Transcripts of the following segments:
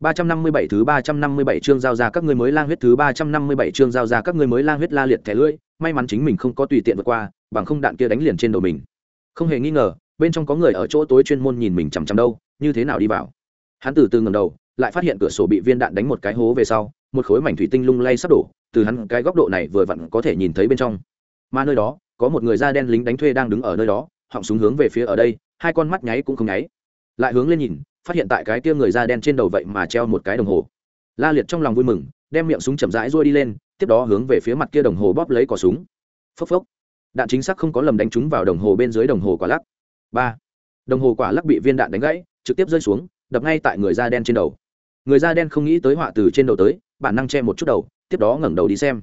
357 thứ 357 chương giao ra các ngươi mới lang huyết thứ 357 chương giao ra các ngươi mới lang huyết la liệt thẻ lưỡi, may mắn chính mình không có tùy tiện vượt qua, bằng không đạn kia đánh liền trên đầu mình. Không hề nghi ngờ, bên trong có người ở chỗ tối chuyên môn nhìn mình chằm chằm đâu, như thế nào đi vào. Hắn từ từ ngẩng đầu, lại phát hiện cửa sổ bị viên đạn đánh một cái hố về sau, một khối mảnh thủy tinh lung lay sắp đổ, từ hắn cái góc độ này vừa vặn có thể nhìn thấy bên trong. Mà nơi đó, có một người da đen lính đánh thuê đang đứng ở nơi đó, họng súng hướng về phía ở đây, hai con mắt nháy cũng không nháy. Lại hướng lên nhìn, phát hiện tại cái kia người da đen trên đầu vậy mà treo một cái đồng hồ. La liệt trong lòng vui mừng, đem miệng súng chậm rãi rôi đi lên, tiếp đó hướng về phía mặt kia đồng hồ bóp lấy cò súng. Phốc phốc. Đạn chính xác không có lầm đánh trúng vào đồng hồ bên dưới đồng hồ quả lắc. Ba. Đồng hồ quả lắc bị viên đạn đánh gãy, trực tiếp rơi xuống, đập ngay tại người da đen trên đầu. Người da đen không nghĩ tới họa từ trên đầu tới, bản năng che một chút đầu, tiếp đó ngẩng đầu đi xem.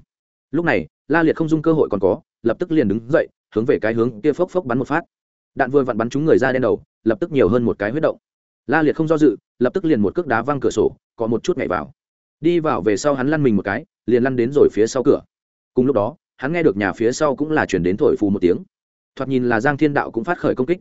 Lúc này, la liệt không dung cơ hội còn có, lập tức liền đứng dậy, hướng về cái hướng kia phốc phốc bắn một phát. Đạn vừa vặn bắn trúng người da đen đầu, lập tức nhiều hơn một cái huyết động la liệt không do dự, lập tức liền một cước đá văng cửa sổ, có một chút nhảy vào. Đi vào về sau hắn lăn mình một cái, liền lăn đến rồi phía sau cửa. Cùng lúc đó, hắn nghe được nhà phía sau cũng là chuyển đến thổi phù một tiếng. Thoạt nhìn là giang thiên đạo cũng phát khởi công kích.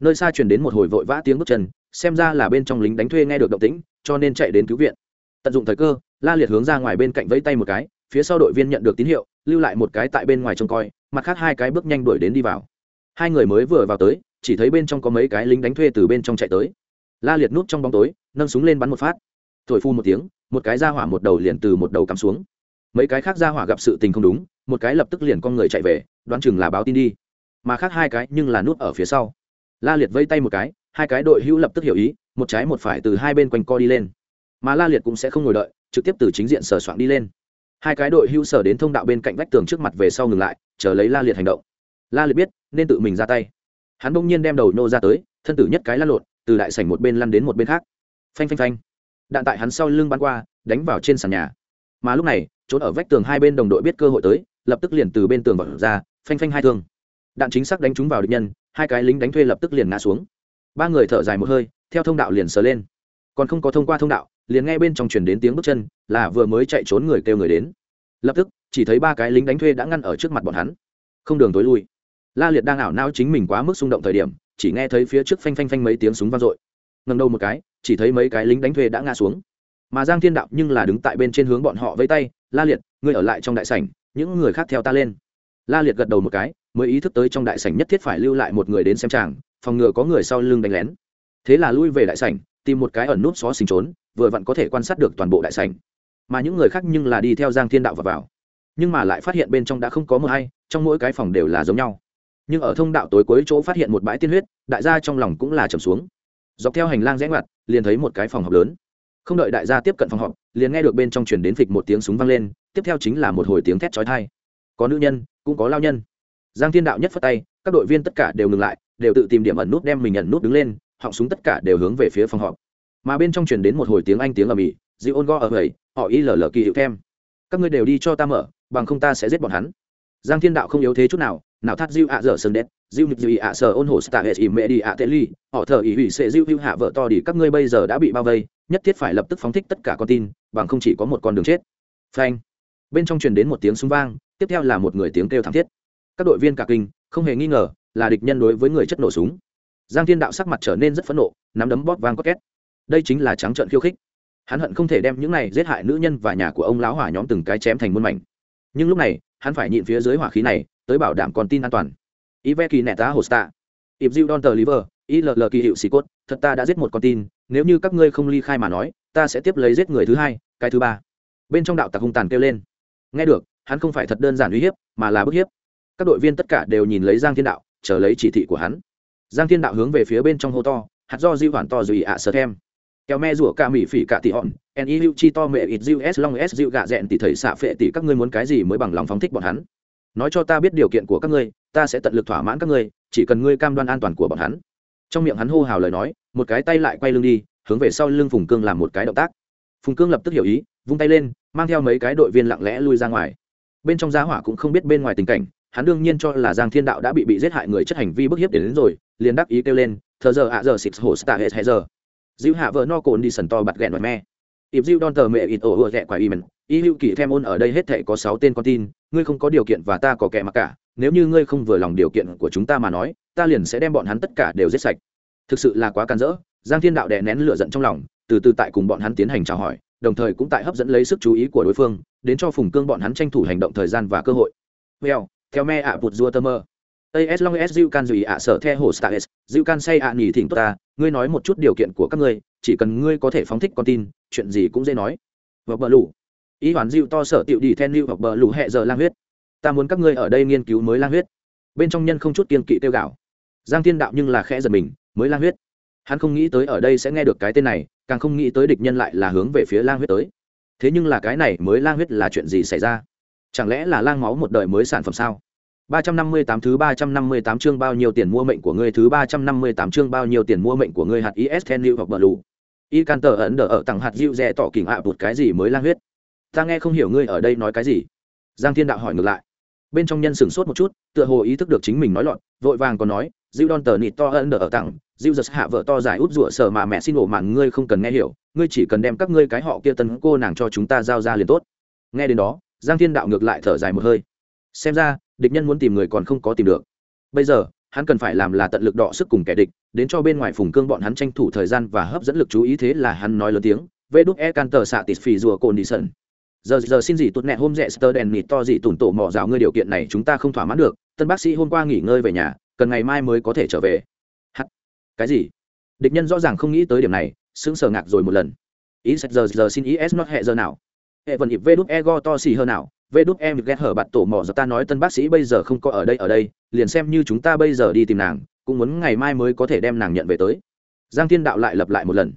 Nơi xa chuyển đến một hồi vội vã tiếng bước chân, xem ra là bên trong lính đánh thuê nghe được động tĩnh, cho nên chạy đến cứu viện. Tận dụng thời cơ, la liệt hướng ra ngoài bên cạnh vẫy tay một cái, phía sau đội viên nhận được tín hiệu, lưu lại một cái tại bên ngoài trông coi, mặt khác hai cái bước nhanh đuổi đến đi vào. Hai người mới vừa vào tới, chỉ thấy bên trong có mấy cái lính đánh thuê từ bên trong chạy tới la liệt nút trong bóng tối, nâng súng lên bắn một phát. Thổi phu một tiếng, một cái ra hỏa một đầu liền từ một đầu cắm xuống. Mấy cái khác ra hỏa gặp sự tình không đúng, một cái lập tức liền con người chạy về, đoán chừng là báo tin đi. Mà khác hai cái nhưng là nút ở phía sau. La liệt vây tay một cái, hai cái đội hữu lập tức hiểu ý, một trái một phải từ hai bên quanh co đi lên. Mà la liệt cũng sẽ không ngồi đợi, trực tiếp từ chính diện sờ soạn đi lên. Hai cái đội hữu sở đến thông đạo bên cạnh vách tường trước mặt về sau ngừng lại, chờ lấy la liệt hành động. La liệt biết, nên tự mình ra tay. Hắn bỗng nhiên đem đầu nô ra tới, thân tử nhất cái la lộn từ đại sảnh một bên lăn đến một bên khác. Phanh phanh phanh. Đạn tại hắn sau lưng bắn qua, đánh vào trên sàn nhà. Mà lúc này, trốn ở vách tường hai bên đồng đội biết cơ hội tới, lập tức liền từ bên tường vật ra, phanh phanh hai thương. Đạn chính xác đánh trúng vào địch nhân, hai cái lính đánh thuê lập tức liền ngã xuống. Ba người thở dài một hơi, theo thông đạo liền sờ lên. Còn không có thông qua thông đạo, liền nghe bên trong truyền đến tiếng bước chân, là vừa mới chạy trốn người kêu người đến. Lập tức, chỉ thấy ba cái lính đánh thuê đã ngăn ở trước mặt bọn hắn. Không đường tối lui. La liệt đang ảo nao chính mình quá mức xung động thời điểm chỉ nghe thấy phía trước phanh phanh phanh mấy tiếng súng vang dội. Ngầm đầu một cái, chỉ thấy mấy cái lính đánh thuê đã ngã xuống. Mà giang thiên đạo nhưng là đứng tại bên trên hướng bọn họ với tay, la liệt, ngươi ở lại trong đại sảnh, những người khác theo ta lên. La liệt gật đầu một cái, mới ý thức tới trong đại sảnh nhất thiết phải lưu lại một người đến xem chàng phòng ngừa có người sau lưng đánh lén. Thế là lui về đại sảnh, tìm một cái ẩn nút xó xình trốn, vừa vặn có thể quan sát được toàn bộ đại sảnh. Mà những người khác nhưng là đi theo giang thiên đạo và vào. Nhưng mà lại phát hiện bên trong đã không có mờ hay, trong mỗi cái phòng đều là giống nhau nhưng ở thông đạo tối cuối chỗ phát hiện một bãi tiên huyết, đại gia trong lòng cũng là trầm xuống. Dọc theo hành lang rẽ ngoặt, liền thấy một cái phòng họp lớn. Không đợi đại gia tiếp cận phòng họp, liền nghe được bên trong chuyển đến phịch một tiếng súng vang lên, tiếp theo chính là một hồi tiếng thét trói thai có nữ nhân, cũng có lao nhân. Giang thiên đạo nhất phất tay, các đội viên tất cả đều ngừng lại, đều tự tìm điểm ẩn nút đem mình ẩn nút đứng lên, họng súng tất cả đều hướng về phía phòng họp. Mà bên trong chuyển đến một hồi tiếng anh tiếng ở mỹ dị ôn go ở gầy họ y lờ lờ kỳ hiệu thêm. Các ngươi đều đi cho ta mở, bằng không ta sẽ giết bọn hắn. Giang thiên đạo không yếu thế chút nào nào thắt diêu ạ dở sơn đét, diêu nhịp diêu ạ sở ôn hồ stạ hệ ỉ mẹ đi ạ tê ly. Họ thờ ỉ hủy sẽ diêu hữu hạ vợ to đi, các ngươi bây giờ đã bị bao vây, nhất thiết phải lập tức phóng thích tất cả con tin, bằng không chỉ có một con đường chết. Phanh. Bên trong truyền đến một tiếng súng vang, tiếp theo là một người tiếng kêu thảm thiết. Các đội viên cả kinh, không hề nghi ngờ, là địch nhân đối với người chất nổ súng. Giang thiên đạo sắc mặt trở nên rất phẫn nộ, nắm đấm bóp vang có két. Đây chính là trắng trợn khiêu khích. Hắn hận không thể đem những này giết hại nữ nhân và nhà của ông lão hỏa nhóm từng cái chém thành muôn mảnh. Nhưng lúc này, hắn phải nhịn phía dưới hỏa khí này tới bảo đảm con tin an toàn. Ive kỳ nẹt tá hồ sta ịp dịu don tờ liver ill kỳ hiệu xì cốt, thật ta đã giết một con tin, nếu như các ngươi không ly khai mà nói, ta sẽ tiếp lấy giết người thứ hai, cái thứ ba. Bên trong đạo tặc hung tàn kêu lên. Nghe được, hắn không phải thật đơn giản uy hiếp, mà là bức hiếp. Các đội viên tất cả đều nhìn lấy giang thiên đạo, chờ lấy chỉ thị của hắn. Giang thiên đạo hướng về phía bên trong hô to, hạt do di hoàn to dùy ạ sơ thêm. Kéo me rủa cả mỹ phỉ cả tỷ hòn en y chi to mẹ ít diu s long s diu gạ dẹn tỷ thầy xạ phệ tỷ các ngươi muốn cái gì mới bằng lòng phóng thích bọn hắn? Nói cho ta biết điều kiện của các ngươi ta sẽ tận lực thỏa mãn các ngươi chỉ cần ngươi cam đoan an toàn của bọn hắn. Trong miệng hắn hô hào lời nói một cái tay lại quay lưng đi hướng về sau lưng phùng cương làm một cái động tác. Phùng cương lập tức hiểu ý vung tay lên mang theo mấy cái đội viên lặng lẽ lui ra ngoài. Bên trong giá hỏa cũng không biết bên ngoài tình cảnh hắn đương nhiên cho là giang thiên đạo đã bị bị giết hại người chất hành vi bức hiếp đến, đến rồi liền đắc ý kêu lên thờ giờ ạ giờ xịt hồ stạ hệ giờ. Dịu hạ vợ no cồn đi sần to bặt ghẹn ngoài me ịp dịu đòn tờ mẹ ít ổ ựa ghẹ quả y mần y hữu kỳ thêm ôn ở đây hết thể có sáu tên con tin, ngươi không có điều kiện và ta có kẻ mặc cả. Nếu như ngươi không vừa lòng điều kiện của chúng ta mà nói, ta liền sẽ đem bọn hắn tất cả đều giết sạch. Thực sự là quá can dỡ. Giang thiên đạo đè nén lửa giận trong lòng, từ từ tại cùng bọn hắn tiến hành chào hỏi, đồng thời cũng tại hấp dẫn lấy sức chú ý của đối phương, đến cho phùng cương bọn hắn tranh thủ hành động thời gian và cơ hội. Well theo me ạ bụt dua tơ mơ. As long as you can dùy ạ sở the hồ stars you can say ạ nhì thỉnh tốt ta, ngươi nói một chút điều kiện của các ngươi chỉ cần ngươi có thể phóng thích con tin, chuyện gì cũng dễ nói. Và bờ lũ. Ý hoàn dịu to sở tiểu đi then lưu hoặc bờ lũ hẹ giờ lang huyết. Ta muốn các ngươi ở đây nghiên cứu mới lang huyết. Bên trong nhân không chút kiên kỵ tiêu gạo giang thiên đạo nhưng là khẽ giật mình, mới lang huyết. Hắn không nghĩ tới ở đây sẽ nghe được cái tên này, càng không nghĩ tới địch nhân lại là hướng về phía lang huyết tới. Thế nhưng là cái này mới lang huyết là chuyện gì xảy ra? Chẳng lẽ là lang máu một đời mới sản phẩm sao? 358 thứ 358 chương bao nhiêu tiền mua mệnh của ngươi, thứ 358 chương bao nhiêu tiền mua mệnh của ngươi, hạt IS Ten New hoặc Blue. Y can tờ ẩn đờ ở tặng hạt dịu rẽ tỏ kỉnh ạ à cái gì mới lang huyết. Ta nghe không hiểu ngươi ở đây nói cái gì. Giang Thiên Đạo hỏi ngược lại. Bên trong nhân sửng sốt một chút, tựa hồ ý thức được chính mình nói loạn, vội vàng còn nói, dịu đòn tờ nịt to ẩn đờ ở tặng dịu giật hạ vợ to dài út rủa sở mà mẹ xin ổ mạn ngươi không cần nghe hiểu, ngươi chỉ cần đem các ngươi cái họ kia tân cô nàng cho chúng ta giao ra liền tốt. Nghe đến đó, Giang Thiên Đạo ngược lại thở dài một hơi. Xem ra, địch nhân muốn tìm người còn không có tìm được bây giờ hắn cần phải làm là tận lực đọ sức cùng kẻ địch, đến cho bên ngoài phùng cương bọn hắn tranh thủ thời gian và hấp dẫn lực chú ý thế là hắn nói lớn tiếng, vê đúc e can tờ xạ tịt phì rùa cồn đi sân giờ giờ xin gì tốt nẹ hôm rẽ sơ đèn nịt to gì tủn tổ mỏ rào ngươi điều kiện này chúng ta không thỏa mãn được, tân bác sĩ hôm qua nghỉ ngơi về nhà, cần ngày mai mới có thể trở về. Hắt, cái gì? Địch nhân rõ ràng không nghĩ tới điểm này, sững sờ ngạc rồi một lần. Ý giờ giờ xin ý s not hẹ giờ nào? Hệ vận ịp vê đúc e go to xì hơn nào? Vê đúc em ghét hở bạn tổ mỏ giờ ta nói tân bác sĩ bây giờ không có ở đây ở đây, liền xem như chúng ta bây giờ đi tìm nàng, cũng muốn ngày mai mới có thể đem nàng nhận về tới. Giang thiên đạo lại lặp lại một lần.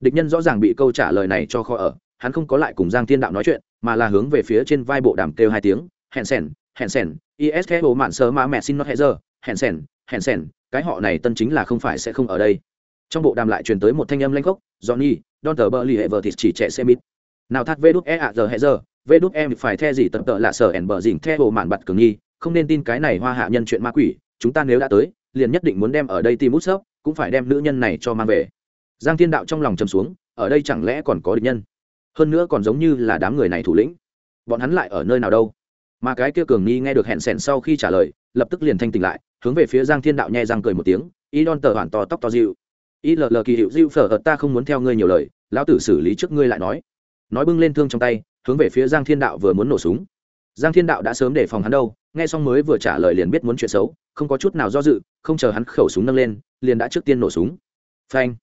Địch nhân rõ ràng bị câu trả lời này cho kho ở, hắn không có lại cùng giang thiên đạo nói chuyện, mà là hướng về phía trên vai bộ đàm kêu hai tiếng, hẹn sẻn hẹn sèn isk bộ mạn sơ mã mẹ xin nó hẹ giờ, hẹn sẻn hẹn sẻn cái họ này tân chính là không phải sẽ không ở đây. Trong bộ đàm lại truyền tới một thanh âm lanh gốc johnny don tờ bơ li hệ vợ thịt chỉ trẻ xe mít. Nào thắt vê đúc e ạ giờ hẹ giờ vê đúc em phải the gì tập tợ lạ sở ẻn bờ dình the hồ mạn bặt cường nghi, không nên tin cái này hoa hạ nhân chuyện ma quỷ, chúng ta nếu đã tới, liền nhất định muốn đem ở đây tìm út sớp cũng phải đem nữ nhân này cho mang về. Giang thiên đạo trong lòng trầm xuống, ở đây chẳng lẽ còn có địch nhân? Hơn nữa còn giống như là đám người này thủ lĩnh. Bọn hắn lại ở nơi nào đâu? Mà cái kia cường nghi nghe được hẹn sẻn sau khi trả lời, lập tức liền thanh tỉnh lại, hướng về phía giang thiên đạo nhẹ răng cười một tiếng, y đon tờ hoàn to tóc to dịu. Y lờ lờ kỳ hiệu dịu phở ợt ta không muốn theo ngươi nhiều lời, lão tử xử lý trước ngươi lại nói. Nói bưng lên thương trong tay hướng về phía giang thiên đạo vừa muốn nổ súng. Giang thiên đạo đã sớm để phòng hắn đâu, nghe xong mới vừa trả lời liền biết muốn chuyện xấu, không có chút nào do dự, không chờ hắn khẩu súng nâng lên, liền đã trước tiên nổ súng. Phanh!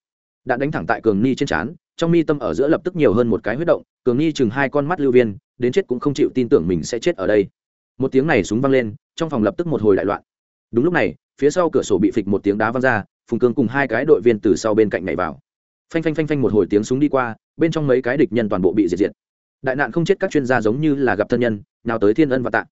Đạn đánh thẳng tại cường ni trên trán, trong mi tâm ở giữa lập tức nhiều hơn một cái huyết động, cường ni chừng hai con mắt lưu viên, đến chết cũng không chịu tin tưởng mình sẽ chết ở đây. Một tiếng này súng văng lên, trong phòng lập tức một hồi đại loạn. Đúng lúc này, phía sau cửa sổ bị phịch một tiếng đá văng ra, phùng cương cùng hai cái đội viên từ sau bên cạnh nhảy vào. Phanh phanh phanh phanh một hồi tiếng súng đi qua, bên trong mấy cái địch nhân toàn bộ bị diệt diệt đại nạn không chết các chuyên gia giống như là gặp thân nhân, nào tới thiên ân và tạ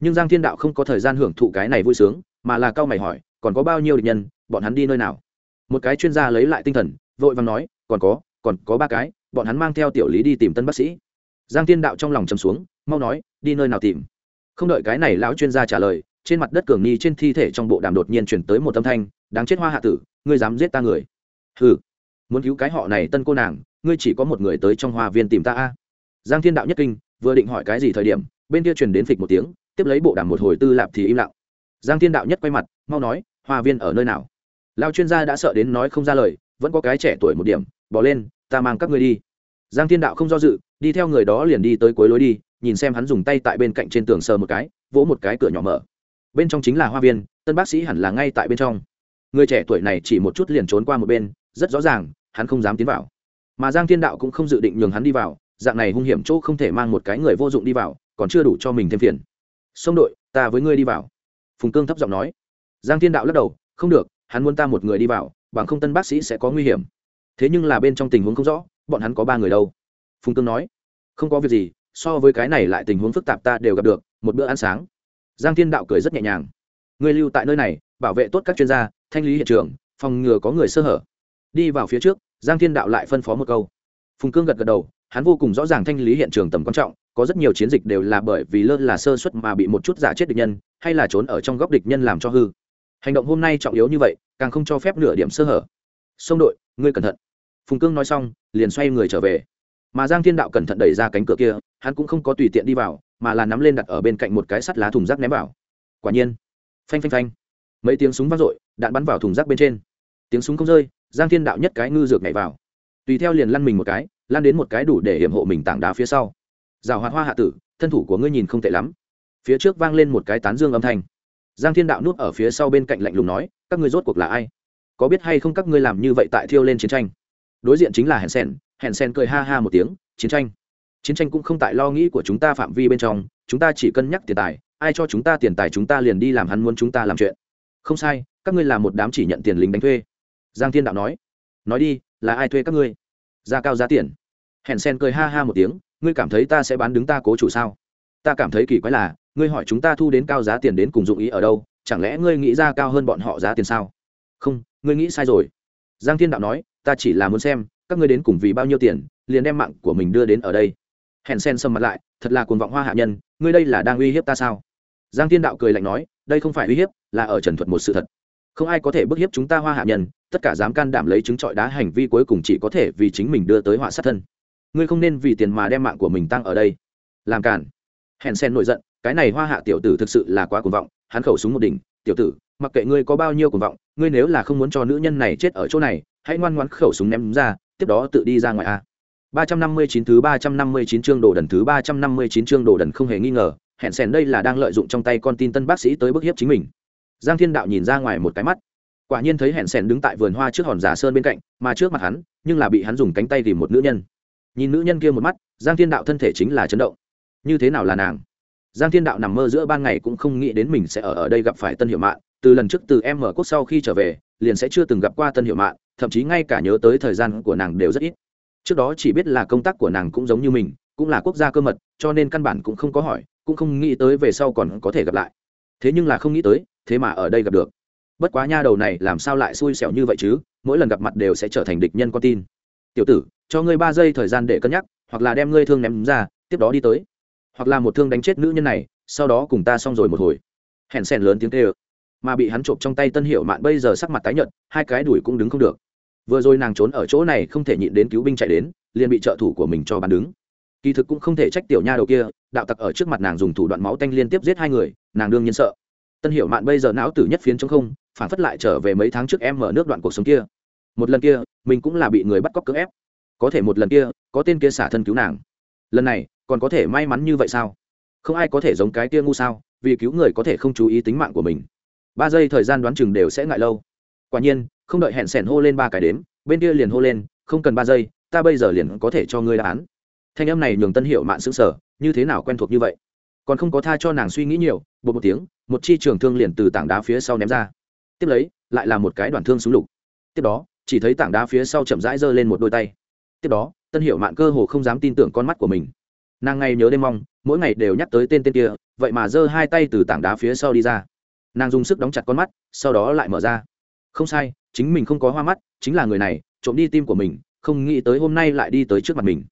nhưng giang thiên đạo không có thời gian hưởng thụ cái này vui sướng, mà là cao mày hỏi, còn có bao nhiêu địch nhân, bọn hắn đi nơi nào? Một cái chuyên gia lấy lại tinh thần, vội vàng nói, còn có còn có ba cái, bọn hắn mang theo tiểu lý đi tìm tân bác sĩ. Giang thiên đạo trong lòng chầm xuống, mau nói, đi nơi nào tìm? Không đợi cái này lão chuyên gia trả lời, trên mặt đất cường ni trên thi thể trong bộ đàm đột nhiên chuyển tới một âm thanh, đáng chết hoa hạ tử, ngươi dám giết ta người. Ừ muốn cứu cái họ này tân cô nàng, ngươi chỉ có một người tới trong hoa viên tìm ta a giang thiên đạo nhất kinh, vừa định hỏi cái gì thời điểm, bên kia truyền đến phịch một tiếng, tiếp lấy bộ đàm một hồi tư lạp thì im lặng. Giang thiên đạo nhất quay mặt, mau nói, hoa viên ở nơi nào? Lao chuyên gia đã sợ đến nói không ra lời, vẫn có cái trẻ tuổi một điểm, bỏ lên, ta mang các ngươi đi. Giang thiên đạo không do dự, đi theo người đó liền đi tới cuối lối đi, nhìn xem hắn dùng tay tại bên cạnh trên tường sờ một cái, vỗ một cái cửa nhỏ mở. Bên trong chính là hoa viên, tân bác sĩ hẳn là ngay tại bên trong. Người trẻ tuổi này chỉ một chút liền trốn qua một bên, rất rõ ràng, hắn không dám tiến vào. Mà giang thiên đạo cũng không dự định nhường hắn đi vào dạng này hung hiểm chỗ không thể mang một cái người vô dụng đi vào, còn chưa đủ cho mình thêm phiền. Sông đội, ta với ngươi đi vào. Phùng cương thấp giọng nói. Giang thiên đạo lắc đầu, không được, hắn muốn ta một người đi vào, bằng không tân bác sĩ sẽ có nguy hiểm. Thế nhưng là bên trong tình huống không rõ, bọn hắn có ba người đâu. Phùng cương nói. Không có việc gì, so với cái này lại tình huống phức tạp ta đều gặp được, một bữa ăn sáng. Giang thiên đạo cười rất nhẹ nhàng. Ngươi lưu tại nơi này, bảo vệ tốt các chuyên gia, thanh lý hiện trường, phòng ngừa có người sơ hở. Đi vào phía trước, giang thiên đạo lại phân phó một câu. Phùng cương gật gật đầu hắn vô cùng rõ ràng thanh lý hiện trường tầm quan trọng, có rất nhiều chiến dịch đều là bởi vì lơ là sơ suất mà bị một chút giả chết địch nhân, hay là trốn ở trong góc địch nhân làm cho hư. Hành động hôm nay trọng yếu như vậy, càng không cho phép nửa điểm sơ hở. Sông đội, ngươi cẩn thận. Phùng cương nói xong, liền xoay người trở về. Mà giang thiên đạo cẩn thận đẩy ra cánh cửa kia, hắn cũng không có tùy tiện đi vào, mà là nắm lên đặt ở bên cạnh một cái sắt lá thùng rác ném vào. Quả nhiên, phanh phanh phanh. Mấy tiếng súng vang dội, đạn bắn vào thùng rác bên trên. Tiếng súng không rơi, giang thiên đạo nhất cái ngư dược nhảy vào. Tùy theo liền lăn mình một cái lan đến một cái đủ để hiểm hộ mình tảng đá phía sau. Rào hoạt hoa hạ tử, thân thủ của ngươi nhìn không tệ lắm. Phía trước vang lên một cái tán dương âm thanh. Giang thiên đạo nuốt ở phía sau bên cạnh lạnh lùng nói, các ngươi rốt cuộc là ai? Có biết hay không các ngươi làm như vậy tại thiêu lên chiến tranh? Đối diện chính là hèn sen hèn sen cười ha ha một tiếng, chiến tranh. Chiến tranh cũng không tại lo nghĩ của chúng ta phạm vi bên trong, chúng ta chỉ cân nhắc tiền tài, ai cho chúng ta tiền tài chúng ta liền đi làm, hắn muốn chúng ta làm chuyện. Không sai, các ngươi là một đám chỉ nhận tiền lính đánh thuê. Giang thiên đạo nói nói đi, là ai thuê các ngươi? Ra cao giá tiền. Hẹn sen cười ha ha một tiếng, ngươi cảm thấy ta sẽ bán đứng ta cố chủ sao? Ta cảm thấy kỳ quái là, ngươi hỏi chúng ta thu đến cao giá tiền đến cùng dụng ý ở đâu, chẳng lẽ ngươi nghĩ ra cao hơn bọn họ giá tiền sao? Không, ngươi nghĩ sai rồi. Giang thiên đạo nói, ta chỉ là muốn xem, các ngươi đến cùng vì bao nhiêu tiền, liền đem mạng của mình đưa đến ở đây. Hẹn sen sầm mặt lại, thật là cuồng vọng hoa hạ nhân, ngươi đây là đang uy hiếp ta sao? Giang thiên đạo cười lạnh nói, đây không phải uy hiếp, là ở trần thuật một sự thật. Không ai có thể bức hiếp chúng ta hoa hạ nhân, tất cả dám can đảm lấy chứng trọi đá hành vi cuối cùng chỉ có thể vì chính mình đưa tới họa sát thân ngươi không nên vì tiền mà đem mạng của mình tăng ở đây làm cản Hẹn sen nổi giận cái này hoa hạ tiểu tử thực sự là quá cuồng vọng hắn khẩu súng một đỉnh tiểu tử mặc kệ ngươi có bao nhiêu cuồng vọng ngươi nếu là không muốn cho nữ nhân này chết ở chỗ này hãy ngoan ngoãn khẩu súng ném ra tiếp đó tự đi ra ngoài a 359 thứ 359 chương đồ đần thứ 359 chương đồ đần không hề nghi ngờ, hẹn sèn đây là đang lợi dụng trong tay con tin tân bác sĩ tới bức hiếp chính mình. Giang Thiên Đạo nhìn ra ngoài một cái mắt, quả nhiên thấy hẹn sèn đứng tại vườn hoa trước hòn giả sơn bên cạnh, mà trước mặt hắn, nhưng là bị hắn dùng cánh tay tìm một nữ nhân. Nhìn nữ nhân kia một mắt, Giang Thiên Đạo thân thể chính là chấn động. Như thế nào là nàng? Giang Thiên Đạo nằm mơ giữa ban ngày cũng không nghĩ đến mình sẽ ở ở đây gặp phải Tân Hiểu Mạn, từ lần trước từ em mở quốc sau khi trở về, liền sẽ chưa từng gặp qua Tân Hiểu Mạn, thậm chí ngay cả nhớ tới thời gian của nàng đều rất ít. Trước đó chỉ biết là công tác của nàng cũng giống như mình cũng là quốc gia cơ mật cho nên căn bản cũng không có hỏi cũng không nghĩ tới về sau còn có thể gặp lại. Thế nhưng là không nghĩ tới thế mà ở đây gặp được. Bất quá nha đầu này làm sao lại xui xẻo như vậy chứ? Mỗi lần gặp mặt đều sẽ trở thành địch nhân con tin tiểu tử, cho ngươi ba giây thời gian để cân nhắc, hoặc là đem ngươi thương ném ra, tiếp đó đi tới. Hoặc là một thương đánh chết nữ nhân này, sau đó cùng ta xong rồi một hồi. Hẹn sen lớn tiếng kêu. Mà bị hắn trộm trong tay tân hiệu mạn bây giờ sắc mặt tái nhợt, hai cái đuổi cũng đứng không được. Vừa rồi nàng trốn ở chỗ này không thể nhịn đến cứu binh chạy đến, liền bị trợ thủ của mình cho bắn đứng. Kỳ thực cũng không thể trách tiểu nha đầu kia, đạo tặc ở trước mặt nàng dùng thủ đoạn máu tanh liên tiếp giết hai người, nàng đương nhiên sợ. Tân Hiệu mạn bây giờ não tử nhất phiến trong không, phản phất lại trở về mấy tháng trước em mở nước đoạn cuộc sống kia một lần kia, mình cũng là bị người bắt cóc cưỡng ép. Có thể một lần kia, có tên kia xả thân cứu nàng. Lần này, còn có thể may mắn như vậy sao? Không ai có thể giống cái kia ngu sao, vì cứu người có thể không chú ý tính mạng của mình. Ba giây thời gian đoán chừng đều sẽ ngại lâu. Quả nhiên, không đợi hẹn sẻn hô lên ba cái đếm, bên kia liền hô lên, không cần ba giây, ta bây giờ liền có thể cho ngươi đáp án. Thanh âm này nhường tân hiệu mạn xứng sở như thế nào quen thuộc như vậy? Còn không có tha cho nàng suy nghĩ nhiều bột một tiếng, một chi trường thương liền từ tảng đá phía sau ném ra. Tiếp lấy, lại là một cái đoàn thương súng lục. Tiếp đó chỉ thấy tảng đá phía sau chậm rãi giơ lên một đôi tay. Tiếp đó, tân hiệu mạn cơ hồ không dám tin tưởng con mắt của mình. Nàng ngày nhớ đêm mong, mỗi ngày đều nhắc tới tên tên kia, vậy mà giơ hai tay từ tảng đá phía sau đi ra. Nàng dùng sức đóng chặt con mắt, sau đó lại mở ra. Không sai, chính mình không có hoa mắt, chính là người này, trộm đi tim của mình, không nghĩ tới hôm nay lại đi tới trước mặt mình.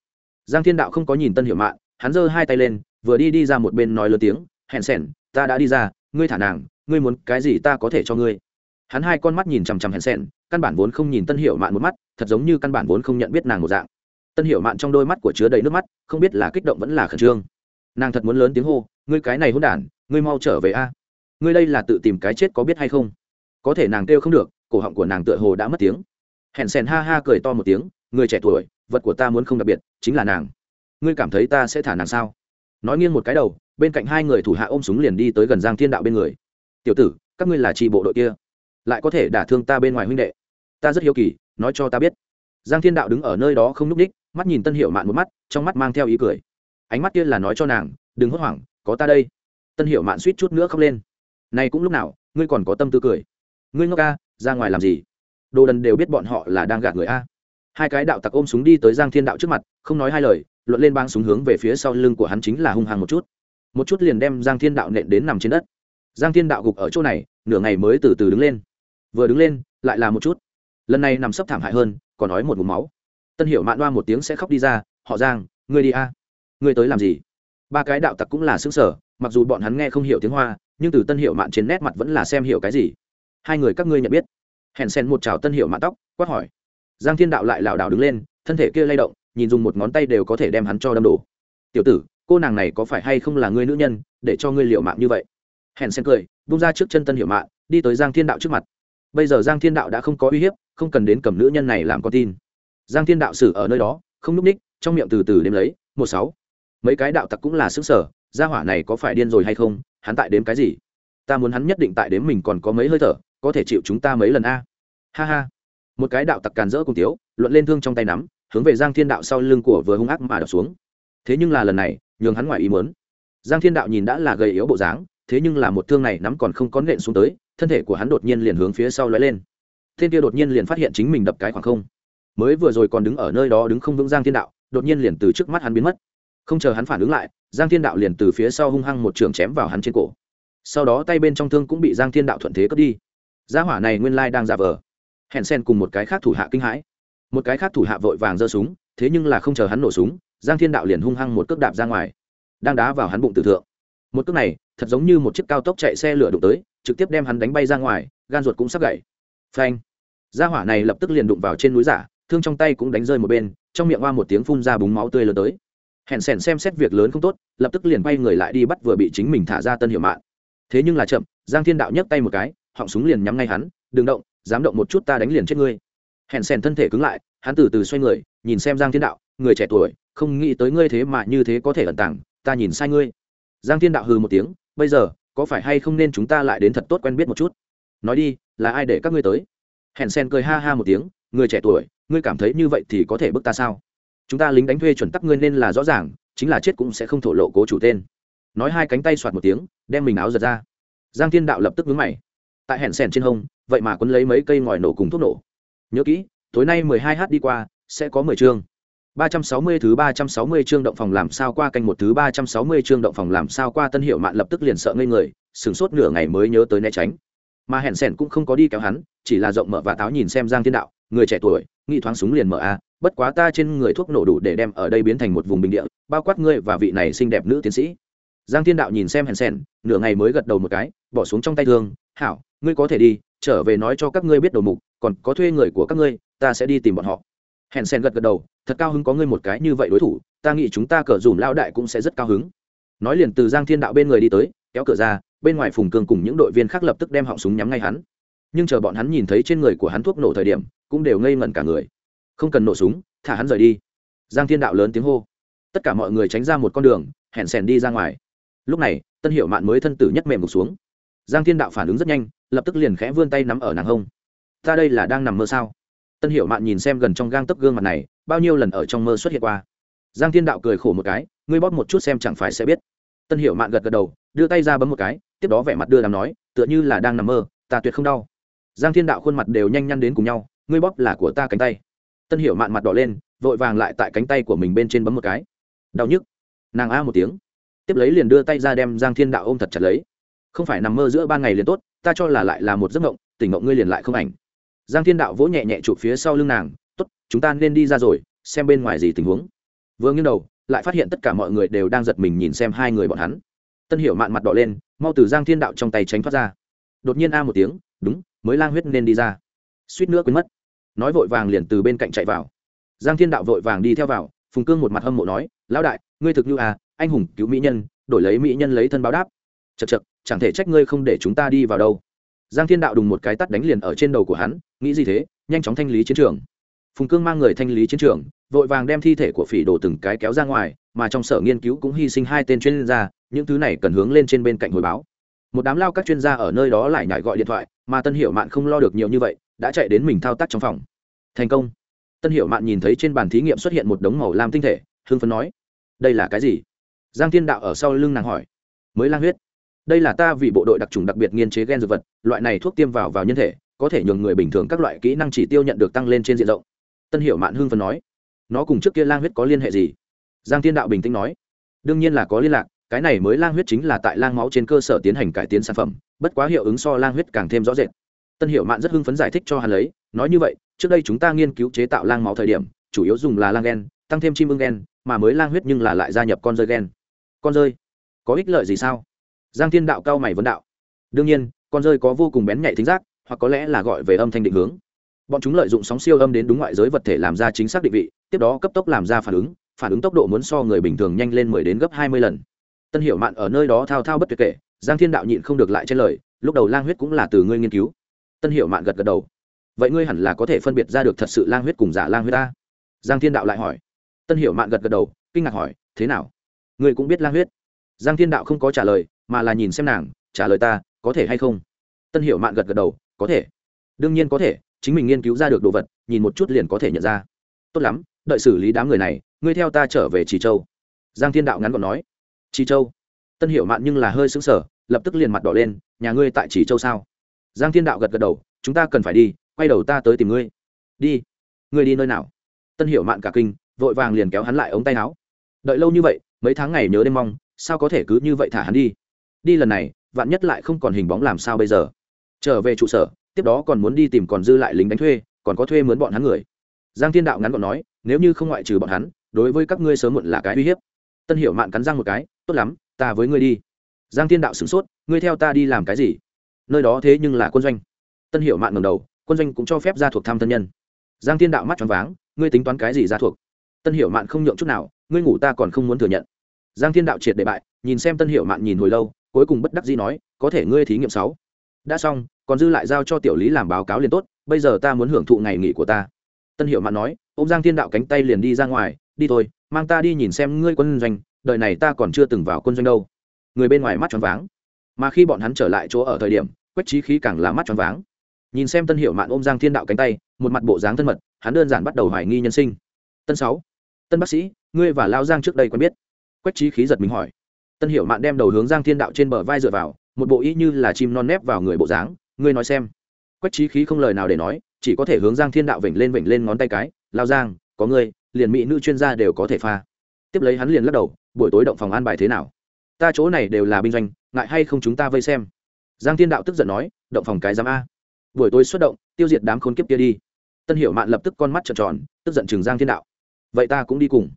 Giang thiên đạo không có nhìn tân hiệu mạn, hắn giơ hai tay lên, vừa đi đi ra một bên nói lớn tiếng, hẹn sẻn, ta đã đi ra, ngươi thả nàng, ngươi muốn cái gì ta có thể cho ngươi hắn hai con mắt nhìn chằm chằm hẹn sen căn bản vốn không nhìn tân hiệu mạn một mắt, thật giống như căn bản vốn không nhận biết nàng một dạng. Tân hiệu mạn trong đôi mắt của chứa đầy nước mắt, không biết là kích động vẫn là khẩn trương. Nàng thật muốn lớn tiếng hô, ngươi cái này hôn đản, ngươi mau trở về a. Ngươi đây là tự tìm cái chết có biết hay không? Có thể nàng kêu không được, cổ họng của nàng tựa hồ đã mất tiếng. Hẹn sèn ha ha cười to một tiếng, người trẻ tuổi, vật của ta muốn không đặc biệt, chính là nàng. Ngươi cảm thấy ta sẽ thả nàng sao? Nói nghiêng một cái đầu, bên cạnh hai người thủ hạ ôm súng liền đi tới gần giang thiên đạo bên người. Tiểu tử, các ngươi là tri bộ đội kia lại có thể đả thương ta bên ngoài huynh đệ. Ta rất hiếu kỳ, nói cho ta biết. Giang thiên đạo đứng ở nơi đó không n ú c ních, mắt nhìn tân hiệu mạn một mắt, trong mắt mang theo ý cười. Ánh mắt kia là nói cho nàng, đừng hốt hoảng, có ta đây. Tân hiệu mạn suýt chút nữa khóc lên. Nay cũng lúc nào, ngươi còn có tâm tư cười. Ngươi ngốc ca ra ngoài làm gì? Đồ đần đều biết bọn họ là đang gạt người a. Hai cái đạo tặc ôm súng đi tới giang thiên đạo trước mặt, không nói hai lời, luận lên bang súng hướng về phía sau lưng của hắn chính là hung hăng một chút. Một chút liền đem giang thiên đạo nện đến nằm trên đất. Giang thiên đạo gục ở chỗ này, nửa ngày mới từ từ đứng lên vừa đứng lên, lại là một chút. Lần này nằm sấp thảm hại hơn, còn nói một mục máu. Tân hiểu mạn đoa một tiếng sẽ khóc đi ra, họ giang, ngươi đi a. Ngươi tới làm gì? Ba cái đạo tặc cũng là xứng sở mặc dù bọn hắn nghe không hiểu tiếng hoa, nhưng từ tân hiệu mạn trên nét mặt vẫn là xem hiểu cái gì. Hai người các ngươi nhận biết. Hèn sen một trào tân hiệu mạn tóc, quát hỏi. Giang thiên đạo lại lảo đảo đứng lên, thân thể kia lay động, nhìn dùng một ngón tay đều có thể đem hắn cho đâm đổ. Tiểu tử, cô nàng này có phải hay không là ngươi nữ nhân, để cho ngươi liệu mạng như vậy? Hèn sen cười bung ra trước chân tân hiệu mạn, đi tới giang thiên đạo trước mặt bây giờ giang thiên đạo đã không có uy hiếp, không cần đến cầm nữ nhân này làm con tin. Giang thiên đạo xử ở nơi đó, không n ú c ních trong miệng từ từ đếm lấy, một sáu. Mấy cái đạo tặc cũng là xứng sở gia hỏa này có phải điên rồi hay không? Hắn tại đếm cái gì? Ta muốn hắn nhất định tại đếm mình còn có mấy hơi thở, có thể chịu chúng ta mấy lần a? Ha ha. Một cái đạo tặc càn rỡ cùng tiếu, luận lên thương trong tay nắm, hướng về giang thiên đạo sau lưng của vừa hung ác mà đập xuống. Thế nhưng là lần này, nhường hắn ngoài ý mớn giang thiên đạo nhìn đã là gầy yếu bộ dáng, thế nhưng là một thương này nắm còn không có nện xuống tới thân thể của hắn đột nhiên liền hướng phía sau lóe lên. Thiên kia đột nhiên liền phát hiện chính mình đập cái khoảng không. Mới vừa rồi còn đứng ở nơi đó đứng không vững giang thiên đạo, đột nhiên liền từ trước mắt hắn biến mất. Không chờ hắn phản ứng lại, giang thiên đạo liền từ phía sau hung hăng một trường chém vào hắn trên cổ. Sau đó tay bên trong thương cũng bị giang thiên đạo thuận thế cướp đi. Gia hỏa này nguyên lai đang giả vờ. Hẹn sen cùng một cái khác thủ hạ kinh hãi. Một cái khác thủ hạ vội vàng giơ súng, thế nhưng là không chờ hắn nổ súng, giang thiên đạo liền hung hăng một cước đạp ra ngoài, đang đá vào hắn bụng tử thượng. Một cước này thật giống như một chiếc cao tốc chạy xe lửa đụng tới, trực tiếp đem hắn đánh bay ra ngoài, gan ruột cũng sắp gãy. Phanh. Gia hỏa này lập tức liền đụng vào trên núi giả, thương trong tay cũng đánh rơi một bên, trong miệng hoa một tiếng phun ra búng máu tươi lớn tới. Hẹn sẻn xem xét việc lớn không tốt, lập tức liền bay người lại đi bắt vừa bị chính mình thả ra tân hiệu mạng. Thế nhưng là chậm, giang thiên đạo nhấc tay một cái, họng súng liền nhắm ngay hắn, đừng động, dám động một chút ta đánh liền chết ngươi. Hẹn sẻn thân thể cứng lại, hắn từ từ xoay người, nhìn xem giang thiên đạo, người trẻ tuổi, không nghĩ tới ngươi thế mà như thế có thể ẩn tàng, ta nhìn sai ngươi. Giang thiên đạo hừ một tiếng bây giờ, có phải hay không nên chúng ta lại đến thật tốt quen biết một chút? Nói đi, là ai để các ngươi tới? Hẹn sen cười ha ha một tiếng, người trẻ tuổi, ngươi cảm thấy như vậy thì có thể bức ta sao? Chúng ta lính đánh thuê chuẩn tắc ngươi nên là rõ ràng, chính là chết cũng sẽ không thổ lộ cố chủ tên. Nói hai cánh tay soạt một tiếng, đem mình áo giật ra. Giang thiên đạo lập tức vướng mày. Tại hẹn sèn trên hông, vậy mà quấn lấy mấy cây ngòi nổ cùng thuốc nổ. Nhớ kỹ, tối nay mười hai h đi qua, sẽ có mười chương ba trăm sáu mươi thứ ba trăm sáu mươi chương động phòng làm sao qua canh một thứ ba trăm sáu mươi chương động phòng làm sao qua tân hiệu mạn lập tức liền sợ ngây người, sửng sốt nửa ngày mới nhớ tới né tránh. Mà hẹn sẻn cũng không có đi kéo hắn, chỉ là rộng mở và táo nhìn xem giang thiên đạo, người trẻ tuổi, nghi thoáng súng liền mở a, bất quá ta trên người thuốc nổ đủ để đem ở đây biến thành một vùng bình địa, bao quát ngươi và vị này xinh đẹp nữ tiến sĩ. Giang thiên đạo nhìn xem hẹn sẻn, nửa ngày mới gật đầu một cái, bỏ xuống trong tay thương, hảo, ngươi có thể đi, trở về nói cho các ngươi biết đầu mục, còn có thuê người của các ngươi, ta sẽ đi tìm bọn họ hẹn sen gật gật đầu, thật cao hứng có ngươi một cái như vậy đối thủ, ta nghĩ chúng ta cờ dùm lao đại cũng sẽ rất cao hứng. Nói liền từ giang thiên đạo bên người đi tới, kéo cửa ra, bên ngoài phùng cương cùng những đội viên khác lập tức đem họng súng nhắm ngay hắn. Nhưng chờ bọn hắn nhìn thấy trên người của hắn thuốc nổ thời điểm, cũng đều ngây ngẩn cả người. Không cần nổ súng, thả hắn rời đi. Giang thiên đạo lớn tiếng hô. Tất cả mọi người tránh ra một con đường hẹn sèn đi ra ngoài. Lúc này, tân hiệu mạn mới thân tử nhất mềm gục xuống. Giang thiên đạo phản ứng rất nhanh, lập tức liền khẽ vươn tay nắm ở nàng hông. Ta đây là đang nằm mơ sao? Tân hiểu mạn nhìn xem gần trong gang tấc gương mặt này, bao nhiêu lần ở trong mơ xuất hiện qua. Giang thiên đạo cười khổ một cái, ngươi bóp một chút xem chẳng phải sẽ biết. Tân hiểu mạn gật gật đầu, đưa tay ra bấm một cái, tiếp đó vẻ mặt đưa làm nói, tựa như là đang nằm mơ, ta tuyệt không đau. Giang thiên đạo khuôn mặt đều nhanh nhăn đến cùng nhau, ngươi bóp là của ta cánh tay. Tân hiểu mạn mặt đỏ lên, vội vàng lại tại cánh tay của mình bên trên bấm một cái. Đau nhức. Nàng a một tiếng. Tiếp lấy liền đưa tay ra đem giang thiên đạo ôm thật chặt lấy. Không phải nằm mơ giữa ban ngày liền tốt, ta cho là lại là một giấc mộng, tỉnh mộng ngươi liền lại không ảnh giang thiên đạo vỗ nhẹ nhẹ chụp phía sau lưng nàng, tốt, chúng ta nên đi ra rồi, xem bên ngoài gì tình huống. Vừa nghiêng đầu, lại phát hiện tất cả mọi người đều đang giật mình nhìn xem hai người bọn hắn. Tân hiểu mạn mặt đỏ lên, mau từ giang thiên đạo trong tay tránh thoát ra. Đột nhiên a một tiếng, đúng, mới lang huyết nên đi ra. Suýt nữa quên mất. Nói vội vàng liền từ bên cạnh chạy vào. Giang thiên đạo vội vàng đi theo vào, phùng cương một mặt hâm mộ nói, lão đại, ngươi thực như à anh hùng cứu mỹ nhân, đổi lấy mỹ nhân lấy thân báo đáp. Chật chật chẳng thể trách ngươi không để chúng ta đi vào đâu giang thiên đạo đùng một cái tắt đánh liền ở trên đầu của hắn, nghĩ gì thế, nhanh chóng thanh lý chiến trường. Phùng cương mang người thanh lý chiến trường, vội vàng đem thi thể của phỉ đồ từng cái kéo ra ngoài, mà trong sở nghiên cứu cũng hy sinh hai tên chuyên gia, những thứ này cần hướng lên trên bên cạnh hồi báo. Một đám lao các chuyên gia ở nơi đó lại nhảy gọi điện thoại, mà tân hiểu mạn không lo được nhiều như vậy, đã chạy đến mình thao tác trong phòng. Thành công. Tân hiểu mạn nhìn thấy trên bàn thí nghiệm xuất hiện một đống màu lam tinh thể hương phấn nói, đây là cái gì? Giang thiên đạo ở sau lưng nàng hỏi, mới lang huyết đây là ta vì bộ đội đặc trùng đặc biệt nghiên chế gen dược vật, loại này thuốc tiêm vào vào nhân thể, có thể nhường người bình thường các loại kỹ năng chỉ tiêu nhận được tăng lên trên diện rộng. Tân Hiểu mạn hương phần nói. Nó cùng trước kia lang huyết có liên hệ gì? Giang thiên đạo bình tĩnh nói. Đương nhiên là có liên lạc, cái này mới lang huyết chính là tại lang máu trên cơ sở tiến hành cải tiến sản phẩm, bất quá hiệu ứng so lang huyết càng thêm rõ rệt. Tân Hiểu mạn rất hưng phấn giải thích cho hắn lấy, nói như vậy, trước đây chúng ta nghiên cứu chế tạo lang máu thời điểm, chủ yếu dùng là lang gen, tăng thêm chim ưng gen, mà mới lang huyết nhưng là lại gia nhập con rơi gen. Con rơi? Có ích lợi gì sao? Giang thiên đạo cao mày vấn đạo. Đương nhiên, con rơi có vô cùng bén nhạy thính giác, hoặc có lẽ là gọi về âm thanh định hướng. Bọn chúng lợi dụng sóng siêu âm đến đúng ngoại giới vật thể làm ra chính xác định vị, tiếp đó cấp tốc làm ra phản ứng phản ứng tốc độ muốn so người bình thường nhanh lên mười đến gấp hai mươi lần. Tân hiểu mạn ở nơi đó thao thao bất tuyệt kể, giang thiên đạo nhịn không được lại trên lời, lúc đầu lang huyết cũng là từ ngươi nghiên cứu. Tân Hiểu mạn gật gật đầu. Vậy ngươi hẳn là có thể phân biệt ra được thật sự lang huyết cùng giả lang huyết ta? Giang thiên đạo lại hỏi. Tân Hiểu mạn gật gật đầu, kinh ngạc hỏi, thế nào? Ngươi cũng biết lang huyết? Giang thiên đạo không có trả lời mà là nhìn xem nàng, trả lời ta, có thể hay không? Tân Hiểu mạn gật gật đầu, có thể. Đương nhiên có thể, chính mình nghiên cứu ra được đồ vật, nhìn một chút liền có thể nhận ra. Tốt lắm, đợi xử lý đám người này, ngươi theo ta trở về trì châu. Giang thiên đạo ngắn gọn nói. Trì châu? Tân Hiểu mạn nhưng là hơi xứng sở lập tức liền mặt đỏ lên, nhà ngươi tại trì châu sao? Giang thiên đạo gật gật đầu, chúng ta cần phải đi, quay đầu ta tới tìm ngươi. Đi. Ngươi đi nơi nào? Tân Hiểu mạn cả kinh, vội vàng liền kéo hắn lại ống tay áo. Đợi lâu như vậy, mấy tháng ngày nhớ đêm mong, sao có thể cứ như vậy thả hắn đi? Đi lần này, vạn nhất lại không còn hình bóng làm sao bây giờ. Trở về trụ sở, tiếp đó còn muốn đi tìm còn dư lại lính đánh thuê, còn có thuê mướn bọn hắn người. Giang thiên đạo ngắn gọn nói, nếu như không ngoại trừ bọn hắn, đối với các ngươi sớm muộn là cái uy hiếp. Tân hiểu mạn cắn răng một cái, tốt lắm, ta với ngươi đi. Giang thiên đạo sửng sốt, ngươi theo ta đi làm cái gì? Nơi đó thế nhưng là quân doanh. Tân hiểu mạn ngầm đầu, quân doanh cũng cho phép gia thuộc tham thân nhân. Giang thiên đạo mắt tròn váng, ngươi tính toán cái gì gia thuộc? Tân hiểu mạn không nhượng chút nào, ngươi ngủ ta còn không muốn thừa nhận. Giang thiên đạo triệt để bại, nhìn xem tân hiểu mạn nhìn hồi lâu cuối cùng bất đắc dĩ nói, có thể ngươi thí nghiệm sáu. Đã xong, còn dư lại giao cho tiểu lý làm báo cáo liền tốt, bây giờ ta muốn hưởng thụ ngày nghỉ của ta. Tân hiệu mạn nói ô m giang thiên đạo cánh tay liền đi ra ngoài, đi thôi, mang ta đi nhìn xem ngươi quân doanh, đời này ta còn chưa từng vào quân doanh đâu. Người bên ngoài mắt tròn váng. Mà khi bọn hắn trở lại chỗ ở thời điểm, quách trí khí càng là mắt tròn váng. Nhìn xem tân hiệu mạn ôm giang thiên đạo cánh tay, một mặt bộ dáng thân mật, hắn đơn giản bắt đầu hoài nghi nhân sinh. Tân sáu, tân bác sĩ, ngươi và lao giang trước đây quen biết? Quách trí khí giật mình hỏi tân Hiểu mạn đem đầu hướng giang thiên đạo trên bờ vai dựa vào, một bộ ý như là chim non nép vào người bộ dáng, ngươi nói xem. Quách trí khí không lời nào để nói, chỉ có thể hướng giang thiên đạo vểnh lên vểnh lên ngón tay cái, lao giang, có ngươi, liền mỹ nữ chuyên gia đều có thể pha. Tiếp lấy hắn liền lắc đầu, buổi tối động phòng an bài thế nào? Ta chỗ này đều là binh doanh, ngại hay không chúng ta vây xem? Giang thiên đạo tức giận nói, động phòng cái giám a. Buổi tối xuất động, tiêu diệt đám khốn kiếp kia đi. Tân hiểu mạn lập tức con mắt trợn tròn, tức giận chừng giang thiên đạo, vậy ta cũng đi cùng.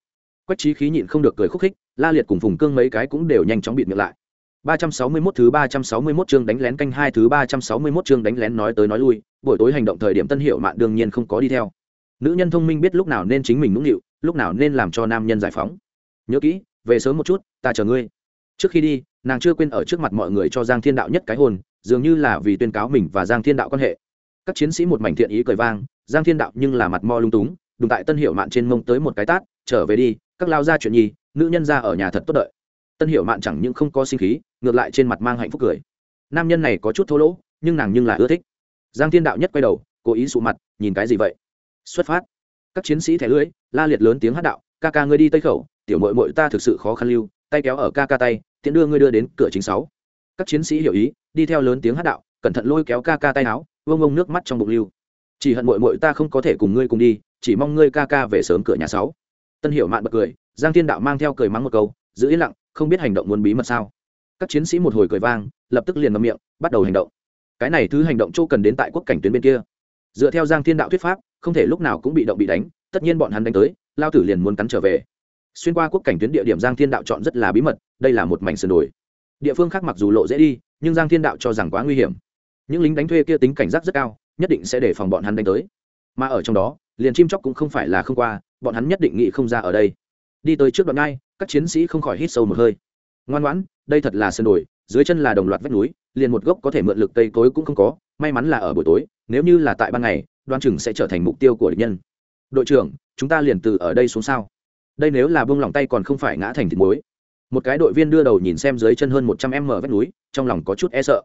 Quách trí khí nhịn không được cười khúc khích la liệt cùng phùng cương mấy cái cũng đều nhanh chóng bịt miệng lại 361 thứ 361 chương đánh lén canh hai thứ 361 chương đánh lén nói tới nói lui, buổi tối hành động thời điểm Tân Hiểu Mạn đương nhiên không có đi theo. Nữ nhân thông minh biết lúc nào nên chính mình nũng nịu, lúc nào nên làm cho nam nhân giải phóng. Nhớ kỹ, về sớm một chút, ta chờ ngươi. Trước khi đi, nàng chưa quên ở trước mặt mọi người cho Giang Thiên Đạo nhất cái hồn, dường như là vì tuyên cáo mình và Giang Thiên Đạo quan hệ. Các chiến sĩ một mảnh thiện ý cười vang, Giang Thiên Đạo nhưng là mặt mo lung túng, đụng tại Tân Hiểu Mạn trên mông tới một cái tát, trở về đi, các lao ra chuyện nhì, nữ nhân ra ở nhà thật tốt đợi. Tân hiệu mạn chẳng những không có sinh khí, ngược lại trên mặt mang hạnh phúc cười. Nam nhân này có chút thô lỗ, nhưng nàng nhưng là ưa thích. Giang thiên đạo nhất quay đầu, cố ý sụ mặt, nhìn cái gì vậy? Xuất phát. Các chiến sĩ thẻ lưỡi la liệt lớn tiếng hát đạo, ca ca ngươi đi tây khẩu, tiểu mội mội ta thực sự khó khăn lưu, tay kéo ở ca ca tay, tiện đưa ngươi đưa đến cửa chính sáu. Các chiến sĩ hiểu ý, đi theo lớn tiếng hát đạo, cẩn thận lôi kéo ca ca tay áo vông ông nước mắt trong bụng lưu. Chỉ hận mội mội ta không có thể cùng ngươi cùng đi, chỉ mong ngươi ca ca về sớm cửa nhà sáu. Tân hiểu mạn bật cười giang thiên đạo mang theo cười mắng một câu, giữ yên lặng, không biết hành động muốn bí mật sao. Các chiến sĩ một hồi cười vang, lập tức liền ngậm miệng, bắt đầu hành động. Cái này thứ hành động chỗ cần đến tại quốc cảnh tuyến bên kia. Dựa theo giang thiên đạo thuyết pháp, không thể lúc nào cũng bị động bị đánh, tất nhiên bọn hắn đánh tới, lao tử liền muốn cắn trở về. Xuyên qua quốc cảnh tuyến địa điểm giang thiên đạo chọn rất là bí mật, đây là một mảnh sườn đồi. Địa phương khác mặc dù lộ dễ đi, nhưng giang thiên đạo cho rằng quá nguy hiểm. Những lính đánh thuê kia tính cảnh giác rất cao, nhất định sẽ để phòng bọn hắn đánh tới. Mà ở trong đó, liền chim chóc cũng không phải là không qua, bọn hắn nhất định nghĩ không ra ở đây đi tới trước đoạn ngay các chiến sĩ không khỏi hít sâu một hơi. Ngoan ngoãn, đây thật là sân đồi, dưới chân là đồng loạt vách núi, liền một gốc có thể mượn lực cây cối cũng không có, may mắn là ở buổi tối, nếu như là tại ban ngày, đoan chừng sẽ trở thành mục tiêu của địch nhân. Đội trưởng, chúng ta liền từ ở đây xuống sao? Đây nếu là bông lòng tay còn không phải ngã thành thịt muối. Một cái đội viên đưa đầu nhìn xem dưới chân hơn một trăm m vách núi, trong lòng có chút e sợ.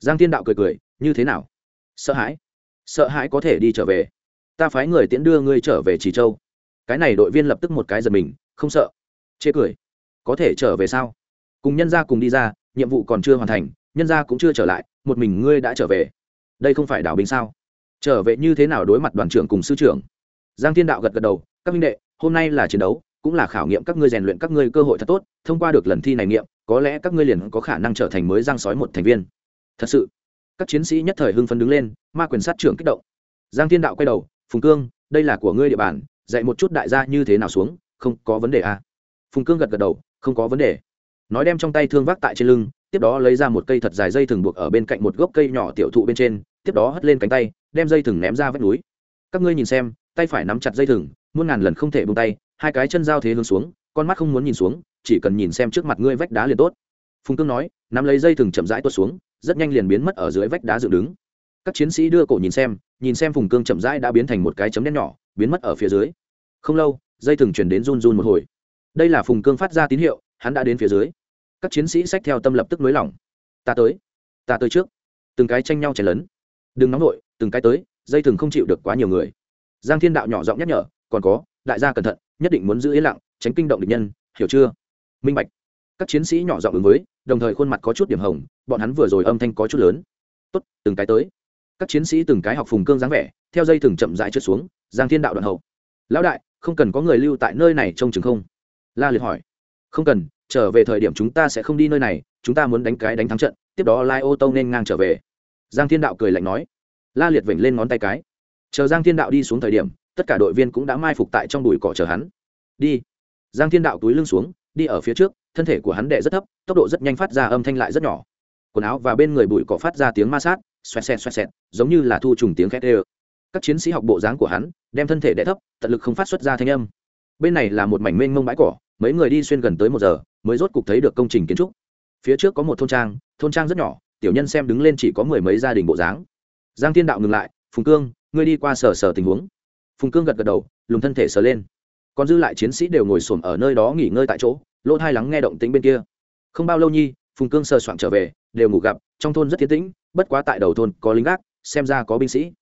Giang thiên đạo cười cười, như thế nào? Sợ hãi? Sợ hãi có thể đi trở về. Ta phái người tiễn đưa ngươi trở về trì châu. Cái này đội viên lập tức một cái giật mình không sợ. Chê cười. Có thể trở về sao? Cùng nhân gia cùng đi ra, nhiệm vụ còn chưa hoàn thành, nhân gia cũng chưa trở lại, một mình ngươi đã trở về. Đây không phải đảo binh sao? Trở về như thế nào đối mặt đoàn trưởng cùng sư trưởng? Giang thiên đạo gật gật đầu, các minh đệ, hôm nay là chiến đấu, cũng là khảo nghiệm các ngươi rèn luyện các ngươi cơ hội thật tốt, thông qua được lần thi này nghiệm, có lẽ các ngươi liền có khả năng trở thành mới giang sói một thành viên. Thật sự, các chiến sĩ nhất thời hưng phấn đứng lên, ma quyền sát trưởng kích động. Giang thiên đạo quay đầu, phùng cương, đây là của ngươi địa bàn, dạy một chút đại gia như thế nào xuống không có vấn đề à? Phùng cương gật gật đầu, không có vấn đề. Nói đem trong tay thương vác tại trên lưng, tiếp đó lấy ra một cây thật dài dây thừng buộc ở bên cạnh một gốc cây nhỏ tiểu thụ bên trên, tiếp đó hất lên cánh tay, đem dây thừng ném ra vách núi. Các ngươi nhìn xem, tay phải nắm chặt dây thừng, muôn ngàn lần không thể bung tay, hai cái chân giao thế hướng xuống, con mắt không muốn nhìn xuống, chỉ cần nhìn xem trước mặt ngươi vách đá liền tốt. Phùng cương nói, nắm lấy dây thừng chậm rãi tuột xuống, rất nhanh liền biến mất ở dưới vách đá dựng đứng. Các chiến sĩ đưa cổ nhìn xem nhìn xem phùng cương chậm rãi đã biến thành một cái chấm đen nhỏ, biến mất ở phía dưới. Không lâu dây thừng chuyển đến run run một hồi. Đây là phùng cương phát ra tín hiệu, hắn đã đến phía dưới. Các chiến sĩ sách theo tâm lập tức nới lỏng. Ta tới ta tới trước. Từng cái tranh nhau chảy lớn đừng nóng nổi từng cái tới, dây thừng không chịu được quá nhiều người. Giang thiên đạo nhỏ giọng nhắc nhở, còn có, đại gia cẩn thận, nhất định muốn giữ yên lặng, tránh kinh động địch nhân, hiểu chưa? Minh bạch. Các chiến sĩ nhỏ giọng ứng với, đồng thời khuôn mặt có chút điểm hồng, bọn hắn vừa rồi âm thanh có chút lớn. Tốt, từng cái tới. Các chiến sĩ từng cái học phùng cương dáng vẻ, theo dây thừng chậm rãi trượt xuống, giang thiên đạo đoạn hậu. Lão đại không cần có người lưu tại nơi này trông chừng không? La liệt hỏi. Không cần, trở về thời điểm chúng ta sẽ không đi nơi này, chúng ta muốn đánh cái đánh thắng trận, tiếp đó lai ô tô nên ngang trở về. Giang thiên đạo cười lạnh nói. La liệt vểnh lên ngón tay cái. Chờ giang thiên đạo đi xuống thời điểm, tất cả đội viên cũng đã mai phục tại trong bụi cỏ chờ hắn. Đi. Giang thiên đạo túi lưng xuống, đi ở phía trước, thân thể của hắn đệ rất thấp, tốc độ rất nhanh phát ra âm thanh lại rất nhỏ. Quần áo và bên người bụi cỏ phát ra tiếng ma sát, xoẹt xẹt xoẹt xẹt, giống như là thu trùng tiếng khét ê các chiến sĩ học bộ dáng của hắn đem thân thể đẻ thấp, tận lực không phát xuất ra thanh âm. Bên này là một mảnh mênh mông bãi cỏ, mấy người đi xuyên gần tới một giờ mới rốt cục thấy được công trình kiến trúc. Phía trước có một thôn trang thôn trang rất nhỏ, tiểu nhân xem đứng lên chỉ có mười mấy gia đình bộ dáng. Giang thiên đạo ngừng lại, phùng cương, ngươi đi qua sở sở tình huống. Phùng cương gật gật đầu lùng thân thể sờ lên. Còn dư lại chiến sĩ đều ngồi xổm ở nơi đó nghỉ ngơi tại chỗ, lỗ thai lắng nghe động tĩnh bên kia. Không bao lâu nhi, phùng cương sờ soạn trở về, đều ngủ gặp, trong thôn rất tiến tĩnh, bất quá tại đầu thôn có lính gác, xem ra có binh sĩ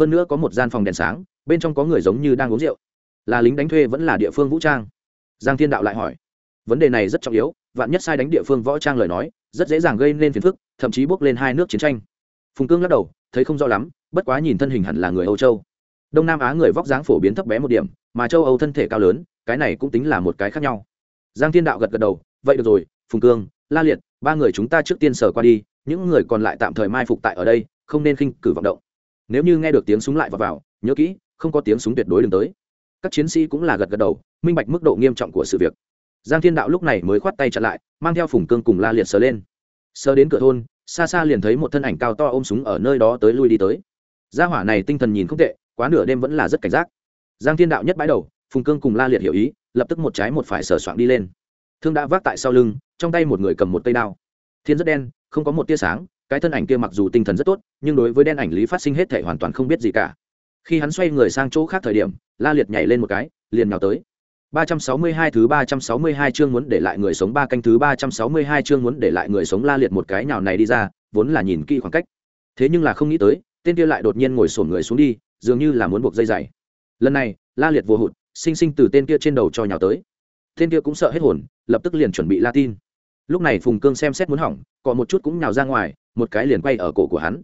hơn nữa có một gian phòng đèn sáng, bên trong có người giống như đang uống rượu. Là lính đánh thuê vẫn là địa phương vũ trang? Giang thiên đạo lại hỏi. Vấn đề này rất trọng yếu, vạn nhất sai đánh địa phương võ trang lời nói, rất dễ dàng gây nên phiền phức, thậm chí bước lên hai nước chiến tranh. Phùng cương lắc đầu, thấy không rõ lắm, bất quá nhìn thân hình hẳn là người âu châu. Đông nam á người vóc dáng phổ biến thấp bé một điểm, mà châu âu thân thể cao lớn, cái này cũng tính là một cái khác nhau. Giang thiên đạo gật gật đầu, vậy được rồi, phùng cương, la liệt, ba người chúng ta trước tiên sở qua đi, những người còn lại tạm thời mai phục tại ở đây, không nên khinh cử vọng động nếu như nghe được tiếng súng lại vào, vào nhớ kỹ không có tiếng súng tuyệt đối đừng tới. Các chiến sĩ cũng là gật gật đầu minh bạch mức độ nghiêm trọng của sự việc. Giang thiên đạo lúc này mới khoát tay chặn lại mang theo phùng cương cùng la liệt sờ lên. Sờ đến cửa thôn xa xa liền thấy một thân ảnh cao to ôm súng ở nơi đó tới lui đi tới. Gia hỏa này tinh thần nhìn không tệ quá nửa đêm vẫn là rất cảnh giác. Giang thiên đạo nhất bãi đầu phùng cương cùng la liệt hiểu ý lập tức một trái một phải sờ soạng đi lên. Thương đã vác tại sau lưng trong tay một người cầm một cây đao. Thiên rất đen không có một tia sáng cái thân ảnh kia mặc dù tinh thần rất tốt, nhưng đối với đen ảnh lý phát sinh hết thể hoàn toàn không biết gì cả. Khi hắn xoay người sang chỗ khác thời điểm, la liệt nhảy lên một cái, liền nhào tới. 362 thứ 362 chương muốn để lại người sống ba canh thứ 362 chương muốn để lại người sống la liệt một cái nhào này đi ra, vốn là nhìn kỹ khoảng cách. Thế nhưng là không nghĩ tới, tên kia lại đột nhiên ngồi sổn người xuống đi, dường như là muốn buộc dây dày. Lần này, la liệt vô hụt, sinh sinh từ tên kia trên đầu cho nhào tới. Tên kia cũng sợ hết hồn, lập tức liền chuẩn bị la tin lúc này phùng cương xem xét muốn hỏng còn một chút cũng nhào ra ngoài một cái liền quay ở cổ của hắn.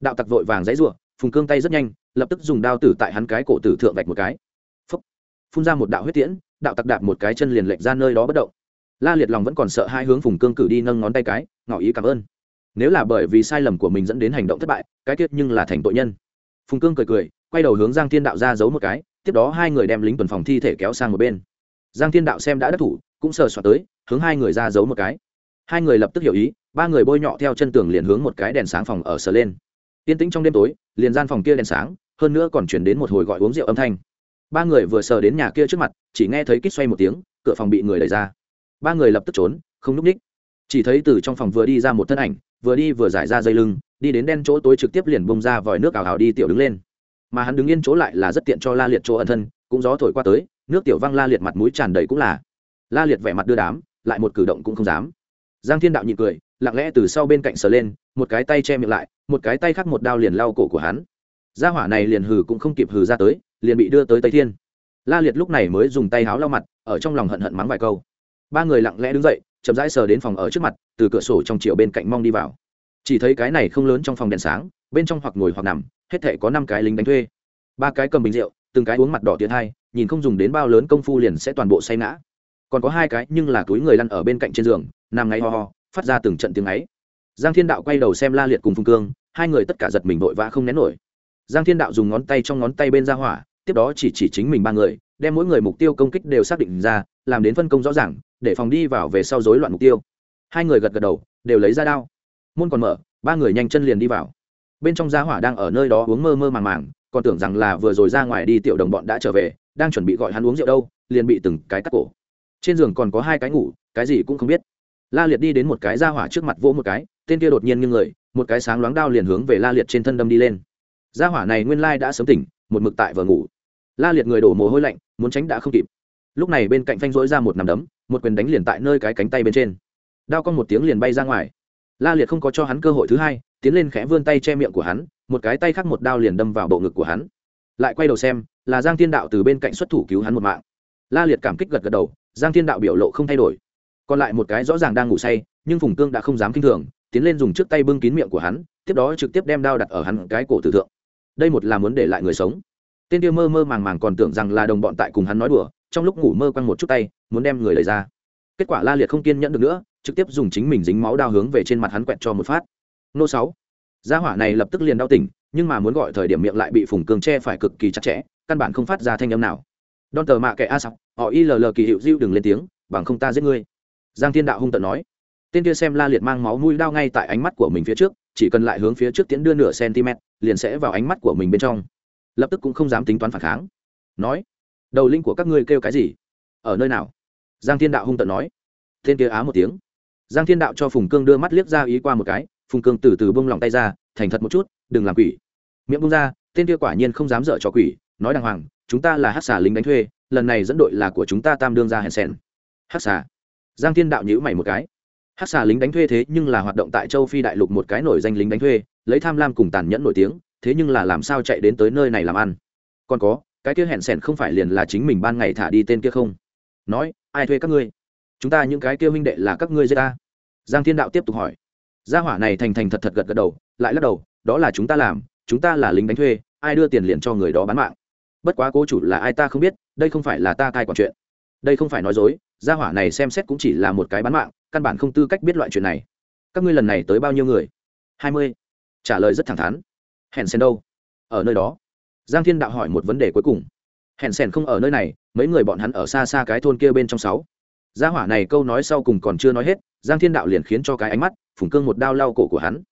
Đạo tặc vội vàng dãy r phùng cương tay rất nhanh, lập tức dùng đao tử tại hắn cái cổ tử thượng vạch một cái. Phúc. phun ra một đạo huyết tiễn, đạo tặc đạp một cái chân liền lệch ra nơi đó bất động. La liệt lòng vẫn còn sợ hai hướng phùng cương cử đi nâng ngón tay cái, ngỏ ý cảm ơn. Nếu là bởi vì sai lầm của mình dẫn đến hành động thất bại, cái tiết nhưng là thành tội nhân. Phùng cương cười cười, quay đầu hướng giang thiên đạo ra giấu một cái, tiếp đó hai người đem lính tuần phòng thi thể kéo sang một bên. Giang thiên đạo xem đã đắc thủ, cũng sờ soạt tới, hướng hai người ra giấu một cái hai người lập tức hiểu ý, ba người bôi nhọ theo chân tường liền hướng một cái đèn sáng phòng ở sờ lên. Yên tĩnh trong đêm tối, liền gian phòng kia đèn sáng, hơn nữa còn chuyển đến một hồi gọi uống rượu âm thanh. Ba người vừa sờ đến nhà kia trước mặt, chỉ nghe thấy kít xoay một tiếng, cửa phòng bị người đẩy ra. Ba người lập tức trốn, không núp ních. Chỉ thấy từ trong phòng vừa đi ra một thân ảnh, vừa đi vừa giải ra dây lưng, đi đến đen chỗ tối trực tiếp liền bông ra vòi nước ảo hào đi tiểu đứng lên. Mà hắn đứng yên chỗ lại là rất tiện cho la liệt chỗ ẩn thân, cũng gió thổi qua tới, nước tiểu văng la liệt mặt mũi tràn đầy cũng là. La liệt vẻ mặt đưa đám, lại một cử động cũng không dám giang thiên đạo nhịn cười, lặng lẽ từ sau bên cạnh sờ lên, một cái tay che miệng lại, một cái tay khác một đao liền lau cổ của hắn. Gia hỏa này liền hừ cũng không kịp hừ ra tới, liền bị đưa tới tây thiên. La liệt lúc này mới dùng tay háo lau mặt, ở trong lòng hận hận mắng vài câu. Ba người lặng lẽ đứng dậy, chậm rãi sờ đến phòng ở trước mặt, từ cửa sổ trong chiều bên cạnh mong đi vào. Chỉ thấy cái này không lớn trong phòng đèn sáng, bên trong hoặc ngồi hoặc nằm, hết thể có năm cái lính đánh thuê. Ba cái cầm bình rượu, từng cái uống mặt đỏ tiến hai, nhìn không dùng đến bao lớn công phu liền sẽ toàn bộ say ngã. Còn có hai cái nhưng là túi người lăn ở bên cạnh trên giường nằm ngáy ho ho, phát ra từng trận tiếng ấy giang thiên đạo quay đầu xem la liệt cùng phùng cương, hai người tất cả giật mình vội vã không nén nổi. Giang thiên đạo dùng ngón tay trong ngón tay bên ra hỏa, tiếp đó chỉ chỉ chính mình ba người, đem mỗi người mục tiêu công kích đều xác định ra, làm đến phân công rõ ràng, để phòng đi vào về sau rối loạn mục tiêu. Hai người gật gật đầu, đều lấy ra đao. Môn còn mở, ba người nhanh chân liền đi vào. Bên trong gia hỏa đang ở nơi đó uống mơ mơ màng màng, còn tưởng rằng là vừa rồi ra ngoài đi tiểu đồng bọn đã trở về, đang chuẩn bị gọi hắn uống rượu đâu, liền bị từng cái cắt cổ. Trên giường còn có hai cái ngủ, cái gì cũng không biết la liệt đi đến một cái gia hỏa trước mặt vỗ một cái, tên kia đột nhiên nghiêng người, một cái sáng loáng đao liền hướng về la liệt trên thân đâm đi lên. Gia hỏa này nguyên lai đã sớm tỉnh, một mực tại vờ ngủ. La liệt người đổ mồ hôi lạnh, muốn tránh đã không kịp. Lúc này bên cạnh phanh rỗi ra một nằm đấm, một quyền đánh liền tại nơi cái cánh tay bên trên. Đao con một tiếng liền bay ra ngoài. La liệt không có cho hắn cơ hội thứ hai, tiến lên khẽ vươn tay che miệng của hắn, một cái tay khác một đao liền đâm vào bộ ngực của hắn. Lại quay đầu xem, là giang thiên đạo từ bên cạnh xuất thủ cứu hắn một mạng. La liệt cảm kích gật gật đầu, giang thiên đạo biểu lộ không thay đổi còn lại một cái rõ ràng đang ngủ say, nhưng phùng cương đã không dám k i n h thường, tiến lên dùng trước tay bưng kín miệng của hắn, tiếp đó trực tiếp đem đao đặt ở hắn cái cổ tử thượng. Đây một là muốn để lại người sống. Tên tiêu mơ mơ màng màng còn tưởng rằng là đồng bọn tại cùng hắn nói đùa, trong lúc ngủ mơ quăng một chút tay, muốn đem người lấy ra. Kết quả la liệt không kiên nhẫn được nữa, trực tiếp dùng chính mình dính máu đao hướng về trên mặt hắn quẹt cho một phát. Nô sáu. Gia hỏa này lập tức liền đau tỉnh, nhưng mà muốn gọi thời điểm miệng lại bị phùng cương che phải cực kỳ chặt chẽ, căn bản không phát ra thanh âm nào. Đòn tờ mạ kẻ a sọc, họ y lờ lờ kỳ hiệu diêu đừng lên tiếng, bằng không ta giết ngươi giang thiên đạo hung tận nói. Tên kia xem la liệt mang máu mũi đao ngay tại ánh mắt của mình phía trước, chỉ cần lại hướng phía trước tiến đưa nửa cm liền sẽ vào ánh mắt của mình bên trong. Lập tức cũng không dám tính toán phản kháng. Nói, đầu linh của các ngươi kêu cái gì? Ở nơi nào? Giang thiên đạo hung tận nói. Tên kia á một tiếng. Giang thiên đạo cho phùng cương đưa mắt liếc ra ý qua một cái, phùng cương từ từ bông lòng tay ra, thành thật một chút, đừng làm quỷ. Miệng bông ra, tên kia quả nhiên không dám dở cho quỷ, nói đàng hoàng, chúng ta là hát xà lính đánh thuê, lần này dẫn đội là của chúng ta tam đương ra hèn sen hát xà giang thiên đạo nhữ mày một cái. Hát xà lính đánh thuê thế nhưng là hoạt động tại châu phi đại lục một cái nổi danh lính đánh thuê, lấy tham lam cùng tàn nhẫn nổi tiếng, thế nhưng là làm sao chạy đến tới nơi này làm ăn? Còn có, cái kia hẹn sẻn không phải liền là chính mình ban ngày thả đi tên kia không? Nói, ai thuê các ngươi? Chúng ta những cái kia huynh đệ là các ngươi dây ta? Giang thiên đạo tiếp tục hỏi. Gia hỏa này thành thành thật thật gật gật đầu, lại lắc đầu, đó là chúng ta làm, chúng ta là lính đánh thuê, ai đưa tiền liền cho người đó bán mạng. Bất quá cố chủ là ai ta không biết, đây không phải là ta cai quản chuyện. Đây không phải nói dối gia hỏa này xem xét cũng chỉ là một cái bán mạng, căn bản không tư cách biết loại chuyện này. Các ngươi lần này tới bao nhiêu người? Hai mươi. Trả lời rất thẳng thắn. Hẹn sen đâu? Ở nơi đó. Giang thiên đạo hỏi một vấn đề cuối cùng. Hẹn sen không ở nơi này, mấy người bọn hắn ở xa xa cái thôn kia bên trong sáu. Gia hỏa này câu nói sau cùng còn chưa nói hết, giang thiên đạo liền khiến cho cái ánh mắt phủng cương một đao lau cổ của hắn.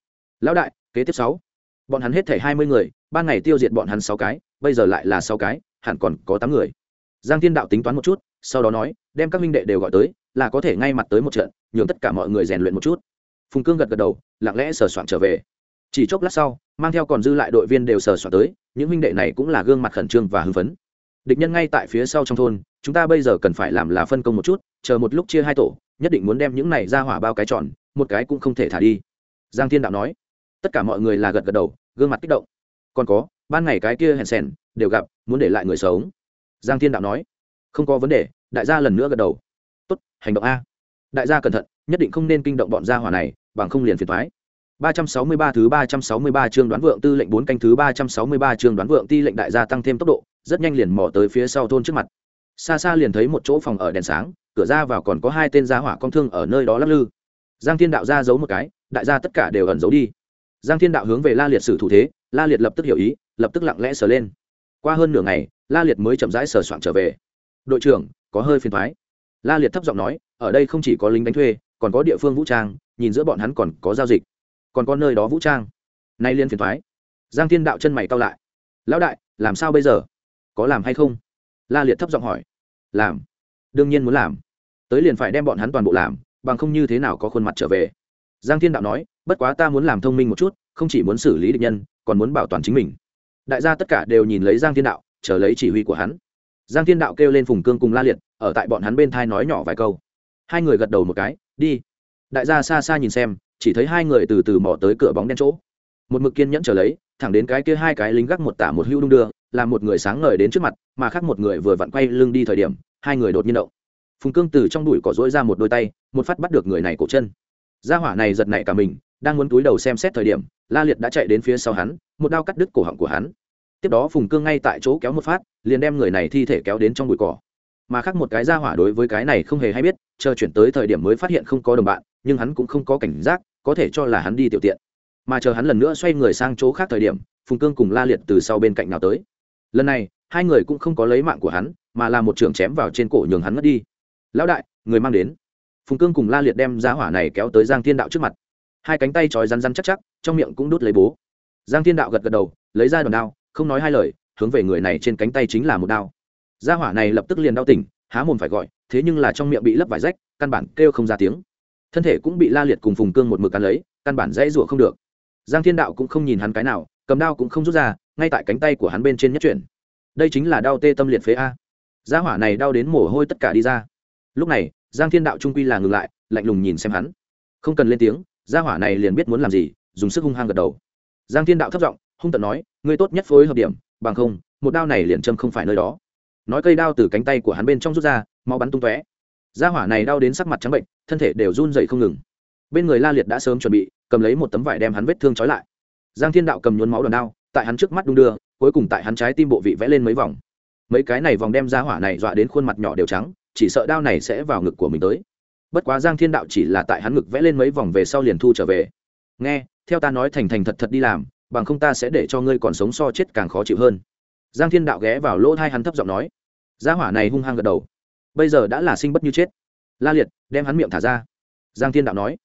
Lão đại, kế tiếp sáu. Bọn hắn hết thảy hai mươi người, ban ngày tiêu diệt bọn hắn sáu cái, bây giờ lại là sáu cái, hẳn còn có tám người. Giang thiên đạo tính toán một chút sau đó nói, đem các minh đệ đều gọi tới, là có thể ngay mặt tới một trận, nhường tất cả mọi người rèn luyện một chút. Phùng cương gật gật đầu, lặng lẽ sờ soạn trở về. Chỉ chốc lát sau, mang theo còn dư lại đội viên đều sờ soạn tới, những minh đệ này cũng là gương mặt khẩn trương và hưng phấn. Địch nhân ngay tại phía sau trong thôn, chúng ta bây giờ cần phải làm là phân công một chút, chờ một lúc chia hai tổ, nhất định muốn đem những này ra hỏa bao cái tròn, một cái cũng không thể thả đi. Giang thiên đạo nói. Tất cả mọi người là gật gật đầu, gương mặt kích động. Còn có, ban ngày cái kia hèn sèn đều gặp, muốn để lại người sống. Giang thiên đạo nói. Không có vấn đề đại gia lần nữa gật đầu tốt hành động a đại gia cẩn thận nhất định không nên kinh động bọn gia hỏa này bằng không liền phiền thoái 363 thứ 363 chương đoán vượng tư lệnh 4 canh thứ 363 chương đoán vượng ti lệnh đại gia tăng thêm tốc độ, rất nhanh liền mò tới phía sau thôn trước mặt. Xa xa liền thấy một chỗ phòng ở đèn sáng, cửa ra vào còn có hai tên gia hỏa con thương ở nơi đó lắc lư. Giang Thiên đạo ra giấu một cái, đại gia tất cả đều ẩn giấu đi. Giang Thiên đạo hướng về La Liệt sử thủ thế, La Liệt lập tức hiểu ý, lập tức lặng lẽ sờ lên. Qua hơn nửa ngày, La Liệt mới chậm rãi sờ soạn trở về. "Đội trưởng, có hơi phiền thoái. La Liệt thấp giọng nói, "Ở đây không chỉ có lính đánh thuê, còn có địa phương vũ trang, nhìn giữa bọn hắn còn có giao dịch." còn có nơi đó vũ trang. Nay liên phiền thoái. Giang thiên đạo chân mày cao lại. Lão đại làm sao bây giờ? Có làm hay không? La liệt thấp giọng hỏi. Làm. Đương nhiên muốn làm. Tới liền phải đem bọn hắn toàn bộ làm bằng không như thế nào có khuôn mặt trở về. Giang thiên đạo nói bất quá ta muốn làm thông minh một chút không chỉ muốn xử lý địch nhân còn muốn bảo toàn chính mình. Đại gia tất cả đều nhìn lấy giang thiên đạo chờ lấy chỉ huy của hắn giang thiên đạo kêu lên phùng cương cùng la liệt, ở tại bọn hắn bên thai nói nhỏ vài câu. Hai người gật đầu một cái, đi. Đại gia xa xa nhìn xem, chỉ thấy hai người từ từ mò tới cửa bóng đen chỗ. Một mực kiên nhẫn trở lấy, thẳng đến cái kia hai cái lính gác một tả một hưu đung đưa làm một người sáng ngời đến trước mặt, mà khác một người vừa vặn quay lưng đi thời điểm, hai người đột nhiên động. Phùng cương từ trong đùi cỏ rỗi ra một đôi tay, một phát bắt được người này cổ chân. Gia hỏa này giật nảy cả mình, đang muốn túi đầu xem xét thời điểm, la liệt đã chạy đến phía sau hắn, một đao cắt đứt cổ họng của hắn tiếp đó phùng cương ngay tại chỗ kéo một phát, liền đem người này thi thể kéo đến trong bụi cỏ. Mà khác một cái gia hỏa đối với cái này không hề hay biết, chờ chuyển tới thời điểm mới phát hiện không có đồng bạn, nhưng hắn cũng không có cảnh giác, có thể cho là hắn đi tiểu tiện. Mà chờ hắn lần nữa xoay người sang chỗ khác thời điểm, phùng cương cùng la liệt từ sau bên cạnh nào tới. Lần này, hai người cũng không có lấy mạng của hắn, mà là một trường chém vào trên cổ nhường hắn mất đi. Lão đại, người mang đến. Phùng cương cùng la liệt đem giá hỏa này kéo tới giang thiên đạo trước mặt. Hai cánh tay trói rắn rắn chắc chắc, trong miệng cũng đút lấy bố. Giang thiên đạo gật gật đầu, lấy ra đòn đao không nói hai lời, hướng về người này trên cánh tay chính là một đao. Gia hỏa này lập tức liền đau tỉnh, há mồm phải gọi, thế nhưng là trong miệng bị lấp vải rách, căn bản kêu không ra tiếng. Thân thể cũng bị la liệt cùng phùng cương một mực cắn lấy, căn bản dãy rủa không được. Giang thiên đạo cũng không nhìn hắn cái nào, cầm đao cũng không rút ra, ngay tại cánh tay của hắn bên trên nhất chuyển. Đây chính là đao tê tâm liệt phế a. Gia hỏa này đau đến mồ hôi tất cả đi ra. Lúc này, giang thiên đạo trung quy là ngừng lại, lạnh lùng nhìn xem hắn. Không cần lên tiếng, gia hỏa này liền biết muốn làm gì, dùng sức hung hăng gật đầu. Giang thiên đạo thấp giọng hung tận nói, ngươi tốt nhất phối hợp điểm, bằng không, một đao này liền châm không phải nơi đó. Nói cây đao từ cánh tay của hắn bên trong rút ra, máu bắn tung tóe. Gia hỏa này đau đến sắc mặt trắng bệnh, thân thể đều run dậy không ngừng. Bên người la liệt đã sớm chuẩn bị, cầm lấy một tấm vải đem hắn vết thương trói lại. Giang thiên đạo cầm nhuốm máu đòn đao, tại hắn trước mắt đung đưa, cuối cùng tại hắn trái tim bộ vị vẽ lên mấy vòng. Mấy cái này vòng đem ra hỏa này dọa đến khuôn mặt nhỏ đều trắng, chỉ sợ đao này sẽ vào ngực của mình tới. Bất quá giang thiên đạo chỉ là tại hắn ngực vẽ lên mấy vòng về sau liền thu trở về. Nghe, theo ta nói thành thành thật thật đi làm bằng không ta sẽ để cho ngươi còn sống so chết càng khó chịu hơn. Giang thiên đạo ghé vào lỗ thai hắn thấp giọng nói. Gia hỏa này hung hăng gật đầu. Bây giờ đã là sinh bất như chết. La liệt, đem hắn miệng thả ra. Giang thiên đạo nói.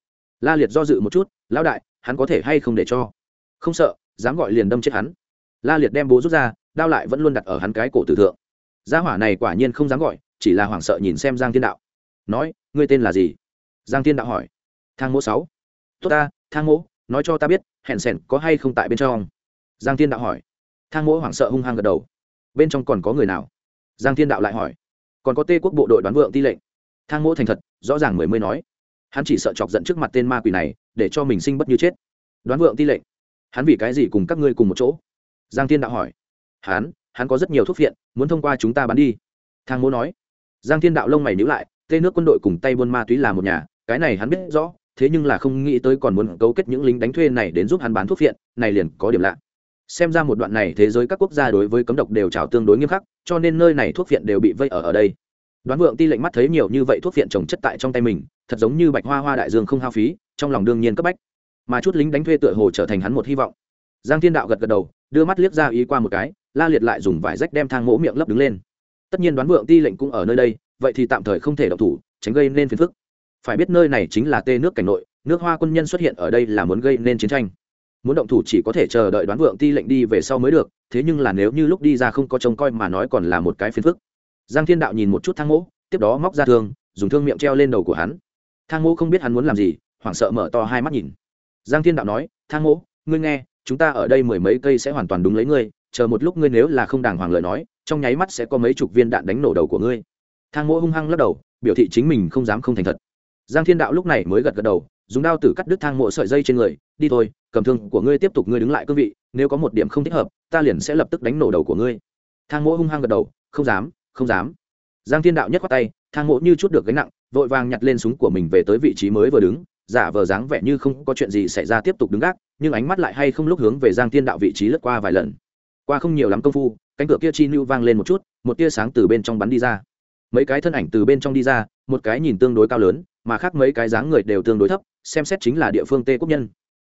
La liệt do dự một chút, lão đại, hắn có thể hay không để cho? Không sợ, dám gọi liền đâm chết hắn. La liệt đem bố rút ra, đao lại vẫn luôn đặt ở hắn cái cổ tử thượng. Gia hỏa này quả nhiên không dám gọi, chỉ là hoảng sợ nhìn xem giang thiên đạo. Nói, ngươi tên là gì? Giang thiên đạo hỏi. Thang mỗ sáu. Tốt ta, thang mỗ nói cho ta biết, hẹn sẻn có hay không tại bên trong. Giang thiên đạo hỏi. Thang mỗ hoảng sợ hung hăng gật đầu. Bên trong còn có người nào? Giang thiên đạo lại hỏi. Còn có tê quốc bộ đội đoán vượng ti lệnh. Thang mỗ thành thật, rõ ràng mười mươi nói. Hắn chỉ sợ chọc giận trước mặt tên ma quỷ này, để cho mình sinh bất như chết. Đoán vượng ti lệnh. Hắn vì cái gì cùng các ngươi cùng một chỗ? Giang thiên đạo hỏi. Hắn hắn có rất nhiều thuốc viện muốn thông qua chúng ta bán đi. Thang mỗ nói. Giang thiên đạo lông mày níu lại, tê nước quân đội cùng tay buôn ma túy là một nhà, cái này hắn biết rõ thế nhưng là không nghĩ tới còn muốn cấu kết những lính đánh thuê này đến giúp hắn bán thuốc viện này liền có điểm lạ. Xem ra một đoạn này thế giới các quốc gia đối với cấm độc đều trào tương đối nghiêm khắc, cho nên nơi này thuốc viện đều bị vây ở ở đây. Đoán vượng ti lệnh mắt thấy nhiều như vậy thuốc viện trồng chất tại trong tay mình, thật giống như bạch hoa hoa đại dương không hao phí, trong lòng đương nhiên cấp bách. Mà chút lính đánh thuê tựa hồ trở thành hắn một hy vọng. Giang thiên đạo gật gật đầu, đưa mắt liếc ra ý qua một cái, la liệt lại dùng vải rách đem thang mỗ miệng lấp đứng lên. Tất nhiên đoán vượng ti lệnh cũng ở nơi đây, vậy thì tạm thời không thể độc thủ, tránh gây nên phiền phức phải biết nơi này chính là tê nước cảnh nội, nước hoa quân nhân xuất hiện ở đây là muốn gây nên chiến tranh. Muốn động thủ chỉ có thể chờ đợi đoán vượng ti lệnh đi về sau mới được, thế nhưng là nếu như lúc đi ra không có trông coi mà nói còn là một cái phiền phức. Giang thiên đạo nhìn một chút thang mỗ, tiếp đó móc ra thương, dùng thương miệng treo lên đầu của hắn. Thang mỗ không biết hắn muốn làm gì, hoảng sợ mở to hai mắt nhìn. Giang thiên đạo nói, thang mỗ, ngươi nghe, chúng ta ở đây mười mấy cây sẽ hoàn toàn đúng lấy ngươi, chờ một lúc ngươi nếu là không đàng hoàng lời nói, trong nháy mắt sẽ có mấy chục viên đạn đánh nổ đầu của ngươi. Thang mỗ hung hăng lắc đầu, biểu thị chính mình không dám không thành thật giang thiên đạo lúc này mới gật gật đầu, dùng đao tử cắt đứt thang mộ sợi dây trên người, đi thôi, cầm thương của ngươi tiếp tục ngươi đứng lại cương vị, nếu có một điểm không thích hợp, ta liền sẽ lập tức đánh nổ đầu của ngươi. Thang mộ hung hăng gật đầu, không dám không dám. Giang thiên đạo nhất khoát tay, thang mộ như chút được gánh nặng, vội vàng nhặt lên súng của mình về tới vị trí mới vừa đứng, giả vờ dáng vẻ như không có chuyện gì xảy ra tiếp tục đứng gác, nhưng ánh mắt lại hay không lúc hướng về giang thiên đạo vị trí lướt qua vài lần. Qua không nhiều lắm công phu, cánh cửa kia chi nưu vang lên một chút, một tia sáng từ bên trong bắn đi ra. Mấy cái thân ảnh từ bên trong đi ra, một cái nhìn tương đối cao lớn mà khác mấy cái dáng người đều tương đối thấp xem xét chính là địa phương tê quốc nhân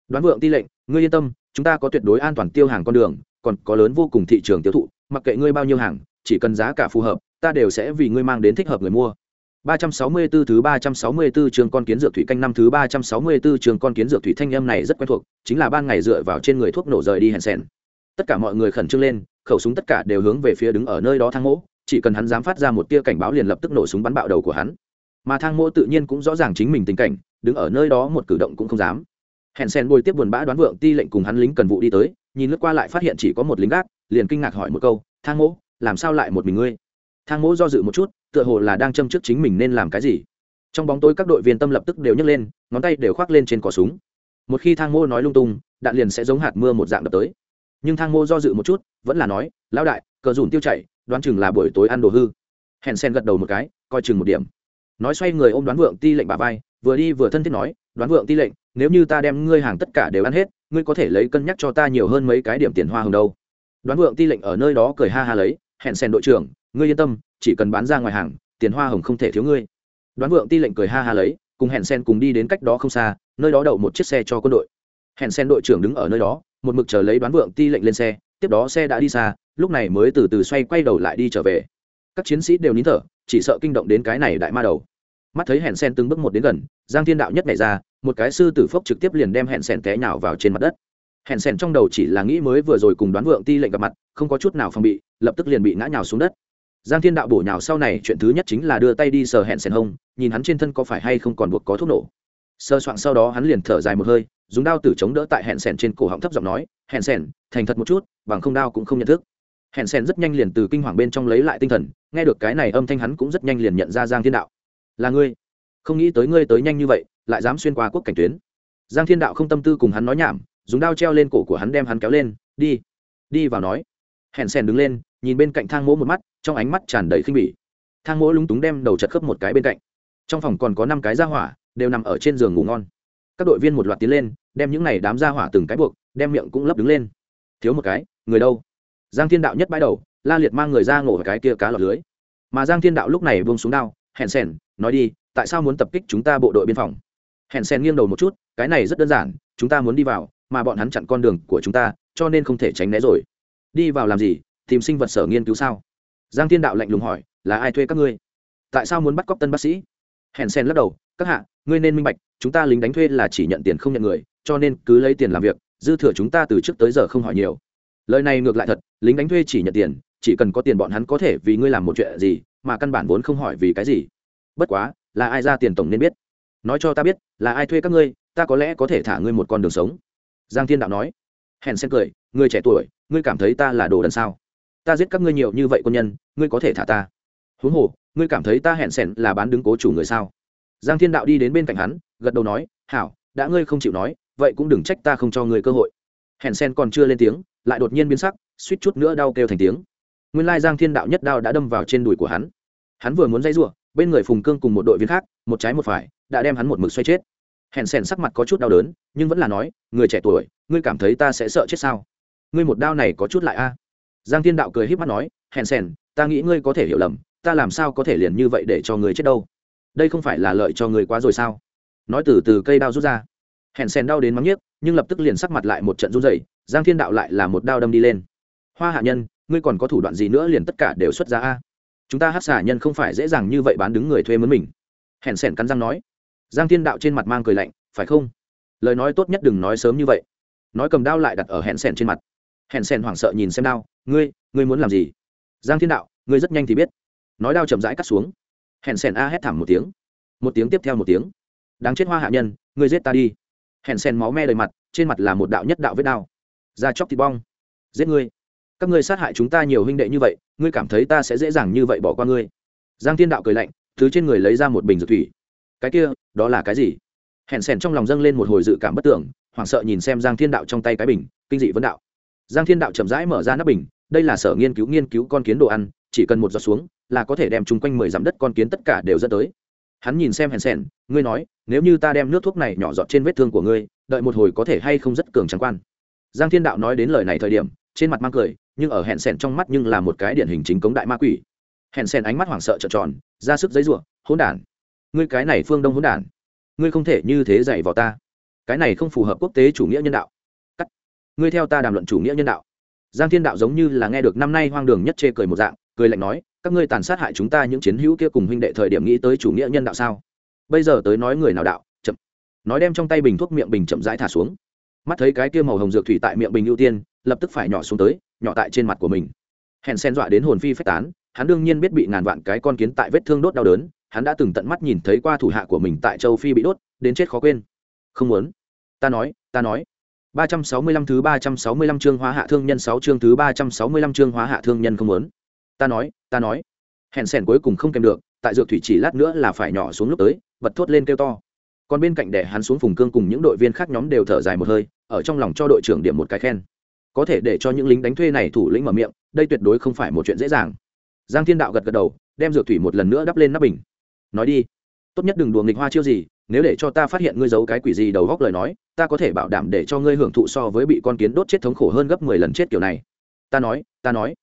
đoán vượng ti lệnh ngươi yên tâm chúng ta có tuyệt đối an toàn tiêu hàng con đường còn có lớn vô cùng thị trường tiêu thụ mặc kệ ngươi bao nhiêu hàng chỉ cần giá cả phù hợp ta đều sẽ vì ngươi mang đến thích hợp người mua 364 thứ 364 trường con kiến dược thủy canh năm thứ 364 trường con kiến dược thủy thanh âm này rất quen thuộc, chính là ban ngày dựa vào trên người thuốc nổ rời đi hèn sen. Tất cả mọi người khẩn trương lên, khẩu súng tất cả đều hướng về phía đứng ở nơi đó thang mỗ, chỉ cần hắn dám phát ra một tia cảnh báo liền lập tức nổ súng bắn bạo đầu của hắn. Mà thang mỗ tự nhiên cũng rõ ràng chính mình tình cảnh, đứng ở nơi đó một cử động cũng không dám. Hẹn sen bồi tiếp buồn bã đoán vượng ti lệnh cùng hắn lính cần vụ đi tới, nhìn lướt qua lại phát hiện chỉ có một lính gác, liền kinh ngạc hỏi một câu, "Thang mỗ, làm sao lại một mình ngươi?" Thang mỗ do dự một chút, tựa hồ là đang châm trước chính mình nên làm cái gì. Trong bóng tối các đội viên tâm lập tức đều nhấc lên ngón tay đều khoác lên trên cỏ súng. Một khi thang mô nói lung tung đạn liền sẽ giống hạt mưa một dạng đập tới. Nhưng thang mô do dự một chút vẫn là nói lão đại cờ dùn tiêu chảy đoán chừng là buổi tối ăn đồ hư. Hẹn sen gật đầu một cái coi chừng một điểm nói xoay người ôm đoán vượng ti lệnh bà vai, vừa đi vừa thân thiết nói, đoán vượng ti lệnh, nếu như ta đem ngươi hàng tất cả đều ăn hết, ngươi có thể lấy cân nhắc cho ta nhiều hơn mấy cái điểm tiền hoa hồng đâu. Đoán vượng ti lệnh ở nơi đó cười ha ha lấy, hẹn sen đội trưởng, ngươi yên tâm, chỉ cần bán ra ngoài hàng, tiền hoa hồng không thể thiếu ngươi. Đoán vượng ti lệnh cười ha ha lấy, cùng hẹn sen cùng đi đến cách đó không xa, nơi đó đậu một chiếc xe cho quân đội. Hẹn sen đội trưởng đứng ở nơi đó, một mực chờ lấy đoán vượng ti lệnh lên xe, tiếp đó xe đã đi xa, lúc này mới từ từ xoay quay đầu lại đi trở về các chiến sĩ đều nín thở chỉ sợ kinh động đến cái này đại ma đầu. Mắt thấy hẹn sen từng bước một đến gần giang thiên đạo nhất nhảy ra một cái sư tử phốc trực tiếp liền đem hẹn sen té nhào vào trên mặt đất. Hẹn sen trong đầu chỉ là nghĩ mới vừa rồi cùng đoán vượng ti lệnh gặp mặt không có chút nào phòng bị lập tức liền bị ngã nhào xuống đất. Giang thiên đạo bổ nhào sau này chuyện thứ nhất chính là đưa tay đi sờ hẹn sen hông nhìn hắn trên thân có phải hay không còn buộc có thuốc nổ. Sơ soạn sau đó hắn liền thở dài một hơi dùng đao tử chống đỡ tại hẹn sen trên cổ họng thấp giọng nói hẹn sen, thành thật một chút bằng không đao cũng không nhận thức hẹn sen rất nhanh liền từ kinh hoàng bên trong lấy lại tinh thần, nghe được cái này âm thanh hắn cũng rất nhanh liền nhận ra giang thiên đạo. Là ngươi. Không nghĩ tới ngươi tới nhanh như vậy, lại dám xuyên qua quốc cảnh tuyến. Giang thiên đạo không tâm tư cùng hắn nói nhảm, dùng đao treo lên cổ của hắn đem hắn kéo lên, đi. Đi vào nói. Hẹn sen đứng lên, nhìn bên cạnh thang mỗ một mắt, trong ánh mắt tràn đầy khinh bỉ. Thang mỗ lúng túng đem đầu chật khớp một cái bên cạnh. Trong phòng còn có năm cái ra hỏa, đều nằm ở trên giường ngủ ngon. Các đội viên một loạt tiến lên, đem những này đám ra hỏa từng cái buộc, đem miệng cũng lấp đứng lên. Thiếu một cái, người đâu? Giang thiên đạo nhất bãi đầu, la liệt mang người ra ngộ cái kia cá lọt lưới. Mà giang thiên đạo lúc này buông xuống đao hẹn sèn, nói đi, tại sao muốn tập kích chúng ta bộ đội biên phòng? Hẹn sèn nghiêng đầu một chút, cái này rất đơn giản, chúng ta muốn đi vào, mà bọn hắn chặn con đường của chúng ta, cho nên không thể tránh né rồi. Đi vào làm gì? Tìm sinh vật sở nghiên cứu sao? Giang thiên đạo lạnh lùng hỏi, là ai thuê các ngươi? Tại sao muốn bắt cóc tân bác sĩ? Hẹn sen lắc đầu, các hạ, ngươi nên minh bạch, chúng ta lính đánh thuê là chỉ nhận tiền không nhận người, cho nên cứ lấy tiền làm việc, dư thừa chúng ta từ trước tới giờ không hỏi nhiều lời này ngược lại thật, lính đánh thuê chỉ nhận tiền, chỉ cần có tiền bọn hắn có thể vì ngươi làm một chuyện gì, mà căn bản vốn không hỏi vì cái gì. Bất quá, là ai ra tiền tổng nên biết. Nói cho ta biết, là ai thuê các ngươi, ta có lẽ có thể thả ngươi một con đường sống. Giang thiên đạo nói. Hèn sen cười ngươi trẻ tuổi, ngươi cảm thấy ta là đồ đần sao? Ta giết các ngươi nhiều như vậy quân nhân, ngươi có thể thả ta? Huống hồ, ngươi cảm thấy ta hẹn sẻn là bán đứng cố chủ người sao? Giang thiên đạo đi đến bên cạnh hắn, gật đầu nói, hảo, đã ngươi không chịu nói, vậy cũng đừng trách ta không cho ngươi cơ hội. Hẹn sen còn chưa lên tiếng lại đột nhiên biến sắc, suýt chút nữa đau kêu thành tiếng. Nguyên lai giang thiên đạo nhất đao đã đâm vào trên đùi của hắn. Hắn vừa muốn dây giụa bên người phùng cương cùng một đội viên khác, một trái một phải, đã đem hắn một mực xoay chết. Hẹn sèn sắc mặt có chút đau đớn, nhưng vẫn là nói, người trẻ tuổi, ngươi cảm thấy ta sẽ sợ chết sao? Ngươi một đao này có chút lại a. Giang thiên đạo cười h í p mắt nói hẹn sèn, ta nghĩ ngươi có thể hiểu lầm, ta làm sao có thể liền như vậy để cho người chết đâu? Đây không phải là lợi cho người quá rồi sao? Nói từ từ cây đao rút ra. Hẹn sèn đau đến mắng nhiếc, nhưng lập tức liền sắc mặt lại một trận run dày giang thiên đạo lại là một đao đâm đi lên. Hoa hạ nhân, ngươi còn có thủ đoạn gì nữa liền tất cả đều xuất ra a? Chúng ta hát xả nhân không phải dễ dàng như vậy bán đứng người thuê mướn mình. Hẹn sẻn cắn răng nói. Giang thiên đạo trên mặt mang cười lạnh, phải không? Lời nói tốt nhất đừng nói sớm như vậy. Nói cầm đao lại đặt ở hẹn sẻn trên mặt. Hẹn sẻn hoảng sợ nhìn xem đao, ngươi ngươi muốn làm gì? Giang thiên đạo, ngươi rất nhanh thì biết. Nói đao chậm rãi cắt xuống. Hẹn sẻn a hét thảm một tiếng. Một tiếng tiếp theo một tiếng. Đáng chết hoa hạ nhân, ngươi giết ta đi. Hẹn sẻn máu me đầy mặt, trên mặt là một đạo nhất đạo vết đao. Ra chóc thịt bong. Giết ngươi. Các ngươi sát hại chúng ta nhiều huynh đệ như vậy, ngươi cảm thấy ta sẽ dễ dàng như vậy bỏ qua ngươi? Giang thiên đạo cười lạnh, thứ trên người lấy ra một bình dược thủy. Cái kia, đó là cái gì? Hẹn Sẻn trong lòng dâng lên một hồi dự cảm bất tưởng, hoảng sợ nhìn xem giang thiên đạo trong tay cái bình, kinh dị vấn đạo. Giang thiên đạo chậm rãi mở ra nắp bình, đây là sở nghiên cứu nghiên cứu con kiến đồ ăn, chỉ cần một giọt xuống, là có thể đem chung quanh mười dặm đất con kiến tất cả đều dẫn tới. Hắn nhìn xem hèn sèn, ngươi nói, nếu như ta đem nước thuốc này nhỏ giọt trên vết thương của ngươi, đợi một hồi có thể hay không rất cường trắng quan? Giang thiên đạo nói đến lời này thời điểm, trên mặt mang cười, nhưng ở hẹn sẻn trong mắt nhưng là một cái điển hình chính cống đại ma quỷ. Hẹn sẻn ánh mắt hoảng sợ trợn tròn, ra sức giấy ruộng hỗn đản, ngươi cái này phương đông hỗn đản, ngươi không thể như thế dạy vào ta. Cái này không phù hợp quốc tế chủ nghĩa nhân đạo. Cắt. Ngươi theo ta đàm luận chủ nghĩa nhân đạo. Giang thiên đạo giống như là nghe được năm nay hoang đường nhất chê cười một dạng, cười lạnh nói, các ngươi tàn sát hại chúng ta những chiến hữu kia cùng huynh đệ thời điểm nghĩ tới chủ nghĩa nhân đạo sao? Bây giờ tới nói người nào đạo, chậm. Nói đem trong tay bình thuốc miệng bình chậm rãi thả xuống mắt thấy cái kia màu hồng dược thủy tại miệng bình ưu tiên lập tức phải nhỏ xuống tới nhỏ tại trên mặt của mình hèn sen dọa đến hồn phi phách tán hắn đương nhiên biết bị ngàn vạn cái con kiến tại vết thương đốt đau đớn hắn đã từng tận mắt nhìn thấy qua thủ hạ của mình tại châu phi bị đốt đến chết khó quên không muốn ta nói ta nói 365 thứ 365 chương hóa hạ thương nhân 6 chương thứ 365 chương hóa hạ thương nhân không muốn. Ta nói, ta nói. Hẹn sèn cuối cùng không kèm được, tại dược thủy chỉ lát nữa là phải nhỏ xuống lúc tới, bật thốt lên kêu to. Còn bên cạnh để hắn xuống phùng cương cùng những đội viên khác nhóm đều thở dài một hơi, ở trong lòng cho đội trưởng điểm một cái khen. Có thể để cho những lính đánh thuê này thủ lĩnh mở miệng, đây tuyệt đối không phải một chuyện dễ dàng. Giang Thiên Đạo gật gật đầu, đem dược thủy một lần nữa đắp lên nắp bình. Nói đi, tốt nhất đừng đùa nghịch hoa chiêu gì, nếu để cho ta phát hiện ngươi giấu cái quỷ gì đầu góc lời nói ta có thể bảo đảm để cho ngươi hưởng thụ so với bị con kiến đốt chết thống khổ hơn gấp mười lần chết kiểu này ta nói ta nói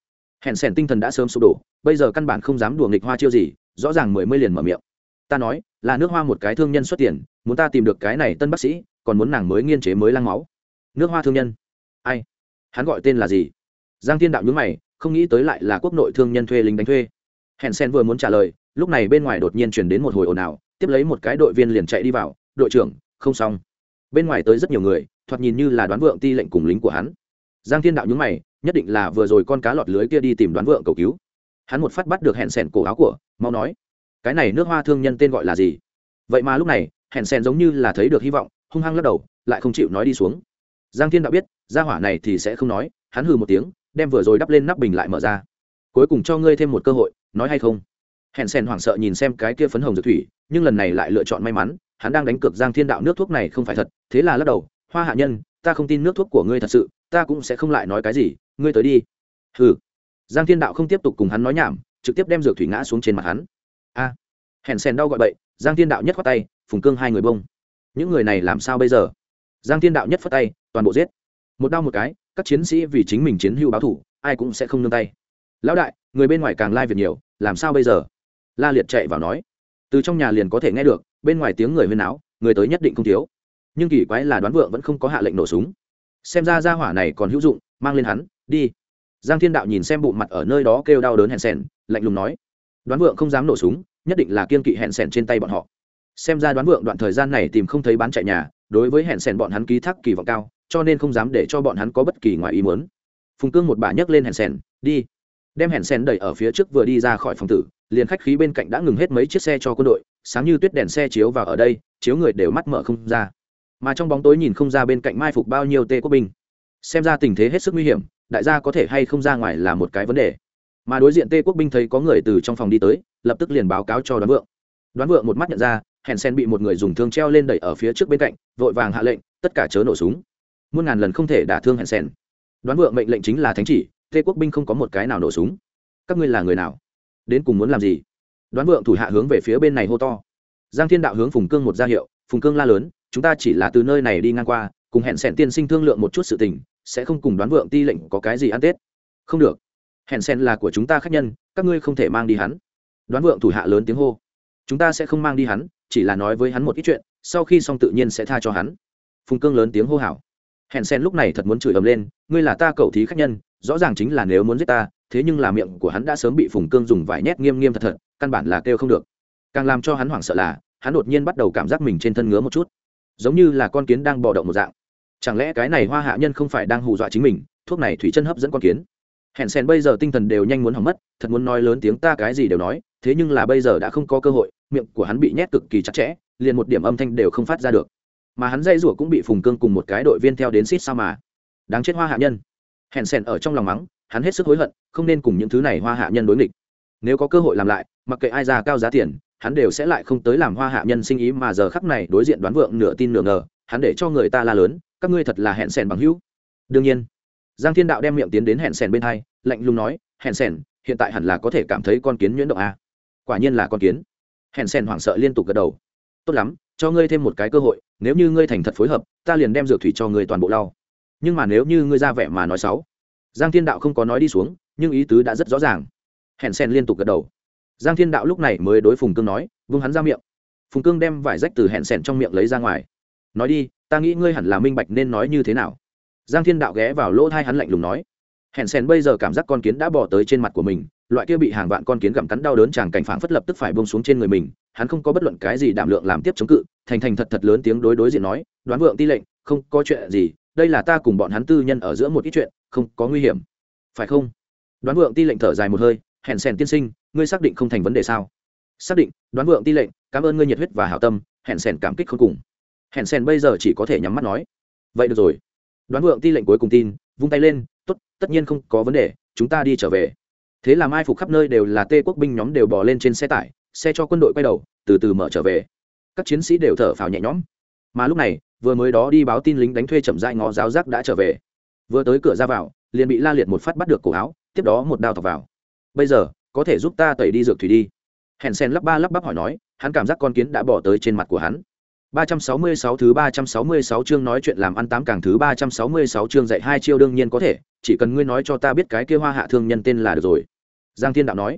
hẹn sẻn tinh thần đã sớm sụp đổ bây giờ căn bản không dám đùa nghịch hoa chiêu gì rõ ràng mười mươi liền mở miệng ta nói, là nước hoa một cái thương nhân xuất tiền, muốn ta tìm được cái này tân bác sĩ, còn muốn nàng mới nghiên chế mới lăng máu. Nước hoa thương nhân. Ai? Hắn gọi tên là gì? Giang thiên đạo nhướng mày, không nghĩ tới lại là quốc nội thương nhân thuê lính đánh thuê. Hẹn sen vừa muốn trả lời, lúc này bên ngoài đột nhiên chuyển đến một hồi ồn ào, tiếp lấy một cái đội viên liền chạy đi vào, đội trưởng, không xong. Bên ngoài tới rất nhiều người, thoạt nhìn như là đoán vượng ti lệnh cùng lính của hắn. Giang thiên đạo nhúng mày, nhất định là vừa rồi con cá lọt lưới kia đi tìm đoán vượng cầu cứu. Hắn một phát bắt được hẹn sẻn cổ áo của, mau nói cái này nước hoa thương nhân tên gọi là gì? Vậy mà lúc này, hẹn sen giống như là thấy được hy vọng, hung hăng lắc đầu, lại không chịu nói đi xuống. Giang thiên đạo biết, gia hỏa này thì sẽ không nói, hắn hừ một tiếng, đem vừa rồi đắp lên nắp bình lại mở ra. Cuối cùng cho ngươi thêm một cơ hội, nói hay không? Hẹn sen hoảng sợ nhìn xem cái kia phấn hồng dược thủy, nhưng lần này lại lựa chọn may mắn, hắn đang đánh cược giang thiên đạo nước thuốc này không phải thật, thế là lắc đầu, hoa hạ nhân, ta không tin nước thuốc của ngươi thật sự, ta cũng sẽ không lại nói cái gì, ngươi tới đi. Hừ. Giang thiên đạo không tiếp tục cùng hắn nói nhảm, trực tiếp đem dược thủy ngã xuống trên mặt hắn a. Hẹn sèn đau gọi bậy, giang thiên đạo nhất khoát tay, phùng cương hai người bông. Những người này làm sao bây giờ? Giang thiên đạo nhất phất tay, toàn bộ giết. Một đau một cái, các chiến sĩ vì chính mình chiến hưu báo thủ, ai cũng sẽ không nương tay. Lão đại, người bên ngoài càng lai việc nhiều, làm sao bây giờ? La liệt chạy vào nói. Từ trong nhà liền có thể nghe được, bên ngoài tiếng người huyên náo, người tới nhất định không thiếu. Nhưng kỳ quái là đoán vượng vẫn không có hạ lệnh nổ súng. Xem ra ra hỏa này còn hữu dụng, mang lên hắn, đi. Giang thiên đạo nhìn xem bụng mặt ở nơi đó kêu đau đớn hèn sèn, lạnh lùng nói đoán vượng không dám nổ súng, nhất định là kiên kỵ hẹn sẻn trên tay bọn họ. Xem ra đoán vượng đoạn thời gian này tìm không thấy bán chạy nhà, đối với hẹn sẻn bọn hắn ký thác kỳ vọng cao, cho nên không dám để cho bọn hắn có bất kỳ ngoài ý muốn. Phùng cương một bà nhấc lên hẹn sẻn, đi. Đem hẹn sẻn đẩy ở phía trước vừa đi ra khỏi phòng tử, liền khách khí bên cạnh đã ngừng hết mấy chiếc xe cho quân đội, sáng như tuyết đèn xe chiếu vào ở đây, chiếu người đều mắt mở không ra. Mà trong bóng tối nhìn không ra bên cạnh mai phục bao nhiêu tê quốc binh. Xem ra tình thế hết sức nguy hiểm, đại gia có thể hay không ra ngoài là một cái vấn đề mà đối diện tê quốc binh thấy có người từ trong phòng đi tới, lập tức liền báo cáo cho đoán vượng. Đoán vượng một mắt nhận ra Hẹn sen bị một người dùng thương treo lên đẩy ở phía trước bên cạnh, vội vàng hạ lệnh, tất cả chớ nổ súng. Muôn ngàn lần không thể đả thương Hẹn sen đoán vượng mệnh lệnh chính là thánh chỉ, tê quốc binh không có một cái nào nổ súng. Các ngươi là người nào? Đến cùng muốn làm gì? Đoán vượng thủ hạ hướng về phía bên này hô to. Giang thiên đạo hướng phùng cương một ra hiệu, phùng cương la lớn, chúng ta chỉ là từ nơi này đi ngang qua, cùng hẹn Sen tiên sinh thương lượng một chút sự tình, sẽ không cùng đoán vượng ti lệnh có cái gì ăn tết. Không được hẹn sen là của chúng ta khác nhân, các ngươi không thể mang đi hắn. Đoán vượng thủ hạ lớn tiếng hô. Chúng ta sẽ không mang đi hắn, chỉ là nói với hắn một ít chuyện, sau khi xong tự nhiên sẽ tha cho hắn. Phùng cương lớn tiếng hô hào. Hẹn sen lúc này thật muốn chửi ầm lên, ngươi là ta cầu thí khách nhân, rõ ràng chính là nếu muốn giết ta, thế nhưng là miệng của hắn đã sớm bị phùng cương dùng vải nhét nghiêm nghiêm thật thật, căn bản là kêu không được. Càng làm cho hắn hoảng sợ là, hắn đột nhiên bắt đầu cảm giác mình trên thân ngứa một chút. Giống như là con kiến đang bò động một dạng. Chẳng lẽ cái này hoa hạ nhân không phải đang hù dọa chính mình, thuốc này thủy chân hấp dẫn con kiến? Hẹn sen bây giờ tinh thần đều nhanh muốn hỏng mất, thật muốn nói lớn tiếng ta cái gì đều nói, thế nhưng là bây giờ đã không có cơ hội, miệng của hắn bị nhét cực kỳ chặt chẽ, liền một điểm âm thanh đều không phát ra được. Mà hắn dây rủa cũng bị phùng cương cùng một cái đội viên theo đến xít sao mà. Đáng chết hoa hạ nhân. Hẹn sen ở trong lòng mắng, hắn hết sức hối hận, không nên cùng những thứ này hoa hạ nhân đối nghịch. Nếu có cơ hội làm lại, mặc kệ ai ra cao giá tiền, hắn đều sẽ lại không tới làm hoa hạ nhân sinh ý mà giờ khắc này đối diện đoán vượng nửa tin nửa ngờ, hắn để cho người ta la lớn, các ngươi thật là hẹn sèn bằng hữu. Đương nhiên giang thiên đạo đem miệng tiến đến hẹn sèn bên hai, lạnh lùng nói, hẹn sèn, hiện tại hẳn là có thể cảm thấy con kiến nhuyễn động a. Quả nhiên là con kiến. Hẹn sèn hoảng sợ liên tục gật đầu. Tốt lắm, cho ngươi thêm một cái cơ hội, nếu như ngươi thành thật phối hợp, ta liền đem dược thủy cho ngươi toàn bộ lau. Nhưng mà nếu như ngươi ra vẻ mà nói xấu. Giang thiên đạo không có nói đi xuống, nhưng ý tứ đã rất rõ ràng. Hẹn sèn liên tục gật đầu. Giang thiên đạo lúc này mới đối phùng cương nói, vung hắn ra miệng. Phùng cương đem vải rách từ hẹn sèn trong miệng lấy ra ngoài. Nói đi, ta nghĩ ngươi hẳn là minh bạch nên nói như thế nào giang thiên đạo ghé vào lỗ thai hắn lạnh lùng nói hẹn sen bây giờ cảm giác con kiến đã bỏ tới trên mặt của mình, loại kia bị hàng vạn con kiến gặm cắn đau đớn chàng cảnh phản phất lập tức phải bông xuống trên người mình, hắn không có bất luận cái gì đảm lượng làm tiếp chống cự, thành thành thật thật lớn tiếng đối đối diện nói, đoán vượng ti lệnh, không có chuyện gì, đây là ta cùng bọn hắn tư nhân ở giữa một ít chuyện, không có nguy hiểm. Phải không? Đoán vượng ti lệnh thở dài một hơi hẹn sen tiên sinh, ngươi xác định không thành vấn đề sao? Xác định, đoán vượng ti lệnh, cảm ơn ngươi nhiệt huyết và hảo tâm hẹn sen cảm kích không cùng. Hẹn sen bây giờ chỉ có thể nhắm mắt nói, vậy được rồi đoán vượng ti lệnh cuối cùng tin, vung tay lên, tốt, tất nhiên không có vấn đề, chúng ta đi trở về. Thế là mai phục khắp nơi đều là tê quốc binh nhóm đều bỏ lên trên xe tải, xe cho quân đội quay đầu, từ từ mở trở về. Các chiến sĩ đều thở phào nhẹ nhõm. Mà lúc này, vừa mới đó đi báo tin lính đánh thuê chậm dại ngó giáo giác đã trở về. Vừa tới cửa ra vào, liền bị la liệt một phát bắt được cổ áo, tiếp đó một đao thọc vào. Bây giờ, có thể giúp ta tẩy đi dược thủy đi. Hẹn sen lắp ba lắp bắp hỏi nói, hắn cảm giác con kiến đã bỏ tới trên mặt của hắn. 366 thứ 366 chương nói chuyện làm ăn tám càng thứ 366 chương dạy hai chiêu đương nhiên có thể, chỉ cần ngươi nói cho ta biết cái kia hoa hạ thương nhân tên là được rồi. Giang Thiên Đạo nói.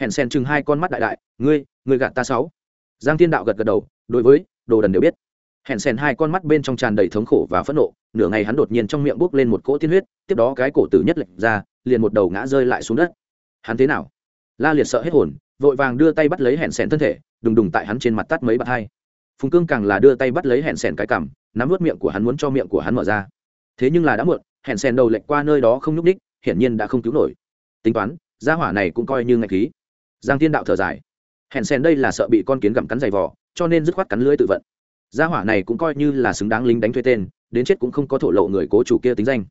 Hèn sen chừng hai con mắt đại đại, ngươi, ngươi gạt ta sáu. Giang Thiên Đạo gật gật đầu, đối với, đồ đần đều biết. Hèn sen hai con mắt bên trong tràn đầy thống khổ và phẫn nộ, nửa ngày hắn đột nhiên trong miệng bốc lên một cỗ tiên huyết, tiếp đó cái cổ tử nhất lệch ra, liền một đầu ngã rơi lại xuống đất. Hắn thế nào? La Liệt sợ hết hồn, vội vàng đưa tay bắt lấy hèn sen thân thể, đùng đùng tại hắn trên mặt tát mấy bạt hai phùng cương càng là đưa tay bắt lấy hẹn sèn cái cằm, nắm vớt miệng của hắn muốn cho miệng của hắn mở ra. Thế nhưng là đã muộn, hẹn sèn đầu lệch qua nơi đó không nhúc ních hiển nhiên đã không cứu nổi. Tính toán, gia hỏa này cũng coi như ngạch khí. Giang thiên đạo thở dài. Hẹn sèn đây là sợ bị con kiến gặm cắn dày vỏ cho nên dứt khoát cắn lưới tự vận. Gia hỏa này cũng coi như là xứng đáng lính đánh thuê tên, đến chết cũng không có thổ lộ người cố chủ kia tính danh.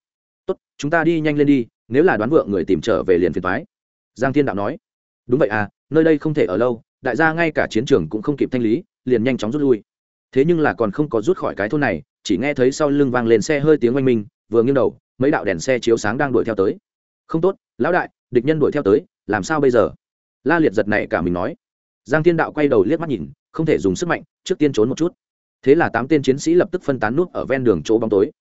Tốt, chúng ta đi nhanh lên đi, nếu là đoán vợ người tìm trở về liền phiền thoái giang thiên đạo nói. Đúng vậy à nơi đây không thể ở lâu, đại gia ngay cả chiến trường cũng không kịp thanh lý liền nhanh chóng rút lui. Thế nhưng là còn không có rút khỏi cái thôn này, chỉ nghe thấy sau lưng vang lên xe hơi tiếng oanh minh, vừa nghiêng đầu, mấy đạo đèn xe chiếu sáng đang đuổi theo tới. Không tốt, lão đại, địch nhân đuổi theo tới, làm sao bây giờ? La liệt giật này cả mình nói. Giang thiên đạo quay đầu liếc mắt nhìn, không thể dùng sức mạnh, trước tiên trốn một chút. Thế là tám tên chiến sĩ lập tức phân tán núp ở ven đường chỗ bóng tối.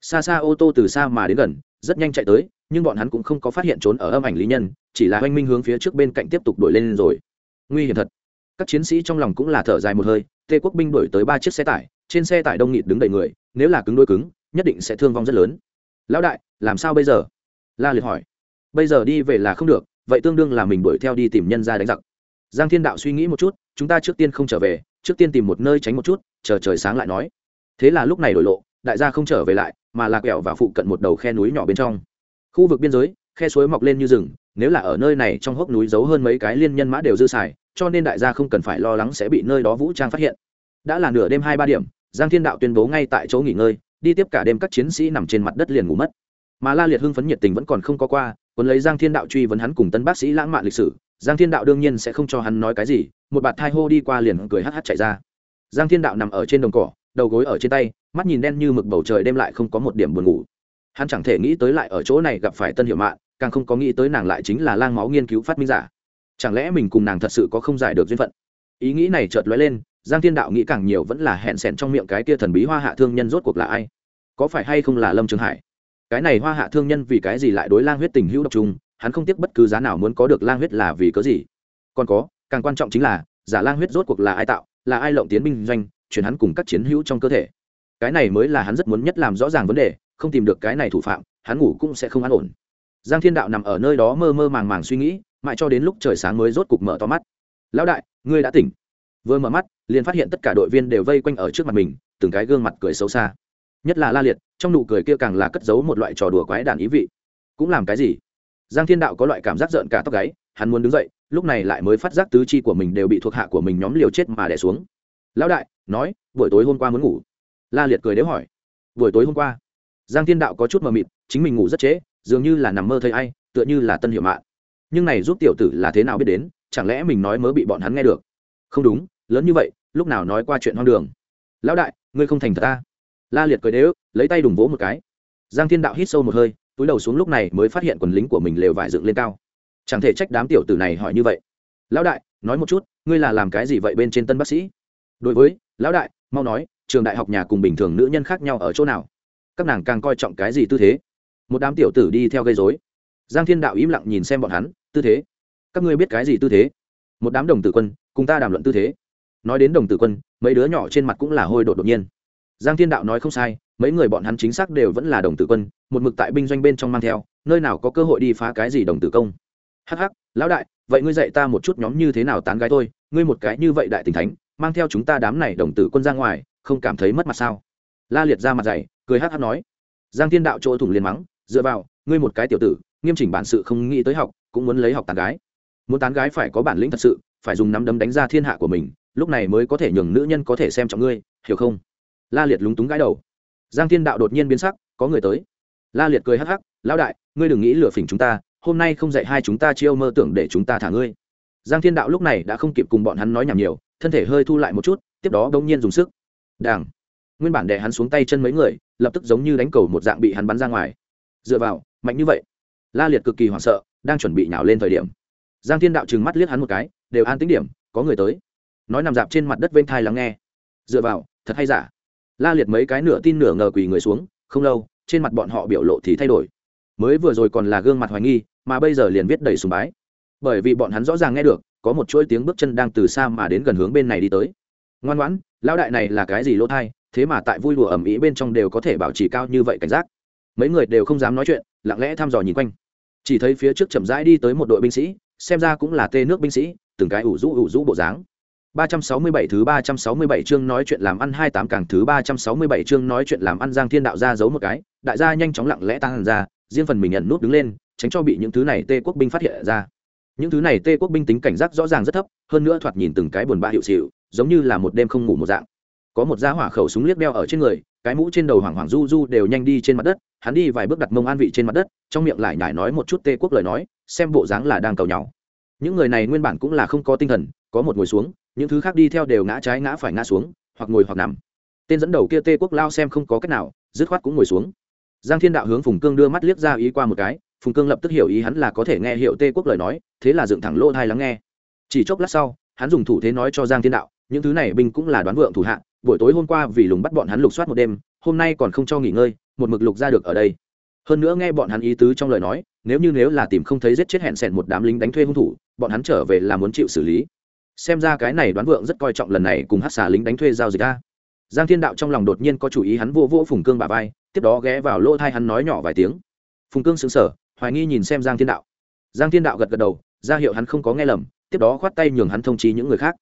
Xa xa ô tô từ xa mà đến gần, rất nhanh chạy tới, nhưng bọn hắn cũng không có phát hiện trốn ở âm ảnh lý nhân, chỉ là oanh minh hướng phía trước bên cạnh tiếp tục đuổi lên rồi. Nguy hiểm thật các chiến sĩ trong lòng cũng là thở dài một hơi, tê quốc binh đuổi tới ba chiếc xe tải, trên xe tải đông nghịt đứng đầy người, nếu là cứng đôi cứng, nhất định sẽ thương vong rất lớn. Lão đại, làm sao bây giờ? La liệt hỏi. Bây giờ đi về là không được, vậy tương đương là mình đuổi theo đi tìm nhân ra đánh giặc. Giang thiên đạo suy nghĩ một chút, chúng ta trước tiên không trở về, trước tiên tìm một nơi tránh một chút, chờ trời sáng lại nói. Thế là lúc này đổi lộ, đại gia không trở về lại, mà lạc quẹo và phụ cận một đầu khe núi nhỏ bên trong. Khu vực biên giới, khe suối mọc lên như rừng, nếu là ở nơi này trong hốc núi giấu hơn mấy cái liên nhân mã đều dư xài cho nên đại gia không cần phải lo lắng sẽ bị nơi đó vũ trang phát hiện. Đã là nửa đêm hai ba điểm giang thiên đạo tuyên bố ngay tại chỗ nghỉ ngơi đi tiếp cả đêm các chiến sĩ nằm trên mặt đất liền ngủ mất. Mà la liệt hưng phấn nhiệt tình vẫn còn không có qua còn lấy giang thiên đạo truy vấn hắn cùng tân bác sĩ lãng mạn lịch sử giang thiên đạo đương nhiên sẽ không cho hắn nói cái gì một bạt thai hô đi qua liền cười hắt hắt chạy ra. Giang thiên đạo nằm ở trên đồng cỏ đầu gối ở trên tay mắt nhìn đen như mực bầu trời đêm lại không có một điểm buồn ngủ. Hắn chẳng thể nghĩ tới lại ở chỗ này gặp phải tân hiệu mạn, càng không có nghĩ tới nàng lại chính là lang máu nghiên cứu phát minh giả chẳng lẽ mình cùng nàng thật sự có không giải được duyên phận? Ý nghĩ này chợt lóe lên, giang thiên đạo nghĩ càng nhiều vẫn là hẹn sẹn trong miệng cái kia thần bí hoa hạ thương nhân rốt cuộc là ai? Có phải hay không là lâm trường hải? Cái này hoa hạ thương nhân vì cái gì lại đối lang huyết tình hữu độc trung hắn không tiếc bất cứ giá nào muốn có được lang huyết là vì cớ gì? Còn có, càng quan trọng chính là, giả lang huyết rốt cuộc là ai tạo, là ai lộng tiến binh doanh, chuyển hắn cùng các chiến hữu trong cơ thể. Cái này mới là hắn rất muốn nhất làm rõ ràng vấn đề, không tìm được cái này thủ phạm, hắn ngủ cũng sẽ không an ổn. Giang thiên đạo nằm ở nơi đó mơ mơ màng màng suy nghĩ mãi cho đến lúc trời sáng mới rốt cục mở to mắt. Lão đại, ngươi đã tỉnh. Vừa mở mắt, liền phát hiện tất cả đội viên đều vây quanh ở trước mặt mình, từng cái gương mặt cười xấu xa. Nhất là la liệt, trong nụ cười kia càng là cất giấu một loại trò đùa quái đản ý vị. Cũng làm cái gì? Giang thiên đạo có loại cảm giác giận cả tóc gáy, hắn muốn đứng dậy, lúc này lại mới phát giác tứ chi của mình đều bị thuộc hạ của mình nhóm liều chết mà đẻ xuống. Lão đại, nói, buổi tối hôm qua muốn ngủ. La liệt cười đếu hỏi, buổi tối hôm qua? Giang thiên đạo có chút mờ mịt, chính mình ngủ rất trễ, dường như là nằm mơ thấy ai, tựa như là tân hiệu mạng nhưng này giúp tiểu tử là thế nào biết đến, chẳng lẽ mình nói mới bị bọn hắn nghe được? Không đúng, lớn như vậy, lúc nào nói qua chuyện hoang đường? Lão đại, ngươi không thành thật ta. La liệt cười đế ức lấy tay đùng vỗ một cái. Giang thiên đạo hít sâu một hơi, túi đầu xuống lúc này mới phát hiện quần lính của mình lều vải dựng lên cao. Chẳng thể trách đám tiểu tử này hỏi như vậy. Lão đại, nói một chút, ngươi là làm cái gì vậy bên trên tân bác sĩ? Đối với, lão đại, mau nói, trường đại học nhà cùng bình thường nữ nhân khác nhau ở chỗ nào? Các nàng càng coi trọng cái gì tư thế? Một đám tiểu tử đi theo gây dối giang thiên đạo im lặng nhìn xem bọn hắn tư thế. Các ngươi biết cái gì tư thế? Một đám đồng tử quân, cùng ta đàm luận tư thế. Nói đến đồng tử quân, mấy đứa nhỏ trên mặt cũng là hôi đột đột nhiên. Giang thiên đạo nói không sai, mấy người bọn hắn chính xác đều vẫn là đồng tử quân, một mực tại binh doanh bên trong mang theo, nơi nào có cơ hội đi phá cái gì đồng tử công. Hắc hắc, lão đại, vậy ngươi dạy ta một chút nhóm như thế nào tán gái thôi ngươi một cái như vậy đại tình thánh, mang theo chúng ta đám này đồng tử quân ra ngoài, không cảm thấy mất mặt sao? La liệt ra mặt dày, cười hắc hắc nói. Giang thiên đạo chỗ thủng liền mắng, dựa vào, ngươi một cái tiểu tử, nghiêm chỉnh bản sự không nghĩ tới học cũng muốn lấy học tán gái. Muốn tán gái phải có bản lĩnh thật sự, phải dùng nắm đấm đánh ra thiên hạ của mình, lúc này mới có thể nhường nữ nhân có thể xem trọng ngươi, hiểu không? La liệt lúng túng gãi đầu. Giang thiên đạo đột nhiên biến sắc, có người tới. La liệt cười hắc hắc, lão đại, ngươi đừng nghĩ lừa phỉnh chúng ta, hôm nay không dạy hai chúng ta chiêu mơ tưởng để chúng ta thả ngươi. Giang thiên đạo lúc này đã không kịp cùng bọn hắn nói nhảm nhiều, thân thể hơi thu lại một chút, tiếp đó đ nhiên dùng sức. Đảng nguyên bản đè hắn xuống tay chân mấy người, lập tức giống như đánh cầu một dạng bị hắn bắn ra ngoài. Dựa vào, mạnh như vậy. La liệt cực kỳ hoảng sợ đang chuẩn bị nhào lên thời điểm. Giang thiên đạo trừng mắt liếc hắn một cái, đều an tính điểm, có người tới. Nói nằm dạp trên mặt đất vênh thai lắng nghe. Dựa vào, thật hay giả? La liệt mấy cái nửa tin nửa ngờ quỳ người xuống, không lâu, trên mặt bọn họ biểu lộ thì thay đổi. Mới vừa rồi còn là gương mặt hoài nghi, mà bây giờ liền viết đầy sùng bái. Bởi vì bọn hắn rõ ràng nghe được, có một chuỗi tiếng bước chân đang từ xa mà đến gần hướng bên này đi tới. Ngoan ngoãn, lão đại này là cái gì lỗ thai, thế mà tại vui đùa ẩm ý bên trong đều có thể bảo trì cao như vậy cảnh giác. Mấy người đều không dám nói chuyện, lặng lẽ thăm dò nhìn quanh chỉ thấy phía trước chậm rãi đi tới một đội binh sĩ xem ra cũng là tê nước binh sĩ từng cái ủ rũ ủ rũ bộ dáng 367 thứ 367 chương nói chuyện làm ăn 28 càng thứ 367 chương nói chuyện làm ăn Giang Thiên đạo ra giấu một cái, đại gia nhanh chóng lặng lẽ tăng ra, riêng phần mình nhận nút đứng lên, tránh cho bị những thứ này Tê quốc binh phát hiện ra. Những thứ này Tê quốc binh tính cảnh giác rõ ràng rất thấp, hơn nữa thoạt nhìn từng cái buồn bã hiệu xỉu, giống như là một đêm không ngủ một dạng. có một giá hỏa khẩu súng liếc đeo ở trên người cái mũ trên đầu hoàng hoàng du du đều nhanh đi trên mặt đất hắn đi vài bước đặt mông an vị trên mặt đất, trong miệng lại nhải nói một chút tê quốc lời nói, xem bộ dáng là đang cầu nhau. Những người này nguyên bản cũng là không có tinh thần, có một ngồi xuống, những thứ khác đi theo đều ngã trái ngã phải ngã xuống, hoặc ngồi hoặc nằm. Tên dẫn đầu kia tê quốc lao xem không có cách nào, dứt khoát cũng ngồi xuống. Giang thiên đạo hướng phùng cương đưa mắt liếc ra ý qua một cái, phùng cương lập tức hiểu ý hắn là có thể nghe hiệu tê quốc lời nói, thế là dựng thẳng lỗ thai lắng nghe. Chỉ chốc lát sau, hắn dùng thủ thế nói cho giang thiên đạo, những thứ này binh cũng là đoán vượng thủ hạ, buổi tối hôm qua vì lùng bắt bọn hắn lục soát một đêm, hôm nay còn không cho nghỉ ngơi một mực lục ra được ở đây. Hơn nữa nghe bọn hắn ý tứ trong lời nói nếu như nếu là tìm không thấy giết chết hẹn sẻn một đám lính đánh thuê hung thủ bọn hắn trở về là muốn chịu xử lý. Xem ra cái này đoán vượng rất coi trọng lần này cùng hát xả lính đánh thuê giao dịch ra. giang thiên đạo trong lòng đột nhiên có chủ ý hắn vô vô phùng cương bà vai tiếp đó ghé vào lỗ thai hắn nói nhỏ vài tiếng. Phùng cương sững sờ, hoài nghi nhìn xem giang thiên đạo. Giang thiên đạo gật gật đầu ra hiệu hắn không có nghe lầm tiếp đó khoát tay nhường hắn thông chi những người khác.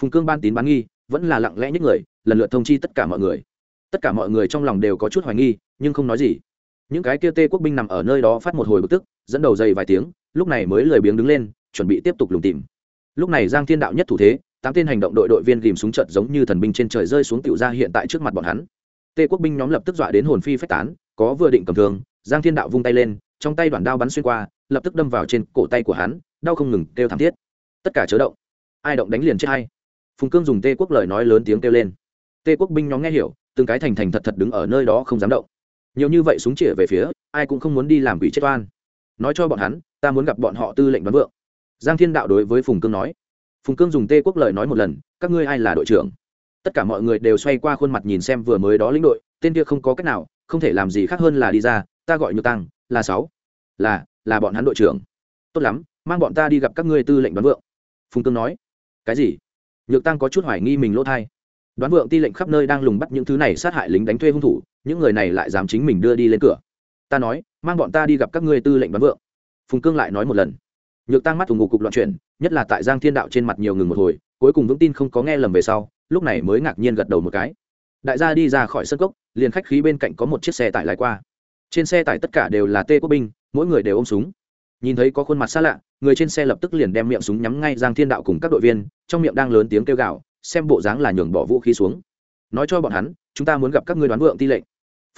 Phùng cương ban tín bán nghi vẫn là lặng lẽ nhất người lần lượt thông chi tất cả mọi người. Tất cả mọi người trong lòng đều có chút hoài nghi nhưng không nói gì. Những cái kia tê quốc binh nằm ở nơi đó phát một hồi bực tức, dẫn đầu dày vài tiếng, lúc này mới lười biếng đứng lên, chuẩn bị tiếp tục lùng tìm. Lúc này giang thiên đạo nhất thủ thế, tám tên hành động đội đội viên ghìm súng trận giống như thần binh trên trời rơi xuống tiểu ra hiện tại trước mặt bọn hắn. Tê quốc binh nhóm lập tức dọa đến hồn phi phách tán, có vừa định cầm thường giang thiên đạo vung tay lên, trong tay đoạn đao bắn xuyên qua, lập tức đâm vào trên cổ tay của hắn, đau không ngừng kêu thảm thiết. Tất cả chớ động. Ai động đánh liền chết hay phùng cương dùng tê quốc lời nói lớn tiếng kêu lên. Tê quốc binh nhóm nghe hiểu, từng cái thành thành thật thật đứng ở nơi đó không dám động nhiều như vậy súng chĩa về phía, ai cũng không muốn đi làm quỷ chết oan. Nói cho bọn hắn, ta muốn gặp bọn họ tư lệnh đoán vượng. Giang thiên đạo đối với phùng cương nói. Phùng cương dùng tê quốc lời nói một lần, các ngươi ai là đội trưởng? Tất cả mọi người đều xoay qua khuôn mặt nhìn xem vừa mới đó lĩnh đội, tên kia không có cách nào, không thể làm gì khác hơn là đi ra, ta gọi nhược tăng, là sáu. Là là bọn hắn đội trưởng. Tốt lắm, mang bọn ta đi gặp các ngươi tư lệnh đoán vượng. Phùng cương nói. Cái gì? Nhược tăng có chút hoài nghi mình lỗ thai đoán vượng ti lệnh khắp nơi đang lùng bắt những thứ này sát hại lính đánh thuê hung thủ, những người này lại dám chính mình đưa đi lên cửa. Ta nói, mang bọn ta đi gặp các ngươi tư lệnh đoán vượng. Phùng cương lại nói một lần. Nhược tăng mắt thùng ngục cục loạn chuyển, nhất là tại giang thiên đạo trên mặt nhiều ngừng một hồi, cuối cùng vững tin không có nghe lầm về sau, lúc này mới ngạc nhiên gật đầu một cái. Đại gia đi ra khỏi sân cốc, liền khách khí bên cạnh có một chiếc xe tải lại qua. Trên xe tải tất cả đều là tê quốc binh, mỗi người đều ôm súng. Nhìn thấy có khuôn mặt xa lạ, người trên xe lập tức liền đem miệng súng nhắm ngay giang thiên đạo cùng các đội viên, trong miệng đang lớn tiếng kêu gào xem bộ dáng là nhường bỏ vũ khí xuống. Nói cho bọn hắn, chúng ta muốn gặp các ngươi đoán vượng ti lệnh.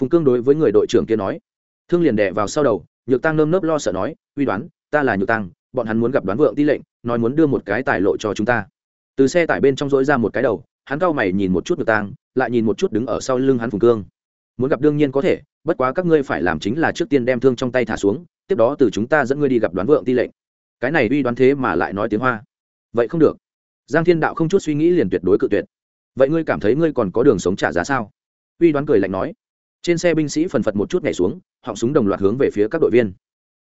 Phùng cương đối với người đội trưởng kia nói. Thương liền đẻ vào sau đầu, nhược tăng nơm nớp lo sợ nói, uy đoán, ta là nhược tăng, bọn hắn muốn gặp đoán vượng ti lệnh, nói muốn đưa một cái tài lộ cho chúng ta. Từ xe tải bên trong dối ra một cái đầu, hắn cau mày nhìn một chút nhược tăng, lại nhìn một chút đứng ở sau lưng hắn phùng cương. Muốn gặp đương nhiên có thể, bất quá các ngươi phải làm chính là trước tiên đem thương trong tay thả xuống, tiếp đó từ chúng ta dẫn ngươi đi gặp đoán vượng ti lệnh. Cái này uy đoán thế mà lại nói tiếng hoa. Vậy không được giang thiên đạo không chút suy nghĩ liền tuyệt đối cự tuyệt. Vậy ngươi cảm thấy ngươi còn có đường sống trả giá sao? Uy đoán cười lạnh nói. Trên xe binh sĩ phần phật một chút nhảy xuống, họng súng đồng loạt hướng về phía các đội viên.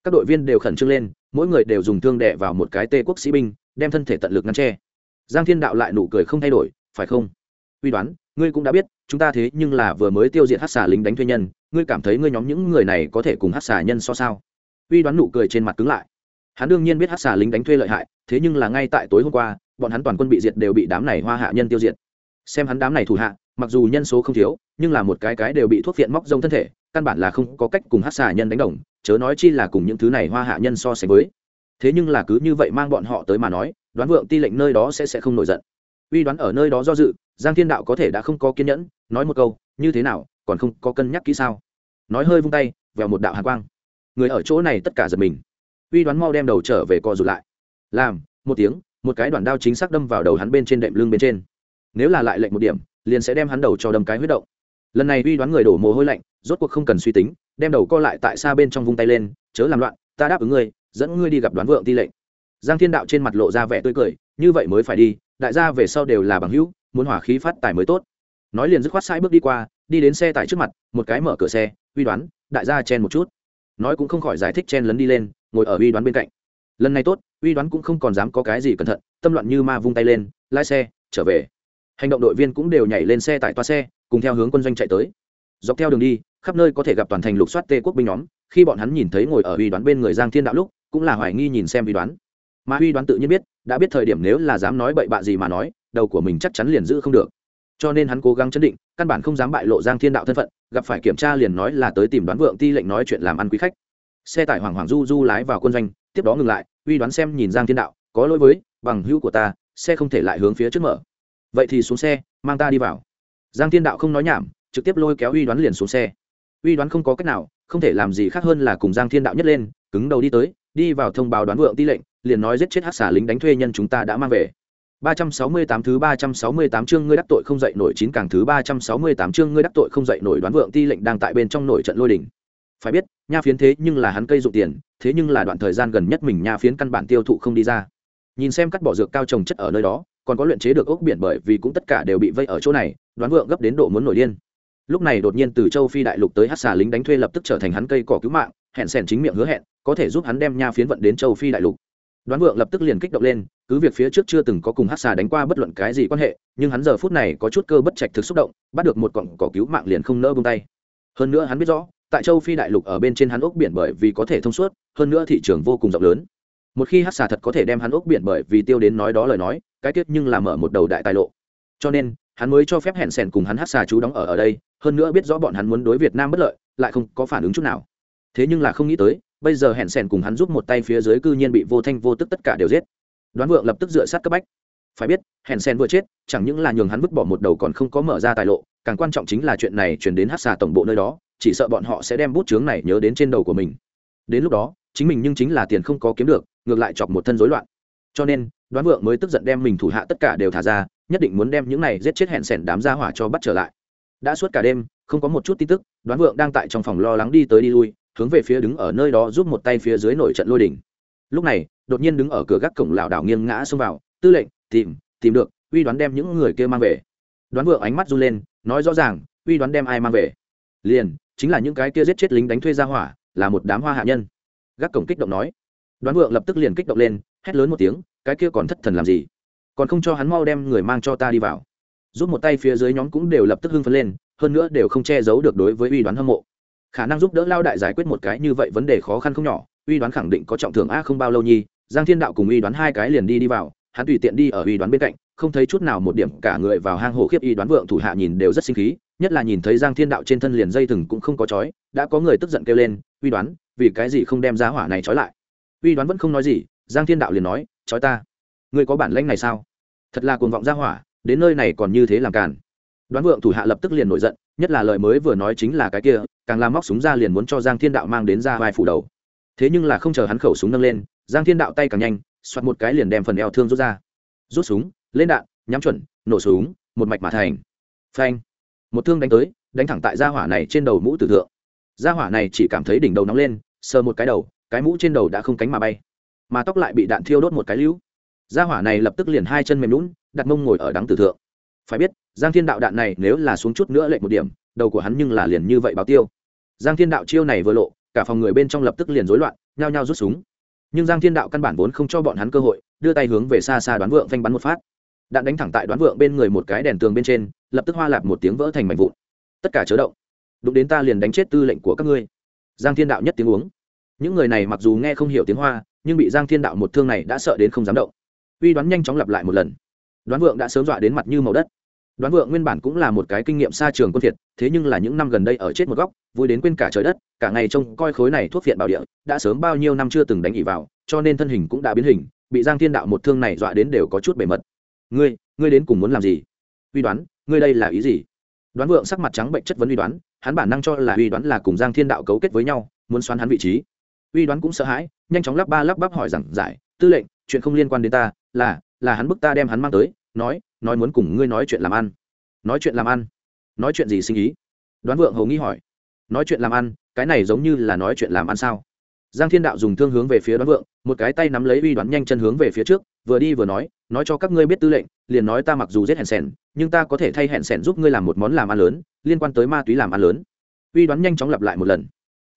Các đội viên đều khẩn trương lên, mỗi người đều dùng thương đẻ vào một cái tê quốc sĩ binh, đem thân thể tận lực ngăn tre giang thiên đạo lại nụ cười không thay đổi, phải không? Uy đoán, ngươi cũng đã biết, chúng ta thế nhưng là vừa mới tiêu diệt hát xà lính đánh thuê nhân, ngươi cảm thấy ngươi nhóm những người này có thể cùng hát xà nhân so sao? Uy đoán nụ cười trên mặt cứng lại. Hắn đương nhiên biết hát xà lính đánh thuê lợi hại, thế nhưng là ngay tại tối hôm qua bọn hắn toàn quân bị diệt đều bị đám này hoa hạ nhân tiêu diệt. Xem hắn đám này thủ hạ, mặc dù nhân số không thiếu, nhưng là một cái cái đều bị thuốc viện móc rông thân thể, căn bản là không có cách cùng hát xà nhân đánh đồng, chớ nói chi là cùng những thứ này hoa hạ nhân so sánh với. Thế nhưng là cứ như vậy mang bọn họ tới mà nói, đoán vượng ti lệnh nơi đó sẽ sẽ không nổi giận. Uy đoán ở nơi đó do dự, giang thiên đạo có thể đã không có kiên nhẫn, nói một câu, như thế nào, còn không có cân nhắc kỹ sao? Nói hơi vung tay, vèo một đạo hàn quang. Người ở chỗ này tất cả giật mình. Uy đoán mau đem đầu trở về co rụt lại. Làm, một tiếng một cái đoạn đao chính xác đâm vào đầu hắn bên trên đệm lưng bên trên. Nếu là lại lệnh một điểm, liền sẽ đem hắn đầu cho đâm cái huyết động. Lần này uy đoán người đổ mồ hôi lạnh, rốt cuộc không cần suy tính, đem đầu co lại tại xa bên trong vung tay lên, chớ làm loạn, ta đáp ứng ngươi, dẫn ngươi đi gặp đoán vượng ti lệnh. Giang thiên đạo trên mặt lộ ra vẻ tươi cười, như vậy mới phải đi, đại gia về sau đều là bằng hữu, muốn hỏa khí phát tài mới tốt. Nói liền dứt khoát sai bước đi qua, đi đến xe tải trước mặt, một cái mở cửa xe, uy đoán, đại gia chen một chút. Nói cũng không khỏi giải thích chen lấn đi lên, ngồi ở uy đoán bên cạnh. Lần này tốt uy đoán cũng không còn dám có cái gì cẩn thận, tâm loạn như ma vung tay lên, lái xe, trở về. Hành động đội viên cũng đều nhảy lên xe tại toa xe, cùng theo hướng quân doanh chạy tới. Dọc theo đường đi, khắp nơi có thể gặp toàn thành lục soát tê quốc binh nhóm, khi bọn hắn nhìn thấy ngồi ở uy đoán bên người giang thiên đạo lúc, cũng là hoài nghi nhìn xem uy đoán. Mà uy đoán tự nhiên biết, đã biết thời điểm nếu là dám nói bậy bạ gì mà nói, đầu của mình chắc chắn liền giữ không được. Cho nên hắn cố gắng chấn định, căn bản không dám bại lộ giang thiên đạo thân phận, gặp phải kiểm tra liền nói là tới tìm đoán vượng ti lệnh nói chuyện làm ăn quý khách. Xe tải hoàng hoàng du du lái vào quân doanh, tiếp đó ngừng lại uy đoán xem nhìn giang thiên đạo có lỗi với bằng hữu của ta xe không thể lại hướng phía trước mở. Vậy thì xuống xe mang ta đi vào. Giang thiên đạo không nói nhảm trực tiếp lôi kéo uy đoán liền xuống xe. Uy đoán không có cách nào không thể làm gì khác hơn là cùng giang thiên đạo nhất lên cứng đầu đi tới đi vào thông báo đoán vượng ti lệnh liền nói giết chết hát xả lính đánh thuê nhân chúng ta đã mang về. 368 thứ 368 chương ngươi đắc tội không dậy nổi chín càng thứ 368 chương ngươi đắc tội không dậy nổi đoán vượng ti lệnh đang tại bên trong nổi trận lôi đỉnh. Phải biết, nha phiến thế nhưng là hắn cây dụng tiền, thế nhưng là đoạn thời gian gần nhất mình nha phiến căn bản tiêu thụ không đi ra. Nhìn xem cắt bỏ dược cao trồng chất ở nơi đó, còn có luyện chế được ốc biển bởi vì cũng tất cả đều bị vây ở chỗ này, đoán vượng gấp đến độ muốn nổi điên. Lúc này đột nhiên từ châu Phi đại lục tới hắc xà lính đánh thuê lập tức trở thành hắn cây cỏ cứu mạng, hẹn sèn chính miệng hứa hẹn, có thể giúp hắn đem nha phiến vận đến châu Phi đại lục đoán vượng lập tức liền kích động lên cứ việc phía trước chưa từng có cùng hát xà đánh qua bất luận cái gì quan hệ nhưng hắn giờ phút này có chút cơ bất trạch thực xúc động bắt được một cọng cỏ cứu mạng liền không nỡ bông tay hơn nữa hắn biết rõ tại châu phi đại lục ở bên trên hắn ốc biển bởi vì có thể thông suốt, hơn nữa thị trường vô cùng rộng lớn. Một khi hát xà thật có thể đem hắn ốc biển bởi vì tiêu đến nói đó lời nói, cái tiết nhưng là mở một đầu đại tài lộ. Cho nên, hắn mới cho phép hẹn sẻn cùng hắn hát xà chú đóng ở ở đây, hơn nữa biết rõ bọn hắn muốn đối việt nam bất lợi, lại không có phản ứng chút nào. Thế nhưng là không nghĩ tới, bây giờ hẹn sẻn cùng hắn giúp một tay phía dưới cư nhiên bị vô thanh vô tức tất cả đều giết. Đoán vượng lập tức dựa sát cấp bách. Phải biết, hẹn sẻn vừa chết, chẳng những là nhường hắn vứt bỏ một đầu còn không có mở ra tài lộ, càng quan trọng chính là chuyện này chuyển đến hát xà tổng bộ nơi đó chỉ sợ bọn họ sẽ đem bút chướng này nhớ đến trên đầu của mình. Đến lúc đó, chính mình nhưng chính là tiền không có kiếm được, ngược lại chọc một thân rối loạn. Cho nên, đoán vượng mới tức giận đem mình thủ hạ tất cả đều thả ra, nhất định muốn đem những này giết chết hẹn sẻn đám gia hỏa cho bắt trở lại. Đã suốt cả đêm, không có một chút tin tức, đoán vượng đang tại trong phòng lo lắng đi tới đi lui, hướng về phía đứng ở nơi đó giúp một tay phía dưới nổi trận lôi đỉnh lúc này, đột nhiên đứng ở cửa gác cổng lảo đảo nghiêng ngã xông vào, tư lệnh, tìm tìm được, uy đoán đem những người kia mang về. Đoán vượng ánh mắt run lên, nói rõ ràng, uy đoán đem ai mang về? Liền chính là những cái kia giết chết lính đánh thuê ra hỏa, là một đám hoa hạ nhân. Gác cổng kích động nói. Đoán vượng lập tức liền kích động lên, hét lớn một tiếng, cái kia còn thất thần làm gì? Còn không cho hắn mau đem người mang cho ta đi vào. Giúp một tay phía dưới nhóm cũng đều lập tức hưng phấn lên, hơn nữa đều không che giấu được đối với uy đoán hâm mộ. Khả năng giúp đỡ lao đại giải quyết một cái như vậy vấn đề khó khăn không nhỏ, uy đoán khẳng định có trọng thưởng a không bao lâu nhi, giang thiên đạo cùng uy đoán hai cái liền đi đi vào, hắn tùy tiện đi ở uy đoán bên cạnh, không thấy chút nào một điểm cả người vào hang hổ khiếp y đoán vượng thủ hạ nhìn đều rất sinh khí nhất là nhìn thấy giang thiên đạo trên thân liền dây thừng cũng không có chói, đã có người tức giận kêu lên, uy đoán, vì cái gì không đem giá hỏa này trói lại? Uy đoán vẫn không nói gì, giang thiên đạo liền nói, trói ta? Ngươi có bản lãnh này sao? Thật là cuồng vọng giá hỏa, đến nơi này còn như thế làm càn. Đoán vượng thủ hạ lập tức liền nổi giận, nhất là lời mới vừa nói chính là cái kia, càng làm móc súng ra liền muốn cho giang thiên đạo mang đến ra vai phủ đầu. Thế nhưng là không chờ hắn khẩu súng nâng lên, giang thiên đạo tay càng nhanh xoặt một cái liền đem phần eo thương rút ra. Rút súng, lên đạn, nhắm chuẩn, nổ súng, một mạch mà thành. Phanh một thương đánh tới, đánh thẳng tại gia hỏa này trên đầu mũ tử thượng. Gia hỏa này chỉ cảm thấy đỉnh đầu nóng lên, sờ một cái đầu, cái mũ trên đầu đã không cánh mà bay, mà tóc lại bị đạn thiêu đốt một cái lưu. Gia hỏa này lập tức liền hai chân mềm lún đặt mông ngồi ở đắng tử thượng. Phải biết, giang thiên đạo đạn này nếu là xuống chút nữa lệnh một điểm, đầu của hắn nhưng là liền như vậy báo tiêu. Giang thiên đạo chiêu này vừa lộ, cả phòng người bên trong lập tức liền rối loạn, nhao nhao rút súng. Nhưng giang thiên đạo căn bản vốn không cho bọn hắn cơ hội, đưa tay hướng về xa xa đoán vượng phanh bắn một phát đạn đánh thẳng tại đoán vượng bên người một cái đèn tường bên trên, lập tức hoa lạp một tiếng vỡ thành mảnh vụn. Tất cả chớ động. Đụng đến ta liền đánh chết tư lệnh của các ngươi. Giang thiên đạo nhất tiếng uống. Những người này mặc dù nghe không hiểu tiếng hoa, nhưng bị giang thiên đạo một thương này đã sợ đến không dám động. Uy đoán nhanh chóng lặp lại một lần. Đoán vượng đã sớm dọa đến mặt như màu đất. Đoán vượng nguyên bản cũng là một cái kinh nghiệm xa trường quân thiệt thế nhưng là những năm gần đây ở chết một góc, vui đến quên cả trời đất, cả ngày trông coi khối này thuốc viện bảo địa, đã sớm bao nhiêu năm chưa từng đánh ỉ vào, cho nên thân hình cũng đã biến hình, bị giang thiên đạo một thương này dọa đến đều có chút bề mật ngươi ngươi đến cùng muốn làm gì? Uy đoán, ngươi đây là ý gì? Đoán vượng sắc mặt trắng bệnh chất vấn uy đoán, hắn bản năng cho là uy đoán là cùng giang thiên đạo cấu kết với nhau, muốn xoắn hắn vị trí. Uy đoán cũng sợ hãi, nhanh chóng lắp ba lắp bắp hỏi rằng, giải, tư lệnh, chuyện không liên quan đến ta, là là hắn bức ta đem hắn mang tới, nói nói muốn cùng ngươi nói chuyện làm ăn. Nói chuyện làm ăn? Nói chuyện gì sinh ý? Đoán vượng hầu nghi hỏi. Nói chuyện làm ăn, cái này giống như là nói chuyện làm ăn sao? Giang thiên đạo dùng thương hướng về phía đoán vượng, một cái tay nắm lấy uy đoán nhanh chân hướng về phía trước, vừa đi vừa nói nói cho các ngươi biết tư lệnh, liền nói ta mặc dù giết hẹn sẻn nhưng ta có thể thay hẹn sẻn giúp ngươi làm một món làm ăn lớn, liên quan tới ma túy làm ăn lớn. Uy đoán nhanh chóng lặp lại một lần.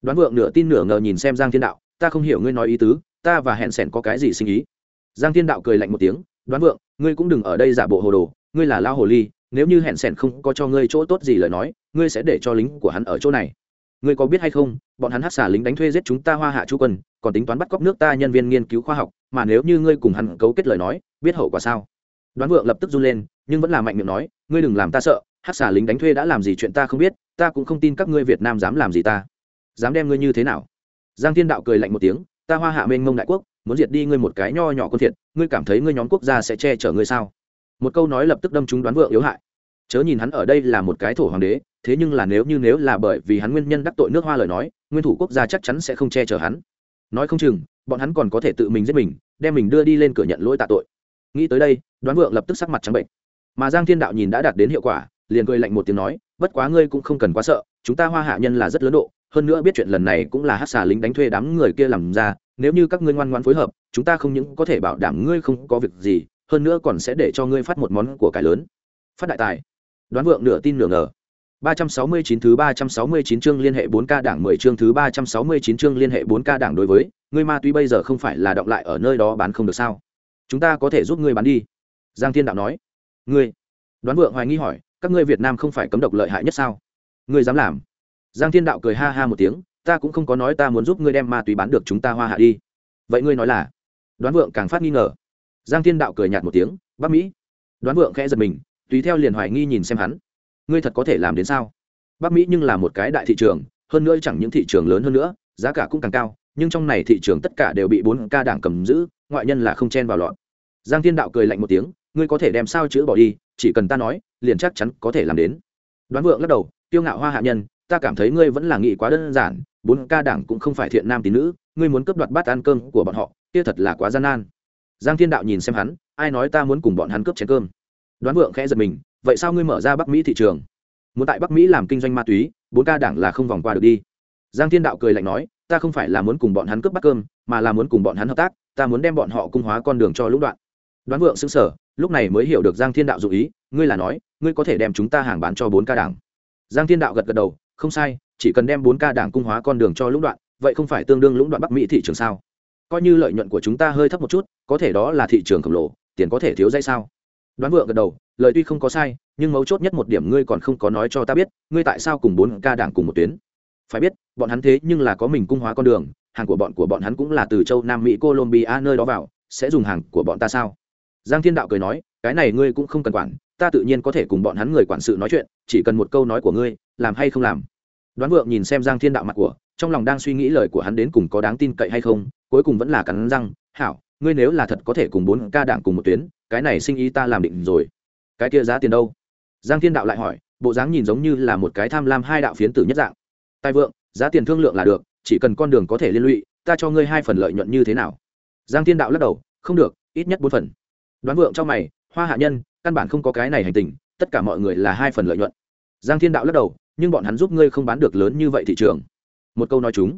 Đoán vượng nửa tin nửa ngờ nhìn xem giang thiên đạo, ta không hiểu ngươi nói ý tứ, ta và hẹn sẻn có cái gì sinh ý? Giang thiên đạo cười lạnh một tiếng, đoán vượng, ngươi cũng đừng ở đây giả bộ hồ đồ, ngươi là lao hồ ly, nếu như hẹn sẻn không có cho ngươi chỗ tốt gì lời nói, ngươi sẽ để cho lính của hắn ở chỗ này ngươi có biết hay không, bọn hắn hát xả lính đánh thuê giết chúng ta hoa hạ chú quân, còn tính toán bắt cóc nước ta nhân viên nghiên cứu khoa học, mà nếu như ngươi cùng hắn cấu kết lời nói, biết hậu quả sao? Đoán vượng lập tức run lên, nhưng vẫn là mạnh miệng nói, ngươi đừng làm ta sợ, hát xả lính đánh thuê đã làm gì chuyện ta không biết, ta cũng không tin các ngươi việt nam dám làm gì ta. Dám đem ngươi như thế nào? Giang thiên đạo cười lạnh một tiếng, ta hoa hạ mênh mông đại quốc, muốn diệt đi ngươi một cái nho nhỏ con thiệt, ngươi cảm thấy ngươi nhóm quốc gia sẽ che chở ngươi sao? Một câu nói lập tức đâm chúng đoán vượng yếu hại. Chớ nhìn hắn ở đây là một cái thổ hoàng đế thế nhưng là nếu như nếu là bởi vì hắn nguyên nhân đắc tội nước hoa lời nói, nguyên thủ quốc gia chắc chắn sẽ không che chở hắn. Nói không chừng, bọn hắn còn có thể tự mình giết mình, đem mình đưa đi lên cửa nhận lỗi tạ tội. Nghĩ tới đây, đoán vượng lập tức sắc mặt trắng bệnh. Mà giang thiên đạo nhìn đã đạt đến hiệu quả, liền cười lạnh một tiếng nói, bất quá ngươi cũng không cần quá sợ, chúng ta hoa hạ nhân là rất lớn độ, hơn nữa biết chuyện lần này cũng là hát xà lính đánh thuê đám người kia làm ra, nếu như các ngươi ngoan ngoan phối hợp, chúng ta không những có thể bảo đảm ngươi không có việc gì, hơn nữa còn sẽ để cho ngươi phát một món của cải lớn. Phát đại tài, đoán vượng nửa tin nửa ngờ. 369 thứ 369 chương liên hệ 4K đảng 10 chương thứ 369 chương liên hệ 4K đảng đối với, ngươi ma túy bây giờ không phải là động lại ở nơi đó bán không được sao? Chúng ta có thể giúp ngươi bán đi." Giang Thiên Đạo nói. "Ngươi?" Đoán Vượng hoài nghi hỏi, "Các ngươi Việt Nam không phải cấm độc lợi hại nhất sao? Ngươi dám làm?" Giang Thiên Đạo cười ha ha một tiếng, "Ta cũng không có nói ta muốn giúp ngươi đem ma túy bán được chúng ta hoa hạ đi." "Vậy ngươi nói là?" Đoán Vượng càng phát nghi ngờ. Giang Thiên Đạo cười nhạt một tiếng, "Bắc Mỹ." Đoán Vượng khẽ giật mình, tùy theo liền hoài nghi nhìn xem hắn ngươi thật có thể làm đến sao? Bắc mỹ nhưng là một cái đại thị trường, hơn nữa chẳng những thị trường lớn hơn nữa, giá cả cũng càng cao, nhưng trong này thị trường tất cả đều bị bốn ca đảng cầm giữ, ngoại nhân là không chen vào lọt. Giang thiên đạo cười lạnh một tiếng, ngươi có thể đem sao chữ bỏ đi, chỉ cần ta nói, liền chắc chắn có thể làm đến. Đoán vượng lắc đầu tiêu ngạo hoa hạ nhân, ta cảm thấy ngươi vẫn là nghĩ quá đơn giản, bốn ca đảng cũng không phải thiện nam tín nữ, ngươi muốn cướp đoạt bát ăn cơm của bọn họ, kia thật là quá gian nan. Giang thiên đạo nhìn xem hắn, ai nói ta muốn cùng bọn hắn cướp chén cơm? Đoán vượng khẽ giật mình vậy sao ngươi mở ra bắc mỹ thị trường? Muốn tại bắc mỹ làm kinh doanh ma túy, bốn ca đảng là không vòng qua được đi. Giang thiên đạo cười lạnh nói, ta không phải là muốn cùng bọn hắn cướp bắt cơm, mà là muốn cùng bọn hắn hợp tác, ta muốn đem bọn họ cung hóa con đường cho lũng đoạn. Đoán vượng xứng sở lúc này mới hiểu được giang thiên đạo dụ ý, ngươi là nói, ngươi có thể đem chúng ta hàng bán cho bốn ca đảng. Giang thiên đạo gật gật đầu, không sai, chỉ cần đem bốn ca đảng cung hóa con đường cho lũng đoạn, vậy không phải tương đương lũng đoạn bắc mỹ thị trường sao? Coi như lợi nhuận của chúng ta hơi thấp một chút, có thể đó là thị trường khổng lồ, tiền có thể thiếu dây sao? Đoán vượng gật đầu lời tuy không có sai, nhưng mấu chốt nhất một điểm ngươi còn không có nói cho ta biết, ngươi tại sao cùng bốn ca đảng cùng một tuyến? Phải biết, bọn hắn thế nhưng là có mình cung hóa con đường, hàng của bọn của bọn hắn cũng là từ châu nam mỹ colombia nơi đó vào, sẽ dùng hàng của bọn ta sao? Giang thiên đạo cười nói, cái này ngươi cũng không cần quản, ta tự nhiên có thể cùng bọn hắn người quản sự nói chuyện, chỉ cần một câu nói của ngươi, làm hay không làm. Đoán vượng nhìn xem giang thiên đạo mặt của, trong lòng đang suy nghĩ lời của hắn đến cùng có đáng tin cậy hay không, cuối cùng vẫn là cắn răng, hảo, ngươi nếu là thật có thể cùng bốn ca đảng cùng một tuyến, cái này sinh ý ta làm định rồi cái kia giá tiền đâu? Giang thiên đạo lại hỏi, bộ dáng nhìn giống như là một cái tham lam hai đạo phiến tử nhất dạng. Tài vượng, giá tiền thương lượng là được, chỉ cần con đường có thể liên lụy, ta cho ngươi hai phần lợi nhuận như thế nào? Giang thiên đạo lắc đầu, không được, ít nhất bốn phần. Đoán vượng cho mày, hoa hạ nhân, căn bản không có cái này hành tình, tất cả mọi người là hai phần lợi nhuận. Giang thiên đạo lắc đầu, nhưng bọn hắn giúp ngươi không bán được lớn như vậy thị trường. Một câu nói chúng.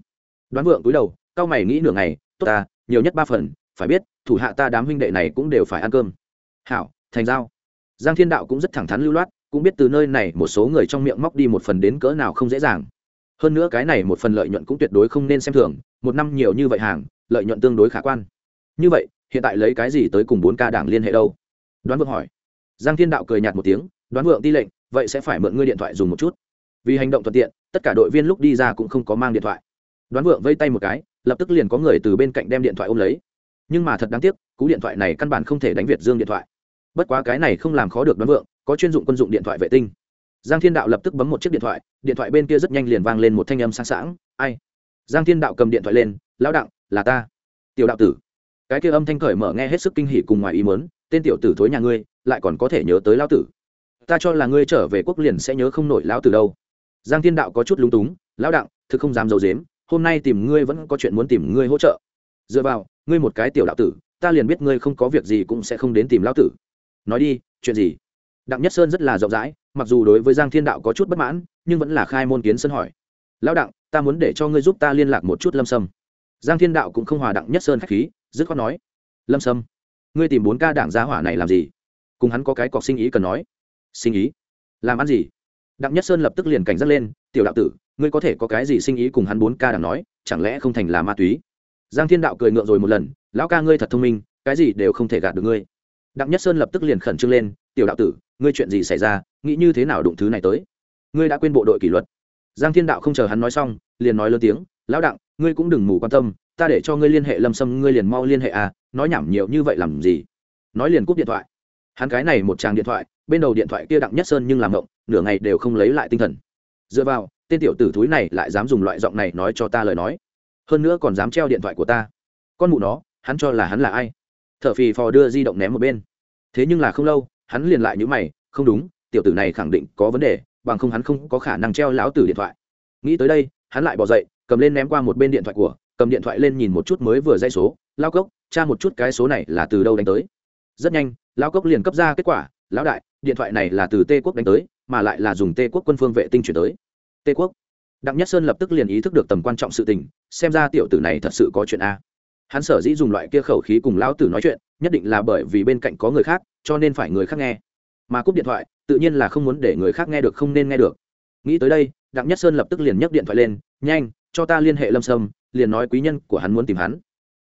Đoán vượng túi đầu cao mày nghĩ nửa ngày, tốt ta, nhiều nhất ba phần, phải biết, thủ hạ ta đám huynh đệ này cũng đều phải ăn cơm. Hảo, thành giao giang thiên đạo cũng rất thẳng thắn lưu loát, cũng biết từ nơi này một số người trong miệng móc đi một phần đến cỡ nào không dễ dàng. Hơn nữa cái này một phần lợi nhuận cũng tuyệt đối không nên xem thường, một năm nhiều như vậy hàng, lợi nhuận tương đối khả quan. Như vậy, hiện tại lấy cái gì tới cùng bốn ca đảng liên hệ đâu? Đoán vượng hỏi. Giang thiên đạo cười nhạt một tiếng, đoán vượng ti lệnh, vậy sẽ phải mượn ngươi điện thoại dùng một chút. Vì hành động thuận tiện, tất cả đội viên lúc đi ra cũng không có mang điện thoại. Đoán vượng vây tay một cái, lập tức liền có người từ bên cạnh đem điện thoại ôm lấy. Nhưng mà thật đáng tiếc, cú điện thoại này căn bản không thể đánh việt dương điện thoại bất quá cái này không làm khó được đoán vượng, có chuyên dụng quân dụng điện thoại vệ tinh. Giang thiên đạo lập tức bấm một chiếc điện thoại điện thoại bên kia rất nhanh liền vang lên một thanh âm sáng sảng, ai? Giang thiên đạo cầm điện thoại lên, lão đặng, là ta. Tiểu đạo tử. Cái kia âm thanh cởi mở nghe hết sức kinh hỉ cùng ngoài ý mớn tên tiểu tử thối nhà ngươi, lại còn có thể nhớ tới lão tử. Ta cho là ngươi trở về quốc liền sẽ nhớ không nổi lão tử đâu. Giang thiên đạo có chút lúng túng, lão đặng, thực không dám d i ấ u dếm hôm nay tìm ngươi vẫn có chuyện muốn tìm ngươi hỗ trợ. Dựa vào, ngươi một cái tiểu đạo tử, ta liền biết ngươi không có việc gì cũng sẽ không đến tìm lão tử nói đi, chuyện gì? Đặng nhất sơn rất là rộng rãi, mặc dù đối với giang thiên đạo có chút bất mãn, nhưng vẫn là khai môn kiến sân hỏi. Lão đặng, ta muốn để cho ngươi giúp ta liên lạc một chút lâm sâm. Giang thiên đạo cũng không hòa đặng nhất sơn k h á c h khí, dứt khoát nói. Lâm sâm, ngươi tìm bốn ca đảng gia hỏa này làm gì? Cùng hắn có cái cọc sinh ý cần nói. Sinh ý? Làm ăn gì? Đặng nhất sơn lập tức liền cảnh giác lên. Tiểu đạo tử, ngươi có thể có cái gì sinh ý cùng hắn bốn ca đảng nói, chẳng lẽ không thành là ma túy? Giang thiên đạo cười ngượng rồi một lần. Lão ca ngươi thật thông minh, cái gì đều không thể gạt được ngươi đặng nhất sơn lập tức liền khẩn trương lên, tiểu đạo tử, ngươi chuyện gì xảy ra? Nghĩ như thế nào đụng thứ này tới? Ngươi đã quên bộ đội kỷ luật. Giang thiên đạo không chờ hắn nói xong, liền nói lớn tiếng, lão đặng, ngươi cũng đừng mù quan tâm, ta để cho ngươi liên hệ lâm sâm, ngươi liền mau liên hệ à nói nhảm nhiều như vậy làm gì? Nói liền cúp điện thoại. Hắn cái này một tràng điện thoại, bên đầu điện thoại kia đặng nhất sơn nhưng làm ngộng nửa ngày đều không lấy lại tinh thần. Dựa vào, tên tiểu tử thúi này lại dám dùng loại giọng này nói cho ta lời nói. Hơn nữa còn dám treo điện thoại của ta. Con mụ nó, hắn cho là hắn là ai? Thở phì phò đưa di động ném một bên. Thế nhưng là không lâu, hắn liền lại nhữ mày, không đúng, tiểu tử này khẳng định có vấn đề, bằng không hắn không có khả năng treo lão tử điện thoại. Nghĩ tới đây, hắn lại bỏ dậy, cầm lên ném qua một bên điện thoại của, cầm điện thoại lên nhìn một chút mới vừa dây số, lao cốc, tra một chút cái số này là từ đâu đánh tới. Rất nhanh, lao cốc liền cấp ra kết quả, lão đại, điện thoại này là từ tê quốc đánh tới, mà lại là dùng tê quốc quân phương vệ tinh chuyển tới. Tê quốc. Đặng nhất sơn lập tức liền ý thức được tầm quan trọng sự tình, xem ra tiểu tử này thật sự có chuyện a hắn sở dĩ dùng loại kia khẩu khí cùng lão tử nói chuyện, nhất định là bởi vì bên cạnh có người khác, cho nên phải người khác nghe. Mà cúp điện thoại, tự nhiên là không muốn để người khác nghe được không nên nghe được. Nghĩ tới đây, đặng nhất sơn lập tức liền nhấc điện thoại lên, nhanh, cho ta liên hệ lâm sâm, liền nói quý nhân của hắn muốn tìm hắn.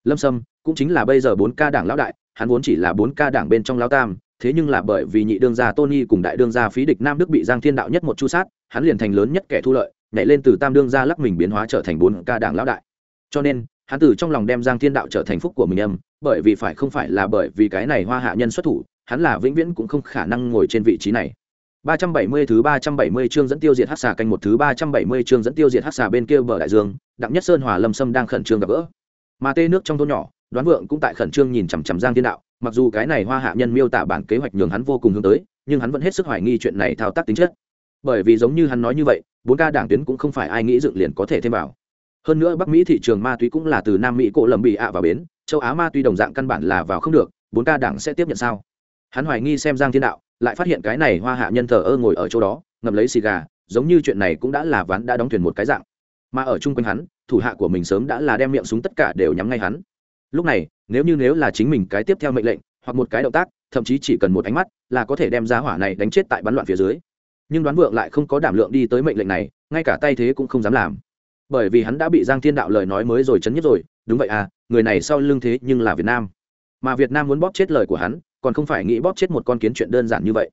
Lâm sâm cũng chính là bây giờ bốn ca đảng lão đại, hắn vốn chỉ là bốn ca đảng bên trong lão tam, thế nhưng là bởi vì nhị đương gia tony cùng đại đương gia phí địch nam đức bị giang thiên đạo nhất một chu sát, hắn liền thành lớn nhất kẻ thu lợi, nhảy lên từ tam đương gia lắc mình biến hóa trở thành bốn ca đảng lão đại. Cho nên hắn từ trong lòng đem giang thiên đạo trở thành phúc của mình âm bởi vì phải không phải là bởi vì cái này hoa hạ nhân xuất thủ hắn là vĩnh viễn cũng không khả năng ngồi trên vị trí này 370 thứ 370 chương dẫn tiêu diệt hắc xà canh một thứ 370 chương dẫn tiêu diệt hắc xà bên kia bờ đại dương, Đặng Nhất Sơn Hòa Lâm Sâm đang khẩn trương gặp gỡ. Mà tê nước trong thôn nhỏ, Đoán Vượng cũng tại khẩn trương nhìn chằm chằm Giang Thiên Đạo, mặc dù cái này Hoa Hạ nhân miêu tả bản kế hoạch nhường hắn vô cùng hướng tới, nhưng hắn vẫn hết sức hoài nghi chuyện này thao tác tính chất. Bởi vì giống như hắn nói như vậy, bốn ca đảng tuyến cũng không phải ai nghĩ dựng liền có thể thêm vào. Hơn nữa Bắc Mỹ thị trường ma túy cũng là từ Nam Mỹ cổ lầm bị ạ vào bến, châu Á ma túy đồng dạng căn bản là vào không được, bốn ca đảng sẽ tiếp nhận sao? Hắn hoài nghi xem Giang Thiên Đạo, lại phát hiện cái này hoa hạ nhân thờ ơ ngồi ở chỗ đó ngậm lấy xì gà giống như chuyện này cũng đã là ván đã đóng thuyền một cái dạng. Mà ở chung quanh hắn thủ hạ của mình sớm đã là đem miệng súng tất cả đều nhắm ngay hắn. Lúc này nếu như nếu là chính mình cái tiếp theo mệnh lệnh hoặc một cái động tác thậm chí chỉ cần một ánh mắt là có thể đem giá hỏa này đánh chết tại bắn loạn phía dưới. Nhưng đoán vượng lại không có đảm lượng đi tới mệnh lệnh này ngay cả tay thế cũng không dám làm bởi vì hắn đã bị giang thiên đạo lời nói mới rồi chấn nhất rồi. Đúng vậy à người này sau lưng thế nhưng là việt nam. Mà việt nam muốn bóp chết lời của hắn, còn không phải nghĩ bóp chết một con kiến chuyện đơn giản như vậy.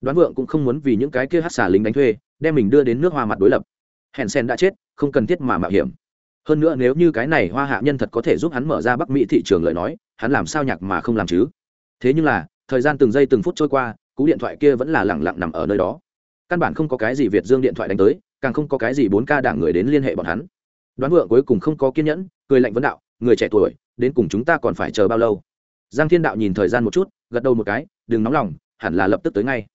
Đoán vượng cũng không muốn vì những cái kia hát xả lính đánh thuê, đem mình đưa đến nước hoa mặt đối lập. Hèn sen đã chết, không cần thiết mà mạo hiểm. Hơn nữa nếu như cái này hoa hạ nhân thật có thể giúp hắn mở ra bắc mỹ thị trường lời nói, hắn làm sao nhạc mà không làm chứ? Thế nhưng là, thời gian từng giây từng phút trôi qua, cú điện thoại kia vẫn là lẳng lặng nằm ở nơi đó. Căn bản không có cái gì việt dương điện thoại đánh tới càng không có cái gì bốn ca đảng người đến liên hệ bọn hắn. Đoán vượng cuối cùng không có kiên nhẫn, cười lạnh vấn đạo, người trẻ tuổi, đến cùng chúng ta còn phải chờ bao lâu? Giang thiên đạo nhìn thời gian một chút, gật đầu một cái, đừng nóng lòng, hẳn là lập tức tới ngay.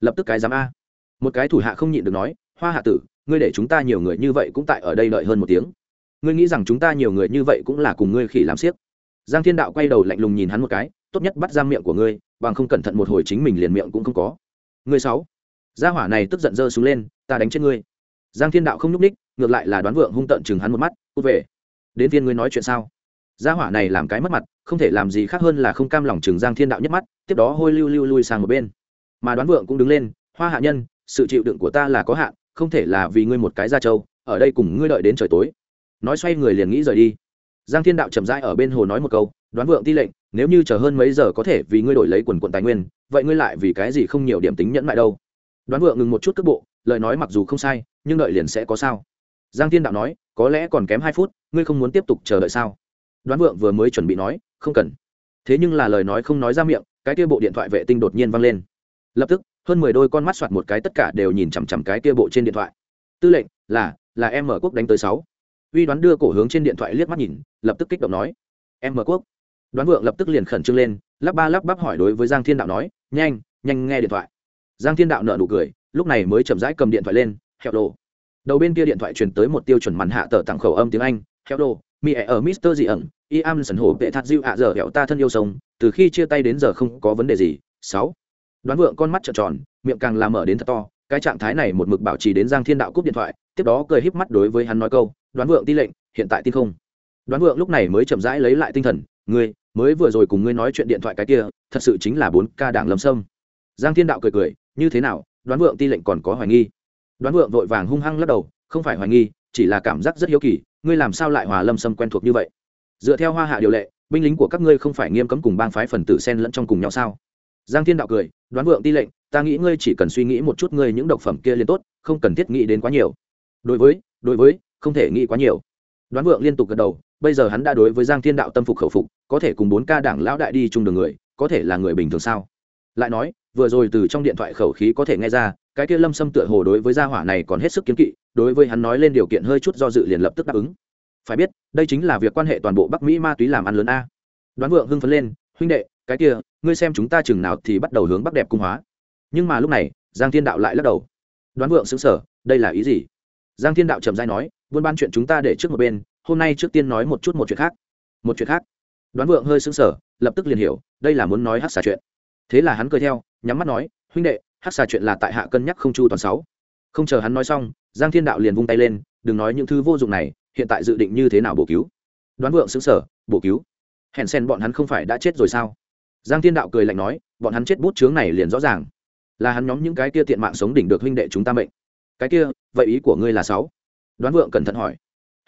Lập tức cái dám a. Một cái thủ hạ không nhịn được nói, hoa hạ tử, ngươi để chúng ta nhiều người như vậy cũng tại ở đây đợi hơn một tiếng. Ngươi nghĩ rằng chúng ta nhiều người như vậy cũng là cùng ngươi khỉ làm siếc giang thiên đạo quay đầu lạnh lùng nhìn hắn một cái, tốt nhất bắt giam miệng của ngươi, bằng không cẩn thận một hồi chính mình liền miệng cũng không có. Ngươi sáu. Gia hỏa này tức giận dơ xuống lên, ta đánh chết ngươi giang thiên đạo không nhúc ních ngược lại là đoán vượng hung tận chừng hắn một mắt, cút về. Đến viên ngươi nói chuyện sao? Gia hỏa này làm cái mất mặt, không thể làm gì khác hơn là không cam lòng chừng giang thiên đạo nhất mắt, tiếp đó hôi lưu lưu lui sang một bên. Mà đoán vượng cũng đứng lên, hoa hạ nhân, sự chịu đựng của ta là có hạn, không thể là vì ngươi một cái gia châu ở đây cùng ngươi đợi đến trời tối. Nói xoay người liền nghĩ rời đi. Giang thiên đạo chậm rãi ở bên hồ nói một câu, đoán vượng ti lệnh, nếu như chờ hơn mấy giờ có thể vì ngươi đổi lấy quần quận tài nguyên, vậy ngươi lại vì cái gì không nhiều điểm tính nhẫn lại đâu? Đoán vượng ngừng một chút cước bộ, lời nói mặc dù không sai nhưng đợi liền sẽ có sao? Giang thiên đạo nói, có lẽ còn kém hai phút, ngươi không muốn tiếp tục chờ đợi sao? Đoán vượng vừa mới chuẩn bị nói, không cần. Thế nhưng là lời nói không nói ra miệng, cái kia bộ điện thoại vệ tinh đột nhiên văng lên. Lập tức, hơn mười đôi con mắt soạt một cái tất cả đều nhìn chằm chằm cái kia bộ trên điện thoại. Tư lệnh, là là em mở quốc đánh tới sáu. Uy đoán đưa cổ hướng trên điện thoại liếc mắt nhìn, lập tức kích động nói, em mở quốc. Đoán vượng lập tức liền khẩn trương lên, lắp ba lắp bắp hỏi đối với giang thiên đạo nói, nhanh nhanh nghe điện thoại. Giang thiên đạo nợ nụ cười, lúc này mới chậm rãi cầm điện thoại lên hẹo đồ. Đầu bên kia điện thoại truyền tới một tiêu chuẩn màn hạ tờ tặng khẩu âm tiếng anh, hẹo đồ, mi ở mister dị ẩn y am sần hổ vệ thạt diệu ạ giờ hẹo ta thân yêu sống từ khi chia tay đến giờ không có vấn đề gì. Sáu. Đoán vượng con mắt trợn tròn, miệng càng làm mở đến thật to, cái trạng thái này một mực bảo trì đến giang thiên đạo cúp điện thoại, tiếp đó cười híp mắt đối với hắn nói câu, đoán vượng ti lệnh, hiện tại tin không? Đoán vượng lúc này mới chậm rãi lấy lại tinh thần, ngươi, mới vừa rồi cùng ngươi nói chuyện điện thoại cái kia, thật sự chính là bốn ca đảng lâm sâm. Giang thiên đạo cười cười, như thế nào? Đoán vượng ti lệnh còn có hoài nghi đoán vượng vội vàng hung hăng lắc đầu, không phải hoài nghi, chỉ là cảm giác rất hiếu kỳ, ngươi làm sao lại hòa lâm sâm quen thuộc như vậy? Dựa theo hoa hạ điều lệ, binh lính của các ngươi không phải nghiêm cấm cùng bang phái phần tử sen lẫn trong cùng nhau sao? Giang thiên đạo cười, đoán vượng ti lệnh, ta nghĩ ngươi chỉ cần suy nghĩ một chút ngươi những độc phẩm kia liền tốt, không cần thiết nghĩ đến quá nhiều. Đối với đối với, không thể nghĩ quá nhiều. Đoán vượng liên tục gật đầu, bây giờ hắn đã đối với giang thiên đạo tâm phục khẩu phục, có thể cùng bốn ca đảng lão đại đi chung đường người, có thể là người bình thường sao? Lại nói, vừa rồi từ trong điện thoại khẩu khí có thể nghe ra cái kia lâm xâm tựa hồ đối với gia hỏa này còn hết sức kiến kỵ, đối với hắn nói lên điều kiện hơi chút do dự liền lập tức đáp ứng. Phải biết, đây chính là việc quan hệ toàn bộ bắc mỹ ma túy làm ăn lớn a. Đoán vượng hưng phấn lên, huynh đệ, cái kia, ngươi xem chúng ta chừng nào thì bắt đầu hướng bắc đẹp cung hóa. Nhưng mà lúc này, giang thiên đạo lại lắc đầu. Đoán vượng xứng sở đây là ý gì? Giang thiên đạo trầm dai nói, buôn ban chuyện chúng ta để trước một bên, hôm nay trước tiên nói một chút một chuyện khác. Một chuyện khác? Đoán vượng hơi xứng sở lập tức liền hiểu, đây là muốn nói hát xả chuyện. Thế là hắn cười theo, nhắm mắt nói, huynh đệ hát xà chuyện là tại hạ cân nhắc không chu toàn sáu. Không chờ hắn nói xong, giang thiên đạo liền vung tay lên, đừng nói những thứ vô dụng này, hiện tại dự định như thế nào bổ cứu? Đoán vượng xứng sở bổ cứu? Hẹn sen bọn hắn không phải đã chết rồi sao? Giang thiên đạo cười lạnh nói, bọn hắn chết bút chướng này liền rõ ràng. Là hắn nhóm những cái kia tiện mạng sống đỉnh được huynh đệ chúng ta mệnh. Cái kia, vậy ý của ngươi là sáu? Đoán vượng cẩn thận hỏi.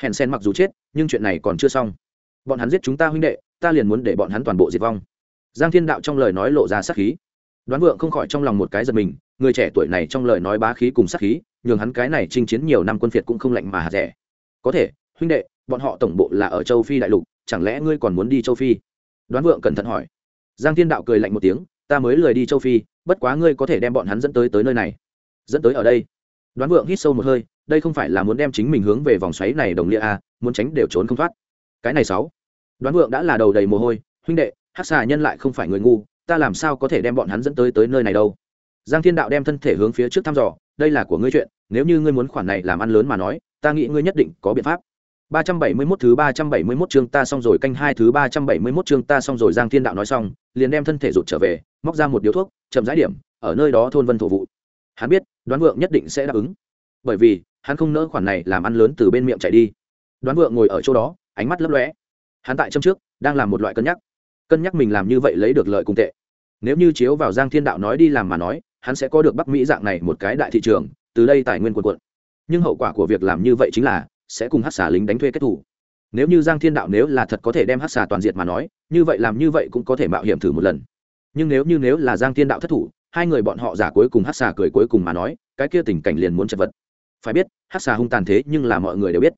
Hẹn sen mặc dù chết, nhưng chuyện này còn chưa xong. Bọn hắn giết chúng ta huynh đệ, ta liền muốn để bọn hắn toàn bộ diệt vong. Giang thiên đạo trong lời nói lộ ra sát khí đoán vượng không khỏi trong lòng một cái giật mình người trẻ tuổi này trong lời nói bá khí cùng sát khí nhường hắn cái này chinh chiến nhiều năm quân phiệt cũng không lạnh mà hạt rẻ. Có thể huynh đệ bọn họ tổng bộ là ở châu phi đại lục chẳng lẽ ngươi còn muốn đi châu phi? Đoán vượng cẩn thận hỏi. Giang thiên đạo cười lạnh một tiếng ta mới lười đi châu phi bất quá ngươi có thể đem bọn hắn dẫn tới tới nơi này. Dẫn tới ở đây? Đoán vượng hít sâu một hơi đây không phải là muốn đem chính mình hướng về vòng xoáy này đồng nghĩa à, muốn tránh đều trốn không thoát. Cái này sáu. Đoán vượng đã là đầu đầy mồ hôi huynh đệ hát xà nhân lại không phải người ngu ta làm sao có thể đem bọn hắn dẫn tới tới nơi này đâu giang thiên đạo đem thân thể hướng phía trước thăm dò đây là của ngươi chuyện nếu như ngươi muốn khoản này làm ăn lớn mà nói ta nghĩ ngươi nhất định có biện pháp 371 thứ 371 chương ta xong rồi canh hai thứ 371 chương ta xong rồi Giang Thiên Đạo nói xong, liền đem thân thể rụt trở về, móc ra một điếu thuốc, chậm rãi điểm, ở nơi đó thôn Vân thổ vụ. Hắn biết, Đoán Vượng nhất định sẽ đáp ứng. Bởi vì, hắn không nỡ khoản này làm ăn lớn từ bên miệng chạy đi. Đoán Vượng ngồi ở chỗ đó, ánh mắt lấp lóe. Hắn tại châm trước, đang làm một loại cân nhắc. Cân nhắc mình làm như vậy lấy được lợi cùng tệ. Nếu như chiếu vào Giang Thiên Đạo nói đi làm mà nói, hắn sẽ có được Bắc Mỹ dạng này một cái đại thị trường, từ đây tài nguyên cuồn cuộn. Nhưng hậu quả của việc làm như vậy chính là sẽ cùng hát xà lính đánh thuê kết thủ. Nếu như giang thiên đạo nếu là thật có thể đem hát xà toàn diệt mà nói như vậy làm như vậy cũng có thể mạo hiểm thử một lần. Nhưng nếu như nếu là giang thiên đạo thất thủ hai người bọn họ giả cuối cùng hát xà cười cuối cùng mà nói cái kia tình cảnh liền muốn chật vật. Phải biết hát xà hung tàn thế nhưng là mọi người đều biết.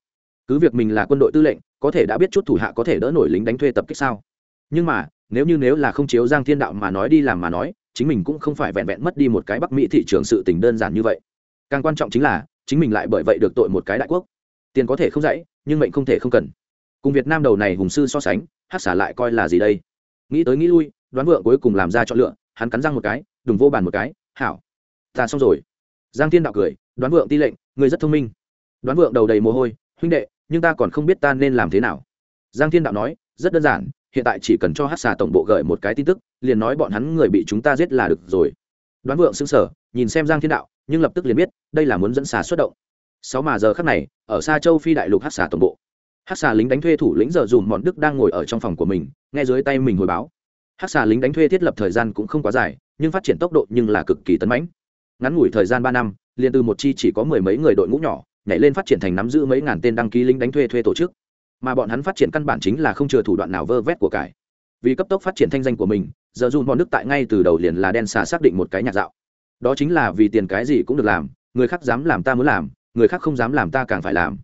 Cứ việc mình là quân đội tư lệnh có thể đã biết chút thủ hạ có thể đỡ nổi lính đánh thuê tập kích sao? Nhưng mà, nếu như nếu là không chiếu giang thiên đạo mà nói đi làm mà nói, chính mình cũng không phải vẹn vẹn mất đi một cái bắc mỹ thị trường sự tình đơn giản như vậy. Càng quan trọng chính là, chính mình lại bởi vậy được tội một cái đại quốc. Tiền có thể không dãy nhưng mệnh không thể không cần. Cùng việt nam đầu này hùng sư so sánh hát xả lại coi là gì đây? Nghĩ tới nghĩ lui, đoán vượng cuối cùng làm ra chọn lựa, hắn cắn răng một cái, đùng vô bàn một cái, hảo, ta xong rồi. Giang thiên đạo cười, đoán vượng ti lệnh người rất thông minh. Đoán vượng đầu đầy mồ hôi, huynh đệ, nhưng ta còn không biết ta nên làm thế nào. Giang thiên đạo nói, rất đơn giản hiện tại chỉ cần cho hát xà tổng bộ gửi một cái tin tức, liền nói bọn hắn người bị chúng ta giết là được rồi. Đoán vượng xứng sở nhìn xem giang thiên đạo, nhưng lập tức liền biết, đây là muốn dẫn xà xuất động. Sáu mà giờ khắc này, ở xa châu phi đại lục hát xà tổng bộ. Hát xà lính đánh thuê thủ lĩnh giờ dùm bọn đức đang ngồi ở trong phòng của mình, nghe dưới tay mình hồi báo. Hát xà lính đánh thuê thiết lập thời gian cũng không quá dài, nhưng phát triển tốc độ nhưng là cực kỳ tấn mãnh. Ngắn ngủi thời gian ba năm, liền từ một chi chỉ có mười mấy người đội ngũ nhỏ, nhảy lên phát triển thành nắm giữ mấy ngàn tên đăng ký lính đánh thuê thuê tổ chức mà bọn hắn phát triển căn bản chính là không chừa thủ đoạn nào vơ vét của cải. Vì cấp tốc phát triển thanh danh của mình, giờ dùm bọn nước tại ngay từ đầu liền là đen xà xác định một cái nhạc dạo. Đó chính là vì tiền cái gì cũng được làm, người khác dám làm ta muốn làm, người khác không dám làm ta càng phải làm.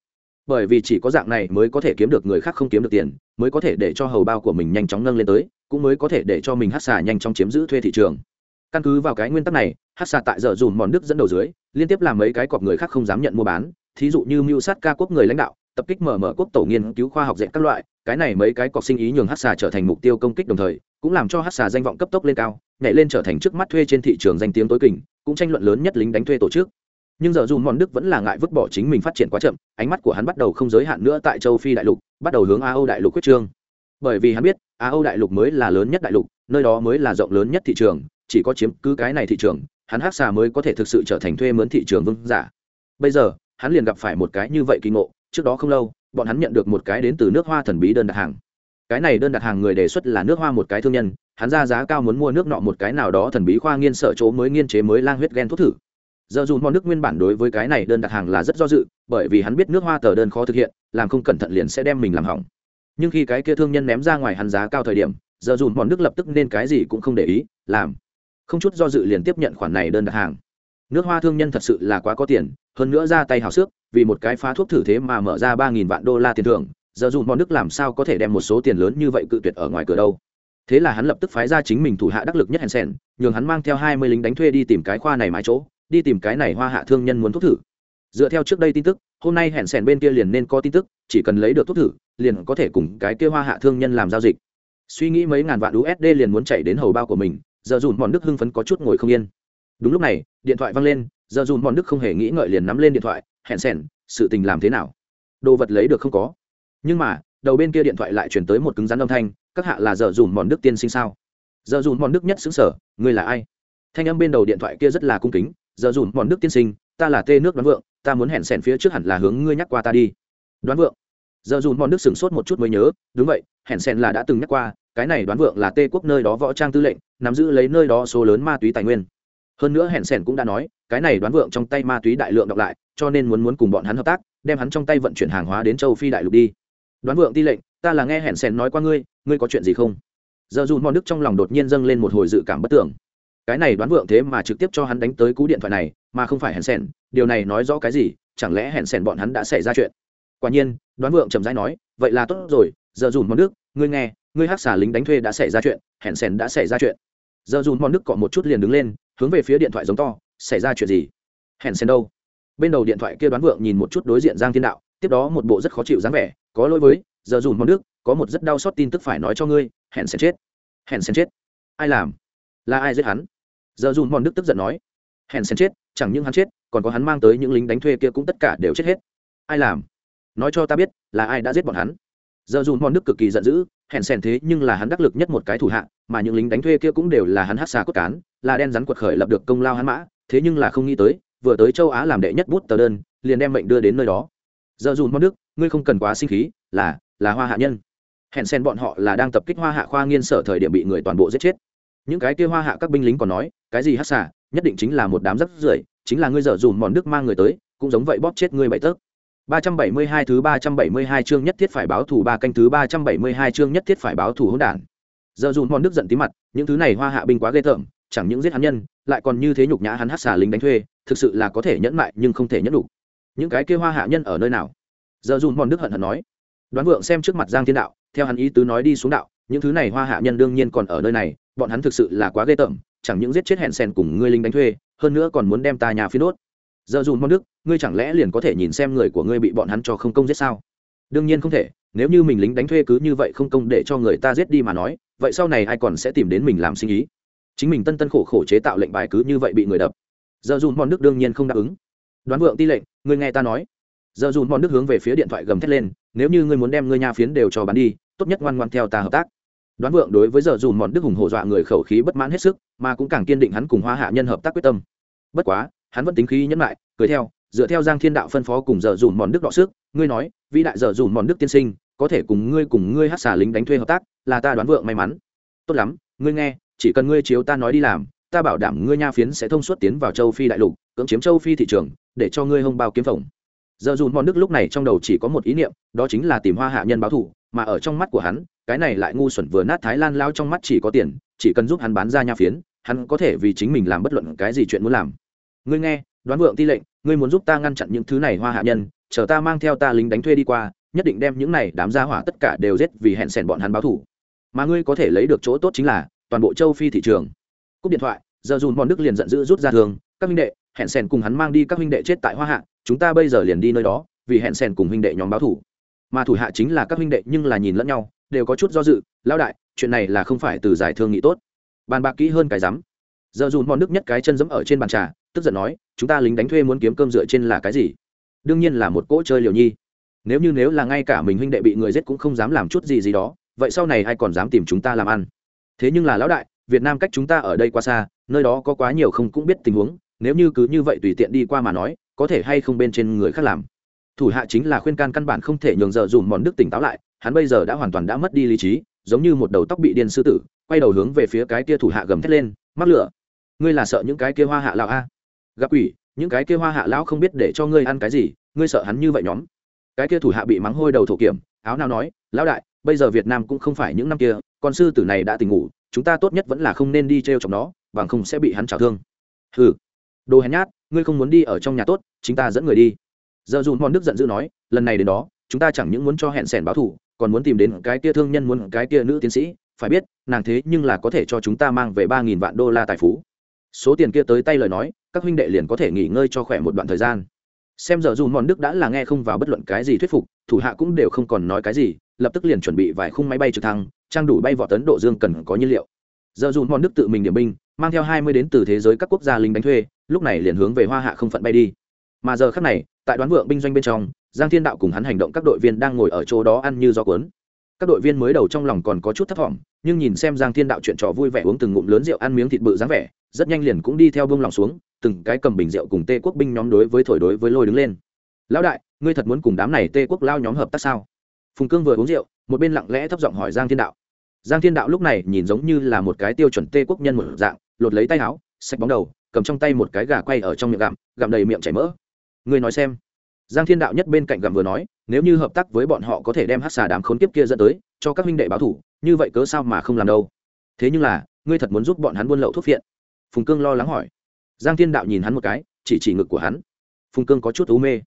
Bởi vì chỉ có dạng này mới có thể kiếm được người khác không kiếm được tiền, mới có thể để cho hầu bao của mình nhanh chóng nâng lên tới, cũng mới có thể để cho mình hát xà nhanh chóng chiếm giữ thuê thị trường. Căn cứ vào cái nguyên tắc này, hát xà tại giờ dùm mòn đức dẫn đầu dưới, liên tiếp làm mấy cái cọp người khác không dám nhận mua bán, thí dụ như mưu sát ca quốc người lãnh đạo tập kích mở mở quốc tổ nghiên cứu khoa học dạy các loại, cái này mấy cái cọc sinh ý nhường hát xà trở thành mục tiêu công kích đồng thời, cũng làm cho hát xà danh vọng cấp tốc lên cao, nhảy lên trở thành trước mắt thuê trên thị trường danh tiếng tối kình, cũng tranh luận lớn nhất lính đánh thuê tổ chức. Nhưng giờ dù mòn đức vẫn là ngại vứt bỏ chính mình phát triển quá chậm, ánh mắt của hắn bắt đầu không giới hạn nữa tại châu phi đại lục, bắt đầu hướng a âu đại lục quyết trương. Bởi vì hắn biết a âu đại lục mới là lớn nhất đại lục, nơi đó mới là rộng lớn nhất thị trường, chỉ có chiếm cứ cái này thị trường, hắn hát xà mới có thể thực sự trở thành thuê mướn thị trường vương giả. Bây giờ, hắn liền gặp phải một cái như vậy kỳ ngộ trước đó không lâu, bọn hắn nhận được một cái đến từ nước hoa thần bí đơn đặt hàng. Cái này đơn đặt hàng người đề xuất là nước hoa một cái thương nhân, hắn ra giá cao muốn mua nước nọ một cái nào đó thần bí khoa nghiên sở chỗ mới nghiên chế mới lang huyết ghen thuốc thử. Giờ dù mọi nước nguyên bản đối với cái này đơn đặt hàng là rất do dự, bởi vì hắn biết nước hoa tờ đơn khó thực hiện, làm không cẩn thận liền sẽ đem mình làm hỏng. Nhưng khi cái kia thương nhân ném ra ngoài hắn giá cao thời điểm, giờ dù mọi nước lập tức nên cái gì cũng không để ý, làm. Không chút do dự liền tiếp nhận khoản này đơn đặt hàng. Nước hoa thương nhân thật sự là quá có tiền, hơn nữa ra tay hào xước vì một cái phá thuốc thử thế mà mở ra ba nghìn vạn đô la tiền thưởng, giờ dù bọn nước làm sao có thể đem một số tiền lớn như vậy cự tuyệt ở ngoài cửa đâu. Thế là hắn lập tức phái ra chính mình thủ hạ đắc lực nhất hèn sen nhường hắn mang theo hai mươi lính đánh thuê đi tìm cái khoa này mãi chỗ, đi tìm cái này hoa hạ thương nhân muốn thuốc thử. Dựa theo trước đây tin tức, hôm nay hẹn sèn bên kia liền nên có tin tức, chỉ cần lấy được thuốc thử, liền có thể cùng cái kia hoa hạ thương nhân làm giao dịch. Suy nghĩ mấy ngàn vạn usd liền muốn chạy đến hầu bao của mình, giờ dùn bọn đức hưng phấn có chút ngồi không yên. Đúng lúc này, điện thoại văng lên giờ dùn bọn đức không hề nghĩ ngợi liền nắm lên điện thoại, hẹn sẻn, sự tình làm thế nào? Đồ vật lấy được không có. Nhưng mà, đầu bên kia điện thoại lại chuyển tới một cứng rắn âm thanh, các hạ là giờ dùn bọn đức tiên sinh sao? Giờ dùn bọn đức nhất xứng sở ngươi là ai? Thanh âm bên đầu điện thoại kia rất là cung kính, giờ dùn bọn đức tiên sinh, ta là tê nước đoán vượng, ta muốn hẹn sẻn phía trước hẳn là hướng ngươi nhắc qua ta đi. Đoán vượng. Giờ dùn bọn đức sửng sốt một chút mới nhớ, đúng vậy, hẹn sẻn là đã từng nhắc qua, cái này đoán vượng là tê quốc nơi đó võ trang tư lệnh, nắm giữ lấy nơi đó số lớn ma túy tài nguyên hơn nữa hẹn sẻn cũng đã nói, cái này đoán vượng trong tay ma túy đại lượng đọc lại, cho nên muốn muốn cùng bọn hắn hợp tác, đem hắn trong tay vận chuyển hàng hóa đến châu phi đại lục đi. Đoán vượng ti lệnh, ta là nghe hẹn sẻn nói qua ngươi ngươi có chuyện gì không? Giờ dù mòn đức trong lòng đột nhiên dâng lên một hồi dự cảm bất tưởng. Cái này đoán vượng thế mà trực tiếp cho hắn đánh tới cú điện thoại này, mà không phải hẹn sẻn điều này nói rõ cái gì, chẳng lẽ hẹn sẻn bọn hắn đã xảy ra chuyện? Quả nhiên, đoán vượng chậm rãi nói, vậy là tốt rồi, giờ dù mòn đức ngươi nghe, ngươi hát xả lính đánh thuê đã xảy ra chuyện, hẹn sẻn đã xảy ra chuyện. Giờ dù mòn đức cọ một chút liền đứng lên hướng về phía điện thoại giống to xảy ra chuyện gì? Hẹn sen đâu? Bên đầu điện thoại kia đoán vượng nhìn một chút đối diện giang thiên đạo tiếp đó một bộ rất khó chịu dáng vẻ có lỗi với giờ dùn bọn nước, có một rất đau xót tin tức phải nói cho ngươi hẹn sen chết. Hẹn sen chết. Ai làm? Là ai giết hắn? Giờ dùn bọn nước tức giận nói. Hẹn sen chết chẳng những hắn chết còn có hắn mang tới những lính đánh thuê kia cũng tất cả đều chết hết. Ai làm? Nói cho ta biết là ai đã giết bọn hắn? giờ Dùn mòn đức cực kỳ giận dữ hẹn xèn thế nhưng là hắn đắc lực nhất một cái thủ hạ, mà những lính đánh thuê kia cũng đều là hắn hát xà cốt cán, là đen rắn quật khởi lập được công lao hắn mã, thế nhưng là không nghĩ tới, vừa tới châu á làm đệ nhất bút tờ đơn, liền đem mệnh đưa đến nơi đó. Giờ Dùn mòn đức, ngươi không cần quá sinh khí, là là hoa hạ nhân. Hẹn xèn bọn họ là đang tập kích hoa hạ khoa nghiên sở thời điểm bị người toàn bộ giết chết. Những cái kia hoa hạ các binh lính còn nói, cái gì hát xà, nhất định chính là một đám rắc rưởi, chính là ngươi dở Dùn mòn đức mang người tới, cũng giống vậy bóp chết ngươi bậy tớp 372 thứ 372 chương nhất thiết phải báo thủ ba canh thứ 372 chương nhất thiết phải báo thủ hỗn đản. Giờ dùn bọn đức giận tí mặt, những thứ này hoa hạ binh quá ghê tởm, chẳng những giết hắn nhân, lại còn như thế nhục nhã hắn hắc xà lính đánh thuê, thực sự là có thể nhẫn mại nhưng không thể nhẫn đủ. Những cái kia hoa hạ nhân ở nơi nào? Giờ dùn bọn đức hận hận nói. Đoán vượng xem trước mặt Giang Thiên đạo, theo hắn ý tứ nói đi xuống đạo, những thứ này hoa hạ nhân đương nhiên còn ở nơi này, bọn hắn thực sự là quá ghê tởm, chẳng những giết chết hẹn sen cùng ngươi lính đánh thuê, hơn nữa còn muốn đem ta nhà phi nốt giờ dùm mòn đức, ngươi chẳng lẽ liền có thể nhìn xem người của ngươi bị bọn hắn cho không công giết sao? Đương nhiên không thể, nếu như mình lính đánh thuê cứ như vậy không công để cho người ta giết đi mà nói, vậy sau này ai còn sẽ tìm đến mình làm sinh ý? Chính mình tân tân khổ khổ chế tạo lệnh bài cứ như vậy bị người đập. Giờ dùm mòn đức đương nhiên không đáp ứng. Đoán vượng ti lệnh, ngươi nghe ta nói. Giờ dùn bọn đức hướng về phía điện thoại gầm thét lên, nếu như ngươi muốn đem ngươi nha phiến đều cho bán đi, tốt nhất ngoan ngoan theo ta hợp tác. Đoán vượng đối với giờ dùn bọn đức hùng hổ dọa người khẩu khí bất mãn hết sức, mà cũng càng kiên định hắn cùng hoa hạ nhân hợp tác quyết tâm. Bất quá hắn vẫn tính khí nhẫn lại cười theo, dựa theo giang thiên đạo phân phó cùng giờ dùn mòn đức đọ sức, ngươi nói, vĩ đại giờ dùn mòn đức tiên sinh, có thể cùng ngươi cùng ngươi hát xả lính đánh thuê hợp tác, là ta đoán vượng may mắn. Tốt lắm, ngươi nghe, chỉ cần ngươi chiếu ta nói đi làm, ta bảo đảm ngươi nha phiến sẽ thông suốt tiến vào châu phi đại lục, cưỡng chiếm châu phi thị trường, để cho ngươi hông bao kiếm phồng. Giờ dùn mòn đức lúc này trong đầu chỉ có một ý niệm, đó chính là tìm hoa hạ nhân báo thù, mà ở trong mắt của hắn, cái này lại ngu xuẩn vừa nát thái lan lao trong mắt chỉ có tiền, chỉ cần giúp hắn bán ra nha phiến, hắn có thể vì chính mình làm bất luận cái gì chuyện muốn làm ngươi nghe, đoán vượng ti lệnh, ngươi muốn giúp ta ngăn chặn những thứ này hoa hạ nhân, chờ ta mang theo ta lính đánh thuê đi qua, nhất định đem những này đám gia hỏa tất cả đều giết vì hẹn sẻn bọn hắn báo thù mà ngươi có thể lấy được chỗ tốt chính là, toàn bộ châu phi thị trường. Cúp điện thoại, giờ dùn bọn đức liền giận dữ rút ra thường, các huynh đệ, hẹn sẻn cùng hắn mang đi các huynh đệ chết tại hoa hạ, chúng ta bây giờ liền đi nơi đó, vì hẹn sẻn cùng huynh đệ nhóm báo thủ. Mà thủ hạ chính là các huynh đệ nhưng là nhìn lẫn nhau, đều có chút do dự lao đại, chuyện này là không phải từ giải thương nghị tốt. Bàn bạc kỹ hơn cái rắm giờ dùn mòn nước nhất cái chân dẫm ở trên bàn trà, tức giận nói, chúng ta lính đánh thuê muốn kiếm cơm dựa trên là cái gì? Đương nhiên là một cỗ chơi liều nhi. Nếu như nếu là ngay cả mình huynh đệ bị người giết cũng không dám làm chút gì gì đó, vậy sau này ai còn dám tìm chúng ta làm ăn? Thế nhưng là lão đại, việt nam cách chúng ta ở đây quá xa, nơi đó có quá nhiều không cũng biết tình huống, nếu như cứ như vậy tùy tiện đi qua mà nói, có thể hay không bên trên người khác làm. Thủ hạ chính là khuyên can căn bản không thể nhường giờ dùm mòn đức tỉnh táo lại, hắn bây giờ đã hoàn toàn đã mất đi lý trí, giống như một đầu tóc bị điên sư tử, quay đầu hướng về phía cái kia thủ hạ gầm thét lên, mắc lửa ngươi là sợ những cái kia hoa hạ lão a? Gặp ủy những cái kia hoa hạ lão không biết để cho ngươi ăn cái gì, ngươi sợ hắn như vậy nhóm. Cái kia thủ hạ bị mắng hôi đầu thổ kiểm, áo nào nói, lão đại, bây giờ việt nam cũng không phải những năm kia, con sư tử này đã tỉnh ngủ, chúng ta tốt nhất vẫn là không nên đi t r e o chọc nó, bằng không sẽ bị hắn trào thương. Ừ đồ hèn nhát, ngươi không muốn đi ở trong nhà tốt chúng ta dẫn người đi. Giờ dù mòn đức giận dữ nói, lần này đến đó, chúng ta chẳng những muốn cho hẹn sẻn báo thủ còn muốn tìm đến cái kia thương nhân muốn cái kia nữ tiến sĩ, phải biết, nàng thế nhưng là có thể cho chúng ta mang về ba nghìn vạn đô la tài phú số tiền kia tới tay lời nói, các huynh đệ liền có thể nghỉ ngơi cho khỏe một đoạn thời gian. Xem giờ dù mòn đức đã là nghe không vào bất luận cái gì thuyết phục, thủ hạ cũng đều không còn nói cái gì, lập tức liền chuẩn bị vài khung máy bay trực thăng, trang đủ bay vọt tấn độ dương cần có nhiên liệu. Giờ dù mòn đức tự mình điểm binh, mang theo hai mươi đến từ thế giới các quốc gia lính đánh thuê, lúc này liền hướng về hoa hạ không phận bay đi. Mà giờ khác này, tại đoán vượng binh doanh bên trong, giang thiên đạo cùng hắn hành động các đội viên đang ngồi ở chỗ đó ăn như gió cuốn các đội viên mới đầu trong lòng còn có chút thất vọng nhưng nhìn xem giang thiên đạo chuyện trò vui vẻ uống từng ngụm lớn rượu ăn miếng thịt bự dáng vẻ, rất nhanh liền cũng đi theo bông lòng xuống, từng cái cầm bình rượu cùng tê quốc binh nhóm đối với thổi đối với lôi đứng lên. Lão đại, ngươi thật muốn cùng đám này tê quốc lao nhóm hợp tác sao? Phùng cương vừa uống rượu, một bên lặng lẽ thấp giọng hỏi giang thiên đạo. Giang thiên đạo lúc này nhìn giống như là một cái tiêu chuẩn tê quốc nhân một dạng, lột lấy tay áo sạch bóng đầu, cầm trong tay một cái gà quay ở trong miệng gặm gặm đầy miệng chảy mỡ. Ngươi nói xem giang thiên đạo nhất bên cạnh gặm vừa nói, nếu như hợp tác với bọn họ có thể đem hát xà đám khốn kiếp kia dẫn tới, cho các huynh đệ báo thủ, như vậy cớ sao mà không làm đâu? Thế nhưng là, ngươi thật muốn giúp bọn hắn buôn lậu thuốc phiện? Phùng cương lo lắng hỏi. Giang thiên đạo nhìn hắn một cái, chỉ chỉ ngực của hắn. Phùng cương có chút u mê.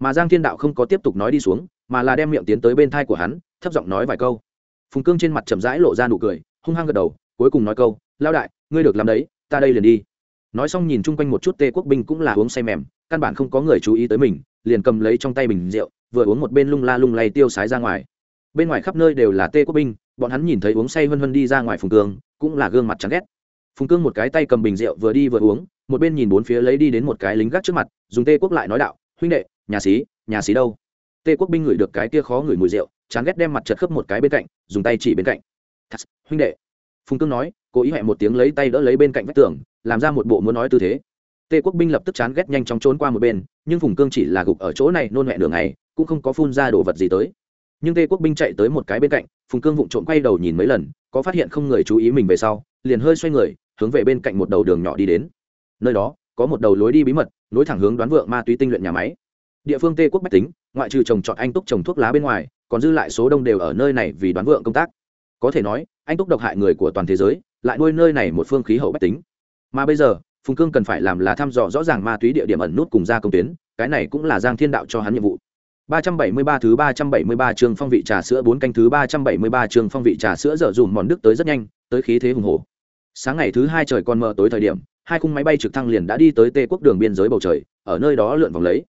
Mà giang thiên đạo không có tiếp tục nói đi xuống, mà là đem miệng tiến tới bên thai của hắn, thấp giọng nói vài câu. Phùng cương trên mặt chậm rãi lộ ra nụ cười, hung hăng gật đầu, cuối cùng nói câu lao đại, ngươi được làm đấy, ta đây liền đi. Nói xong nhìn chung quanh một chút tê quốc binh cũng là uống say mềm, căn bản không có người chú ý tới mình liền cầm lấy trong tay bình rượu vừa uống một bên lung la lung lay tiêu sái ra ngoài. Bên ngoài khắp nơi đều là tê quốc binh bọn hắn nhìn thấy uống say vân vân đi ra ngoài phùng cương cũng là gương mặt chán ghét. Phùng cương một cái tay cầm bình rượu vừa đi vừa uống một bên nhìn bốn phía lấy đi đến một cái lính gác trước mặt dùng tê quốc lại nói đạo huynh đệ nhà xí nhà xí đâu? Tê quốc binh ngửi được cái kia khó ngửi mùi rượu chán ghét đem mặt chật khớp một cái bên cạnh dùng tay chỉ bên cạnh. Thật, huynh đệ. Phùng cương nói cố ý hẹ một tiếng lấy tay đỡ lấy bên cạnh vách tường làm ra một bộ muốn nói tư thế. Tề quốc binh lập tức chán ghét nhanh chóng trốn qua một bên, nhưng phùng cương chỉ là gục ở chỗ này nôn mẹ đường này cũng không có phun ra đồ vật gì tới. Nhưng Tề quốc binh chạy tới một cái bên cạnh, phùng cương vụng trộm quay đầu nhìn mấy lần, có phát hiện không người chú ý mình về sau, liền hơi xoay người, hướng về bên cạnh một đầu đường nhỏ đi đến. Nơi đó, có một đầu lối đi bí mật, nối thẳng hướng đoán vượng ma túy tinh luyện nhà máy. Địa phương tê quốc bách tính, ngoại trừ trồng trọt anh túc trồng thuốc lá bên ngoài, còn dư lại số đông đều ở nơi này vì đoán vượng công tác. Có thể nói, anh túc độc hại người của toàn thế giới, lại nuôi nơi này một phương khí hậu bách tính. Mà bây giờ phùng cương cần phải làm là thăm dò rõ ràng ma túy địa điểm ẩn nút cùng ra công tuyến cái này cũng là giang thiên đạo cho hắn nhiệm vụ 373 thứ 373 chương phong vị trà sữa bốn canh thứ 373 chương phong vị trà sữa dở dùm mòn đức tới rất nhanh, tới khí thế hùng hổ. Sáng ngày thứ hai trời còn mờ tối thời điểm, hai khung máy bay trực thăng liền đã đi tới Tê quốc đường biên giới bầu trời, ở nơi đó lượn vòng lấy.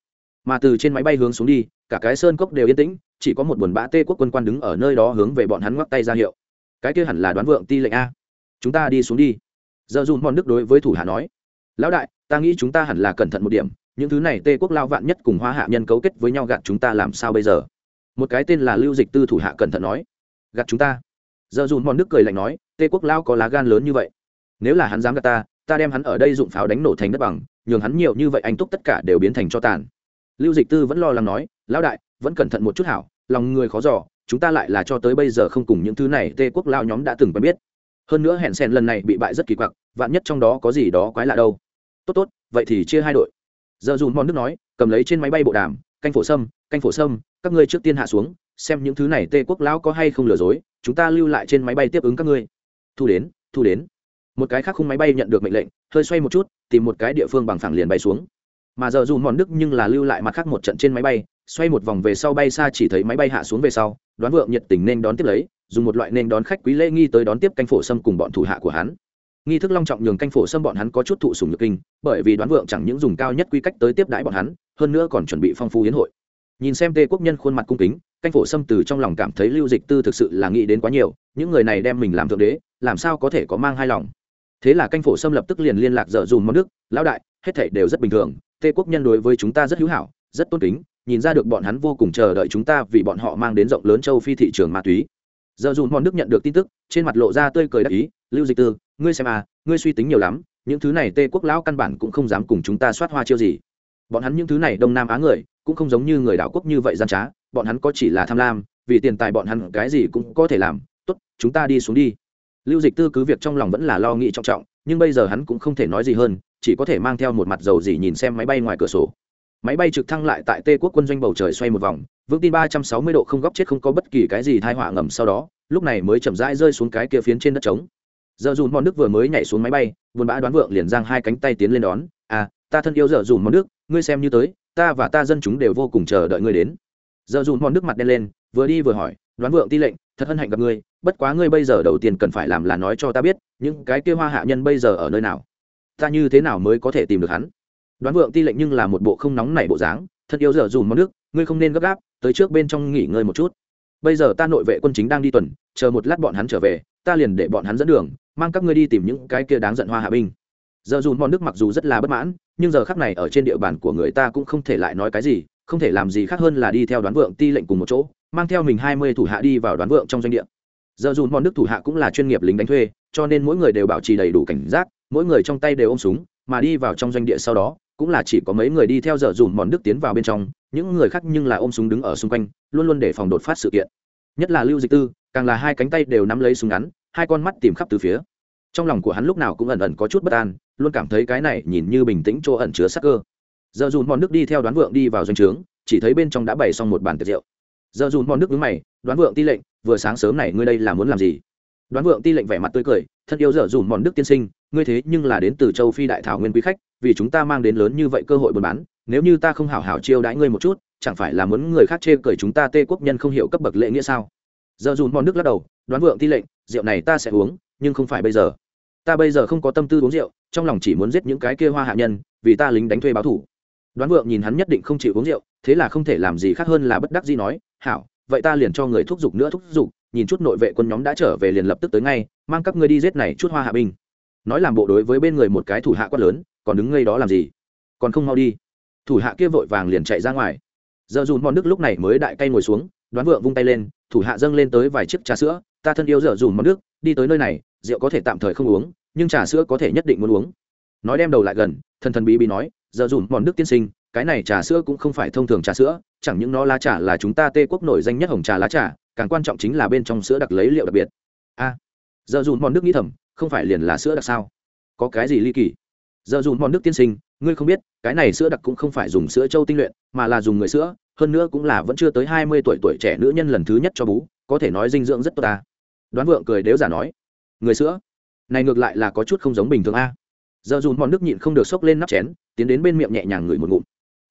Mà từ trên máy bay hướng xuống đi, cả cái sơn cốc đều yên tĩnh, chỉ có một buồn bã Tê quốc quân quan đứng ở nơi đó hướng về bọn hắn ngoắc tay ra hiệu. Cái kia hẳn là đoán vượng ti lệnh a. Chúng ta đi xuống đi. Dở dùm mòn đức đối với thủ hạ nói. Lão đại, ta nghĩ chúng ta hẳn là cẩn thận một điểm, những thứ này tê quốc lao vạn nhất cùng hoa hạ nhân cấu kết với nhau gạt chúng ta làm sao bây giờ? Một cái tên là lưu dịch tư thủ hạ cẩn thận nói. Gạt chúng ta. Giờ dùn mòn nước cười lạnh nói tê quốc lao có lá gan lớn như vậy. Nếu là hắn dám gạt ta ta đem hắn ở đây dụng pháo đánh nổ thành đất bằng nhường hắn nhiều như vậy anh túc tất cả đều biến thành cho tàn. Lưu dịch tư vẫn lo lắng nói lão đại vẫn cẩn thận một chút hảo lòng người khó giỏ chúng ta lại là cho tới bây giờ không cùng những thứ này tê quốc lao nhóm đã từng quen biết. Hơn nữa hẹn sen lần này bị bại rất kỳ quặc vạn nhất trong đó có gì đó quái lạ đâu tốt tốt, vậy thì chia hai đội. Giờ dùn mòn nước nói, cầm lấy trên máy bay bộ đàm, canh phổ sâm, canh phổ sâm, các ngươi trước tiên hạ xuống, xem những thứ này tê quốc lão có hay không lừa dối, chúng ta lưu lại trên máy bay tiếp ứng các ngươi. Thu đến thu đến. Một cái khác khung máy bay nhận được mệnh lệnh, hơi xoay một chút, tìm một cái địa phương bằng phẳng liền bay xuống. Mà giờ dù mòn đức nhưng là lưu lại mặt khác một trận trên máy bay, xoay một vòng về sau bay xa chỉ thấy máy bay hạ xuống về sau, đoán vượng nhiệt tình nên đón tiếp lấy, dùng một loại nên đón khách quý lễ nghi tới đón tiếp canh phổ sâm cùng bọn thủ hạ của hắn nghi thức long trọng nhường canh phổ xâm bọn hắn có chút thụ sùng nhược kinh, bởi vì đoán vượng chẳng những dùng cao nhất quy cách tới tiếp đãi bọn hắn, hơn nữa còn chuẩn bị phong phú hiến hội. Nhìn xem tê quốc nhân khuôn mặt cung kính, canh phổ xâm từ trong lòng cảm thấy lưu dịch tư thực sự là nghĩ đến quá nhiều, những người này đem mình làm thượng đế, làm sao có thể có mang hai lòng. Thế là canh phổ xâm lập tức liền liên lạc dở dùm món nước, lão đại, hết thảy đều rất bình thường, tê quốc nhân đối với chúng ta rất hữu hảo, rất tôn kính, nhìn ra được bọn hắn vô cùng chờ đợi chúng ta vì bọn họ mang đến rộng lớn châu phi thị trường ma túy. Giờ dùm món nước nhận được tin tức, trên mặt lộ ra tươi cười đắc ý, lưu dịch tư ngươi xem à ngươi suy tính nhiều lắm, những thứ này tê quốc lão căn bản cũng không dám cùng chúng ta soát hoa chiêu gì. Bọn hắn những thứ này đông nam á người, cũng không giống như người đảo quốc như vậy gian trá, bọn hắn có chỉ là tham lam, vì tiền tài bọn hắn cái gì cũng có thể làm, tốt, chúng ta đi xuống đi. Lưu dịch tư cứ việc trong lòng vẫn là lo nghĩ trọng trọng, nhưng bây giờ hắn cũng không thể nói gì hơn, chỉ có thể mang theo một mặt dầu gì nhìn xem máy bay ngoài cửa sổ. Máy bay trực thăng lại tại tê quốc quân doanh bầu trời xoay một vòng, vững tin ba trăm sáu mươi độ không góc chết không có bất kỳ cái gì thai họa ngầm sau đó, lúc này mới chậm rãi rơi xuống cái kia phiến trên đất trống giờ dùn mòn nước vừa mới nhảy xuống máy bay, buồn bã đoán vượng liền giang hai cánh tay tiến lên đón. À ta thân yêu giờ dùn mòn nước, ngươi xem như tới, ta và ta dân chúng đều vô cùng chờ đợi ngươi đến. Giờ dùn mòn nước mặt đen lên, vừa đi vừa hỏi, đoán vượng ti lệnh, thật hân hạnh gặp ngươi, bất quá ngươi bây giờ đầu tiên cần phải làm là nói cho ta biết, những cái kia hoa hạ nhân bây giờ ở nơi nào? Ta như thế nào mới có thể tìm được hắn? Đoán vượng ti lệnh nhưng là một bộ không nóng nảy bộ dáng, thân yêu giờ dùn món nước, ngươi không nên gấp gáp, tới trước bên trong nghỉ ngơi một chút. Bây giờ ta nội vệ quân chính đang đi tuần, chờ một lát bọn hắn trở về, ta liền để bọn hắn dẫn đường mang các ngươi đi tìm những cái kia đáng giận hoa hạ binh. Giờ dùn mòn Nước mặc dù rất là bất mãn, nhưng giờ khắc này ở trên địa bàn của người ta cũng không thể lại nói cái gì, không thể làm gì khác hơn là đi theo đoán vượng ti lệnh cùng một chỗ, mang theo mình hai mươi thủ hạ đi vào đoán vượng trong doanh địa. Giờ dùn mòn Nước thủ hạ cũng là chuyên nghiệp lính đánh thuê, cho nên mỗi người đều bảo trì đầy đủ cảnh giác, mỗi người trong tay đều ôm súng, mà đi vào trong doanh địa sau đó, cũng là chỉ có mấy người đi theo giờ dùn mòn Nước tiến vào bên trong, những người khác nhưng là ôm súng đứng ở xung quanh, luôn luôn để phòng đột phát sự kiện. Nhất là lưu dịch tư, càng là hai cánh tay đều nắm lấy súng ngắn hai con mắt tìm khắp từ phía. Trong lòng của hắn lúc nào cũng ẩn ẩn có chút bất an, luôn cảm thấy cái này nhìn như bình tĩnh chỗ ẩn chứa sắc cơ. Giờ dùn mòn nước đi theo đoán vượng đi vào doanh trướng, chỉ thấy bên trong đã bày xong một bàn tiệc rượu. Giờ dùn mòn nước đứng mày, đoán vượng ti lệnh, vừa sáng sớm này ngươi đây là muốn làm gì? Đoán vượng ti lệnh vẻ mặt tươi cười, thân yêu dở dùn mòn đức tiên sinh, ngươi thế nhưng là đến từ châu phi đại thảo nguyên quý khách, vì chúng ta mang đến lớn như vậy cơ hội buôn bán, nếu như ta không hảo hảo chiêu đãi ngươi một chút, chẳng phải là muốn người khác chê cười chúng ta tê quốc nhân không hiểu cấp bậc lễ nghĩa sao? Giờ dùn mòn đức lắc đầu, đoán vượng ti lệnh rượu này ta sẽ uống, nhưng không phải bây giờ. Ta bây giờ không có tâm tư uống rượu, trong lòng chỉ muốn giết những cái kia hoa hạ nhân, vì ta lính đánh thuê báo thủ. Đoán vượng nhìn hắn nhất định không chịu uống rượu, thế là không thể làm gì khác hơn là bất đắc dĩ nói, hảo, vậy ta liền cho người thúc giục nữa thúc giục, nhìn chút nội vệ quân nhóm đã trở về liền lập tức tới ngay, mang các ngươi đi giết này chút hoa hạ binh. Nói làm bộ đối với bên người một cái thủ hạ quát lớn, còn đứng ngây đó làm gì? Còn không mau đi. Thủ hạ kia vội vàng liền chạy ra ngoài. Giờ dùn mòn đức lúc này mới đại cay ngồi xuống đoán vượng vung tay lên thủ hạ dâng lên tới vài chiếc trà sữa ta thân yêu giờ dùm mòn nước, đi tới nơi này rượu có thể tạm thời không uống nhưng trà sữa có thể nhất định muốn uống. Nói đem đầu lại gần thần thần bí bí nói giờ dùm mòn nước tiên sinh cái này trà sữa cũng không phải thông thường trà sữa chẳng những nó lá trà là chúng ta tê quốc nổi danh nhất hồng trà lá trà càng quan trọng chính là bên trong sữa đặc lấy liệu đặc biệt. A giờ dùn mòn nước nghĩ thầm không phải liền là sữa đặc sao? Có cái gì ly kỳ? Giờ dùn mòn nước tiên sinh ngươi không biết cái này sữa đặc cũng không phải dùng sữa châu tinh luyện mà là dùng người sữa hơn nữa cũng là vẫn chưa tới hai mươi tuổi tuổi trẻ nữ nhân lần thứ nhất cho bú, có thể nói dinh dưỡng rất tốt ta. Đoán vượng cười đếu giả nói, người sữa, này ngược lại là có chút không giống bình thường a. Giờ dùn mòn nước nhịn không được xốc lên nắp chén, tiến đến bên miệng nhẹ nhàng ngửi một ngụm.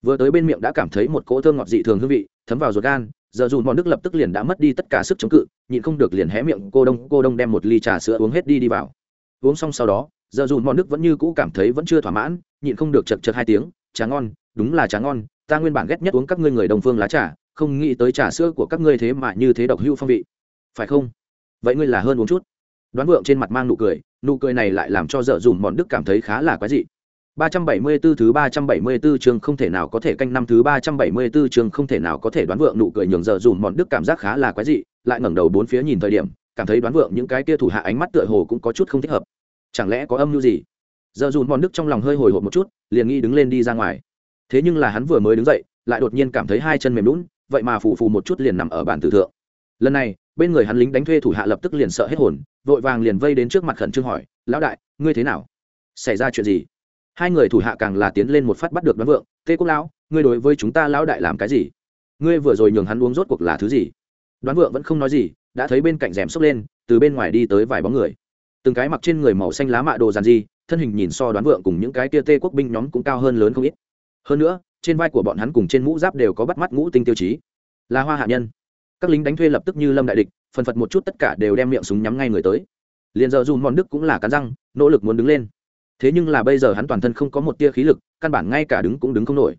Vừa tới bên miệng đã cảm thấy một cỗ thơm ngọt dị thường hương vị, thấm vào ruột gan, giờ dùn mòn nước lập tức liền đã mất đi tất cả sức chống cự, nhịn không được liền hé miệng, cô đông cô đông đem một ly trà sữa uống hết đi đi vào. Uống xong sau đó, giờ dùn mòn nước vẫn như cũ cảm thấy vẫn chưa thỏa mãn, nhịn không được chật chật hai tiếng, trà ngon, đúng là trà ngon ta nguyên bản ghét nhất uống các ngươi người đồng phương lá trà, không nghĩ tới trà sữa của các ngươi thế mà như thế độc hưu phong vị. Phải không? Vậy ngươi là hơn uống chút. Đoán vượng trên mặt mang nụ cười nụ cười này lại làm cho dở dùm bọn đức cảm thấy khá là quái dị. 374 thứ 374 chương không thể nào có thể canh năm thứ 374 chương không thể nào có thể đoán vượng nụ cười nhường dở dùm bọn đức cảm giác khá là quái dị, lại ngẩng đầu bốn phía nhìn thời điểm, cảm thấy đoán vượng những cái kia thủ hạ ánh mắt tựa hồ cũng có chút không thích hợp. Chẳng lẽ có âm mưu gì? Dở dùn bọn đức trong lòng hơi hồi hộp một chút, liền nghĩ đứng lên đi ra ngoài thế nhưng là hắn vừa mới đứng dậy, lại đột nhiên cảm thấy hai chân mềm lún vậy mà phù phù một chút liền nằm ở bàn tử thượng. Lần này, bên người hắn lính đánh thuê thủ hạ lập tức liền sợ hết hồn, vội vàng liền vây đến trước mặt khẩn trương hỏi, lão đại, ngươi thế nào? Xảy ra chuyện gì? Hai người thủ hạ càng là tiến lên một phát bắt được đoán vượng, tê quốc lão, ngươi đối với chúng ta lão đại làm cái gì? Ngươi vừa rồi nhường hắn uống rốt cuộc là thứ gì? Đoán vượng vẫn không nói gì, đã thấy bên cạnh rèm xốc lên, từ bên ngoài đi tới vài bóng người. Từng cái mặc trên người màu xanh lá mạ đồ giàn di thân hình nhìn so đoán vượng cùng những cái tia tê quốc binh nhóm cũng cao hơn lớn không ít hơn nữa, trên vai của bọn hắn cùng trên mũ giáp đều có bắt mắt ngũ tinh tiêu chí. Là hoa hạ nhân. Các lính đánh thuê lập tức như lâm đại địch, phần phật một chút tất cả đều đem miệng súng nhắm ngay người tới. Liền giờ dù mòn đức cũng là cắn răng, nỗ lực muốn đứng lên. Thế nhưng là bây giờ hắn toàn thân không có một tia khí lực, căn bản ngay cả đứng cũng đứng không nổi.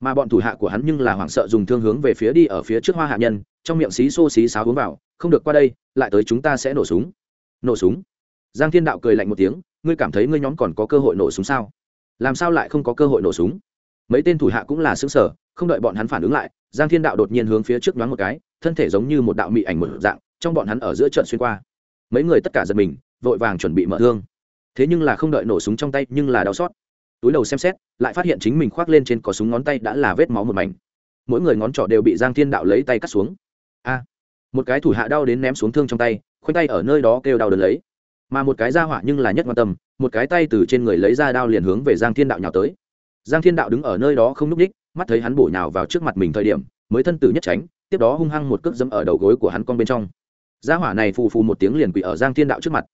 Mà bọn thủ hạ của hắn nhưng là hoảng sợ dùng thương hướng về phía đi ở phía trước hoa hạ nhân, trong miệng xí xô xí xáo uống vào, không được qua đây, lại tới chúng ta sẽ nổ súng. Nổ súng? Giang thiên đạo cười lạnh một tiếng, ngươi cảm thấy ngươi nhóm còn có cơ hội nổ súng sao? Làm sao lại không có cơ hội nổ súng? Mấy tên thủ hạ cũng là xứng sở, không đợi bọn hắn phản ứng lại, giang thiên đạo đột nhiên hướng phía trước nhoáng một cái, thân thể giống như một đạo mị ảnh một dạng, trong bọn hắn ở giữa trận xuyên qua. Mấy người tất cả giật mình, vội vàng chuẩn bị mở thương. Thế nhưng là không đợi nổ súng trong tay, nhưng là đau xót. Túi đầu xem xét, lại phát hiện chính mình khoác lên trên có súng ngón tay đã là vết máu một mảnh. Mỗi người ngón trỏ đều bị giang thiên đạo lấy tay cắt xuống. A! Một cái thủ hạ đau đến ném xuống thương trong tay, khoanh tay ở nơi đó kêu đau đớn lấy. Mà một cái ra hỏa nhưng là nhất quan tâm, một cái tay từ trên người lấy ra đao liền hướng về giang thiên đạo nhào tới giang thiên đạo đứng ở nơi đó không n ú c ních, mắt thấy hắn bổ nhào vào trước mặt mình thời điểm, mới thân tử nhất tránh, tiếp đó hung hăng một cước dẫm ở đầu gối của hắn con bên trong. Gia hỏa này phù phù một tiếng liền quỷ ở giang thiên đạo trước mặt.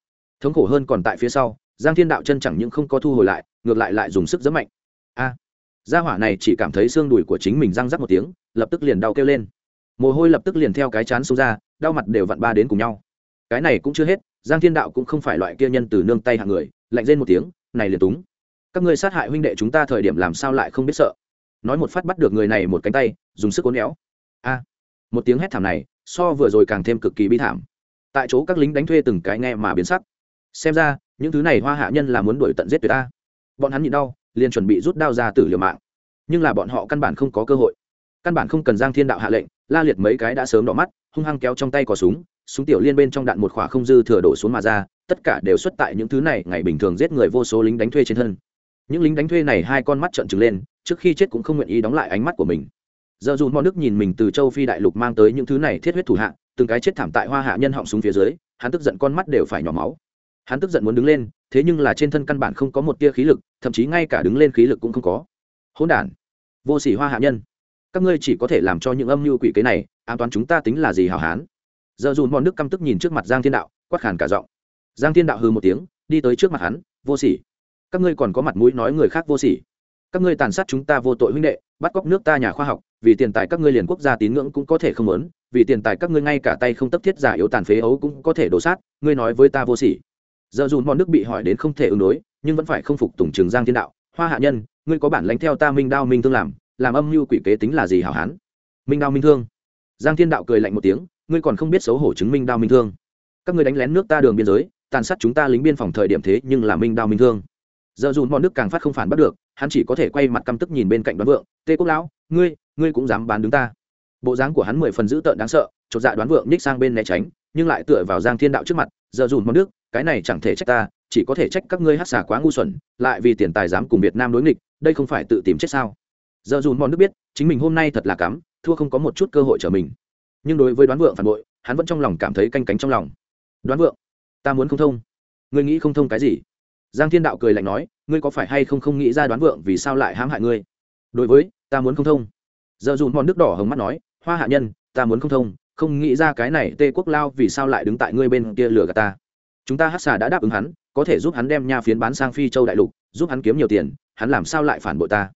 Thống khổ hơn còn tại phía sau, giang thiên đạo chân chẳng những không có thu hồi lại, ngược lại lại dùng sức dẫm mạnh. A! Gia hỏa này chỉ cảm thấy xương đùi của chính mình răng rắc một tiếng, lập tức liền đau kêu lên. Mồ hôi lập tức liền theo cái chán xuống ra, đau mặt đều vặn ba đến cùng nhau. Cái này cũng chưa hết, giang thiên đạo cũng không phải loại kia nhân từ nương tay hạng người, lạnh lên một tiếng, này liền túng các ngươi sát hại huynh đệ chúng ta thời điểm làm sao lại không biết sợ? Nói một phát bắt được người này một cánh tay, dùng sức uốn éo. A. Một tiếng hét thảm này, so vừa rồi càng thêm cực kỳ bi thảm. Tại chỗ các lính đánh thuê từng cái nghe mà biến sắc. Xem ra, những thứ này hoa hạ nhân là muốn đuổi tận giết tuyệt ta. Bọn hắn nhịn đau, liền chuẩn bị rút đao ra tử liều mạng. Nhưng là bọn họ căn bản không có cơ hội. Căn bản không cần giang thiên đạo hạ lệnh, la liệt mấy cái đã sớm đỏ mắt, hung hăng kéo trong tay cò súng súng tiểu liên bên trong đạn một khỏa không dư thừa đổ xuống mà ra, tất cả đều xuất tại những thứ này, ngày bình thường giết người vô số lính đánh thuê trên thân những lính đánh thuê này hai con mắt trợn trừng lên, trước khi chết cũng không nguyện ý đóng lại ánh mắt của mình. Giờ dù mọi nước nhìn mình từ châu phi đại lục mang tới những thứ này thiết huyết thủ hạ, từng cái chết thảm tại hoa hạ nhân họng xuống phía dưới, hắn tức giận con mắt đều phải nhỏ máu. Hắn tức giận muốn đứng lên, thế nhưng là trên thân căn bản không có một tia khí lực, thậm chí ngay cả đứng lên khí lực cũng không có. Hỗn đản, vô sỉ hoa hạ nhân, các ngươi chỉ có thể làm cho những âm mưu quỷ kế này an toàn chúng ta tính là gì hảo hán? Giờ dùn mòn nước căm tức nhìn trước mặt giang thiên đạo, quát khàn cả giọng. Giang thiên đạo hư một tiếng, đi tới trước mặt hắn, vô sỉ các ngươi còn có mặt mũi nói người khác vô sỉ. Các ngươi tàn sát chúng ta vô tội huynh đệ, bắt cóc nước ta nhà khoa học, vì tiền tài các ngươi liền quốc gia tín ngưỡng cũng có thể không lớn vì tiền tài các ngươi ngay cả tay không tấp thiết giả yếu tàn phế ấu cũng có thể đổ sát, ngươi nói với ta vô sỉ. Giờ dù bọn nước bị hỏi đến không thể ứng đối, nhưng vẫn phải không phục tùng trường giang thiên đạo. Hoa hạ nhân, ngươi có bản lãnh theo ta minh đao minh thương làm làm âm mưu quỷ kế tính là gì hảo hán? Minh đao minh thương. Giang thiên đạo cười lạnh một tiếng, ngươi còn không biết xấu hổ chứng minh đao minh thương. Các ngươi đánh lén nước ta đường biên giới, tàn sát chúng ta lính biên phòng thời điểm thế nhưng là minh đao minh thương giờ dùn bọn nước càng phát không phản bắt được, hắn chỉ có thể quay mặt căm tức nhìn bên cạnh đoán vượng. Tê quốc lão, ngươi ngươi cũng dám bán đứng ta. Bộ dáng của hắn mười phần dữ tợn đáng sợ, chột dạ đoán vượng nhích sang bên né tránh, nhưng lại tựa vào giang thiên đạo trước mặt, giờ dùn bọn nước, cái này chẳng thể trách ta, chỉ có thể trách các ngươi hát xả quá ngu xuẩn, lại vì tiền tài dám cùng việt nam đối nghịch, đây không phải tự tìm chết sao? Giờ dùn bọn nước biết, chính mình hôm nay thật là cắm, thua không có một chút cơ hội trở mình. Nhưng đối với đoán vượng phản bội, hắn vẫn trong lòng cảm thấy canh cánh trong lòng. Đoán vượng, ta muốn không thông. Ngươi nghĩ không thông cái gì? Giang thiên đạo cười lạnh nói, ngươi có phải hay không không nghĩ ra đoán vượng vì sao lại hãm hại ngươi? Đối với, ta muốn không thông. Giờ dùn mòn nước đỏ hồng mắt nói, hoa hạ nhân, ta muốn không thông, không nghĩ ra cái này tê quốc lao vì sao lại đứng tại ngươi bên kia lừa gạt ta. Chúng ta hát xà đã đáp ứng hắn, có thể giúp hắn đem nha phiến bán sang phi châu đại lục, giúp hắn kiếm nhiều tiền, hắn làm sao lại phản bội ta?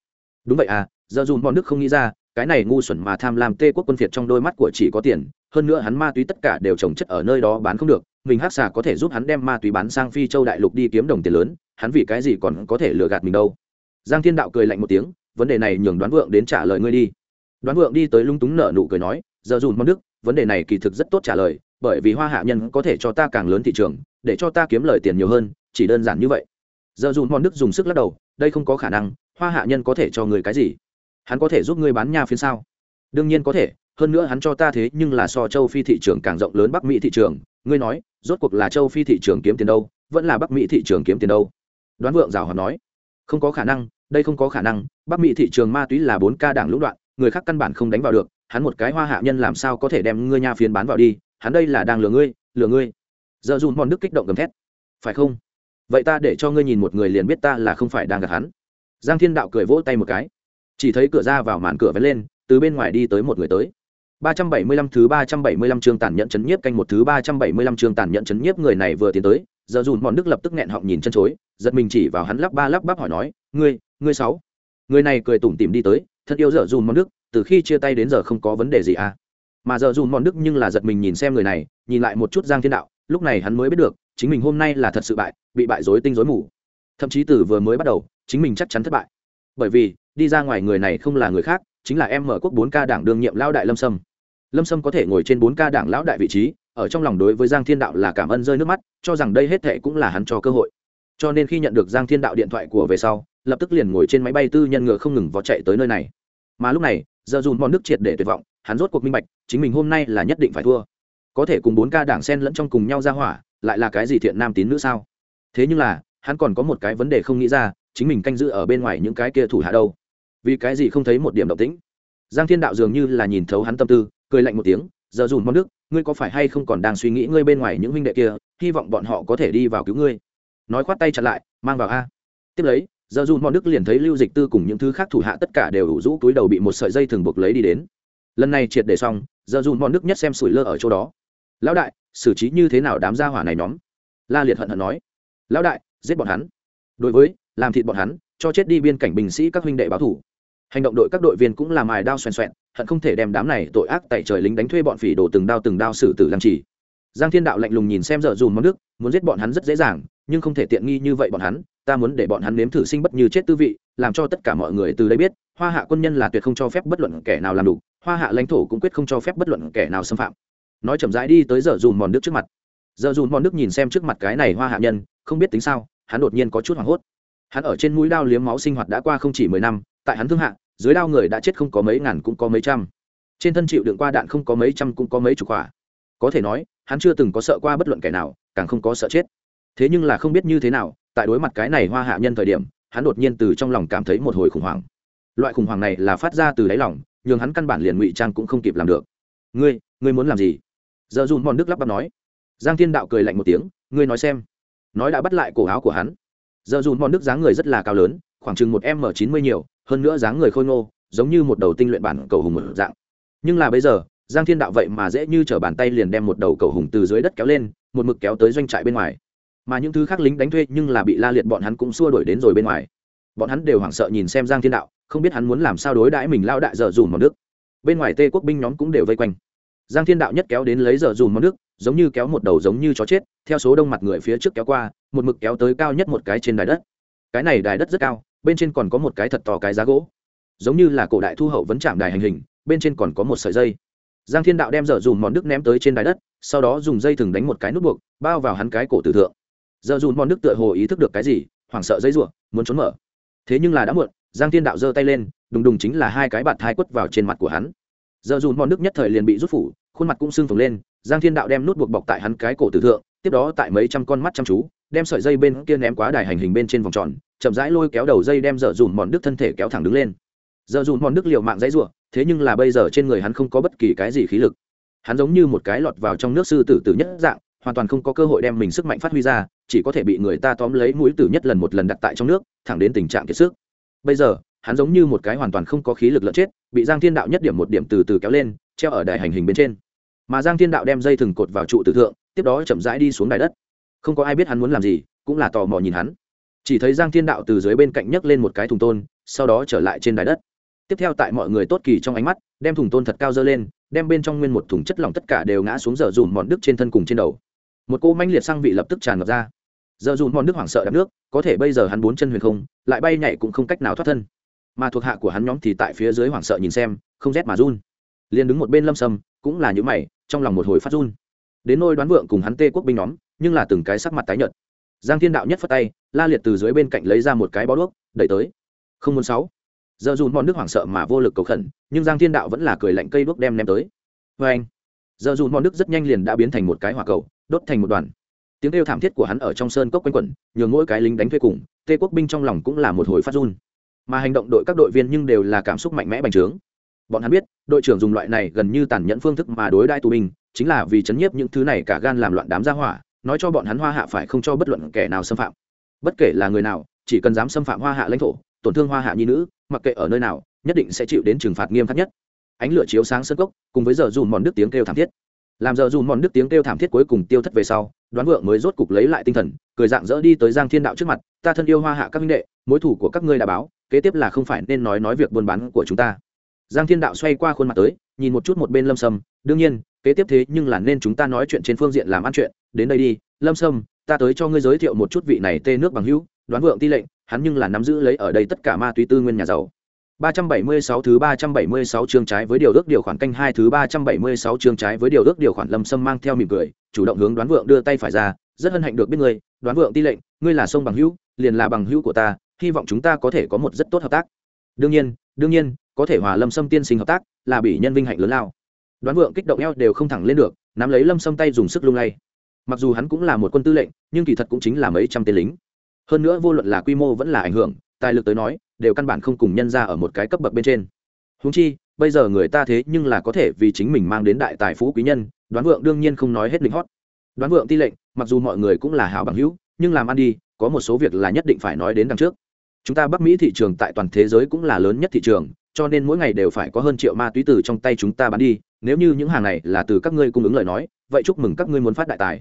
Đúng vậy à giờ dùn mòn nước không nghĩ ra, cái này ngu xuẩn mà tham lam tê quốc quân phiệt trong đôi mắt của chỉ có tiền, hơn nữa hắn ma túy tất cả đều trồng chất ở nơi đó bán không được mình hắc xà có thể giúp hắn đem ma túy bán sang phi châu đại lục đi kiếm đồng tiền lớn, hắn vì cái gì còn có thể lừa gạt mình đâu? Giang thiên đạo cười lạnh một tiếng, vấn đề này nhường đoán vượng đến trả lời ngươi đi. Đoán vượng đi tới lung túng nợ nụ cười nói, giờ dùn mong đức, vấn đề này kỳ thực rất tốt trả lời, bởi vì hoa hạ nhân có thể cho ta càng lớn thị trường, để cho ta kiếm lời tiền nhiều hơn, chỉ đơn giản như vậy. Giờ dùn mong đức dùng sức lắc đầu, đây không có khả năng, hoa hạ nhân có thể cho người cái gì? Hắn có thể giúp ngươi bán nha phiến sao? Đương nhiên có thể, hơn nữa hắn cho ta thế nhưng là so châu phi thị trường càng rộng lớn bắc mỹ thị trường ngươi nói, rốt cuộc là châu phi thị trường kiếm tiền đâu, vẫn là bắc mỹ thị trường kiếm tiền đâu? Đoán vượng rào hoạt nói. Không có khả năng, đây không có khả năng, bắc mỹ thị trường ma túy là bốn ca đảng lũng đoạn, người khác căn bản không đánh vào được, hắn một cái hoa hạ nhân làm sao có thể đem ngươi nha phiến bán vào đi, hắn đây là đang lừa ngươi lừa ngươi. Giờ dùn mòn đức kích động gầm thét. Phải không? Vậy ta để cho ngươi nhìn một người liền biết ta là không phải đang gặp hắn. Giang thiên đạo cười vỗ tay một cái. Chỉ thấy cửa ra vào màn cửa vén lên, từ bên ngoài đi tới một người tới. 375 thứ 375 chương tàn nhẫn chấn nhiếp canh một thứ 375 chương tàn nhẫn chấn nhiếp người này vừa tiến tới, giờ dùn bọn đức lập tức nghẹn họng nhìn chân chối, giật mình chỉ vào hắn lắp ba lắp bắp hỏi nói, "Ngươi, ngươi sáu?" Người này cười tủm tỉm đi tới, thật yêu giờ dùn bọn đức, từ khi chia tay đến giờ không có vấn đề gì à? Mà giờ dùn bọn đức nhưng là giật mình nhìn xem người này, nhìn lại một chút Giang Thiên Đạo, lúc này hắn mới biết được, chính mình hôm nay là thật sự bại, bị bại rối tinh rối mù. Thậm chí từ vừa mới bắt đầu, chính mình chắc chắn thất bại. Bởi vì, đi ra ngoài người này không là người khác, chính là em mở quốc 4 ca đảng đương nhiệm lao đại Lâm Sâm lâm sâm có thể ngồi trên bốn ca đảng lão đại vị trí, ở trong lòng đối với giang thiên đạo là cảm ơn rơi nước mắt, cho rằng đây hết thệ cũng là hắn cho cơ hội. Cho nên khi nhận được giang thiên đạo điện thoại của về sau, lập tức liền ngồi trên máy bay tư nhân ngựa không ngừng vó chạy tới nơi này. Mà lúc này, giờ dùn bọn nước triệt để tuyệt vọng, hắn rốt cuộc minh bạch, chính mình hôm nay là nhất định phải thua. Có thể cùng bốn ca đảng sen lẫn trong cùng nhau ra hỏa, lại là cái gì thiện nam tín nữ sao? Thế nhưng là, hắn còn có một cái vấn đề không nghĩ ra, chính mình canh giữ ở bên ngoài những cái kia thủ hạ đâu. Vì cái gì không thấy một điểm động tĩnh? Giang thiên đạo dường như là nhìn thấu hắn tâm tư cười lạnh một tiếng, giờ dùn món nước, ngươi có phải hay không còn đang suy nghĩ ngươi bên ngoài những huynh đệ kia, hy vọng bọn họ có thể đi vào cứu ngươi. Nói khoát tay chặt lại, mang vào a. Tiếp lấy, giờ dùn món nước liền thấy lưu dịch tư cùng những thứ khác thủ hạ tất cả đều ủ rũ túi đầu bị một sợi dây thường buộc lấy đi đến. Lần này triệt để xong, giờ dùn món nước nhất xem sủi lơ ở chỗ đó. Lão đại, xử trí như thế nào đám gia hỏa này nhóm? La liệt hận hận nói. Lão đại, giết bọn hắn. Đối với, làm thịt bọn hắn, cho chết đi biên cảnh binh sĩ các huynh đệ báo thủ. Hành động đội các đội viên cũng làm ài đao xoèn xoẹn hận không thể đem đám này tội ác tại trời lính đánh thuê bọn phỉ đồ từng đao từng đao xử tử làm chỉ. Giang thiên đạo lạnh lùng nhìn xem dở dùm món nước muốn giết bọn hắn rất dễ dàng, nhưng không thể tiện nghi như vậy bọn hắn, ta muốn để bọn hắn nếm thử sinh bất như chết tư vị, làm cho tất cả mọi người từ đây biết, hoa hạ quân nhân là tuyệt không cho phép bất luận kẻ nào làm đủ hoa hạ lãnh thổ cũng quyết không cho phép bất luận kẻ nào xâm phạm. Nói chậm rãi đi tới Giờ dùm mòn nước trước mặt. Giờ dùn mòn nước nhìn xem trước mặt cái này hoa hạ nhân, không biết tính sao, hắn đột nhiên có chút hoảng hốt. Hắn ở trên mũi đao liếm máu sinh hoạt đã qua không chỉ mười năm, tại hắn thương hạ dưới đao người đã chết không có mấy ngàn cũng có mấy trăm. Trên thân chịu đựng qua đạn không có mấy trăm cũng có mấy chục quả. Có thể nói, hắn chưa từng có sợ qua bất luận kẻ nào, càng không có sợ chết. Thế nhưng là không biết như thế nào, tại đối mặt cái này hoa hạ nhân thời điểm, hắn đột nhiên từ trong lòng cảm thấy một hồi khủng hoảng. Loại khủng hoảng này là phát ra từ đáy lòng, nhường hắn căn bản liền ngụy trang cũng không kịp làm được. Ngươi ngươi muốn làm gì? Giờ dùn mòn đức lắp bắp nói. Giang thiên đạo cười lạnh một tiếng, ngươi nói xem. Nói đã bắt lại cổ áo của hắn. Giờ dùn mòn đức dáng người rất là cao lớn, khoảng chừng một m chín mươi nhiều hơn nữa dáng người khôi ngô, giống như một đầu tinh luyện bản cầu hùng một dạng. Nhưng là bây giờ, giang thiên đạo vậy mà dễ như t r ở bàn tay liền đem một đầu cầu hùng từ dưới đất kéo lên, một mực kéo tới doanh trại bên ngoài. Mà những thứ khác lính đánh thuê nhưng là bị la liệt bọn hắn cũng xua đuổi đến rồi bên ngoài. Bọn hắn đều hoảng sợ nhìn xem giang thiên đạo, không biết hắn muốn làm sao đối đãi mình lao đại dở dùm món nước. Bên ngoài tê quốc binh nhóm cũng đều vây quanh. Giang thiên đạo nhất kéo đến lấy dở dùm món nước, giống như kéo một đầu giống như chó chết, theo số đông mặt người phía trước kéo qua, một mực kéo tới cao nhất một cái trên đài đất. Cái này đài đất rất cao bên trên còn có một cái thật to cái giá gỗ. Giống như là cổ đại thu hậu vấn chạm đài hành hình, bên trên còn có một sợi dây. Giang thiên đạo đem dở dùm mòn đức ném tới trên đài đất, sau đó dùng dây thừng đánh một cái nút buộc, bao vào hắn cái cổ tử thượng. Giờ dùn mòn đức tựa hồ ý thức được cái gì, hoảng sợ dây ruộng muốn trốn mở. Thế nhưng là đã muộn, giang thiên đạo giơ tay lên, đùng đùng chính là hai cái bạt thai quất vào trên mặt của hắn. Giờ dùn mòn đức nhất thời liền bị rút phủ, khuôn mặt cũng sưng phồng lên, giang thiên đạo đem nút buộc bọc tại hắn cái cổ tử thượng, tiếp đó tại mấy trăm con mắt chăm chú, đem sợi dây bên kia ném quá đài hành hình bên trên vòng tròn chậm rãi lôi kéo đầu dây đem dở dùn mòn đức thân thể kéo thẳng đứng lên. Dở dùn mòn đức liều mạng dãy ruộng thế nhưng là bây giờ trên người hắn không có bất kỳ cái gì khí lực. Hắn giống như một cái lọt vào trong nước sư tử tử nhất dạng, hoàn toàn không có cơ hội đem mình sức mạnh phát huy ra, chỉ có thể bị người ta tóm lấy mũi tử nhất lần một lần đặt tại trong nước, thẳng đến tình trạng kiệt sức. Bây giờ, hắn giống như một cái hoàn toàn không có khí lực lợn chết, bị giang thiên đạo nhất điểm một điểm từ từ kéo lên, treo ở đài hành hình bên trên. Mà giang thiên đạo đem dây thừng cột vào trụ tử thượng, tiếp đó chậm rãi đi xuống đài đất. Không có ai biết hắn muốn làm gì, cũng là tò mò nhìn hắn chỉ thấy giang thiên đạo từ dưới bên cạnh nhấc lên một cái thùng tôn, sau đó trở lại trên đài đất. Tiếp theo tại mọi người tốt kỳ trong ánh mắt, đem thùng tôn thật cao dơ lên, đem bên trong nguyên một thùng chất lỏng tất cả đều ngã xuống giờ dùm mòn đức trên thân cùng trên đầu. Một cô manh liệt sang vị lập tức tràn ngập ra. Giờ dùm mòn đức hoảng sợ đạp nước, có thể bây giờ hắn bốn chân huyền không, lại bay nhảy cũng không cách nào thoát thân. Mà thuộc hạ của hắn nhóm thì tại phía dưới hoảng sợ nhìn xem, không rét mà run. Liền đứng một bên lâm sâm, cũng là những mày, trong lòng một hồi phát run. Đến nôi đoán vượng cùng hắn tê quốc binh nhóm, nhưng là từng cái sắc mặt tái nhợt. Giang thiên đạo nhất phất tay la liệt từ dưới bên cạnh lấy ra một cái bó đuốc, đẩy tới. Không muốn sáu. Giờ dùn bọn nước hoảng sợ mà vô lực cầu khẩn, nhưng giang thiên đạo vẫn là cười lạnh cây đuốc đem ném tới. Vê anh, giờ dùn bọn nước rất nhanh liền đã biến thành một cái hỏa cầu, đốt thành một đoàn. Tiếng kêu thảm thiết của hắn ở trong sơn cốc quanh quẩn, nhường mỗi cái lính đánh thuê cùng, tê quốc binh trong lòng cũng là một hồi phát run. Mà hành động đội các đội viên nhưng đều là cảm xúc mạnh mẽ bành trướng. Bọn hắn biết, đội trưởng dùng loại này gần như tàn nhẫn phương thức mà đối đai tù binh, chính là vì chấn nhiếp những thứ này cả gan làm loạn đám gia hỏa, nói cho bọn hắn hoa hạ phải không cho bất luận kẻ nào xâm phạm bất kể là người nào, chỉ cần dám xâm phạm hoa hạ lãnh thổ, tổn thương hoa hạ nhi nữ, mặc kệ ở nơi nào, nhất định sẽ chịu đến trừng phạt nghiêm khắc nhất. Ánh lửa chiếu sáng sân cốc, cùng với giờ dùn mòn nước tiếng kêu thảm thiết. Làm giờ dùn mòn nước tiếng kêu thảm thiết cuối cùng tiêu thất về sau, đoán vượng mới rốt cục lấy lại tinh thần, cười dạng dỡ đi tới giang thiên đạo trước mặt, ta thân yêu hoa hạ các minh đệ, mối thủ của các ngươi đã báo, kế tiếp là không phải nên nói nói việc buôn bán của chúng ta. Giang thiên đạo xoay qua khuôn mặt tới, nhìn một chút một bên lâm sâm, đương nhiên, kế tiếp thế nhưng là nên chúng ta nói chuyện trên phương diện làm ăn chuyện, đến đây đi, lâm sâm ta tới cho ngươi giới thiệu một chút vị này tê nước bằng hữu đoán vượng ti lệnh hắn nhưng là nắm giữ lấy ở đây tất cả ma túy tư nguyên nhà giàu 376 thứ 376 chương trái với điều ước điều khoản canh hai thứ 376 chương trái với điều ước điều khoản Lâm Sâm mang theo mỉm cười, chủ động hướng Đoán Vượng đưa tay phải ra, rất hân hạnh được biết ngươi, Đoán Vượng ti lệnh, ngươi là sông bằng hữu, liền là bằng hữu của ta, hy vọng chúng ta có thể có một rất tốt hợp tác. Đương nhiên, đương nhiên, có thể hòa Lâm Sâm tiên sinh hợp tác, là bị nhân vinh hạnh lớn lao. Đoán Vượng kích động eo đều không thẳng lên được, nắm lấy Lâm Sâm tay dùng sức lung lay. Mặc dù hắn cũng là một quân tư lệnh, nhưng kỳ thật cũng chính là mấy trăm tên lính. Hơn nữa vô luận là quy mô vẫn là ảnh hưởng, tài lực tới nói, đều căn bản không cùng nhân ra ở một cái cấp bậc bên trên. Húng chi bây giờ người ta thế nhưng là có thể vì chính mình mang đến đại tài phú quý nhân đoán vượng đương nhiên không nói hết lính hót. Đoán vượng ti lệnh mặc dù mọi người cũng là hảo bằng hữu nhưng làm ăn đi có một số việc là nhất định phải nói đến đằng trước. Chúng ta bắc mỹ thị trường tại toàn thế giới cũng là lớn nhất thị trường cho nên mỗi ngày đều phải có hơn triệu ma túy từ trong tay chúng ta bán đi nếu như những hàng này là từ các ngươi cung ứng lời nói vậy chúc mừng các ngươi muốn phát đại tài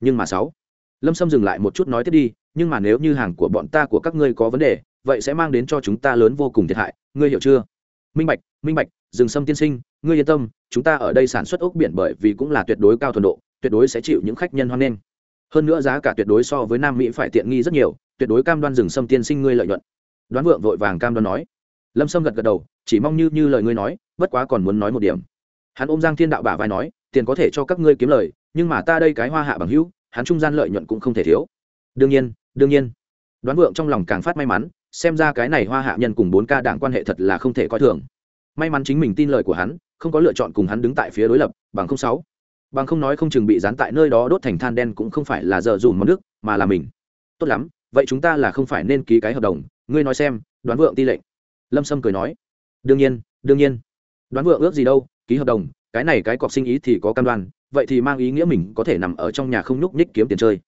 nhưng mà sáu. Lâm sâm dừng lại một chút nói tiếp đi, nhưng mà nếu như hàng của bọn ta của các ngươi có vấn đề, vậy sẽ mang đến cho chúng ta lớn vô cùng thiệt hại, ngươi hiểu chưa? Minh bạch minh bạch, rừng sâm tiên sinh, ngươi yên tâm, chúng ta ở đây sản xuất ốc biển bởi vì cũng là tuyệt đối cao thuần độ, tuyệt đối sẽ chịu những khách nhân hoan nghênh. Hơn nữa giá cả tuyệt đối so với nam mỹ phải tiện nghi rất nhiều, tuyệt đối cam đoan rừng sâm tiên sinh ngươi lợi nhuận. Đoán vượng vội vàng cam đoan nói. Lâm sâm gật gật đầu, chỉ mong như như lời ngươi nói, bất quá còn muốn nói một điểm. Hắn ôm giang thiên đạo bả vai nói, tiền có thể cho các ngươi kiếm lời nhưng mà ta đây cái hoa hạ bằng hữu, hắn trung gian lợi nhuận cũng không thể thiếu. Đương nhiên đương nhiên. Đoán vượng trong lòng càng phát may mắn, xem ra cái này hoa hạ nhân cùng bốn ca đảng quan hệ thật là không thể coi thường. May mắn chính mình tin lời của hắn, không có lựa chọn cùng hắn đứng tại phía đối lập, bằng không sáu. Bằng không nói không chừng bị dán tại nơi đó đốt thành than đen cũng không phải là giờ dùm món nước, mà là mình. Tốt lắm, vậy chúng ta là không phải nên ký cái hợp đồng, ngươi nói xem, đoán vượng ti lệnh. Lâm sâm cười nói. Đương nhiên đương nhiên. Đoán vượng ước gì đâu, ký hợp đồng, cái này cái cọc sinh ý thì có cam đoan vậy thì mang ý nghĩa mình có thể nằm ở trong nhà không nhúc nhích kiếm tiền chơi.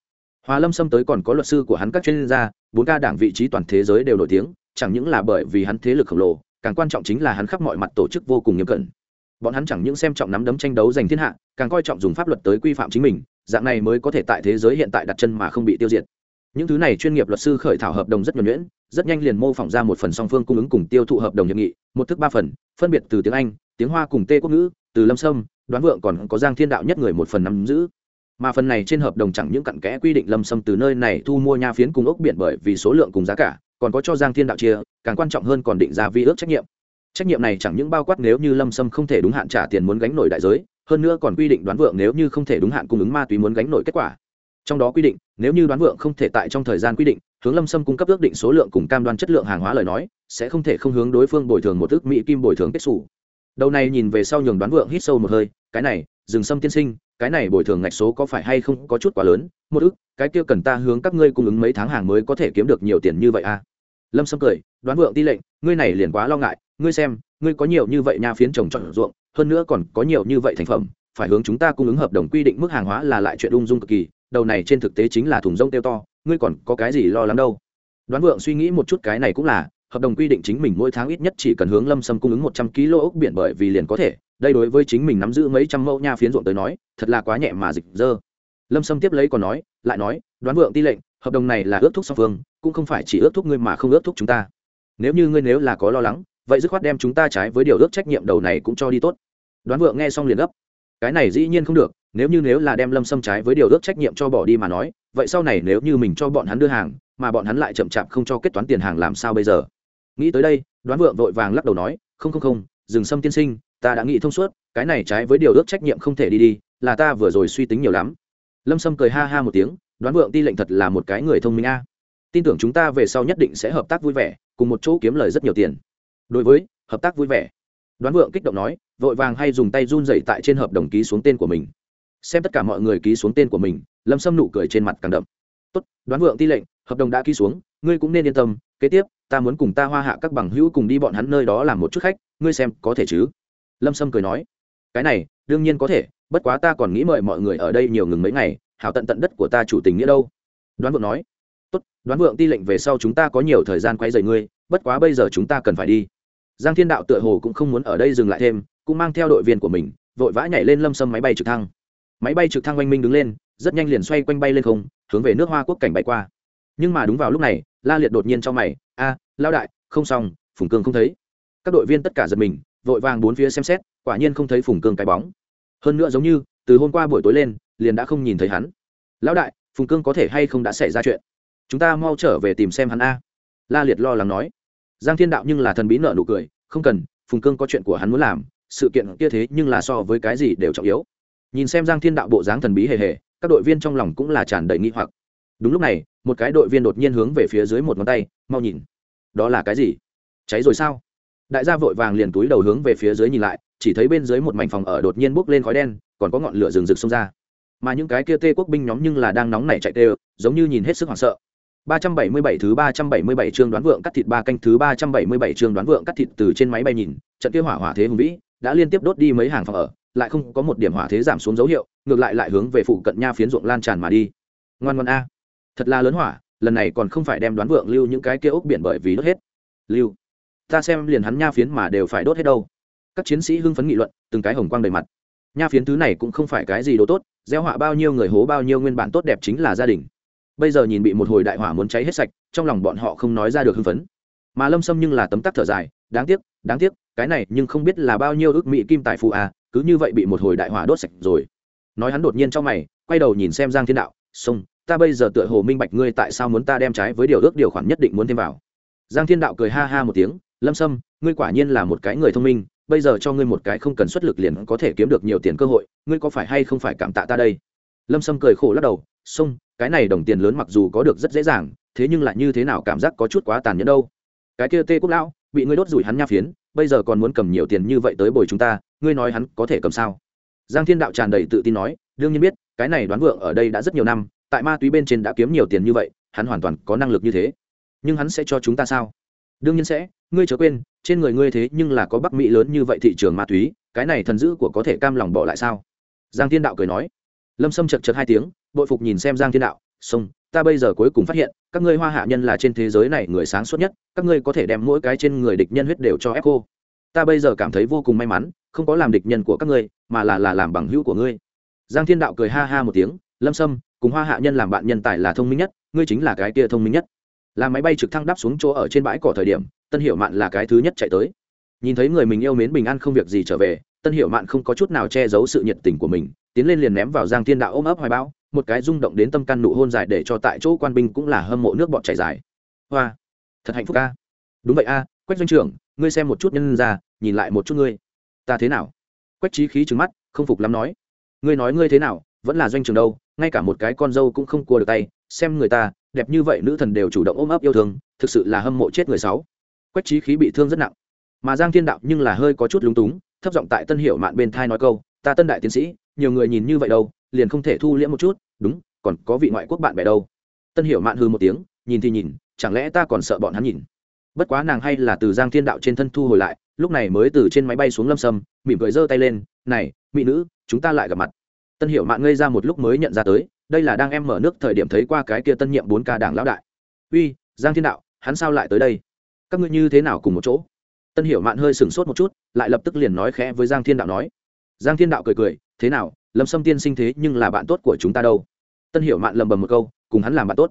Hòa lâm xâm tới còn có luật sư của hắn các chuyên gia, bốn ca đảng vị trí toàn thế giới đều nổi tiếng, chẳng những là bởi vì hắn thế lực khổng lồ, càng quan trọng chính là hắn khắp mọi mặt tổ chức vô cùng nghiêm cẩn. Bọn hắn chẳng những xem trọng nắm đấm tranh đấu giành thiên hạ, càng coi trọng dùng pháp luật tới quy phạm chính mình, dạng này mới có thể tại thế giới hiện tại đặt chân mà không bị tiêu diệt. Những thứ này chuyên nghiệp luật sư khởi thảo hợp đồng rất nhuẩn nhuyễn, rất nhanh liền mô phỏng ra một phần song phương cung ứng cùng tiêu thụ hợp đồng hiệp nghị, một thức ba phần, phân biệt từ tiếng anh, tiếng hoa cùng tê quốc ngữ, từ lâm sâm đoán vượng còn có giang thiên đạo nhất người một phần nắm giữ. Mà phần này trên hợp đồng chẳng những cặn kẽ quy định lâm sâm từ nơi này thu mua nha phiến cùng ốc biển bởi vì số lượng cùng giá cả, còn có cho giang thiên đạo chia, càng quan trọng hơn còn định ra vi ước trách nhiệm. Trách nhiệm này chẳng những bao quát nếu như lâm sâm không thể đúng hạn trả tiền muốn gánh nổi đại giới, hơn nữa còn quy định đoán vượng nếu như không thể đúng hạn cung ứng ma túy muốn gánh nổi kết quả. Trong đó quy định, nếu như đoán vượng không thể tại trong thời gian quy định, hướng lâm sâm cung cấp ước định số lượng cùng cam đoan chất lượng hàng hóa lời nói, sẽ không thể không hướng đối phương bồi thường một ước mỹ kim bồi thường kết xù. Đầu này nhìn về sau nhường đoán vượng hít sâu một hơi cái này dừng sâm tiên sinh cái này bồi thường ngạch số có phải hay không có chút quá lớn? Một ức, cái kia cần ta hướng các ngươi cung ứng mấy tháng hàng mới có thể kiếm được nhiều tiền như vậy à? Lâm sâm cười đoán vượng ti lệnh ngươi này liền quá lo ngại ngươi xem ngươi có nhiều như vậy nha phiến trồng trọt ruộng hơn nữa còn có nhiều như vậy thành phẩm phải hướng chúng ta cung ứng hợp đồng quy định mức hàng hóa là lại chuyện ung dung cực kỳ đầu này trên thực tế chính là thùng rông tiêu to ngươi còn có cái gì lo lắng đâu? Đoán vượng suy nghĩ một chút cái này cũng là hợp đồng quy định chính mình mỗi tháng ít nhất chỉ cần hướng lâm sâm cung ứng một trăm kg ốc biển bởi vì liền có thể đây đối với chính mình nắm giữ mấy trăm mẫu nha phiến ruộng tới nói, thật là quá nhẹ mà dịch dơ. Lâm sâm tiếp lấy còn nói, lại nói, đoán vượng ti lệnh, hợp đồng này là ước thúc song phương, cũng không phải chỉ ước thúc ngươi mà không ước thúc chúng ta. Nếu như ngươi nếu là có lo lắng, vậy dứt khoát đem chúng ta trái với điều ước trách nhiệm đầu này cũng cho đi tốt. Đoán vượng nghe xong liền gấp, cái này dĩ nhiên không được, nếu như nếu là đem lâm Sâm trái với điều ước trách nhiệm cho bỏ đi mà nói, vậy sau này nếu như mình cho bọn hắn đưa hàng, mà bọn hắn lại chậm chạp không cho kết toán tiền hàng làm sao bây giờ? Nghĩ tới đây, đoán vượng vội vàng lắc đầu nói, không không không dừng Sâm tiên sinh ta đã nghĩ thông suốt, cái này trái với điều ước trách nhiệm không thể đi đi, là ta vừa rồi suy tính nhiều lắm. Lâm sâm cười ha ha một tiếng, đoán vượng ti lệnh thật là một cái người thông minh a. Tin tưởng chúng ta về sau nhất định sẽ hợp tác vui vẻ, cùng một chỗ kiếm lời rất nhiều tiền. Đối với, hợp tác vui vẻ. Đoán vượng kích động nói, vội vàng hay dùng tay run dậy tại trên hợp đồng ký xuống tên của mình. Xem tất cả mọi người ký xuống tên của mình, lâm sâm nụ cười trên mặt càng đậm. Tốt, đoán vượng ti lệnh, hợp đồng đã ký xuống, ngươi cũng nên yên tâm, kế tiếp, ta muốn cùng ta hoa hạ các bằng hữu cùng đi bọn hắn nơi đó làm một chút khách, ngươi xem có thể chứ? Lâm sâm cười nói, cái này, đương nhiên có thể, bất quá ta còn nghĩ mời mọi người ở đây nhiều ngừng mấy ngày, hảo tận tận đất của ta chủ tình nghĩa đâu. Đoán vượng nói, tốt, đoán vượng ti lệnh về sau chúng ta có nhiều thời gian quay dày ngươi, bất quá bây giờ chúng ta cần phải đi. Giang thiên đạo tựa hồ cũng không muốn ở đây dừng lại thêm, cũng mang theo đội viên của mình, vội vã nhảy lên lâm sâm máy bay trực thăng. Máy bay trực thăng oanh minh đứng lên, rất nhanh liền xoay quanh bay lên không, hướng về nước hoa quốc cảnh bay qua. Nhưng mà đúng vào lúc này, la liệt đột nhiên cho mày, a lao đại, không xong, phùng cương không thấy. Các đội viên tất cả giật mình vội vàng bốn phía xem xét, quả nhiên không thấy phùng cương cái bóng. Hơn nữa giống như, từ hôm qua buổi tối lên, liền đã không nhìn thấy hắn. Lão đại, phùng cương có thể hay không đã xảy ra chuyện? Chúng ta mau trở về tìm xem hắn a. La liệt lo lắng nói. Giang thiên đạo nhưng là thần bí nợ nụ cười, không cần, phùng cương có chuyện của hắn muốn làm, sự kiện kia thế nhưng là so với cái gì đều trọng yếu. Nhìn xem giang thiên đạo bộ dáng thần bí hề hề, các đội viên trong lòng cũng là tràn đầy nghi hoặc. Đúng lúc này, một cái đội viên đột nhiên hướng về phía dưới một ngón tay, mau nhìn, đó là cái gì? Cháy rồi sao? Đại gia vội vàng liền túi đầu hướng về phía dưới nhìn lại chỉ thấy bên dưới một mảnh phòng ở đột nhiên bốc lên khói đen còn có ngọn lửa rừng rực xông ra mà những cái kia tê quốc binh nhóm nhưng là đang nóng nảy chạy tê giống như nhìn hết sức hoảng sợ 377 thứ 377 chương đoán vượng cắt thịt ba canh thứ 377 chương đoán vượng cắt thịt từ trên máy bay nhìn, trận kia hỏa hỏa thế hùng vĩ, đã liên tiếp đốt đi mấy hàng phòng ở, lại không có một điểm hỏa thế giảm xuống dấu hiệu, ngược lại lại hướng về phụ cận nha phiến ruộng lan tràn mà đi. Ngoan ngoãn a, thật là lớn hỏa, lần này còn không phải đem đoán vượng lưu những cái kia ốc biển bởi vì đốt hết. Lưu, ta xem liền hắn nha phiến mà đều phải đốt hết đâu. Các chiến sĩ hưng phấn nghị luận, từng cái hồng quang đầy mặt. Nha phiến thứ này cũng không phải cái gì đồ tốt, gieo họa bao nhiêu người hố bao nhiêu nguyên bản tốt đẹp chính là gia đình bây giờ nhìn bị một hồi đại hỏa muốn cháy hết sạch trong lòng bọn họ không nói ra được hưng phấn mà lâm sâm nhưng là tấm tắc thở dài đáng tiếc đáng tiếc cái này nhưng không biết là bao nhiêu ước mỹ kim tài phụ à cứ như vậy bị một hồi đại hỏa đốt sạch rồi nói hắn đột nhiên trong mày quay đầu nhìn xem giang thiên đạo xông ta bây giờ tựa hồ minh bạch ngươi tại sao muốn ta đem trái với điều ước điều khoản nhất định muốn thêm vào giang thiên đạo cười ha ha một tiếng lâm sâm, ngươi quả nhiên là một cái người thông minh, bây giờ cho ngươi một cái không cần xuất lực liền có thể kiếm được nhiều tiền cơ hội, ngươi có phải hay không phải cảm tạ ta đây? Lâm sâm cười khổ lắc đầu xông cái này đồng tiền lớn mặc dù có được rất dễ dàng, thế nhưng lại như thế nào cảm giác có chút quá tàn nhẫn đâu. Cái kia tê quốc lão, bị ngươi đốt rủi hắn nha phiến, bây giờ còn muốn cầm nhiều tiền như vậy tới bồi chúng ta, ngươi nói hắn có thể cầm sao? Giang thiên đạo tràn đầy tự tin nói, đương nhiên biết, cái này đoán vượng ở đây đã rất nhiều năm, tại ma túy bên trên đã kiếm nhiều tiền như vậy, hắn hoàn toàn có năng lực như thế. Nhưng hắn sẽ cho chúng ta sao? Đương nhiên sẽ, ngươi chớ quên, trên người ngươi thế nhưng là có bắc mỹ lớn như vậy thị trường ma túy, cái này thần dữ của có thể cam lòng bỏ lại sao? Giang thiên đạo cười nói. Lâm sâm chật chật hai tiếng, bội phục nhìn xem giang thiên đạo xong ta bây giờ cuối cùng phát hiện, các ngươi hoa hạ nhân là trên thế giới này người sáng suốt nhất, các ngươi có thể đem mỗi cái trên người địch nhân huyết đều cho ép cô. Ta bây giờ cảm thấy vô cùng may mắn, không có làm địch nhân của các ngươi, mà là là làm bằng hữu của ngươi. Giang thiên đạo cười ha ha một tiếng, lâm sâm, cùng hoa hạ nhân làm bạn nhân tài là thông minh nhất, ngươi chính là cái kia thông minh nhất là máy bay trực thăng đáp xuống chỗ ở trên bãi cỏ thời điểm, tân Hiểu mạn là cái thứ nhất chạy tới. Nhìn thấy người mình yêu mến bình an không việc gì trở về, tân Hiểu mạn không có chút nào che giấu sự nhiệt tình của mình, tiến lên liền ném vào giang thiên đạo ôm ấp hoài bão, một cái rung động đến tâm căn nụ hôn dài để cho tại chỗ quan binh cũng là hâm mộ nước bọt chảy dài. Hoa, thật hạnh phúc a. Đúng vậy a, quách doanh trưởng, ngươi xem một chút nhân ra, nhìn lại một chút ngươi. Ta thế nào? Quách trí khí trứng mắt, không phục lắm nói. Ngươi nói ngươi thế nào, vẫn là doanh trường đâu, ngay cả một cái con dâu cũng không cua được tay, xem người ta đẹp như vậy nữ thần đều chủ động ôm ấp yêu thương, thực sự là hâm mộ chết người sáu. Quách trí khí bị thương rất nặng. Mà giang thiên đạo nhưng là hơi có chút lúng túng, thấp giọng tại tân hiệu mạn bên thai nói câu, ta tân đại tiến sĩ, nhiều người nhìn như vậy đâu, liền không thể thu liễm một chút, đúng, còn có vị ngoại quốc bạn bè đâu. Tân hiệu mạn hư một tiếng, nhìn thì nhìn, chẳng lẽ ta còn sợ bọn hắn nhìn? Bất quá nàng hay là từ giang thiên đạo trên thân thu hồi lại, lúc này mới từ trên máy bay xuống lâm sâm, mỉm cười giơ tay lên, này, mỹ nữ, chúng ta lại gặp mặt. Tân hiệu mạn ngây ra một lúc mới nhận ra tới đây là đang em mở nước thời điểm thấy qua cái kia tân nhiệm bốn ca đảng lão đại. Uy, giang thiên đạo, hắn sao lại tới đây? Các ngươi như thế nào cùng một chỗ? Tân hiểu mạn hơi sửng sốt một chút, lại lập tức liền nói khẽ với giang thiên đạo nói. Giang thiên đạo cười cười, thế nào, lâm sâm tiên sinh thế nhưng là bạn tốt của chúng ta đâu? Tân hiểu mạn lầm bầm một câu, cùng hắn làm bạn tốt.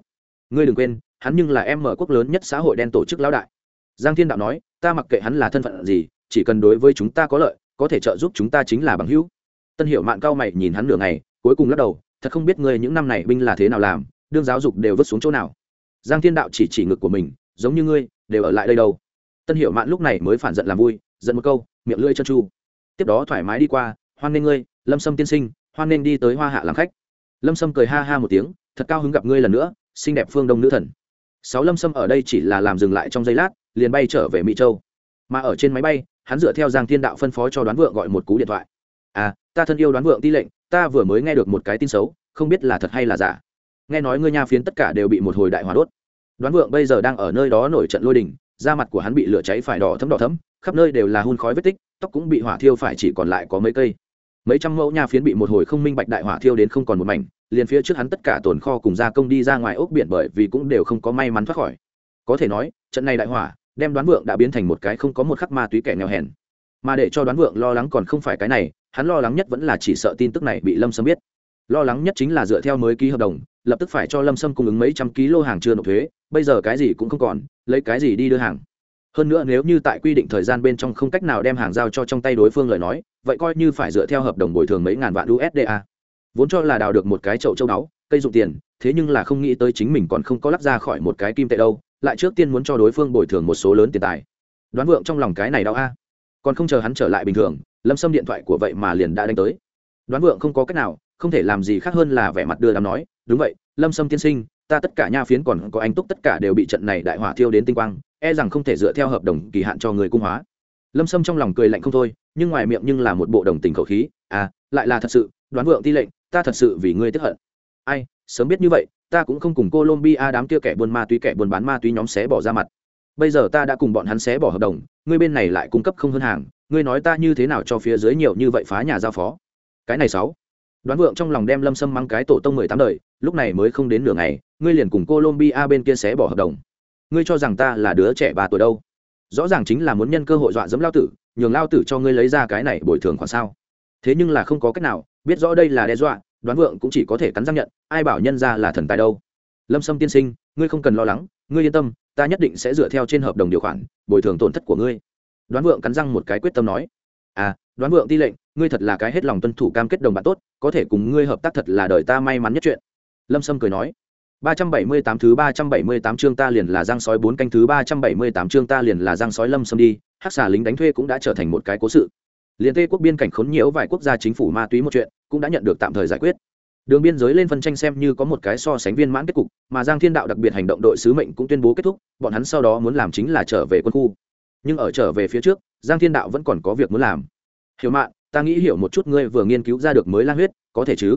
Ngươi đừng quên, hắn nhưng là em mở quốc lớn nhất xã hội đen tổ chức lão đại. Giang thiên đạo nói, ta mặc kệ hắn là thân phận gì, chỉ cần đối với chúng ta có lợi, có thể trợ giúp chúng ta chính là bằng hữu. Tân hiểu mạn cao mày nhìn hắn nửa ngày, cuối cùng lắc đầu thật không biết ngươi những năm này binh là thế nào làm, đương giáo dục đều vứt xuống chỗ nào. Giang thiên đạo chỉ chỉ ngực của mình, giống như ngươi, đều ở lại đây đâu. Tân hiểu mạn lúc này mới phản giận làm vui, giận một câu, miệng lưỡi chân chu tiếp đó thoải mái đi qua, hoan nghênh ngươi, lâm sâm tiên sinh, hoan nghênh đi tới hoa hạ làm khách. Lâm sâm cười ha ha một tiếng, thật cao hứng gặp ngươi lần nữa, xinh đẹp phương đông nữ thần. Sáu lâm sâm ở đây chỉ là làm dừng lại trong giây lát, liền bay trở về mỹ châu. Mà ở trên máy bay, hắn dựa theo giang thiên đạo phân phó cho đoán vượng gọi một cú điện thoại. À ta thân yêu đoán vượng ti lệnh ta vừa mới nghe được một cái tin xấu, không biết là thật hay là giả. Nghe nói ngươi nha phiến tất cả đều bị một hồi đại hỏa đốt. Đoán vượng bây giờ đang ở nơi đó nổi trận lôi đình, da mặt của hắn bị lửa cháy phải đỏ thấm đỏ thấm, khắp nơi đều là hun khói vết tích, tóc cũng bị hỏa thiêu phải chỉ còn lại có mấy cây. Mấy trăm mẫu nha phiến bị một hồi không minh bạch đại hỏa thiêu đến không còn một mảnh, liền phía trước hắn tất cả tồn kho cùng gia công đi ra ngoài ốc biển bởi vì cũng đều không có may mắn thoát khỏi. Có thể nói, trận này đại hỏa đem đoán vượng đã biến thành một cái không có một khắc ma túy kẻ nghèo hèn. Mà để cho đoán vượng lo lắng còn không phải cái này hắn lo lắng nhất vẫn là chỉ sợ tin tức này bị lâm sâm biết. Lo lắng nhất chính là dựa theo mới ký hợp đồng, lập tức phải cho lâm sâm cung ứng mấy trăm ký lô hàng chưa nộp thuế, bây giờ cái gì cũng không còn, lấy cái gì đi đưa hàng. Hơn nữa nếu như tại quy định thời gian bên trong không cách nào đem hàng giao cho trong tay đối phương lời nói, vậy coi như phải dựa theo hợp đồng bồi thường mấy ngàn vạn usda vốn cho là đào được một cái chậu châu đáo cây dụng tiền, thế nhưng là không nghĩ tới chính mình còn không có lắp ra khỏi một cái kim tệ đâu, lại trước tiên muốn cho đối phương bồi thường một số lớn tiền tài. Đoán vượng trong lòng cái này đau a. Còn không chờ hắn trở lại bình thường lâm Sâm điện thoại của vậy mà liền đã đánh tới. Đoán vượng không có cách nào, không thể làm gì khác hơn là vẻ mặt đưa đám nói, đúng vậy, lâm Sâm tiên sinh, ta tất cả nha phiến còn có anh túc tất cả đều bị trận này đại hỏa thiêu đến tinh quang e rằng không thể dựa theo hợp đồng kỳ hạn cho người cung hóa. Lâm sâm trong lòng cười lạnh không thôi, nhưng ngoài miệng nhưng là một bộ đồng tình khẩu khí à lại là thật sự, đoán vượng ti lệnh, ta thật sự vì ngươi tức hận. Ai, sớm biết như vậy, ta cũng không cùng colombia đám kia kẻ buôn ma túy, kẻ buôn bán ma túy nhóm xé bỏ ra mặt. Bây giờ ta đã cùng bọn hắn xé bỏ hợp đồng, ngươi bên này lại cung cấp không hơn hàng ngươi nói ta như thế nào cho phía dưới nhiều như vậy phá nhà giao phó? Cái này sáu. Đoán vượng trong lòng đem lâm sâm mang cái tổ tông mười tám đời, lúc này mới không đến nửa ngày, ngươi liền cùng colombia bên kia xé bỏ hợp đồng. Ngươi cho rằng ta là đứa trẻ ba tuổi đâu? Rõ ràng chính là muốn nhân cơ hội dọa dẫm lao tử, nhường lao tử cho ngươi lấy ra cái này bồi thường khoảng sao? Thế nhưng là không có cách nào, biết rõ đây là đe dọa, đoán vượng cũng chỉ có thể cắn răng nhận, ai bảo nhân ra là thần tài đâu? Lâm sâm tiên sinh, ngươi không cần lo lắng, ngươi yên tâm, ta nhất định sẽ dựa theo trên hợp đồng điều khoản, bồi thường tổn thất của ngươi đoán vượng cắn răng một cái quyết tâm nói à đoán vượng ti lệnh ngươi thật là cái hết lòng tuân thủ cam kết đồng bạn tốt có thể cùng ngươi hợp tác thật là đời ta may mắn nhất chuyện lâm sâm cười nói 378 thứ 378 chương ta liền là giang sói bốn canh thứ 378 chương ta liền là giang sói lâm sâm đi, hắc xà lính đánh thuê cũng đã trở thành một cái cố sự. Liên Tây quốc biên cảnh khốn nhiễu vài quốc gia chính phủ ma túy một chuyện, cũng đã nhận được tạm thời giải quyết. đường biên giới lên phân tranh xem như có một cái so sánh viên mãn kết cục mà giang thiên đạo đặc biệt hành động đội sứ mệnh cũng tuyên bố kết thúc bọn hắn sau đó muốn làm chính là trở về quân khu nhưng ở trở về phía trước, giang thiên đạo vẫn còn có việc muốn làm. Hiểu mạn, ta nghĩ hiểu một chút ngươi vừa nghiên cứu ra được mới lang huyết, có thể chứ?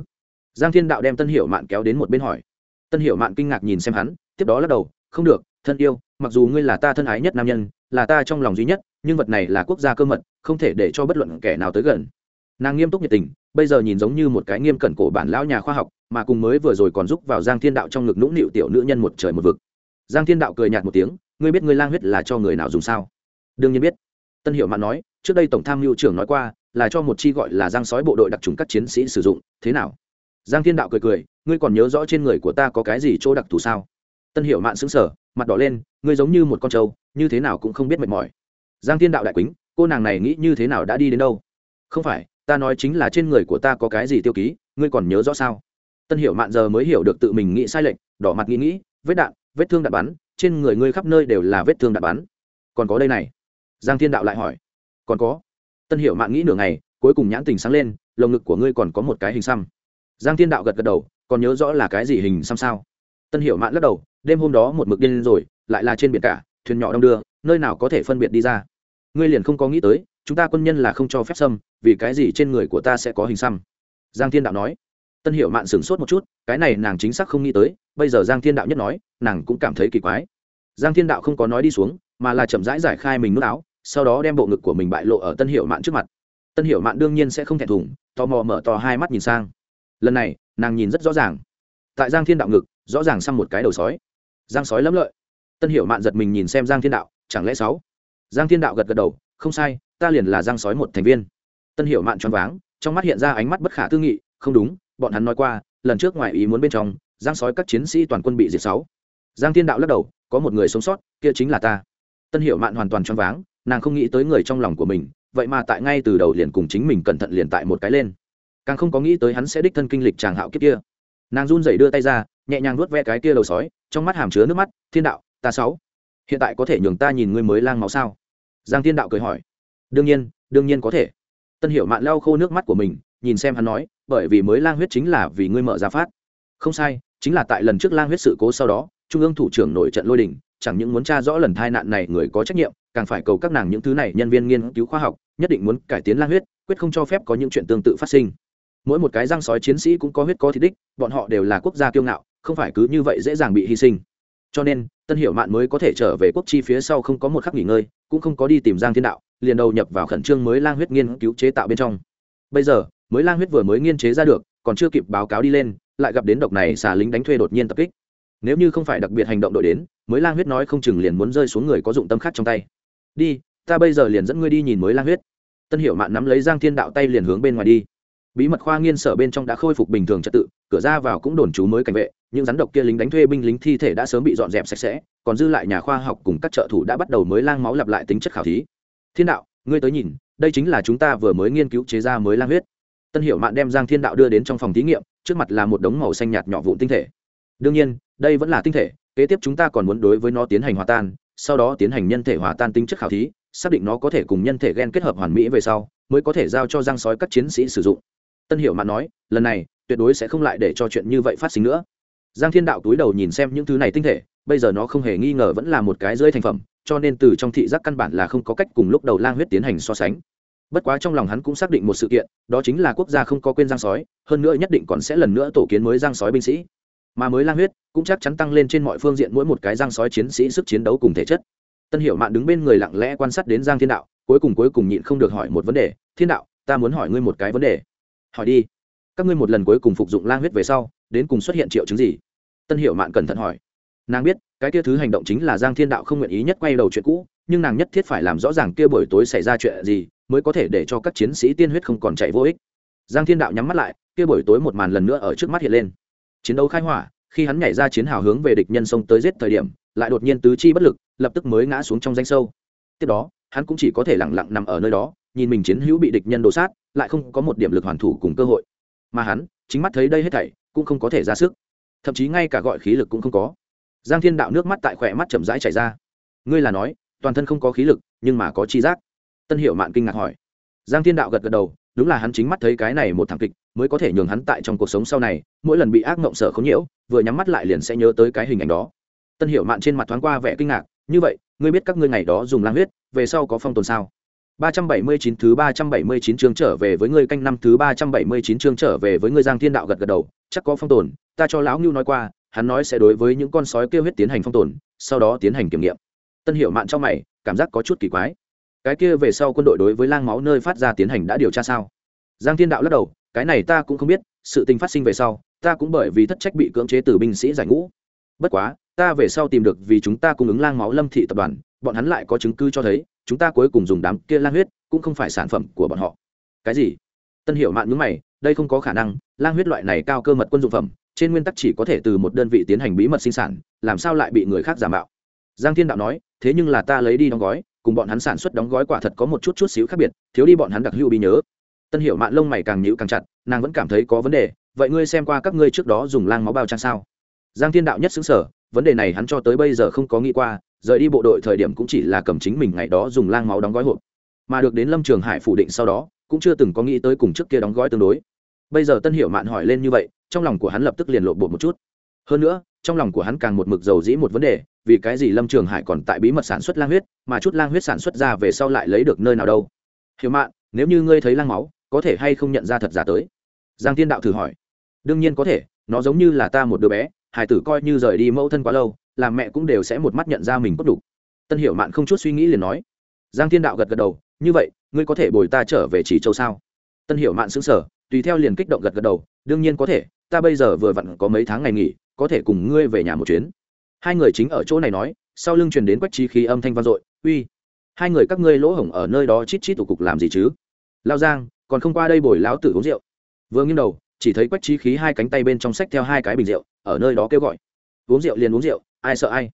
Giang thiên đạo đem tân hiểu mạn kéo đến một bên hỏi. Tân hiểu mạn kinh ngạc nhìn xem hắn, tiếp đó lắc đầu, không được, thân yêu, mặc dù ngươi là ta thân ái nhất nam nhân, là ta trong lòng duy nhất, nhưng vật này là quốc gia cơ mật, không thể để cho bất luận kẻ nào tới gần. Nàng nghiêm túc nhiệt tình, bây giờ nhìn giống như một cái nghiêm cẩn cổ bản lão nhà khoa học, mà cùng mới vừa rồi còn giúp vào giang thiên đạo trong ngực nũng nịu tiểu nữ nhân một trời một vực. Giang thiên đạo cười nhạt một tiếng, ngươi biết ngươi lang huyết là cho người nào dùng sao? Đương nhiên biết. Tân hiệu mạn nói, trước đây tổng tham mưu trưởng nói qua, là cho một chi gọi là giang sói bộ đội đặc trùng các chiến sĩ sử dụng. Thế nào? Giang thiên đạo cười cười, ngươi còn nhớ rõ trên người của ta có cái gì chỗ đặc thù sao? Tân hiệu mạn xứng sở mặt đỏ lên, ngươi giống như một con trâu, như thế nào cũng không biết mệt mỏi. Giang thiên đạo đại quýnh cô nàng này nghĩ như thế nào đã đi đến đâu? Không phải, ta nói chính là trên người của ta có cái gì tiêu ký, ngươi còn nhớ rõ sao? Tân Hiệu mạn giờ mới hiểu được tự mình nghĩ sai lệch, đỏ mặt nghĩ nghĩ, vết đạn, vết thương đạn bắn, trên người ngươi khắp nơi đều là vết thương đạn bắn. Còn có đây này giang thiên đạo lại hỏi, còn có? Tân hiểu mạn nghĩ nửa ngày, cuối cùng nhãn tình sáng lên, lồng ngực của ngươi còn có một cái hình xăm. Giang thiên đạo gật gật đầu, còn nhớ rõ là cái gì hình xăm sao? Tân hiểu mạn lắc đầu, đêm hôm đó một mực điên rồi, lại là trên biển cả, thuyền nhỏ đông đưa, nơi nào có thể phân biệt đi ra? Ngươi liền không có nghĩ tới, chúng ta quân nhân là không cho phép xâm vì cái gì trên người của ta sẽ có hình xăm? Giang thiên đạo nói. Tân hiểu mạn sửng sốt một chút, cái này nàng chính xác không nghĩ tới, bây giờ giang thiên đạo nhất nói, nàng cũng cảm thấy kỳ quái. Giang thiên đạo không có nói đi xuống, mà là chậm rãi giải khai mình nút áo sau đó đem bộ ngực của mình bại lộ ở tân hiệu mạn trước mặt. Tân hiệu mạn đương nhiên sẽ không thẹn thùng, tò mò mở to hai mắt nhìn sang. Lần này, nàng nhìn rất rõ ràng. Tại giang thiên đạo ngực, rõ ràng xăm một cái đầu sói. Giang sói lẫm lợi. Tân hiệu mạn giật mình nhìn xem giang thiên đạo, chẳng lẽ sáu? Giang thiên đạo gật gật đầu, không sai, ta liền là giang sói một thành viên. Tân hiệu mạn choáng váng, trong mắt hiện ra ánh mắt bất khả tư nghị, không đúng, bọn hắn nói qua, lần trước ngoài ý muốn bên trong, giang sói các chiến sĩ toàn quân bị diệt sáu. Giang thiên đạo lắc đầu, có một người sống sót, kia chính là ta. Tân hiệu mạn hoàn toàn choáng váng nàng không nghĩ tới người trong lòng của mình, vậy mà tại ngay từ đầu liền cùng chính mình cẩn thận liền tại một cái lên. Càng không có nghĩ tới hắn sẽ đích thân kinh lịch chàng hạo kiếp kia. Nàng run rẩy đưa tay ra, nhẹ nhàng nuốt ve cái kia đầu sói, trong mắt hàm chứa nước mắt, thiên đạo, ta sáu, hiện tại có thể nhường ta nhìn ngươi mới lang máu sao? Giang thiên đạo cười hỏi. Đương nhiên đương nhiên có thể. Tân hiểu mạn lau khô nước mắt của mình, nhìn xem hắn nói, bởi vì mới lang huyết chính là vì ngươi mở ra phát. Không sai, chính là tại lần trước lang huyết sự cố sau đó, trung ương thủ trưởng nổi trận lôi đình, chẳng những muốn tra rõ lần tai nạn này người có trách nhiệm càng phải cầu các nàng những thứ này nhân viên nghiên cứu khoa học, nhất định muốn cải tiến lang huyết, quyết không cho phép có những chuyện tương tự phát sinh. Mỗi một cái răng sói chiến sĩ cũng có huyết có thị đích, bọn họ đều là quốc gia kiêu ngạo, không phải cứ như vậy dễ dàng bị hy sinh. Cho nên, tân hiểu mạn mới có thể trở về quốc chi phía sau không có một khắc nghỉ ngơi, cũng không có đi tìm giang thiên đạo, liền đầu nhập vào khẩn trương mới lang huyết nghiên cứu chế tạo bên trong. Bây giờ, mới lang huyết vừa mới nghiên chế ra được, còn chưa kịp báo cáo đi lên, lại gặp đến độc này xà lính đánh thuê đột nhiên tập kích. Nếu như không phải đặc biệt hành động đội đến, mới lang huyết nói không chừng liền muốn rơi xuống người có dụng tâm khác trong tay đi, ta bây giờ liền dẫn ngươi đi nhìn mới lang huyết. Tân Hiệu mạn nắm lấy giang thiên đạo tay liền hướng bên ngoài đi. Bí mật khoa nghiên sở bên trong đã khôi phục bình thường trật tự, cửa ra vào cũng đồn trú mới cảnh vệ, những rắn độc kia lính đánh thuê binh lính thi thể đã sớm bị dọn dẹp sạch sẽ, còn dư lại nhà khoa học cùng các trợ thủ đã bắt đầu mới lang máu lặp lại tính chất khảo thí. Thiên đạo, ngươi tới nhìn, đây chính là chúng ta vừa mới nghiên cứu chế ra mới lang huyết. Tân Hiệu mạn đem giang thiên đạo đưa đến trong phòng thí nghiệm, trước mặt là một đống màu xanh nhạt nhỏ vụn tinh thể. Đương nhiên, đây vẫn là tinh thể, kế tiếp chúng ta còn muốn đối với nó tiến hành hòa tan sau đó tiến hành nhân thể hòa tan tính chất khảo thí, xác định nó có thể cùng nhân thể gen kết hợp hoàn mỹ về sau, mới có thể giao cho giang sói các chiến sĩ sử dụng. Tân hiệu mạn nói, lần này, tuyệt đối sẽ không lại để cho chuyện như vậy phát sinh nữa. Giang thiên đạo túi đầu nhìn xem những thứ này tinh thể, bây giờ nó không hề nghi ngờ vẫn là một cái rơi thành phẩm, cho nên từ trong thị giác căn bản là không có cách cùng lúc đầu lang huyết tiến hành so sánh. Bất quá trong lòng hắn cũng xác định một sự kiện, đó chính là quốc gia không có quên giang sói, hơn nữa nhất định còn sẽ lần nữa tổ kiến mới giang sói binh sĩ mà mới lang huyết cũng chắc chắn tăng lên trên mọi phương diện mỗi một cái giang sói chiến sĩ sức chiến đấu cùng thể chất. Tân hiểu mạn đứng bên người lặng lẽ quan sát đến giang thiên đạo, cuối cùng cuối cùng nhịn không được hỏi một vấn đề, thiên đạo, ta muốn hỏi ngươi một cái vấn đề. Hỏi đi. Các ngươi một lần cuối cùng phục dụng lang huyết về sau, đến cùng xuất hiện triệu chứng gì? Tân hiểu mạn cẩn thận hỏi. Nàng biết, cái kia thứ hành động chính là giang thiên đạo không nguyện ý nhất quay đầu chuyện cũ, nhưng nàng nhất thiết phải làm rõ ràng kia buổi tối xảy ra chuyện gì, mới có thể để cho các chiến sĩ tiên huyết không còn chạy vô ích. Giang thiên đạo nhắm mắt lại, kia buổi tối một màn lần nữa ở trước mắt hiện lên chiến đấu khai hỏa, khi hắn nhảy ra chiến hào hướng về địch nhân sông tới giết thời điểm, lại đột nhiên tứ chi bất lực, lập tức mới ngã xuống trong danh sâu. Tiếp đó, hắn cũng chỉ có thể lẳng lặng nằm ở nơi đó, nhìn mình chiến hữu bị địch nhân đổ sát, lại không có một điểm lực hoàn thủ cùng cơ hội. Mà hắn, chính mắt thấy đây hết thảy, cũng không có thể ra sức. Thậm chí ngay cả gọi khí lực cũng không có. Giang thiên đạo nước mắt tại khỏe mắt chậm rãi chảy ra. Ngươi là nói, toàn thân không có khí lực, nhưng mà có chi giác. Tân hiệu mạn kinh ngạc hỏi. Giang thiên đạo gật gật đầu đúng là hắn chính mắt thấy cái này một thảm kịch mới có thể nhường hắn tại trong cuộc sống sau này mỗi lần bị ác mộng sợ không nhiễu vừa nhắm mắt lại liền sẽ nhớ tới cái hình ảnh đó tân hiểu mạn trên mặt thoáng qua vẻ kinh ngạc như vậy ngươi biết các ngươi ngày đó dùng lang huyết về sau có phong tồn sao 379 thứ 379 chương trở về với ngươi canh năm thứ 379 chương trở về với ngươi Giang Thiên Đạo gật gật đầu, chắc có phong tồn, ta cho lão Nưu nói qua, hắn nói sẽ đối với những con sói kia huyết tiến hành phong tồn, sau đó tiến hành kiểm nghiệm. Tân Hiểu Mạn trong mày, cảm giác có chút kỳ quái. Cái kia về sau quân đội đối với lang máu nơi phát ra tiến hành đã điều tra sao? Giang Thiên Đạo lắc đầu, cái này ta cũng không biết, sự tình phát sinh về sau, ta cũng bởi vì thất trách bị cưỡng chế từ binh sĩ giải ngũ. Bất quá, ta về sau tìm được vì chúng ta cung ứng lang máu Lâm thị tập đoàn, bọn hắn lại có chứng cứ cho thấy, chúng ta cuối cùng dùng đám kia lang huyết cũng không phải sản phẩm của bọn họ cái gì tân hiểu mạn ngứng mày đây không có khả năng lang huyết loại này cao cơ mật quân dụng phẩm trên nguyên tắc chỉ có thể từ một đơn vị tiến hành bí mật sinh sản làm sao lại bị người khác giả mạo giang thiên đạo nói thế nhưng là ta lấy đi đóng gói cùng bọn hắn sản xuất đóng gói quả thật có một chút chút xíu khác biệt, thiếu đi bọn hắn đặc hữu bí nhớ. Tân hiểu mạn lông mày càng nhíu càng chặt, nàng vẫn cảm thấy có vấn đề, vậy ngươi xem qua các ngươi trước đó dùng lang máu bao trang sao? Giang thiên đạo nhất xứng sở vấn đề này hắn cho tới bây giờ không có nghĩ qua, rời đi bộ đội thời điểm cũng chỉ là cầm chính mình ngày đó dùng lang máu đóng gói hộp. Mà được đến lâm trường hải phủ định sau đó, cũng chưa từng có nghĩ tới cùng trước kia đóng gói tương đối. Bây giờ tân hiệu mạn hỏi lên như vậy, trong lòng của hắn lập tức liền lộ bột một chút hơn nữa, trong lòng của hắn càng một mực dầu dĩ một vấn đề, vì cái gì lâm trường hải còn tại bí mật sản xuất lang huyết, mà chút lang huyết sản xuất ra về sau lại lấy được nơi nào đâu? Hiểu mạn, nếu như ngươi thấy lang máu, có thể hay không nhận ra thật giả tới? Giang tiên đạo thử hỏi. Đương nhiên có thể, nó giống như là ta một đứa bé, hải tử coi như rời đi mẫu thân quá lâu làm mẹ cũng đều sẽ một mắt nhận ra mình cốt đủ. Tân hiểu mạn không chút suy nghĩ liền nói. Giang thiên đạo gật gật đầu. Như vậy, ngươi có thể bồi ta trở về chỉ châu sao? Tân hiểu mạn xứng sở tùy theo liền kích động gật gật đầu. Đương nhiên có thể, ta bây giờ vừa vặn có mấy tháng ngày nghỉ có thể cùng ngươi về nhà một chuyến. Hai người chính ở chỗ này nói, sau lưng truyền đến quách trí khí âm thanh vang dội, uy, hai người các ngươi lỗ hổng ở nơi đó chít chít tủ cục làm gì chứ? Lao giang, còn không qua đây bồi lão tử uống rượu. Vừa nghiêng đầu, chỉ thấy quách trí khí hai cánh tay bên trong sách theo hai cái bình rượu, ở nơi đó kêu gọi, uống rượu liền uống rượu, ai sợ ai?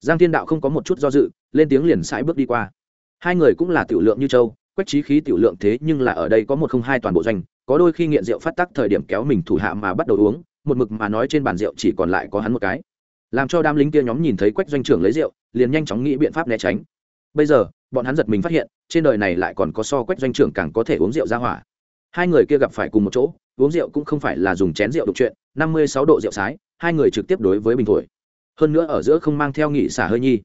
Giang thiên đạo không có một chút do dự, lên tiếng liền sãi bước đi qua. Hai người cũng là tiểu lượng như châu, quách trí khí tiểu lượng thế nhưng là ở đây có một không hai toàn bộ doanh, có đôi khi nghiện rượu phát tắc thời điểm kéo mình thủ hạ mà bắt đầu uống một mực mà nói trên bàn rượu chỉ còn lại có hắn một cái. Làm cho đám lính kia nhóm nhìn thấy quách doanh trưởng lấy rượu, liền nhanh chóng nghĩ biện pháp né tránh. Bây giờ, bọn hắn giật mình phát hiện, trên đời này lại còn có so quách doanh trưởng càng có thể uống rượu ra hỏa. Hai người kia gặp phải cùng một chỗ, uống rượu cũng không phải là dùng chén rượu đục chuyện, năm mươi sáu độ rượu sái, hai người trực tiếp đối với bình thổi. Hơn nữa ở giữa không mang theo nghỉ xả hơi nhi.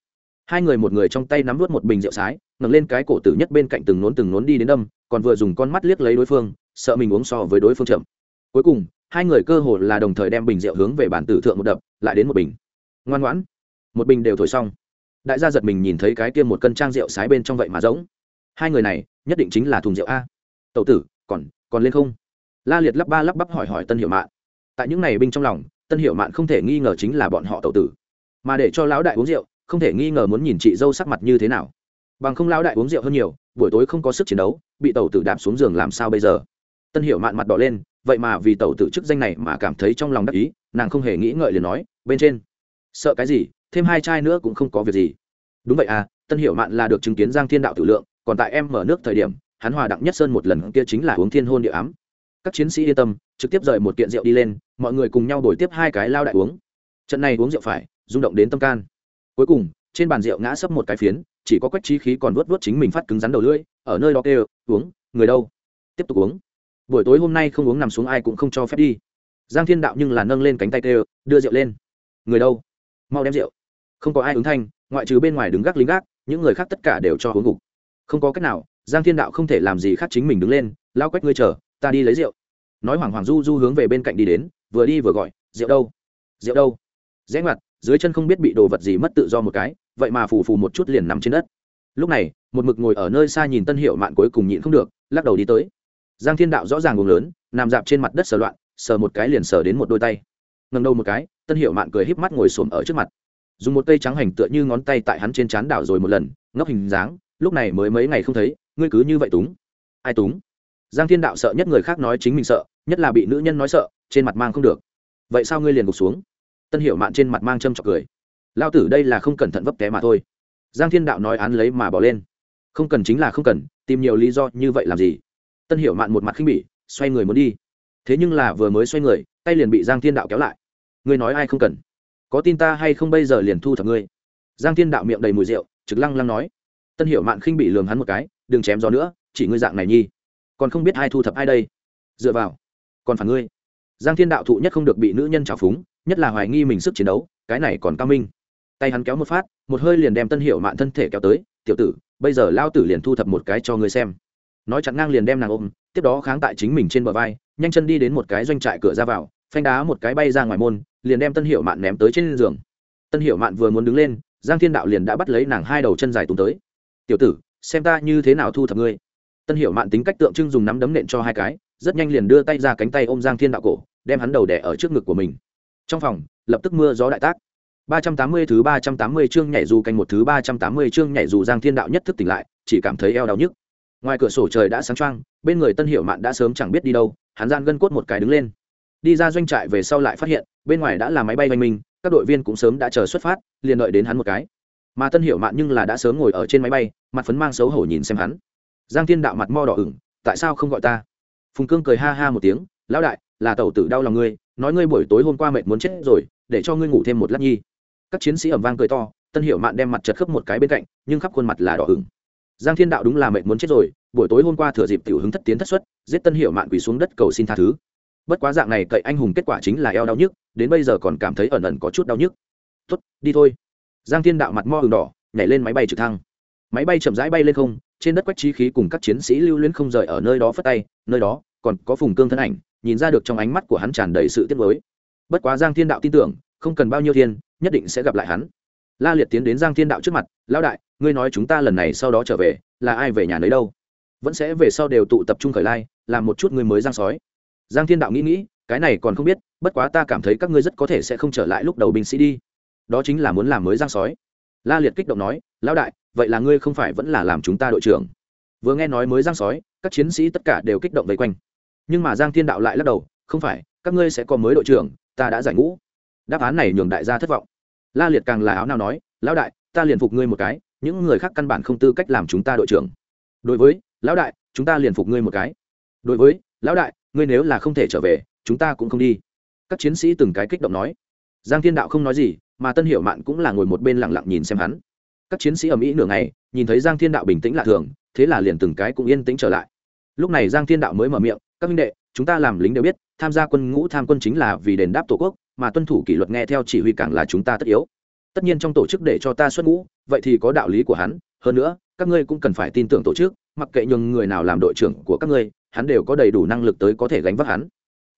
Hai người một người trong tay nắm vớt một bình rượu sái, ngẩng lên cái cổ tử nhất bên cạnh từng nốn từng nốn đi đến đâm, còn vừa dùng con mắt liếc lấy đối phương, sợ mình uống so với đối phương chậm. Cuối cùng hai người cơ hồ là đồng thời đem bình rượu hướng về bản tử thượng một đập, lại đến một bình. Ngoan ngoãn. Một bình đều thổi xong. Đại gia giật mình nhìn thấy cái kia một cân trang rượu sái bên trong vậy mà giống hai người này, nhất định chính là thùng rượu a. Tậu tử, còn còn lên không? La liệt lắp ba lắp bắp hỏi hỏi tân hiệu mạn. Tại những này binh trong lòng, tân hiệu mạn không thể nghi ngờ chính là bọn họ tậu tử. Mà để cho lão đại uống rượu, không thể nghi ngờ muốn nhìn chị dâu sắc mặt như thế nào. Bằng không lão đại uống rượu hơn nhiều, buổi tối không có sức chiến đấu, bị tàu tử đạp xuống giường làm sao bây giờ? Tân hiểu mạn mặt đỏ lên, vậy mà vì tàu tử chức danh này mà cảm thấy trong lòng đắc ý, nàng không hề nghĩ ngợi liền nói, bên trên. Sợ cái gì, thêm hai chai nữa cũng không có việc gì. Đúng vậy à tân hiểu mạn là được chứng kiến giang thiên đạo tử lượng, còn tại em mở nước thời điểm, hắn hòa đặng nhất sơn một lần kia chính là uống thiên hôn địa ám. Các chiến sĩ yên tâm, trực tiếp rời một kiện rượu đi lên, mọi người cùng nhau đổi tiếp hai cái lao đại uống. Trận này uống rượu phải, rung động đến tâm can. Cuối cùng, trên bàn rượu ngã sấp một cái phiến, chỉ có quách trí khí còn vớt vớt chính mình phát cứng rắn đầu lưỡi, ở nơi đó kêu, uống, người đâu? Tiếp tục uống buổi tối hôm nay không uống nằm xuống ai cũng không cho phép đi. Giang thiên đạo nhưng là nâng lên cánh tay tê đưa rượu lên. Người đâu? Mau đem rượu. Không có ai ứng thanh, ngoại trừ bên ngoài đứng gác lính gác, những người khác tất cả đều cho uống gục không có cách nào, giang thiên đạo không thể làm gì khác chính mình đứng lên, lao quách ngươi chờ, ta đi lấy rượu. Nói hoảng hoảng du du hướng về bên cạnh đi đến, vừa đi vừa gọi, rượu đâu? Rượu đâu? Rẽ ngoặt, dưới chân không biết bị đồ vật gì mất tự do một cái, vậy mà phù phù một chút liền nằm trên đất. Lúc này, một mực ngồi ở nơi xa nhìn tân hiệu mạn cuối cùng nhịn không được, lắc đầu đi tới giang thiên đạo rõ ràng vùng lớn, nằm dạp trên mặt đất sờ loạn, sờ một cái liền sờ đến một đôi tay. Ngầm đầu một cái, tân hiệu mạn cười híp mắt ngồi xổm ở trước mặt. Dùng một cây trắng hành tựa như ngón tay tại hắn trên trán đảo rồi một lần ngóc hình dáng, lúc này mới mấy ngày không thấy, ngươi cứ như vậy túng. Ai túng? Giang thiên đạo sợ nhất người khác nói chính mình sợ, nhất là bị nữ nhân nói sợ, trên mặt mang không được. Vậy sao ngươi liền gục xuống? Tân hiệu mạn trên mặt mang châm trọc cười. Lao tử đây là không cẩn thận vấp té mà thôi. Giang thiên đạo nói án lấy mà bỏ lên. Không cần chính là không cần, tìm nhiều lý do như vậy làm gì? Tân hiểu mạn một mặt khinh bỉ, xoay người muốn đi. Thế nhưng là vừa mới xoay người, tay liền bị giang thiên đạo kéo lại. Ngươi nói ai không cần? Có tin ta hay không bây giờ liền thu thập ngươi? Giang thiên đạo miệng đầy mùi rượu, trực lăng lăng nói. Tân hiểu mạn khinh bị lường hắn một cái, đừng chém gió nữa, chỉ ngươi dạng này nhi. Còn không biết ai thu thập ai đây? Dựa vào, còn phản ngươi. Giang thiên đạo thụ nhất không được bị nữ nhân trào phúng, nhất là hoài nghi mình sức chiến đấu, cái này còn cao minh. Tay hắn kéo một phát, một hơi liền đem tân Hiểu mạn thân thể kéo tới. Tiểu tử, bây giờ lao tử liền thu thập một cái cho ngươi xem nói chặn ngang liền đem nàng ôm tiếp đó kháng tại chính mình trên bờ vai nhanh chân đi đến một cái doanh trại cửa ra vào phanh đá một cái bay ra ngoài môn liền đem tân hiệu mạn ném tới trên giường. Tân hiệu mạn vừa muốn đứng lên giang thiên đạo liền đã bắt lấy nàng hai đầu chân dài tùng tới. Tiểu tử xem ta như thế nào thu thập ngươi. Tân hiệu mạn tính cách tượng trưng dùng nắm đấm nện cho hai cái rất nhanh liền đưa tay ra cánh tay ôm giang thiên đạo cổ đem hắn đầu đẻ ở trước ngực của mình. Trong phòng lập tức mưa gió đại tác. Ba trăm tám mươi thứ ba trăm tám mươi chương nhảy dù canh một thứ ba trăm tám mươi chương nhảy dù Giang Thiên Đạo nhất thức tỉnh lại, chỉ cảm thấy eo đau nhức. Ngoài cửa sổ trời đã sáng trăng bên người Tân hiệu Mạn đã sớm chẳng biết đi đâu, hắn gian gân cốt một cái đứng lên. Đi ra doanh trại về sau lại phát hiện, bên ngoài đã là máy bay bay mình, các đội viên cũng sớm đã chờ xuất phát, liền đợi đến hắn một cái. Mà Tân hiệu Mạn nhưng là đã sớm ngồi ở trên máy bay, mặt phấn mang xấu hổ nhìn xem hắn. Giang Thiên Đạo mặt mo đỏ ửng, tại sao không gọi ta? Phùng Cương cười ha ha một tiếng, lão đại, là tẩu tử đau lòng ngươi, nói ngươi buổi tối hôm qua mệt muốn chết rồi, để cho ngươi ngủ thêm một lát nhi các chiến sĩ ẩm vang cười to tân hiệu mạn đem mặt chật khớp một cái bên cạnh nhưng khắp khuôn mặt là đỏ ửng giang thiên đạo đúng là mệnh muốn chết rồi, buổi tối hôm qua thừa dịp tiểu hứng thất tiến thất xuất, giết tân hiệu mạn quỳ xuống đất cầu xin tha thứ. Bất quá dạng này cậy anh hùng kết quả chính là eo đau nhức, đến bây giờ còn cảm thấy ẩn ẩn có chút đau nhức. Tuất đi thôi. Giang thiên đạo mặt mo hừng đỏ, nhảy lên máy bay trực thăng. Máy bay chậm rãi bay lên không, trên đất quách trí khí cùng các chiến sĩ lưu luyến không rời ở nơi đó phất tay, nơi đó còn có phùng cương thân ảnh, nhìn ra được trong ánh mắt của hắn tràn đầy sự tiếc nuối. Bất quá giang thiên đạo tin tưởng, không cần bao nhiêu thiên, nhất định sẽ gặp lại hắn. La liệt tiến đến giang thiên đạo trước mặt, lão đại ngươi nói chúng ta lần này sau đó trở về, là ai về nhà nấy đâu? Vẫn sẽ về sau đều tụ tập trung khởi lai, làm một chút ngươi mới giang sói. Giang thiên đạo nghĩ nghĩ, cái này còn không biết, bất quá ta cảm thấy các ngươi rất có thể sẽ không trở lại lúc đầu binh sĩ đi. Đó chính là muốn làm mới giang sói. La liệt kích động nói, lão đại, vậy là ngươi không phải vẫn là làm chúng ta đội trưởng? Vừa nghe nói mới giang sói, các chiến sĩ tất cả đều kích động vây quanh. Nhưng mà giang thiên đạo lại lắc đầu, không phải, các ngươi sẽ có mới đội trưởng, ta đã giải ngũ. Đáp án này nhường đại gia thất vọng. La liệt càng là áo nào nói, lão đại, ta liền phục ngươi một cái những người khác căn bản không tư cách làm chúng ta đội trưởng. Đối với, lão đại, chúng ta liền phục ngươi một cái. Đối với, lão đại, ngươi nếu là không thể trở về, chúng ta cũng không đi. Các chiến sĩ từng cái kích động nói. Giang thiên đạo không nói gì, mà tân hiểu mạn cũng là ngồi một bên lặng lặng nhìn xem hắn. Các chiến sĩ ở mỹ nửa ngày, nhìn thấy giang thiên đạo bình tĩnh lạ thường, thế là liền từng cái cũng yên tĩnh trở lại. Lúc này giang thiên đạo mới mở miệng, các minh đệ, chúng ta làm lính đều biết, tham gia quân ngũ tham quân chính là vì đền đáp tổ quốc, mà tuân thủ kỷ luật nghe theo chỉ huy càng là chúng ta tất yếu tất nhiên trong tổ chức để cho ta xuất ngũ, vậy thì có đạo lý của hắn. Hơn nữa, các ngươi cũng cần phải tin tưởng tổ chức, mặc kệ nhường người nào làm đội trưởng của các ngươi, hắn đều có đầy đủ năng lực tới có thể gánh vác hắn.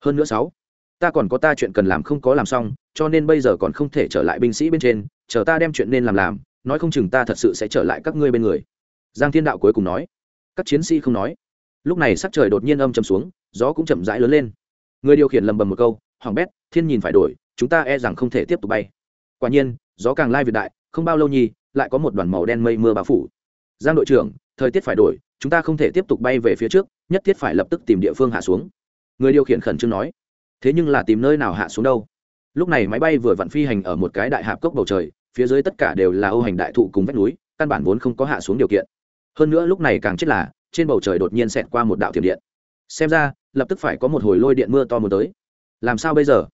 Hơn nữa sáu, ta còn có ta chuyện cần làm không có làm xong, cho nên bây giờ còn không thể trở lại binh sĩ bên trên, chờ ta đem chuyện nên làm làm, nói không chừng ta thật sự sẽ trở lại các ngươi bên người. Giang thiên đạo cuối cùng nói. Các chiến sĩ không nói. Lúc này sắc trời đột nhiên âm chầm xuống, gió cũng chậm rãi lớn lên. Người điều khiển lầm bầm một câu, hoàng bét, thiên nhìn phải đổi, chúng ta e rằng không thể tiếp tục bay. Quả nhiên gió càng lai việt đại, không bao lâu nhi, lại có một đoàn màu đen mây mưa bao phủ. Giang đội trưởng, thời tiết phải đổi, chúng ta không thể tiếp tục bay về phía trước, nhất thiết phải lập tức tìm địa phương hạ xuống. Người điều khiển khẩn trương nói. Thế nhưng là tìm nơi nào hạ xuống đâu? Lúc này máy bay vừa vặn phi hành ở một cái đại hạp cốc bầu trời, phía dưới tất cả đều là ô hành đại thụ cùng vách núi, căn bản vốn không có hạ xuống điều kiện. Hơn nữa lúc này càng chết là, trên bầu trời đột nhiên xẹt qua một đạo thiểm điện. Xem ra, lập tức phải có một hồi lôi điện mưa to muốn tới. Làm sao bây giờ?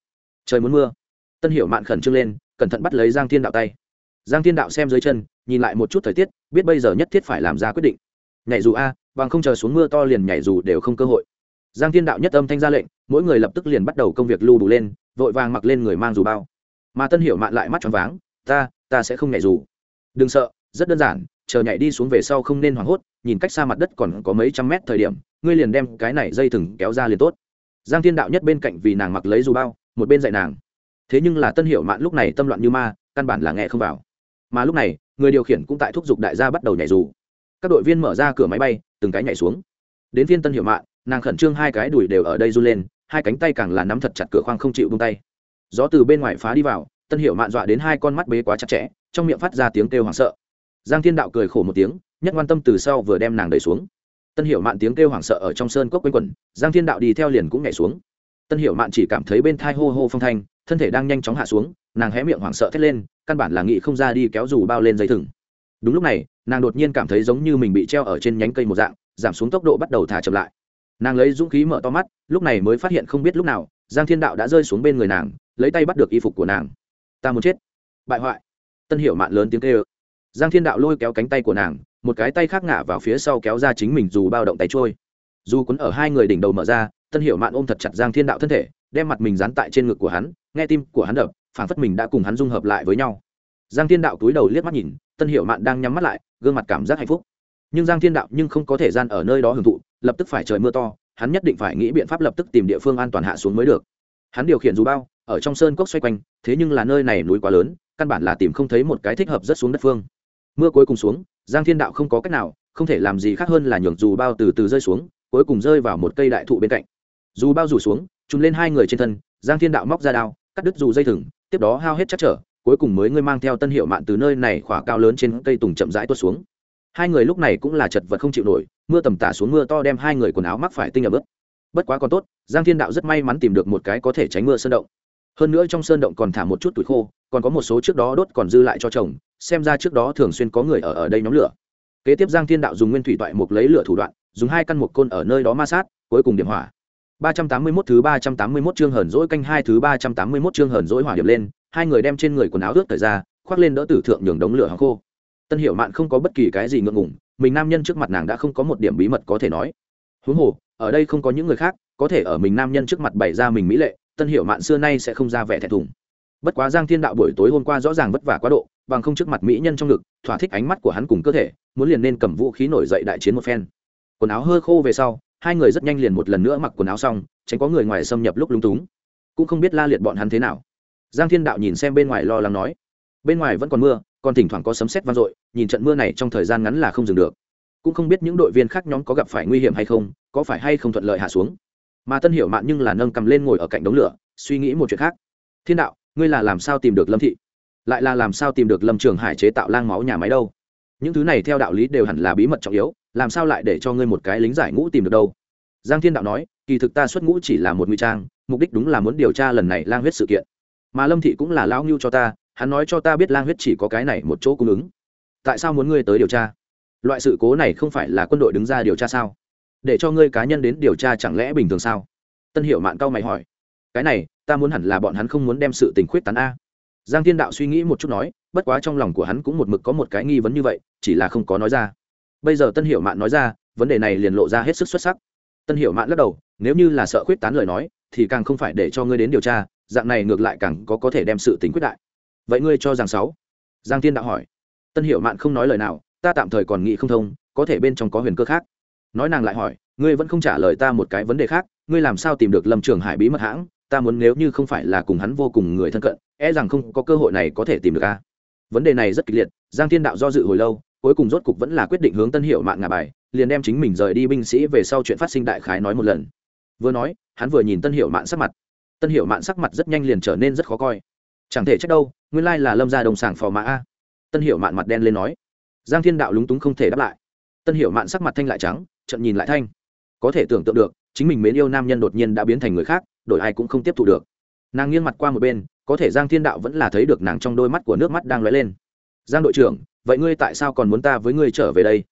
Trời muốn mưa. Tân hiểu mạn khẩn trương lên cẩn thận bắt lấy giang thiên đạo tay. Giang thiên đạo xem dưới chân, nhìn lại một chút thời tiết, biết bây giờ nhất thiết phải làm ra quyết định. Nhảy dù a, bằng không chờ xuống mưa to liền nhảy dù đều không cơ hội. Giang thiên đạo nhất âm thanh ra lệnh, mỗi người lập tức liền bắt đầu công việc lưu đủ lên, vội vàng mặc lên người mang dù bao. Mà tân hiểu mạn lại mắt tròn váng, ta ta sẽ không nhảy dù. Đừng sợ, rất đơn giản, chờ nhảy đi xuống về sau không nên hoảng hốt, nhìn cách xa mặt đất còn có mấy trăm mét thời điểm, ngươi liền đem cái này dây thừng kéo ra liền tốt. Giang thiên đạo nhất bên cạnh vì nàng mặc lấy dù bao, một bên dạy nàng thế nhưng là tân hiệu mạn lúc này tâm loạn như ma, căn bản là nghe không vào. Mà lúc này, người điều khiển cũng tại thúc giục đại gia bắt đầu nhảy dù. Các đội viên mở ra cửa máy bay, từng cái nhảy xuống. Đến viên tân hiệu mạn, nàng khẩn trương hai cái đùi đều ở đây run lên, hai cánh tay càng là nắm thật chặt cửa khoang không chịu bung tay. Gió từ bên ngoài phá đi vào, tân hiệu mạn dọa đến hai con mắt bế quá chặt chẽ, trong miệng phát ra tiếng kêu hoảng sợ. Giang thiên đạo cười khổ một tiếng, nhất quan tâm từ sau vừa đem nàng đẩy xuống. Tân hiệu mạn tiếng kêu hoảng sợ ở trong sơn cốc quanh quẩn, giang thiên đạo đi theo liền cũng nhảy xuống. Tân hiệu mạn chỉ cảm thấy bên thai hô hô phong thanh thân thể đang nhanh chóng hạ xuống, nàng hé miệng hoảng sợ thét lên, căn bản là nghị không ra đi kéo dù bao lên dây thừng. Đúng lúc này, nàng đột nhiên cảm thấy giống như mình bị treo ở trên nhánh cây một dạng, giảm xuống tốc độ bắt đầu thả chậm lại. Nàng lấy dũng khí mở to mắt, lúc này mới phát hiện không biết lúc nào, giang thiên đạo đã rơi xuống bên người nàng, lấy tay bắt được y phục của nàng. Ta muốn chết. Bại hoại. Tân hiểu mạn lớn tiếng kêu. Giang thiên đạo lôi kéo cánh tay của nàng, một cái tay khác ngả vào phía sau kéo ra chính mình dù bao động tay trôi. Dù quấn ở hai người đỉnh đầu mở ra, tân hiểu mạn ôm thật chặt giang thiên đạo thân thể đem mặt mình dán tại trên ngực của hắn, nghe tim của hắn đập phản phất mình đã cùng hắn dung hợp lại với nhau. Giang thiên đạo túi đầu liếc mắt nhìn, tân hiểu mạn đang nhắm mắt lại, gương mặt cảm giác hạnh phúc. Nhưng giang thiên đạo nhưng không có thể gian ở nơi đó hưởng thụ, lập tức phải trời mưa to, hắn nhất định phải nghĩ biện pháp lập tức tìm địa phương an toàn hạ xuống mới được. Hắn điều khiển dù bao, ở trong sơn cốc xoay quanh, thế nhưng là nơi này núi quá lớn, căn bản là tìm không thấy một cái thích hợp rất xuống đất phương. Mưa cuối cùng xuống, giang thiên đạo không có cách nào, không thể làm gì khác hơn là nhường dù bao từ từ rơi xuống, cuối cùng rơi vào một cây đại thụ bên cạnh. Dù bao rủ xuống trùn lên hai người trên thân, giang thiên đạo móc ra đao, cắt đứt dù dây thừng, tiếp đó hao hết chắc trở, cuối cùng mới ngươi mang theo tân hiệu mạn từ nơi này khỏa cao lớn trên cây tùng chậm rãi tuốt xuống. Hai người lúc này cũng là chật vật không chịu nổi, mưa tầm tả xuống mưa to đem hai người quần áo mắc phải tinh ở bước bất quá còn tốt, giang thiên đạo rất may mắn tìm được một cái có thể tránh mưa sơn động. Hơn nữa trong sơn động còn thả một chút tuổi khô, còn có một số trước đó đốt còn dư lại cho chồng, xem ra trước đó thường xuyên có người ở ở đây nhóm lửa. Kế tiếp giang thiên đạo dùng nguyên thủy toại mục lấy lửa thủ đoạn, dùng hai căn mục côn ở nơi đó ma sát, cuối cùng điểm hỏa. 381 thứ 381 chương hờn dỗi canh hai thứ 381 chương hờn dỗi hỏa điểm lên, hai người đem trên người quần áo ướt thời ra, khoác lên đỡ tử thượng nhường đống lửa hàng khô. Tân Hiểu Mạn không có bất kỳ cái gì ngượng ngùng, mình nam nhân trước mặt nàng đã không có một điểm bí mật có thể nói. Huống hồ, ở đây không có những người khác, có thể ở mình nam nhân trước mặt bày ra mình mỹ lệ, Tân Hiểu Mạn xưa nay sẽ không ra vẻ thẹn thùng. Bất quá Giang Thiên Đạo buổi tối hôm qua rõ ràng vất vả quá độ, bằng không trước mặt mỹ nhân trong ngực, thỏa thích ánh mắt của hắn cùng cơ thể, muốn liền nên cầm vũ khí nổi dậy đại chiến một phen. Quần áo hơi khô về sau, hai người rất nhanh liền một lần nữa mặc quần áo xong, tránh có người ngoài xâm nhập lúc lúng túng. Cũng không biết la liệt bọn hắn thế nào. Giang thiên đạo nhìn xem bên ngoài lo lắng nói, bên ngoài vẫn còn mưa, còn thỉnh thoảng có sấm sét vang dội, nhìn trận mưa này trong thời gian ngắn là không dừng được. Cũng không biết những đội viên khác nhóm có gặp phải nguy hiểm hay không, có phải hay không thuận lợi hạ xuống. Mà tân hiểu mạn nhưng là nâng cầm lên ngồi ở cạnh đống lửa, suy nghĩ một chuyện khác. Thiên đạo, ngươi là làm sao tìm được lâm thị? Lại là làm sao tìm được lâm trường hải chế tạo lang máu nhà máy đâu? Những thứ này theo đạo lý đều hẳn là bí mật trọng yếu, làm sao lại để cho ngươi một cái lính giải ngũ tìm được đâu? Giang thiên đạo nói, kỳ thực ta xuất ngũ chỉ là một nguy trang, mục đích đúng là muốn điều tra lần này lang huyết sự kiện. Mà lâm thị cũng là lão ngưu cho ta, hắn nói cho ta biết lang huyết chỉ có cái này một chỗ cung ứng. Tại sao muốn ngươi tới điều tra? Loại sự cố này không phải là quân đội đứng ra điều tra sao? Để cho ngươi cá nhân đến điều tra chẳng lẽ bình thường sao? Tân hiệu mạn cao mày hỏi. Cái này, ta muốn hẳn là bọn hắn không muốn đem sự tình khuyết tán a. Giang thiên đạo suy nghĩ một chút nói bất quá trong lòng của hắn cũng một mực có một cái nghi vấn như vậy, chỉ là không có nói ra. Bây giờ tân hiệu mạn nói ra, vấn đề này liền lộ ra hết sức xuất sắc. Tân hiệu mạn lắc đầu, nếu như là sợ khuyết tán lời nói, thì càng không phải để cho ngươi đến điều tra, dạng này ngược lại càng có có thể đem sự tính quyết đại. Vậy ngươi cho rằng sáu? Giang tiên đạo hỏi. Tân hiệu mạn không nói lời nào, ta tạm thời còn nghĩ không thông, có thể bên trong có huyền cơ khác. Nói nàng lại hỏi, ngươi vẫn không trả lời ta một cái vấn đề khác, ngươi làm sao tìm được lâm trường hải bí mật hãng? Ta muốn nếu như không phải là cùng hắn vô cùng người thân cận e rằng không có cơ hội này có thể tìm được a vấn đề này rất kịch liệt, giang thiên đạo do dự hồi lâu, cuối cùng rốt cục vẫn là quyết định hướng tân hiệu mạng ngà bài, liền đem chính mình rời đi binh sĩ về sau chuyện phát sinh đại khái nói một lần. Vừa nói, hắn vừa nhìn tân hiệu mạng sắc mặt. Tân hiệu mạng sắc mặt rất nhanh liền trở nên rất khó coi. Chẳng thể trách đâu, nguyên lai là lâm gia đồng sảng phò mã a. Tân hiệu mạng mặt đen lên nói. Giang thiên đạo lúng túng không thể đáp lại. Tân hiệu mạng sắc mặt thanh lại trắng, trận nhìn lại thanh. Có thể tưởng tượng được, chính mình mến yêu nam nhân đột nhiên đã biến thành người khác, đổi ai cũng không tiếp thu được. Nàng nghiêng mặt qua một bên có thể giang thiên đạo vẫn là thấy được nàng trong đôi mắt của nước mắt đang lóe lên. Giang đội trưởng, vậy ngươi tại sao còn muốn ta với ngươi trở về đây?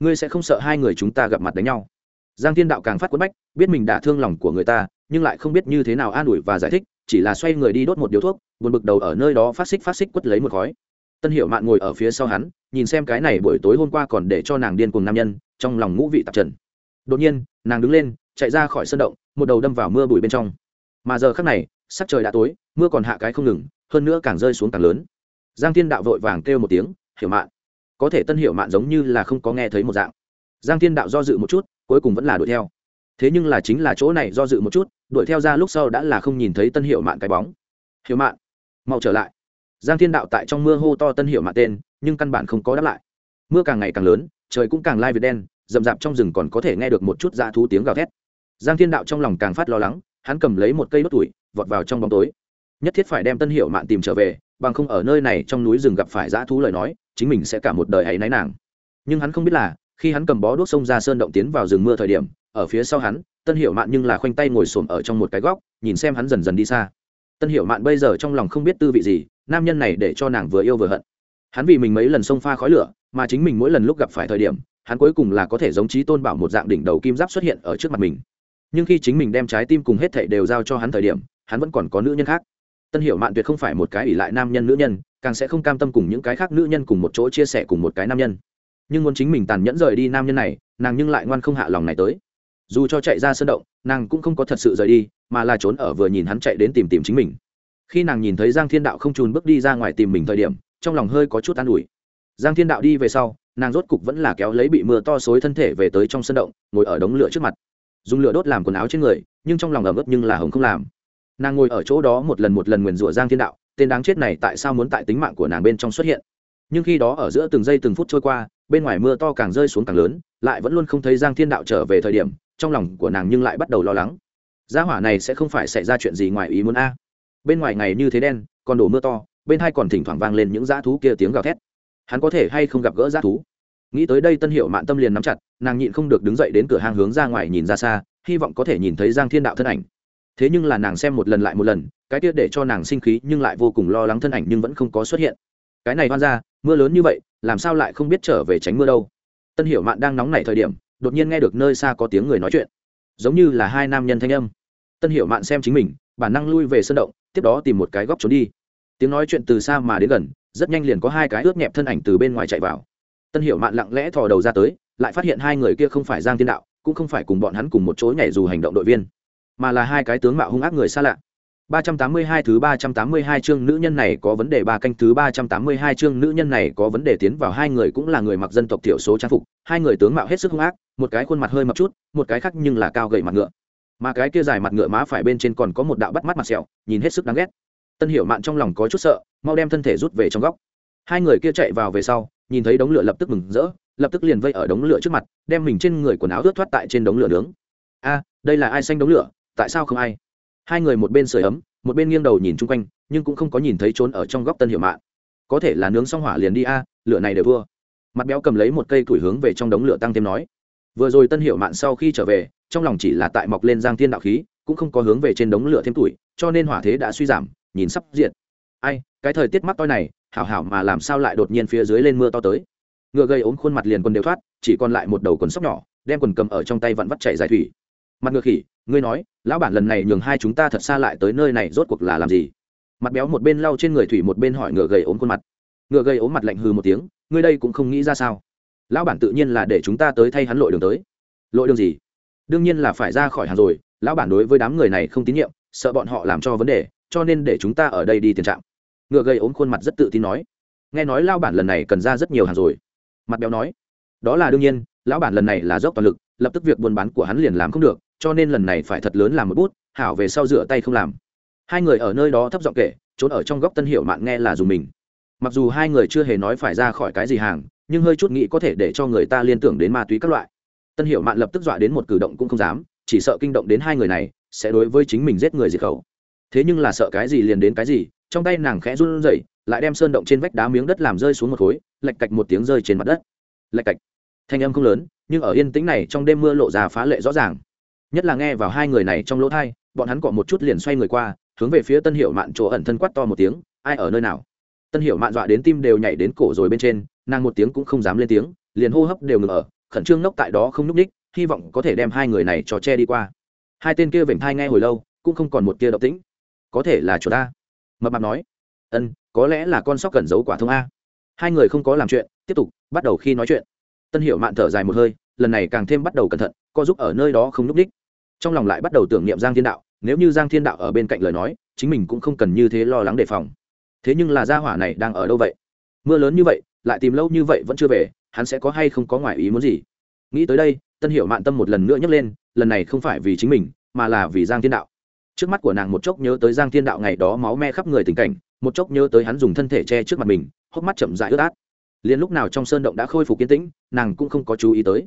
Ngươi sẽ không sợ hai người chúng ta gặp mặt đánh nhau. Giang thiên đạo càng phát quất bách, biết mình đã thương lòng của người ta, nhưng lại không biết như thế nào an ủi và giải thích, chỉ là xoay người đi đốt một điếu thuốc, buồn bực đầu ở nơi đó phát xích phát xích quất lấy một khói. Tân hiểu mạn ngồi ở phía sau hắn, nhìn xem cái này buổi tối hôm qua còn để cho nàng điên cùng nam nhân, trong lòng ngũ vị tạp trần. Đột nhiên, nàng đứng lên, chạy ra khỏi sân động, một đầu đâm vào mưa bụi bên trong. Mà giờ khắc này sắc trời đã tối, mưa còn hạ cái không ngừng, hơn nữa càng rơi xuống càng lớn. Giang thiên đạo vội vàng kêu một tiếng, hiểu mạn. Có thể tân hiểu mạn giống như là không có nghe thấy một dạng. Giang thiên đạo do dự một chút, cuối cùng vẫn là đuổi theo. Thế nhưng là chính là chỗ này do dự một chút, đuổi theo ra lúc sau đã là không nhìn thấy tân hiệu mạn cái bóng. Hiểu mạn, mau trở lại. Giang thiên đạo tại trong mưa hô to tân hiệu mạn tên, nhưng căn bản không có đáp lại. Mưa càng ngày càng lớn, trời cũng càng lai việt đen, rậm rạp trong rừng còn có thể nghe được một chút dã thú tiếng gào thét. Giang thiên đạo trong lòng càng phát lo lắng, hắn cầm lấy một cây đốt tuổi vọt vào trong bóng tối. Nhất thiết phải đem tân hiệu mạn tìm trở về, bằng không ở nơi này trong núi rừng gặp phải dã thú lời nói, chính mình sẽ cả một đời ấy náy nàng. Nhưng hắn không biết là, khi hắn cầm bó đuốc sông ra sơn động tiến vào rừng mưa thời điểm, ở phía sau hắn, tân hiểu mạn nhưng là khoanh tay ngồi xổm ở trong một cái góc, nhìn xem hắn dần dần đi xa. Tân hiểu mạn bây giờ trong lòng không biết tư vị gì, nam nhân này để cho nàng vừa yêu vừa hận. Hắn vì mình mấy lần xông pha khói lửa, mà chính mình mỗi lần lúc gặp phải thời điểm, hắn cuối cùng là có thể giống trí tôn bảo một dạng đỉnh đầu kim giáp xuất hiện ở trước mặt mình. Nhưng khi chính mình đem trái tim cùng hết thảy đều giao cho hắn thời điểm hắn vẫn còn có nữ nhân khác. Tân hiểu mạn tuyệt không phải một cái ỷ lại nam nhân nữ nhân, càng sẽ không cam tâm cùng những cái khác nữ nhân cùng một chỗ chia sẻ cùng một cái nam nhân. Nhưng muốn chính mình tàn nhẫn rời đi nam nhân này, nàng nhưng lại ngoan không hạ lòng này tới. Dù cho chạy ra sân động, nàng cũng không có thật sự rời đi, mà là trốn ở vừa nhìn hắn chạy đến tìm tìm chính mình. Khi nàng nhìn thấy giang thiên đạo không trùn bước đi ra ngoài tìm mình thời điểm, trong lòng hơi có chút an ủi. Giang thiên đạo đi về sau, nàng rốt cục vẫn là kéo lấy bị mưa to xối thân thể về tới trong sân động, ngồi ở đống lửa trước mặt. Dùng lửa đốt làm quần áo trên người, nhưng trong lòng ẩm ướt nhưng là hồng không làm nàng ngồi ở chỗ đó một lần một lần nguyền rủa giang thiên đạo, tên đáng chết này tại sao muốn tại tính mạng của nàng bên trong xuất hiện? Nhưng khi đó ở giữa từng giây từng phút trôi qua, bên ngoài mưa to càng rơi xuống càng lớn, lại vẫn luôn không thấy giang thiên đạo trở về thời điểm, trong lòng của nàng nhưng lại bắt đầu lo lắng. Gia hỏa này sẽ không phải xảy ra chuyện gì ngoài ý muốn a. Bên ngoài ngày như thế đen, còn đổ mưa to, bên hai còn thỉnh thoảng vang lên những dã thú kia tiếng gào thét. Hắn có thể hay không gặp gỡ dã thú? Nghĩ tới đây tân hiệu mạn tâm liền nắm chặt, nàng nhịn không được đứng dậy đến cửa hàng hướng ra ngoài nhìn ra xa, hy vọng có thể nhìn thấy giang thiên đạo thân ảnh thế nhưng là nàng xem một lần lại một lần, cái tiết để cho nàng sinh khí nhưng lại vô cùng lo lắng thân ảnh nhưng vẫn không có xuất hiện. Cái này hoan ra mưa lớn như vậy, làm sao lại không biết trở về tránh mưa đâu? Tân hiểu mạn đang nóng nảy thời điểm, đột nhiên nghe được nơi xa có tiếng người nói chuyện. Giống như là hai nam nhân thanh âm. Tân hiểu mạn xem chính mình, bản năng lui về sân động, tiếp đó tìm một cái góc trốn đi. Tiếng nói chuyện từ xa mà đến gần, rất nhanh liền có hai cái ướt nhẹp thân ảnh từ bên ngoài chạy vào. Tân hiểu mạn lặng lẽ thò đầu ra tới, lại phát hiện hai người kia không phải giang thiên đạo, cũng không phải cùng bọn hắn cùng một chỗ nhảy dù hành động đội viên mà là hai cái tướng mạo hung ác người xa lạ 382 thứ 382 chương nữ nhân này có vấn đề ba canh thứ 382 chương nữ nhân này có vấn đề tiến vào hai người cũng là người mặc dân tộc thiểu số trang phục, hai người tướng mạo hết sức hung ác, một cái khuôn mặt hơi mập chút, một cái khác nhưng là cao gầy mặt ngựa. Mà cái kia dài mặt ngựa má phải bên trên còn có một đạo bắt mắt mặt sẹo, nhìn hết sức đáng ghét. Tân Hiểu Mạn trong lòng có chút sợ, mau đem thân thể rút về trong góc. Hai người kia chạy vào về sau, nhìn thấy đống lửa lập tức mừng rỡ, lập tức liền vây ở đống lửa trước mặt, đem mình trên người quần áo ướt thoát tại trên đống lửa nướng. A, đây là ai xanh đống lửa, tại sao không ai? hai người một bên sưởi ấm, một bên nghiêng đầu nhìn chung quanh, nhưng cũng không có nhìn thấy trốn ở trong góc tân hiệu mạng có thể là nướng xong hỏa liền đi a, lửa này đều vua mặt béo cầm lấy một cây củi hướng về trong đống lửa tăng thêm nói. Vừa rồi tân hiệu mạn sau khi trở về, trong lòng chỉ là tại mọc lên giang thiên đạo khí, cũng không có hướng về trên đống lửa thêm tuổi cho nên hỏa thế đã suy giảm, nhìn sắp diện ai, cái thời tiết mắc toi này, hảo hảo mà làm sao lại đột nhiên phía dưới lên mưa to tới. Ngựa gây ốm khuôn mặt liền quần đều thoát, chỉ còn lại một đầu quần sóc nhỏ, đem quần cầm ở trong tay vặn vắt chảy dài thủy. Mặt ngựa khỉ ngươi nói, lão bản lần này nhường hai chúng ta thật xa lại tới nơi này rốt cuộc là làm gì? Mặt béo một bên lau trên người thủy một bên hỏi ngựa gầy ốm khuôn mặt. Ngựa gầy ốm mặt lạnh hừ một tiếng, ngươi đây cũng không nghĩ ra sao? Lão bản tự nhiên là để chúng ta tới thay hắn lội đường tới. Lội đường gì? Đương nhiên là phải ra khỏi hàng rồi, lão bản đối với đám người này không tín nhiệm, sợ bọn họ làm cho vấn đề, cho nên để chúng ta ở đây đi tiền trạm. Ngựa gầy ốm khuôn mặt rất tự tin nói. Nghe nói lão bản lần này cần ra rất nhiều hàng rồi. Mặt béo nói. Đó là đương nhiên, lão bản lần này là dốc toàn lực, lập tức việc buôn bán của hắn liền làm không được cho nên lần này phải thật lớn làm một bút, hảo về sau rửa tay không làm. Hai người ở nơi đó thấp giọng kể, trốn ở trong góc tân hiệu mạng nghe là dùng mình. Mặc dù hai người chưa hề nói phải ra khỏi cái gì hàng, nhưng hơi chút nghĩ có thể để cho người ta liên tưởng đến ma túy các loại. Tân hiệu mạng lập tức dọa đến một cử động cũng không dám, chỉ sợ kinh động đến hai người này, sẽ đối với chính mình giết người diệt khẩu. Thế nhưng là sợ cái gì liền đến cái gì, trong tay nàng khẽ run rẩy, lại đem sơn động trên vách đá miếng đất làm rơi xuống một khối, lạch cạch một tiếng rơi trên mặt đất. Lạch cạch. Thanh âm không lớn, nhưng ở yên tĩnh này trong đêm mưa lộ ra phá lệ rõ ràng nhất là nghe vào hai người này trong lỗ thai, bọn hắn cọ một chút liền xoay người qua, hướng về phía tân hiệu mạn chỗ ẩn thân quát to một tiếng, ai ở nơi nào? Tân hiệu mạn dọa đến tim đều nhảy đến cổ rồi bên trên, nàng một tiếng cũng không dám lên tiếng, liền hô hấp đều ngừng ở, khẩn trương nốc tại đó không núp ních, hy vọng có thể đem hai người này cho che đi qua. Hai tên kia vểnh thai nghe hồi lâu, cũng không còn một kia động tĩnh. Có thể là chỗ ta. Mập mạp nói. Ân, có lẽ là con sóc cần giấu quả thông a. Hai người không có làm chuyện, tiếp tục, bắt đầu khi nói chuyện. Tân hiệu mạn thở dài một hơi, lần này càng thêm bắt đầu cẩn thận, co giúp ở nơi đó không núp ních trong lòng lại bắt đầu tưởng niệm giang thiên đạo, nếu như giang thiên đạo ở bên cạnh lời nói, chính mình cũng không cần như thế lo lắng đề phòng. Thế nhưng là gia hỏa này đang ở đâu vậy? Mưa lớn như vậy, lại tìm lâu như vậy vẫn chưa về, hắn sẽ có hay không có ngoài ý muốn gì? Nghĩ tới đây, tân hiểu mạn tâm một lần nữa nhấc lên, lần này không phải vì chính mình, mà là vì giang thiên đạo. Trước mắt của nàng một chốc nhớ tới giang thiên đạo ngày đó máu me khắp người tình cảnh, một chốc nhớ tới hắn dùng thân thể che trước mặt mình, hốc mắt chậm dại ướt át. Liền lúc nào trong sơn động đã khôi phục kiên tĩnh, nàng cũng không có chú ý tới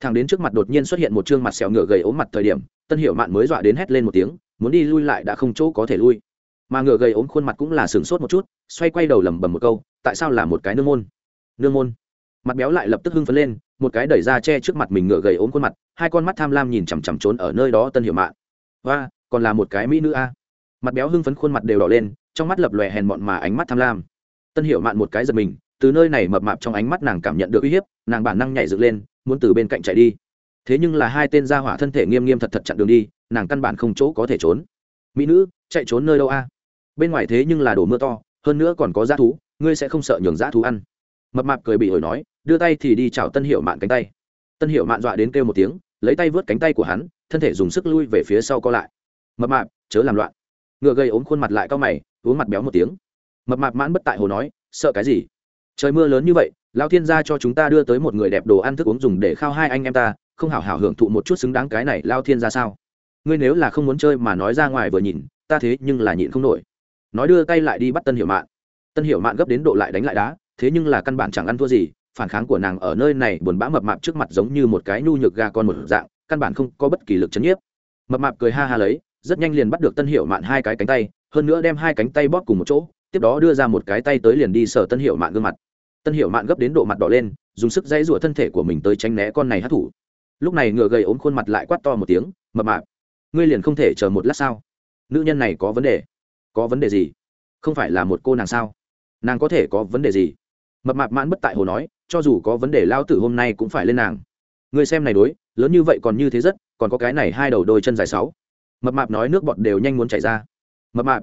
thằng đến trước mặt đột nhiên xuất hiện một chương mặt sẹo ngựa gầy ốm mặt thời điểm, tân hiệu mạn mới dọa đến hét lên một tiếng, muốn đi lui lại đã không chỗ có thể lui. Mà ngựa gầy ốm khuôn mặt cũng là sửng sốt một chút, xoay quay đầu lẩm bẩm một câu, tại sao là một cái nương môn? Nương môn? Mặt béo lại lập tức hưng phấn lên, một cái đẩy ra che trước mặt mình ngựa gầy ốm khuôn mặt, hai con mắt tham lam nhìn chằm chằm trốn ở nơi đó tân hiệu mạn. Và còn là một cái mỹ nữ a. Mặt béo hưng phấn khuôn mặt đều đỏ lên, trong mắt lập lòe hèn mọn mà ánh mắt tham lam. Tân hiệu mạn một cái giật mình, từ nơi này mập mạp trong ánh mắt nàng cảm nhận được uy hiếp, nàng bản năng nhảy dựng lên muốn từ bên cạnh chạy đi. Thế nhưng là hai tên gia hỏa thân thể nghiêm nghiêm thật thật chặn đường đi, nàng căn bản không chỗ có thể trốn. Mỹ nữ, chạy trốn nơi đâu a? Bên ngoài thế nhưng là đổ mưa to, hơn nữa còn có dã thú, ngươi sẽ không sợ nhường dã thú ăn. Mập mạp cười bị ổi nói, đưa tay thì đi chào tân hiệu mạn cánh tay. Tân hiệu mạn dọa đến kêu một tiếng, lấy tay vớt cánh tay của hắn, thân thể dùng sức lui về phía sau co lại. Mập mạp, chớ làm loạn. Ngựa gây ốm khuôn mặt lại cao mày, uống mặt béo một tiếng. Mập mạp mãn bất tại hồ nói, sợ cái gì? Trời mưa lớn như vậy Lão thiên gia cho chúng ta đưa tới một người đẹp đồ ăn thức uống dùng để khao hai anh em ta, không hảo hảo hưởng thụ một chút xứng đáng cái này lao thiên gia sao? Ngươi nếu là không muốn chơi mà nói ra ngoài vừa nhìn, ta thế nhưng là nhịn không nổi. Nói đưa tay lại đi bắt tân Hiểu mạn. Tân Hiểu mạn gấp đến độ lại đánh lại đá, thế nhưng là căn bản chẳng ăn thua gì, phản kháng của nàng ở nơi này buồn bã mập mạp trước mặt giống như một cái nhu nhược gà con một dạng, căn bản không có bất kỳ lực chấn nhiếp. Mập mạp cười ha ha lấy, rất nhanh liền bắt được tân Hiểu mạn hai cái cánh tay, hơn nữa đem hai cánh tay bóp cùng một chỗ, tiếp đó đưa ra một cái tay tới liền đi sở tân Hiểu mạn gương mặt tân hiệu mạn gấp đến độ mặt đỏ lên, dùng sức dãy rủa thân thể của mình tới tránh né con này hát thủ. Lúc này ngựa gầy ốm khuôn mặt lại quát to một tiếng, mập mạp, ngươi liền không thể chờ một lát sao? Nữ nhân này có vấn đề. Có vấn đề gì? Không phải là một cô nàng sao? Nàng có thể có vấn đề gì? Mập mạp mãn bất tại hồ nói, cho dù có vấn đề lao tử hôm nay cũng phải lên nàng. Người xem này đối, lớn như vậy còn như thế rất, còn có cái này hai đầu đôi chân dài sáu. Mập mạp nói nước bọt đều nhanh muốn chảy ra. Mập mạp.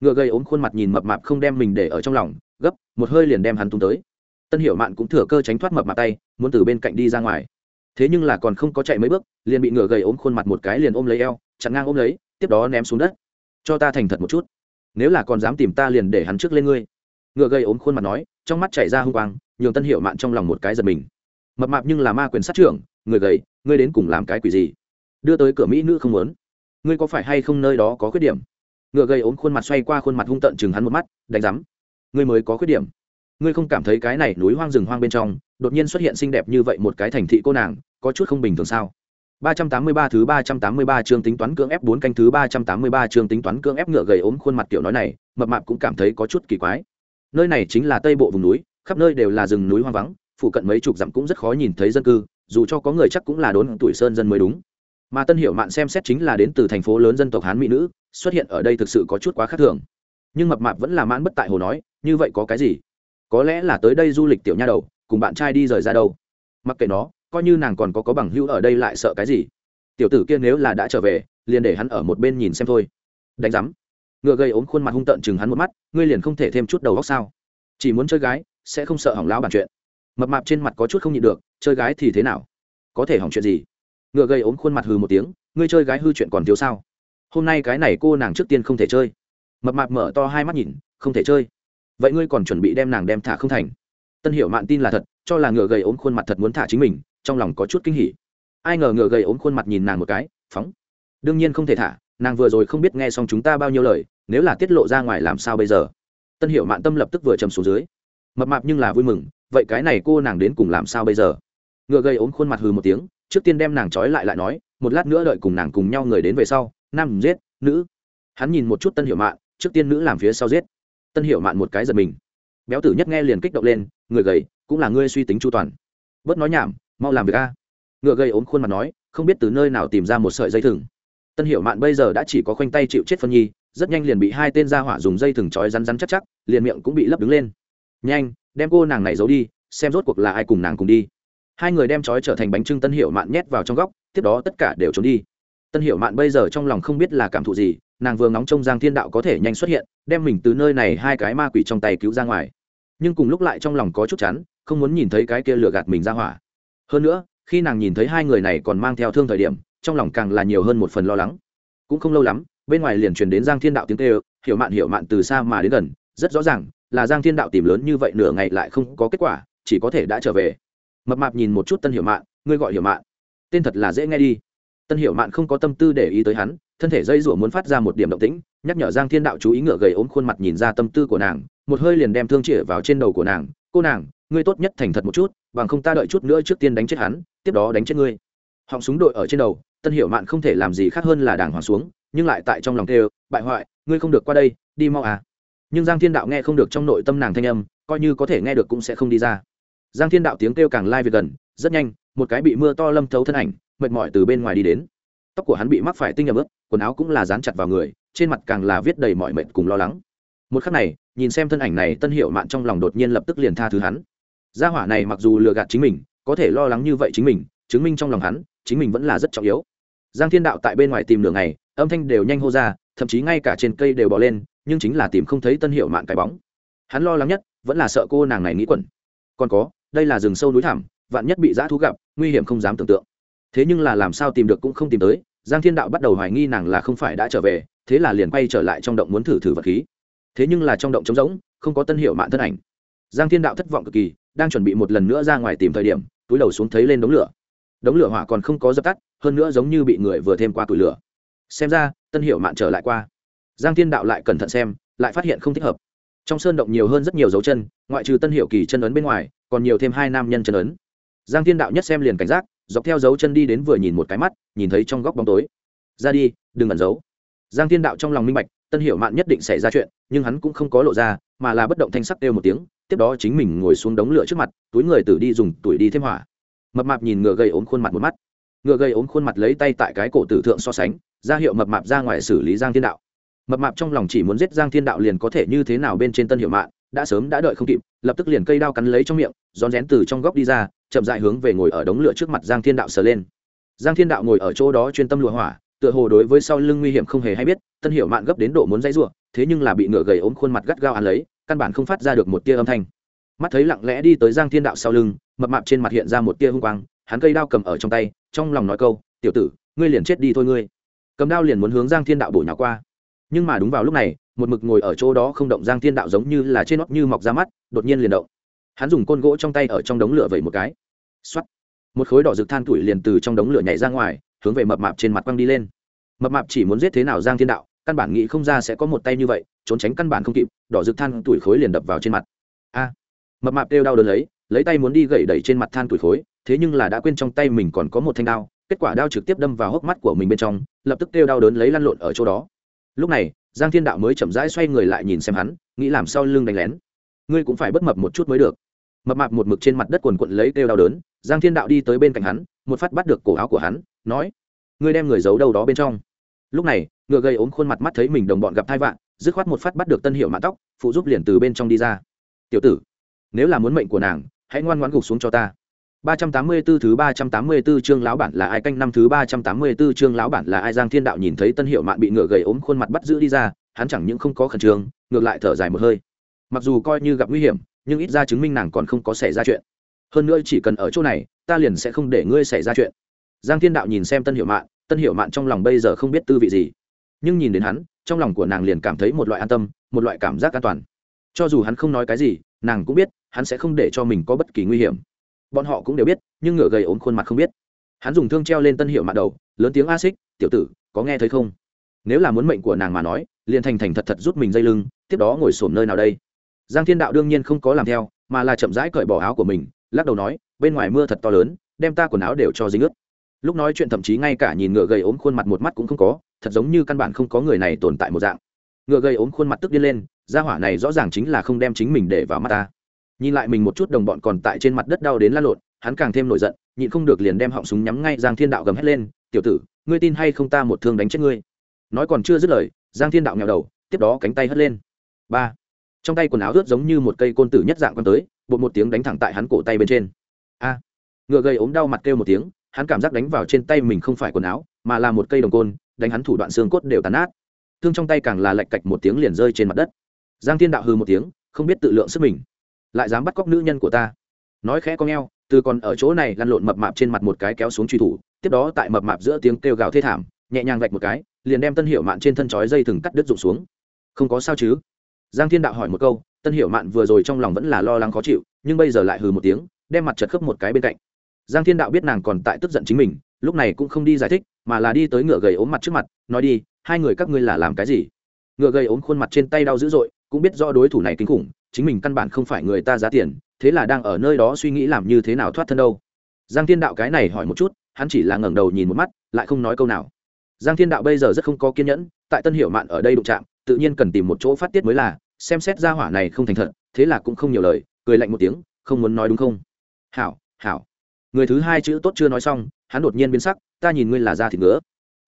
Ngựa gây ốm khuôn mặt nhìn mập mạp không đem mình để ở trong lòng, gấp, một hơi liền đem hắn tung tới tân hiểu mạn cũng thừa cơ tránh thoát mập mặt tay, muốn từ bên cạnh đi ra ngoài. Thế nhưng là còn không có chạy mấy bước, liền bị ngựa gầy ốm khuôn mặt một cái liền ôm lấy eo, chặn ngang ôm lấy, tiếp đó ném xuống đất. Cho ta thành thật một chút. Nếu là còn dám tìm ta liền để hắn trước lên ngươi. Ngựa gầy ốm khuôn mặt nói, trong mắt chảy ra hung quang, nhường tân Hiểu mạn trong lòng một cái giật mình. Mập mạp nhưng là ma quyền sát trưởng, người gầy, ngươi đến cùng làm cái quỷ gì? Đưa tới cửa mỹ nữ không muốn. Ngươi có phải hay không nơi đó có khuyết điểm? Ngựa gầy ốm khuôn mặt xoay qua khuôn mặt hung tận chừng hắn một mắt, đánh rắm ngươi mới có khuyết điểm ngươi không cảm thấy cái này núi hoang rừng hoang bên trong đột nhiên xuất hiện xinh đẹp như vậy một cái thành thị cô nàng có chút không bình thường sao 383 thứ 383 chương tính toán cưỡng ép 4 canh thứ 383 chương tính toán cưỡng ép ngựa gầy ốm khuôn mặt tiểu nói này, mập mạp cũng cảm thấy có chút kỳ quái. Nơi này chính là tây bộ vùng núi, khắp nơi đều là rừng núi hoang vắng, phụ cận mấy chục dặm cũng rất khó nhìn thấy dân cư, dù cho có người chắc cũng là đốn tuổi sơn dân mới đúng. Mà Tân Hiểu Mạn xem xét chính là đến từ thành phố lớn dân tộc Hán mỹ nữ, xuất hiện ở đây thực sự có chút quá khác thường. Nhưng mập mạp vẫn là mãn bất tại hồ nói, như vậy có cái gì? Có lẽ là tới đây du lịch tiểu nha đầu, cùng bạn trai đi rời ra đâu. Mặc kệ nó, coi như nàng còn có có bằng hữu ở đây lại sợ cái gì. Tiểu tử kia nếu là đã trở về liền để hắn ở một bên nhìn xem thôi. Đánh giám. Ngựa gây ốm khuôn mặt hung tợn chừng hắn một mắt ngươi liền không thể thêm chút đầu góc sao? Chỉ muốn chơi gái sẽ không sợ hỏng lão bàn chuyện. Mập mạp trên mặt có chút không nhịn được chơi gái thì thế nào? Có thể hỏng chuyện gì? Ngựa gây ốm khuôn mặt hừ một tiếng ngươi chơi gái hư chuyện còn thiếu sao? Hôm nay cái này cô nàng trước tiên không thể chơi. Mập mạp mở to hai mắt nhìn không thể chơi vậy ngươi còn chuẩn bị đem nàng đem thả không thành? Tân hiểu mạn tin là thật, cho là ngựa gầy ốm khuôn mặt thật muốn thả chính mình, trong lòng có chút kinh hỉ. Ai ngờ ngựa gầy ốm khuôn mặt nhìn nàng một cái, phóng. Đương nhiên không thể thả, nàng vừa rồi không biết nghe xong chúng ta bao nhiêu lời, nếu là tiết lộ ra ngoài làm sao bây giờ? Tân hiểu mạn tâm lập tức vừa trầm xuống dưới. Mập mạp nhưng là vui mừng, vậy cái này cô nàng đến cùng làm sao bây giờ? Ngựa gầy ốm khuôn mặt hừ một tiếng, trước tiên đem nàng trói lại lại nói, một lát nữa đợi cùng nàng cùng nhau người đến về sau, nam giết, nữ. Hắn nhìn một chút tân hiểu mạn, trước tiên nữ làm phía sau giết tân hiểu mạn một cái giật mình. Béo tử nhất nghe liền kích động lên, người gầy, cũng là ngươi suy tính chu toàn. Bớt nói nhảm, mau làm việc a. Ngựa gầy ốm khuôn mặt nói, không biết từ nơi nào tìm ra một sợi dây thừng. Tân hiệu mạn bây giờ đã chỉ có khoanh tay chịu chết phân nhi, rất nhanh liền bị hai tên gia hỏa dùng dây thừng trói rắn rắn chắc chắc, liền miệng cũng bị lấp đứng lên. Nhanh, đem cô nàng này giấu đi, xem rốt cuộc là ai cùng nàng cùng đi. Hai người đem trói trở thành bánh trưng tân hiệu mạn nhét vào trong góc, tiếp đó tất cả đều trốn đi. Tân hiệu mạn bây giờ trong lòng không biết là cảm thụ gì nàng vừa ngóng trông giang thiên đạo có thể nhanh xuất hiện, đem mình từ nơi này hai cái ma quỷ trong tay cứu ra ngoài. Nhưng cùng lúc lại trong lòng có chút chắn không muốn nhìn thấy cái kia lừa gạt mình ra hỏa. Hơn nữa, khi nàng nhìn thấy hai người này còn mang theo thương thời điểm, trong lòng càng là nhiều hơn một phần lo lắng. Cũng không lâu lắm, bên ngoài liền truyền đến giang thiên đạo tiếng kêu, hiểu mạn hiểu mạn, từ xa mà đến gần, rất rõ ràng là giang thiên đạo tìm lớn như vậy nửa ngày lại không có kết quả, chỉ có thể đã trở về. Mập mạp nhìn một chút tân hiểu mạn, ngươi gọi hiểu mạn. Tên thật là dễ nghe đi. Tân hiểu mạn không có tâm tư để ý tới hắn thân thể dây rủa muốn phát ra một điểm động tĩnh, nhắc nhở giang thiên đạo chú ý ngựa gầy ốm khuôn mặt nhìn ra tâm tư của nàng, một hơi liền đem thương chĩa vào trên đầu của nàng, cô nàng, ngươi tốt nhất thành thật một chút, bằng không ta đợi chút nữa trước tiên đánh chết hắn, tiếp đó đánh chết ngươi. Họng súng đội ở trên đầu, tân hiểu mạn không thể làm gì khác hơn là đàng hoàng xuống, nhưng lại tại trong lòng kêu, bại hoại, ngươi không được qua đây, đi mau à. Nhưng giang thiên đạo nghe không được trong nội tâm nàng thanh âm, coi như có thể nghe được cũng sẽ không đi ra. Giang thiên đạo tiếng kêu càng lai về gần, rất nhanh, một cái bị mưa to lâm thấu thân ảnh, mệt mỏi từ bên ngoài đi đến. Tóc của hắn bị mắc phải tinh nhầm ướt quần áo cũng là dán chặt vào người, trên mặt càng là viết đầy mọi mệt cùng lo lắng. Một khắc này, nhìn xem thân ảnh này, tân hiệu mạn trong lòng đột nhiên lập tức liền tha thứ hắn. Gia hỏa này mặc dù lừa gạt chính mình, có thể lo lắng như vậy chính mình, chứng minh trong lòng hắn, chính mình vẫn là rất trọng yếu. Giang thiên đạo tại bên ngoài tìm đường này âm thanh đều nhanh hô ra, thậm chí ngay cả trên cây đều bỏ lên, nhưng chính là tìm không thấy tân hiệu mạn cái bóng. Hắn lo lắng nhất, vẫn là sợ cô nàng này nghĩ quẩn. Còn có, đây là rừng sâu núi thẳm, vạn nhất bị dã thú gặp, nguy hiểm không dám tưởng tượng. Thế nhưng là làm sao tìm được cũng không tìm tới giang thiên đạo bắt đầu hoài nghi nàng là không phải đã trở về, thế là liền quay trở lại trong động muốn thử thử vật khí. Thế nhưng là trong động trống rỗng, không có tân hiệu mạn thân ảnh. Giang thiên đạo thất vọng cực kỳ, đang chuẩn bị một lần nữa ra ngoài tìm thời điểm, túi đầu xuống thấy lên đống lửa. Đống lửa hỏa còn không có dập tắt, hơn nữa giống như bị người vừa thêm qua tủi lửa. Xem ra, tân hiệu mạn trở lại qua. Giang thiên đạo lại cẩn thận xem, lại phát hiện không thích hợp. Trong sơn động nhiều hơn rất nhiều dấu chân, ngoại trừ tân hiệu kỳ chân ấn bên ngoài, còn nhiều thêm hai nam nhân chân ấn. Giang thiên đạo nhất xem liền cảnh giác dọc theo dấu chân đi đến vừa nhìn một cái mắt, nhìn thấy trong góc bóng tối. Ra đi, đừng ẩn giấu. Giang thiên đạo trong lòng minh bạch, tân Hiểu mạn nhất định xảy ra chuyện, nhưng hắn cũng không có lộ ra, mà là bất động thanh sắc kêu một tiếng, tiếp đó chính mình ngồi xuống đống lửa trước mặt, túi người tử đi dùng tuổi đi thêm hỏa. Mập mạp nhìn ngựa gây ốm khuôn mặt một mắt. Ngựa gây ốm khuôn mặt lấy tay tại cái cổ tử thượng so sánh, ra hiệu mập mạp ra ngoài xử lý giang thiên đạo. Mập mạp trong lòng chỉ muốn giết giang thiên đạo liền có thể như thế nào bên trên tân hiệu mạng đã sớm đã đợi không kịp, lập tức liền cây đao cắn lấy trong miệng, rón rén từ trong góc đi ra chậm dại hướng về ngồi ở đống lửa trước mặt giang thiên đạo sờ lên. Giang thiên đạo ngồi ở chỗ đó chuyên tâm lụa hỏa, tựa hồ đối với sau lưng nguy hiểm không hề hay biết, tân Hiểu Mạn gấp đến độ muốn dãy ruộng thế nhưng là bị ngựa gầy ốm khuôn mặt gắt gao ăn lấy, căn bản không phát ra được một tia âm thanh. Mắt thấy lặng lẽ đi tới giang thiên đạo sau lưng, mập mạp trên mặt hiện ra một tia hung quang, hắn cây đao cầm ở trong tay, trong lòng nói câu, tiểu tử, ngươi liền chết đi thôi ngươi. Cầm đao liền muốn hướng giang thiên đạo bổ nhào qua. Nhưng mà đúng vào lúc này, một mực ngồi ở chỗ đó không động giang thiên đạo giống như là trên nót như mọc ra mắt, đột nhiên liền động hắn dùng côn gỗ trong tay ở trong đống lửa vẩy một cái. X o á t một khối đỏ rực than tuổi liền từ trong đống lửa nhảy ra ngoài, hướng về mập mạp trên mặt quăng đi lên. Mập mạp chỉ muốn giết thế nào giang thiên đạo, căn bản nghĩ không ra sẽ có một tay như vậy, trốn tránh căn bản không kịp, đỏ rực than tuổi khối liền đập vào trên mặt. A. Mập mạp đeo đau đớn lấy lấy tay muốn đi gậy đẩy trên mặt than tuổi khối, thế nhưng là đã quên trong tay mình còn có một thanh đao, kết quả đao trực tiếp đâm vào hốc mắt của mình bên trong, lập tức kêu đau đớn lấy lăn lộn ở chỗ đó. Lúc này, giang thiên đạo mới chậm rãi xoay người lại nhìn xem hắn, nghĩ làm sao lưng đánh lén. Ngươi cũng phải bất mập một chút mới được mập mạp một mực trên mặt đất quần quận lấy kêu đau đớn giang thiên đạo đi tới bên cạnh hắn một phát bắt được cổ áo của hắn nói ngươi đem người giấu đâu đó bên trong. Lúc này ngựa gây ốm khuôn mặt mắt thấy mình đồng bọn gặp thai vạn dứt khoát một phát bắt được tân hiệu mã tóc phụ giúp liền từ bên trong đi ra. Tiểu tử nếu là muốn mệnh của nàng hãy ngoan ngoãn gục xuống cho ta. 384 thứ 384 chương lão bản là ai canh năm thứ 384 chương lão bản là ai Giang Thiên Đạo nhìn thấy Tân Hiệu Mạn bị ngựa gầy ốm khuôn mặt bắt giữ đi ra, hắn chẳng những không có khẩn trương, ngược lại thở dài một hơi. Mặc dù coi như gặp nguy hiểm, nhưng ít ra chứng minh nàng còn không có xảy ra chuyện. Hơn nữa chỉ cần ở chỗ này, ta liền sẽ không để ngươi xảy ra chuyện. Giang Thiên Đạo nhìn xem Tân Hiệu Mạn, Tân Hiệu Mạn trong lòng bây giờ không biết tư vị gì, nhưng nhìn đến hắn, trong lòng của nàng liền cảm thấy một loại an tâm, một loại cảm giác an toàn. Cho dù hắn không nói cái gì, nàng cũng biết, hắn sẽ không để cho mình có bất kỳ nguy hiểm bọn họ cũng đều biết nhưng ngựa gầy ốm khuôn mặt không biết hắn dùng thương treo lên tân hiệu Mạn đầu lớn tiếng a xích tiểu tử có nghe thấy không nếu là muốn mệnh của nàng mà nói liền thành thành thật thật rút mình dây lưng tiếp đó ngồi xổm nơi nào đây giang thiên đạo đương nhiên không có làm theo, mà là chậm rãi cởi bỏ áo của mình, lắc đầu nói, bên ngoài mưa thật to lớn, đem ta quần áo đều cho dính ướt. Lúc nói chuyện thậm chí ngay cả nhìn ngựa gầy ốm khuôn mặt một mắt cũng không có, thật giống như căn bản không có người này tồn tại một dạng. Ngựa gầy ốm khuôn mặt tức điên lên, gia hỏa này rõ ràng chính là không đem chính mình để vào mắt ta. Nhìn lại mình một chút đồng bọn còn tại trên mặt đất đau đến la lộn, hắn càng thêm nổi giận, nhịn không được liền đem họng súng nhắm ngay giang thiên đạo gầm hét lên, tiểu tử, ngươi tin hay không ta một thương đánh chết ngươi? Nói còn chưa dứt lời, giang thiên đạo nghèo đầu, tiếp đó cánh tay hất lên. Ba trong tay quần áo ướt giống như một cây côn tử nhất dạng q tới, bột một tiếng đánh thẳng tại hắn cổ tay bên trên. A! Ngựa gây ốm đau mặt kêu một tiếng, hắn cảm giác đánh vào trên tay mình không phải quần áo, mà là một cây đồng côn, đánh hắn thủ đoạn xương cốt đều tàn nát. Thương trong tay càng là lạch cạch một tiếng liền rơi trên mặt đất. Giang thiên đạo hư một tiếng, không biết tự lượng sức mình, lại dám bắt cóc nữ nhân của ta. Nói khẽ con ngheo từ còn ở chỗ này lăn lộn mập mạp trên mặt một cái kéo xuống truy thủ, tiếp đó tại mập mạp giữa tiếng kêu gào thê thảm, nhẹ nhàng vạch một cái, liền đem tân hiệu mạn trên thân chói dây thừng cắt đứt rụng xuống. Không có sao chứ? Giang thiên đạo hỏi một câu, tân Hiểu mạn vừa rồi trong lòng vẫn là lo lắng khó chịu, nhưng bây giờ lại hừ một tiếng, đem mặt chật khớp một cái bên cạnh. Giang thiên đạo biết nàng còn tại tức giận chính mình, lúc này cũng không đi giải thích, mà là đi tới ngựa gầy ốm mặt trước mặt, nói đi, hai người các ngươi là làm cái gì? Ngựa gầy ốm khuôn mặt trên tay đau dữ dội, cũng biết do đối thủ này kinh khủng, chính mình căn bản không phải người ta giá tiền, thế là đang ở nơi đó suy nghĩ làm như thế nào thoát thân đâu. Giang thiên đạo cái này hỏi một chút, hắn chỉ là ngẩng đầu nhìn một mắt, lại không nói câu nào. Giang thiên đạo bây giờ rất không có kiên nhẫn, tại tân hiểu mạn ở đây đụng chạm tự nhiên cần tìm một chỗ phát tiết mới là, xem xét ra hỏa này không thành thật, thế là cũng không nhiều lời, cười lạnh một tiếng, không muốn nói đúng không? Hảo hảo. Người thứ hai chữ tốt chưa nói xong, hắn đột nhiên biến sắc, ta nhìn ngươi là da thịt ngứa.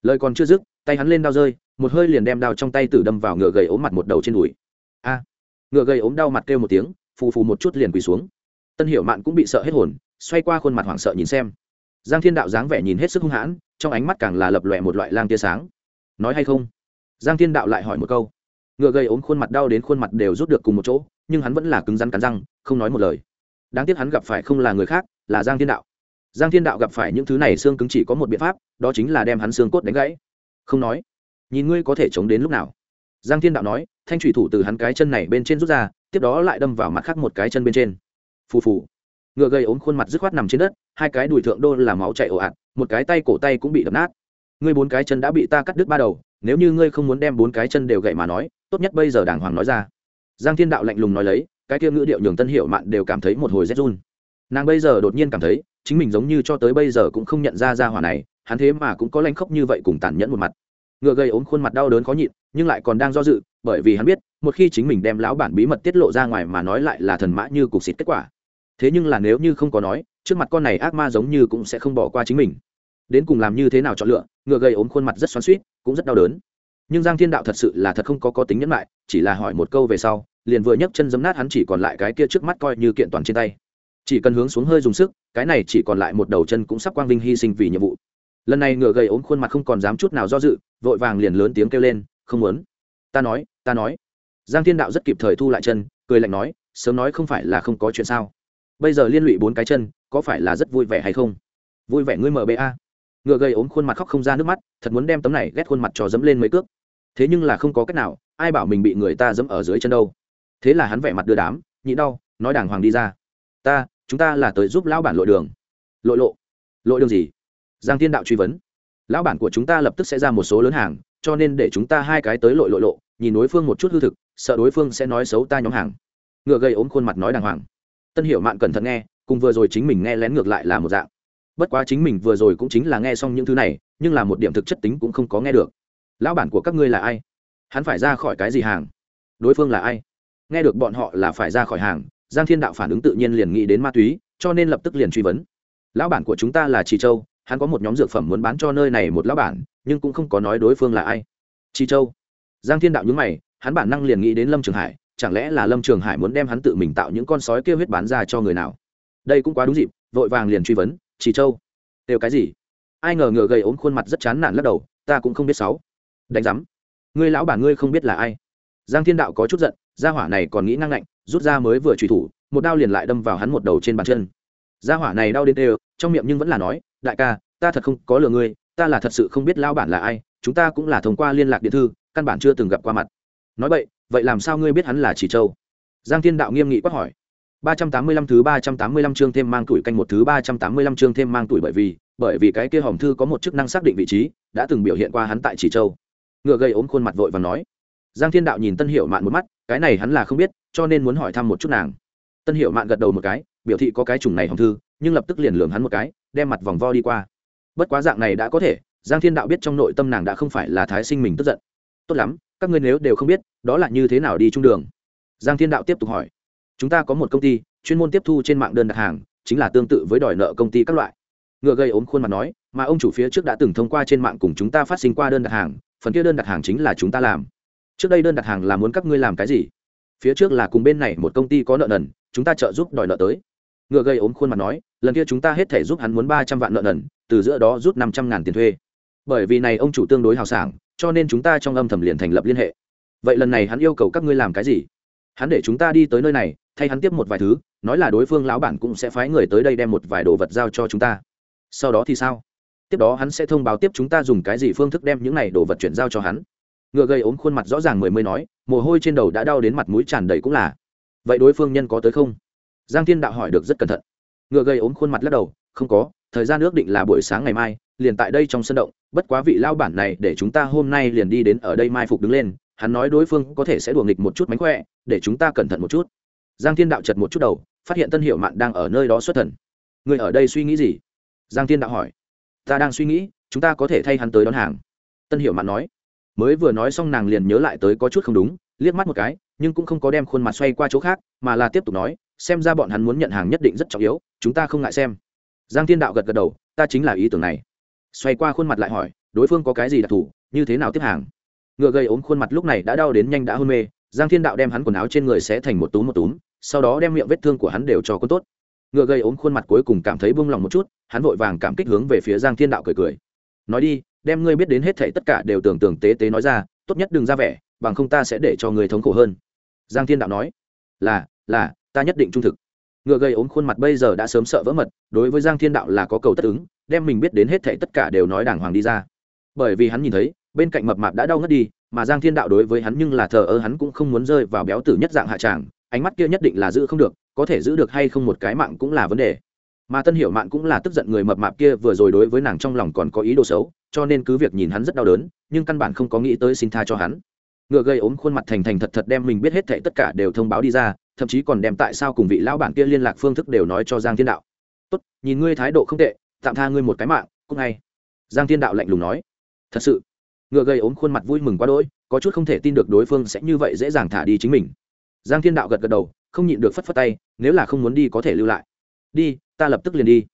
Lời còn chưa dứt, tay hắn lên đao rơi, một hơi liền đem đao trong tay tử đâm vào ngựa gầy ốm mặt một đầu trên đùi. A. Ngựa gầy ốm đau mặt kêu một tiếng, phù phù một chút liền quỳ xuống. Tân Hiểu mạn cũng bị sợ hết hồn, xoay qua khuôn mặt hoảng sợ nhìn xem. Giang thiên đạo dáng vẻ nhìn hết sức hung hãn, trong ánh mắt càng là lập lòe một loại lang tia sáng. Nói hay không? Giang thiên đạo lại hỏi một câu. Ngựa gầy ốm khuôn mặt đau đến khuôn mặt đều rút được cùng một chỗ, nhưng hắn vẫn là cứng rắn cắn răng, không nói một lời. Đáng tiếc hắn gặp phải không là người khác, là giang thiên đạo. Giang thiên đạo gặp phải những thứ này xương cứng chỉ có một biện pháp, đó chính là đem hắn xương cốt đánh gãy. Không nói. Nhìn ngươi có thể chống đến lúc nào? Giang thiên đạo nói, thanh thủy thủ từ hắn cái chân này bên trên rút ra, tiếp đó lại đâm vào mặt khác một cái chân bên trên. Phù phù. Ngựa gây ốm khuôn mặt dứt khoát nằm trên đất, hai cái đùi thượng đô là máu chạy ồ ạt, một cái tay cổ tay cũng bị đập nát. Ngươi bốn cái chân đã bị ta cắt đứt ba đầu nếu như ngươi không muốn đem bốn cái chân đều gậy mà nói, tốt nhất bây giờ đàng hoàng nói ra. Giang thiên đạo lạnh lùng nói lấy, cái kia ngữ điệu nhường tân hiệu mạn đều cảm thấy một hồi rét run. Nàng bây giờ đột nhiên cảm thấy, chính mình giống như cho tới bây giờ cũng không nhận ra ra hỏa này, hắn thế mà cũng có lanh khốc như vậy cùng tàn nhẫn một mặt. Ngựa gây ốm khuôn mặt đau đớn khó nhịn, nhưng lại còn đang do dự, bởi vì hắn biết, một khi chính mình đem lão bản bí mật tiết lộ ra ngoài mà nói lại là thần mã như cục xịt kết quả. Thế nhưng là nếu như không có nói, trước mặt con này ác ma giống như cũng sẽ không bỏ qua chính mình đến cùng làm như thế nào chọn lựa, ngựa gây ốm khuôn mặt rất xoắn suýt cũng rất đau đớn. Nhưng giang thiên đạo thật sự là thật không có có tính nhẫn lại chỉ là hỏi một câu về sau, liền vừa nhấc chân giấm nát hắn chỉ còn lại cái kia trước mắt coi như kiện toàn trên tay. Chỉ cần hướng xuống hơi dùng sức, cái này chỉ còn lại một đầu chân cũng sắp quang vinh hy sinh vì nhiệm vụ. Lần này ngựa gầy ốm khuôn mặt không còn dám chút nào do dự, vội vàng liền lớn tiếng kêu lên, không muốn. Ta nói ta nói. Giang thiên đạo rất kịp thời thu lại chân, cười lạnh nói, sớm nói không phải là không có chuyện sao? Bây giờ liên lụy bốn cái chân, có phải là rất vui vẻ hay không? Vui vẻ ngươi mba ngựa gầy ốm khuôn mặt khóc không ra nước mắt, thật muốn đem tấm này ghét khuôn mặt cho dẫm lên mấy cước. Thế nhưng là không có cách nào, ai bảo mình bị người ta dẫm ở dưới chân đâu. Thế là hắn vẻ mặt đưa đám nhị đau, nói đàng hoàng đi ra. Ta, chúng ta là tới giúp lão bản lội đường. Lội lộ? Lội đường gì? Giang thiên đạo truy vấn. Lão bản của chúng ta lập tức sẽ ra một số lớn hàng, cho nên để chúng ta hai cái tới lội lội lộ, nhìn đối phương một chút hư thực, sợ đối phương sẽ nói xấu ta nhóm hàng. Ngựa gây ốm khuôn mặt nói đàng hoàng. Tân hiểu mạn cẩn thận nghe, cùng vừa rồi chính mình nghe lén ngược lại là một dạng bất quá chính mình vừa rồi cũng chính là nghe xong những thứ này, nhưng là một điểm thực chất tính cũng không có nghe được. Lão bản của các ngươi là ai? Hắn phải ra khỏi cái gì hàng? Đối phương là ai? Nghe được bọn họ là phải ra khỏi hàng, giang thiên đạo phản ứng tự nhiên liền nghĩ đến ma túy, cho nên lập tức liền truy vấn. Lão bản của chúng ta là trì châu, hắn có một nhóm dược phẩm muốn bán cho nơi này một lão bản, nhưng cũng không có nói đối phương là ai. Trì châu. Giang thiên đạo nhúng mày, hắn bản năng liền nghĩ đến lâm trường hải, chẳng lẽ là lâm trường hải muốn đem hắn tự mình tạo những con sói kêu huyết bán ra cho người nào? Đây cũng quá đúng dịp, vội vàng liền truy vấn chỉ châu đều cái gì? Ai ngờ ngờ gầy ốm khuôn mặt rất chán nản lắc đầu, ta cũng không biết sáu. Đánh giám. Ngươi lão bản ngươi không biết là ai. Giang thiên đạo có chút giận, gia hỏa này còn nghĩ năng lạnh rút ra mới vừa truy thủ, một đao liền lại đâm vào hắn một đầu trên bàn chân. Gia hỏa này đau đến tê trong miệng nhưng vẫn là nói, đại ca, ta thật không có lừa ngươi, ta là thật sự không biết lão bản là ai, chúng ta cũng là thông qua liên lạc điện thư, căn bản chưa từng gặp qua mặt. Nói vậy vậy làm sao ngươi biết hắn là chỉ châu giang thiên đạo nghiêm nghị quát hỏi ba trăm tám mươi lăm thứ ba trăm tám mươi lăm chương thêm mang tuổi canh một thứ ba trăm tám mươi lăm chương thêm mang tuổi bởi vì bởi vì cái kia hòm thư có một chức năng xác định vị trí, đã từng biểu hiện qua hắn tại chỉ châu. Ngựa gây ốm khuôn mặt vội và nói. Giang thiên đạo nhìn tân Hiểu mạn một mắt, cái này hắn là không biết, cho nên muốn hỏi thăm một chút nàng. Tân Hiểu mạn gật đầu một cái, biểu thị có cái chủng này hòm thư, nhưng lập tức liền lường hắn một cái, đem mặt vòng vo đi qua. Bất quá dạng này đã có thể, giang thiên đạo biết trong nội tâm nàng đã không phải là thái sinh mình tức giận. Tốt lắm, các ngươi nếu đều không biết, đó là như thế nào đi trung đường. Giang thiên đạo tiếp tục hỏi chúng ta có một công ty, chuyên môn tiếp thu trên mạng đơn đặt hàng, chính là tương tự với đòi nợ công ty các loại. Ngựa gây ốm khuôn mặt nói, mà ông chủ phía trước đã từng thông qua trên mạng cùng chúng ta phát sinh qua đơn đặt hàng, phần kia đơn đặt hàng chính là chúng ta làm. Trước đây đơn đặt hàng là muốn các ngươi làm cái gì? Phía trước là cùng bên này một công ty có nợ nần, chúng ta trợ giúp đòi nợ tới. Ngựa gây ốm khuôn mặt nói, lần kia chúng ta hết thể giúp hắn muốn ba trăm vạn nợ nần, từ giữa đó rút năm trăm ngàn tiền thuê. Bởi vì này ông chủ tương đối hào sảng, cho nên chúng ta trong âm thầm liền thành lập liên hệ. Vậy lần này hắn yêu cầu các ngươi làm cái gì? Hắn để chúng ta đi tới nơi này, thay hắn tiếp một vài thứ, nói là đối phương lão bản cũng sẽ phái người tới đây đem một vài đồ vật giao cho chúng ta. Sau đó thì sao? Tiếp đó hắn sẽ thông báo tiếp chúng ta dùng cái gì phương thức đem những này đồ vật chuyển giao cho hắn. Ngựa gây ốm khuôn mặt rõ ràng mười mươi nói, mồ hôi trên đầu đã đau đến mặt mũi tràn đầy cũng là. Vậy đối phương nhân có tới không? Giang thiên đạo hỏi được rất cẩn thận. Ngựa gây ốm khuôn mặt lắc đầu, không có, thời gian ước định là buổi sáng ngày mai, liền tại đây trong sân động, bất quá vị lao bản này để chúng ta hôm nay liền đi đến ở đây mai phục đứng lên hắn nói đối phương có thể sẽ đùa nghịch một chút mánh khỏe, để chúng ta cẩn thận một chút. Giang thiên đạo chật một chút đầu, phát hiện tân hiệu mạn đang ở nơi đó xuất thần. Người ở đây suy nghĩ gì? Giang thiên đạo hỏi. Ta đang suy nghĩ, chúng ta có thể thay hắn tới đón hàng. Tân hiệu mạn nói. Mới vừa nói xong nàng liền nhớ lại tới có chút không đúng, liếc mắt một cái, nhưng cũng không có đem khuôn mặt xoay qua chỗ khác, mà là tiếp tục nói, xem ra bọn hắn muốn nhận hàng nhất định rất trọng yếu, chúng ta không ngại xem. Giang thiên đạo gật gật đầu, ta chính là ý tưởng này. Xoay qua khuôn mặt lại hỏi, đối phương có cái gì đặc thù, như thế nào tiếp hàng? Ngựa gây ốm khuôn mặt lúc này đã đau đến nhanh đã hôn mê, giang thiên đạo đem hắn quần áo trên người sẽ thành một túm một túm, sau đó đem miệng vết thương của hắn đều cho có tốt. Ngựa gây ốm khuôn mặt cuối cùng cảm thấy bông lòng một chút, hắn vội vàng cảm kích hướng về phía giang thiên đạo cười cười. Nói đi, đem ngươi biết đến hết thảy tất cả đều tưởng tưởng tế tế nói ra, tốt nhất đừng ra vẻ, bằng không ta sẽ để cho người thống khổ hơn. Giang thiên đạo nói. Là là, ta nhất định trung thực. Ngựa gây ốm khuôn mặt bây giờ đã sớm sợ vỡ mật, đối với giang thiên đạo là có cầu tất ứng, đem mình biết đến hết thảy tất cả đều nói đàng hoàng đi ra. Bởi vì hắn nhìn thấy bên cạnh mập mạp đã đau ngất đi, mà giang thiên đạo đối với hắn nhưng là thờ ơ, hắn cũng không muốn rơi vào béo tử nhất dạng hạ tràng, ánh mắt kia nhất định là giữ không được, có thể giữ được hay không một cái mạng cũng là vấn đề. Mà tân hiểu mạn cũng là tức giận người mập mạp kia vừa rồi đối với nàng trong lòng còn có ý đồ xấu, cho nên cứ việc nhìn hắn rất đau đớn, nhưng căn bản không có nghĩ tới xin tha cho hắn. Ngựa gây ốm khuôn mặt thành thành thật thật đem mình biết hết thệ tất cả đều thông báo đi ra, thậm chí còn đem tại sao cùng vị lão bản kia liên lạc phương thức đều nói cho giang thiên đạo. Tốt, nhìn ngươi thái độ không tệ, tạm tha ngươi một cái mạng, cũng ngay. Giang thiên đạo lạnh lùng nói. Thật sự? Ngựa gây ốm khuôn mặt vui mừng quá đỗi, có chút không thể tin được đối phương sẽ như vậy dễ dàng thả đi chính mình. Giang thiên đạo gật gật đầu, không nhịn được phất phất tay, nếu là không muốn đi có thể lưu lại. Đi, ta lập tức liền đi.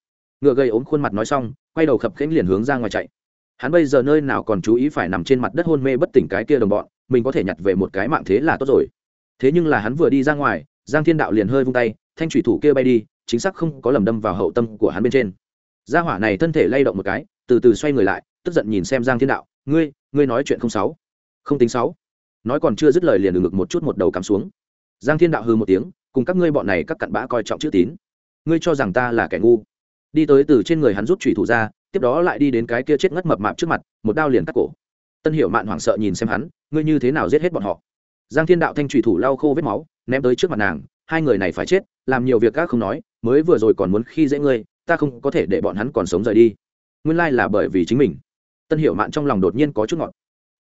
Ngựa gây ốm khuôn mặt nói xong, quay đầu khập khẽnh liền hướng ra ngoài chạy. Hắn bây giờ nơi nào còn chú ý phải nằm trên mặt đất hôn mê bất tỉnh cái kia đồng bọn, mình có thể nhặt về một cái mạng thế là tốt rồi. Thế nhưng là hắn vừa đi ra ngoài, giang thiên đạo liền hơi vung tay, thanh thủy thủ kia bay đi, chính xác không có lầm đâm vào hậu tâm của hắn bên trên. Gia hỏa này thân thể lay động một cái, từ từ xoay người lại, tức giận nhìn xem giang thiên đạo ngươi ngươi nói chuyện không sáu. Không tính sáu. Nói còn chưa dứt lời liền ngực một chút một đầu cắm xuống. Giang thiên đạo hư một tiếng, cùng các ngươi bọn này các cặn bã coi trọng chữ tín. Ngươi cho rằng ta là kẻ ngu. Đi tới từ trên người hắn rút thủy thủ ra, tiếp đó lại đi đến cái kia chết ngất mập mạp trước mặt, một đao liền cắt cổ. Tân hiểu mạn hoảng sợ nhìn xem hắn, ngươi như thế nào giết hết bọn họ? Giang thiên đạo thanh thủy thủ lau khô vết máu, ném tới trước mặt nàng, hai người này phải chết, làm nhiều việc các không nói, mới vừa rồi còn muốn khi dễ ngươi, ta không có thể để bọn hắn còn sống rời đi. Nguyên lai là bởi vì chính mình tân hiểu mạn trong lòng đột nhiên có chút ngọt.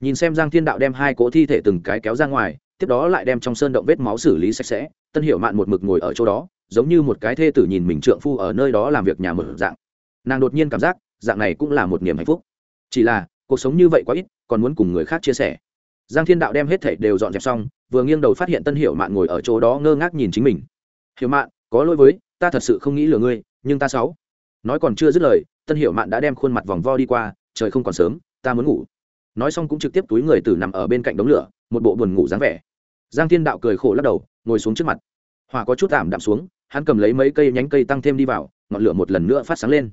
Nhìn xem giang thiên đạo đem hai cỗ thi thể từng cái kéo ra ngoài, tiếp đó lại đem trong sơn động vết máu xử lý sạch sẽ, tân hiểu mạn một mực ngồi ở chỗ đó, giống như một cái thê tử nhìn mình trượng phu ở nơi đó làm việc nhà mở dạng. Nàng đột nhiên cảm giác, dạng này cũng là một niềm hạnh phúc. Chỉ là, cuộc sống như vậy quá ít, còn muốn cùng người khác chia sẻ. Giang thiên đạo đem hết thảy đều dọn dẹp xong, vừa nghiêng đầu phát hiện tân hiểu mạn ngồi ở chỗ đó ngơ ngác nhìn chính mình. Hiểu mạn, có lỗi với, ta thật sự không nghĩ lừa ngươi, nhưng ta sáu nói còn chưa dứt lời, tân hiểu mạn đã đem khuôn mặt vòng vo đi qua trời không còn sớm, ta muốn ngủ. Nói xong cũng trực tiếp túi người tử nằm ở bên cạnh đống lửa, một bộ buồn ngủ dáng vẻ. Giang thiên đạo cười khổ lắc đầu, ngồi xuống trước mặt. Hỏa có chút tạm đạm xuống, hắn cầm lấy mấy cây nhánh cây tăng thêm đi vào, ngọn lửa một lần nữa phát sáng lên.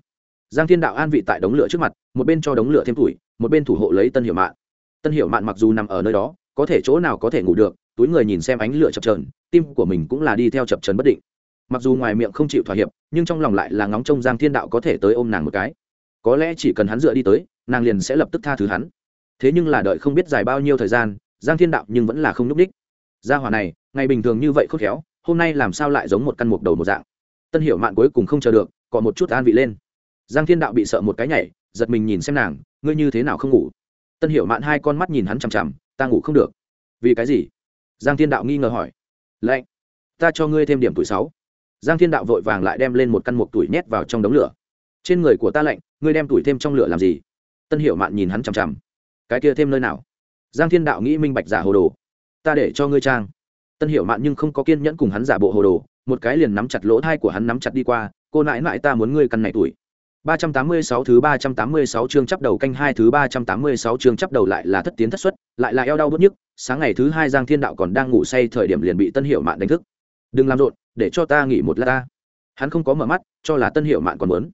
Giang thiên đạo an vị tại đống lửa trước mặt, một bên cho đống lửa thêm tuổi, một bên thủ hộ lấy tân hiểu mạn. Tân hiểu mạn mặc dù nằm ở nơi đó, có thể chỗ nào có thể ngủ được, túi người nhìn xem ánh lửa chập trờn tim của mình cũng là đi theo chập trần bất định. Mặc dù ngoài miệng không chịu thỏa hiệp, nhưng trong lòng lại là ngóng trông giang thiên đạo có thể tới ôm nàng một cái có lẽ chỉ cần hắn dựa đi tới, nàng liền sẽ lập tức tha thứ hắn. Thế nhưng là đợi không biết dài bao nhiêu thời gian, giang thiên đạo nhưng vẫn là không n ú c đích gia hòa này, ngày bình thường như vậy khôn khéo, hôm nay làm sao lại giống một căn mục đầu một dạng? Tân hiểu mạn cuối cùng không chờ được, có một chút an vị lên. Giang thiên đạo bị sợ một cái nhảy, giật mình nhìn xem nàng, ngươi như thế nào không ngủ? Tân hiểu mạn hai con mắt nhìn hắn chằm chằm, ta ngủ không được. Vì cái gì? Giang thiên đạo nghi ngờ hỏi. Lạnh, ta cho ngươi thêm điểm tuổi sáu. Giang thiên đạo vội vàng lại đem lên một căn mục tuổi nhét vào trong đống lửa trên người của ta lạnh ngươi đem tuổi thêm trong lửa làm gì tân hiểu mạn nhìn hắn chằm chằm cái kia thêm nơi nào giang thiên đạo nghĩ minh bạch giả hồ đồ ta để cho ngươi trang tân hiểu mạn nhưng không có kiên nhẫn cùng hắn giả bộ hồ đồ một cái liền nắm chặt lỗ thai của hắn nắm chặt đi qua cô nãi nãi ta muốn ngươi căn này tuổi ba trăm tám mươi sáu thứ ba trăm tám mươi sáu chương chắp đầu canh hai thứ ba trăm tám mươi sáu chương chắp đầu lại là thất tiến thất xuất, lại là eo đau bứt nhức, sáng ngày thứ hai Giang Thiên Đạo còn đang ngủ say thời điểm liền bị Tân Hiểu Mạn đánh thức. "Đừng làm rộn, để cho ta nghỉ một lát ta." Hắn không có mở mắt, cho là Tân Hiểu Mạn còn muốn.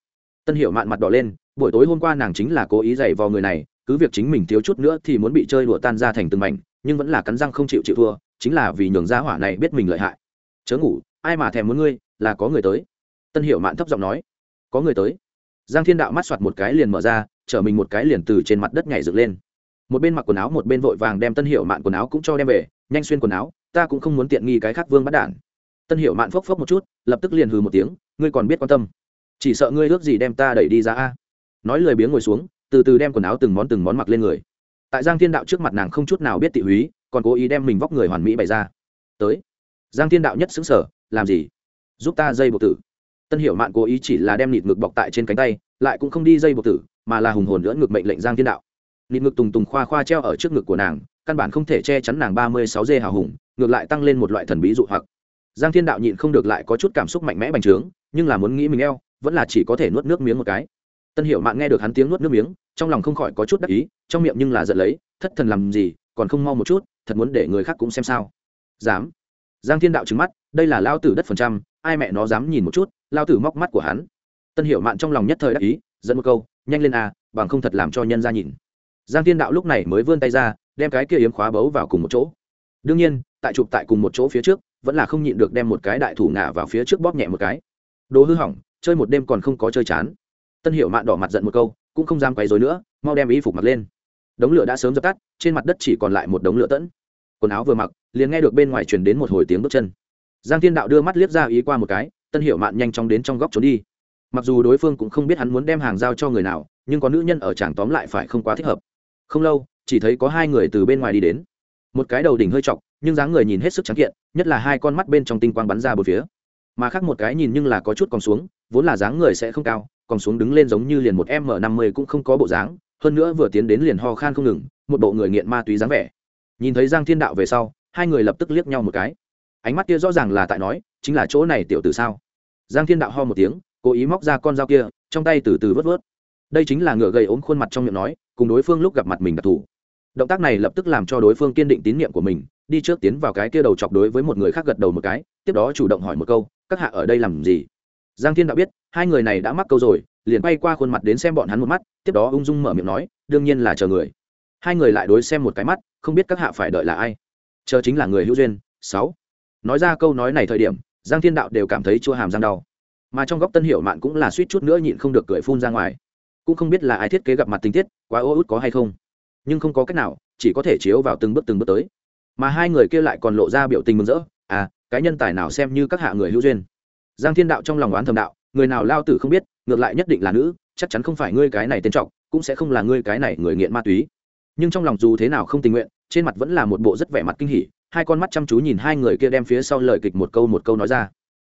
Tân Hiểu Mạn mặt đỏ lên, buổi tối hôm qua nàng chính là cố ý giày vò người này, cứ việc chính mình thiếu chút nữa thì muốn bị chơi đùa tan ra thành từng mảnh nhưng vẫn là cắn răng không chịu chịu thua chính là vì nhường gia hỏa này biết mình lợi hại. Chớ ngủ ai mà thèm muốn ngươi là có người tới. Tân hiểu mạn thấp giọng nói. Có người tới. Giang thiên đạo mắt soạt một cái liền mở ra chở mình một cái liền từ trên mặt đất nhảy dựng lên. Một bên mặc quần áo một bên vội vàng đem tân hiểu mạn quần áo cũng cho đem về nhanh xuyên quần áo ta cũng không muốn tiện nghi cái khác vương bắt đản tân hiểu mạn phốc phốc một chút lập tức liền hừ một tiếng ngươi còn biết quan tâm chỉ sợ ngươi ước gì đem ta đẩy đi ra a. Nói lười biếng ngồi xuống, từ từ đem quần áo từng món từng món mặc lên người. Tại giang thiên đạo trước mặt nàng không chút nào biết tị húy, còn cố ý đem mình vóc người hoàn mỹ bày ra. Tới. Giang thiên đạo nhất xứng sở làm gì? Giúp ta dây buộc tử. Tân hiểu mạn cố ý chỉ là đem nịt ngực bọc tại trên cánh tay, lại cũng không đi dây buộc tử, mà là hùng hồn lưỡn ngực mệnh lệnh giang thiên đạo. Nịt ngực tùng tùng khoa khoa treo ở trước ngực của nàng, căn bản không thể che chắn nàng ba mươi sáu dê hào hùng, ngược lại tăng lên một loại thần bí dụ hoặc. Giang thiên đạo nhịn không được lại có chút cảm xúc mạnh mẽ bành trướng, nhưng là muốn nghĩ mình eo vẫn là chỉ có thể nuốt nước miếng một cái. Tân hiệu mạn nghe được hắn tiếng nuốt nước miếng, trong lòng không khỏi có chút đắc ý, trong miệng nhưng là giận lấy, thất thần làm gì, còn không mau một chút, thật muốn để người khác cũng xem sao. Dám. Giang thiên đạo trứng mắt, đây là lao tử đất phần trăm, ai mẹ nó dám nhìn một chút, lao tử móc mắt của hắn. Tân hiệu mạn trong lòng nhất thời đắc ý dẫn một câu, nhanh lên à bằng không thật làm cho nhân ra nhìn. Giang thiên đạo lúc này mới vươn tay ra, đem cái kia yếm khóa bấu vào cùng một chỗ. Đương nhiên, tại chụp tại cùng một chỗ phía trước, vẫn là không nhịn được đem một cái đại thủ ngả vào phía trước bóp nhẹ một cái. Đồ hư hỏng chơi một đêm còn không có chơi chán. Tân hiệu mạn đỏ mặt giận một câu, cũng không dám quấy rối nữa, mau đem y phục mặc lên. Đống lửa đã sớm dập tắt, trên mặt đất chỉ còn lại một đống lửa tẫn. Quần áo vừa mặc, liền nghe được bên ngoài truyền đến một hồi tiếng bước chân. Giang thiên đạo đưa mắt liếc ra ý qua một cái, tân hiệu mạn nhanh chóng đến trong góc trốn đi. Mặc dù đối phương cũng không biết hắn muốn đem hàng giao cho người nào, nhưng có nữ nhân ở chàng tóm lại phải không quá thích hợp. Không lâu, chỉ thấy có hai người từ bên ngoài đi đến. Một cái đầu đỉnh hơi chọc, nhưng dáng người nhìn hết sức trắng kiện, nhất là hai con mắt bên trong tinh quang bắn ra bốn phía. Mà khác một cái nhìn nhưng là có chút còn xuống vốn là dáng người sẽ không cao, còn xuống đứng lên giống như liền một m năm mươi cũng không có bộ dáng, hơn nữa vừa tiến đến liền ho khan không ngừng, một bộ người nghiện ma túy dáng vẻ. Nhìn thấy giang thiên đạo về sau, hai người lập tức liếc nhau một cái. Ánh mắt kia rõ ràng là tại nói, chính là chỗ này tiểu tử sao? Giang thiên đạo ho một tiếng, cố ý móc ra con dao kia, trong tay từ từ vớt vớt. Đây chính là ngựa gầy ốm khuôn mặt trong miệng nói, cùng đối phương lúc gặp mặt mình đặc thù. Động tác này lập tức làm cho đối phương kiên định tín nhiệm của mình, đi trước tiến vào cái kia đầu chọc đối với một người khác gật đầu một cái, tiếp đó chủ động hỏi một câu, các hạ ở đây làm gì? Giang thiên đã biết, hai người này đã mắc câu rồi, liền bay qua khuôn mặt đến xem bọn hắn một mắt, tiếp đó ung dung mở miệng nói, đương nhiên là chờ người. Hai người lại đối xem một cái mắt, không biết các hạ phải đợi là ai. Chờ chính là người hữu duyên. Sáu. Nói ra câu nói này thời điểm, giang thiên đạo đều cảm thấy chua hàm giang đau. Mà trong góc tân Hiểu mạn cũng là suýt chút nữa nhịn không được cười phun ra ngoài. Cũng không biết là ai thiết kế gặp mặt tình tiết, quá ô út có hay không. Nhưng không có cách nào, chỉ có thể chiếu vào từng bước từng bước tới. Mà hai người kia lại còn lộ ra biểu tình mừng rỡ. À cái nhân tài nào xem như các hạ người hữu duyên giang thiên đạo trong lòng oán thầm đạo, người nào lao tử không biết, ngược lại nhất định là nữ, chắc chắn không phải ngươi cái này tên trọng cũng sẽ không là ngươi cái này người nghiện ma túy. Nhưng trong lòng dù thế nào không tình nguyện, trên mặt vẫn là một bộ rất vẻ mặt kinh hỉ, hai con mắt chăm chú nhìn hai người kia đem phía sau lời kịch một câu một câu nói ra.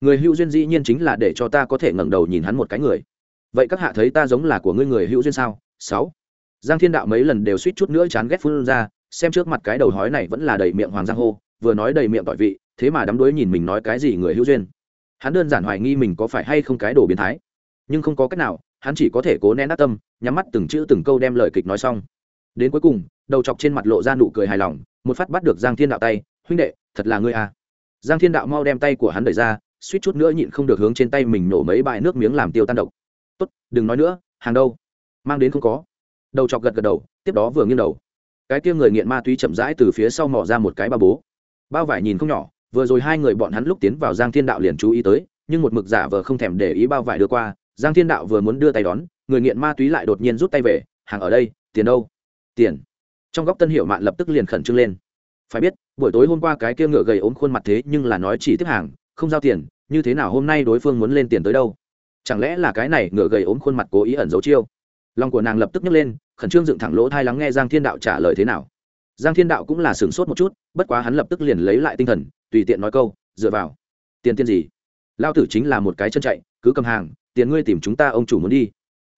Người hữu duyên dĩ nhiên chính là để cho ta có thể ngẩng đầu nhìn hắn một cái người. Vậy các hạ thấy ta giống là của ngươi người hữu duyên sao? Sáu. Giang thiên đạo mấy lần đều suýt chút nữa chán ghét phun ra, xem trước mặt cái đầu hói này vẫn là đầy miệng hoàng giang hô, vừa nói đầy miệng tỏi vị, thế mà đắm đuối nhìn mình nói cái gì người hữu duyên hắn đơn giản hoài nghi mình có phải hay không cái đồ biến thái. Nhưng không có cách nào, hắn chỉ có thể cố nén nát tâm, nhắm mắt từng chữ từng câu đem lời kịch nói xong. Đến cuối cùng, đầu chọc trên mặt lộ ra nụ cười hài lòng, một phát bắt được giang thiên đạo tay, huynh đệ, thật là ngươi à. Giang thiên đạo mau đem tay của hắn đẩy ra, suýt chút nữa nhịn không được hướng trên tay mình nổ mấy bãi nước miếng làm tiêu tan độc. Tốt, đừng nói nữa, hàng đâu, mang đến không có. Đầu chọc gật gật đầu, tiếp đó vừa nghiêng đầu. Cái kia người nghiện ma túy chậm rãi từ phía sau mỏ ra một cái ba bố. Bao vải nhìn không nhỏ vừa rồi hai người bọn hắn lúc tiến vào giang thiên đạo liền chú ý tới, nhưng một mực giả vờ không thèm để ý bao vải đưa qua, giang thiên đạo vừa muốn đưa tay đón, người nghiện ma túy lại đột nhiên rút tay về, hàng ở đây, tiền đâu? Tiền. Trong góc tân hiệu mạn lập tức liền khẩn trương lên. Phải biết, buổi tối hôm qua cái kia ngựa gầy ốm khuôn mặt thế nhưng là nói chỉ tiếp hàng, không giao tiền, như thế nào hôm nay đối phương muốn lên tiền tới đâu? Chẳng lẽ là cái này ngựa gầy ốm khuôn mặt cố ý ẩn giấu chiêu? Lòng của nàng lập tức nhấc lên, khẩn trương dựng thẳng lỗ thai lắng nghe giang thiên đạo trả lời thế nào. Giang thiên đạo cũng là sửng sốt một chút, bất quá hắn lập tức liền lấy lại tinh thần tùy tiện nói câu, dựa vào. Tiền tiền gì? Lao tử chính là một cái chân chạy, cứ cầm hàng, tiền ngươi tìm chúng ta ông chủ muốn đi.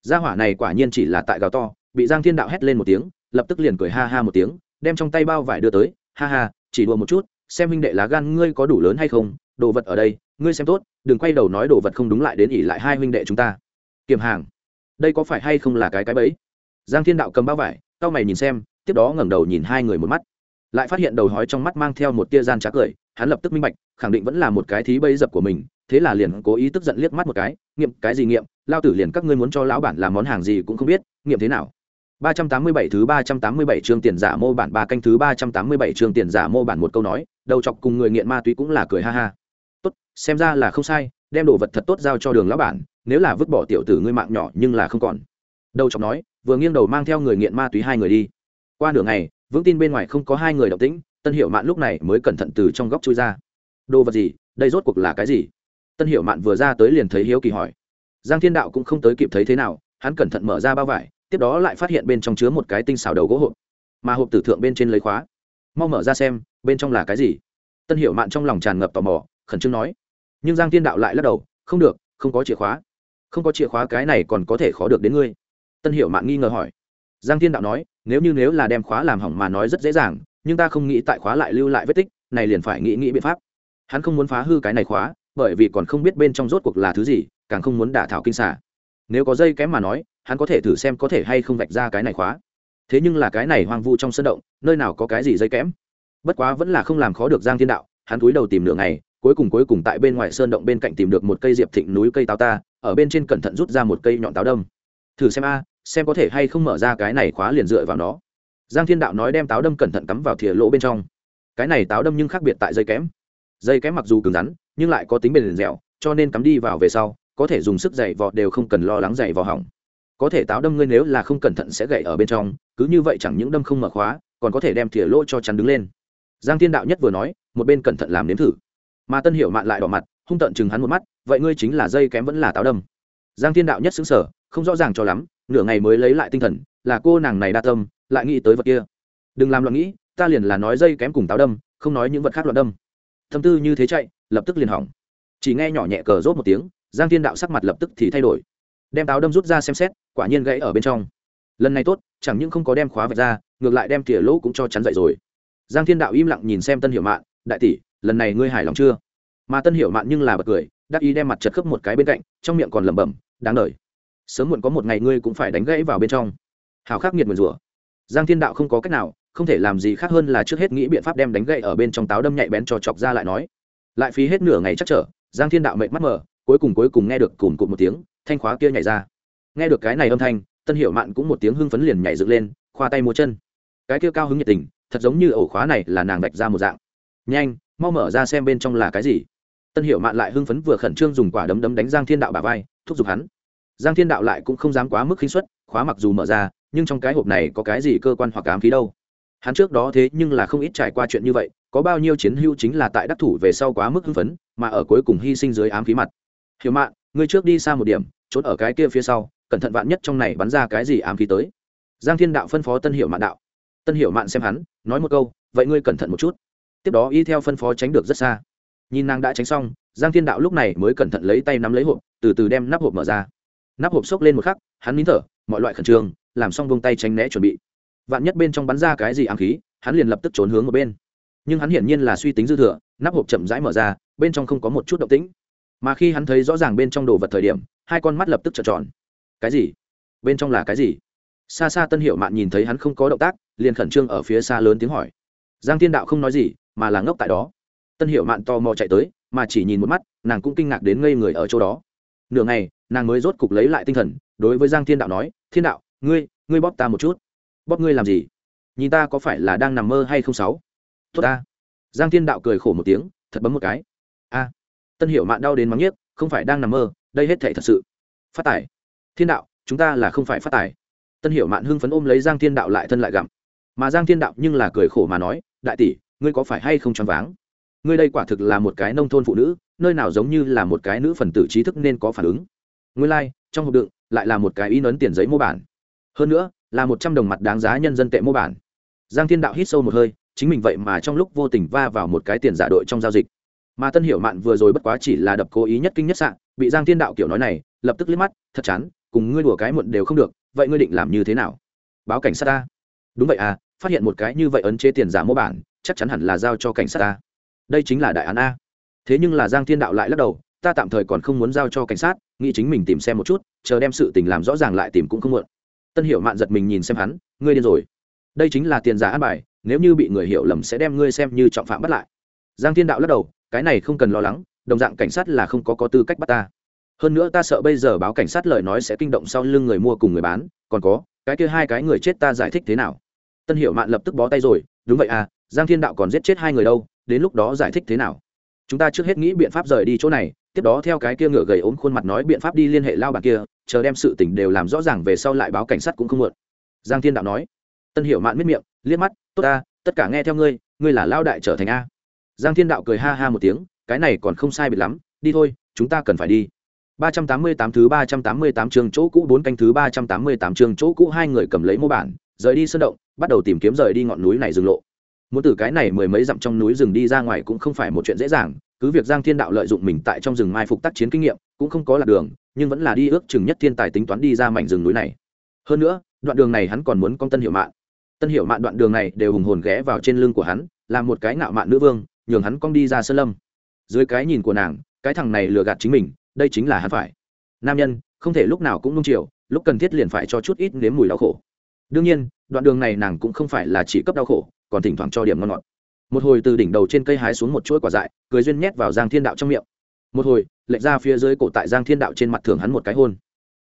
Gia hỏa này quả nhiên chỉ là tại gào to, bị giang thiên đạo hét lên một tiếng, lập tức liền cười ha ha một tiếng, đem trong tay bao vải đưa tới, ha ha, chỉ đùa một chút, xem huynh đệ lá gan ngươi có đủ lớn hay không, đồ vật ở đây, ngươi xem tốt, đừng quay đầu nói đồ vật không đúng lại đến ỉ lại hai huynh đệ chúng ta. Kiểm hàng. Đây có phải hay không là cái cái bẫy? Giang thiên đạo cầm bao vải tao mày nhìn xem, tiếp đó ngẩng đầu nhìn hai người một mắt, lại phát hiện đầu hói trong mắt mang theo một tia gian trá cười hắn lập tức minh bạch khẳng định vẫn là một cái thí bẫy dập của mình thế là liền cố ý tức giận liếc mắt một cái nghiệm cái gì nghiệm lao tử liền các ngươi muốn cho lão bản làm món hàng gì cũng không biết nghiệm thế nào 387 thứ 387 chương tiền giả mô bản ba canh thứ 387 chương tiền giả mô bản một câu nói, đầu chọc cùng người nghiện ma túy cũng là cười ha ha. Tốt, xem ra là không sai, đem đồ vật thật tốt giao cho đường lão bản, nếu là vứt bỏ tiểu tử ngươi mạng nhỏ nhưng là không còn. Đầu chọc nói, vừa nghiêng đầu mang theo người nghiện ma túy hai người đi. Qua nửa ngày, vững tin bên ngoài không có hai người động tĩnh, Tân Hiệu Mạn lúc này mới cẩn thận từ trong góc chui ra. Đồ vật gì? Đây rốt cuộc là cái gì? Tân Hiệu Mạn vừa ra tới liền thấy hiếu kỳ hỏi. Giang Thiên Đạo cũng không tới kịp thấy thế nào, hắn cẩn thận mở ra bao vải, tiếp đó lại phát hiện bên trong chứa một cái tinh xảo đầu gỗ hộp mà hộp tử thượng bên trên lấy khóa mau mở ra xem bên trong là cái gì tân hiệu mạn trong lòng tràn ngập tò mò khẩn trương nói nhưng giang Thiên đạo lại lắc đầu không được không có chìa khóa không có chìa khóa cái này còn có thể khó được đến ngươi tân hiệu mạn nghi ngờ hỏi giang Thiên đạo nói nếu như nếu là đem khóa làm hỏng mà nói rất dễ dàng nhưng ta không nghĩ tại khóa lại lưu lại vết tích, này liền phải nghĩ nghĩ biện pháp. Hắn không muốn phá hư cái này khóa, bởi vì còn không biết bên trong rốt cuộc là thứ gì, càng không muốn đả thảo kinh xả nếu có dây kém mà nói, hắn có thể thử xem có thể hay không vạch ra cái này khóa. Thế nhưng là cái này hoang vu trong sân động, nơi nào có cái gì dây kém? Bất quá vẫn là không làm khó được giang thiên đạo, hắn cúi đầu tìm nửa ngày, cuối cùng cuối cùng tại bên ngoài sơn động bên cạnh tìm được một cây diệp thịnh núi cây táo ta, ở bên trên cẩn thận rút ra một cây nhọn táo đâm. Thử xem a, xem có thể hay không mở ra cái này khóa liền dựa vào nó giang thiên đạo nói đem táo đâm cẩn thận cắm vào thìa lỗ bên trong. Cái này táo đâm nhưng khác biệt tại dây kém. Dây kém mặc dù cứng rắn, nhưng lại có tính bền dẻo, cho nên cắm đi vào về sau, có thể dùng sức dày vò đều không cần lo lắng dày vò hỏng. Có thể táo đâm ngươi nếu là không cẩn thận sẽ gậy ở bên trong, cứ như vậy chẳng những đâm không mở khóa, còn có thể đem thìa lỗ cho chắn đứng lên. Giang thiên đạo nhất vừa nói, một bên cẩn thận làm nếm thử. Mà tân hiểu mạn lại đỏ mặt, hung tận chừng hắn một mắt, vậy ngươi chính là dây kém vẫn là táo đâm. Giang thiên đạo nhất xứng sở không rõ ràng cho lắm, nửa ngày mới lấy lại tinh thần, là cô nàng này đa tâm lại nghĩ tới vật kia. Đừng làm loạn nghĩ, ta liền là nói dây kém cùng táo đâm, không nói những vật khác loạn đâm. Tâm tư như thế chạy, lập tức liền hỏng. Chỉ nghe nhỏ nhẹ cờ rốt một tiếng, giang thiên đạo sắc mặt lập tức thì thay đổi. Đem táo đâm rút ra xem xét, quả nhiên gãy ở bên trong. Lần này tốt, chẳng những không có đem khóa vạch ra, ngược lại đem tỉa lỗ cũng cho chắn dậy rồi. Giang thiên đạo im lặng nhìn xem tân hiểu mạn, đại tỷ, lần này ngươi hài lòng chưa? Mà tân hiểu mạn nhưng là bật cười, đắc ý đem mặt chật khớp một cái bên cạnh, trong miệng còn lẩm bẩm, đáng đời. Sớm muộn có một ngày ngươi cũng phải đánh gãy vào bên trong. Hào khắc nghiệt nguyền rủa giang thiên đạo không có cách nào, không thể làm gì khác hơn là trước hết nghĩ biện pháp đem đánh gậy ở bên trong táo đâm nhạy bén cho chọc ra lại nói. Lại phí hết nửa ngày chắc trở, giang thiên đạo mệt mắt mờ, cuối cùng cuối cùng nghe được cùm cụt một tiếng, thanh khóa kia nhảy ra. Nghe được cái này âm thanh, tân hiệu mạn cũng một tiếng hưng phấn liền nhảy dựng lên, khoa tay múa chân. Cái kia cao hứng nhiệt tình, thật giống như ổ khóa này là nàng đạch ra một dạng. Nhanh, mau mở ra xem bên trong là cái gì. Tân hiệu mạn lại hưng phấn vừa khẩn trương dùng quả đấm đấm đánh giang thiên đạo bà vai, thúc giục hắn. Giang thiên đạo lại cũng không dám quá mức khinh suất, khóa mặc dù mở ra nhưng trong cái hộp này có cái gì cơ quan hoặc ám khí đâu? Hắn trước đó thế nhưng là không ít trải qua chuyện như vậy, có bao nhiêu chiến hữu chính là tại đắc thủ về sau quá mức hưng phấn, mà ở cuối cùng hy sinh dưới ám khí mặt. Hiểu mạn, ngươi trước đi xa một điểm trốn ở cái kia phía sau, cẩn thận vạn nhất trong này bắn ra cái gì ám khí tới. Giang thiên đạo phân phó tân Hiểu mạn đạo. Tân Hiểu mạn xem hắn, nói một câu, vậy ngươi cẩn thận một chút. Tiếp đó y theo phân phó tránh được rất xa. Nhìn nàng đã tránh xong, giang thiên đạo lúc này mới cẩn thận lấy tay nắm lấy hộp, từ từ đem nắp hộp mở ra. Nắp hộp xốc lên một khắc, hắn nín thở, mọi loại khẩn trương làm xong vung tay tránh né chuẩn bị. Vạn nhất bên trong bắn ra cái gì ám khí, hắn liền lập tức trốn hướng một bên. Nhưng hắn hiển nhiên là suy tính dư thừa, nắp hộp chậm rãi mở ra, bên trong không có một chút động tĩnh. Mà khi hắn thấy rõ ràng bên trong đồ vật thời điểm, hai con mắt lập tức trợn tròn. Cái gì? Bên trong là cái gì? Xa xa tân hiệu mạn nhìn thấy hắn không có động tác, liền khẩn trương ở phía xa lớn tiếng hỏi. Giang thiên đạo không nói gì, mà là ngốc tại đó. Tân hiệu mạn to mò chạy tới, mà chỉ nhìn một mắt, nàng cũng kinh ngạc đến ngây người ở chỗ đó. Nửa ngày, nàng mới rốt cục lấy lại tinh thần, đối với giang thiên đạo nói, thiên đạo ngươi ngươi bóp ta một chút. Bóp ngươi làm gì? Nhìn ta có phải là đang nằm mơ hay không sáu? Tốt ta. Giang thiên đạo cười khổ một tiếng thật bấm một cái. A. Tân hiểu mạn đau đến mắng nhiếc không phải đang nằm mơ đây hết thể thật sự. Phát tài. Thiên đạo chúng ta là không phải phát tài. Tân hiểu mạn hưng phấn ôm lấy giang thiên đạo lại thân lại gặm. Mà giang thiên đạo nhưng là cười khổ mà nói đại tỷ ngươi có phải hay không choáng váng? Ngươi đây quả thực là một cái nông thôn phụ nữ nơi nào giống như là một cái nữ phần tử trí thức nên có phản ứng. Ngươi lai、like, trong hộp đựng lại là một cái in ấn tiền giấy mô bản hơn nữa, là một trăm đồng mặt đáng giá nhân dân tệ mô bản. Giang thiên đạo hít sâu một hơi, chính mình vậy mà trong lúc vô tình va vào một cái tiền giả đội trong giao dịch. Mà tân hiểu mạn vừa rồi bất quá chỉ là đập cố ý nhất kinh nhất sạn bị giang thiên đạo kiểu nói này, lập tức liếc mắt, thật chán, cùng ngươi đùa cái muộn đều không được, vậy ngươi định làm như thế nào? Báo cảnh sát ta. Đúng vậy à phát hiện một cái như vậy ấn chế tiền giả mô bản, chắc chắn hẳn là giao cho cảnh sát ta. Đây chính là đại án a. Thế nhưng là giang thiên đạo lại lắc đầu, ta tạm thời còn không muốn giao cho cảnh sát, nghĩ chính mình tìm xem một chút, chờ đem sự tình làm rõ ràng lại tìm cũng không muộn tân hiểu mạn giật mình nhìn xem hắn, ngươi điên rồi. Đây chính là tiền giả an bài, nếu như bị người hiểu lầm sẽ đem ngươi xem như trọng phạm bắt lại. Giang thiên đạo lắc đầu, cái này không cần lo lắng, đồng dạng cảnh sát là không có có tư cách bắt ta. Hơn nữa ta sợ bây giờ báo cảnh sát lời nói sẽ kinh động sau lưng người mua cùng người bán, còn có, cái kia hai cái người chết ta giải thích thế nào? Tân hiểu mạn lập tức bó tay rồi, đúng vậy à giang thiên đạo còn giết chết hai người đâu, đến lúc đó giải thích thế nào? Chúng ta trước hết nghĩ biện pháp rời đi chỗ này, tiếp đó theo cái kia ngựa gầy ốm khuôn mặt nói biện pháp đi liên hệ lao bạc kia chờ đem sự tình đều làm rõ ràng về sau lại báo cảnh sát cũng không muộn. Giang thiên đạo nói. Tân hiểu mạn miết miệng, liếc mắt, tốt ta, tất cả nghe theo ngươi ngươi là lao đại trở thành a. Giang thiên đạo cười ha ha một tiếng, cái này còn không sai biệt lắm, đi thôi, chúng ta cần phải đi. 388 thứ 388 trường chỗ cũ bốn canh thứ 388 trường chỗ cũ hai người cầm lấy mô bản, rời đi sơn động, bắt đầu tìm kiếm rời đi ngọn núi này rừng lộ muốn từ cái này mười mấy dặm trong núi rừng đi ra ngoài cũng không phải một chuyện dễ dàng, cứ việc giang thiên đạo lợi dụng mình tại trong rừng mai phục tác chiến kinh nghiệm, cũng không có lạc đường, nhưng vẫn là đi ước chừng nhất thiên tài tính toán đi ra mảnh rừng núi này. Hơn nữa, đoạn đường này hắn còn muốn con tân hiệu mạn. Tân hiệu mạn đoạn đường này đều hùng hồn ghé vào trên lưng của hắn làm một cái ngạo mạn nữ vương, nhường hắn con đi ra sơn lâm. Dưới cái nhìn của nàng, cái thằng này lừa gạt chính mình, đây chính là hắn phải. Nam nhân, không thể lúc nào cũng nung chiều, lúc cần thiết liền phải cho chút ít nếm mùi đau khổ. Đương nhiên, đoạn đường này nàng cũng không phải là chỉ cấp đau khổ còn thỉnh thoảng cho điểm ngon ngọt. Một hồi từ đỉnh đầu trên cây hái xuống một chuỗi quả dại, cười duyên nhét vào giang thiên đạo trong miệng. Một hồi, lệch ra phía dưới cổ tại giang thiên đạo trên mặt thường hắn một cái hôn.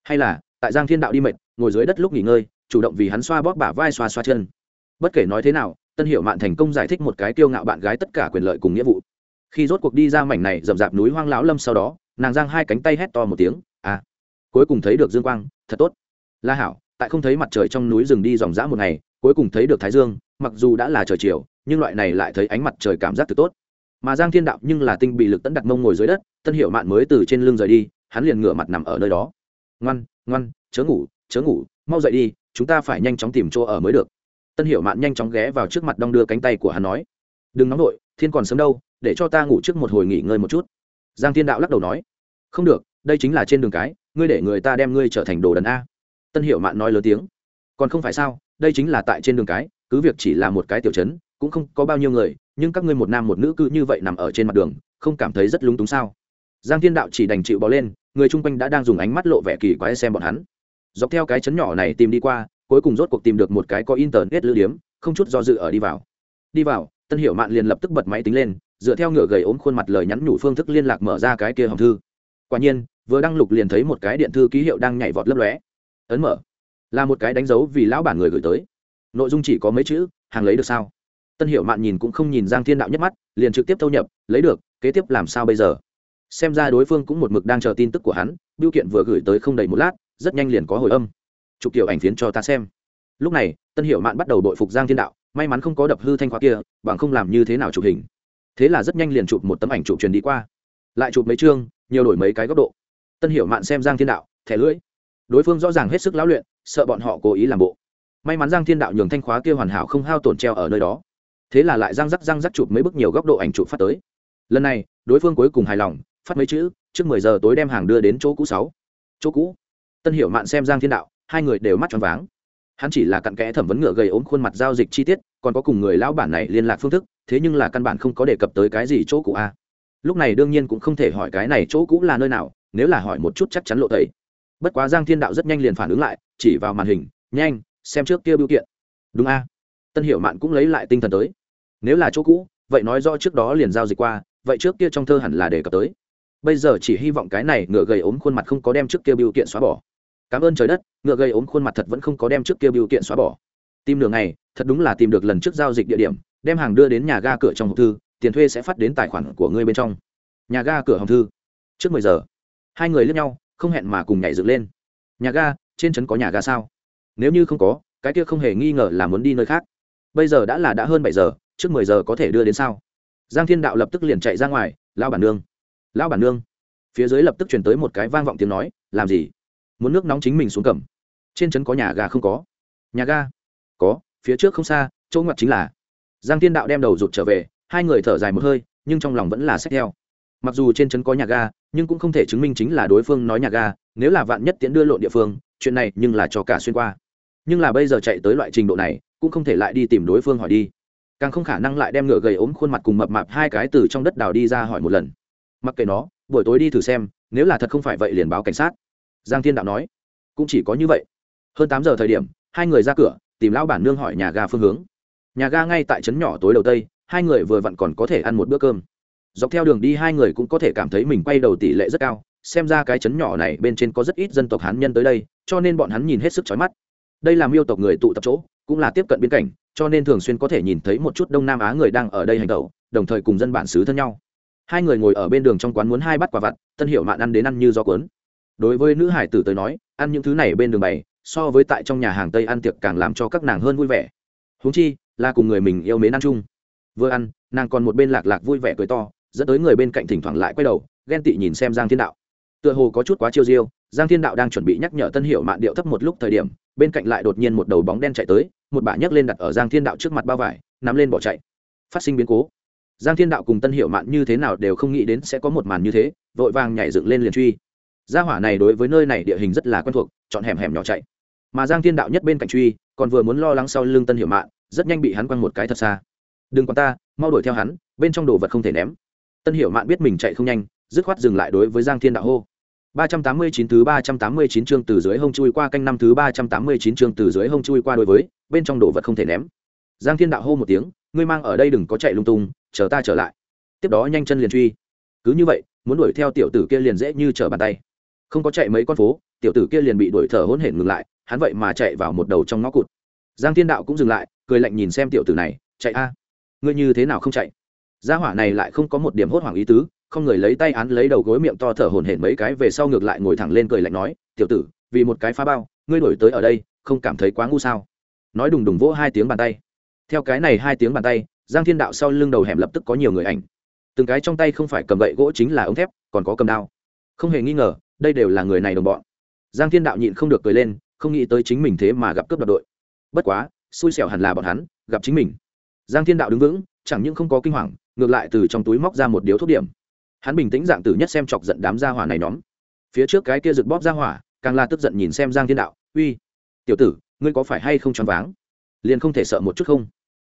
Hay là, tại giang thiên đạo đi mệt, ngồi dưới đất lúc nghỉ ngơi, chủ động vì hắn xoa bóp bả vai xoa xoa chân. Bất kể nói thế nào, tân hiệu mạn thành công giải thích một cái kiêu ngạo bạn gái tất cả quyền lợi cùng nghĩa vụ. Khi rốt cuộc đi ra mảnh này rậm rạp núi hoang lão lâm sau đó, nàng giang hai cánh tay hét to một tiếng à! Cuối cùng thấy được dương quang, thật tốt. La hảo, tại không thấy mặt trời trong núi rừng đi dòng dã một ngày, cuối cùng thấy được thái dương mặc dù đã là trời chiều, nhưng loại này lại thấy ánh mặt trời cảm giác thật tốt. Mà giang thiên đạo nhưng là tinh bị lực tấn đặt mông ngồi dưới đất, tân hiệu mạn mới từ trên lưng rời đi, hắn liền ngửa mặt nằm ở nơi đó. Ngoan ngoan, chớ ngủ chớ ngủ, mau dậy đi, chúng ta phải nhanh chóng tìm chỗ ở mới được. Tân hiệu mạn nhanh chóng ghé vào trước mặt đong đưa cánh tay của hắn nói, đừng nóng nổi thiên còn sớm đâu, để cho ta ngủ trước một hồi nghỉ ngơi một chút. Giang thiên đạo lắc đầu nói, không được, đây chính là trên đường cái, ngươi để người ta đem ngươi trở thành đồ đần a. Tân hiệu mạn nói lớn tiếng, còn không phải sao, đây chính là tại trên đường cái cứ việc chỉ là một cái tiểu chấn cũng không có bao nhiêu người, nhưng các ngươi một nam một nữ cứ như vậy nằm ở trên mặt đường, không cảm thấy rất lúng túng sao? Giang thiên đạo chỉ đành chịu bò lên, người chung quanh đã đang dùng ánh mắt lộ vẻ kỳ quái xem bọn hắn. Dọc theo cái chấn nhỏ này tìm đi qua, cuối cùng rốt cuộc tìm được một cái có internet lưu điếm, không chút do dự ở đi vào. Đi vào, tân Hiểu mạn liền lập tức bật máy tính lên, dựa theo ngựa gầy ốm khuôn mặt lời nhắn nhủ phương thức liên lạc mở ra cái kia hòm thư. Quả nhiên, vừa đăng lục liền thấy một cái điện thư ký hiệu đang nhảy vọt lấp lóe. Ấn mở. Là một cái đánh dấu vì lão bản người gửi tới nội dung chỉ có mấy chữ, hàng lấy được sao? Tân Hiểu mạn nhìn cũng không nhìn giang thiên đạo nhất mắt, liền trực tiếp thâu nhập, lấy được, kế tiếp làm sao bây giờ? Xem ra đối phương cũng một mực đang chờ tin tức của hắn, biêu kiện vừa gửi tới không đầy một lát, rất nhanh liền có hồi âm. Chụp kiểu ảnh phiến cho ta xem. Lúc này, tân Hiểu mạn bắt đầu đội phục giang thiên đạo, may mắn không có đập hư thanh khóa kia, bằng không làm như thế nào chụp hình. Thế là rất nhanh liền chụp một tấm ảnh chụp truyền đi qua. Lại chụp mấy chương, nhiều đổi mấy cái góc độ. Tân Hiểu mạn xem giang thiên đạo, thẻ lưỡi. Đối phương rõ ràng hết sức lão luyện, sợ bọn họ cố ý làm bộ may mắn giang thiên đạo nhường thanh khóa kia hoàn hảo không hao tổn treo ở nơi đó. Thế là lại răng rắc răng rắc chụp mấy bức nhiều góc độ ảnh chụp phát tới. Lần này, đối phương cuối cùng hài lòng, phát mấy chữ, trước mười giờ tối đem hàng đưa đến chỗ cũ sáu. Chỗ cũ. Tân hiểu mạn xem giang thiên đạo, hai người đều mắt tròn váng. Hắn chỉ là cặn kẽ thẩm vấn ngựa gầy ốm khuôn mặt giao dịch chi tiết, còn có cùng người lão bản này liên lạc phương thức, thế nhưng là căn bản không có đề cập tới cái gì chỗ cũ a. Lúc này đương nhiên cũng không thể hỏi cái này chỗ cũ là nơi nào, nếu là hỏi một chút chắc chắn lộ tẩy. Bất quá giang thiên đạo rất nhanh liền phản ứng lại, chỉ vào màn hình, nhanh xem trước kia biểu kiện. Đúng a. Tân hiểu mạn cũng lấy lại tinh thần tới. Nếu là chỗ cũ, vậy nói rõ trước đó liền giao dịch qua, vậy trước kia trong thơ hẳn là đề cập tới. Bây giờ chỉ hy vọng cái này ngựa gầy ốm khuôn mặt không có đem trước kia biểu kiện xóa bỏ. Cảm ơn trời đất, ngựa gầy ốm khuôn mặt thật vẫn không có đem trước kia biểu kiện xóa bỏ. Tìm đường này thật đúng là tìm được lần trước giao dịch địa điểm, đem hàng đưa đến nhà ga cửa trong hộp thư, tiền thuê sẽ phát đến tài khoản của ngươi bên trong. Nhà ga cửa hồng thư. Trước mười giờ, hai người lướt nhau, không hẹn mà cùng nhảy dựng lên. Nhà ga, trên trấn có nhà ga sao? Nếu như không có, cái kia không hề nghi ngờ là muốn đi nơi khác. Bây giờ đã là đã hơn bảy giờ, trước mười giờ có thể đưa đến sao? Giang thiên đạo lập tức liền chạy ra ngoài lao bản nương lao bản nương. Phía dưới lập tức chuyển tới một cái vang vọng tiếng nói, làm gì? Muốn nước nóng chính mình xuống cầm. Trên trấn có nhà ga không có. Nhà ga có, phía trước không xa, chỗ ngoặt chính là. Giang thiên đạo đem đầu rụt trở về, hai người thở dài một hơi, nhưng trong lòng vẫn là xét theo. Mặc dù trên trấn có nhà ga nhưng cũng không thể chứng minh chính là đối phương nói nhà ga nếu là vạn nhất tiễn đưa lộn địa phương, chuyện này nhưng là cho cả xuyên qua nhưng là bây giờ chạy tới loại trình độ này, cũng không thể lại đi tìm đối phương hỏi đi. Càng không khả năng lại đem ngựa gầy ốm khuôn mặt cùng mập mạp hai cái từ trong đất đào đi ra hỏi một lần. Mặc kệ nó, buổi tối đi thử xem, nếu là thật không phải vậy liền báo cảnh sát. Giang thiên đạo nói. Cũng chỉ có như vậy. Hơn tám giờ thời điểm, hai người ra cửa, tìm lão bản nương hỏi nhà ga phương hướng. Nhà ga ngay tại trấn nhỏ tối đầu tây, hai người vừa vặn còn có thể ăn một bữa cơm. Dọc theo đường đi hai người cũng có thể cảm thấy mình quay đầu tỷ lệ rất cao, xem ra cái trấn nhỏ này bên trên có rất ít dân tộc hán nhân tới đây, cho nên bọn hắn nhìn hết sức chói mắt đây là miêu tộc người tụ tập chỗ, cũng là tiếp cận biên cảnh, cho nên thường xuyên có thể nhìn thấy một chút đông nam á người đang ở đây hành tẩu, đồng thời cùng dân bản xứ thân nhau. Hai người ngồi ở bên đường trong quán muốn hai bắt quả vặt, tân hiệu mạn ăn đến ăn như gió cuốn. Đối với nữ hải tử tới nói, ăn những thứ này bên đường bày, so với tại trong nhà hàng tây ăn tiệc càng làm cho các nàng hơn vui vẻ. Huống chi, là cùng người mình yêu mến ăn chung. Vừa ăn, nàng còn một bên lạc lạc vui vẻ cười to, dẫn tới người bên cạnh thỉnh thoảng lại quay đầu, ghen tị nhìn xem giang thiên đạo. Tựa hồ có chút quá chiêu diêu giang thiên đạo đang chuẩn bị nhắc nhở tân hiệu mạn điệu thấp một lúc thời điểm, bên cạnh lại đột nhiên một đầu bóng đen chạy tới, một bả nhấc lên đặt ở giang thiên đạo trước mặt bao vải, nắm lên bỏ chạy. Phát sinh biến cố. Giang thiên đạo cùng tân hiệu mạn như thế nào đều không nghĩ đến sẽ có một màn như thế, vội vàng nhảy dựng lên liền truy. Gia hỏa này đối với nơi này địa hình rất là quen thuộc, chọn hẻm hẻm nhỏ chạy. Mà giang thiên đạo nhất bên cạnh truy, còn vừa muốn lo lắng sau lưng tân hiệu mạn, rất nhanh bị hắn quăng một cái thật xa. Đừng quan ta, mau đuổi theo hắn, bên trong đồ vật không thể ném. Tân hiệu mạn biết mình chạy không nhanh, dứt khoát dừng lại đối với giang thiên đạo hô. 389 thứ 389 chương từ dưới hông chui qua canh năm thứ 389 chương từ dưới hông chui qua đối với, bên trong đồ vật không thể ném. Giang Thiên Đạo hô một tiếng, ngươi mang ở đây đừng có chạy lung tung, chờ ta trở lại. Tiếp đó nhanh chân liền truy. Cứ như vậy, muốn đuổi theo tiểu tử kia liền dễ như trở bàn tay. Không có chạy mấy con phố, tiểu tử kia liền bị đuổi thở hổn hển ngừng lại, hắn vậy mà chạy vào một đầu trong ngõ cụt. Giang Thiên Đạo cũng dừng lại, cười lạnh nhìn xem tiểu tử này, chạy a. Ngươi như thế nào không chạy? gia hỏa này lại không có một điểm hốt hoảng ý tứ không người lấy tay án lấy đầu gối miệng to thở hổn hển mấy cái về sau ngược lại ngồi thẳng lên cười lạnh nói, tiểu tử, vì một cái phá bao, ngươi đổi tới ở đây, không cảm thấy quá ngu sao? Nói đùng đùng vỗ hai tiếng bàn tay. Theo cái này hai tiếng bàn tay, giang thiên đạo sau lưng đầu hẻm lập tức có nhiều người ảnh. Từng cái trong tay không phải cầm gậy gỗ chính là ống thép, còn có cầm đao. Không hề nghi ngờ, đây đều là người này đồng bọn. Giang thiên đạo nhịn không được cười lên, không nghĩ tới chính mình thế mà gặp cướp đoạt đội. Bất quá, xui xẻo hẳn là bọn hắn, gặp chính mình. Giang thiên đạo đứng vững, chẳng những không có kinh hoàng, ngược lại từ trong túi móc ra một điếu thuốc điểm hắn bình tĩnh dạng tử nhất xem chọc giận đám gia hỏa này nhóm. Phía trước cái kia rực bóp gia hỏa, càng là tức giận nhìn xem giang thiên đạo, uy, tiểu tử, ngươi có phải hay không choáng váng? Liền không thể sợ một chút không?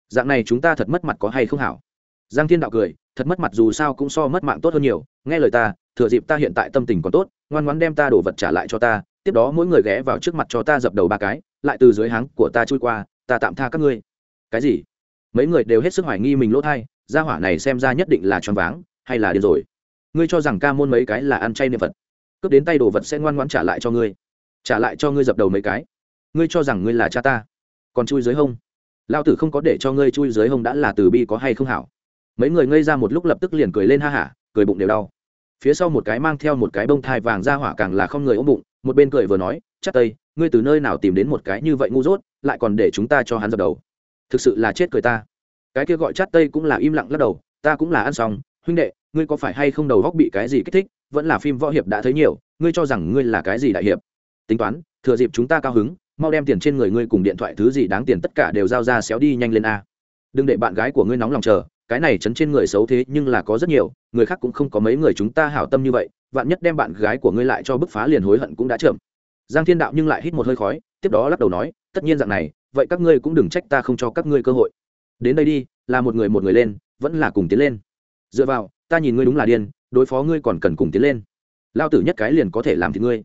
Dạng này chúng ta thật mất mặt có hay không hảo? Giang thiên đạo cười, thật mất mặt dù sao cũng so mất mạng tốt hơn nhiều, nghe lời ta, thừa dịp ta hiện tại tâm tình còn tốt, ngoan ngoãn đem ta đổ vật trả lại cho ta, tiếp đó mỗi người ghé vào trước mặt cho ta dập đầu ba cái, lại từ dưới háng của ta trôi qua, ta tạm tha các ngươi. Cái gì? Mấy người đều hết sức hoài nghi mình lỗ thai, gia hỏa này xem ra nhất định là choáng váng, hay là điên rồi? Ngươi cho rằng ca môn mấy cái là ăn chay niệm vật cướp đến tay đồ vật sẽ ngoan ngoãn trả lại cho ngươi. Trả lại cho ngươi dập đầu mấy cái. Ngươi cho rằng ngươi là cha ta. Còn chui dưới hông. Lao tử không có để cho ngươi chui dưới hông đã là từ bi có hay không hảo. Mấy người ngây ra một lúc lập tức liền cười lên ha hả, cười bụng đều đau. Phía sau một cái mang theo một cái bông thai vàng ra hỏa càng là không người ôm bụng, một bên cười vừa nói, chắc tây, ngươi từ nơi nào tìm đến một cái như vậy ngu dốt, lại còn để chúng ta cho hắn dập đầu? Thực sự là chết cười ta. Cái kia gọi chát tây cũng là im lặng lắc đầu, ta cũng là ăn xong, huynh đệ ngươi có phải hay không đầu góc bị cái gì kích thích, vẫn là phim võ hiệp đã thấy nhiều, ngươi cho rằng ngươi là cái gì đại hiệp? Tính toán, thừa dịp chúng ta cao hứng, mau đem tiền trên người ngươi cùng điện thoại thứ gì đáng tiền tất cả đều giao ra xéo đi nhanh lên a. Đừng để bạn gái của ngươi nóng lòng chờ, cái này chấn trên người xấu thế nhưng là có rất nhiều, người khác cũng không có mấy người chúng ta hảo tâm như vậy, vạn nhất đem bạn gái của ngươi lại cho bức phá liền hối hận cũng đã chậm. Giang thiên đạo nhưng lại hít một hơi khói, tiếp đó lắc đầu nói, tất nhiên dạng này, vậy các ngươi cũng đừng trách ta không cho các ngươi cơ hội. Đến đây đi, là một người một người lên, vẫn là cùng tiến lên. Dựa vào ta nhìn ngươi đúng là điên, đối phó ngươi còn cần cùng tiến lên. Lao tử nhất cái liền có thể làm thì ngươi.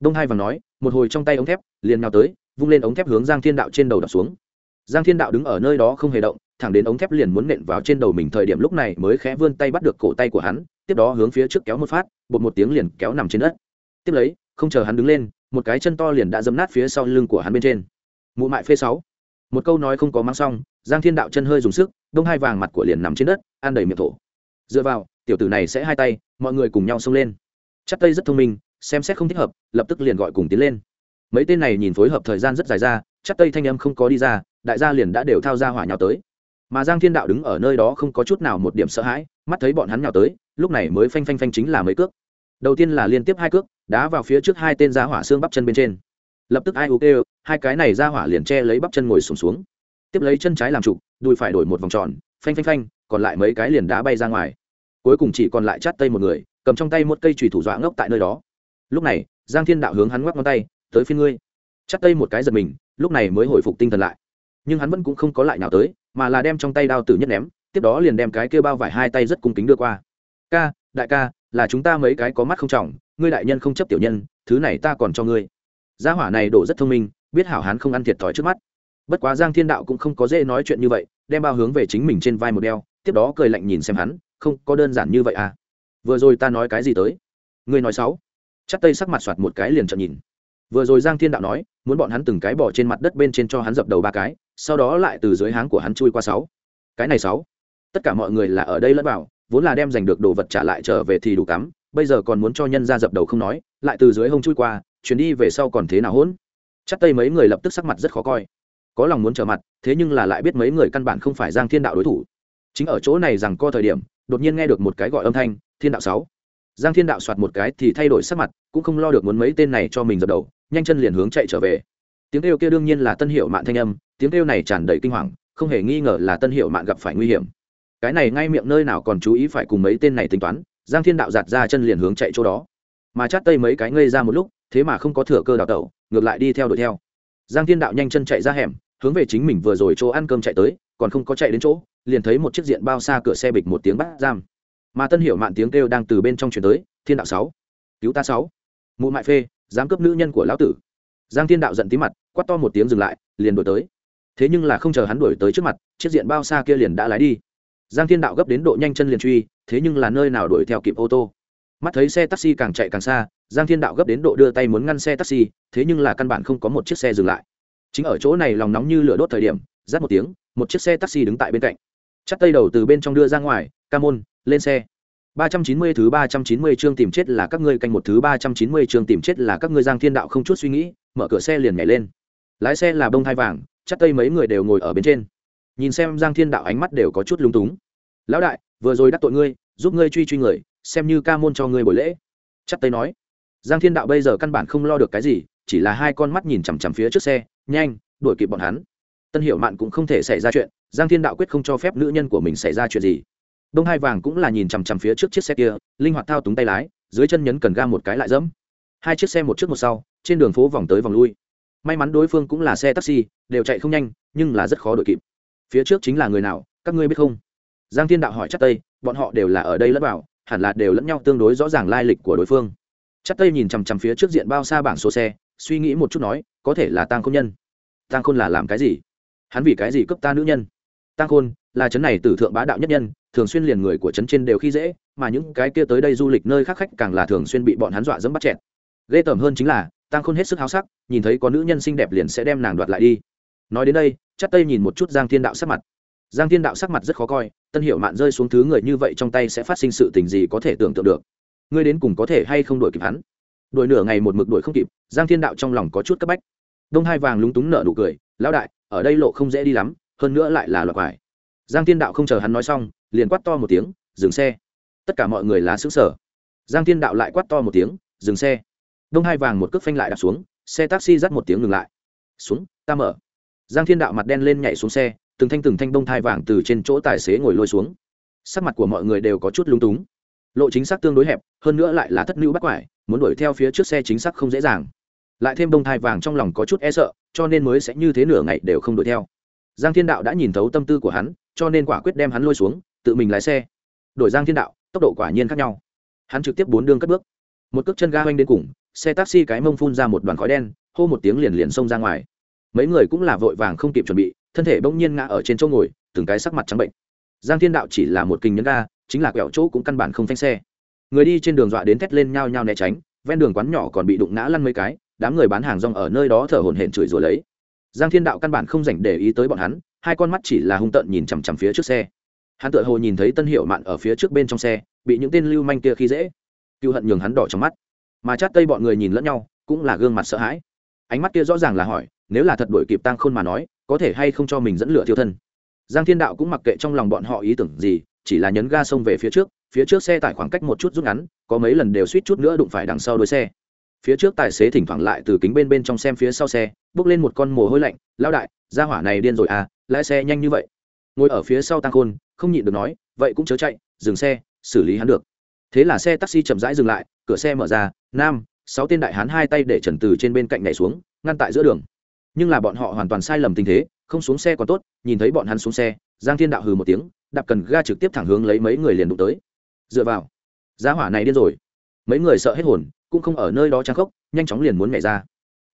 Đông hai vàng nói, một hồi trong tay ống thép, liền nào tới, vung lên ống thép hướng giang thiên đạo trên đầu đập xuống. Giang thiên đạo đứng ở nơi đó không hề động, thẳng đến ống thép liền muốn nện vào trên đầu mình thời điểm lúc này mới khẽ vươn tay bắt được cổ tay của hắn, tiếp đó hướng phía trước kéo một phát, bột một tiếng liền kéo nằm trên đất. Tiếp lấy, không chờ hắn đứng lên, một cái chân to liền đã dấm nát phía sau lưng của hắn bên trên. Mụ mại phê sáu. Một câu nói không có mang xong, giang thiên đạo chân hơi dùng sức, đông hai vàng mặt của liền nằm trên đất ăn đầy miệng thổ dựa vào tiểu tử này sẽ hai tay mọi người cùng nhau xông lên. Chắc tây rất thông minh xem xét không thích hợp lập tức liền gọi cùng tiến lên. Mấy tên này nhìn phối hợp thời gian rất dài ra chắc tây thanh âm không có đi ra đại gia liền đã đều thao ra hỏa nhào tới. Mà giang thiên đạo đứng ở nơi đó không có chút nào một điểm sợ hãi mắt thấy bọn hắn nhào tới lúc này mới phanh phanh phanh chính là mấy cước. Đầu tiên là liên tiếp hai cước đá vào phía trước hai tên ra hỏa xương bắp chân bên trên. Lập tức ai ok hai cái này ra hỏa liền che lấy bắp chân ngồi sùng xuống, xuống. Tiếp lấy chân trái làm trụ đùi phải đổi một vòng tròn phanh phanh phanh, còn lại mấy cái liền đá bay ra ngoài. Cuối cùng chỉ còn lại chát Tây một người, cầm trong tay một cây chùy thủ dọa ngốc tại nơi đó. Lúc này, giang thiên đạo hướng hắn ngoắc ngón tay, tới phiên ngươi. Chát Tây một cái giật mình, lúc này mới hồi phục tinh thần lại. Nhưng hắn vẫn cũng không có lại nào tới, mà là đem trong tay đao tử nhất ném, tiếp đó liền đem cái kêu bao vải hai tay rất cung kính đưa qua. Ca, đại ca, là chúng ta mấy cái có mắt không trọng, ngươi đại nhân không chấp tiểu nhân, thứ này ta còn cho ngươi. Gia hỏa này đổ rất thông minh, biết hảo hán không ăn thiệt thòi trước mắt bất quá giang thiên đạo cũng không có dễ nói chuyện như vậy, đem bao hướng về chính mình trên vai một đeo, tiếp đó cười lạnh nhìn xem hắn, không, có đơn giản như vậy à. Vừa rồi ta nói cái gì tới? Ngươi nói sáu. Chắc tây sắc mặt soạt một cái liền chậm nhìn. Vừa rồi giang thiên đạo nói, muốn bọn hắn từng cái bỏ trên mặt đất bên trên cho hắn dập đầu ba cái, sau đó lại từ dưới háng của hắn chui qua sáu. Cái này sáu. Tất cả mọi người là ở đây lẫn vào, vốn là đem giành được đồ vật trả lại trở về thì đủ cắm, bây giờ còn muốn cho nhân ra dập đầu không nói, lại từ dưới hông chui qua chuyến đi về sau còn thế nào hỗn? Chắc tây mấy người lập tức sắc mặt rất khó coi có lòng muốn trở mặt, thế nhưng là lại biết mấy người căn bản không phải giang thiên đạo đối thủ. Chính ở chỗ này rằng co thời điểm, đột nhiên nghe được một cái gọi âm thanh, thiên đạo sáu. Giang thiên đạo soạt một cái thì thay đổi sắc mặt, cũng không lo được muốn mấy tên này cho mình dập đầu, nhanh chân liền hướng chạy trở về. Tiếng kêu kia đương nhiên là tân hiệu mạn thanh âm, tiếng kêu này tràn đầy kinh hoàng, không hề nghi ngờ là tân hiệu mạn gặp phải nguy hiểm. Cái này ngay miệng nơi nào còn chú ý phải cùng mấy tên này tính toán, giang thiên đạo giạt ra chân liền hướng chạy chỗ đó. Mà chát tây mấy cái ngây ra một lúc, thế mà không có thừa cơ đào tẩu, ngược lại đi theo đuổi theo. Giang thiên đạo nhanh chân chạy ra hẻm hướng về chính mình vừa rồi chỗ ăn cơm chạy tới, còn không có chạy đến chỗ, liền thấy một chiếc diện bao xa cửa xe bịch một tiếng bắt giam. Mà tân hiểu mạn tiếng kêu đang từ bên trong chuyển tới, thiên đạo sáu, cứu ta sáu. Mụ mại phê, dám cướp nữ nhân của lão tử. Giang thiên đạo giận tí mặt, quát to một tiếng dừng lại, liền đuổi tới. Thế nhưng là không chờ hắn đuổi tới trước mặt, chiếc diện bao xa kia liền đã lái đi. Giang thiên đạo gấp đến độ nhanh chân liền truy, thế nhưng là nơi nào đuổi theo kịp ô tô. Mắt thấy xe taxi càng chạy càng xa, giang thiên đạo gấp đến độ đưa tay muốn ngăn xe taxi, thế nhưng là căn bản không có một chiếc xe dừng lại chính ở chỗ này lòng nóng như lửa đốt thời điểm, rát một tiếng, một chiếc xe taxi đứng tại bên cạnh. Chắc tay đầu từ bên trong đưa ra ngoài, ca môn, lên xe. Ba trăm chín mươi thứ ba trăm chín mươi chương tìm chết là các ngươi, canh một thứ ba trăm chín mươi chương tìm chết là các ngươi. Giang thiên đạo không chút suy nghĩ, mở cửa xe liền nhảy lên. Lái xe là bông thai vàng chắc tây mấy người đều ngồi ở bên trên. Nhìn xem giang thiên đạo ánh mắt đều có chút lúng túng. Lão đại, vừa rồi đắc tội ngươi, giúp ngươi truy truy người, xem như ca môn cho ngươi buổi lễ. Chắc tây nói. Giang thiên đạo bây giờ căn bản không lo được cái gì, chỉ là hai con mắt nhìn chằm chằm phía trước xe nhanh, đuổi kịp bọn hắn. Tân Hiểu mạn cũng không thể xảy ra chuyện, giang thiên đạo quyết không cho phép nữ nhân của mình xảy ra chuyện gì. Đông hai vàng cũng là nhìn chằm chằm phía trước chiếc xe kia, linh hoạt thao túng tay lái, dưới chân nhấn cần ga một cái lại dẫm. Hai chiếc xe một trước một sau, trên đường phố vòng tới vòng lui. May mắn đối phương cũng là xe taxi, đều chạy không nhanh, nhưng là rất khó đuổi kịp. Phía trước chính là người nào, các ngươi biết không? Giang thiên đạo hỏi chắc tây, bọn họ đều là ở đây lẫn vào, hẳn là đều lẫn nhau tương đối rõ ràng lai lịch của đối phương. Chắc tây nhìn chằm chằm phía trước diện bao xa bảng số xe, suy nghĩ một chút nói có thể là tăng khôn nhân. Tăng khôn là làm cái gì? Hắn vì cái gì cấp ta nữ nhân? Tăng khôn là trấn này tử thượng bá đạo nhất nhân, thường xuyên liền người của trấn trên đều khi dễ, mà những cái kia tới đây du lịch nơi khác khách càng là thường xuyên bị bọn hắn dọa dẫm bắt chẹt. Ghê tởm hơn chính là tăng khôn hết sức háo sắc, nhìn thấy có nữ nhân xinh đẹp liền sẽ đem nàng đoạt lại đi. Nói đến đây, chắc tây nhìn một chút giang thiên đạo sắc mặt. Giang thiên đạo sắc mặt rất khó coi, tân hiệu mạn rơi xuống thứ người như vậy trong tay sẽ phát sinh sự tình gì có thể tưởng tượng được. Ngươi đến cùng có thể hay không đuổi kịp hắn? Đuổi nửa ngày một mực đuổi không kịp, giang thiên đạo trong lòng có chút cấp bách đông hai vàng lúng túng nở nụ cười, lão đại, ở đây lộ không dễ đi lắm, hơn nữa lại là loạt vải giang thiên đạo không chờ hắn nói xong, liền quát to một tiếng, dừng xe. Tất cả mọi người là xứ sở giang thiên đạo lại quát to một tiếng, dừng xe. Đông hai vàng một cước phanh lại đạp xuống, xe taxi dắt một tiếng ngừng lại. Xuống, ta mở. Giang thiên đạo mặt đen lên nhảy xuống xe, từng thanh từng thanh đông thai vàng từ trên chỗ tài xế ngồi lôi xuống. Sắc mặt của mọi người đều có chút lung túng. Lộ chính xác tương đối hẹp, hơn nữa lại là thất nữ bắt quải, muốn đuổi theo phía trước xe chính xác không dễ dàng lại thêm đông thai vàng trong lòng có chút e sợ, cho nên mới sẽ như thế nửa ngày đều không đuổi theo. Giang thiên đạo đã nhìn thấu tâm tư của hắn, cho nên quả quyết đem hắn lôi xuống, tự mình lái xe. Đổi giang thiên đạo, tốc độ quả nhiên khác nhau. Hắn trực tiếp bốn đương cất bước. Một cước chân ga oanh đến cùng, xe taxi cái mông phun ra một đoàn khói đen, hô một tiếng liền liền xông ra ngoài. Mấy người cũng là vội vàng không kịp chuẩn bị, thân thể bỗng nhiên ngã ở trên chỗ ngồi, từng cái sắc mặt trắng bệnh. Giang thiên đạo chỉ là một kinh nhấn ga, chính là quẹo chỗ cũng căn bản không phanh xe. Người đi trên đường dọa đến thét lên nhao nhao né tránh, ven đường quán nhỏ còn bị đụng ngã lăn mấy cái đám người bán hàng rong ở nơi đó thở hổn hển chửi rủa lấy. Giang thiên đạo căn bản không dành để ý tới bọn hắn, hai con mắt chỉ là hung tợn nhìn chằm chằm phía trước xe. Hắn tự hồ nhìn thấy tân hiệu mạn ở phía trước bên trong xe, bị những tên lưu manh kia khi dễ. Cựu hận nhường hắn đỏ trong mắt. Mà chát tây bọn người nhìn lẫn nhau, cũng là gương mặt sợ hãi. Ánh mắt kia rõ ràng là hỏi, nếu là thật đổi kịp tăng khôn mà nói, có thể hay không cho mình dẫn lửa thiêu thân? Giang thiên đạo cũng mặc kệ trong lòng bọn họ ý tưởng gì, chỉ là nhấn ga xông về phía trước phía trước xe tải khoảng cách một chút rút ngắn, có mấy lần đều suýt chút nữa đụng phải đằng sau đuôi xe phía trước tài xế thỉnh thoảng lại từ kính bên bên trong xem phía sau xe, bước lên một con mồ hôi lạnh lao đại ra hỏa này điên rồi à lái xe nhanh như vậy. Ngồi ở phía sau tăng khôn, không nhịn được nói, vậy cũng chớ chạy, dừng xe, xử lý hắn được. Thế là xe taxi chậm rãi dừng lại, cửa xe mở ra, nam, sáu tên đại hán hai tay để trần từ trên bên cạnh nhảy xuống, ngăn tại giữa đường. Nhưng là bọn họ hoàn toàn sai lầm tình thế, không xuống xe còn tốt, nhìn thấy bọn hắn xuống xe, giang thiên đạo hừ một tiếng, đạp cần ga trực tiếp thẳng hướng lấy mấy người liền đụng tới. Dựa vào giá hỏa này điên rồi. Mấy người sợ hết hồn cũng không ở nơi đó trang khốc, nhanh chóng liền muốn nhảy ra.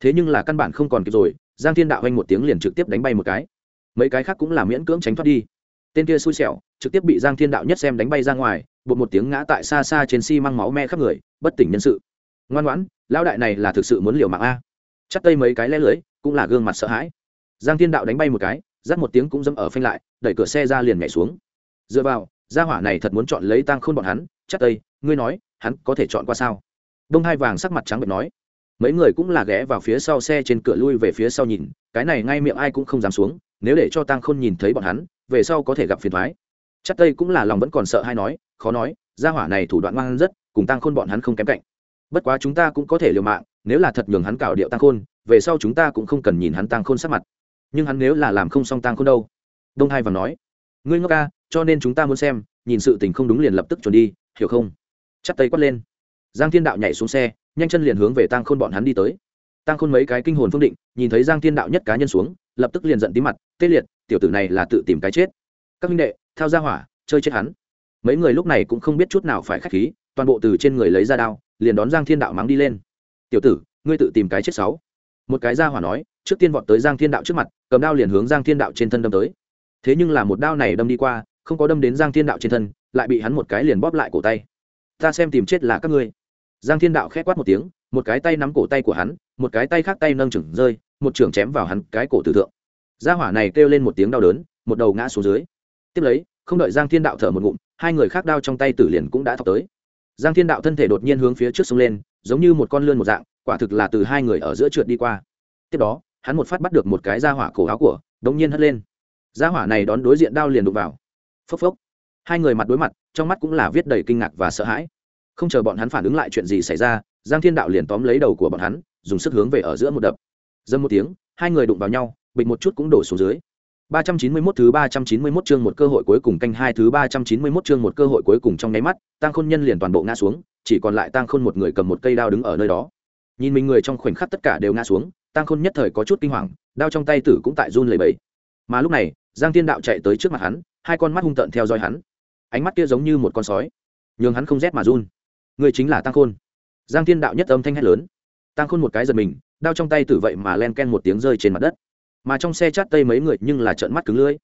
Thế nhưng là căn bản không còn kịp rồi, giang thiên đạo anh một tiếng liền trực tiếp đánh bay một cái. Mấy cái khác cũng là miễn cưỡng tránh thoát đi. Tên kia xui xẻo, trực tiếp bị giang thiên đạo nhất xem đánh bay ra ngoài, bột một tiếng ngã tại xa xa trên xi、si、măng máu me khắp người, bất tỉnh nhân sự. Ngoan ngoãn, lão đại này là thực sự muốn liều mạng a. Chắc tây mấy cái lẽ lưới, cũng là gương mặt sợ hãi. Giang thiên đạo đánh bay một cái dắt một tiếng cũng dâm ở phanh lại, đẩy cửa xe ra liền nhảy xuống. Dựa vào, gia hỏa này thật muốn chọn lấy tang khôn bọn hắn chắc tây ngươi nói, hắn có thể chọn qua sao? Đông hai vàng sắc mặt trắng bệnh nói, mấy người cũng là ghé vào phía sau xe trên cửa lui về phía sau nhìn, cái này ngay miệng ai cũng không dám xuống, nếu để cho tang khôn nhìn thấy bọn hắn, về sau có thể gặp phiền thoái chắc tây cũng là lòng vẫn còn sợ hay nói, khó nói, gia hỏa này thủ đoạn ngoan rất, cùng tang khôn bọn hắn không kém cạnh. Bất quá chúng ta cũng có thể liều mạng, nếu là thật nhường hắn cạo điệu tang khôn, về sau chúng ta cũng không cần nhìn hắn tang khôn sắc mặt. Nhưng hắn nếu là làm không xong tang khôn đâu? Đông hai vàng nói, ngươi ngốc ca, cho nên chúng ta muốn xem, nhìn sự tình không đúng liền lập tức chuẩn đi, hiểu không? Chắc tây quát lên giang thiên đạo nhảy xuống xe, nhanh chân liền hướng về tang khôn bọn hắn đi tới. Tang khôn mấy cái kinh hồn phương định, nhìn thấy giang thiên đạo nhất cá nhân xuống, lập tức liền giận tí mặt, tê liệt, tiểu tử này là tự tìm cái chết. Các minh đệ, thao ra hỏa, chơi chết hắn. Mấy người lúc này cũng không biết chút nào phải k h á c h khí, toàn bộ từ trên người lấy ra đao, liền đón giang thiên đạo mắng đi lên. Tiểu tử, ngươi tự tìm cái chết sáu. Một cái ra hỏa nói, trước tiên vọt tới giang thiên đạo trước mặt, cầm đao liền hướng giang thiên đạo trên thân đâm tới. Thế nhưng là một đao này đâm đi qua, không có đâm đến giang thiên đạo trên thân, lại bị hắn một cái liền bóp lại cổ tay. Ta xem tìm chết là các ngươi giang thiên đạo k h ẽ quát một tiếng, một cái tay nắm cổ tay của hắn, một cái tay khác tay nâng chừng rơi, một trưởng chém vào hắn cái cổ tử thượng. Gia hỏa này kêu lên một tiếng đau đớn, một đầu ngã xuống dưới. Tiếp lấy, không đợi giang thiên đạo thở một ngụm, hai người khác đao trong tay tử liền cũng đã thọc tới. Giang thiên đạo thân thể đột nhiên hướng phía trước sông lên, giống như một con lươn một dạng, quả thực là từ hai người ở giữa trượt đi qua. Tiếp đó, hắn một phát bắt được một cái gia hỏa cổ áo của, đống nhiên hất lên. Gia hỏa này đón đối diện đao liền đụng vào. Phốc phốc. Hai người mặt đối mặt, trong mắt cũng là viết đầy kinh ngạc và sợ hãi không chờ bọn hắn phản ứng lại chuyện gì xảy ra giang thiên đạo liền tóm lấy đầu của bọn hắn dùng sức hướng về ở giữa một đập dâm một tiếng hai người đụng vào nhau bịch một chút cũng đổ xuống dưới 391 thứ 391 chương một cơ hội cuối cùng canh hai thứ 391 chương một cơ hội cuối cùng trong nháy mắt, Tang Khôn Nhân liền toàn bộ ngã xuống, chỉ còn lại Tang Khôn một người cầm một cây đao đứng ở nơi đó. Nhìn mình người trong khoảnh khắc tất cả đều ngã xuống, Tang Khôn nhất thời có chút kinh hoàng, đao trong tay tử cũng tại run lẩy bẩy. Mà lúc này, Giang Tiên Đạo chạy tới trước mặt hắn, hai con mắt hung tợn theo dõi hắn. Ánh mắt kia giống như một con sói, nhưng hắn không rét mà run. Ngươi chính là tăng Khôn. Giang thiên Đạo nhất âm thanh hét lớn. Tăng Khôn một cái giật mình, đao trong tay tử vậy mà len ken một tiếng rơi trên mặt đất. Mà trong xe chát tây mấy người nhưng là trợn mắt cứng lưỡi.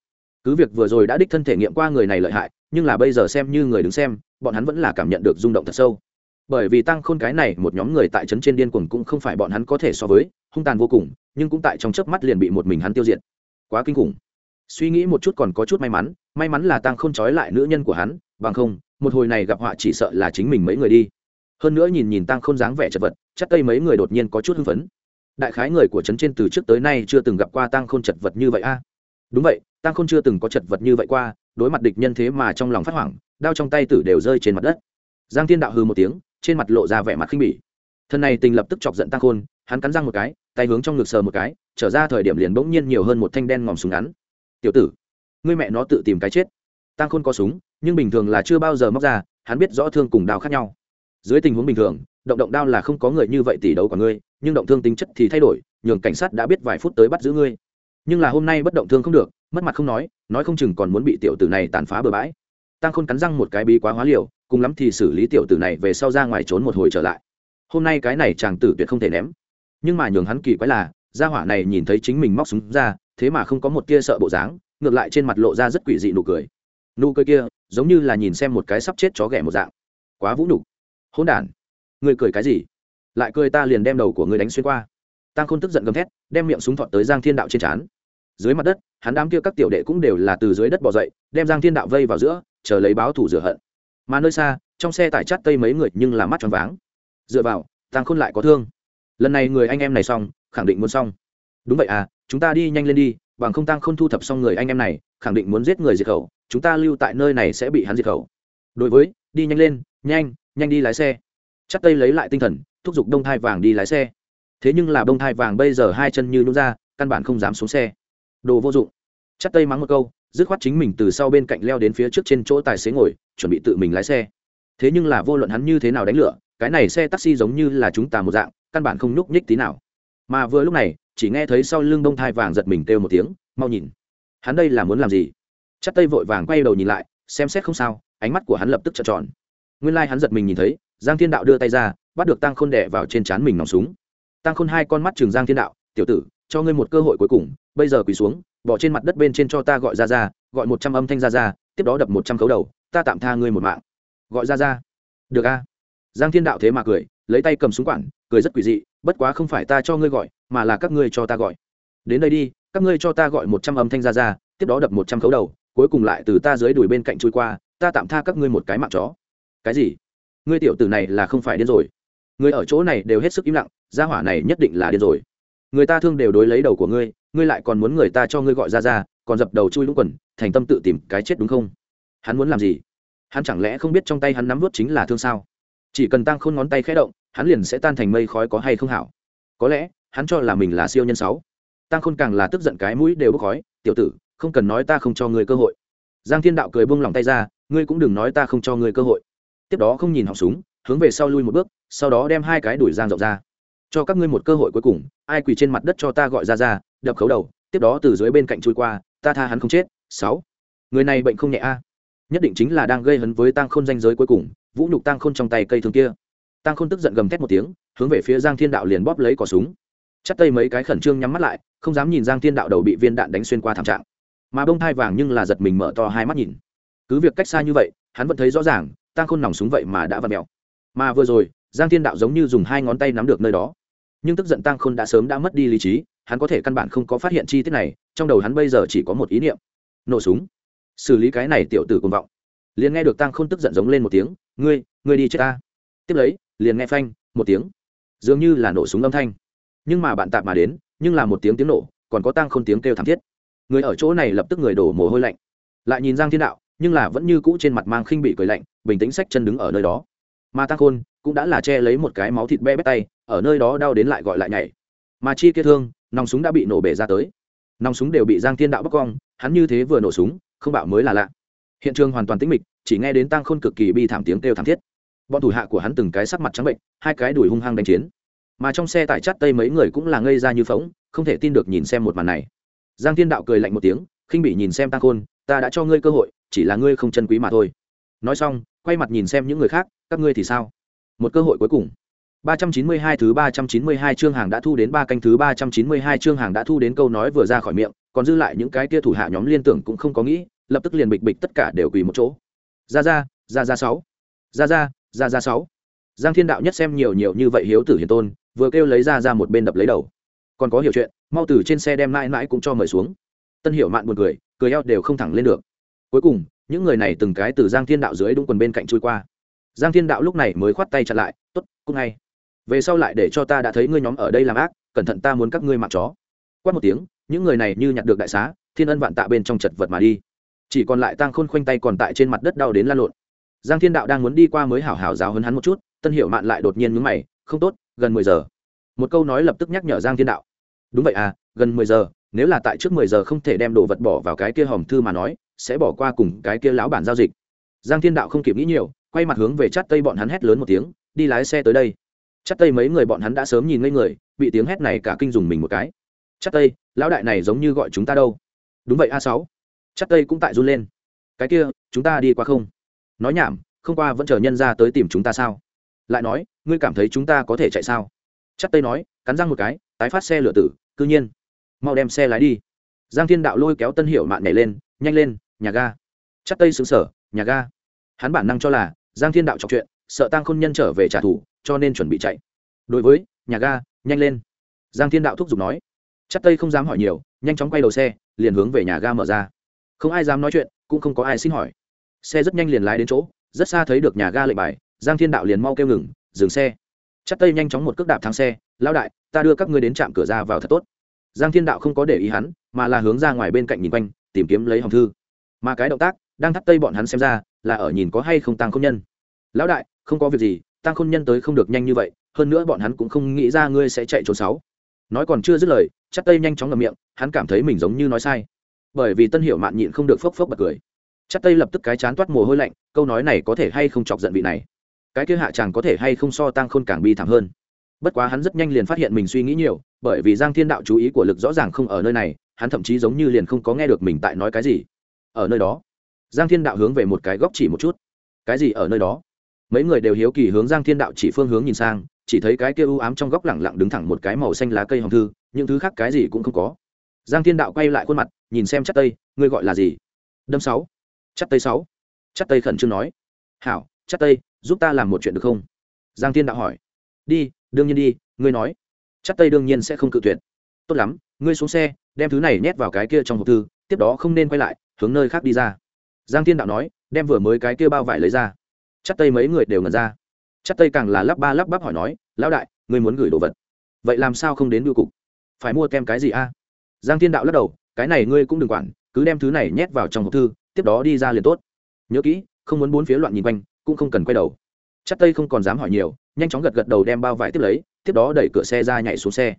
Cứ việc vừa rồi đã đích thân thể nghiệm qua người này lợi hại nhưng là bây giờ xem như người đứng xem bọn hắn vẫn là cảm nhận được rung động thật sâu. Bởi vì tăng khôn cái này một nhóm người tại trấn trên điên cuồng cũng không phải bọn hắn có thể so với hung tàn vô cùng nhưng cũng tại trong chớp mắt liền bị một mình hắn tiêu diệt. Quá kinh khủng. Suy nghĩ một chút còn có chút may mắn may mắn là tăng khôn trói lại nữ nhân của hắn bằng không một hồi này gặp họa chỉ sợ là chính mình mấy người đi. Hơn nữa nhìn nhìn tăng khôn dáng vẻ chật vật, chắc tây mấy người đột nhiên có chút hưng phấn. Đại khái người của trấn trên từ trước tới nay chưa từng gặp qua tăng khôn chật vật như vậy a. Đúng vậy tăng khôn chưa từng có chật vật như vậy qua, đối mặt địch nhân thế mà trong lòng phát hoảng, đao trong tay tử đều rơi trên mặt đất. Giang thiên đạo hư một tiếng, trên mặt lộ ra vẻ mặt khinh bỉ. Thân này tình lập tức chọc giận tăng khôn, hắn cắn răng một cái, tay hướng trong ngực sờ một cái, trở ra thời điểm liền bỗng nhiên nhiều hơn một thanh đen ngòm súng ngắn. Tiểu tử, ngươi mẹ nó tự tìm cái chết. Tăng khôn có súng nhưng bình thường là chưa bao giờ móc ra, hắn biết rõ thương cùng đao khác nhau. Dưới tình huống bình thường, động động đao là không có người như vậy tỷ đấu của ngươi, nhưng động thương tính chất thì thay đổi, nhường cảnh sát đã biết vài phút tới bắt giữ ngươi. Nhưng là hôm nay bất động thương không được, mất mặt không nói nói không chừng còn muốn bị tiểu tử này tàn phá bừa bãi. Tăng khôn cắn răng một cái bí quá hóa liều, cùng lắm thì xử lý tiểu tử này về sau ra ngoài trốn một hồi trở lại. Hôm nay cái này chàng tử tuyệt không thể ném. Nhưng mà nhường hắn kỳ quái là, gia hỏa này nhìn thấy chính mình móc súng ra, thế mà không có một tia sợ bộ dáng, ngược lại trên mặt lộ ra rất quỷ dị nụ cười nụ cười kia giống như là nhìn xem một cái sắp chết chó ghẻ một dạng. Quá vũ nhục. Hỗn đản. Ngươi cười cái gì? Lại cười ta liền đem đầu của ngươi đánh xuyên qua. Tăng khôn tức giận gầm thét, đem miệng súng thọt tới giang thiên đạo trên trán. Dưới mặt đất, hắn đám kia các tiểu đệ cũng đều là từ dưới đất bỏ dậy, đem giang thiên đạo vây vào giữa, chờ lấy báo thủ rửa hận. Mà nơi xa, trong xe tải chắt tây mấy người nhưng là mắt tròn váng. Dựa vào, tăng khôn lại có thương. Lần này người anh em này xong, khẳng định muốn xong. Đúng vậy à chúng ta đi nhanh lên đi bằng không tăng không thu thập xong người anh em này, khẳng định muốn giết người diệt khẩu, chúng ta lưu tại nơi này sẽ bị hắn diệt khẩu. Đối với, đi nhanh lên, nhanh nhanh đi lái xe. Chắc tây lấy lại tinh thần, thúc giục đông thai vàng đi lái xe. Thế nhưng là đông thai vàng bây giờ hai chân như nút ra, căn bản không dám xuống xe. Đồ vô dụng. Chắc tây mắng một câu, dứt khoát chính mình từ sau bên cạnh leo đến phía trước trên chỗ tài xế ngồi, chuẩn bị tự mình lái xe. Thế nhưng là vô luận hắn như thế nào đánh lửa, cái này xe taxi giống như là chúng ta một dạng, căn bản không nhúc nhích tí nào. Mà vừa lúc này chỉ nghe thấy sau lưng đông thai vàng giật mình kêu một tiếng, mau nhìn. Hắn đây là muốn làm gì? Chắc tây vội vàng quay đầu nhìn lại, xem xét không sao, ánh mắt của hắn lập tức trợn tròn. Nguyên lai、like、hắn giật mình nhìn thấy, giang thiên đạo đưa tay ra, bắt được tăng khôn đẻ vào trên trán mình nòng súng. Tăng khôn hai con mắt trường giang thiên đạo, tiểu tử, cho ngươi một cơ hội cuối cùng, bây giờ quỳ xuống, bỏ trên mặt đất bên trên cho ta gọi ra ra, gọi một trăm âm thanh ra ra, tiếp đó đập một trăm khấu đầu, ta tạm tha ngươi một mạng. Gọi ra ra? Được a. Giang thiên đạo thế mà cười, lấy tay cầm súng quản, cười rất quỷ dị, bất quá không phải ta cho ngươi gọi mà là các ngươi cho ta gọi. Đến đây đi, các ngươi cho ta gọi một trăm âm thanh ra ra, tiếp đó đập một trăm khấu đầu, cuối cùng lại từ ta dưới đùi bên cạnh trôi qua, ta tạm tha các ngươi một cái mạng chó. Cái gì? Ngươi tiểu tử này là không phải điên rồi. Người ở chỗ này đều hết sức im lặng, gia hỏa này nhất định là điên rồi. Người ta thương đều đối lấy đầu của ngươi ngươi lại còn muốn người ta cho ngươi gọi ra ra, còn dập đầu chui lũng quần, thành tâm tự tìm cái chết đúng không? Hắn muốn làm gì? Hắn chẳng lẽ không biết trong tay hắn nắm vút chính là thương sao? Chỉ cần tăng khôn ngón tay khẽ động, hắn liền sẽ tan thành mây khói có hay không hảo? Có lẽ hắn cho là mình là siêu nhân sáu. Tăng khôn càng là tức giận cái mũi đều bốc khói, tiểu tử, không cần nói ta không cho ngươi cơ hội. Giang thiên đạo cười buông lòng tay ra, ngươi cũng đừng nói ta không cho ngươi cơ hội. Tiếp đó không nhìn họng súng, hướng về sau lui một bước, sau đó đem hai cái đuổi giang rộng ra. Cho các ngươi một cơ hội cuối cùng, ai quỳ trên mặt đất cho ta gọi ra ra, đập khấu đầu, tiếp đó từ dưới bên cạnh chui qua, ta tha hắn không chết, sáu. Người này bệnh không nhẹ a. Nhất định chính là đang gây hấn với tăng khôn danh giới cuối cùng, vũ nhục tăng khôn trong tay cây thương kia. Tăng khôn tức giận gầm thét một tiếng, hướng về phía giang thiên đạo liền bóp lấy cỏ súng chắc tay mấy cái khẩn trương nhắm mắt lại, không dám nhìn giang thiên đạo đầu bị viên đạn đánh xuyên qua thảm trạng. Mà bông thai vàng nhưng là giật mình mở to hai mắt nhìn. Cứ việc cách xa như vậy, hắn vẫn thấy rõ ràng, tang khôn nòng súng vậy mà đã vặt mèo. Mà vừa rồi, giang thiên đạo giống như dùng hai ngón tay nắm được nơi đó. Nhưng tức giận tang khôn đã sớm đã mất đi lý trí, hắn có thể căn bản không có phát hiện chi tiết này, trong đầu hắn bây giờ chỉ có một ý niệm. Nổ súng. Xử lý cái này tiểu tử cùng vọng. Liền nghe được tăng khôn tức giận giống lên một tiếng, ngươi ngươi đi chết ta. Tiếp lấy, liền nghe phanh, một tiếng. Dường như là nổ súng âm thanh nhưng mà bạn tạp mà đến, nhưng là một tiếng tiếng nổ, còn có tăng khôn tiếng kêu thảm thiết. Người ở chỗ này lập tức người đổ mồ hôi lạnh. Lại nhìn giang thiên đạo, nhưng là vẫn như cũ trên mặt mang khinh bị cười lạnh, bình tĩnh sách chân đứng ở nơi đó. Mà tăng khôn cũng đã là che lấy một cái máu thịt be bét tay, ở nơi đó đau đến lại gọi lại nhảy. Mà chi kia thương, nòng súng đã bị nổ bể ra tới. Nòng súng đều bị giang thiên đạo bắc cong, hắn như thế vừa nổ súng, không bảo mới là lạ. Hiện trường hoàn toàn tĩnh mịch, chỉ nghe đến tăng khôn cực kỳ bi thảm tiếng kêu thảm thiết. Bọn thủ hạ của hắn từng cái sắc mặt trắng bệnh, hai cái đùi hung hăng đánh chiến mà trong xe tải chắt tây mấy người cũng là ngây ra như phóng không thể tin được nhìn xem một màn này giang thiên đạo cười lạnh một tiếng khinh bị nhìn xem tăng khôn ta đã cho ngươi cơ hội chỉ là ngươi không chân quý mà thôi nói xong quay mặt nhìn xem những người khác các ngươi thì sao một cơ hội cuối cùng 392 thứ 392 chương hàng đã thu đến ba canh thứ 392 chương hàng đã thu đến câu nói vừa ra khỏi miệng, còn dư lại những cái kia thủ hạ nhóm liên tưởng cũng không có nghĩ, lập tức liền bịch bịch tất cả đều quỳ một chỗ. Ra ra, ra ra sáu. Ra ra, ra ra sáu. Giang Thiên Đạo nhất xem nhiều nhiều như vậy hiếu tử hiền tôn, vừa kêu lấy ra ra một bên đập lấy đầu. Còn có hiểu chuyện, mau từ trên xe đem mãi mãi cũng cho mời xuống. Tân Hiểu Mạn buồn cười, cười eo đều không thẳng lên được. Cuối cùng, những người này từng cái từ Giang Thiên Đạo dưới đúng quần bên cạnh trôi qua. Giang Thiên Đạo lúc này mới khoát tay chặn lại, "Tốt, cũng ngay." về sau lại để cho ta đã thấy ngươi nhóm ở đây làm ác cẩn thận ta muốn các ngươi mặc chó quát một tiếng những người này như nhặt được đại xá thiên ân vạn tạ bên trong chật vật mà đi chỉ còn lại Tang khôn khoanh tay còn tại trên mặt đất đau đến lan lộn giang thiên đạo đang muốn đi qua mới hảo hảo giáo hơn hắn một chút tân hiệu mạn lại đột nhiên mướn mày, không tốt, gần mười giờ. Một câu nói lập tức nhắc nhở giang thiên đạo. Đúng vậy à gần mười giờ, nếu là tại trước mười giờ không thể đem đồ vật bỏ vào cái kia hòm thư mà nói, sẽ bỏ qua cùng cái kia lão bản giao dịch. Giang thiên đạo không kịp nghĩ nhiều, quay mặt hướng về chát tây bọn hắn hét lớn một tiếng, đi lái xe tới đây. Chát tây mấy người bọn hắn đã sớm nhìn ngây người, bị tiếng hét này cả kinh dùng mình một cái. Chát tây, lão đại này giống như gọi chúng ta đâu? Đúng vậy, a sáu. Chát tây cũng tại run lên. Cái kia, chúng ta đi qua không? Nói nhảm, không qua vẫn chờ nhân ra tới tìm chúng ta sao? Lại nói, ngươi cảm thấy chúng ta có thể chạy sao? Chắc tây nói, cắn răng một cái, tái phát xe lửa tử, cư nhiên, mau đem xe lái đi. Giang thiên đạo lôi kéo tân hiệu mạn nhảy lên, nhanh lên, nhà ga. Chắc tây xứng sở nhà ga. Hắn bản năng cho là, giang thiên đạo trọc chuyện, sợ tăng khôn nhân trở về trả thù, cho nên chuẩn bị chạy. Đối với, nhà ga, nhanh lên. Giang thiên đạo thúc giục nói. Chắc tây không dám hỏi nhiều, nhanh chóng quay đầu xe, liền hướng về nhà ga mở ra. Không ai dám nói chuyện, cũng không có ai xin hỏi. Xe rất nhanh liền lái đến chỗ, rất xa thấy được nhà ga lệnh bài giang thiên đạo liền mau kêu ngừng, dừng xe. Chắc tây nhanh chóng một cước đạp thắng xe lao đại, ta đưa các ngươi đến trạm cửa ra vào thật tốt. Giang thiên đạo không có để ý hắn, mà là hướng ra ngoài bên cạnh nhìn quanh, tìm kiếm lấy hòng thư. Mà cái động tác đang thắt tây bọn hắn xem ra, là ở nhìn có hay không tăng Khôn nhân. Lão đại, không có việc gì tăng khôn nhân tới không được nhanh như vậy, hơn nữa bọn hắn cũng không nghĩ ra ngươi sẽ chạy trốn sáu nói còn chưa dứt lời, chắc tây nhanh chóng ngậm miệng, hắn cảm thấy mình giống như nói sai. Bởi vì tân Hiểu mạn nhịn không được phốc phốc bật cười. Chắc tây lập tức cái chán toát mồ hôi lạnh, câu nói này có thể hay không chọc giận vị này? Cái kia hạ chàng có thể hay không so tăng khôn càng bi thảm hơn. Bất quá hắn rất nhanh liền phát hiện mình suy nghĩ nhiều, bởi vì giang thiên đạo chú ý của lực rõ ràng không ở nơi này, hắn thậm chí giống như liền không có nghe được mình tại nói cái gì. Ở nơi đó, giang thiên đạo hướng về một cái góc chỉ một chút. Cái gì ở nơi đó? Mấy người đều hiếu kỳ hướng giang thiên đạo chỉ phương hướng nhìn sang, chỉ thấy cái kia u ám trong góc lẳng lặng đứng thẳng một cái màu xanh lá cây hồng thư, những thứ khác cái gì cũng không có. Giang thiên đạo quay lại khuôn mặt, nhìn xem chắc tây, ngươi gọi là gì? Đâm sáu. Chắc tây sáu. Chắc tây khẩn trương nói. Hảo chắc tây giúp ta làm một chuyện được không? Giang thiên đạo hỏi. Đi, đương nhiên đi, ngươi nói. Chắc tây đương nhiên sẽ không cự tuyệt. Tốt lắm, ngươi xuống xe, đem thứ này nhét vào cái kia trong hộp thư, tiếp đó không nên quay lại, hướng nơi khác đi ra. Giang thiên đạo nói, đem vừa mới cái kia bao vải lấy ra. Chắc tây mấy người đều ngẩn ra. Chắc tây càng là lắp ba lắp bắp hỏi nói, lão đại, ngươi muốn gửi đồ vật? Vậy làm sao không đến bưu cục? Phải mua kem cái gì a? Giang thiên đạo lắc đầu, cái này ngươi cũng đừng quản, cứ đem thứ này nhét vào trong hộp thư, tiếp đó đi ra liền tốt. Nhớ kỹ, không muốn bốn phía loạn nhìn quanh cũng không cần quay đầu. Chắc tây không còn dám hỏi nhiều, nhanh chóng gật gật đầu đem bao vải tiếp lấy, tiếp đó đẩy cửa xe ra nhảy xuống xe.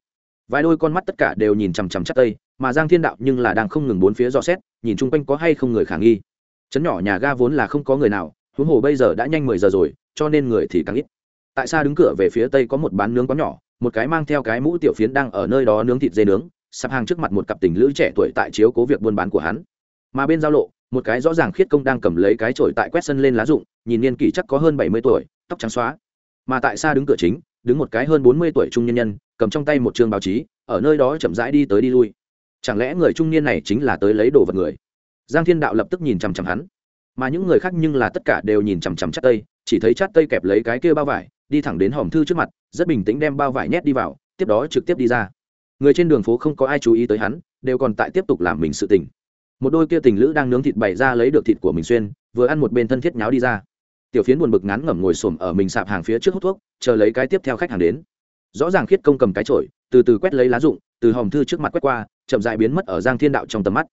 Vài đôi con mắt tất cả đều nhìn chằm chằm chắc tây, mà giang thiên đạo nhưng là đang không ngừng bốn phía dò xét, nhìn chung quanh có hay không người khả nghi. Chấn nhỏ nhà ga vốn là không có người nào, huống hồ bây giờ đã nhanh mười giờ rồi, cho nên người thì càng ít. Tại sao đứng cửa về phía tây có một bán nướng quán nhỏ, một cái mang theo cái mũ tiểu phiến đang ở nơi đó nướng thịt dê nướng sắp hàng trước mặt một cặp tình lữ trẻ tuổi tại chiếu cố việc buôn bán của hắn. Mà bên giao lộ một cái rõ ràng khiết công đang cầm lấy cái chổi tại quét sân lên lá rụng, nhìn niên kỷ chắc có hơn bảy mươi tuổi, tóc trắng xóa. Mà tại sao đứng cửa chính, đứng một cái hơn bốn mươi tuổi trung nhân nhân, cầm trong tay một trường báo chí, ở nơi đó chậm rãi đi tới đi lui. Chẳng lẽ người trung niên này chính là tới lấy đồ vật người? Giang thiên đạo lập tức nhìn chằm chằm hắn. Mà những người khác nhưng là tất cả đều nhìn chằm chằm chát tây, chỉ thấy chát tây kẹp lấy cái kia bao vải, đi thẳng đến hòm thư trước mặt, rất bình tĩnh đem bao vải nhét đi vào, tiếp đó trực tiếp đi ra. Người trên đường phố không có ai chú ý tới hắn, đều còn tại tiếp tục làm mình sự tình một đôi kia tình lữ đang nướng thịt bày ra lấy được thịt của mình xuyên, vừa ăn một bên thân thiết nháo đi ra. Tiểu phiến buồn bực ngắn ngẩm ngồi xổm ở mình sạp hàng phía trước hút thuốc, chờ lấy cái tiếp theo khách hàng đến. Rõ ràng khiết công cầm cái chổi, từ từ quét lấy lá rụng, từ hòm thư trước mặt quét qua, chậm dại biến mất ở giang thiên đạo trong tầm mắt.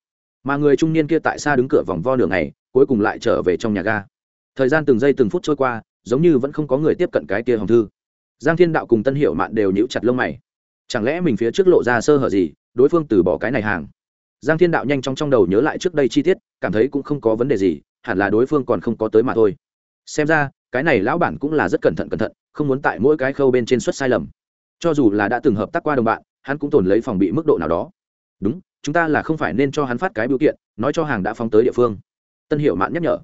Mà người trung niên kia tại xa đứng cửa vòng vo nửa ngày, cuối cùng lại trở về trong nhà ga. Thời gian từng giây từng phút trôi qua, giống như vẫn không có người tiếp cận cái kia hòm thư. Giang thiên đạo cùng tân hiệu mạn đều nhíu chặt lông mày. Chẳng lẽ mình phía trước lộ ra sơ hở gì, đối phương từ bỏ cái này hàng? Giang thiên đạo nhanh chóng trong đầu nhớ lại trước đây chi tiết, cảm thấy cũng không có vấn đề gì, hẳn là đối phương còn không có tới mà thôi. Xem ra, cái này lão bản cũng là rất cẩn thận cẩn thận, không muốn tại mỗi cái khâu bên trên suất sai lầm. Cho dù là đã từng hợp tác qua đồng bạn, hắn cũng tồn lấy phòng bị mức độ nào đó. Đúng, chúng ta là không phải nên cho hắn phát cái biểu kiện, nói cho hàng đã phóng tới địa phương. Tân hiệu mạn nhắc nhở.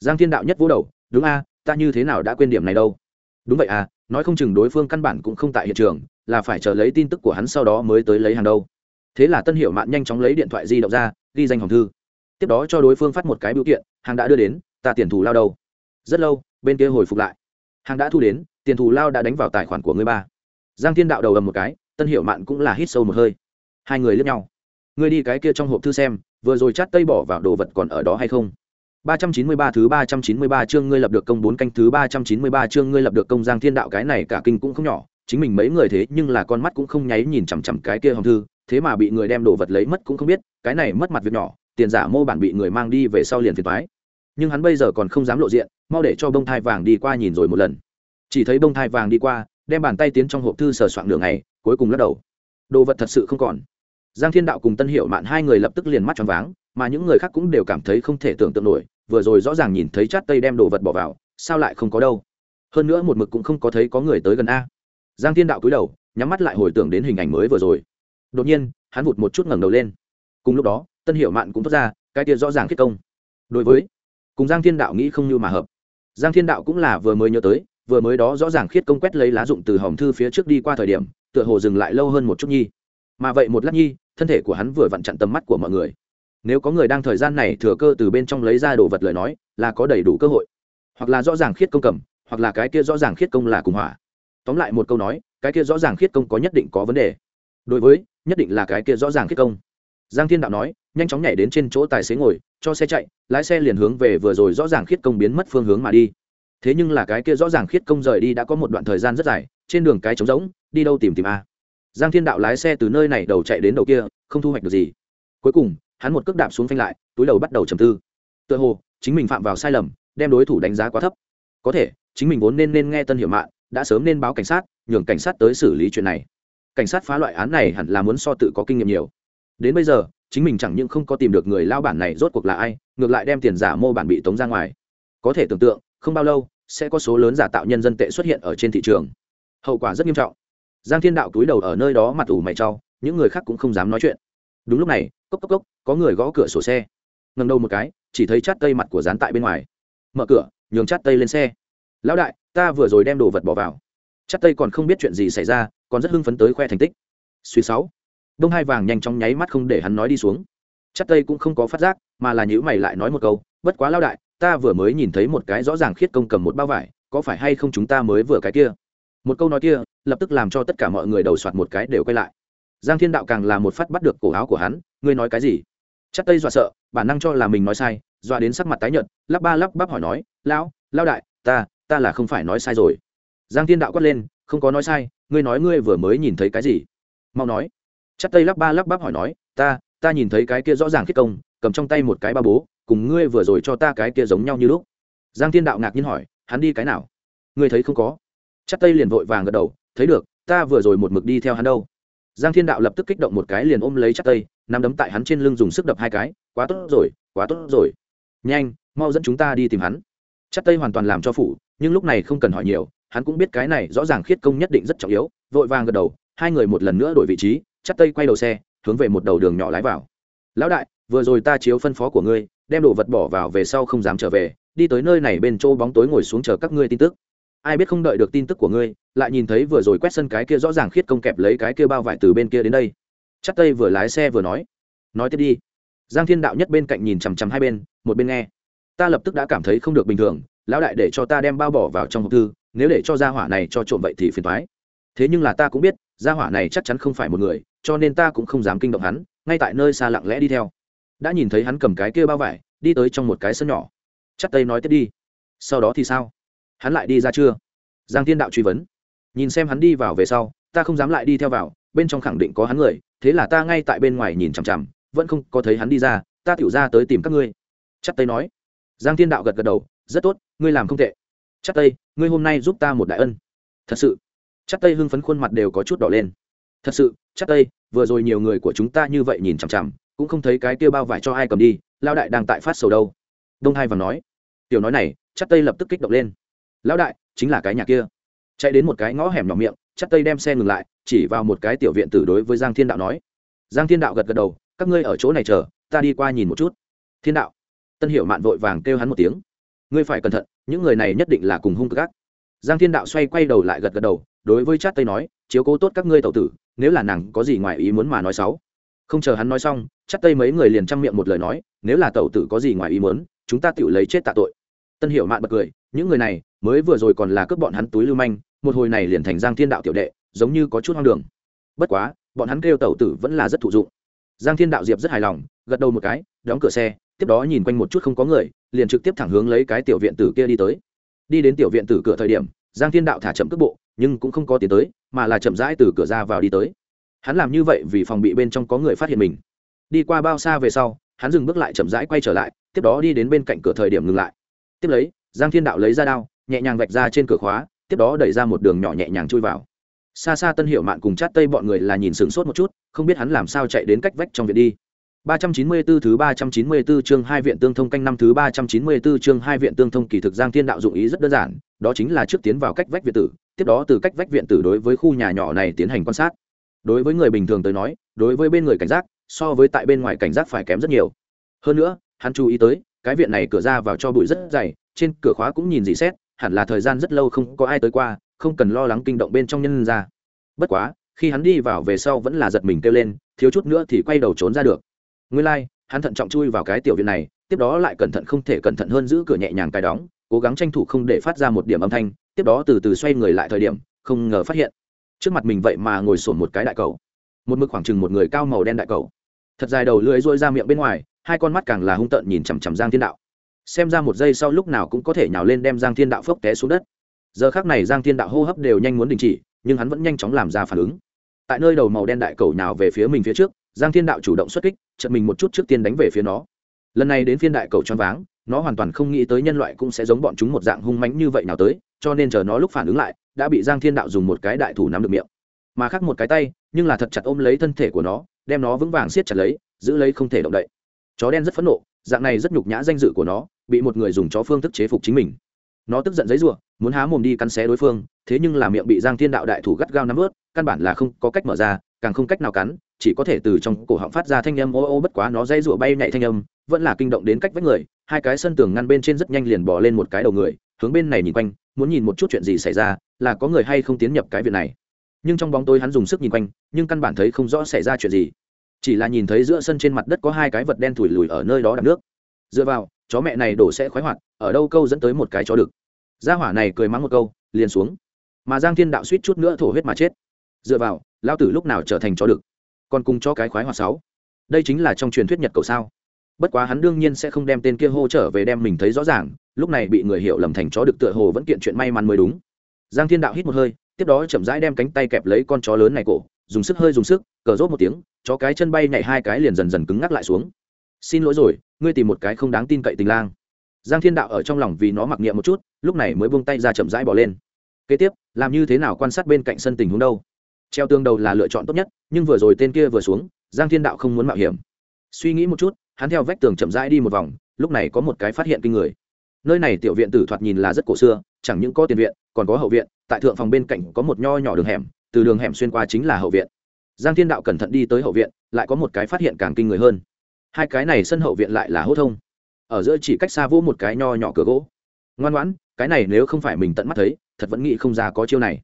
Giang thiên đạo nhất vũ đầu, đúng a, ta như thế nào đã quên điểm này đâu? Đúng vậy à nói không chừng đối phương căn bản cũng không tại hiện trường, là phải chờ lấy tin tức của hắn sau đó mới tới lấy hàng đâu thế là tân hiệu mạn nhanh chóng lấy điện thoại di động ra ghi danh hòm thư. Tiếp đó cho đối phương phát một cái biểu kiện hàng đã đưa đến ta tiền thù lao đâu? Rất lâu bên kia hồi phục lại. Hàng đã thu đến tiền thù lao đã đánh vào tài khoản của người ba. Giang thiên đạo đầu ầm một cái tân hiệu mạn cũng là hít sâu một hơi. Hai người lướt nhau. Ngươi đi cái kia trong hộp thư xem vừa rồi chát tây bỏ vào đồ vật còn ở đó hay không? 393 thứ 393 chương ngươi lập được công bốn canh thứ 393 chương ngươi lập được công. Giang Thiên Đạo cái này cả kinh cũng không nhỏ, chính mình mấy người thế nhưng là con mắt cũng không nháy nhìn chằm chằm cái kia hòm thư, thế mà bị người đem đồ vật lấy mất cũng không biết, cái này mất mặt việc nhỏ, tiền giả mô bản bị người mang đi về sau liền phiền toái. Nhưng hắn bây giờ còn không dám lộ diện, mau để cho bông thai vàng đi qua nhìn rồi một lần. Chỉ thấy bông thai vàng đi qua, đem bàn tay tiến trong hộp thư sờ soạn đường này, cuối cùng lắc đầu. Đồ vật thật sự không còn. Giang Thiên Đạo cùng Tân Hiểu Mạn hai người lập tức liền mắt tròn váng, mà những người khác cũng đều cảm thấy không thể tưởng tượng nổi vừa rồi rõ ràng nhìn thấy chát tây đem đồ vật bỏ vào sao lại không có đâu hơn nữa một mực cũng không có thấy có người tới gần a giang thiên đạo cúi đầu nhắm mắt lại hồi tưởng đến hình ảnh mới vừa rồi đột nhiên, hắn vụt một chút ngẩng đầu lên. Cùng lúc đó, tân hiệu mạn cũng thoát ra, cái tia rõ ràng kết công. Đối với, cùng giang thiên đạo nghĩ không như mà hợp. Giang thiên đạo cũng là vừa mới nhớ tới, vừa mới đó rõ ràng khiết công quét lấy lá dụng từ hòm thư phía trước đi qua thời điểm, tựa hồ dừng lại lâu hơn một chút nhi. Mà vậy một lát nhi, thân thể của hắn vừa vặn chặn tầm mắt của mọi người. Nếu có người đang thời gian này thừa cơ từ bên trong lấy ra đồ vật lời nói, là có đầy đủ cơ hội. Hoặc là rõ ràng khiết công cầm, hoặc là cái kia rõ ràng khiết công là cùng hỏa tóm lại một câu nói, cái kia rõ ràng khiết công có nhất định có vấn đề đối với, nhất định là cái kia rõ ràng khiết công. Giang thiên đạo nói, nhanh chóng nhảy đến trên chỗ tài xế ngồi, cho xe chạy, lái xe liền hướng về vừa rồi rõ ràng khiết công biến mất phương hướng mà đi. Thế nhưng là cái kia rõ ràng khiết công rời đi đã có một đoạn thời gian rất dài, trên đường cái trống rỗng, đi đâu tìm tìm a? Giang thiên đạo lái xe từ nơi này đầu chạy đến đầu kia, không thu hoạch được gì. Cuối cùng, hắn một cước đạp xuống phanh lại, túi đầu bắt đầu trầm tư. Tựa hồ, chính mình phạm vào sai lầm, đem đối thủ đánh giá quá thấp. Có thể, chính mình vốn nên nên nghe tân hiệu mạng đã sớm nên báo cảnh sát, nhường cảnh sát tới xử lý chuyện này cảnh sát phá loại án này hẳn là muốn so tự có kinh nghiệm nhiều. Đến bây giờ chính mình chẳng những không có tìm được người lao bản này rốt cuộc là ai ngược lại đem tiền giả mô bản bị tống ra ngoài. Có thể tưởng tượng không bao lâu sẽ có số lớn giả tạo nhân dân tệ xuất hiện ở trên thị trường. Hậu quả rất nghiêm trọng. Giang thiên đạo túi đầu ở nơi đó mặt ủ mày trao, những người khác cũng không dám nói chuyện. Đúng lúc này cốc cốc cốc có người gõ cửa sổ xe. Ngần đầu một cái chỉ thấy chát tây mặt của dán tại bên ngoài. Mở cửa nhường chát tây lên xe. Lão đại ta vừa rồi đem đồ vật bỏ vào. Chát tây còn không biết chuyện gì xảy ra còn rất hưng phấn tới khoe thành tích. Suy sáu. Đông hai vàng nhanh chóng nháy mắt không để hắn nói đi xuống. Chắc tây cũng không có phát giác, mà là nhữ mày lại nói một câu, bất quá lao đại, ta vừa mới nhìn thấy một cái rõ ràng khiết công cầm một bao vải, có phải hay không chúng ta mới vừa cái kia? Một câu nói kia, lập tức làm cho tất cả mọi người đầu soạt một cái đều quay lại. Giang thiên đạo càng là một phát bắt được cổ áo của hắn, ngươi nói cái gì? Chắc tây dọa sợ, bản năng cho là mình nói sai, dọa đến sắc mặt tái nhợt, lắp ba lắp bắp hỏi nói, lão lao đại, ta ta là không phải nói sai rồi. Giang thiên đạo quát lên không có nói sai, ngươi nói ngươi vừa mới nhìn thấy cái gì? Mau nói. Chắc tây lắp ba lắp bắp hỏi nói, ta ta nhìn thấy cái kia rõ ràng kết công, cầm trong tay một cái ba bố, cùng ngươi vừa rồi cho ta cái kia giống nhau như lúc. Giang thiên đạo ngạc nhiên hỏi, hắn đi cái nào? Ngươi thấy không có? Chắc tây liền vội vàng gật đầu, thấy được, ta vừa rồi một mực đi theo hắn đâu. Giang thiên đạo lập tức kích động một cái liền ôm lấy chắc tây nắm đấm tại hắn trên lưng dùng sức đập hai cái, quá tốt rồi, quá tốt rồi. Nhanh, mau dẫn chúng ta đi tìm hắn. Chắc tây hoàn toàn làm cho phủ, nhưng lúc này không cần hỏi nhiều hắn cũng biết cái này rõ ràng khiết công nhất định rất trọng yếu, vội vàng gật đầu, hai người một lần nữa đổi vị trí chắc tây quay đầu xe, hướng về một đầu đường nhỏ lái vào. Lão đại, vừa rồi ta chiếu phân phó của ngươi, đem đồ vật bỏ vào về sau không dám trở về, đi tới nơi này bên chỗ bóng tối ngồi xuống chờ các ngươi tin tức. Ai biết không đợi được tin tức của ngươi, lại nhìn thấy vừa rồi quét sân cái kia rõ ràng khiết công kẹp lấy cái kia bao vải từ bên kia đến đây. Chắc tây vừa lái xe vừa nói. Nói tiếp đi. Giang thiên đạo nhất bên cạnh nhìn chằm chằm hai bên, một bên nghe. Ta lập tức đã cảm thấy không được bình thường, lão đại để cho ta đem bao bỏ vào trong hộp thư nếu để cho gia hỏa này cho trộm vậy thì phiền toái. Thế nhưng là ta cũng biết, gia hỏa này chắc chắn không phải một người, cho nên ta cũng không dám kinh động hắn, ngay tại nơi xa lặng lẽ đi theo. Đã nhìn thấy hắn cầm cái kia bao vải, đi tới trong một cái sân nhỏ. Chắc tây nói tiếp đi. Sau đó thì sao? Hắn lại đi ra chưa? Giang thiên đạo truy vấn. Nhìn xem hắn đi vào về sau, ta không dám lại đi theo vào, bên trong khẳng định có hắn người, thế là ta ngay tại bên ngoài nhìn chằm chằm, vẫn không có thấy hắn đi ra, ta tiểu ra tới tìm các ngươi. Chắc tây nói. Giang thiên đạo gật gật đầu. Rất tốt, ngươi làm không tệ chắc tây, ngươi hôm nay giúp ta một đại ân. Thật sự. Chắc tây hưng phấn khuôn mặt đều có chút đỏ lên. Thật sự, chắc tây, vừa rồi nhiều người của chúng ta như vậy nhìn chằm chằm, cũng không thấy cái kia bao vải cho ai cầm đi lao đại đang tại phát sầu đâu. Đông hai và nói. Tiểu nói này, chắc tây lập tức kích động lên. Lão đại, chính là cái nhà kia. Chạy đến một cái ngõ hẻm nhỏ miệng, chắc tây đem xe ngừng lại, chỉ vào một cái tiểu viện tử đối với giang thiên đạo nói. Giang thiên đạo gật gật đầu, các ngươi ở chỗ này chờ, ta đi qua nhìn một chút. Thiên đạo. Tân hiểu mạn vội vàng kêu hắn một tiếng. Ngươi phải cẩn thận những người này nhất định là cùng hung cực ác. Giang thiên đạo xoay quay đầu lại gật gật đầu, đối với chát tây nói, chiếu cố tốt các ngươi tẩu tử, nếu là nàng có gì ngoài ý muốn mà nói xấu. Không chờ hắn nói xong, chát tây mấy người liền chăm miệng một lời nói, nếu là tẩu tử có gì ngoài ý muốn, chúng ta tự lấy chết tạ tội. Tân hiểu mạn bật cười, những người này, mới vừa rồi còn là cướp bọn hắn túi lưu manh, một hồi này liền thành giang thiên đạo tiểu đệ, giống như có chút hoang đường. Bất quá, bọn hắn kêu tẩu tử vẫn là rất thụ dụng. Giang thiên đạo diệp rất hài lòng, gật đầu một cái, đóng cửa xe tiếp đó nhìn quanh một chút không có người, liền trực tiếp thẳng hướng lấy cái tiểu viện tử kia đi tới. Đi đến tiểu viện tử cửa thời điểm, giang thiên đạo thả chậm cước bộ, nhưng cũng không có tiến tới, mà là chậm rãi từ cửa ra vào đi tới. Hắn làm như vậy vì phòng bị bên trong có người phát hiện mình. Đi qua bao xa về sau, hắn dừng bước lại chậm rãi quay trở lại, tiếp đó đi đến bên cạnh cửa thời điểm ngừng lại. Tiếp lấy, giang thiên đạo lấy ra đao, nhẹ nhàng vạch ra trên cửa khóa, tiếp đó đẩy ra một đường nhỏ nhẹ nhàng chui vào. Xa xa tân hiệu mạn cùng chát tây bọn người là nhìn sửng sốt một chút, không biết hắn làm sao chạy đến cách vách trong viện đi. 394 thứ 394 chương hai viện tương thông canh năm thứ 394 chương hai viện tương thông kỳ thực Giang Thiên đạo dụng ý rất đơn giản, đó chính là trước tiến vào cách vách viện tử, tiếp đó từ cách vách viện tử đối với khu nhà nhỏ này tiến hành quan sát. Đối với người bình thường tới nói, đối với bên người cảnh giác, so với tại bên ngoài cảnh giác phải kém rất nhiều. Hơn nữa, hắn chú ý tới, cái viện này cửa ra vào cho bụi rất dày, trên cửa khóa cũng nhìn dị xét, hẳn là thời gian rất lâu không có ai tới qua, không cần lo lắng kinh động bên trong nhân ra. Bất quá, khi hắn đi vào về sau vẫn là giật mình kêu lên, thiếu chút nữa thì quay đầu trốn ra được nguyên lai、like, hắn thận trọng chui vào cái tiểu viện này tiếp đó lại cẩn thận không thể cẩn thận hơn giữ cửa nhẹ nhàng cài đóng cố gắng tranh thủ không để phát ra một điểm âm thanh tiếp đó từ từ xoay người lại thời điểm không ngờ phát hiện trước mặt mình vậy mà ngồi sổn một cái đại cầu. Một mực khoảng chừng một người cao màu đen đại cầu. Thật dài đầu lưỡi rôi ra miệng bên ngoài hai con mắt càng là hung tợn nhìn chằm chằm giang thiên đạo. Xem ra một giây sau lúc nào cũng có thể nhào lên đem giang thiên đạo phốc té xuống đất. Giờ khác này giang thiên đạo hô hấp đều nhanh muốn đình chỉ nhưng hắn vẫn nhanh chóng làm ra phản ứng. Tại nơi đầu màu đen đại cầu nhào về phía mình phía trước giang thiên đạo chủ động xuất kích chật mình một chút trước tiên đánh về phía nó. Lần này đến phiên đại cầu choáng váng nó hoàn toàn không nghĩ tới nhân loại cũng sẽ giống bọn chúng một dạng hung mánh như vậy nào tới cho nên chờ nó lúc phản ứng lại đã bị giang thiên đạo dùng một cái đại thủ nắm được miệng. Mà khác một cái tay nhưng là thật chặt ôm lấy thân thể của nó đem nó vững vàng siết chặt lấy giữ lấy không thể động đậy. Chó đen rất phẫn nộ dạng này rất nhục nhã danh dự của nó bị một người dùng chó phương thức chế phục chính mình. Nó tức giận giấy rủa, muốn há mồm đi cắn xé đối phương thế nhưng là miệng bị giang thiên đạo đại thủ gắt gao nắm ướt căn bản là không có cách mở ra càng không cách nào cắn chỉ có thể từ trong cổ họng phát ra thanh âm ô ô bất quá nó dây rụa bay nhạy thanh âm, vẫn là kinh động đến cách vách người, hai cái sân tường ngăn bên trên rất nhanh liền bỏ lên một cái đầu người, hướng bên này nhìn quanh, muốn nhìn một chút chuyện gì xảy ra, là có người hay không tiến nhập cái viện này. Nhưng trong bóng tối hắn dùng sức nhìn quanh, nhưng căn bản thấy không rõ xảy ra chuyện gì. Chỉ là nhìn thấy giữa sân trên mặt đất có hai cái vật đen thủi lùi ở nơi đó đặt nước. Dựa vào, chó mẹ này đổ sẽ khoái hoạt, ở đâu câu dẫn tới một cái chó đực. Gia hỏa này cười mắng một câu, liền xuống. Mà giang thiên đạo suýt chút nữa thổ huyết mà chết. Dựa vào lao tử lúc nào trở thành chó đực? Còn cùng cho cái khoái hoạt sáu. Đây chính là trong truyền thuyết nhật cầu sao? Bất quá hắn đương nhiên sẽ không đem tên kia hô trở về đem mình thấy rõ ràng, lúc này bị người hiểu lầm thành chó được tựa hồ vẫn kiện chuyện may mắn mới đúng. Giang thiên đạo hít một hơi, tiếp đó chậm rãi đem cánh tay kẹp lấy con chó lớn này cổ, dùng sức hơi dùng sức, cờ rốt một tiếng, chó cái chân bay nhảy hai cái liền dần dần cứng ngắc lại xuống. Xin lỗi rồi, ngươi tìm một cái không đáng tin cậy tình lang. Giang thiên đạo ở trong lòng vì nó mặc niệm một chút, lúc này mới buông tay ra chậm rãi bỏ lên. Kế tiếp, làm như thế nào quan sát bên cạnh sân tình huống đâu? Treo tương đầu là lựa chọn tốt nhất, nhưng vừa rồi tên kia vừa xuống, giang thiên đạo không muốn mạo hiểm. Suy nghĩ một chút, hắn theo vách tường chậm rãi đi một vòng, lúc này có một cái phát hiện kinh người. Nơi này tiểu viện tử thoạt nhìn là rất cổ xưa, chẳng những có tiền viện, còn có hậu viện, tại thượng phòng bên cạnh có một nho nhỏ đường hẻm, từ đường hẻm xuyên qua chính là hậu viện. Giang thiên đạo cẩn thận đi tới hậu viện, lại có một cái phát hiện càng kinh người hơn. Hai cái này sân hậu viện lại là hô thông. Ở giữa chỉ cách xa vỗ một cái nho nhỏ cửa gỗ. Ngoan ngoãn, cái này nếu không phải mình tận mắt thấy, thật vẫn nghĩ không ra có chiêu này.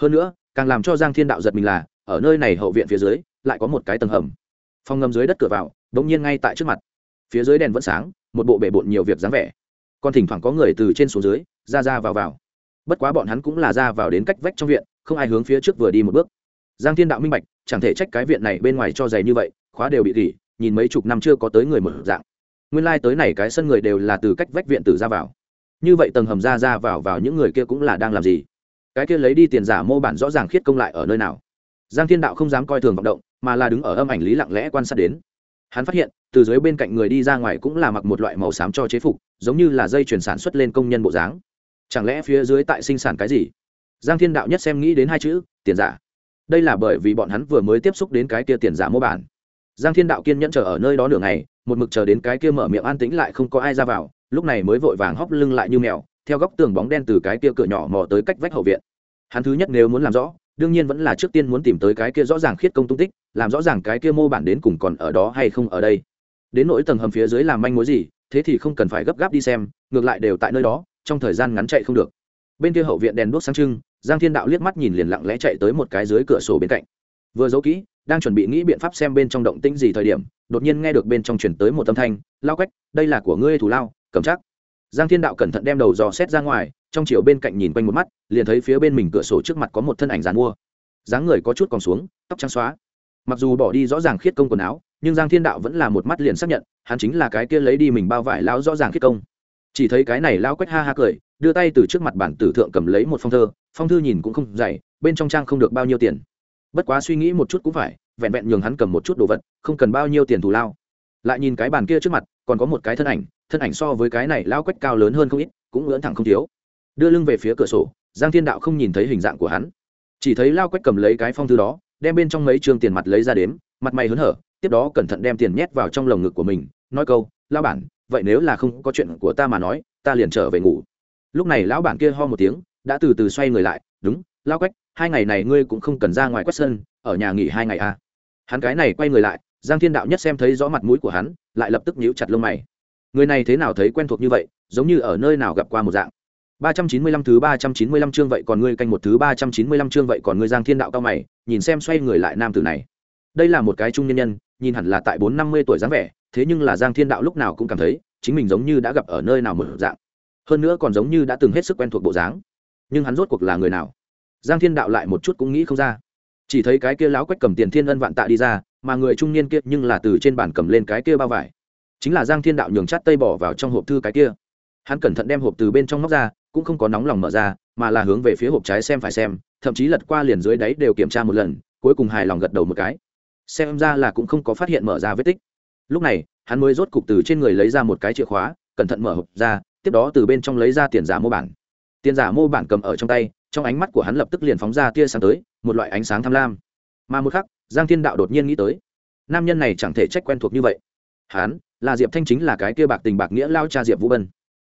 Hơn nữa càng làm cho giang thiên đạo giật mình là, ở nơi này hậu viện phía dưới, lại có một cái tầng hầm. Phòng ngầm dưới đất cửa vào đ ỗ n g nhiên ngay tại trước mặt. Phía dưới đèn vẫn sáng, một bộ bể bộn nhiều việc dáng vẻ. Còn thỉnh thoảng có người từ trên xuống dưới, ra ra vào vào. Bất quá bọn hắn cũng là ra vào đến cách vách trong viện, không ai hướng phía trước vừa đi một bước. Giang thiên đạo minh bạch, chẳng thể trách cái viện này bên ngoài cho dày như vậy, khóa đều bị tỉ nhìn mấy chục năm chưa có tới người mở dạng. Nguyên lai、like、tới này cái sân người đều là từ cách vách viện tử ra vào. Như vậy tầng hầm ra ra vào vào những người kia cũng là đang làm gì? Cái kia lấy đi tiền giả mô bản rõ ràng khiết công lại ở nơi nào? Giang thiên đạo không dám coi thường vọng động, mà là đứng ở âm ảnh lý lặng lẽ quan sát đến. Hắn phát hiện, từ dưới bên cạnh người đi ra ngoài cũng là mặc một loại màu xám cho chế phục, giống như là dây chuyển sản xuất lên công nhân bộ dáng. Chẳng lẽ phía dưới tại sinh sản cái gì? Giang thiên đạo nhất xem nghĩ đến hai chữ, tiền giả. Đây là bởi vì bọn hắn vừa mới tiếp xúc đến cái kia tiền giả mô bản. Giang thiên đạo kiên nhẫn chờ ở nơi đó nửa ngày, một mực chờ đến cái kia mở miệng an tĩnh lại không có ai ra vào, lúc này mới vội vàng hóc lưng lại như mèo, theo góc tường bóng đen từ cái kia cửa nhỏ mò tới cách vách hậu viện hắn thứ nhất nếu muốn làm rõ, đương nhiên vẫn là trước tiên muốn tìm tới cái kia rõ ràng khiết công tung tích, làm rõ ràng cái kia mô bản đến cùng còn ở đó hay không ở đây. Đến nỗi tầng hầm phía dưới làm manh mối gì, thế thì không cần phải gấp gáp đi xem, ngược lại đều tại nơi đó, trong thời gian ngắn chạy không được. Bên kia hậu viện đèn đuốc sáng trưng, giang thiên đạo liếc mắt nhìn liền lặng lẽ chạy tới một cái dưới cửa sổ bên cạnh. Vừa giấu kỹ, đang chuẩn bị nghĩ biện pháp xem bên trong động tĩnh gì thời điểm, đột nhiên nghe được bên trong chuyển tới một âm thanh, lao quách, đây là của ngươi thủ lao, cầm chắc. Giang thiên đạo cẩn thận đem đầu dò xét ra ngoài trong chiều bên cạnh nhìn quanh một mắt, liền thấy phía bên mình cửa sổ trước mặt có một thân ảnh dàn mua dáng người có chút còn xuống, tóc trắng xóa. Mặc dù bỏ đi rõ ràng khiết công quần áo, nhưng giang thiên đạo vẫn là một mắt liền xác nhận, hắn chính là cái kia lấy đi mình bao vải lão rõ ràng khiết công. Chỉ thấy cái này lao quách ha ha cười, đưa tay từ trước mặt bản tử thượng cầm lấy một phong thơ, phong thư nhìn cũng không dày, bên trong trang không được bao nhiêu tiền. Bất quá suy nghĩ một chút cũng phải, vẹn vẹn nhường hắn cầm một chút đồ vật, không cần bao nhiêu tiền thù lao. Lại nhìn cái bàn kia trước mặt, còn có một cái thân ảnh thân ảnh so với cái này lao quách cao lớn hơn không ít, cũng ngưỡng thẳng không thiếu đưa lưng về phía cửa sổ, giang thiên đạo không nhìn thấy hình dạng của hắn. Chỉ thấy lao quách cầm lấy cái phong thư đó, đem bên trong mấy trường tiền mặt lấy ra đếm, mặt mày hớn hở, tiếp đó cẩn thận đem tiền nhét vào trong lồng ngực của mình, nói câu lao bản, vậy nếu là không có chuyện của ta mà nói, ta liền trở về ngủ. Lúc này lão bản kia ho một tiếng, đã từ từ xoay người lại, đúng, lao quách, hai ngày này ngươi cũng không cần ra ngoài quét sân, ở nhà nghỉ hai ngày à. hắn cái này quay người lại, giang thiên đạo nhất xem thấy rõ mặt mũi của hắn, lại lập tức nhíu chặt lông mày. Người này thế nào thấy quen thuộc như vậy, giống như ở nơi nào gặp qua một dạng ba trăm chín mươi lăm thứ ba trăm chín mươi lăm chương vậy còn ngươi canh một thứ ba trăm chín mươi lăm chương vậy còn ngươi Giang Thiên đạo cao mày, nhìn xem xoay người lại nam tử này. Đây là một cái trung nhân nhân, nhìn hẳn là tại bốn năm mươi tuổi dáng vẻ, thế nhưng là Giang Thiên đạo lúc nào cũng cảm thấy, chính mình giống như đã gặp ở nơi nào một dạng. Hơn nữa còn giống như đã từng hết sức quen thuộc bộ dáng. Nhưng hắn rốt cuộc là người nào? Giang Thiên đạo lại một chút cũng nghĩ không ra. Chỉ thấy cái kia lão quách cầm tiền thiên ân vạn tạ đi ra, mà người trung niên kia nhưng là từ trên bàn cầm lên cái kia bao vải. Chính là Giang Thiên đạo nhường chát tây bỏ vào trong hộp thư cái kia. Hắn cẩn thận đem hộp từ bên trong móc ra, cũng không có nóng lòng mở ra mà là hướng về phía hộp trái xem phải xem thậm chí lật qua liền dưới đáy đều kiểm tra một lần cuối cùng hài lòng gật đầu một cái. Xem ra là cũng không có phát hiện mở ra vết tích. Lúc này hắn mới rốt cục từ trên người lấy ra một cái chìa khóa cẩn thận mở hộp ra tiếp đó từ bên trong lấy ra tiền giả mô bản. Tiền giả mô bản cầm ở trong tay trong ánh mắt của hắn lập tức liền phóng ra tia sáng tới một loại ánh sáng tham lam. Mà một khắc giang thiên đạo đột nhiên nghĩ tới nam nhân này chẳng thể trách quen thuộc như vậy. Hắn là diệp thanh chính là cái kia bạc tình bạc nghĩa lao cha diệp vũ bân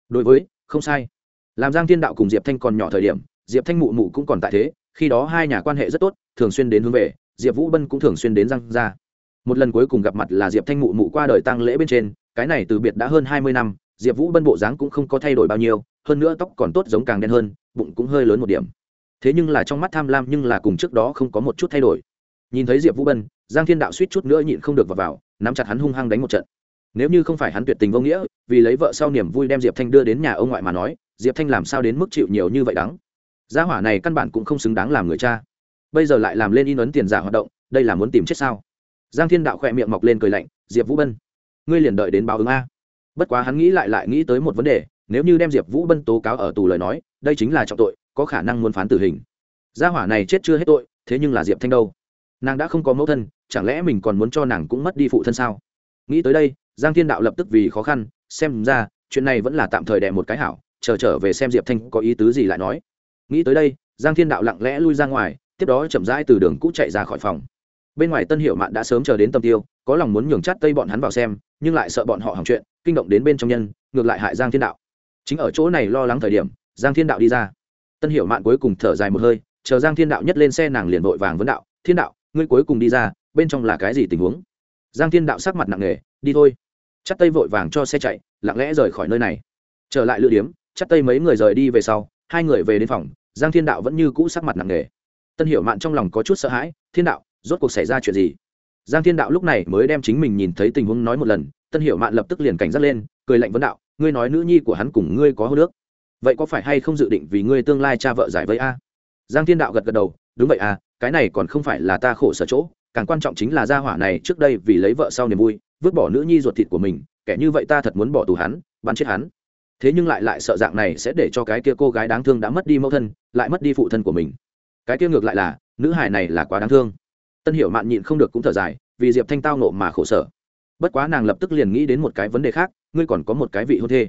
đối với không sai. Làm giang thiên đạo cùng diệp thanh còn nhỏ thời điểm diệp thanh mụ mụ cũng còn tại thế khi đó hai nhà quan hệ rất tốt thường xuyên đến hướng về diệp vũ bân cũng thường xuyên đến giang ra. Một lần cuối cùng gặp mặt là diệp thanh mụ mụ qua đời tăng lễ bên trên cái này từ biệt đã hơn hai mươi năm diệp vũ bân bộ dáng cũng không có thay đổi bao nhiêu hơn nữa tóc còn tốt giống càng đen hơn bụng cũng hơi lớn một điểm. Thế nhưng là trong mắt tham lam nhưng là cùng trước đó không có một chút thay đổi. Nhìn thấy diệp vũ bân giang thiên đạo suýt chút nữa nhịn không được vào, vào nắm chặt hắn hung hăng đánh một trận nếu như không phải hắn tuyệt tình vô nghĩa, vì lấy vợ sau niềm vui đem diệp thanh đưa đến nhà ông ngoại mà nói, diệp thanh làm sao đến mức chịu nhiều như vậy đắng? Gia hỏa này căn bản cũng không xứng đáng làm người cha. Bây giờ lại làm lên in ấn tiền giả hoạt động, đây là muốn tìm chết sao? Giang thiên đạo khỏe miệng mọc lên cười lạnh, diệp vũ bân, ngươi liền đợi đến báo ứng a. Bất quá hắn nghĩ lại lại nghĩ tới một vấn đề, nếu như đem diệp vũ bân tố cáo ở tù lời nói, đây chính là trọng tội, có khả năng muốn phán tử hình. Gia hỏa này chết chưa hết tội, thế nhưng là diệp thanh đâu? Nàng đã không có mẫu thân, chẳng lẽ mình còn muốn cho nàng cũng mất đi phụ thân sao? Nghĩ tới đây giang thiên đạo lập tức vì khó khăn, xem ra, chuyện này vẫn là tạm thời đẻ một cái hảo, chờ trở về xem diệp thanh có ý tứ gì lại nói. Nghĩ tới đây, giang thiên đạo lặng lẽ lui ra ngoài, tiếp đó chậm rãi từ đường cũ chạy ra khỏi phòng. Bên ngoài tân hiệu mạn đã sớm chờ đến tâm tiêu, có lòng muốn nhường chát tây bọn hắn vào xem, nhưng lại sợ bọn họ hỏng chuyện, kinh động đến bên trong nhân, ngược lại hại giang thiên đạo. Chính ở chỗ này lo lắng thời điểm, giang thiên đạo đi ra. Tân hiệu mạn cuối cùng thở dài một hơi, chờ giang thiên đạo nhất lên xe nàng liền vội vàng vấn đạo, thiên đạo, ngươi cuối cùng đi ra, bên trong là cái gì tình huống? Giang thiên đạo sắc mặt nặng nề, đi thôi chắc tây vội vàng cho xe chạy, lặng lẽ rời khỏi nơi này. Trở lại lựa điếm, chắc tây mấy người rời đi về sau, hai người về đến phòng, giang thiên đạo vẫn như cũ sắc mặt nặng nề. Tân hiểu mạn trong lòng có chút sợ hãi, thiên đạo, rốt cuộc xảy ra chuyện gì? Giang thiên đạo lúc này mới đem chính mình nhìn thấy tình huống nói một lần, tân hiểu mạn lập tức liền cảnh giác lên, cười lạnh vấn đạo, ngươi nói nữ nhi của hắn cùng ngươi có hô nước vậy có phải hay không dự định vì ngươi tương lai cha vợ giải vây a? Giang thiên đạo gật gật đầu, đúng vậy à cái này còn không phải là ta khổ sở chỗ, càng quan trọng chính là gia hỏa này trước đây vì lấy vợ sau niềm vui vứt bỏ nữ nhi ruột thịt của mình, kẻ như vậy ta thật muốn bỏ tù hắn, bắn chết hắn. Thế nhưng lại lại sợ dạng này sẽ để cho cái kia cô gái đáng thương đã mất đi mẫu thân, lại mất đi phụ thân của mình. Cái kia ngược lại là, nữ hài này là quá đáng thương. Tân hiểu mạn nhịn không được cũng thở dài, vì diệp thanh tao nộ mà khổ sở. Bất quá nàng lập tức liền nghĩ đến một cái vấn đề khác, ngươi còn có một cái vị hôn thê.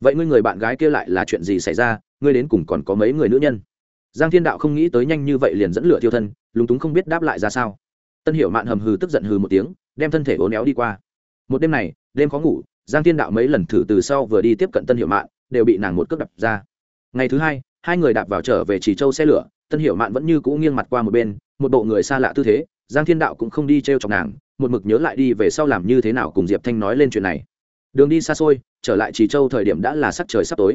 Vậy ngươi người bạn gái kia lại là chuyện gì xảy ra, ngươi đến cùng còn có mấy người nữ nhân? Giang thiên đạo không nghĩ tới nhanh như vậy liền dẫn lửa thiêu thân, lúng túng không biết đáp lại ra sao. Tân hiểu mạn hầm hừ tức giận hừ một tiếng, đem thân thể ố néo đi qua một đêm này, đêm khó ngủ, giang thiên đạo mấy lần thử từ sau vừa đi tiếp cận tân hiểu mạn, đều bị nàng một cước đập ra. Ngày thứ hai hai người đạp vào trở về chỉ châu xe lửa, tân hiểu mạn vẫn như cũ nghiêng mặt qua một bên, một bộ người xa lạ tư thế, giang thiên đạo cũng không đi t r e o chọc nàng, một mực nhớ lại đi về sau làm như thế nào cùng diệp thanh nói lên chuyện này. Đường đi xa xôi, trở lại trì châu thời điểm đã là sắc trời sắp tối.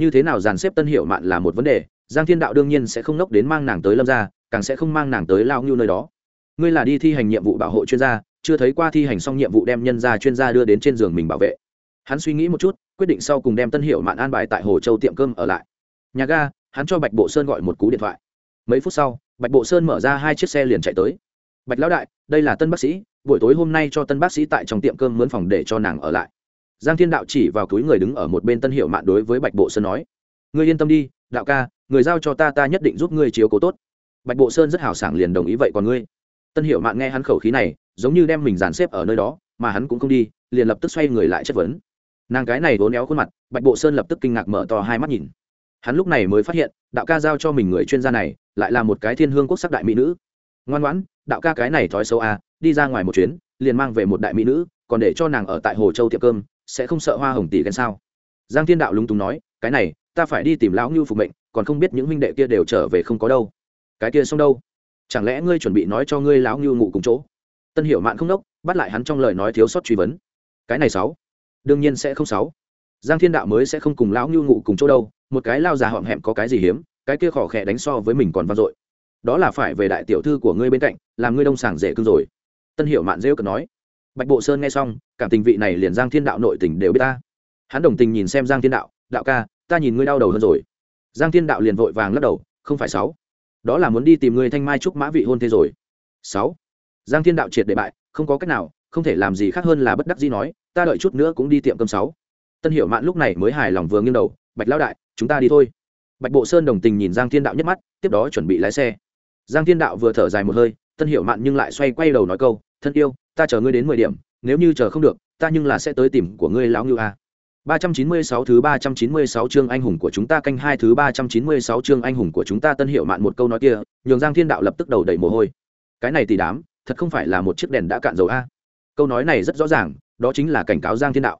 Như thế nào dàn xếp tân hiểu mạn là một vấn đề, giang thiên đạo đương nhiên sẽ không nốc đến mang nàng tới lâm ra càng sẽ không mang nàng tới lao ngưu nơi đó. Ngươi là đi thi hành nhiệm vụ bảo hộ chuyên gia chưa thấy qua thi hành xong nhiệm vụ đem nhân gia chuyên gia đưa đến trên giường mình bảo vệ. Hắn suy nghĩ một chút, quyết định sau cùng đem tân hiệu mạn an bài tại hồ châu tiệm cơm ở lại. Nhà ga, hắn cho bạch bộ sơn gọi một cú điện thoại. Mấy phút sau, bạch bộ sơn mở ra hai chiếc xe liền chạy tới. Bạch lão đại, đây là tân bác sĩ, buổi tối hôm nay cho tân bác sĩ tại trong tiệm cơm mướn phòng để cho nàng ở lại. Giang thiên đạo chỉ vào túi người đứng ở một bên tân hiệu mạn đối với bạch bộ sơn nói, ngươi yên tâm đi, đạo ca, người giao cho ta ta nhất định giúp ngươi chiếu cố tốt. Bạch bộ sơn rất hào sảng liền đồng ý vậy còn ngươi? Tân hiệu mạn nghe hắn khẩu khí này giống như đem mình dàn xếp ở nơi đó, mà hắn cũng không đi, liền lập tức xoay người lại chất vấn. Nàng cái này vốn éo khuôn mặt, bạch bộ sơn lập tức kinh ngạc mở to hai mắt nhìn. Hắn lúc này mới phát hiện, đạo ca giao cho mình người chuyên gia này, lại là một cái thiên hương quốc sắc đại mỹ nữ. Ngoan ngoãn, đạo ca cái này thói xấu à đi ra ngoài một chuyến, liền mang về một đại mỹ nữ, còn để cho nàng ở tại hồ châu tiệm cơm, sẽ không sợ hoa hồng tỷ ghen sao? Giang thiên đạo lúng túng nói, cái này, ta phải đi tìm lão ngưu phục mệnh, còn không biết những huynh đệ kia đều trở về không có đâu. Cái kia xong đâu? Chẳng lẽ ngươi chuẩn bị nói cho ngươi lão ngưu ngủ cùng chỗ? Tân hiểu mạn không đốc, bắt lại hắn trong lời nói thiếu sót truy vấn. Cái này sáu, đương nhiên sẽ không sáu. Giang thiên đạo mới sẽ không cùng lão ngưu ngụ cùng chỗ đâu, một cái lao già họm hẹm có cái gì hiếm, cái kia khỏ khẽ đánh so với mình còn vang dội. Đó là phải về đại tiểu thư của ngươi bên cạnh, làm ngươi đông sảng dễ cưng rồi. Tân Hiểu mạn rêu cần nói. Bạch bộ sơn nghe xong, cảm tình vị này liền giang thiên đạo nội tình đều biết ta. Hắn đồng tình nhìn xem giang thiên đạo đạo ca, ta nhìn ngươi đau đầu hơn rồi. Giang thiên đạo liền vội vàng lắc đầu, không phải sáu. Đó là muốn đi tìm ngươi thanh mai trúc mã vị hôn thế rồi. Sáu giang thiên đạo triệt để bại, không có cách nào, không thể làm gì khác hơn là bất đắc dĩ nói, ta đợi chút nữa cũng đi tiệm cơm sáu. Tân hiểu mạn lúc này mới hài lòng vừa nghiêng đầu, bạch lão đại, chúng ta đi thôi. Bạch bộ sơn đồng tình nhìn giang thiên đạo nhất mắt, tiếp đó chuẩn bị lái xe. Giang thiên đạo vừa thở dài một hơi, tân hiểu mạn nhưng lại xoay quay đầu nói câu, thân yêu, ta chờ ngươi đến mười điểm, nếu như chờ không được, ta nhưng là sẽ tới tìm của ngươi lão ngưu a. ba trăm chín mươi sáu thứ ba trăm chín mươi sáu chương anh hùng của chúng ta canh hai thứ ba trăm chín mươi sáu chương anh hùng của chúng ta, tân hiệu mạn một câu nói kia, nhường giang thiên đạo lập tức đầu đầy mồ hôi. Cái này thì đám thật không phải là một chiếc đèn đã cạn dầu a. Câu nói này rất rõ ràng, đó chính là cảnh cáo giang thiên đạo.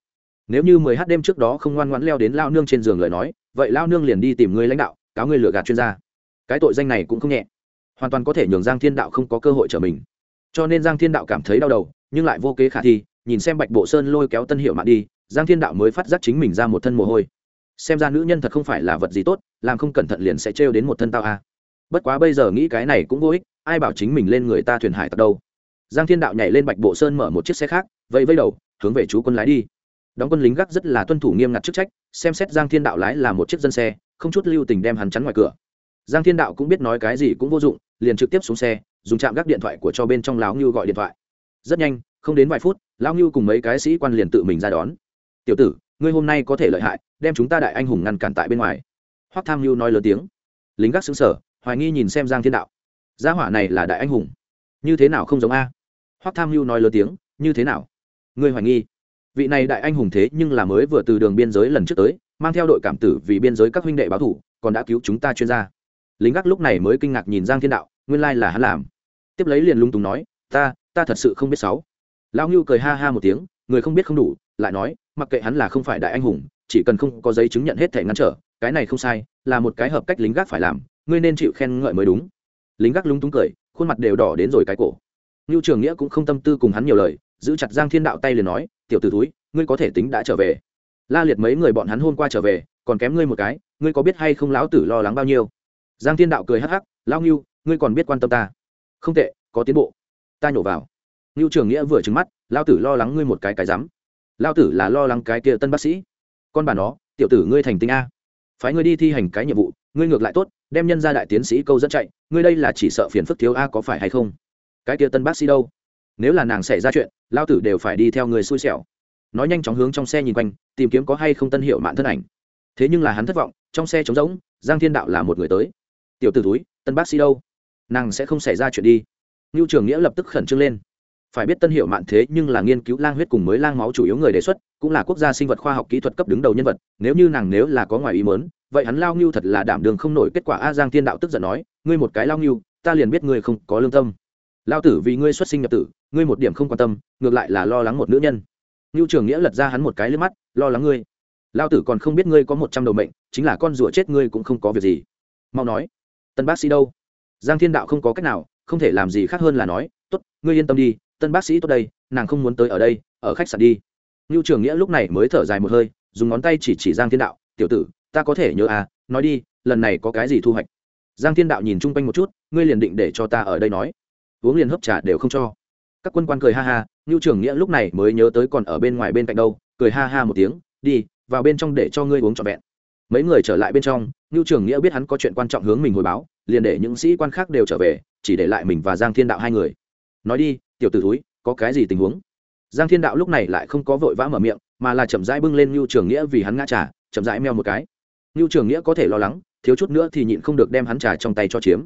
Nếu như mười h đêm trước đó không ngoan ngoãn leo đến lao nương trên giường lời nói, vậy lao nương liền đi tìm người lãnh đạo, cáo người lừa gạt chuyên gia. Cái tội danh này cũng không nhẹ. Hoàn toàn có thể nhường giang thiên đạo không có cơ hội trở mình. Cho nên giang thiên đạo cảm thấy đau đầu, nhưng lại vô kế khả thi, nhìn xem bạch bộ sơn lôi kéo tân hiệu mạng đi, giang thiên đạo mới phát giác chính mình ra một thân mồ hôi. Xem ra nữ nhân thật không phải là vật gì tốt, làm không cẩn thận liền sẽ trêu đến một thân tao a. Bất quá bây giờ nghĩ cái này cũng vô ích ai bảo chính mình lên người ta thuyền hải tặc đâu? Giang thiên đạo nhảy lên bạch bộ sơn mở một chiếc xe khác, vẫy vẫy đầu, hướng về chú quân lái đi. Đóng quân lính gác rất là tuân thủ nghiêm ngặt chức trách, xem xét giang thiên đạo lái là một chiếc dân xe, không chút lưu tình đem hắn chắn ngoài cửa. Giang thiên đạo cũng biết nói cái gì cũng vô dụng, liền trực tiếp xuống xe, dùng chạm gác điện thoại của cho bên trong lão ngưu gọi điện thoại. Rất nhanh, không đến vài phút, lão ngưu cùng mấy cái sĩ quan liền tự mình ra đón. Tiểu tử, ngươi hôm nay có thể lợi hại, đem chúng ta đại anh hùng ngăn cản tại bên ngoài. Hoắc tham ngưu nói lớn tiếng. Lính gác xứng sở hoài nghi nhìn xem giang thiên đạo gia hỏa này là đại anh hùng. Như thế nào không giống a? Hoắc tham mưu nói lớn tiếng, như thế nào? Ngươi hoài nghi. Vị này đại anh hùng thế nhưng là mới vừa từ đường biên giới lần trước tới, mang theo đội cảm tử vì biên giới các huynh đệ báo thủ, còn đã cứu chúng ta chuyên gia. Lính gác lúc này mới kinh ngạc nhìn giang thiên đạo, nguyên lai là hắn làm. Tiếp lấy liền lung tùng nói, ta ta thật sự không biết sáu. Lão ngưu cười ha ha một tiếng, người không biết không đủ, lại nói, mặc kệ hắn là không phải đại anh hùng, chỉ cần không có giấy chứng nhận hết thể ngăn trở, cái này không sai, là một cái hợp cách lính gác phải làm, ngươi nên chịu khen ngợi mới đúng lính gác lúng túng cười, khuôn mặt đều đỏ đến rồi cái cổ. Ngưu trường nghĩa cũng không tâm tư cùng hắn nhiều lời, giữ chặt giang thiên đạo tay liền nói, tiểu t ử túi ngươi có thể tính đã trở về. La liệt mấy người bọn hắn hôm qua trở về, còn kém ngươi một cái, ngươi có biết hay không lão tử lo lắng bao nhiêu? Giang thiên đạo cười hắc hắc lao ngưu, ngươi còn biết quan tâm ta? Không tệ, có tiến bộ. Ta nhổ vào. Ngưu trường nghĩa vừa trứng mắt, lão tử lo lắng ngươi một cái cái rắm. Lão tử là lo lắng cái kia tân bác sĩ. Con bà nó, tiểu tử ngươi thành tinh a. Phái ngươi đi thi hành cái nhiệm vụ ngươi ngược lại tốt, đem nhân ra đại tiến sĩ câu dẫn chạy, ngươi đây là chỉ sợ phiền phức thiếu a có phải hay không? Cái kia tân bác sĩ đâu? Nếu là nàng xảy ra chuyện, lao tử đều phải đi theo người xui xẻo. Nói nhanh chóng hướng trong xe nhìn quanh, tìm kiếm có hay không tân hiệu mạn thân ảnh. Thế nhưng là hắn thất vọng, trong xe trống rỗng, giang thiên đạo là một người tới. Tiểu t ử túi tân bác sĩ đâu? Nàng sẽ không xảy ra chuyện đi. Ngưu trường nghĩa lập tức khẩn trương lên. Phải biết tân hiệu mạn thế nhưng là nghiên cứu lang huyết cùng mới lang máu chủ yếu người đề xuất, cũng là quốc gia sinh vật khoa học kỹ thuật cấp đứng đầu nhân vật, nếu như nàng nếu là có ngoài ý mớn vậy hắn lao ngưu thật là đảm đường không nổi. Kết quả a giang thiên đạo tức giận nói, ngươi một cái lao ngưu, ta liền biết ngươi không có lương tâm. Lao tử vì ngươi xuất sinh nhập tử, ngươi một điểm không quan tâm, ngược lại là lo lắng một nữ nhân. Ngưu trường nghĩa lật ra hắn một cái lên mắt, lo lắng ngươi? Lao tử còn không biết ngươi có một trăm đầu mệnh, chính là con rủa chết ngươi cũng không có việc gì. Mau nói, tân bác sĩ đâu? Giang thiên đạo không có cách nào, không thể làm gì khác hơn là nói, tốt, ngươi yên tâm đi, tân bác sĩ tốt đây, nàng không muốn tới ở đây, ở khách sạn đi. Ngưu trường nghĩa lúc này mới thở dài một hơi, dùng ngón tay chỉ chỉ giang thiên đạo, tiểu tử ta có thể nhớ à nói đi lần này có cái gì thu hoạch? Giang thiên đạo nhìn chung quanh một chút ngươi liền định để cho ta ở đây nói. Uống liền hấp trà đều không cho. Các quân quan cười ha ha ngưu trường nghĩa lúc này mới nhớ tới còn ở bên ngoài bên cạnh đâu cười ha ha một tiếng đi vào bên trong để cho ngươi uống trọn vẹn. Mấy người trở lại bên trong ngưu trường nghĩa biết hắn có chuyện quan trọng hướng mình hồi báo liền để những sĩ quan khác đều trở về chỉ để lại mình và giang thiên đạo hai người. Nói đi tiểu t ử túi có cái gì tình huống? Giang thiên đạo lúc này lại không có vội vã mở miệng mà là chậm rãi bưng lên ngưu trường nghĩa vì hắn ngã trả, chậm rãi meo một cái ngưu trường nghĩa có thể lo lắng, thiếu chút nữa thì nhịn không được đem hắn trà trong tay cho chiếm.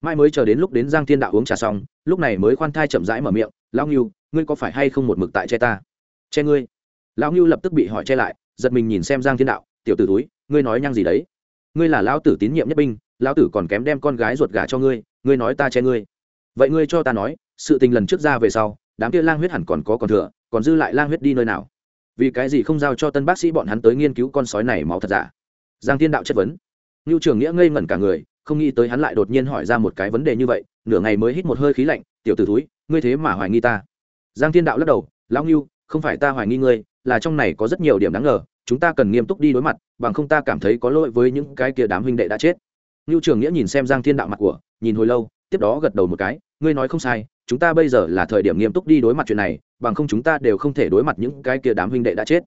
Mai mới chờ đến lúc đến giang thiên đạo uống trà xong, lúc này mới khoan thai chậm rãi mở miệng, lão ngưu, ngươi có phải hay không một mực tại che ta? Che ngươi? Lão ngưu lập tức bị hỏi che lại, giật mình nhìn xem giang thiên đạo, tiểu t ử túi, ngươi nói nhăng gì đấy? Ngươi là lão tử tín nhiệm nhất binh, lão tử còn kém đem con gái ruột gà cho ngươi ngươi nói ta che ngươi. Vậy ngươi cho ta nói, sự tình lần trước ra về sau, đám kia lang huyết hẳn còn có còn thừa, còn dư lại lang huyết đi nơi nào? Vì cái gì không giao cho tân bác sĩ bọn hắn tới nghiên cứu con sói này máu thật giả? Giang thiên đạo chất vấn. Ngưu trường nghĩa ngây ngẩn cả người, không nghĩ tới hắn lại đột nhiên hỏi ra một cái vấn đề như vậy, nửa ngày mới hít một hơi khí lạnh, tiểu t ử túi ngươi thế mà hoài nghi ta. Giang thiên đạo lắc đầu, lão ngưu không phải ta hoài nghi ngươi, là trong này có rất nhiều điểm đáng ngờ, chúng ta cần nghiêm túc đi đối mặt, bằng không ta cảm thấy có lỗi với những cái kia đám huynh đệ đã chết. Ngưu trường nghĩa nhìn xem giang thiên đạo mặt của, nhìn hồi lâu, tiếp đó gật đầu một cái, ngươi nói không sai, chúng ta bây giờ là thời điểm nghiêm túc đi đối mặt chuyện này, bằng không chúng ta đều không thể đối mặt những cái kia đám huynh đệ đã chết.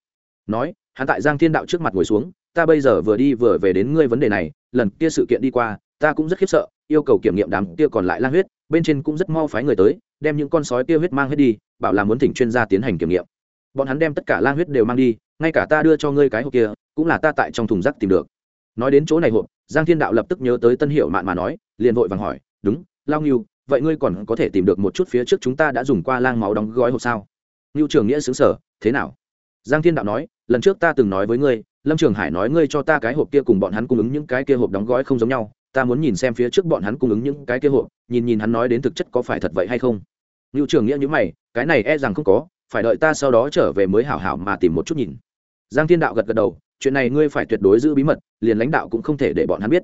Nói, hắn tại giang thiên đạo trước mặt ngồi xuống ta bây giờ vừa đi vừa về đến ngươi vấn đề này, lần kia sự kiện đi qua, ta cũng rất khiếp sợ, yêu cầu kiểm nghiệm đám kia còn lại lang huyết, bên trên cũng rất mau phái người tới, đem những con sói kia huyết mang hết đi, bảo là muốn thỉnh chuyên gia tiến hành kiểm nghiệm. Bọn hắn đem tất cả lang huyết đều mang đi, ngay cả ta đưa cho ngươi cái hộp kia, cũng là ta tại trong thùng rác tìm được. Nói đến chỗ này hộp, giang thiên đạo lập tức nhớ tới tân hiệu mạn mà nói, liền vội vàng hỏi, đúng, lao nghiêu vậy ngươi còn có thể tìm được một chút phía trước chúng ta đã dùng qua lang máu đóng gói hộp sao? Ngưu trường nghĩa xứng sở thế nào? Giang thiên đạo nói, lần trước ta từng nói với ngươi lâm trường hải nói, ngươi cho ta cái hộp kia cùng bọn hắn cung ứng những cái kia hộp đóng gói không giống nhau, ta muốn nhìn xem phía trước bọn hắn cung ứng những cái kia hộp, nhìn nhìn hắn nói đến thực chất có phải thật vậy hay không. Ngưu trường nghĩa nhữ mày, cái này e rằng không có, phải đợi ta sau đó trở về mới hảo hảo mà tìm một chút nhìn. Giang thiên đạo gật gật đầu, chuyện này ngươi phải tuyệt đối giữ bí mật, liền lãnh đạo cũng không thể để bọn hắn biết.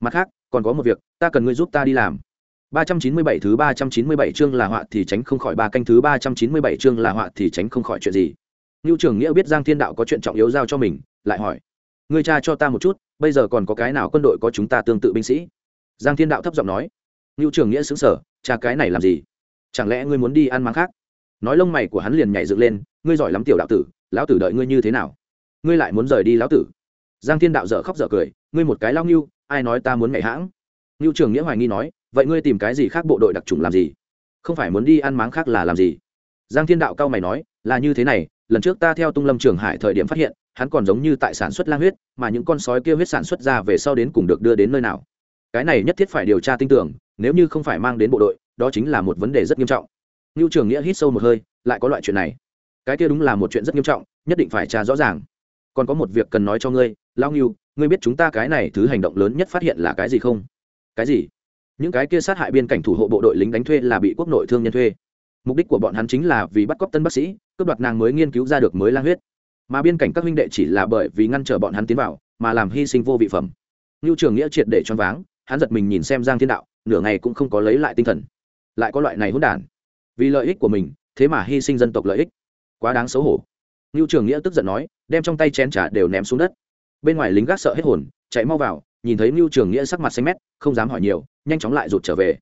Mặt khác, còn có một việc, ta cần ngươi giúp ta đi làm. 397 thứ 397 chương là họa thì tránh không khỏi, ba canh thứ 397 chương là họa thì tránh không khỏi chuyện gì. Nưu Trường Nghĩa biết Giang Thiên Đạo có chuyện trọng yếu giao cho mình, lại hỏi: "Ngươi tra cho ta một chút, bây giờ còn có cái nào quân đội có chúng ta tương tự binh sĩ?" Giang Thiên Đạo thấp giọng nói. Nưu Trường Nghĩa sững sờ, "Tra cái này làm gì? Chẳng lẽ ngươi muốn đi ăn máng khác?" Nói lông mày của hắn liền nhảy dựng lên, "Ngươi giỏi lắm tiểu đạo tử, lão tử đợi ngươi như thế nào? Ngươi lại muốn rời đi lão tử?" Giang Thiên Đạo dở khóc dở cười, "Ngươi một cái lão nưu, ai nói ta muốn mẹ hãng?" Nưu Trường Nghĩa hoài nghi nói, vậy ngươi tìm cái gì khác bộ đội đặc trùng làm gì không phải muốn đi ăn máng khác là làm gì giang thiên đạo cao mày nói là như thế này lần trước ta theo tung lâm trường hải thời điểm phát hiện, hắn còn giống như tại sản xuất lang huyết, mà những con sói kia huyết sản xuất ra về sau đến cùng được đưa đến nơi nào. Cái này nhất thiết phải điều tra tin tưởng, nếu như không phải mang đến bộ đội, đó chính là một vấn đề rất nghiêm trọng. Ngưu trường nghĩa hít sâu một hơi, lại có loại chuyện này. Cái kia đúng là một chuyện rất nghiêm trọng, nhất định phải tra rõ ràng. Còn có một việc cần nói cho ngươi lao ngưu, ngươi biết chúng ta cái này thứ hành động lớn nhất phát hiện là cái gì không? Cái gì? Những cái kia sát hại biên cảnh thủ hộ bộ đội lính đánh thuê là bị quốc nội thương nhân thuê mục đích của bọn hắn chính là vì bắt cóc tân bác sĩ, cướp đoạt nàng mới nghiên cứu ra được mới lang huyết. Mà biên cảnh các huynh đệ chỉ là bởi vì ngăn trở bọn hắn tiến vào, mà làm hy sinh vô vị phẩm. Ngưu trường nghĩa triệt để choáng váng, hắn giật mình nhìn xem giang thiên đạo, nửa ngày cũng không có lấy lại tinh thần. Lại có loại này hỗn đản. Vì lợi ích của mình, thế mà hy sinh dân tộc lợi ích. Quá đáng xấu hổ. Ngưu trường nghĩa tức giận nói, đem trong tay chén trà đều ném xuống đất. Bên ngoài lính gác sợ hết hồn, chạy mau vào, nhìn thấy ngưu trường nghĩa sắc mặt xanh mét, không dám hỏi nhiều, nhanh chóng lại rụt trở về.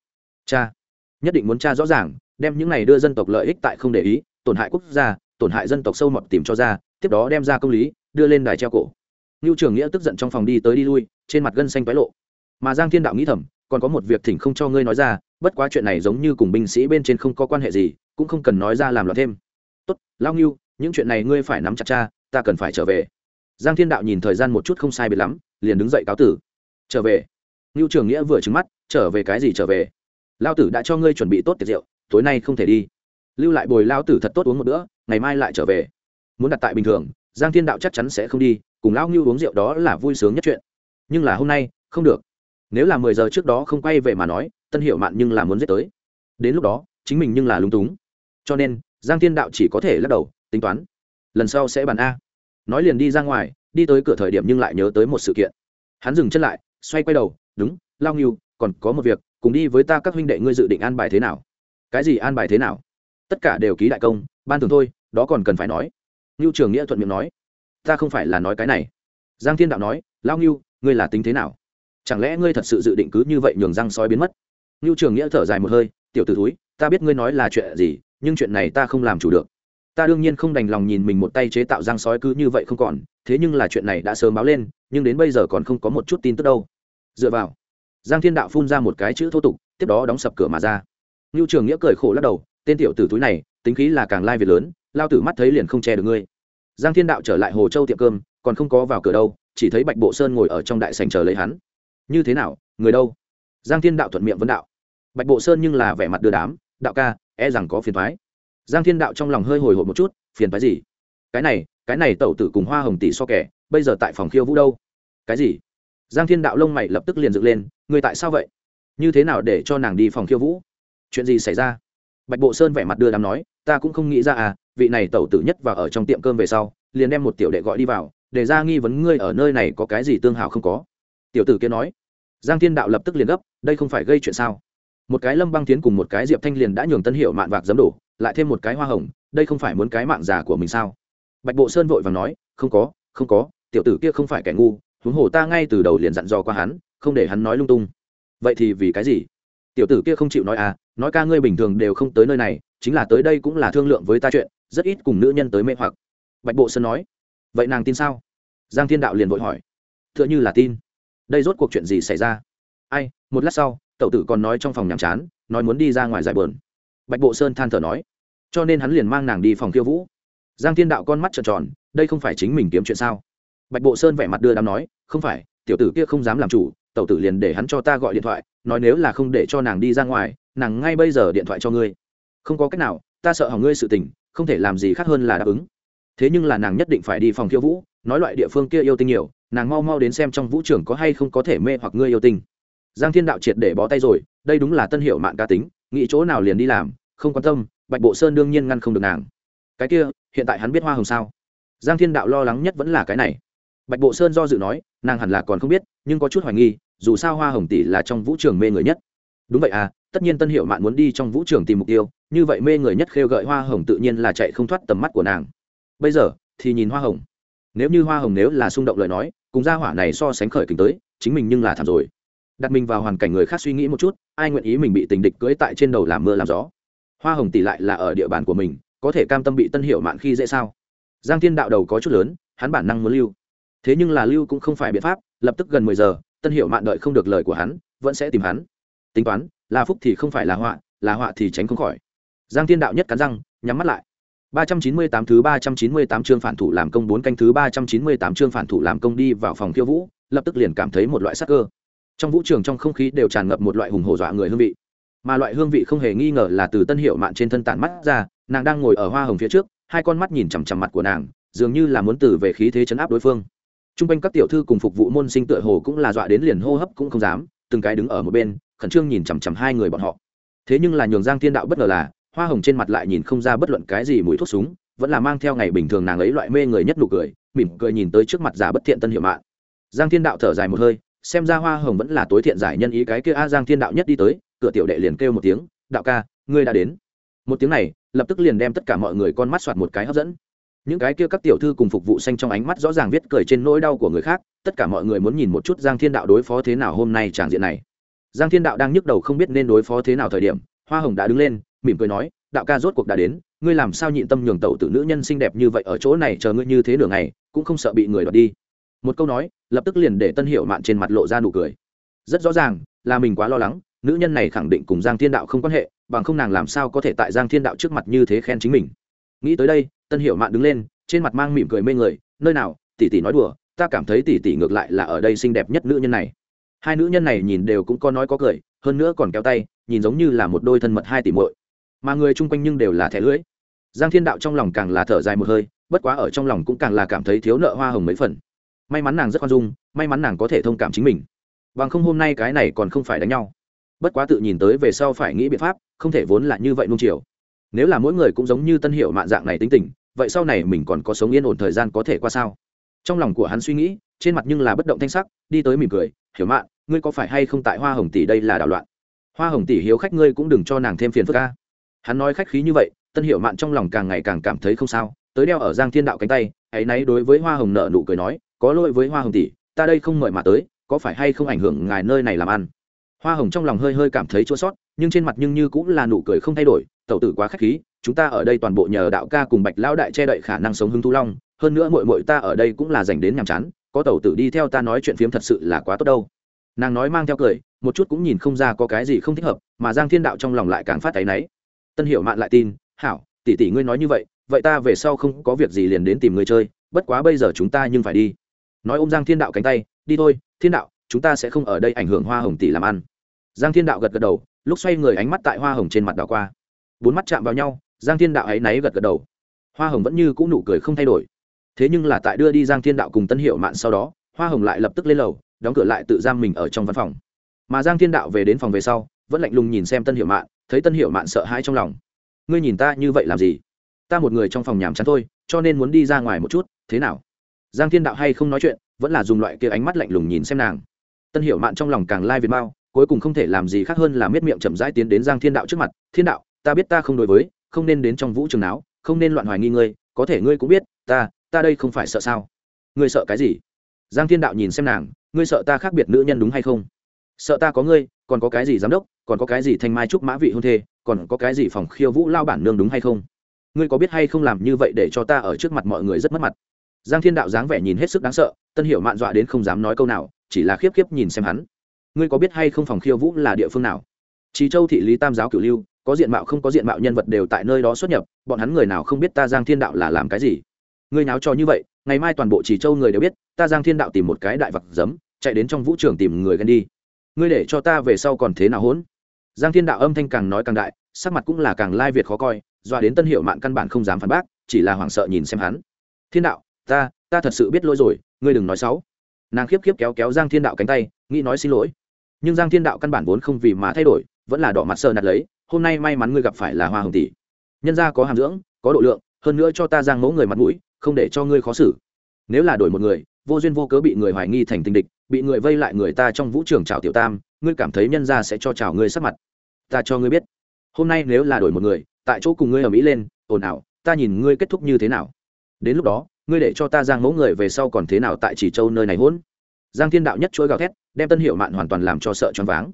Cha, nhất định muốn cha rõ ràng đem những này đưa dân tộc lợi ích tại không để ý, tổn hại quốc gia, tổn hại dân tộc sâu mọt tìm cho ra, tiếp đó đem ra công lý, đưa lên đài treo cổ. Ngưu trường nghĩa tức giận trong phòng đi tới đi lui, trên mặt gân xanh quái lộ. Mà giang thiên đạo nghĩ thầm, còn có một việc thỉnh không cho ngươi nói ra, bất quá chuyện này giống như cùng binh sĩ bên trên không có quan hệ gì, cũng không cần nói ra làm loạn thêm. Tốt lao ngưu, những chuyện này ngươi phải nắm chặt cha, ta cần phải trở về. Giang thiên đạo nhìn thời gian một chút không sai biệt lắm, liền đứng dậy cáo tử. Trở về. Ngưu trường nghĩa vừa trứng mắt, trở về cái gì trở về? Lao tử đã cho ngươi chuẩn bị tốt tiệc rượu tối nay không thể đi. Lưu lại bồi lao tử thật tốt uống một bữa, ngày mai lại trở về. Muốn đặt tại bình thường, giang thiên đạo chắc chắn sẽ không đi, cùng lao ngưu uống rượu đó là vui sướng nhất chuyện. Nhưng là hôm nay, không được. Nếu là mười giờ trước đó không quay về mà nói, tân hiệu mạn nhưng là muốn giết tới. Đến lúc đó, chính mình nhưng là lúng túng. Cho nên, giang thiên đạo chỉ có thể lắc đầu, tính toán. Lần sau sẽ bàn a. Nói liền đi ra ngoài, đi tới cửa thời điểm nhưng lại nhớ tới một sự kiện. Hắn dừng chân lại, xoay quay đầu, đúng lao nghiêu còn có một việc, cùng đi với ta các huynh đệ ngươi dự định an bài thế nào? Cái gì an bài thế nào? Tất cả đều ký đại công, ban thường thôi, đó còn cần phải nói. Ngưu trường nghĩa thuận miệng nói. Ta không phải là nói cái này. Giang thiên đạo nói lao ngưu, ngươi là tính thế nào? Chẳng lẽ ngươi thật sự dự định cứ như vậy nhường răng sói biến mất? Ngưu trường nghĩa thở dài một hơi, tiểu t ử túi ta biết ngươi nói là chuyện gì, nhưng chuyện này ta không làm chủ được. Ta đương nhiên không đành lòng nhìn mình một tay chế tạo răng sói cứ như vậy không còn, thế nhưng là chuyện này đã sớm báo lên, nhưng đến bây giờ còn không có một chút tin tức đâu. Dựa vào, giang thiên đạo phun ra một cái chữ thô tục, tiếp đó đóng sập cửa mà ra ngưu trường nghĩa cười khổ lắc đầu, tên tiểu tử túi này, tính khí là càng lai việc lớn, lao tử mắt thấy liền không che được ngươi. Giang thiên đạo trở lại hồ châu tiệm cơm, còn không có vào cửa đâu, chỉ thấy bạch bộ sơn ngồi ở trong đại sành chờ lấy hắn. Như thế nào, người đâu? Giang thiên đạo thuận miệng vấn đạo. Bạch bộ sơn nhưng là vẻ mặt đưa đám, đạo ca e rằng có phiền thoái giang thiên đạo trong lòng hơi hồi hộp một chút, phiền thoái gì? Cái này cái này tẩu tử cùng hoa hồng tỷ so kẻ, bây giờ tại phòng khiêu vũ đâu? Cái gì? Giang thiên đạo lông mày lập tức liền dựng lên, người tại sao vậy? Như thế nào để cho nàng đi phòng khiêu vũ? Chuyện gì xảy ra? Bạch bộ sơn vẻ mặt đưa đám nói, ta cũng không nghĩ ra à vị này tẩu tử nhất và ở trong tiệm cơm về sau, liền đem một tiểu đệ gọi đi vào, để ra nghi vấn ngươi ở nơi này có cái gì tương hảo không có. Tiểu tử kia nói, giang thiên đạo lập tức liền gấp, đây không phải gây chuyện sao? Một cái lâm băng tiến cùng một cái diệp thanh liền đã nhường tân hiệu mạn vạc dấm đổ, lại thêm một cái hoa hồng, đây không phải muốn cái mạng già của mình sao? Bạch bộ sơn vội và nói, không có không có, tiểu tử kia không phải kẻ ngu, huống hồ ta ngay từ đầu liền dặn dò qua hắn, không để hắn nói lung tung. Vậy thì vì cái gì? Tiểu tử kia không chịu nói à nói ca ngươi bình thường đều không tới nơi này, chính là tới đây cũng là thương lượng với ta chuyện, rất ít cùng nữ nhân tới mê hoặc. Bạch bộ sơn nói. Vậy nàng tin sao? Giang thiên đạo liền vội hỏi. T h ư ợ n h ư là tin. Đây rốt cuộc chuyện gì xảy ra? Ai, một lát sau tậu tử còn nói trong phòng nhàm chán, nói muốn đi ra ngoài giải bờn bạch bộ sơn than thở nói. Cho nên hắn liền mang nàng đi phòng khiêu vũ. Giang thiên đạo con mắt trợn tròn, đây không phải chính mình kiếm chuyện sao? Bạch bộ sơn vẻ mặt đưa đám nói. Không phải, tiểu tử kia không dám làm chủ tẩu tử liền để hắn cho ta gọi điện thoại, nói nếu là không để cho nàng đi ra ngoài nàng ngay bây giờ điện thoại cho ngươi. Không có cách nào, ta sợ hỏng ngươi sự tình, không thể làm gì khác hơn là đáp ứng. Thế nhưng là nàng nhất định phải đi phòng khiêu vũ, nói loại địa phương kia yêu tinh nhiều, nàng mau mau đến xem trong vũ trường có hay không có thể mê hoặc ngươi yêu tinh. Giang thiên đạo triệt để bó tay rồi, đây đúng là tân hiệu mạng ca tính, nghĩ chỗ nào liền đi làm, không quan tâm, bạch bộ sơn đương nhiên ngăn không được nàng. Cái kia, hiện tại hắn biết hoa hồng sao? Giang thiên đạo lo lắng nhất vẫn là cái này. Bạch bộ sơn do dự nói, nàng hẳn là còn không biết, nhưng có chút hoài nghi, dù sao hoa hồng tỷ là trong vũ trường mê người nhất. Đúng vậy à tất nhiên tân hiệu mạn muốn đi trong vũ trường tìm mục tiêu, như vậy mê người nhất khêu gợi hoa hồng tự nhiên là chạy không thoát tầm mắt của nàng. Bây giờ, thì nhìn hoa hồng. Nếu như hoa hồng nếu là xung động lời nói, cùng gia hỏa này so sánh khởi kính tới, chính mình nhưng là thảm rồi. Đặt mình vào hoàn cảnh người khác suy nghĩ một chút, ai nguyện ý mình bị tình địch cưỡi tại trên đầu làm mưa làm gió? Hoa hồng tỷ lại là ở địa bàn của mình, có thể cam tâm bị tân hiệu mạn khi dễ sao? Giang thiên đạo đầu có chút lớn, hắn bản năng muốn lưu. Thế nhưng là lưu cũng không phải biện pháp, lập tức gần mười giờ, tân hiệu mạn đợi không được lời của hắn, vẫn sẽ tìm hắn. Tính toán là phúc thì không phải là họa là họa thì tránh không khỏi. Giang thiên đạo nhất cắn răng, nhắm mắt lại. Ba trăm chín mươi tám thứ ba trăm chín mươi tám chương phản thủ làm công bốn canh thứ ba trăm chín mươi tám chương phản thủ làm công đi vào phòng khiêu vũ, lập tức liền cảm thấy một loại sắc cơ. Trong vũ trường trong không khí đều tràn ngập một loại hùng hổ dọa người hương vị. Mà loại hương vị không hề nghi ngờ là từ tân hiệu mạn trên thân tản mắt ra, nàng đang ngồi ở hoa hồng phía trước, hai con mắt nhìn chằm chằm mặt của nàng, dường như là muốn từ về khí thế chấn áp đối phương. T r u n g quanh các tiểu thư cùng phục vụ môn sinh tựa hồ cũng là dọa đến liền hô hấp cũng không dám, từng cái đứng ở một bên khẩn trương nhìn chằm chằm hai người bọn họ. Thế nhưng là nhường giang thiên đạo bất ngờ là, hoa hồng trên mặt lại nhìn không ra bất luận cái gì mùi thuốc súng, vẫn là mang theo ngày bình thường nàng ấy loại mê người nhất nụ cười, mỉm cười nhìn tới trước mặt giả bất thiện tân hiệu mạng. Giang thiên đạo thở dài một hơi, xem ra hoa hồng vẫn là tối thiện giải nhân ý cái kia a, giang thiên đạo nhất đi tới, cửa tiểu đệ liền kêu một tiếng, đạo ca, ngươi đã đến. Một tiếng này, lập tức liền đem tất cả mọi người con mắt soạt một cái hấp dẫn. Những cái kia các tiểu thư cùng phục vụ xanh trong ánh mắt rõ ràng viết cười trên nỗi đau của người khác, tất cả mọi người muốn nhìn một chút giang thiên đạo đối phó thế nào hôm nay tràng diện này giang thiên đạo đang nhức đầu không biết nên đối phó thế nào thời điểm, hoa hồng đã đứng lên, mỉm cười nói, đạo ca rốt cuộc đã đến, ngươi làm sao nhịn tâm nhường tẩu tử nữ nhân xinh đẹp như vậy ở chỗ này chờ ngươi như thế nửa ngày, cũng không sợ bị người đoạt đi. Một câu nói, lập tức liền để tân hiệu mạn trên mặt lộ ra nụ cười. Rất rõ ràng, là mình quá lo lắng, nữ nhân này khẳng định cùng giang thiên đạo không quan hệ, bằng không nàng làm sao có thể tại giang thiên đạo trước mặt như thế khen chính mình. Nghĩ tới đây, tân Hiệu mạn đứng lên, trên mặt mang mỉm cười mê người, nơi nào, tỷ tỷ nói đùa, ta cảm thấy tỷ tỷ ngược lại là ở đây xinh đẹp nhất nữ nhân này hai nữ nhân này nhìn đều cũng có nói có cười, hơn nữa còn kéo tay, nhìn giống như là một đôi thân mật hai tỷ muội. Mà người chung quanh nhưng đều là thẻ lưỡi. Giang thiên đạo trong lòng càng là thở dài một hơi, bất quá ở trong lòng cũng càng là cảm thấy thiếu nợ hoa hồng mấy phần. May mắn nàng rất khoan dung, may mắn nàng có thể thông cảm chính mình. Bằng không hôm nay cái này còn không phải đánh nhau. Bất quá tự nhìn tới về sau phải nghĩ biện pháp, không thể vốn là như vậy nung chiều. Nếu là mỗi người cũng giống như tân hiệu mạn dạng này tính tình, vậy sau này mình còn có sống yên ổn thời gian có thể qua sao? Trong lòng của hắn suy nghĩ trên mặt nhưng là bất động thanh sắc, đi tới mỉm cười, hiểu mạn, ngươi có phải hay không tại hoa hồng tỷ đây là đảo loạn? Hoa hồng tỷ hiếu khách ngươi cũng đừng cho nàng thêm phiền phức ca hắn nói khách khí như vậy, tân hiểu mạn trong lòng càng ngày càng cảm thấy không sao, tới đeo ở giang thiên đạo cánh tay hãy náy đối với hoa hồng nợ nụ cười nói, có lỗi với hoa hồng tỷ, ta đây không mời mà tới, có phải hay không ảnh hưởng ngài nơi này làm ăn? Hoa hồng trong lòng hơi hơi cảm thấy chua sót, nhưng trên mặt nhưng như cũng là nụ cười không thay đổi, tẩu tử quá k h á c h khí, chúng ta ở đây toàn bộ nhờ đạo ca cùng bạch lão đại che đậy khả năng sống hưng thu long, hơn nữa mội mội ta ở đây cũng là dành đến nhàm chán có tẩu tử đi theo ta nói chuyện phiếm thật sự là quá tốt đâu. Nàng nói mang theo cười, một chút cũng nhìn không ra có cái gì không thích hợp, mà giang thiên đạo trong lòng lại càng phát tay náy. Tân hiểu mạn lại tin, hảo, tỷ tỷ ngươi nói như vậy vậy ta về sau không có việc gì liền đến tìm ngươi chơi, bất quá bây giờ chúng ta nhưng phải đi. Nói ôm giang thiên đạo cánh tay, đi thôi, thiên đạo, chúng ta sẽ không ở đây ảnh hưởng hoa hồng tỷ làm ăn. Giang thiên đạo gật gật đầu, lúc xoay người ánh mắt tại hoa hồng trên mặt đảo qua. Bốn mắt chạm vào nhau, giang thiên đạo áy náy gật gật đầu. Hoa hồng vẫn như c ũ nụ cười không thay đổi thế nhưng là tại đưa đi giang thiên đạo cùng tân hiệu mạn sau đó, hoa hồng lại lập tức lên lầu, đóng cửa lại tự giam mình ở trong văn phòng. Mà giang thiên đạo về đến phòng về sau, vẫn lạnh lùng nhìn xem tân hiệu mạn, thấy tân hiệu mạn sợ hãi trong lòng. Ngươi nhìn ta như vậy làm gì? Ta một người trong phòng nhàm chán thôi, cho nên muốn đi ra ngoài một chút, thế nào? Giang thiên đạo hay không nói chuyện, vẫn là dùng loại kia ánh mắt lạnh lùng nhìn xem nàng. Tân Hiệu mạn trong lòng càng lai việt mao cuối cùng không thể làm gì khác hơn là miết miệng chậm rãi tiến đến giang thiên đạo trước mặt, thiên đạo, ta biết ta không đối với, không nên đến trong vũ trường não không nên loạn hoài nghi ngươi, có thể ngươi cũng biết, ta ta đây không phải sợ sao? Ngươi sợ cái gì? Giang thiên đạo nhìn xem nàng, ngươi sợ ta khác biệt nữ nhân đúng hay không? Sợ ta có ngươi, còn có cái gì giám đốc, còn có cái gì thanh mai trúc mã vị hôn thê, còn có cái gì phòng khiêu vũ lao bản nương đúng hay không? Ngươi có biết hay không làm như vậy để cho ta ở trước mặt mọi người rất mất mặt? Giang thiên đạo dáng vẻ nhìn hết sức đáng sợ, tân hiểu mạn dọa đến không dám nói câu nào, chỉ là khiếp khiếp nhìn xem hắn. Ngươi có biết hay không phòng khiêu vũ là địa phương nào? Chỉ châu thị lý tam giáo cửu lưu, có diện mạo không có diện mạo nhân vật đều tại nơi đó xuất nhập, bọn hắn người nào không biết ta giang thiên đạo là làm cái gì? Ngươi náo trò như vậy, ngày mai toàn bộ chỉ châu người đều biết, ta giang thiên đạo tìm một cái đại vật giấm, chạy đến trong vũ trường tìm người ghen đi. Ngươi để cho ta về sau còn thế nào hỗn giang thiên đạo âm thanh càng nói càng đại, sắc mặt cũng là càng lai việt khó coi, doa đến tân hiệu mạng căn bản không dám phản bác, chỉ là hoảng sợ nhìn xem hắn. Thiên đạo, ta ta thật sự biết lỗi rồi, ngươi đừng nói xấu. Nàng khiếp khiếp kéo kéo giang thiên đạo cánh tay, nghĩ nói xin lỗi. Nhưng giang thiên đạo căn bản vốn không vì mà thay đổi, vẫn là đỏ mặt sờ nạt lấy, hôm nay may mắn ngươi gặp phải là hoa hồng tỷ. Nhân gia có hàm dưỡng, có độ lượng, hơn nữa cho ta giang mẫu người mặt mũi không để cho ngươi khó xử. Nếu là đổi một người, vô duyên vô cớ bị người hoài nghi thành tình địch, bị người vây lại người ta trong vũ trường chào tiểu tam, ngươi cảm thấy nhân gia sẽ cho chào ngươi sắc mặt. Ta cho ngươi biết. Hôm nay nếu là đổi một người, tại chỗ cùng ngươi ở mỹ lên, ồn ào, ta nhìn ngươi kết thúc như thế nào? Đến lúc đó, ngươi để cho ta giang mẫu người về sau còn thế nào tại chỉ châu nơi này hỗn giang thiên đạo nhất chuỗi gào thét, đem tân hiệu mạn hoàn toàn làm cho sợ choáng váng.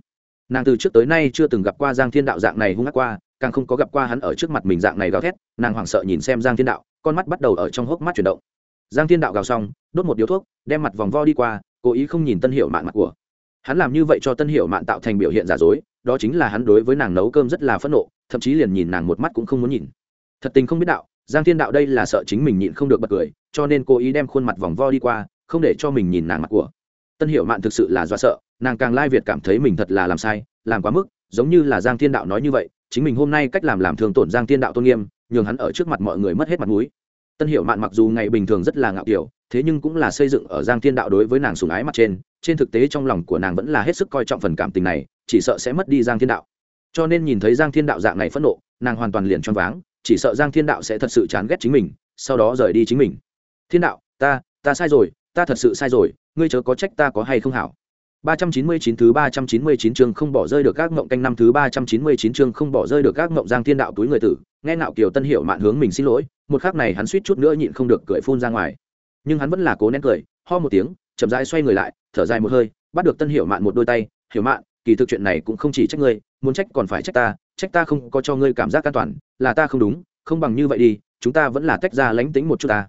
Nàng từ trước tới nay chưa từng gặp qua giang thiên đạo dạng này hung ác qua, càng không có gặp qua hắn ở trước mặt mình dạng này gào thét, nàng hoảng sợ nhìn xem giang thiên đạo con mắt bắt đầu ở trong hốc mắt chuyển động. Giang thiên đạo gào xong, đốt một điếu thuốc, đem mặt vòng vo đi qua, cố ý không nhìn tân hiệu mạn mặt của. Hắn làm như vậy cho tân hiệu mạn tạo thành biểu hiện giả dối, đó chính là hắn đối với nàng nấu cơm rất là phẫn nộ, thậm chí liền nhìn nàng một mắt cũng không muốn nhìn. Thật tình không biết đạo, giang thiên đạo đây là sợ chính mình nhịn không được bật cười, cho nên cố ý đem khuôn mặt vòng vo đi qua, không để cho mình nhìn nàng mặt của. Tân hiệu mạn thực sự là do sợ, nàng càng lai việt cảm thấy mình thật là làm sai, làm quá mức, giống như là giang thiên đạo nói như vậy, chính mình hôm nay cách làm làm thường tổn giang thiên đạo tôn nghiêm nhường hắn ở trước mặt mọi người mất hết mặt mũi. Tân Hiểu mạn mặc dù ngày bình thường rất là ngạo kiểu thế nhưng cũng là xây dựng ở giang thiên đạo đối với nàng sủng ái mặt trên trên thực tế trong lòng của nàng vẫn là hết sức coi trọng phần cảm tình này chỉ sợ sẽ mất đi giang thiên đạo. Cho nên nhìn thấy giang thiên đạo dạng này phẫn nộ nàng hoàn toàn liền choáng váng chỉ sợ giang thiên đạo sẽ thật sự chán ghét chính mình sau đó rời đi chính mình. Thiên đạo ta ta sai rồi ta thật sự sai rồi ngươi chớ có trách ta có hay không hảo. 399 thứ 399 chương không bỏ rơi được các ngộng canh năm thứ 399 chương không bỏ rơi được các ngộng Giang Thiên Đạo túi người tử, nghe nạo Kiều Tân Hiểu mạn hướng mình xin lỗi, một khắc này hắn suýt chút nữa nhịn không được cười phun ra ngoài. Nhưng hắn vẫn là cố nén cười, ho một tiếng, chậm rãi xoay người lại, thở dài một hơi, bắt được Tân Hiểu mạn một đôi tay, "Hiểu mạn, kỳ thực chuyện này cũng không chỉ trách ngươi, muốn trách còn phải trách ta, trách ta không có cho ngươi cảm giác an toàn, là ta không đúng, không bằng như vậy đi, chúng ta vẫn là tách ra lánh tính một chút ta."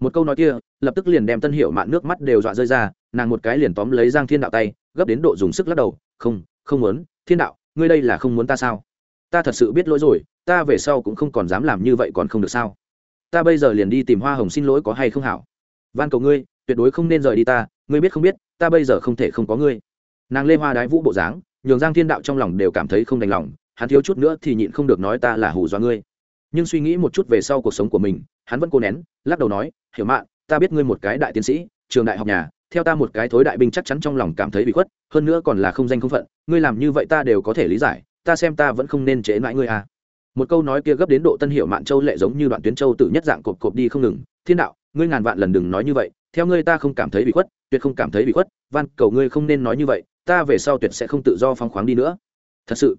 Một câu nói kia, lập tức liền đem Tân Hiểu mạn nước mắt đều dọa rơi ra, nàng một cái liền tóm lấy giang thiên đạo tay gấp đến độ dùng sức lắc đầu không không muốn thiên đạo ngươi đây là không muốn ta sao ta thật sự biết lỗi rồi, ta về sau cũng không còn dám làm như vậy còn không được sao? Ta bây giờ liền đi tìm hoa hồng xin lỗi có hay không hảo? Van cầu ngươi, tuyệt đối không nên rời đi ta, ngươi biết không biết, ta bây giờ không thể không có ngươi. Nàng lê hoa đái vũ bộ dáng, nhường giang thiên đạo trong lòng đều cảm thấy không đành lòng, hắn thiếu chút nữa thì nhịn không được nói ta là hù dọa ngươi. Nhưng suy nghĩ một chút về sau cuộc sống của mình, hắn vẫn cố nén, lắc đầu nói, hiểu mạn, ta biết ngươi một cái đại tiến sĩ, trường đại học nhà, theo ta một cái thối đại binh chắc chắn trong lòng cảm thấy bị khuất, hơn nữa còn là không danh không phận, ngươi làm như vậy ta đều có thể lý giải ta xem ta vẫn không nên chế mãi ngươi à. Một câu nói kia gấp đến độ tân hiệu mạn châu lệ giống như đoạn tuyến châu tự nhất dạng cộp cộp đi không ngừng. Thiên đạo, ngươi ngàn vạn lần đừng nói như vậy. Theo ngươi ta không cảm thấy bị khuất, tuyệt không cảm thấy bị khuất. Van, cầu ngươi không nên nói như vậy. Ta về sau tuyệt sẽ không tự do phóng khoáng đi nữa. Thật sự.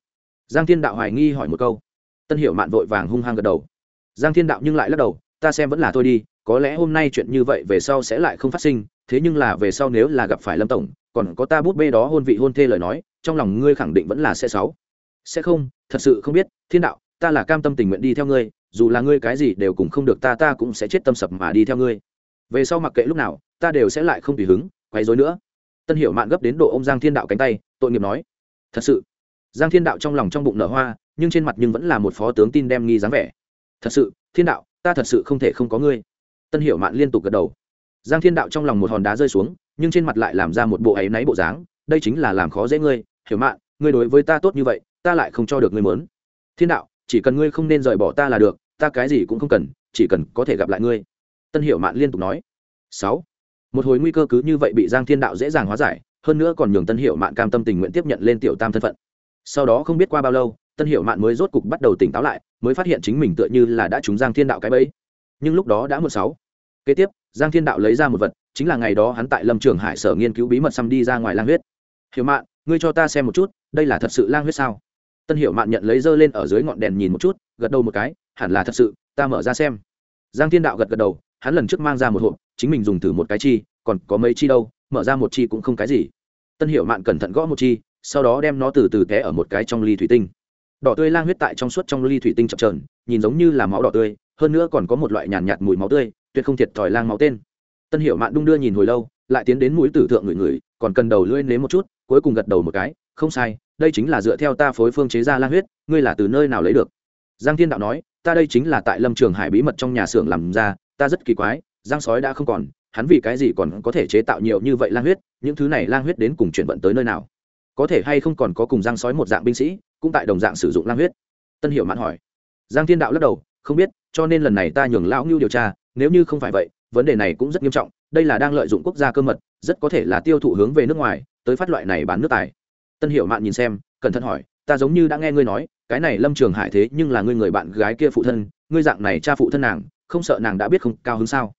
Giang thiên đạo hoài nghi hỏi một câu. Tân hiệu mạn vội vàng hung hăng gật đầu. Giang thiên đạo nhưng lại lắc đầu. Ta xem vẫn là thôi đi. Có lẽ hôm nay chuyện như vậy về sau sẽ lại không phát sinh. Thế nhưng là về sau nếu là gặp phải lâm tổng, còn có ta bút bê đó hôn vị hôn thê lời nói, trong lòng ngươi khẳng định vẫn là sẽ sáu sẽ không, thật sự không biết. Thiên đạo, ta là cam tâm tình nguyện đi theo ngươi, dù là ngươi cái gì đều cùng không được ta ta cũng sẽ chết tâm sập mà đi theo ngươi. Về sau mặc kệ lúc nào, ta đều sẽ lại không tùy hứng quay dối nữa. Tân hiểu mạn gấp đến độ ô m giang thiên đạo cánh tay, tội nghiệp nói, thật sự. Giang thiên đạo trong lòng trong bụng nở hoa, nhưng trên mặt nhưng vẫn là một phó tướng tin đem nghi dáng vẻ. Thật sự, thiên đạo, ta thật sự không thể không có ngươi. Tân hiểu mạn liên tục gật đầu. Giang thiên đạo trong lòng một hòn đá rơi xuống, nhưng trên mặt lại làm ra một bộ áy náy bộ dáng, đây chính là làm khó dễ ngươi, hiểu mạn, ngươi đối với ta tốt như vậy ta lại không cho được ngươi mớn. Thiên đạo, chỉ cần ngươi không nên rời bỏ ta là được, ta cái gì cũng không cần, chỉ cần có thể gặp lại ngươi. Tân hiểu mạn liên tục nói. Sáu. Một hồi nguy cơ cứ như vậy bị giang thiên đạo dễ dàng hóa giải, hơn nữa còn nhường tân hiệu mạn cam tâm tình nguyện tiếp nhận lên tiểu tam thân phận. Sau đó không biết qua bao lâu, tân hiệu mạn mới rốt cục bắt đầu tỉnh táo lại, mới phát hiện chính mình tựa như là đã trúng giang thiên đạo cái bẫy. Nhưng lúc đó đã một sáu. Kế tiếp, giang thiên đạo lấy ra một vật, chính là ngày đó hắn tại lâm trường hải sở nghiên cứu bí mật xăm đi ra ngoài lang huyết. Hiểu mạn, ngươi cho ta xem một chút, đây là thật sự lang huyết sao? Tân hiệu mạn nhận lấy dơ lên ở dưới ngọn đèn nhìn một chút gật đầu một cái hẳn là thật sự ta mở ra xem. Giang thiên đạo gật gật đầu hắn lần trước mang ra một hộp chính mình dùng thử một cái chi còn có mấy chi đâu mở ra một chi cũng không cái gì. Tân hiệu mạn cẩn thận gõ một chi sau đó đem nó từ từ té ở một cái trong ly thủy tinh. Đỏ tươi lang huyết tại trong suốt trong ly thủy tinh chập trờn nhìn giống như là máu đỏ tươi hơn nữa còn có một loại nhàn nhạt, nhạt mùi máu tươi tuyệt không thiệt thòi lang máu tên. Tân hiệu mạn đung đưa nhìn hồi lâu lại tiến đến mũi tử thượng người người còn cần đầu lưỡi nếm một chút cuối cùng gật đầu một cái không sai đây chính là dựa theo ta phối phương chế ra lang huyết, ngươi là từ nơi nào lấy được? Giang thiên đạo nói, ta đây chính là tại lâm trường hải bí mật trong nhà xưởng làm ra, ta rất kỳ quái giang sói đã không còn, hắn vì cái gì còn có thể chế tạo nhiều như vậy lang huyết, những thứ này lang huyết đến cùng chuyển vận tới nơi nào? Có thể hay không còn có cùng giang sói một dạng binh sĩ, cũng tại đồng dạng sử dụng lang huyết? Tân hiệu mạn hỏi. Giang thiên đạo lắc đầu, không biết, cho nên lần này ta nhường lão ngưu điều tra, nếu như không phải vậy, vấn đề này cũng rất nghiêm trọng, đây là đang lợi dụng quốc gia cơ mật, rất có thể là tiêu thụ hướng về nước ngoài, tới phát loại này bán nước tài tân hiệu mạn nhìn xem, cẩn thận hỏi, ta giống như đã nghe ngươi nói, cái này lâm trường hải thế nhưng là ngươi người bạn gái kia phụ thân, ngươi dạng này cha phụ thân nàng, không sợ nàng đã biết không cao hứng sao?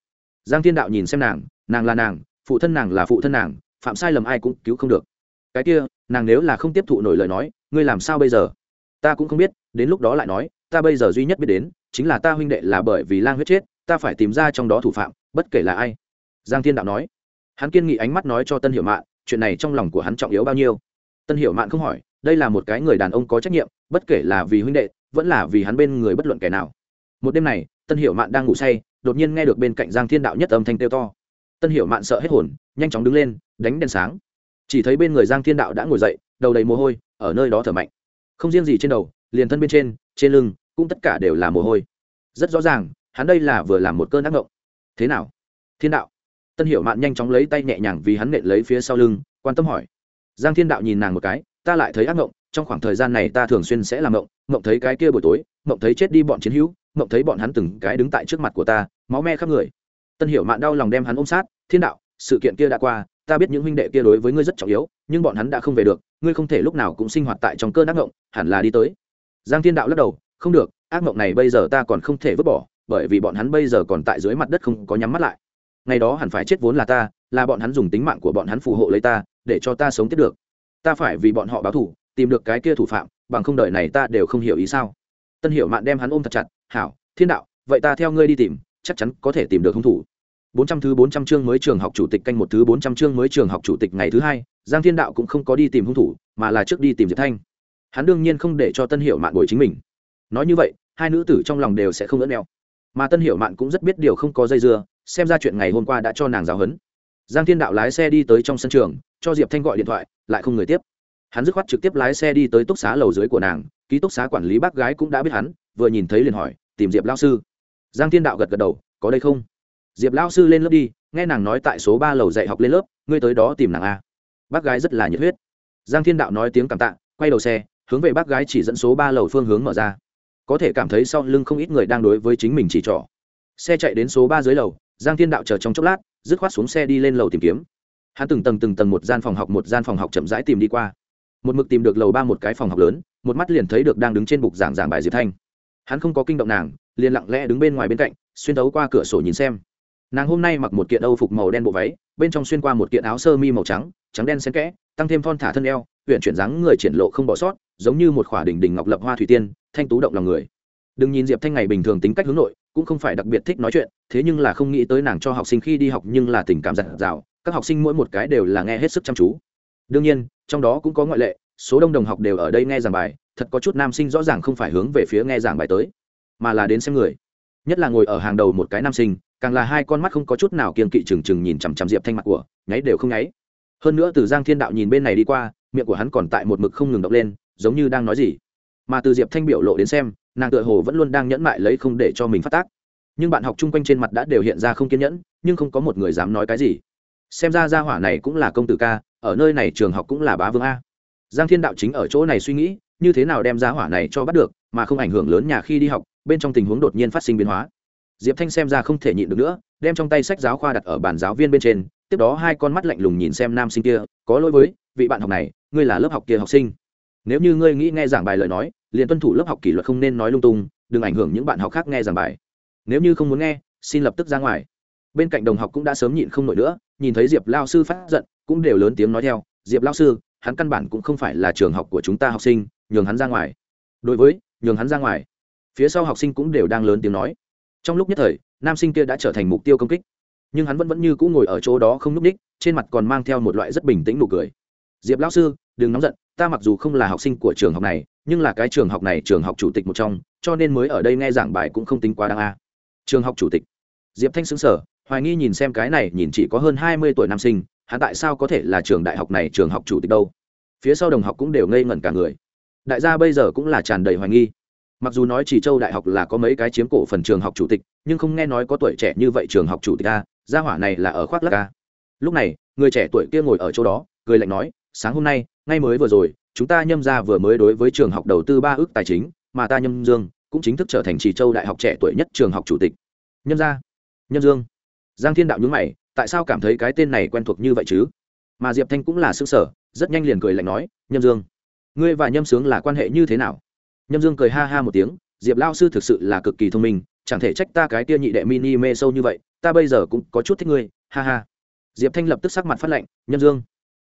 Giang thiên đạo nhìn xem nàng nàng là nàng, phụ thân nàng là phụ thân nàng, phạm sai lầm ai cũng cứu không được. Cái kia, nàng nếu là không tiếp thụ nổi lời nói, ngươi làm sao bây giờ? Ta cũng không biết, đến lúc đó lại nói, ta bây giờ duy nhất biết đến, chính là ta huynh đệ là bởi vì lang huyết chết, ta phải tìm ra trong đó thủ phạm, bất kể là ai. Giang thiên đạo nói. Hắn kiên nghị ánh mắt nói cho tân hiểu mạn, chuyện này trong lòng của hắn trọng yếu bao nhiêu? Tân hiểu mạn không hỏi, đây là một cái người đàn ông có trách nhiệm, bất kể là vì huynh đệ, vẫn là vì hắn bên người bất luận kẻ nào. Một đêm này, tân hiểu mạn đang ngủ say, đột nhiên nghe được bên cạnh giang thiên đạo nhất âm thanh kêu to. Tân hiểu mạn sợ hết hồn, nhanh chóng đứng lên, đánh đèn sáng. Chỉ thấy bên người giang thiên đạo đã ngồi dậy, đầu đầy mồ hôi, ở nơi đó thở mạnh. Không riêng gì trên đầu, liền thân bên trên trên lưng, cũng tất cả đều là mồ hôi. Rất rõ ràng, hắn đây là vừa làm một cơn ác ngộng thế nào? Thiên đạo. Tân hiểu mạn nhanh chóng lấy tay nhẹ nhàng vì hắn nện lấy phía sau lưng, quan tâm hỏi giang thiên đạo nhìn nàng một cái ta lại thấy ác mộng. trong khoảng thời gian này ta thường xuyên sẽ làm mộng, mộng thấy cái kia buổi tối mộng thấy chết đi bọn chiến hữu mộng thấy bọn hắn từng cái đứng tại trước mặt của ta máu me khắp người tân hiểu mạn đau lòng đem hắn ôm sát thiên đạo sự kiện kia đã qua ta biết những huynh đệ kia đối với ngươi rất trọng yếu nhưng bọn hắn đã không về được ngươi không thể lúc nào cũng sinh hoạt tại trong cơn ác mộng, hẳn là đi tới giang thiên đạo lắc đầu không được ác mộng này bây giờ ta còn không thể vứt bỏ bởi vì bọn hắn bây giờ còn tại dưới mặt đất không có nhắm mắt lại ngày đó hẳn phải chết vốn là ta là bọn hắn dùng tính mạng của bọn hắn phù hộ lấy ta để cho ta sống tiếp được. Ta phải vì bọn họ báo thù, tìm được cái kia thủ phạm, bằng không đời này ta đều không hiểu ý sao. Tân hiểu mạn đem hắn ôm thật chặt, hảo, thiên đạo, vậy ta theo ngươi đi tìm, chắc chắn có thể tìm được hung thủ. 400 thứ 400 chương mới trường học chủ tịch canh một thứ 400 chương mới trường học chủ tịch ngày thứ hai, giang thiên đạo cũng không có đi tìm hung thủ, mà là trước đi tìm diệp thanh. Hắn đương nhiên không để cho tân hiểu mạn bồi chính mình. Nói như vậy, hai nữ tử trong lòng đều sẽ không lẫn neo mà tân hiểu mạn cũng rất biết điều không có dây dưa, xem ra chuyện ngày hôm qua đã cho nàng giáo hấn giang thiên đạo lái xe đi tới trong sân trường, cho diệp thanh gọi điện thoại, lại không người tiếp. Hắn dứt khoát trực tiếp lái xe đi tới túc xá lầu dưới của nàng, ký túc xá quản lý bác gái cũng đã biết hắn, vừa nhìn thấy liền hỏi, tìm diệp lao sư? Giang thiên đạo gật gật đầu, có đây không? Diệp lao sư lên lớp đi, nghe nàng nói tại số ba lầu dạy học lên lớp, ngươi tới đó tìm nàng a. Bác gái rất là nhiệt huyết. Giang thiên đạo nói tiếng cảm tạ, quay đầu xe, hướng về bác gái chỉ dẫn số ba lầu phương hướng mở ra. Có thể cảm thấy sau lưng không ít người đang đối với chính mình chỉ trỏ. Xe chạy đến số ba dưới lầu giang thiên đạo chờ trong chốc lát, dứt khoát xuống xe đi lên lầu tìm kiếm. Hắn từng tầng từng tầng một gian phòng học, một gian phòng học chậm rãi tìm đi qua. Một mực tìm được lầu ba một cái phòng học lớn, một mắt liền thấy được đang đứng trên bục giảng giảng bài diệp thanh. Hắn không có kinh động nàng, liền lặng lẽ đứng bên ngoài bên cạnh, xuyên tấu qua cửa sổ nhìn xem. Nàng hôm nay mặc một kiện âu phục màu đen bộ váy, bên trong xuyên qua một kiện áo sơ mi màu trắng trắng đen xen kẽ, tăng thêm thon thả thân eo huyện chuyển dáng người triển lộ không bỏ sót, giống như một khỏa đỉnh đỉnh ngọc lập hoa thủy tiên, thanh tú động lòng người. Đừng nhìn diệp thanh ngày bình thường tính cách hướng nội cũng không phải đặc biệt thích nói chuyện, thế nhưng là không nghĩ tới nàng cho học sinh khi đi học nhưng là tình cảm giặt rào các học sinh mỗi một cái đều là nghe hết sức chăm chú. Đương nhiên, trong đó cũng có ngoại lệ, số đông đồng học đều ở đây nghe giảng bài, thật có chút nam sinh rõ ràng không phải hướng về phía nghe giảng bài tới, mà là đến xem người. Nhất là ngồi ở hàng đầu một cái nam sinh, càng là hai con mắt không có chút nào kiên kỵ trừng trừng nhìn chằm chằm diệp thanh mặt của, nháy đều không nháy. Hơn nữa từ giang thiên đạo nhìn bên này đi qua, miệng của hắn còn tại một mực không ngừng đọc lên, giống như đang nói gì mà từ diệp thanh biểu lộ đến xem nàng tựa hồ vẫn luôn đang nhẫn mại lấy không để cho mình phát tác nhưng bạn học chung quanh trên mặt đã đều hiện ra không kiên nhẫn nhưng không có một người dám nói cái gì xem ra gia hỏa này cũng là công tử ca ở nơi này trường học cũng là bá vương a giang thiên đạo chính ở chỗ này suy nghĩ như thế nào đem gia hỏa này cho bắt được mà không ảnh hưởng lớn nhà khi đi học bên trong tình huống đột nhiên phát sinh biến hóa diệp thanh xem ra không thể nhịn được nữa đem trong tay sách giáo khoa đặt ở bàn giáo viên bên trên tiếp đó hai con mắt lạnh lùng nhìn xem nam sinh kia có lỗi với vị bạn học này ngươi là lớp học kia học sinh nếu như ngươi nghĩ nghe giảng bài lời nói, liền tuân thủ lớp học kỷ luật không nên nói lung tung, đừng ảnh hưởng những bạn học khác nghe giảng bài. Nếu như không muốn nghe, xin lập tức ra ngoài. Bên cạnh đồng học cũng đã sớm nhịn không nổi nữa, nhìn thấy diệp lao sư phát giận, cũng đều lớn tiếng nói theo, diệp lao sư, hắn căn bản cũng không phải là trường học của chúng ta học sinh, nhường hắn ra ngoài. Đối với, nhường hắn ra ngoài. Phía sau học sinh cũng đều đang lớn tiếng nói. Trong lúc nhất thời, nam sinh kia đã trở thành mục tiêu công kích. Nhưng hắn vẫn vẫn như cũ ngồi ở chỗ đó không n ú c ních trên mặt còn mang theo một loại rất bình tĩnh nụ cười. Diệp lão sư, đừng nóng giận ta mặc dù không là học sinh của trường học này, nhưng là cái trường học này trường học chủ tịch một trong, cho nên mới ở đây nghe giảng bài cũng không tính quá đáng a. Trường học chủ tịch. Diệp thanh xứng sở hoài nghi nhìn xem cái này nhìn chỉ có hơn hai mươi tuổi nam sinh, hắn tại sao có thể là trường đại học này trường học chủ tịch đâu? Phía sau đồng học cũng đều ngây ngẩn cả người. Đại gia bây giờ cũng là tràn đầy hoài nghi. Mặc dù nói chỉ châu đại học là có mấy cái chiếm cổ phần trường học chủ tịch, nhưng không nghe nói có tuổi trẻ như vậy trường học chủ tịch a, gia hỏa này là ở khoác lắc a. Lúc này, người trẻ tuổi kia ngồi ở chỗ đó, cười lạnh nói, sáng hôm nay ngay mới vừa rồi, chúng ta nhâm ra vừa mới đối với trường học đầu tư ba ước tài chính, mà ta nhâm dương, cũng chính thức trở thành chỉ châu đại học trẻ tuổi nhất trường học chủ tịch. Nhâm gia, nhâm dương. Giang thiên đạo nhúng mày, tại sao cảm thấy cái tên này quen thuộc như vậy chứ? Mà diệp thanh cũng là xương sở rất nhanh liền cười lạnh nói, nhâm dương, ngươi và nhâm sướng là quan hệ như thế nào? Nhâm dương cười ha ha một tiếng, diệp lao sư thực sự là cực kỳ thông minh, chẳng thể trách ta cái tia nhị đệ mini mê sâu như vậy, ta bây giờ cũng có chút thích ngươi, ha ha. Diệp thanh lập tức sắc mặt phát lệnh, nhâm dương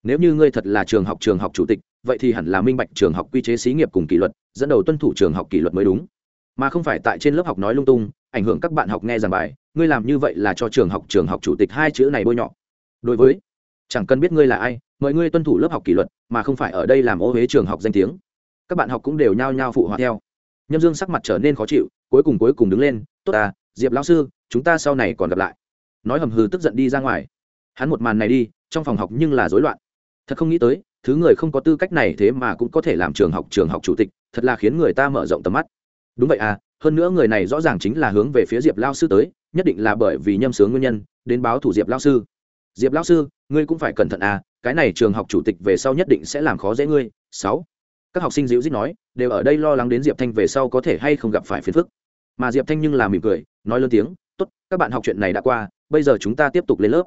nếu như ngươi thật là trường học trường học chủ tịch, vậy thì hẳn là minh bạch trường học quy chế xí nghiệp cùng kỷ luật, dẫn đầu tuân thủ trường học kỷ luật mới đúng. Mà không phải tại trên lớp học nói lung tung, ảnh hưởng các bạn học nghe giảng bài, ngươi làm như vậy là cho trường học trường học chủ tịch hai chữ này bôi nhọ. Đối với, chẳng cần biết ngươi là ai, mời ngươi tuân thủ lớp học kỷ luật, mà không phải ở đây làm ô huế trường học danh tiếng. Các bạn học cũng đều nhao nhao phụ họa theo. Nhâm dương sắc mặt trở nên khó chịu, cuối cùng cuối cùng đứng lên, tốt à diệp lão sư, chúng ta sau này còn gặp lại. Nói hầm hừ tức giận đi ra ngoài. Hắn một màn này đi, trong phòng học nhưng là rối loạn thật không nghĩ tới, thứ người không có tư cách này thế mà cũng có thể làm trường học trường học chủ tịch, thật là khiến người ta mở rộng tầm mắt. Đúng vậy à hơn nữa người này rõ ràng chính là hướng về phía diệp lao sư tới, nhất định là bởi vì nhâm sướng nguyên nhân, đến báo thủ diệp lao sư. Diệp lao sư, ngươi cũng phải cẩn thận à cái này trường học chủ tịch về sau nhất định sẽ làm khó dễ ngươi. Sáu. Các học sinh dịu dít nói, đều ở đây lo lắng đến diệp thanh về sau có thể hay không gặp phải phiền phức. Mà diệp thanh nhưng là mỉm cười, nói lớn tiếng, tốt, các bạn học chuyện này đã qua, bây giờ chúng ta tiếp tục lên lớp.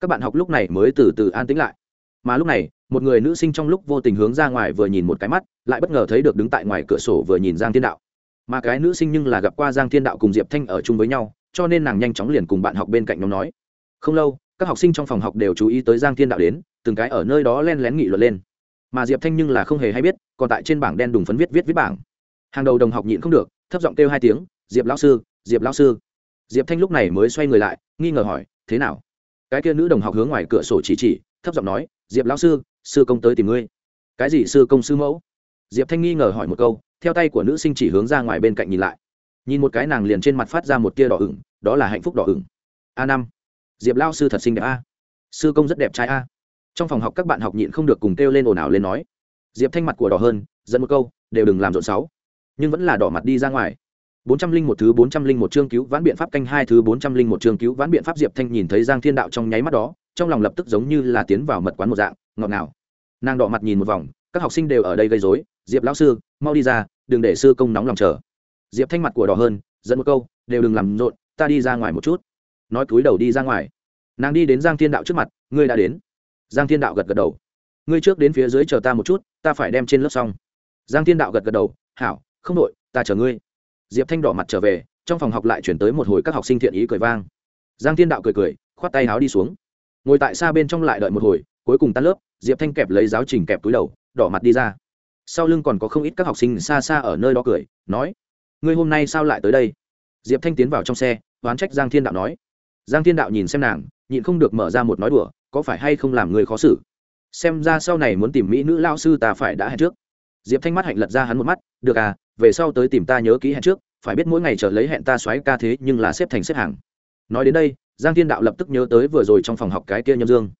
Các bạn học lúc này mới từ từ an tĩnh lại mà lúc này, một người nữ sinh trong lúc vô tình hướng ra ngoài vừa nhìn một cái mắt, lại bất ngờ thấy được đứng tại ngoài cửa sổ vừa nhìn giang thiên đạo. Mà cái nữ sinh nhưng là gặp qua giang thiên đạo cùng diệp thanh ở chung với nhau, cho nên nàng nhanh chóng liền cùng bạn học bên cạnh nhóm nói. Không lâu, các học sinh trong phòng học đều chú ý tới giang thiên đạo đến, từng cái ở nơi đó len lén nghị luận lên. Mà diệp thanh nhưng là không hề hay biết, còn tại trên bảng đen đùng phấn viết viết viết bảng. Hàng đầu đồng học nhịn không được, thấp giọng kêu hai tiếng, diệp lão sư, diệp lão sư. Diệp thanh lúc này mới xoay người lại, nghi ngờ hỏi, thế nào? Cái kia nữ đồng học hướng ngoài cửa sổ chỉ chỉ, thấp giọng nói diệp lão sư sư công tới tìm ngươi. Cái gì sư công sư mẫu? Diệp thanh nghi ngờ hỏi một câu, theo tay của nữ sinh chỉ hướng ra ngoài bên cạnh nhìn lại. Nhìn một cái nàng liền trên mặt phát ra một tia đỏ ửng, đó là hạnh phúc đỏ ửng. A năm. Diệp lao sư thật xinh đẹp a. Sư công rất đẹp trai a. Trong phòng học các bạn học nhịn không được cùng kêu lên ồn ào lên nói. Diệp thanh mặt của đỏ hơn dẫn một câu, đều đừng làm rộn sáu nhưng vẫn là đỏ mặt đi ra ngoài. Bốn trăm linh một thứ bốn trăm linh một chương cứu vãn biện pháp canh hai thứ bốn trăm linh một chương cứu vãn biện pháp diệp thanh nhìn thấy giang thiên đạo trong nháy mắt đó trong lòng lập tức giống như là tiến vào mật quán một dạng, ngọt ngào. Nàng đỏ mặt nhìn một vòng, các học sinh đều ở đây gây rối, diệp lão sư, mau đi ra, đừng để sư công nóng lòng chờ. Diệp thanh mặt của đỏ hơn dẫn một câu, đều đừng làm rộn, ta đi ra ngoài một chút. Nói cúi đầu đi ra ngoài. Nàng đi đến giang thiên đạo trước mặt, ngươi đã đến. Giang thiên đạo gật gật đầu. Ngươi trước đến phía dưới chờ ta một chút, ta phải đem trên lớp xong. Giang thiên đạo gật gật đầu, hảo, không đội ta chờ ngươi. Diệp thanh đỏ mặt trở về, trong phòng học lại chuyển tới một hồi các học sinh thiện ý cười vang. Giang thiên đạo cười cười, khoát tay áo đi xuống ngồi tại xa bên trong lại đợi một hồi, cuối cùng tan lớp, diệp thanh kẹp lấy giáo trình kẹp túi đầu, đỏ mặt đi ra. Sau lưng còn có không ít các học sinh xa xa ở nơi đó cười, nói, ngươi hôm nay sao lại tới đây? Diệp thanh tiến vào trong xe, oán trách giang thiên đạo nói. Giang thiên đạo nhìn xem nàng, nhịn không được mở ra một nói đùa, có phải hay không làm người khó xử? Xem ra sau này muốn tìm mỹ nữ lao sư ta phải đã hẹn trước. Diệp thanh mắt hạnh lật ra hắn một mắt, được à về sau tới tìm ta nhớ ký hẹn trước, phải biết mỗi ngày chờ lấy hẹn ta xoáy ca thế nhưng là xếp thành xếp hàng. Nói đến đây giang thiên đạo lập tức nhớ tới vừa rồi trong phòng học cái kia nhâm dương.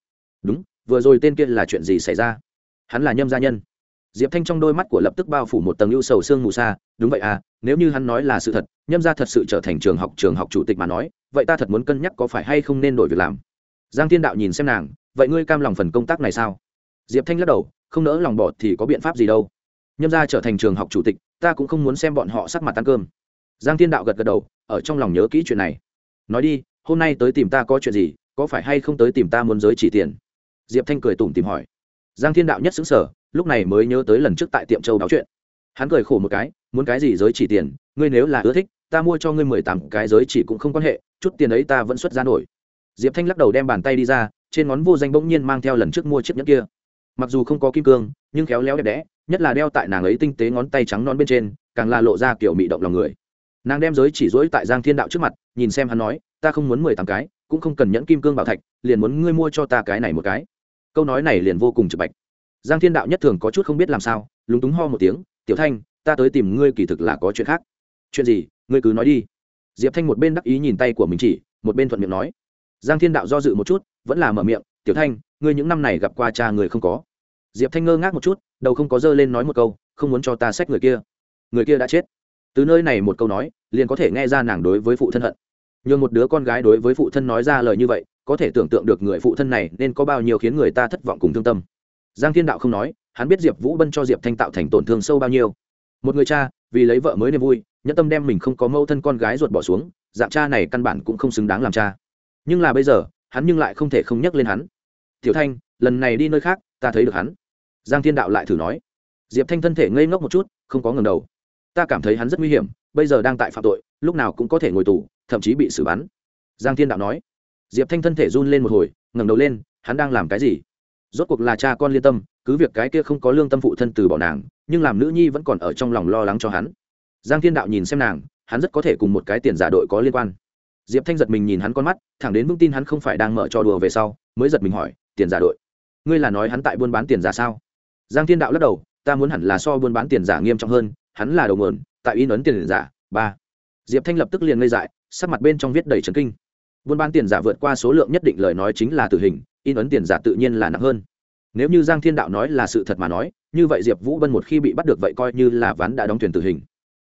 Đúng, vừa rồi tên kia là chuyện gì xảy ra? Hắn là nhâm gia nhân. Diệp thanh trong đôi mắt của lập tức bao phủ một tầng ưu sầu sương mù xa. Đúng vậy à nếu như hắn nói là sự thật, nhâm gia thật sự trở thành trường học trường học chủ tịch mà nói, vậy ta thật muốn cân nhắc có phải hay không nên đổi việc làm. Giang thiên đạo nhìn xem nàng, vậy ngươi cam lòng phần công tác này sao? Diệp thanh lắc đầu, không nỡ lòng bỏ thì có biện pháp gì đâu. Nhâm gia trở thành trường học chủ tịch, ta cũng không muốn xem bọn họ sắc mặt ăn cơm. Giang thiên đạo gật gật đầu, ở trong lòng nhớ kỹ chuyện này. Nói đi hôm nay tới tìm ta có chuyện gì, có phải hay không tới tìm ta muốn giới chỉ tiền? Diệp thanh cười tủm tìm hỏi. Giang thiên đạo nhất xứng sở lúc này mới nhớ tới lần trước tại tiệm châu báo chuyện. Hắn cười khổ một cái, muốn cái gì giới chỉ tiền, ngươi nếu là ưa thích, ta mua cho ngươi mười tám cái giới chỉ cũng không quan hệ, chút tiền ấy ta vẫn xuất ra nổi. Diệp thanh lắc đầu đem bàn tay đi ra, trên ngón vô danh bỗng nhiên mang theo lần trước mua chiếc nhẫn kia. Mặc dù không có kim cương, nhưng khéo léo đẹp đẽ, nhất là đeo tại nàng ấy tinh tế ngón tay trắng non bên trên, càng là lộ ra kiểu mị động lòng người. Nàng đem giới chỉ dỗi tại giang thiên đạo trước mặt, nhìn xem hắn nói ta không muốn mười tám cái, cũng không cần nhẫn kim cương bảo thạch, liền muốn ngươi mua cho ta cái này một cái. Câu nói này liền vô cùng trực bạch. Giang thiên đạo nhất thường có chút không biết làm sao, lúng túng ho một tiếng, tiểu thanh, ta tới tìm ngươi kỳ thực là có chuyện khác. Chuyện gì? Ngươi cứ nói đi. Diệp thanh một bên đắc ý nhìn tay của mình chỉ, một bên thuận miệng nói. Giang thiên đạo do dự một chút, vẫn là mở miệng, tiểu thanh, ngươi những năm này gặp qua cha người không có? Diệp thanh ngơ ngác một chút, đầu không có dơ lên nói một câu, không muốn cho ta xách người kia. Người kia đã chết. Từ nơi này một câu nói, liền có thể nghe ra nàng đối với phụ thân hận nhường một đứa con gái đối với phụ thân nói ra lời như vậy, có thể tưởng tượng được người phụ thân này nên có bao nhiêu khiến người ta thất vọng cùng thương tâm. Giang thiên đạo không nói, hắn biết diệp vũ bân cho diệp thanh tạo thành tổn thương sâu bao nhiêu. Một người cha, vì lấy vợ mới niềm vui, nhẫn tâm đem mình không có mâu thân con gái ruột bỏ xuống, dạng cha này căn bản cũng không xứng đáng làm cha. Nhưng là bây giờ, hắn nhưng lại không thể không nhắc lên hắn. Tiểu thanh, lần này đi nơi khác, ta thấy được hắn. Giang thiên đạo lại thử nói. Diệp thanh thân thể ngây ngốc một chút, không có ngầm đầu. Ta cảm thấy hắn rất nguy hiểm, bây giờ đang tại phạm tội, lúc nào cũng có thể ngồi tù thậm chí bị xử bắn. Giang thiên đạo nói. Diệp thanh thân thể run lên một hồi, ngẩng đầu lên, hắn đang làm cái gì? Rốt cuộc là cha con liên tâm, cứ việc cái kia không có lương tâm phụ thân từ bỏ nàng, nhưng làm nữ nhi vẫn còn ở trong lòng lo lắng cho hắn. Giang thiên đạo nhìn xem nàng, hắn rất có thể cùng một cái tiền giả đội có liên quan. Diệp thanh giật mình nhìn hắn con mắt, thẳng đến vững tin hắn không phải đang mở trò đùa về sau, mới giật mình hỏi, tiền giả đội, ngươi là nói hắn tại buôn bán tiền giả sao? Giang thiên đạo lắc đầu, ta muốn hẳn là so buôn bán tiền giả nghiêm trọng hơn, hắn là đầu nguồn, tại in ấn tiền giả, ba. Diệp thanh lập tức liền ngây dại sắc mặt bên trong viết đầy trấn kinh. Buôn bán tiền giả vượt qua số lượng nhất định lời nói chính là tử hình, in ấn tiền giả tự nhiên là nặng hơn. Nếu như giang thiên đạo nói là sự thật mà nói, như vậy diệp vũ bân một khi bị bắt được vậy coi như là ván đã đóng thuyền tử hình.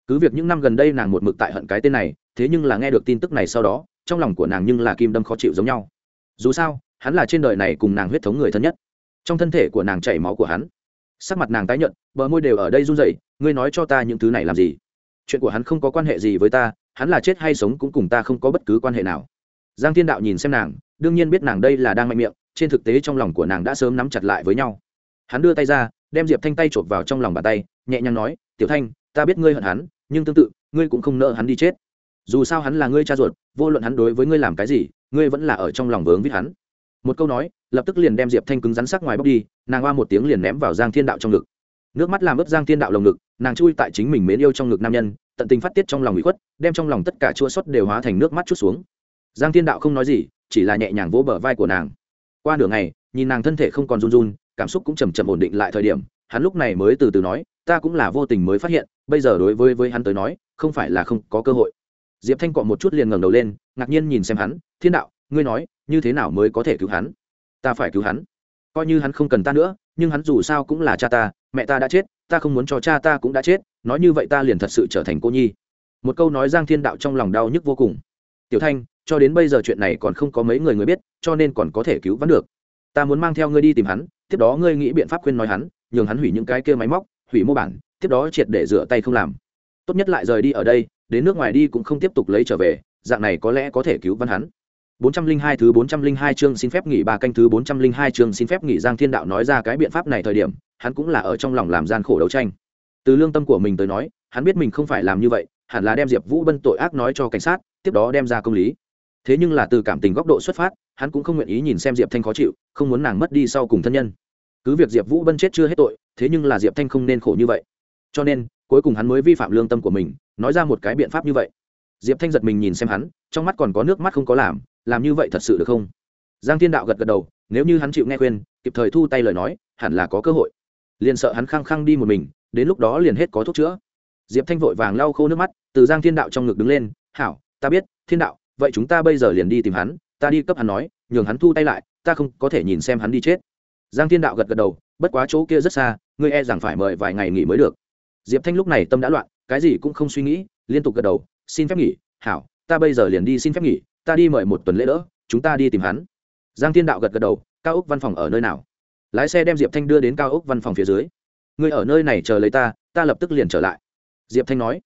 Cứ việc những năm gần đây nàng một mực tại hận cái tên này, thế nhưng là nghe được tin tức này sau đó, trong lòng của nàng nhưng là kim đâm khó chịu giống nhau. Dù sao, hắn là trên đời này cùng nàng huyết thống người thân nhất. Trong thân thể của nàng chảy máu của hắn. Sắc mặt nàng tái nhợt, bờ môi đều ở đây run rẩy, ngươi nói cho ta những thứ này làm gì? Chuyện của hắn không có quan hệ gì với ta hắn là chết hay sống cũng cùng ta không có bất cứ quan hệ nào. Giang thiên đạo nhìn xem nàng, đương nhiên biết nàng đây là đang mạnh miệng, trên thực tế trong lòng của nàng đã sớm nắm chặt lại với nhau. Hắn đưa tay ra, đem diệp thanh tay chộp vào trong lòng bàn tay, nhẹ nhàng nói, tiểu thanh, ta biết ngươi hận hắn, nhưng tương tự, ngươi cũng không nợ hắn đi chết. Dù sao hắn là ngươi cha ruột, vô luận hắn đối với ngươi làm cái gì, ngươi vẫn là ở trong lòng vướng vít hắn. Một câu nói, lập tức liền đem diệp thanh cứng rắn sắc ngoài bóc đi, nàng hoa một tiếng liền ném vào giang thiên đạo trong ngực. Nước mắt làm ướt giang thiên đạo lồng ngực, nàng chui tại chính mình mến yêu trong ngực nam nhân tận tình phát tiết trong lòng bị khuất, đem trong lòng tất cả chua xót đều hóa thành nước mắt chút xuống. Giang thiên đạo không nói gì, chỉ là nhẹ nhàng vỗ bờ vai của nàng. Qua nửa ngày, nhìn nàng thân thể không còn run run, cảm xúc cũng chầm chậm ổn định lại thời điểm, hắn lúc này mới từ từ nói, ta cũng là vô tình mới phát hiện, bây giờ đối với với hắn tới nói, không phải là không có cơ hội. Diệp thanh cọ một chút liền ngẩng đầu lên, ngạc nhiên nhìn xem hắn, thiên đạo, ngươi nói, như thế nào mới có thể cứu hắn? Ta phải cứu hắn. Coi như hắn không cần ta nữa, nhưng hắn dù sao cũng là cha ta, mẹ ta đã chết ta không muốn cho cha ta cũng đã chết nói như vậy ta liền thật sự trở thành cô nhi. Một câu nói giang thiên đạo trong lòng đau nhức vô cùng. Tiểu thanh cho đến bây giờ chuyện này còn không có mấy người người biết cho nên còn có thể cứu vắn được. Ta muốn mang theo ngươi đi tìm hắn tiếp đó ngươi nghĩ biện pháp khuyên nói hắn nhường hắn hủy những cái kia máy móc hủy mô bản tiếp đó triệt để rửa tay không làm. Tốt nhất lại rời đi ở đây đến nước ngoài đi cũng không tiếp tục lấy trở về dạng này có lẽ có thể cứu văn hắn. 402 thứ 402 chương xin phép nghỉ ba canh thứ 402 chương xin phép nghỉ Giang Thiên Đạo nói ra cái biện pháp này thời điểm, hắn cũng là ở trong lòng làm gian khổ đấu tranh. Từ lương tâm của mình tới nói, hắn biết mình không phải làm như vậy, hẳn là đem Diệp Vũ Bân tội ác nói cho cảnh sát, tiếp đó đem ra công lý. Thế nhưng là từ cảm tình góc độ xuất phát, hắn cũng không nguyện ý nhìn xem Diệp Thanh khó chịu, không muốn nàng mất đi sau cùng thân nhân. Cứ việc Diệp Vũ Bân chết chưa hết tội, thế nhưng là Diệp Thanh không nên khổ như vậy. Cho nên, cuối cùng hắn mới vi phạm lương tâm của mình, nói ra một cái biện pháp như vậy. Diệp Thanh giật mình nhìn xem hắn, trong mắt còn có nước mắt không có làm, làm như vậy thật sự được không giang thiên đạo gật gật đầu nếu như hắn chịu nghe khuyên kịp thời thu tay lời nói hẳn là có cơ hội liền sợ hắn khăng khăng đi một mình, đến lúc đó liền hết có thuốc chữa. Diệp thanh vội vàng lau khô nước mắt, từ giang thiên đạo trong ngực đứng lên, hảo, ta biết, thiên đạo, vậy chúng ta bây giờ liền đi tìm hắn, ta đi cấp hắn nói, nhường hắn thu tay lại, ta không có thể nhìn xem hắn đi chết. Giang thiên đạo gật gật đầu, bất quá chỗ kia rất xa, ngươi e rằng phải mời vài ngày nghỉ mới được. Diệp thanh lúc này tâm đã loạn, cái gì cũng không suy nghĩ, liên tục gật đầu, xin phép nghỉ, hảo, ta bây giờ liền đi xin phép nghỉ, ta đi mời một tuần lễ đỡ, chúng ta đi tìm hắn. Giang thiên đạo gật gật đầu, cao úc văn phòng ở nơi nào? Lái xe đem diệp thanh đưa đến cao ốc văn phòng phía dưới. Ngươi ở nơi này chờ lấy ta ta lập tức liền trở lại. Diệp thanh nói.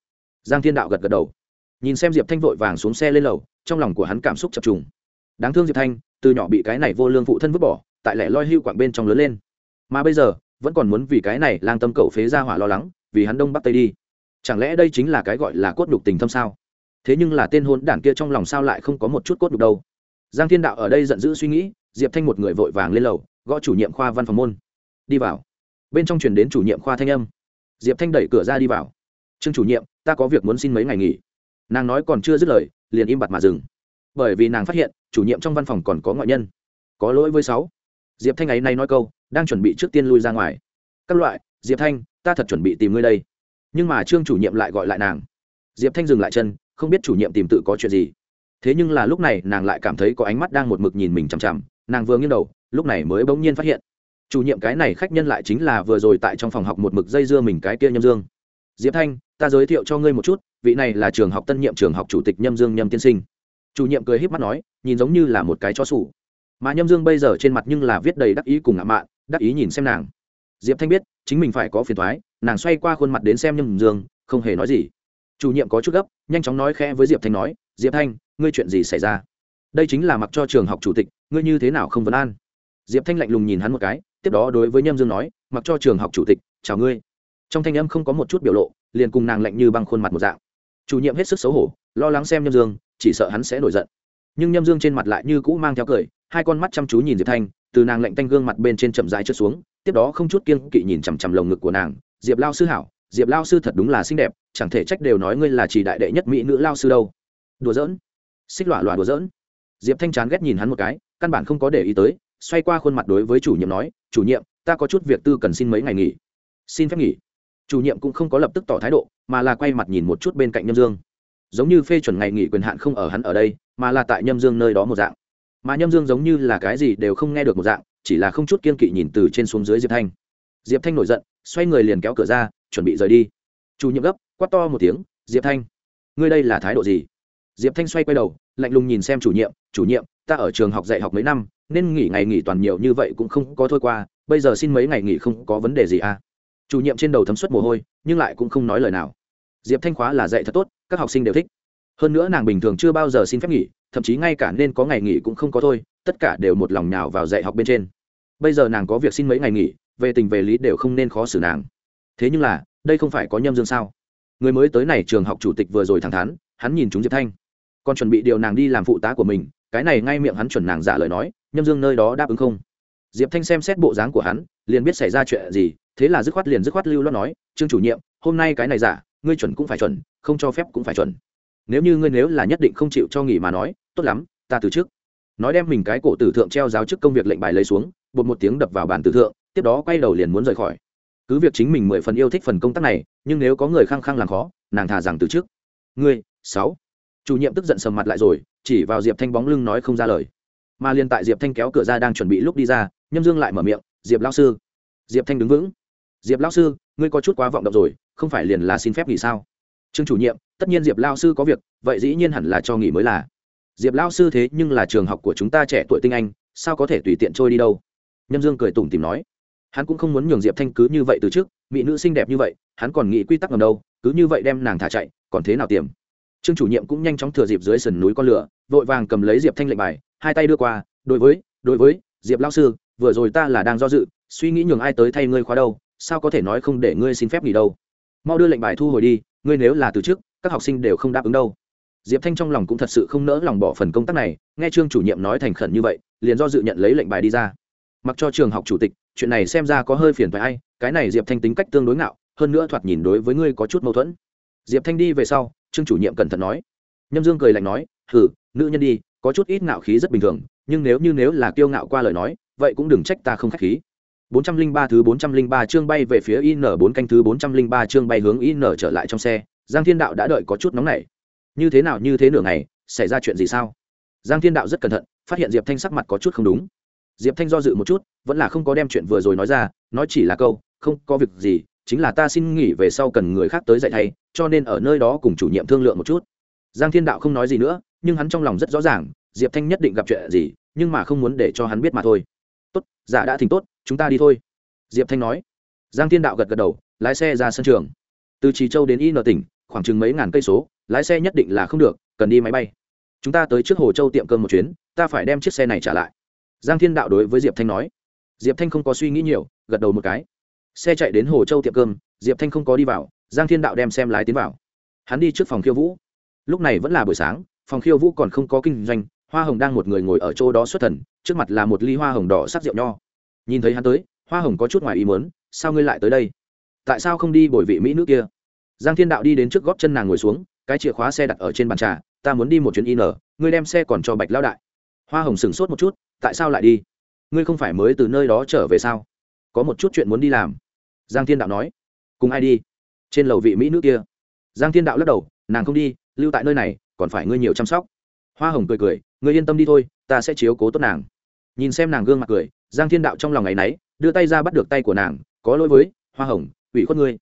Giang thiên đạo gật gật đầu. Nhìn xem diệp thanh vội vàng xuống xe lên lầu, trong lòng của hắn cảm xúc chập trùng. Đáng thương diệp thanh, từ nhỏ bị cái này vô lương phụ thân vứt bỏ, tại lẻ loi hưu quảng bên trong lớn lên. Mà bây giờ, vẫn còn muốn vì cái này lang tâm cậu phế ra hỏa lo lắng, vì hắn đông bắc tây đi. Chẳng lẽ đây chính là cái gọi là cốt đục tình thâm sao? Thế nhưng là tên hôn đản kia trong lòng sao lại không có một chút cốt đục đâu? Giang thiên đạo ở đây giận dữ suy nghĩ, diệp thanh một người vội vàng lên lầu gõ chủ nhiệm khoa văn phòng môn. Đi vào. Bên trong chuyển đến chủ nhiệm khoa thanh âm. Diệp thanh đẩy cửa ra đi vào. Trương chủ nhiệm, ta có việc muốn xin mấy ngày nghỉ. Nàng nói còn chưa dứt lời, liền im bặt mà dừng. Bởi vì nàng phát hiện, chủ nhiệm trong văn phòng còn có ngoại nhân. Có lỗi với sáu. Diệp thanh ấy nay nói câu, đang chuẩn bị trước tiên lui ra ngoài. Các loại, diệp thanh, ta thật chuẩn bị tìm ngươi đây. Nhưng mà trương chủ nhiệm lại gọi lại nàng. Diệp thanh dừng lại chân, không biết chủ nhiệm tìm tự có chuyện gì. Thế nhưng là lúc này nàng lại cảm thấy có ánh mắt đang một mực nhìn mình chằm chằm, nàng vừa nghiêng đầu lúc này mới bỗng nhiên phát hiện. Chủ nhiệm cái này khách nhân lại chính là vừa rồi tại trong phòng học một mực dây dưa mình cái kia nhâm dương. Diệp thanh, ta giới thiệu cho ngươi một chút, vị này là trường học tân nhiệm trường học chủ tịch nhâm dương nhâm tiên sinh. Chủ nhiệm cười h í p mắt nói, nhìn giống như là một cái chó sủ. Mà nhâm dương bây giờ trên mặt nhưng là viết đầy đắc ý cùng ngạo mạn, đắc ý nhìn xem nàng. Diệp thanh biết, chính mình phải có phiền thoái nàng xoay qua khuôn mặt đến xem nhâm dương, không hề nói gì. Chủ nhiệm có chút gấp, nhanh chóng nói khẽ với diệp thanh nói, diệp thanh, ngươi chuyện gì xảy ra? Đây chính là mặc cho trường học chủ tịch, ngươi như thế nào không vấn an? Diệp thanh lạnh lùng nhìn hắn một cái, tiếp đó đối với nhâm dương nói, mặc cho trường học chủ tịch, chào ngươi. Trong thanh âm không có một chút biểu lộ, liền cùng nàng lạnh như băng khuôn mặt một dạng. Chủ nhiệm hết sức xấu hổ, lo lắng xem nhâm dương, chỉ sợ hắn sẽ nổi giận. Nhưng nhâm dương trên mặt lại như cũ mang theo cười, hai con mắt chăm chú nhìn diệp thanh, từ nàng lạnh tanh gương mặt bên trên chậm rãi trượt xuống, tiếp đó không chút kiên kỵ nhìn chằm chằm lồng ngực của nàng, diệp lao sư hảo, diệp lao sư thật đúng là xinh đẹp, chẳng thể trách đều nói ngươi là chỉ đại đệ nhất mỹ nữ lao sư đâu. Đùa giỡn. Xích lọa lọa đùa giỡn. Diệp thanh chán ghét nhìn hắn một cái, căn bản không có để ý tới xoay qua khuôn mặt đối với chủ nhiệm nói, chủ nhiệm, ta có chút việc tư cần xin mấy ngày nghỉ. Xin phép nghỉ. Chủ nhiệm cũng không có lập tức tỏ thái độ, mà là quay mặt nhìn một chút bên cạnh nhâm dương. Giống như phê chuẩn ngày nghỉ quyền hạn không ở hắn ở đây, mà là tại nhâm dương nơi đó một dạng. Mà nhâm dương giống như là cái gì đều không nghe được một dạng, chỉ là không chút kiên kỵ nhìn từ trên xuống dưới diệp thanh. Diệp thanh nổi giận, xoay người liền kéo cửa ra, chuẩn bị rời đi. Chủ nhiệm gấp, quát to một tiếng, diệp thanh, ngươi đây là thái độ gì? Diệp thanh xoay quay đầu, lạnh lùng nhìn xem chủ nhiệm chủ nhiệm ta ở trường học dạy học mấy năm, nên nghỉ ngày nghỉ toàn nhiều như vậy cũng không có thôi qua, bây giờ xin mấy ngày nghỉ không có vấn đề gì à? Chủ nhiệm trên đầu thấm suất mồ hôi, nhưng lại cũng không nói lời nào. Diệp thanh khóa là dạy thật tốt, các học sinh đều thích. Hơn nữa nàng bình thường chưa bao giờ xin phép nghỉ, thậm chí ngay cả nên có ngày nghỉ cũng không có thôi, tất cả đều một lòng nhào vào dạy học bên trên. Bây giờ nàng có việc xin mấy ngày nghỉ, về tình về lý đều không nên khó xử nàng. Thế nhưng là, đây không phải có nhâm dương sao? Người mới tới này trường học chủ tịch vừa rồi thẳng thắn, hắn nhìn chúng diệp thanh. Còn chuẩn bị điều nàng đi làm phụ tá của mình cái này ngay miệng hắn chuẩn nàng giả lời nói, nhâm dương nơi đó đáp ứng không? Diệp thanh xem xét bộ dáng của hắn, liền biết xảy ra chuyện gì, thế là dứt khoát liền dứt khoát lưu lo nói, trương chủ nhiệm, hôm nay cái này giả, ngươi chuẩn cũng phải chuẩn, không cho phép cũng phải chuẩn. Nếu như ngươi nếu là nhất định không chịu cho nghỉ mà nói, tốt lắm, ta từ trước nói đem mình cái cổ tử thượng treo giáo chức công việc lệnh bài lấy xuống, bột một tiếng đập vào bàn tử thượng, tiếp đó quay đầu liền muốn rời khỏi. Cứ việc chính mình mười phần yêu thích phần công tác này, nhưng nếu có người khăng khăng làm khó, nàng thà rằng từ trước ngươi, sáu chủ nhiệm tức giận sầm mặt lại rồi, chỉ vào diệp thanh bóng lưng nói không ra lời. Mà liền tại diệp thanh kéo cửa ra đang chuẩn bị lúc đi ra, nhâm dương lại mở miệng, diệp lao sư. Diệp thanh đứng vững. Diệp lao sư, ngươi có chút quá vọng động rồi, không phải liền là xin phép nghỉ sao? Trương chủ nhiệm, tất nhiên diệp lao sư có việc, vậy dĩ nhiên hẳn là cho nghỉ mới là. Diệp lao sư thế nhưng là trường học của chúng ta trẻ tuổi tinh anh, sao có thể tùy tiện trôi đi đâu? Nhâm dương cười tủm tìm nói. Hắn cũng không muốn nhường diệp thanh cứ như vậy từ trước, mỹ nữ xinh đẹp như vậy, hắn còn nghĩ quy tắc ngầm đâu, cứ như vậy đem nàng thả chạy, còn thế nào tiềm? Trương chủ nhiệm cũng nhanh chóng thừa dịp dưới sườn núi con lửa, vội vàng cầm lấy diệp thanh lệnh bài, hai tay đưa qua, đối với đối với, diệp lao sư, vừa rồi ta là đang do dự, suy nghĩ nhường ai tới thay ngươi khóa đâu, sao có thể nói không để ngươi xin phép nghỉ đâu? Mau đưa lệnh bài thu hồi đi, ngươi nếu là từ trước các học sinh đều không đáp ứng đâu. Diệp thanh trong lòng cũng thật sự không nỡ lòng bỏ phần công tác này, nghe trương chủ nhiệm nói thành khẩn như vậy, liền do dự nhận lấy lệnh bài đi ra. Mặc cho trường học chủ tịch, chuyện này xem ra có hơi phiền phải ai, cái này diệp thanh tính cách tương đối ngạo, hơn nữa thoạt nhìn đối với ngươi có chút mâu thuẫn. Diệp thanh đi về sau trương chủ nhiệm cẩn thận nói nhâm dương cười lạnh nói hử nữ nhân đi có chút ít ngạo khí rất bình thường nhưng nếu như nếu là kiêu ngạo qua lời nói vậy cũng đừng trách ta không khách khí 403 thứ 403 chương bay về phía IN4 canh thứ 403 chương bay hướng IN trở lại trong xe, Giang Thiên Đạo đã đợi có chút nóng nảy. Như thế nào như thế nửa ngày, xảy ra chuyện gì sao? Giang Thiên Đạo rất cẩn thận, phát hiện Diệp Thanh sắc mặt có chút không đúng. Diệp Thanh do dự một chút, vẫn là không có đem chuyện vừa rồi nói ra, nói chỉ là câu, không có việc gì, chính là ta xin nghỉ về sau cần người khác tới dạy thay, cho nên ở nơi đó cùng chủ nhiệm thương lượng một chút. Giang Thiên Đạo không nói gì nữa, nhưng hắn trong lòng rất rõ ràng, Diệp Thanh nhất định gặp chuyện gì, nhưng mà không muốn để cho hắn biết mà thôi. Tốt, giả đã thỉnh tốt, chúng ta đi thôi. Diệp thanh nói. Giang thiên đạo gật gật đầu lái xe ra sân trường. Từ trì châu đến y n tỉnh khoảng chừng mấy ngàn cây số lái xe nhất định là không được cần đi máy bay. Chúng ta tới trước hồ châu tiệm cơm một chuyến ta phải đem chiếc xe này trả lại. Giang thiên đạo đối với diệp thanh nói. Diệp thanh không có suy nghĩ nhiều gật đầu một cái xe chạy đến hồ châu tiệm cơm, diệp thanh không có đi vào, giang thiên đạo đem xem lái tiến vào. Hắn đi trước phòng khiêu vũ. Lúc này vẫn là buổi sáng, phòng khiêu vũ còn không có kinh doanh, hoa hồng đang một người ngồi ở chỗ đó xuất thần, trước mặt là một ly hoa hồng đỏ sắc rượu nho. Nhìn thấy hắn tới, hoa hồng có chút ngoài ý muốn, sao ngươi lại tới đây? Tại sao không đi bồi vị mỹ nữ kia? Giang thiên đạo đi đến trước góp chân nàng ngồi xuống, cái chìa khóa xe đặt ở trên bàn trà, ta muốn đi một chuyến in ngươi đem xe còn cho bạch lao đại. Hoa hồng sửng sốt một chút, tại sao lại đi? Ngươi không phải mới từ nơi đó trở về sao? Có một chút chuyện muốn đi làm giang thiên đạo nói, cùng ai đi? Trên lầu vị mỹ nữ kia. Giang thiên đạo lắc đầu, nàng không đi, lưu tại nơi này, còn phải ngươi nhiều chăm sóc. Hoa hồng cười cười, ngươi yên tâm đi thôi, ta sẽ chiếu cố tốt nàng. Nhìn xem nàng gương mặt cười, giang thiên đạo trong lòng ngày nấy đưa tay ra bắt được tay của nàng, có lỗi với, hoa hồng, ủy khuất ngươi.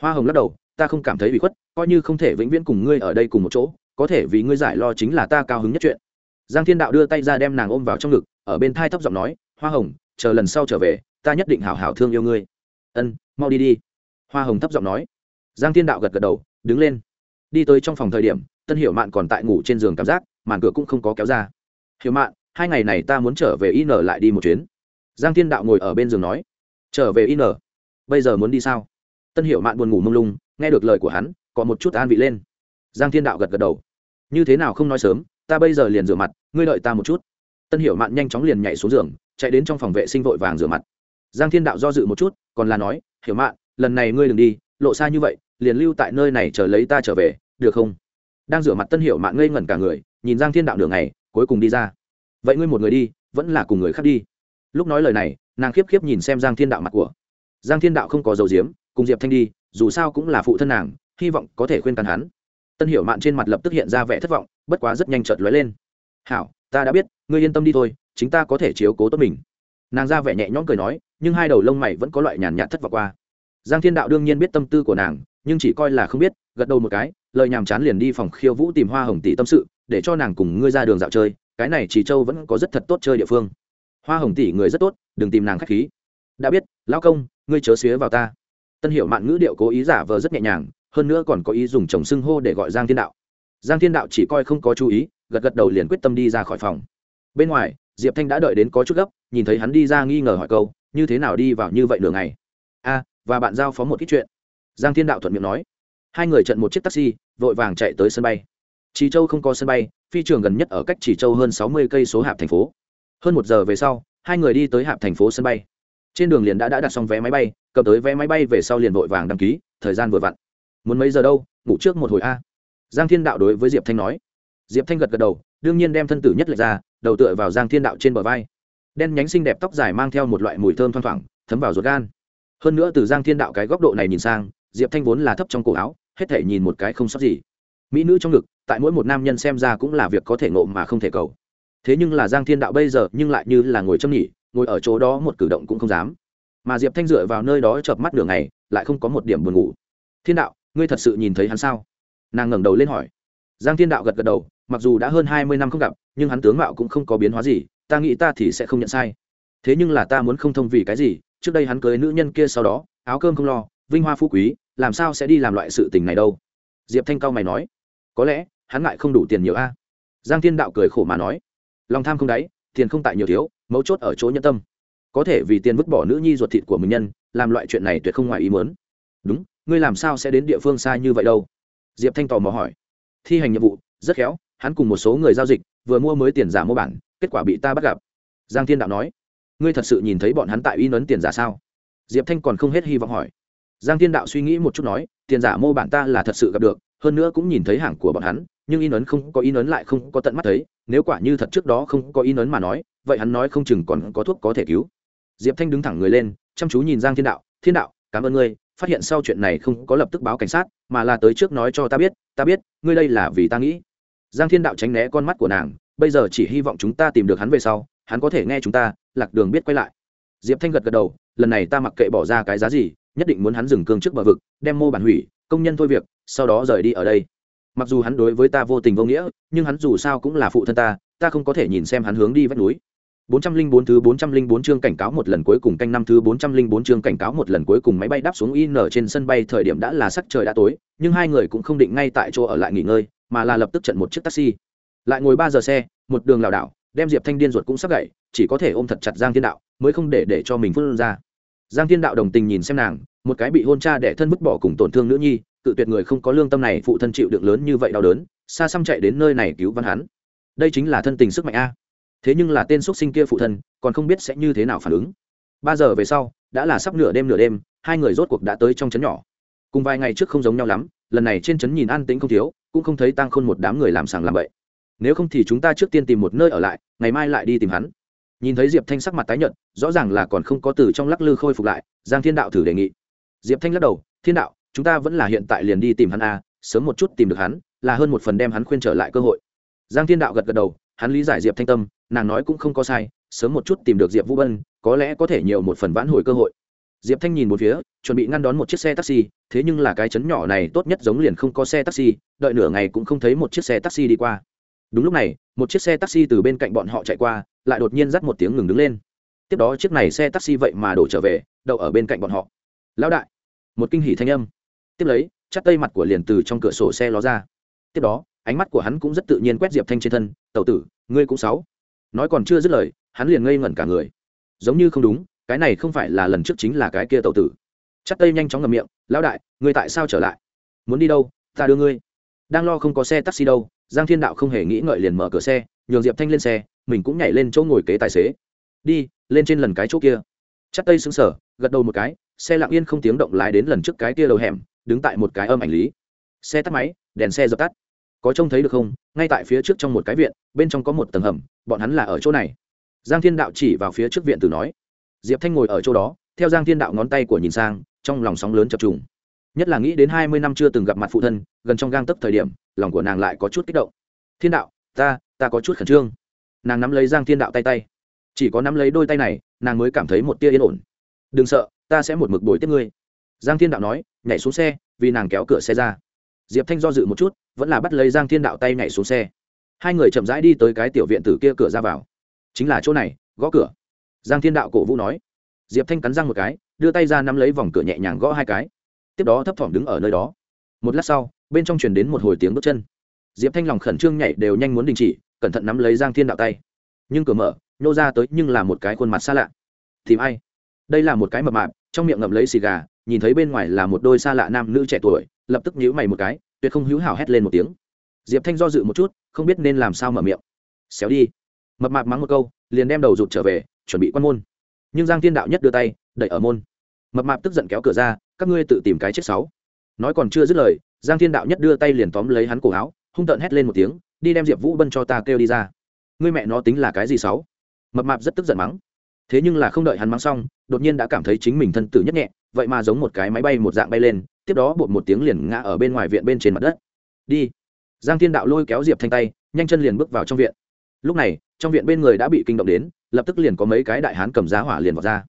Hoa hồng lắc đầu, ta không cảm thấy ủy khuất, coi như không thể vĩnh viễn cùng ngươi ở đây cùng một chỗ, có thể vì ngươi giải lo chính là ta cao hứng nhất chuyện. Giang thiên đạo đưa tay ra đem nàng ôm vào trong ngực, ở bên thai thấp giọng nói, hoa hồng, chờ lần sau trở về, ta nhất định hảo hảo thương yêu ngươi. Ân mau đi đi. Hoa hồng thấp giọng nói. Giang thiên đạo gật gật đầu, đứng lên. Đi tới trong phòng thời điểm, tân hiểu mạn còn tại ngủ trên giường cảm giác, màn cửa cũng không có kéo ra. Hiểu mạn, hai ngày này ta muốn trở về in lại đi một chuyến. Giang thiên đạo ngồi ở bên giường nói. Trở về in bây giờ muốn đi sao? Tân Hiểu mạn buồn ngủ mông lung, nghe được lời của hắn, có một chút an vị lên. Giang thiên đạo gật gật đầu. Như thế nào không nói sớm, ta bây giờ liền rửa mặt, ngươi đợi ta một chút. Tân Hiểu mạn nhanh chóng liền nhảy xuống giường, chạy đến trong phòng vệ sinh vội vàng rửa mặt. Giang thiên đạo do dự một chút, còn là nói hiểu mạn lần này ngươi đừng đi lộ xa như vậy liền lưu tại nơi này chờ lấy ta trở về được không? Đang rửa mặt tân Hiểu mạn ngây ngẩn cả người nhìn giang thiên đạo đường này, cuối cùng đi ra. Vậy ngươi một người đi vẫn là cùng người khác đi. Lúc nói lời này nàng khiếp khiếp nhìn xem giang thiên đạo mặt của. Giang thiên đạo không có dầu diếm cùng diệp thanh đi dù sao cũng là phụ thân nàng hy vọng có thể khuyên can hắn. Tân hiểu mạn trên mặt lập tức hiện ra vẻ thất vọng bất quá rất nhanh chợt lóe lên. Hảo ta đã biết ngươi yên tâm đi thôi chính ta có thể chiếu cố tốt mình. Nàng ra vẻ nhẹ nhõm cười nói nhưng hai đầu lông mày vẫn có loại nhàn nhạt thất vọng qua. Giang thiên đạo đương nhiên biết tâm tư của nàng, nhưng chỉ coi là không biết, gật đầu một cái, lời nhàm chán liền đi phòng khiêu vũ tìm hoa hồng tỷ tâm sự, để cho nàng cùng ngươi ra đường dạo chơi, cái này chỉ châu vẫn có rất thật tốt chơi địa phương. Hoa hồng tỷ người rất tốt, đừng tìm nàng k h á c h khí. Đã biết, lão công, ngươi chớ xía vào ta. Tân hiệu mạn ngữ điệu cố ý giả vờ rất nhẹ nhàng, hơn nữa còn có ý dùng chồng xưng hô để gọi giang thiên đạo. Giang thiên đạo chỉ coi không có chú ý, gật gật đầu liền quyết tâm đi ra khỏi phòng. Bên ngoài, diệp thanh đã đợi đến có chút gấp, nhìn thấy hắn đi ra nghi ngờ hỏi câu như thế nào đi vào như vậy nửa ngày? A và bạn giao phó một ít chuyện. Giang thiên đạo thuận miệng nói. Hai người trận một chiếc taxi vội vàng chạy tới sân bay. Trì châu không có sân bay phi trường gần nhất ở cách trì châu hơn sáu mươi cây số hạp thành phố. Hơn một giờ về sau hai người đi tới hạp thành phố sân bay. Trên đường liền đã, đã đặt xong vé máy bay cầm tới vé máy bay về sau liền vội vàng đăng ký thời gian vừa vặn. Muốn mấy giờ đâu ngủ trước một hồi a. Giang thiên đạo đối với diệp thanh nói. Diệp thanh gật gật đầu đương nhiên đem thân tử nhất lệch ra đầu tựa vào giang thiên đạo trên bờ vai đen nhánh xinh đẹp tóc dài mang theo một loại mùi thơm thoang thoảng, thấm vào ruột gan. Hơn nữa từ giang thiên đạo cái góc độ này nhìn sang, diệp thanh vốn là thấp trong cổ áo, hết thể nhìn một cái không sót gì. Mỹ nữ trong ngực, tại mỗi một nam nhân xem ra cũng là việc có thể ngộ mà không thể cầu. Thế nhưng là giang thiên đạo bây giờ nhưng lại như là ngồi châm nhỉ ngồi ở chỗ đó một cử động cũng không dám. Mà diệp thanh dựa vào nơi đó chợp mắt đường này lại không có một điểm buồn ngủ. Thiên đạo, ngươi thật sự nhìn thấy hắn sao? Nàng ngẩng đầu lên hỏi. Giang thiên đạo gật gật đầu, mặc dù đã hơn hai mươi năm không gặp, nhưng hắn tướng mạo cũng không có biến hóa gì ta nghĩ ta thì sẽ không nhận sai. Thế nhưng là ta muốn không thông vì cái gì, trước đây hắn cưới nữ nhân kia sau đó, áo cơm không lo, vinh hoa phú quý, làm sao sẽ đi làm loại sự tình này đâu? Diệp thanh cao mày nói. Có lẽ, hắn ngại không đủ tiền nhiều a. Giang thiên đạo cười khổ mà nói. Lòng tham không đáy, tiền không tại nhiều thiếu, mấu chốt ở chỗ nhân tâm. Có thể vì tiền vứt bỏ nữ nhi ruột thịt của mình nhân, làm loại chuyện này tuyệt không ngoài ý muốn. Đúng, ngươi làm sao sẽ đến địa phương xa như vậy đâu? Diệp thanh tò mò hỏi. Thi hành nhiệm vụ, rất khéo, hắn cùng một số người giao dịch, vừa mua mới tiền giả mua bản kết quả bị ta bắt gặp. Giang thiên đạo nói, ngươi thật sự nhìn thấy bọn hắn tại in ấn tiền giả sao? Diệp thanh còn không hết hy vọng hỏi. Giang thiên đạo suy nghĩ một chút nói, tiền giả mô bản ta là thật sự gặp được, hơn nữa cũng nhìn thấy hàng của bọn hắn, nhưng in ấn không có in ấn lại không có tận mắt thấy, nếu quả như thật trước đó không có in ấn mà nói, vậy hắn nói không chừng còn có thuốc có thể cứu. Diệp thanh đứng thẳng người lên, chăm chú nhìn giang thiên đạo thiên đạo, cảm ơn ngươi, phát hiện sau chuyện này không có lập tức báo cảnh sát, mà là tới trước nói cho ta biết ta biết, ngươi đây là vì ta nghĩ. Giang thiên đạo tránh né con mắt của nàng bây giờ chỉ hy vọng chúng ta tìm được hắn về sau hắn có thể nghe chúng ta lạc đường biết quay lại. Diệp thanh gật gật đầu lần này ta mặc kệ bỏ ra cái giá gì nhất định muốn hắn dừng cương trước bờ vực đem mô bản hủy công nhân thôi việc sau đó rời đi ở đây. Mặc dù hắn đối với ta vô tình vô nghĩa nhưng hắn dù sao cũng là phụ thân ta ta không có thể nhìn xem hắn hướng đi vách núi. 404 thứ 404 chương cảnh cáo một lần cuối cùng canh năm thứ 404 chương cảnh cáo một lần cuối cùng máy bay đáp xuống IN trên sân bay thời điểm đã là sắc trời đã tối, nhưng hai người cũng không định ngay tại chỗ ở lại nghỉ ngơi, mà là lập tức trận một chiếc taxi. Lại ngồi ba giờ xe, một đường lảo đảo, đem Diệp Thanh điên ruột cũng sắp gãy, chỉ có thể ôm thật chặt Giang Thiên Đạo, mới không để để cho mình phân ra. Giang Thiên Đạo đồng tình nhìn xem nàng, một cái bị hôn cha để thân vứt bỏ cùng tổn thương nữ nhi, tự tuyệt người không có lương tâm này phụ thân chịu đựng lớn như vậy đau đớn, xa xăm chạy đến nơi này cứu văn hắn. Đây chính là thân tình sức mạnh a thế nhưng là tên xuất sinh kia phụ thân còn không biết sẽ như thế nào phản ứng ba giờ về sau đã là sắp nửa đêm nửa đêm hai người rốt cuộc đã tới trong trấn nhỏ cùng vài ngày trước không giống nhau lắm lần này trên trấn nhìn an tĩnh không thiếu cũng không thấy tăng khôn một đám người làm sàng làm bậy nếu không thì chúng ta trước tiên tìm một nơi ở lại, ngày mai lại đi tìm hắn. Nhìn thấy diệp thanh sắc mặt tái nhợt, rõ ràng là còn không có từ trong lắc lư khôi phục lại, giang thiên đạo thử đề nghị. Diệp thanh lắc đầu, thiên đạo, chúng ta vẫn là hiện tại liền đi tìm hắn a, sớm một chút tìm được hắn, là hơn một phần đem hắn khuyên trở lại cơ hội. Giang thiên đạo gật gật đầu, hắn lý giải diệp thanh tâm, nàng nói cũng không có sai, sớm một chút tìm được diệp vũ bân, có lẽ có thể nhiều một phần vãn hồi cơ hội. Diệp thanh nhìn một phía, chuẩn bị ngăn đón một chiếc xe taxi, thế nhưng là cái chấn nhỏ này tốt nhất giống liền không có xe taxi, đợi nửa ngày cũng không thấy một chiếc xe taxi đi qua đúng lúc này, một chiếc xe taxi từ bên cạnh bọn họ chạy qua, lại đột nhiên dắt một tiếng ngừng đứng lên. Tiếp đó chiếc này xe taxi vậy mà đổ trở về, đậu ở bên cạnh bọn họ. Lão đại! Một kinh hỉ thanh âm. Tiếp lấy chắc tây mặt của liền từ trong cửa sổ xe ló ra. Tiếp đó, ánh mắt của hắn cũng rất tự nhiên quét diệp thanh trên thân tàu tử, ngươi cũng sáu. Nói còn chưa dứt lời, hắn liền ngây ngẩn cả người. Giống như không đúng, cái này không phải là lần trước chính là cái kia tàu tử. Chắc tây nhanh chóng ngầm miệng, lão đại, ngươi tại sao trở lại? Muốn đi đâu, ta đưa ngươi. Đang lo không có xe taxi đâu giang thiên đạo không hề nghĩ ngợi liền mở cửa xe, nhường diệp thanh lên xe, mình cũng nhảy lên chỗ ngồi kế tài xế. Đi, lên trên lần cái chỗ kia. Chắc tây xứng sở gật đầu một cái, xe lặng yên không tiếng động lái đến lần trước cái kia đầu hẻm, đứng tại một cái âm ảnh lý. Xe tắt máy, đèn xe dập tắt. Có trông thấy được không? Ngay tại phía trước trong một cái viện, bên trong có một tầng hầm, bọn hắn là ở chỗ này. Giang thiên đạo chỉ vào phía trước viện từ nói. Diệp thanh ngồi ở chỗ đó, theo giang thiên đạo ngón tay của nhìn sang, trong lòng sóng lớn chập trùng. Nhất là nghĩ đến hai mươi năm chưa từng gặp mặt phụ thân, gần trong gang tấp thời điểm lòng của nàng lại có chút kích động. Thiên đạo, ta ta có chút khẩn trương. Nàng nắm lấy giang thiên đạo tay tay. Chỉ có nắm lấy đôi tay này, nàng mới cảm thấy một tia yên ổn. Đừng sợ, ta sẽ một mực bồi tiếp ngươi. Giang thiên đạo nói, nhảy xuống xe, vì nàng kéo cửa xe ra. Diệp thanh do dự một chút, vẫn là bắt lấy giang thiên đạo tay nhảy xuống xe. Hai người chậm rãi đi tới cái tiểu viện tử kia cửa ra vào. Chính là chỗ này, gõ cửa. Giang thiên đạo cổ vũ nói. Diệp thanh cắn răng một cái, đưa tay ra nắm lấy vòng cửa nhẹ nhàng gõ hai cái. Tiếp đó thấp thỏm đứng ở nơi đó. Một lát sau bên trong truyền đến một hồi tiếng bước chân. Diệp thanh lòng khẩn trương nhảy đều nhanh muốn đình chỉ, cẩn thận nắm lấy giang thiên đạo tay. Nhưng cửa mở nhô ra tới nhưng là một cái khuôn mặt xa lạ. Tìm ai? Đây là một cái mập mạp, trong miệng ngậm lấy xì gà, nhìn thấy bên ngoài là một đôi xa lạ nam nữ trẻ tuổi, lập tức nhíu mày một cái, tuyệt không hữu hảo hét lên một tiếng. Diệp thanh do dự một chút, không biết nên làm sao mở miệng. Xéo đi. Mập mạp mắng một câu, liền đem đầu rụt trở về, chuẩn bị quan môn. Nhưng giang thiên đạo nhất đưa tay, đẩy ở môn. Mập mạp tức giận kéo cửa ra, các ngươi tự tìm cái chết sáu nói còn chưa dứt lời giang thiên đạo nhất đưa tay liền tóm lấy hắn cổ áo, hung tợn hét lên một tiếng, đi đem diệp vũ bân cho ta kêu đi ra. Ngươi mẹ nó tính là cái gì sáu? Mập mạp rất tức giận mắng. Thế nhưng là không đợi hắn mắng xong, đột nhiên đã cảm thấy chính mình thân tử nhất nhẹ, vậy mà giống một cái máy bay một dạng bay lên, tiếp đó bột một tiếng liền ngã ở bên ngoài viện bên trên mặt đất. Đi. Giang thiên đạo lôi kéo diệp thanh tay, nhanh chân liền bước vào trong viện. Lúc này, trong viện bên người đã bị kinh động đến, lập tức liền có mấy cái đại hán cầm giá hỏa liền vào ra.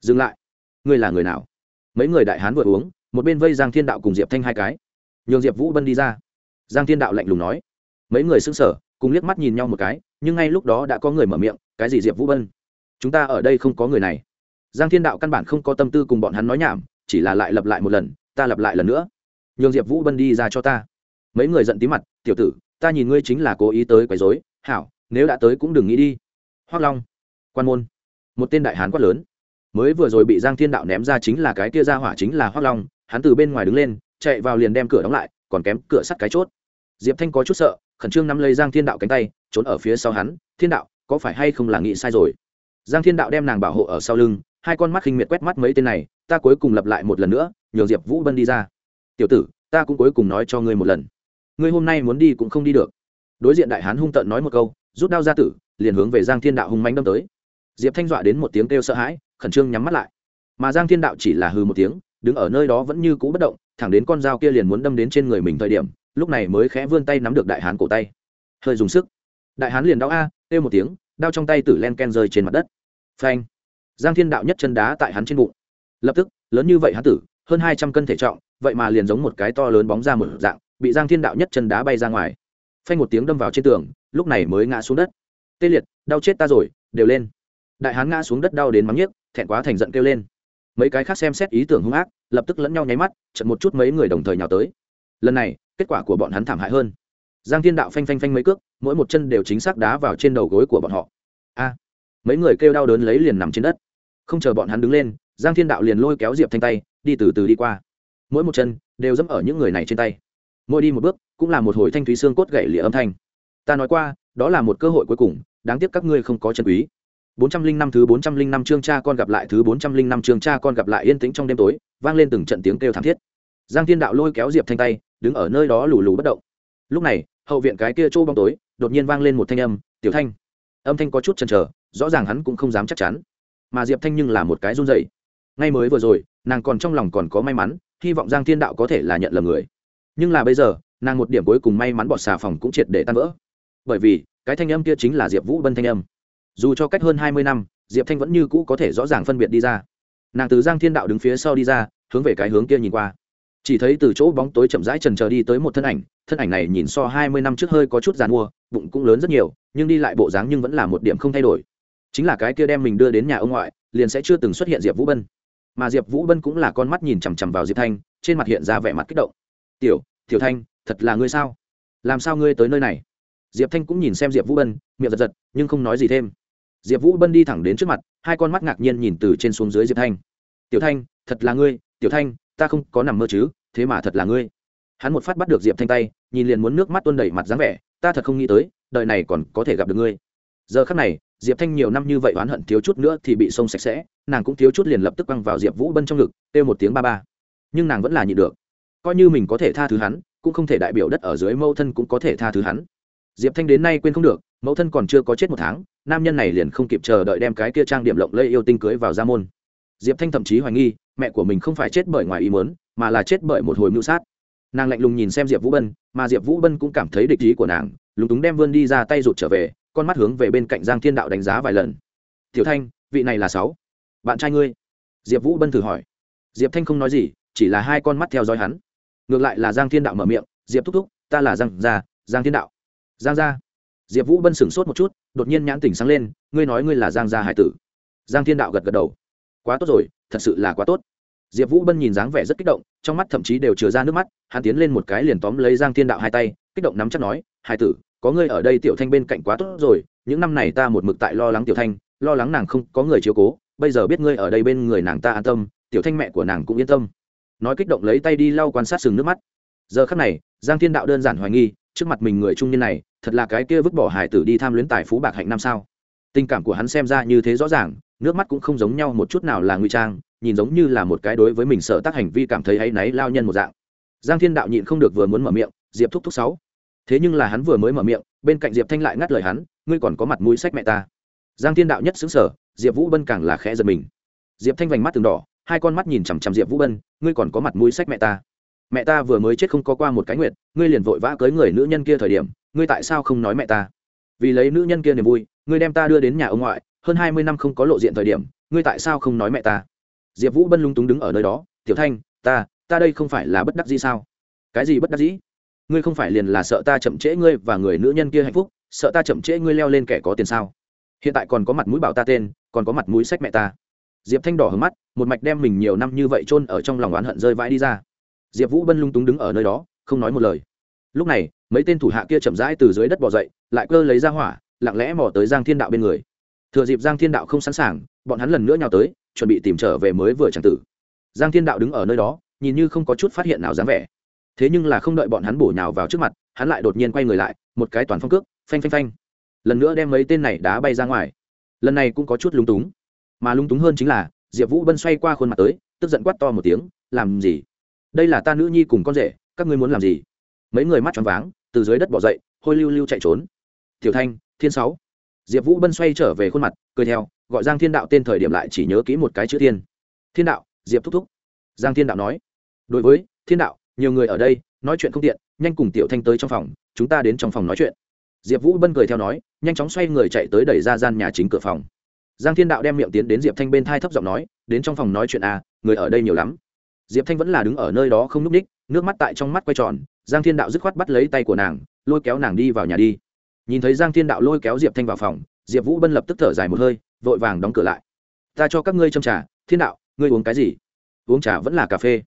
Dừng lại. Ngươi là người nào? Mấy người đại hán vừa uống, một bên vây giang thiên đạo cùng diệp thanh hai cái nhường diệp vũ bân đi ra giang thiên đạo lạnh lùng nói mấy người xứng sở cùng liếc mắt nhìn nhau một cái nhưng ngay lúc đó đã có người mở miệng cái gì diệp vũ bân chúng ta ở đây không có người này giang thiên đạo căn bản không có tâm tư cùng bọn hắn nói nhảm chỉ là lại lặp lại một lần ta lặp lại lần nữa nhường diệp vũ bân đi ra cho ta mấy người giận tí mặt tiểu tử ta nhìn ngươi chính là cố ý tới quấy dối hảo nếu đã tới cũng đừng nghĩ đi hoác long quan môn một tên đại hán quát lớn mới vừa rồi bị giang thiên đạo ném ra chính là cái kia ra hỏa chính là hoác long hắn từ bên ngoài đứng lên chạy vào liền đem cửa đóng lại, còn kém cửa sắt cái chốt. Diệp thanh có chút sợ, khẩn trương nắm lấy giang thiên đạo cánh tay, trốn ở phía sau hắn, thiên đạo, có phải hay không là nghĩ sai rồi? Giang thiên đạo đem nàng bảo hộ ở sau lưng, hai con mắt khinh miệt quét mắt mấy tên này, ta cuối cùng lặp lại một lần nữa, nhường diệp vũ bân đi ra. Tiểu tử, ta cũng cuối cùng nói cho ngươi một lần. Ngươi hôm nay muốn đi cũng không đi được. Đối diện đại hán hung tợn nói một câu, rút đao ra tử, liền hướng về giang thiên đạo hung mánh đâm tới. Diệp thanh dọa đến một tiếng kêu sợ hãi, khẩn trương nhắm mắt lại. Mà giang thiên đạo chỉ là hư một tiếng, đứng ở nơi đó vẫn như cũ bất động thẳng đến con dao kia liền muốn đâm đến trên người mình thời điểm, lúc này mới khẽ vươn tay nắm được đại hán cổ tay. Hơi dùng sức. Đại hán liền đau a, kêu một tiếng, đao trong tay tử len ken rơi trên mặt đất. Phanh. Giang thiên đạo nhất chân đá tại hắn trên bụng. Lập tức, lớn như vậy hắn tử, hơn hai trăm cân thể trọng, vậy mà liền giống một cái to lớn bóng ra một dạng, bị giang thiên đạo nhất chân đá bay ra ngoài. Phanh một tiếng đâm vào trên tường, lúc này mới ngã xuống đất. Tê liệt, đau chết ta rồi, đều lên. Đại hán ngã xuống đất đau đến mắng nhiếc, thẹn quá thành giận kêu lên. Mấy cái khác xem xét ý tưởng hung ác lập tức lẫn nhau nháy mắt chật một chút mấy người đồng thời nhào tới. Lần này, kết quả của bọn hắn thảm hại hơn. Giang thiên đạo phanh phanh phanh mấy cước, mỗi một chân đều chính xác đá vào trên đầu gối của bọn họ. A! Mấy người kêu đau đớn lấy liền nằm trên đất. Không chờ bọn hắn đứng lên, giang thiên đạo liền lôi kéo diệp thanh tay, đi từ từ đi qua. Mỗi một chân đều dẫm ở những người này trên tay. Mỗi đi một bước, cũng là một hồi thanh thúy xương cốt gậy lịa âm thanh. Ta nói qua, đó là một cơ hội cuối cùng, đáng tiếc các ngươi không có chân quý bốn trăm linh năm thứ bốn trăm linh năm chương cha con gặp lại thứ bốn trăm linh năm chương cha con gặp lại yên tĩnh trong đêm tối, vang lên từng trận tiếng kêu thảm thiết. Giang thiên đạo lôi kéo diệp thanh tay, đứng ở nơi đó lù lù bất động. Lúc này, hậu viện cái kia trô bóng tối, đột nhiên vang lên một thanh âm, tiểu thanh. Âm thanh có chút chần chờ, rõ ràng hắn cũng không dám chắc chắn. Mà diệp thanh nhưng là một cái run rẩy. Ngay mới vừa rồi, nàng còn trong lòng còn có may mắn, hy vọng giang thiên đạo có thể là nhận lầm người. Nhưng là bây giờ, nàng một điểm cuối cùng may mắn bọt xà phòng cũng triệt để tan vỡ. Bởi vì, cái thanh âm kia chính là diệp vũ bân thanh âm dù cho cách hơn hai mươi năm, diệp thanh vẫn như cũ có thể rõ ràng phân biệt đi ra. Nàng từ giang thiên đạo đứng phía sau đi ra, hướng về cái hướng kia nhìn qua. Chỉ thấy từ chỗ bóng tối chậm rãi trần trờ đi tới một thân ảnh thân ảnh này nhìn so hai mươi năm trước hơi có chút g i à n mua bụng cũng lớn rất nhiều, nhưng đi lại bộ dáng nhưng vẫn là một điểm không thay đổi. Chính là cái kia đem mình đưa đến nhà ông ngoại, liền sẽ chưa từng xuất hiện diệp vũ bân. Mà diệp vũ bân cũng là con mắt nhìn chằm chằm vào diệp thanh, trên mặt hiện ra vẻ mặt kích động. Tiểu tiểu thanh, thật là ngươi sao? Làm sao ngươi tới nơi này? Diệp thanh cũng nhìn xem diệp vũ bân, miệng giật giật, nhưng không nói gì thêm diệp vũ bân đi thẳng đến trước mặt, hai con mắt ngạc nhiên nhìn từ trên xuống dưới diệp thanh. Tiểu thanh, thật là ngươi, tiểu thanh, ta không có nằm mơ chứ, thế mà thật là ngươi. Hắn một phát bắt được diệp thanh tay, nhìn liền muốn nước mắt tuôn đầy mặt dáng vẻ, ta thật không nghĩ tới, đời này còn có thể gặp được ngươi. Giờ khắc này, diệp thanh nhiều năm như vậy oán hận thiếu chút nữa thì bị sông sạch sẽ, nàng cũng thiếu chút liền lập tức băng vào diệp vũ bân trong ngực, kêu một tiếng ba ba. Nhưng nàng vẫn là nhịn được. Coi như mình có thể tha thứ hắn, cũng không thể đại biểu đất ở dưới mẫu thân cũng có thể tha thứ hắn. Diệp thanh đến nay quên không được mẫu thân còn chưa có chết một tháng, nam nhân này liền không kịp chờ đợi đem cái kia trang điểm lộng lây yêu tinh cưới vào gia môn. Diệp thanh thậm chí hoài nghi, mẹ của mình không phải chết bởi ngoài ý muốn, mà là chết bởi một hồi mưu sát. Nàng lạnh lùng nhìn xem diệp vũ bân, mà diệp vũ bân cũng cảm thấy địch ý của nàng, lúng túng đem vươn đi ra tay rụt trở về, con mắt hướng về bên cạnh giang thiên đạo đánh giá vài lần. Tiểu thanh, vị này là sáu. Bạn trai ngươi? Diệp vũ bân thử hỏi. Diệp thanh không nói gì, chỉ là hai con mắt theo dõi hắn. Ngược lại là giang thiên đạo mở miệng, diệp thúc thúc, ta là giang gia, giang thiên đạo. Giang gia? Diệp vũ bân sửng sốt một chút, đột nhiên nhãn tỉnh sáng lên, ngươi nói ngươi là giang gia hải tử. Giang thiên đạo gật gật đầu. Quá tốt rồi, thật sự là quá tốt. Diệp vũ bân nhìn dáng vẻ rất kích động, trong mắt thậm chí đều chừa ra nước mắt, hắn tiến lên một cái liền tóm lấy giang thiên đạo hai tay, kích động nắm chắc nói, Hải tử, có ngươi ở đây tiểu thanh bên cạnh quá tốt rồi, những năm này ta một mực tại lo lắng tiểu thanh, lo lắng nàng không có người chiếu cố, bây giờ biết ngươi ở đây bên người nàng ta an tâm, tiểu thanh mẹ của nàng cũng yên tâm. Nói kích động lấy tay đi lau quan sát sừng nước mắt. Giờ khắc này, giang thiên đạo đơn giản hoài nghi, trước mặt mình người trung niên này thật là cái kia vứt bỏ hải tử đi tham luyến tài phú bạc hạnh năm sao? Tình cảm của hắn xem ra như thế rõ ràng, nước mắt cũng không giống nhau một chút nào là ngụy trang, nhìn giống như là một cái đối với mình sợ tác hành vi cảm thấy áy náy lao nhân một dạng. Giang thiên đạo nhịn không được vừa muốn mở miệng, diệp thúc thúc sáu. Thế nhưng là hắn vừa mới mở miệng, bên cạnh diệp thanh lại ngắt lời hắn, ngươi còn có mặt mũi sách mẹ ta. Giang thiên đạo nhất xứng sở diệp vũ bân càng là khẽ giật mình. Diệp thanh vành mắt từng đỏ, hai con mắt nhìn chằm chằm diệp vũ bân, ngươi còn có mặt mũi sách mẹ ta. Mẹ ta vừa mới chết không có qua một cái nguyện, ngươi liền vội vã cưới người nữ nhân kia thời điểm ngươi tại sao không nói mẹ ta? Vì lấy nữ nhân kia niềm vui, ngươi đem ta đưa đến nhà ông ngoại, hơn hai mươi năm không có lộ diện thời điểm, ngươi tại sao không nói mẹ ta? Diệp vũ bân lung túng đứng ở nơi đó, tiểu thanh, ta ta đây không phải là bất đắc dĩ sao? Cái gì bất đắc dĩ? Ngươi không phải liền là sợ ta chậm trễ ngươi và người nữ nhân kia hạnh phúc, sợ ta chậm trễ ngươi leo lên kẻ có tiền sao? Hiện tại còn có mặt mũi bảo ta tên, còn có mặt mũi sách mẹ ta. Diệp thanh đỏ hướng mắt, một mạch đem mình nhiều năm như vậy chôn ở trong lòng oán hận rơi vãi đi ra. Diệp vũ bân lung túng đứng ở nơi đó, không nói một lời lúc này, mấy tên thủ hạ kia chậm rãi từ dưới đất bỏ dậy, lại cơ lấy ra hỏa, lặng lẽ mò tới giang thiên đạo bên người. Thừa dịp giang thiên đạo không sẵn sàng, bọn hắn lần nữa nhào tới, chuẩn bị tìm trở về mới vừa chẳng tử. Giang thiên đạo đứng ở nơi đó, nhìn như không có chút phát hiện nào dáng vẻ. Thế nhưng là không đợi bọn hắn bổ nhào vào trước mặt, hắn lại đột nhiên quay người lại, một cái toàn phong cước, phanh phanh phanh. Lần nữa đem mấy tên này đá bay ra ngoài. Lần này cũng có chút lúng túng. Mà lúng túng hơn chính là, diệp vũ bân xoay qua khuôn mặt tới, tức giận quát to một tiếng, làm gì? Đây là ta nữ nhi cùng con rể, các ngươi muốn làm gì? Mấy người mắt tròn váng, từ dưới đất bỏ dậy, hôi lưu lưu chạy trốn. Tiểu thanh, thiên sáu. Diệp vũ bân xoay trở về khuôn mặt, cười theo, gọi giang thiên đạo tên thời điểm lại chỉ nhớ kỹ một cái chữ thiên. Thiên đạo, diệp thúc thúc. Giang thiên đạo nói, đối với thiên đạo, nhiều người ở đây, nói chuyện không tiện, nhanh cùng tiểu thanh tới trong phòng, chúng ta đến trong phòng nói chuyện. Diệp vũ bân cười theo nói, nhanh chóng xoay người chạy tới đẩy ra gian nhà chính cửa phòng. Giang thiên đạo đem miệng tiến đến diệp thanh bên thai thấp giọng nói, đến trong phòng nói chuyện à người ở đây nhiều lắm. Diệp thanh vẫn là đứng ở nơi đó không n ú c ních nước mắt tại trong mắt quay tròn, giang thiên đạo dứt khoát bắt lấy tay của nàng, lôi kéo nàng đi vào nhà đi. Nhìn thấy giang thiên đạo lôi kéo diệp thanh vào phòng, diệp vũ bân lập tức thở dài một hơi, vội vàng đóng cửa lại. Ta cho các ngươi châm trà, thiên đạo, ngươi uống cái gì? Uống trà vẫn là cà phê.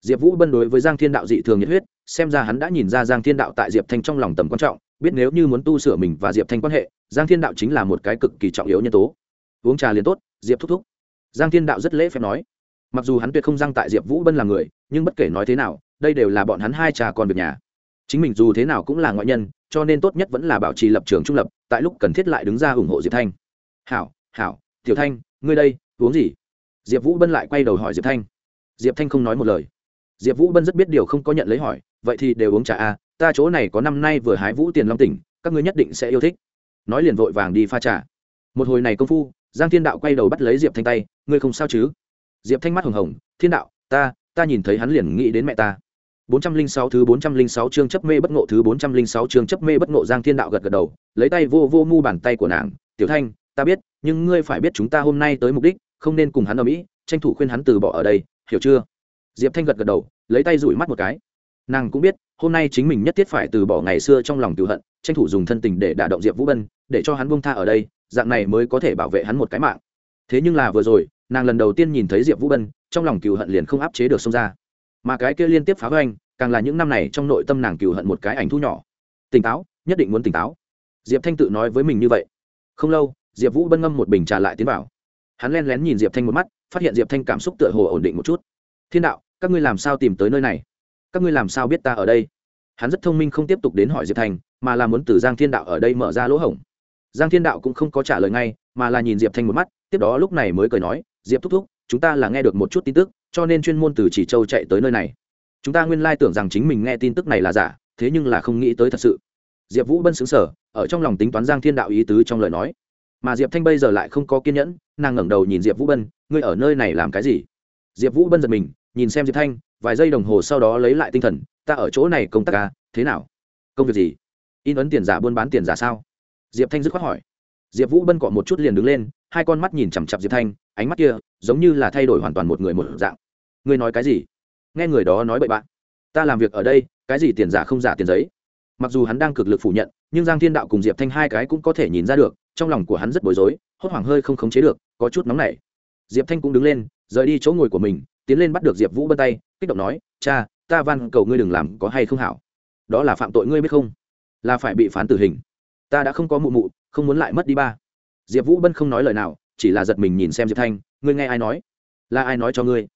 Diệp vũ bân đối với giang thiên đạo dị thường nhiệt huyết, xem ra hắn đã nhìn ra giang thiên đạo tại diệp thanh trong lòng tầm quan trọng, biết nếu như muốn tu sửa mình và diệp thanh quan hệ, giang thiên đạo chính là một cái cực kỳ trọng yếu nhân tố. Uống trà liền tốt, diệp thúc thúc. Giang thiên đạo rất lễ phép nói. Mặc dù hắn tuyệt không giang tại diệp vũ bân là người, nhưng bất kể nói thế nào đây đều là bọn hắn hai cha con việc nhà. Chính mình dù thế nào cũng là ngoại nhân, cho nên tốt nhất vẫn là bảo trì lập trường trung lập, tại lúc cần thiết lại đứng ra ủng hộ diệp thanh. Hảo hảo, tiểu thanh, ngươi đây, uống gì? Diệp vũ bân lại quay đầu hỏi diệp thanh. Diệp thanh không nói một lời. Diệp vũ bân rất biết điều không có nhận lấy hỏi, vậy thì đều uống trà a ta chỗ này có năm nay vừa hái vũ tiền long tỉnh, các ngươi nhất định sẽ yêu thích. Nói liền vội vàng đi pha trà. Một hồi này công phu, giang thiên đạo quay đầu bắt lấy diệp thanh tay, ngươi không sao chứ? Diệp thanh mắt hồng hồng, thiên đạo, ta ta nhìn thấy hắn liền nghĩ đến mẹ ta bốn trăm linh sáu thứ bốn trăm linh sáu chương chấp mê bất ngộ thứ bốn trăm linh sáu chương chấp mê bất ngộ Giang Thiên Đạo gật gật đầu, lấy tay vô vô mu bàn tay của nàng, "Tiểu Thanh, ta biết, nhưng ngươi phải biết chúng ta hôm nay tới mục đích, không nên cùng hắn ở mỹ, tranh thủ khuyên hắn từ bỏ ở đây, hiểu chưa?" Diệp Thanh gật gật đầu, lấy tay dụi mắt một cái. Nàng cũng biết, hôm nay chính mình nhất thiết phải từ bỏ ngày xưa trong lòng cừu hận, tranh thủ dùng thân tình để đả động Diệp Vũ Bân, để cho hắn buông tha ở đây, dạng này mới có thể bảo vệ hắn một cái mạng. Thế nhưng là vừa rồi, nàng lần đầu tiên nhìn thấy Diệp Vũ Bân, trong lòng cừu hận liền không áp chế được xông ra mà cái kia liên tiếp phá hoành, càng là những năm này trong nội tâm nàng cừu hận một cái ảnh thu nhỏ. Tỉnh táo, nhất định muốn tỉnh táo. Diệp thanh tự nói với mình như vậy. Không lâu, diệp vũ bân ngâm một bình trà lại tiến vào. Hắn len lén nhìn diệp thanh một mắt, phát hiện diệp thanh cảm xúc tựa hồ ổn định một chút. Thiên đạo, các ngươi làm sao tìm tới nơi này? Các ngươi làm sao biết ta ở đây? Hắn rất thông minh không tiếp tục đến hỏi diệp thanh, mà là muốn từ giang thiên đạo ở đây mở ra lỗ hổng. Giang thiên đạo cũng không có trả lời ngay, mà là nhìn diệp thanh một mắt, tiếp đó lúc này mới cười nói, diệp thúc thúc, chúng ta là nghe được một chút tin tức cho nên chuyên môn từ chỉ châu chạy tới nơi này. Chúng ta nguyên lai tưởng rằng chính mình nghe tin tức này là giả thế nhưng là không nghĩ tới thật sự. Diệp vũ bân xứng sở ở trong lòng tính toán giang thiên đạo ý tứ trong lời nói. Mà diệp thanh bây giờ lại không có kiên nhẫn nàng ngẩng đầu nhìn diệp vũ bân ngươi ở nơi này làm cái gì? Diệp vũ bân giật mình nhìn xem diệp thanh vài giây đồng hồ sau đó lấy lại tinh thần ta ở chỗ này công tác ca à, thế nào? Công việc gì? In ấn tiền giả buôn bán tiền giả sao? Diệp thanh dứt khoát hỏi. Diệp vũ bân cọ một chút liền đứng lên hai con mắt nhìn chằm chặp diệp thanh ánh mắt kia giống như là thay đổi hoàn toàn một người một dạng. Ngươi nói cái gì? Nghe người đó nói bậy bạn. Ta làm việc ở đây, cái gì tiền giả không giả tiền giấy. Mặc dù hắn đang cực lực phủ nhận, nhưng giang thiên đạo cùng diệp thanh hai cái cũng có thể nhìn ra được, trong lòng của hắn rất bối rối, hốt hoảng hơi không khống chế được, có chút nóng nảy. Diệp thanh cũng đứng lên, rời đi chỗ ngồi của mình, tiến lên bắt được diệp vũ bân tay, kích động nói, cha, ta van cầu ngươi đừng làm có hay không hảo. Đó là phạm tội ngươi biết không? Là phải bị phán tử hình. Ta đã không có mụ mụ, không muốn lại mất đi ba. Diệp vũ bân không nói lời nào chỉ là giật mình nhìn xem diệp thanh, ngươi nghe ai nói? Là ai nói cho ngươi?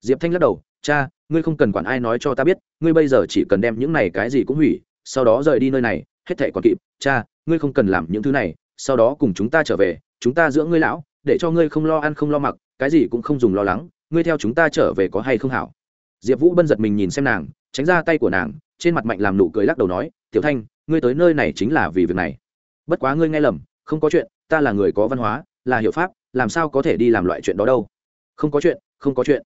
Diệp thanh lắc đầu, cha, ngươi không cần quản ai nói cho ta biết, ngươi bây giờ chỉ cần đem những này cái gì cũng hủy, sau đó rời đi nơi này, hết thệ còn kịp. Cha, ngươi không cần làm những thứ này, sau đó cùng chúng ta trở về, chúng ta dưỡng ngươi lão, để cho ngươi không lo ăn không lo mặc, cái gì cũng không dùng lo lắng, ngươi theo chúng ta trở về có hay không hảo? Diệp vũ bân giật mình nhìn xem nàng, tránh ra tay của nàng, trên mặt mạnh làm nụ cười lắc đầu nói, tiểu thanh, ngươi tới nơi này chính là vì việc này. Bất quá ngươi nghe lầm, không có chuyện, ta là người có văn hóa là hiệu pháp, làm sao có thể đi làm loại chuyện đó đâu? Không có chuyện, không có chuyện.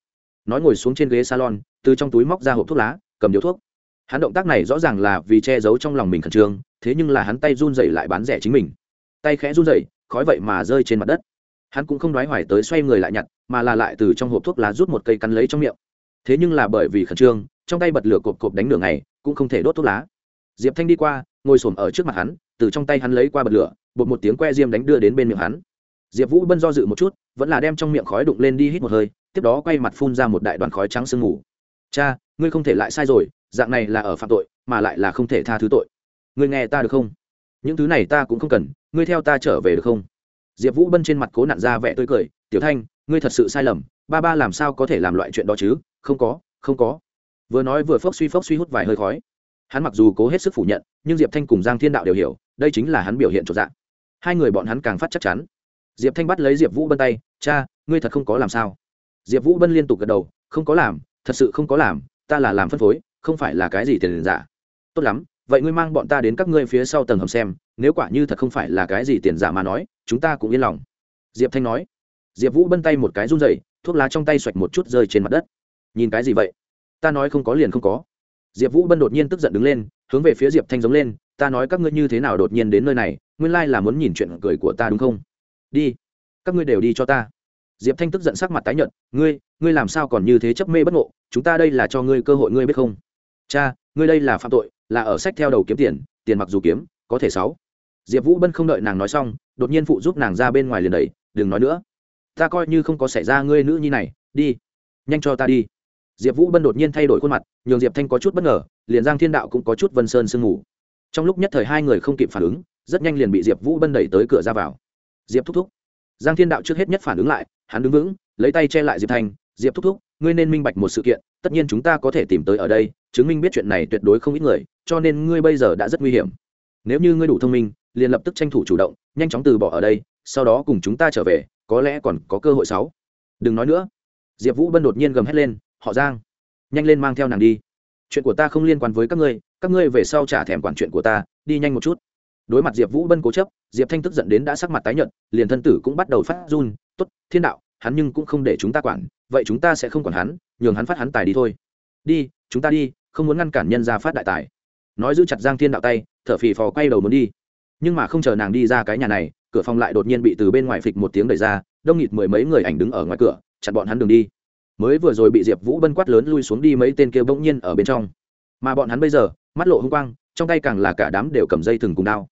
Nói ngồi xuống trên ghế salon, từ trong túi móc ra hộp thuốc lá, cầm điếu thuốc. Hắn động tác này rõ ràng là vì che giấu trong lòng mình khẩn trương, thế nhưng là hắn tay run dậy lại bán rẻ chính mình. Tay khẽ run dậy khói vậy mà rơi trên mặt đất. Hắn cũng không đoái hoài tới xoay người lại nhặt, mà là lại từ trong hộp thuốc lá rút một cây cắn lấy trong miệng. Thế nhưng là bởi vì khẩn trương, trong tay bật lửa cộp cộp đánh đường này cũng không thể đốt thuốc lá. Diệp thanh đi qua, ngồi s ở trước mặt hắn, từ trong tay hắn lấy qua bật lửa, bột một tiếng que diêm đánh đưa đến bên miệng hắn diệp vũ bân do dự một chút, vẫn là đem trong miệng khói đụng lên đi hít một hơi, tiếp đó quay mặt phun ra một đại đoàn khói trắng sương mù. Cha, ngươi không thể lại sai rồi, dạng này là ở phạm tội, mà lại là không thể tha thứ tội. Ngươi nghe ta được không? Những thứ này ta cũng không cần, ngươi theo ta trở về được không? Diệp vũ bân trên mặt cố nặn ra vẻ tươi cười, tiểu thanh, ngươi thật sự sai lầm, ba ba làm sao có thể làm loại chuyện đó chứ? Không có không có. Vừa nói vừa phốc suy phốc suy hút vài hơi khói. Hắn mặc dù cố hết sức phủ nhận, nhưng diệp thanh cùng giang thiên đạo đều hiểu, đây chính là hắn biểu hiện trọn dạng hai người bọn hắn càng phát chắc chắn diệp thanh bắt lấy diệp vũ bân tay, cha, ngươi thật không có làm sao? Diệp vũ bân liên tục gật đầu, không có làm, thật sự không có làm, ta là làm phân phối, không phải là cái gì tiền giả. Tốt lắm, vậy ngươi mang bọn ta đến các ngươi phía sau tầng hầm xem, nếu quả như thật không phải là cái gì tiền giả mà nói, chúng ta cũng yên lòng. Diệp thanh nói. Diệp vũ bân tay một cái run rẩy, thuốc lá trong tay xoạch một chút rơi trên mặt đất. Nhìn cái gì vậy? Ta nói không có liền không có. Diệp vũ bân đột nhiên tức giận đứng lên, hướng về phía diệp thanh giống lên, ta nói các ngươi như thế nào đột nhiên đến nơi này, nguyên lai là muốn nhìn chuyện cười của ta đúng không? Đi. Các ngươi đều đi cho ta. Diệp thanh tức giận sắc mặt tái nhợt, ngươi ngươi làm sao còn như thế chấp mê bất ngộ? Chúng ta đây là cho ngươi cơ hội, ngươi biết không? Cha, ngươi đây là phạm tội, là ở sách theo đầu kiếm tiền tiền mặc dù kiếm, có thể sáu. Diệp vũ bân không đợi nàng nói xong, đột nhiên phụ giúp nàng ra bên ngoài liền đẩy, đừng nói nữa. Ta coi như không có xảy ra ngươi nữ nhi này, đi. Nhanh cho ta đi. Diệp vũ bân đột nhiên thay đổi khuôn mặt, nhường diệp thanh có chút bất ngờ, liền giang thiên đạo cũng có chút vân sơn sương ngủ trong lúc nhất thời hai người không kịp phản ứng, rất nhanh liền bị diệp vũ bân đẩy tới cửa ra vào diệp thúc thúc. Giang thiên đạo trước hết nhất phản ứng lại, hắn đứng vững, lấy tay che lại diệp thanh diệp thúc thúc, ngươi nên minh bạch một sự kiện, tất nhiên chúng ta có thể tìm tới ở đây, chứng minh biết chuyện này tuyệt đối không ít người, cho nên ngươi bây giờ đã rất nguy hiểm. Nếu như ngươi đủ thông minh, liền lập tức tranh thủ chủ động, nhanh chóng từ bỏ ở đây, sau đó cùng chúng ta trở về, có lẽ còn có cơ hội sáu. Đừng nói nữa. Diệp vũ bân đột nhiên gầm hét lên, họ giang, nhanh lên mang theo nàng đi. Chuyện của ta không liên quan với các ngươi các ngươi về sau trả thèm quản chuyện của ta, đi nhanh một chút đối mặt diệp vũ bân cố chấp, diệp thanh tức giận đến đã sắc mặt tái nhợt, liền thân tử cũng bắt đầu phát run t ố t thiên đạo, hắn nhưng cũng không để chúng ta quản, vậy chúng ta sẽ không quản hắn, nhường hắn phát hắn tài đi thôi. Đi, chúng ta đi, không muốn ngăn cản nhân ra phát đại tài. Nói giữ chặt giang thiên đạo tay, thở phì phò quay đầu muốn đi. Nhưng mà không chờ nàng đi ra cái nhà này, cửa phòng lại đột nhiên bị từ bên ngoài phịch một tiếng đẩy ra, đông nghịt mười mấy người ảnh đứng ở ngoài cửa, chặn bọn hắn đường đi. Mới vừa rồi bị diệp vũ bân quát lớn lui xuống đi mấy tên kia bỗng nhiên ở bên trong. Mà bọn hắn bây giờ, mắt lộ h ư n g quang, trong tay càng là cả đám đều cầm dây thừng cùng đao.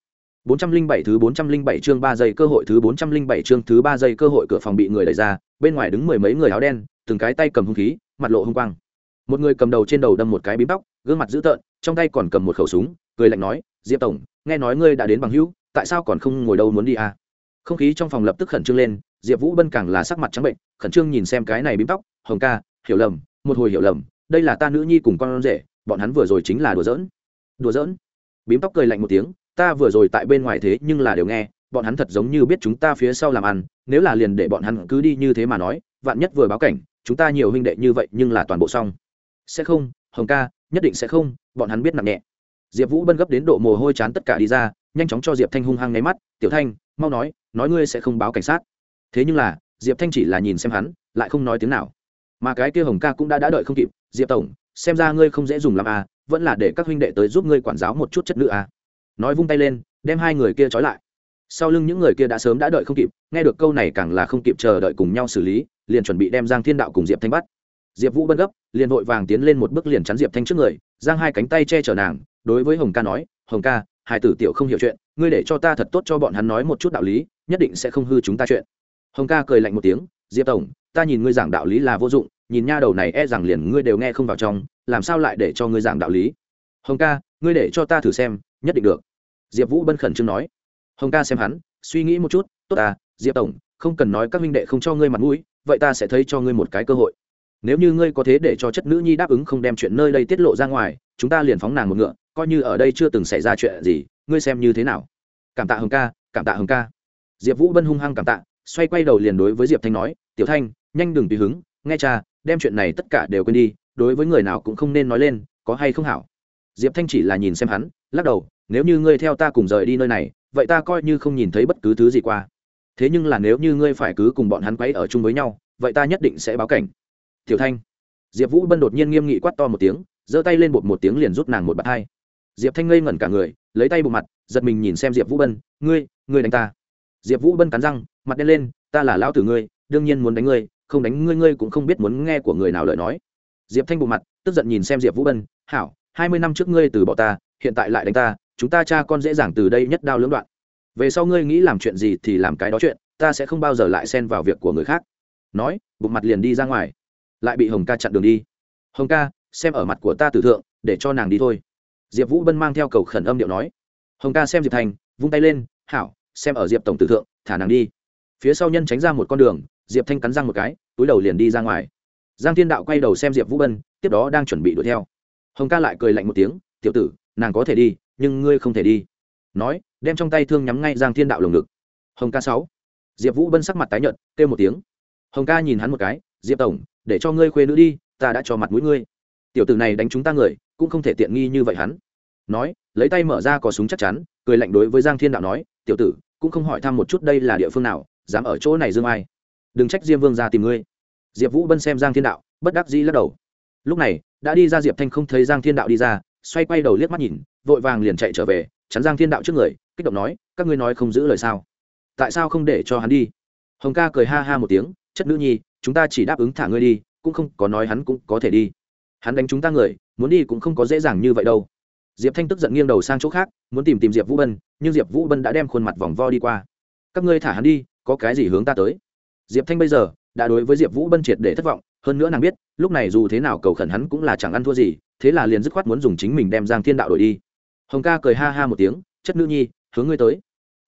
407 thứ 407 chương 3 giây cơ hội thứ 407 chương thứ 3 giây cơ hội cửa phòng bị người đẩy ra, bên ngoài đứng mười mấy người áo đen, từng cái tay cầm hung khí, mặt lộ hung quang. Một người cầm đầu trên đầu đâm một cái bím tóc, gương mặt dữ tợn, trong tay còn cầm một khẩu súng, cười lạnh nói, "Diệp tổng, nghe nói ngươi đã đến bằng hữu, tại sao còn không ngồi đâu muốn đi à?" Không khí trong phòng lập tức khẩn trương lên, Diệp Vũ Bân càng là sắc mặt trắng bệnh, khẩn trương nhìn xem cái này bím tóc, "Hồng ca, hiểu lầm, một hồi hiểu lầm, đây là ta nữ nhi cùng con rể, bọn hắn vừa rồi chính là đùa giỡn." "Đùa giỡn?" Bím tóc cười lạnh một tiếng, ta vừa rồi tại bên ngoài thế nhưng là đều nghe, bọn hắn thật giống như biết chúng ta phía sau làm ăn, nếu là liền để bọn hắn cứ đi như thế mà nói, vạn nhất vừa báo cảnh, chúng ta nhiều huynh đệ như vậy nhưng là toàn bộ xong. Sẽ không, hồng ca, nhất định sẽ không, bọn hắn biết nặng nhẹ. Diệp vũ bân gấp đến độ mồ hôi chán tất cả đi ra, nhanh chóng cho diệp thanh hung hăng nháy mắt, tiểu thanh, mau nói nói ngươi sẽ không báo cảnh sát. Thế nhưng là, diệp thanh chỉ là nhìn xem hắn, lại không nói tiếng nào. Mà cái kia hồng ca cũng đã đã đợi không kịp, diệp tổng, xem ra ngươi không dễ dùng làm à vẫn là để các huynh đệ tới giúp ngươi quản giáo một chút chất nữ à nói vung tay lên, đem hai người kia trói lại. Sau lưng những người kia đã sớm đã đợi không kịp, nghe được câu này càng là không kịp chờ đợi cùng nhau xử lý, liền chuẩn bị đem giang thiên đạo cùng diệp thanh bắt. Diệp vũ bân gấp, liền vội vàng tiến lên một bước liền chắn diệp thanh trước người, giang hai cánh tay che chở nàng, đối với hồng ca nói, hồng ca hải tử tiểu không hiểu chuyện, ngươi để cho ta thật tốt cho bọn hắn nói một chút đạo lý, nhất định sẽ không hư chúng ta chuyện. Hồng ca cười lạnh một tiếng, diệp tổng, ta nhìn ngươi giảng đạo lý là vô dụng, nhìn nha đầu này e rằng liền ngươi đều nghe không vào trong, làm sao lại để cho ngươi giảng đạo lý? Hồng ca, ngươi để cho ta thử xem, nhất định được diệp vũ bân khẩn trương nói, hồng ca xem hắn, suy nghĩ một chút, tốt à diệp tổng, không cần nói các minh đệ không cho ngươi mặt mũi, vậy ta sẽ thấy cho ngươi một cái cơ hội. Nếu như ngươi có thế để cho chất nữ nhi đáp ứng không đem chuyện nơi đây tiết lộ ra ngoài, chúng ta liền phóng nàng một ngựa, coi như ở đây chưa từng xảy ra chuyện gì, ngươi xem như thế nào? Cảm tạ hồng ca, cảm tạ hồng ca. Diệp vũ bân hung hăng cảm tạ, xoay quay đầu liền đối với diệp thanh nói, tiểu thanh, nhanh đừng tùy hứng, nghe cha, đem chuyện này tất cả đều quên đi, đối với người nào cũng không nên nói lên, có hay không hảo? Diệp thanh chỉ là nhìn xem hắn, lắc đầu nếu như ngươi theo ta cùng rời đi nơi này, vậy ta coi như không nhìn thấy bất cứ thứ gì qua. Thế nhưng là nếu như ngươi phải cứ cùng bọn hắn quấy ở chung với nhau, vậy ta nhất định sẽ báo cảnh. Tiểu thanh. Diệp vũ bân đột nhiên nghiêm nghị quát to một tiếng, giơ tay lên bột một tiếng liền rút nàng một bạt hai. Diệp thanh ngây ngẩn cả người, lấy tay bộ mặt, giật mình nhìn xem diệp vũ bân, ngươi ngươi đánh ta. Diệp vũ bân cắn răng, mặt đen lên, ta là lão tử ngươi, đương nhiên muốn đánh ngươi, không đánh ngươi ngươi cũng không biết muốn nghe của người nào lời nói. Diệp thanh bộ mặt, tức giận nhìn xem diệp vũ bân, hảo, hai mươi năm trước ngươi từ bỏ ta, hiện tại lại đánh ta chúng ta cha con dễ dàng từ đây nhất đao lưỡng đoạn. Về sau ngươi nghĩ làm chuyện gì thì làm cái đó chuyện, ta sẽ không bao giờ lại xen vào việc của người khác. Nói, bụng mặt liền đi ra ngoài. Lại bị hồng ca chặn đường đi. Hồng ca, xem ở mặt của ta tử thượng, để cho nàng đi thôi. Diệp vũ bân mang theo cầu khẩn âm điệu nói. Hồng ca xem diệp thành, vung tay lên, hảo, xem ở diệp tổng tử thượng, thả nàng đi. Phía sau nhân tránh ra một con đường, diệp thanh cắn răng một cái, túi đầu liền đi ra ngoài. Giang thiên đạo quay đầu xem diệp vũ bân, tiếp đó đang chuẩn bị đuổi theo. Hồng ca lại cười lạnh một tiếng, tiểu tử, nàng có thể đi nhưng ngươi không thể đi. Nói, đem trong tay thương nhắm ngay giang thiên đạo lồng ngực. Hồng ca sáu. Diệp vũ bân sắc mặt tái nhợt, kêu một tiếng. Hồng ca nhìn hắn một cái, diệp tổng, để cho ngươi khuê nữ đi, ta đã cho mặt mũi ngươi. Tiểu tử này đánh chúng ta người, cũng không thể tiện nghi như vậy hắn. Nói, lấy tay mở ra có súng chắc chắn, cười lạnh đối với giang thiên đạo nói, tiểu tử, cũng không hỏi thăm một chút đây là địa phương nào, dám ở chỗ này dương ai? Đừng trách diêm vương ra tìm ngươi. Diệp vũ bân xem giang thiên đạo, bất đắc dĩ lắc đầu. Lúc này, đã đi ra diệp thanh không thấy giang thiên đạo đi ra, xoay quay đầu liếc mắt nhìn vội vàng liền chạy trở về, chắn giang thiên đạo trước người, kích động nói, các ngươi nói không giữ lời sao? Tại sao không để cho hắn đi? Hồng ca cười ha ha một tiếng, chất nữ nhi, chúng ta chỉ đáp ứng thả ngươi đi, cũng không có nói hắn cũng có thể đi. Hắn đánh chúng ta người, muốn đi cũng không có dễ dàng như vậy đâu. Diệp thanh tức giận nghiêng đầu sang chỗ khác, muốn tìm tìm diệp vũ bân, nhưng diệp vũ bân đã đem khuôn mặt vòng vo đi qua. Các ngươi thả hắn đi, có cái gì hướng ta tới? Diệp thanh bây giờ, đã đối với diệp vũ bân triệt để thất vọng, hơn nữa nàng biết, lúc này dù thế nào cầu khẩn hắn cũng là chẳng ăn thua gì, thế là liền dứt khoát muốn dùng chính mình đem giang thiên đạo đổi đi hồng ca cười ha ha một tiếng chất nữ nhi hướng ngươi tới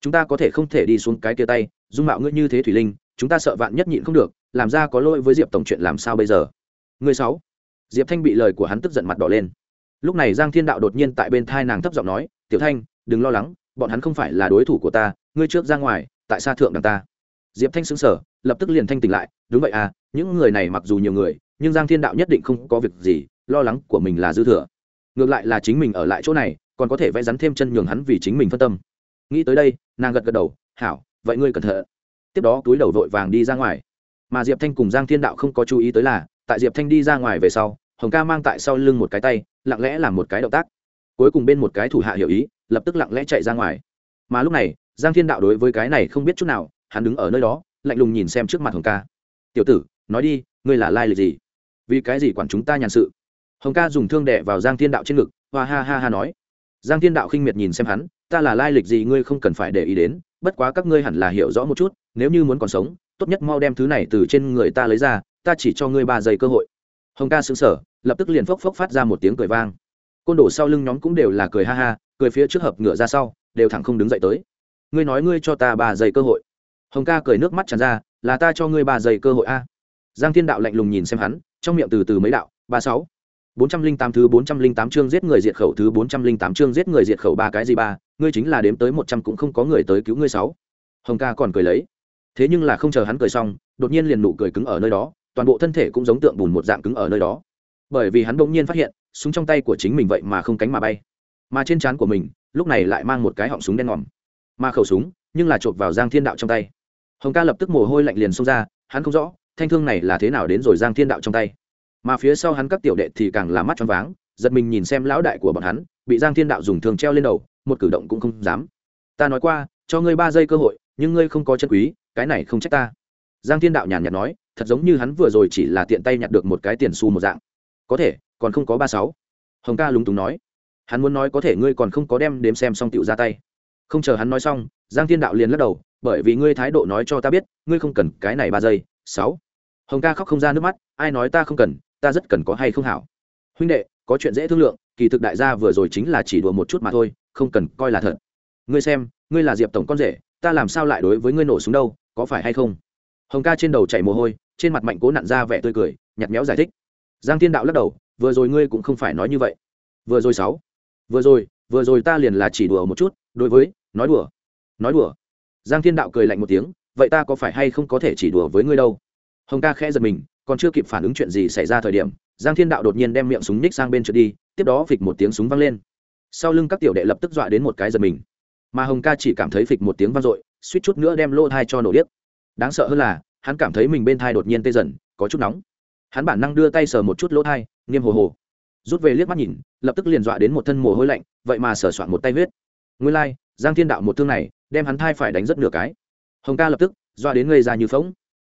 chúng ta có thể không thể đi xuống cái kia tay dung mạo ngươi như thế thủy linh chúng ta sợ vạn nhất nhịn không được làm ra có lỗi với diệp tổng chuyện làm sao bây giờ Ngươi sáu. Diệp Thanh bị lời của hắn tức giận mặt đỏ lên. Lúc này Giang Thiên Đạo đột nhiên tại bên thai nàng thấp giọng nói, "Tiểu Thanh, đừng lo lắng, bọn hắn không phải là đối thủ của ta, ngươi trước ra ngoài, tại sao thượng đằng ta." Diệp Thanh sững sờ, lập tức liền thanh tỉnh lại, "Đúng vậy à, những người này mặc dù nhiều người, nhưng Giang Thiên Đạo nhất định không có việc gì, lo lắng của mình là dư thừa. Ngược lại là chính mình ở lại chỗ này, còn có thể vẽ rắn thêm chân nhường hắn vì chính mình phân tâm." Nghĩ tới đây, nàng gật gật đầu, "Hảo, vậy ngươi cẩn thận." Tiếp đó túi đầu vội vàng đi ra ngoài. Mà Diệp Thanh cùng Giang Thiên Đạo không có chú ý tới là, tại diệp thanh đi ra ngoài về sau hồng ca mang tại sau lưng một cái tay lặng lẽ làm một cái động tác cuối cùng bên một cái thủ hạ hiểu ý lập tức lặng lẽ chạy ra ngoài mà lúc này giang thiên đạo đối với cái này không biết chút nào hắn đứng ở nơi đó lạnh lùng nhìn xem trước mặt hồng ca tiểu tử nói đi ngươi là lai lịch gì vì cái gì quản chúng ta nhàn sự hồng ca dùng thương đệ vào giang thiên đạo trên ngực hoa ha ha ha nói giang thiên đạo khinh miệt nhìn xem hắn, ta là lai lịch gì ngươi không cần phải để ý đến, bất quá các ngươi hẳn là hiểu rõ một chút, nếu như muốn còn sống, tốt nhất mau đem thứ này từ trên người ta lấy ra, ta chỉ cho ngươi ba giây cơ hội. Hồng ca xứng sở lập tức liền phốc phốc phát ra một tiếng cười vang. Côn đổ sau lưng nhóm cũng đều là cười ha ha, cười phía trước hợp ngựa ra sau, đều thẳng không đứng dậy tới. Ngươi nói ngươi cho ta ba giây cơ hội. Hồng ca cười nước mắt tràn ra, là ta cho ngươi ba giây cơ hội a. Giang thiên đạo lạnh lùng nhìn xem hắn, trong miệng từ từ mấy đạo, ba sáu bốn trăm linh tám thứ bốn trăm linh tám chương giết người diệt khẩu, thứ bốn trăm linh tám chương giết người diệt khẩu, ba cái gì ba, ngươi chính là đếm tới một trăm cũng không có người tới cứu ngươi sáu. Hồng ca còn cười lấy. Thế nhưng là không chờ hắn cười xong, đột nhiên liền nụ cười cứng ở nơi đó, toàn bộ thân thể cũng giống tượng bùn một dạng cứng ở nơi đó. Bởi vì hắn bỗng nhiên phát hiện, súng trong tay của chính mình vậy mà không cánh mà bay. Mà trên trán của mình, lúc này lại mang một cái họng súng đen ngòm. Mà khẩu súng, nhưng là chộp vào giang thiên đạo trong tay. Hồng ca lập tức mồ hôi lạnh liền xông ra, hắn không rõ, thanh thương này là thế nào đến rồi giang thiên đạo trong tay mà phía sau hắn các tiểu đệ thì càng là mắt choáng váng, giật mình nhìn xem lão đại của bọn hắn, bị giang thiên đạo dùng thường treo lên đầu, một cử động cũng không dám. Ta nói qua, cho ngươi ba giây cơ hội, nhưng ngươi không có chân quý, cái này không trách ta. Giang thiên đạo nhàn nhạt nói, thật giống như hắn vừa rồi chỉ là tiện tay nhặt được một cái tiền xu một dạng. Có thể, còn không có ba sáu. Hồng ca lúng túng nói, hắn muốn nói có thể ngươi còn không có đem đếm xem xong tựu ra tay. Không chờ hắn nói xong, giang thiên đạo liền lắc đầu, bởi vì ngươi thái độ nói cho ta biết, ngươi không cần cái này ba giây, sáu. Hồng ca khóc không ra nước mắt, ai nói ta không cần ta rất cần có hay không hảo. Huynh đệ, có chuyện dễ thương lượng, kỳ thực đại gia vừa rồi chính là chỉ đùa một chút mà thôi, không cần coi là thật. Ngươi xem, ngươi là diệp tổng con rể, ta làm sao lại đối với ngươi nổ súng đâu, có phải hay không? Hồng ca trên đầu chảy mồ hôi, trên mặt mạnh cố nặn ra vẻ tươi cười nhặt méo giải thích. Giang thiên đạo lắc đầu, vừa rồi ngươi cũng không phải nói như vậy. Vừa rồi sáu. Vừa rồi vừa rồi ta liền là chỉ đùa một chút, đối với, nói đùa. Nói đùa. Giang thiên đạo cười lạnh một tiếng, vậy ta có phải hay không có thể chỉ đùa với ngươi đâu? Hồng ca khẽ giật mình còn chưa kịp phản ứng chuyện gì xảy ra thời điểm giang thiên đạo đột nhiên đem miệng súng ních sang bên trượt đi tiếp đó phịch một tiếng súng văng lên. Sau lưng các tiểu đệ lập tức dọa đến một cái giật mình. Mà hồng ca chỉ cảm thấy phịch một tiếng vang dội suýt chút nữa đem lỗ thai cho nổ điếc. Đáng sợ hơn là hắn cảm thấy mình bên thai đột nhiên tê dần có chút nóng. Hắn bản năng đưa tay sờ một chút lỗ thai nghiêm hồ hồ. Rút về liếc mắt nhìn lập tức liền dọa đến một thân mồ hôi lạnh vậy mà sờ soạn một tay huyết. Nguyên lai、like, giang thiên đạo một thương này đem hắn thai phải đánh rất nửa cái. Hồng ca lập tức dọa đến ngây ra như phóng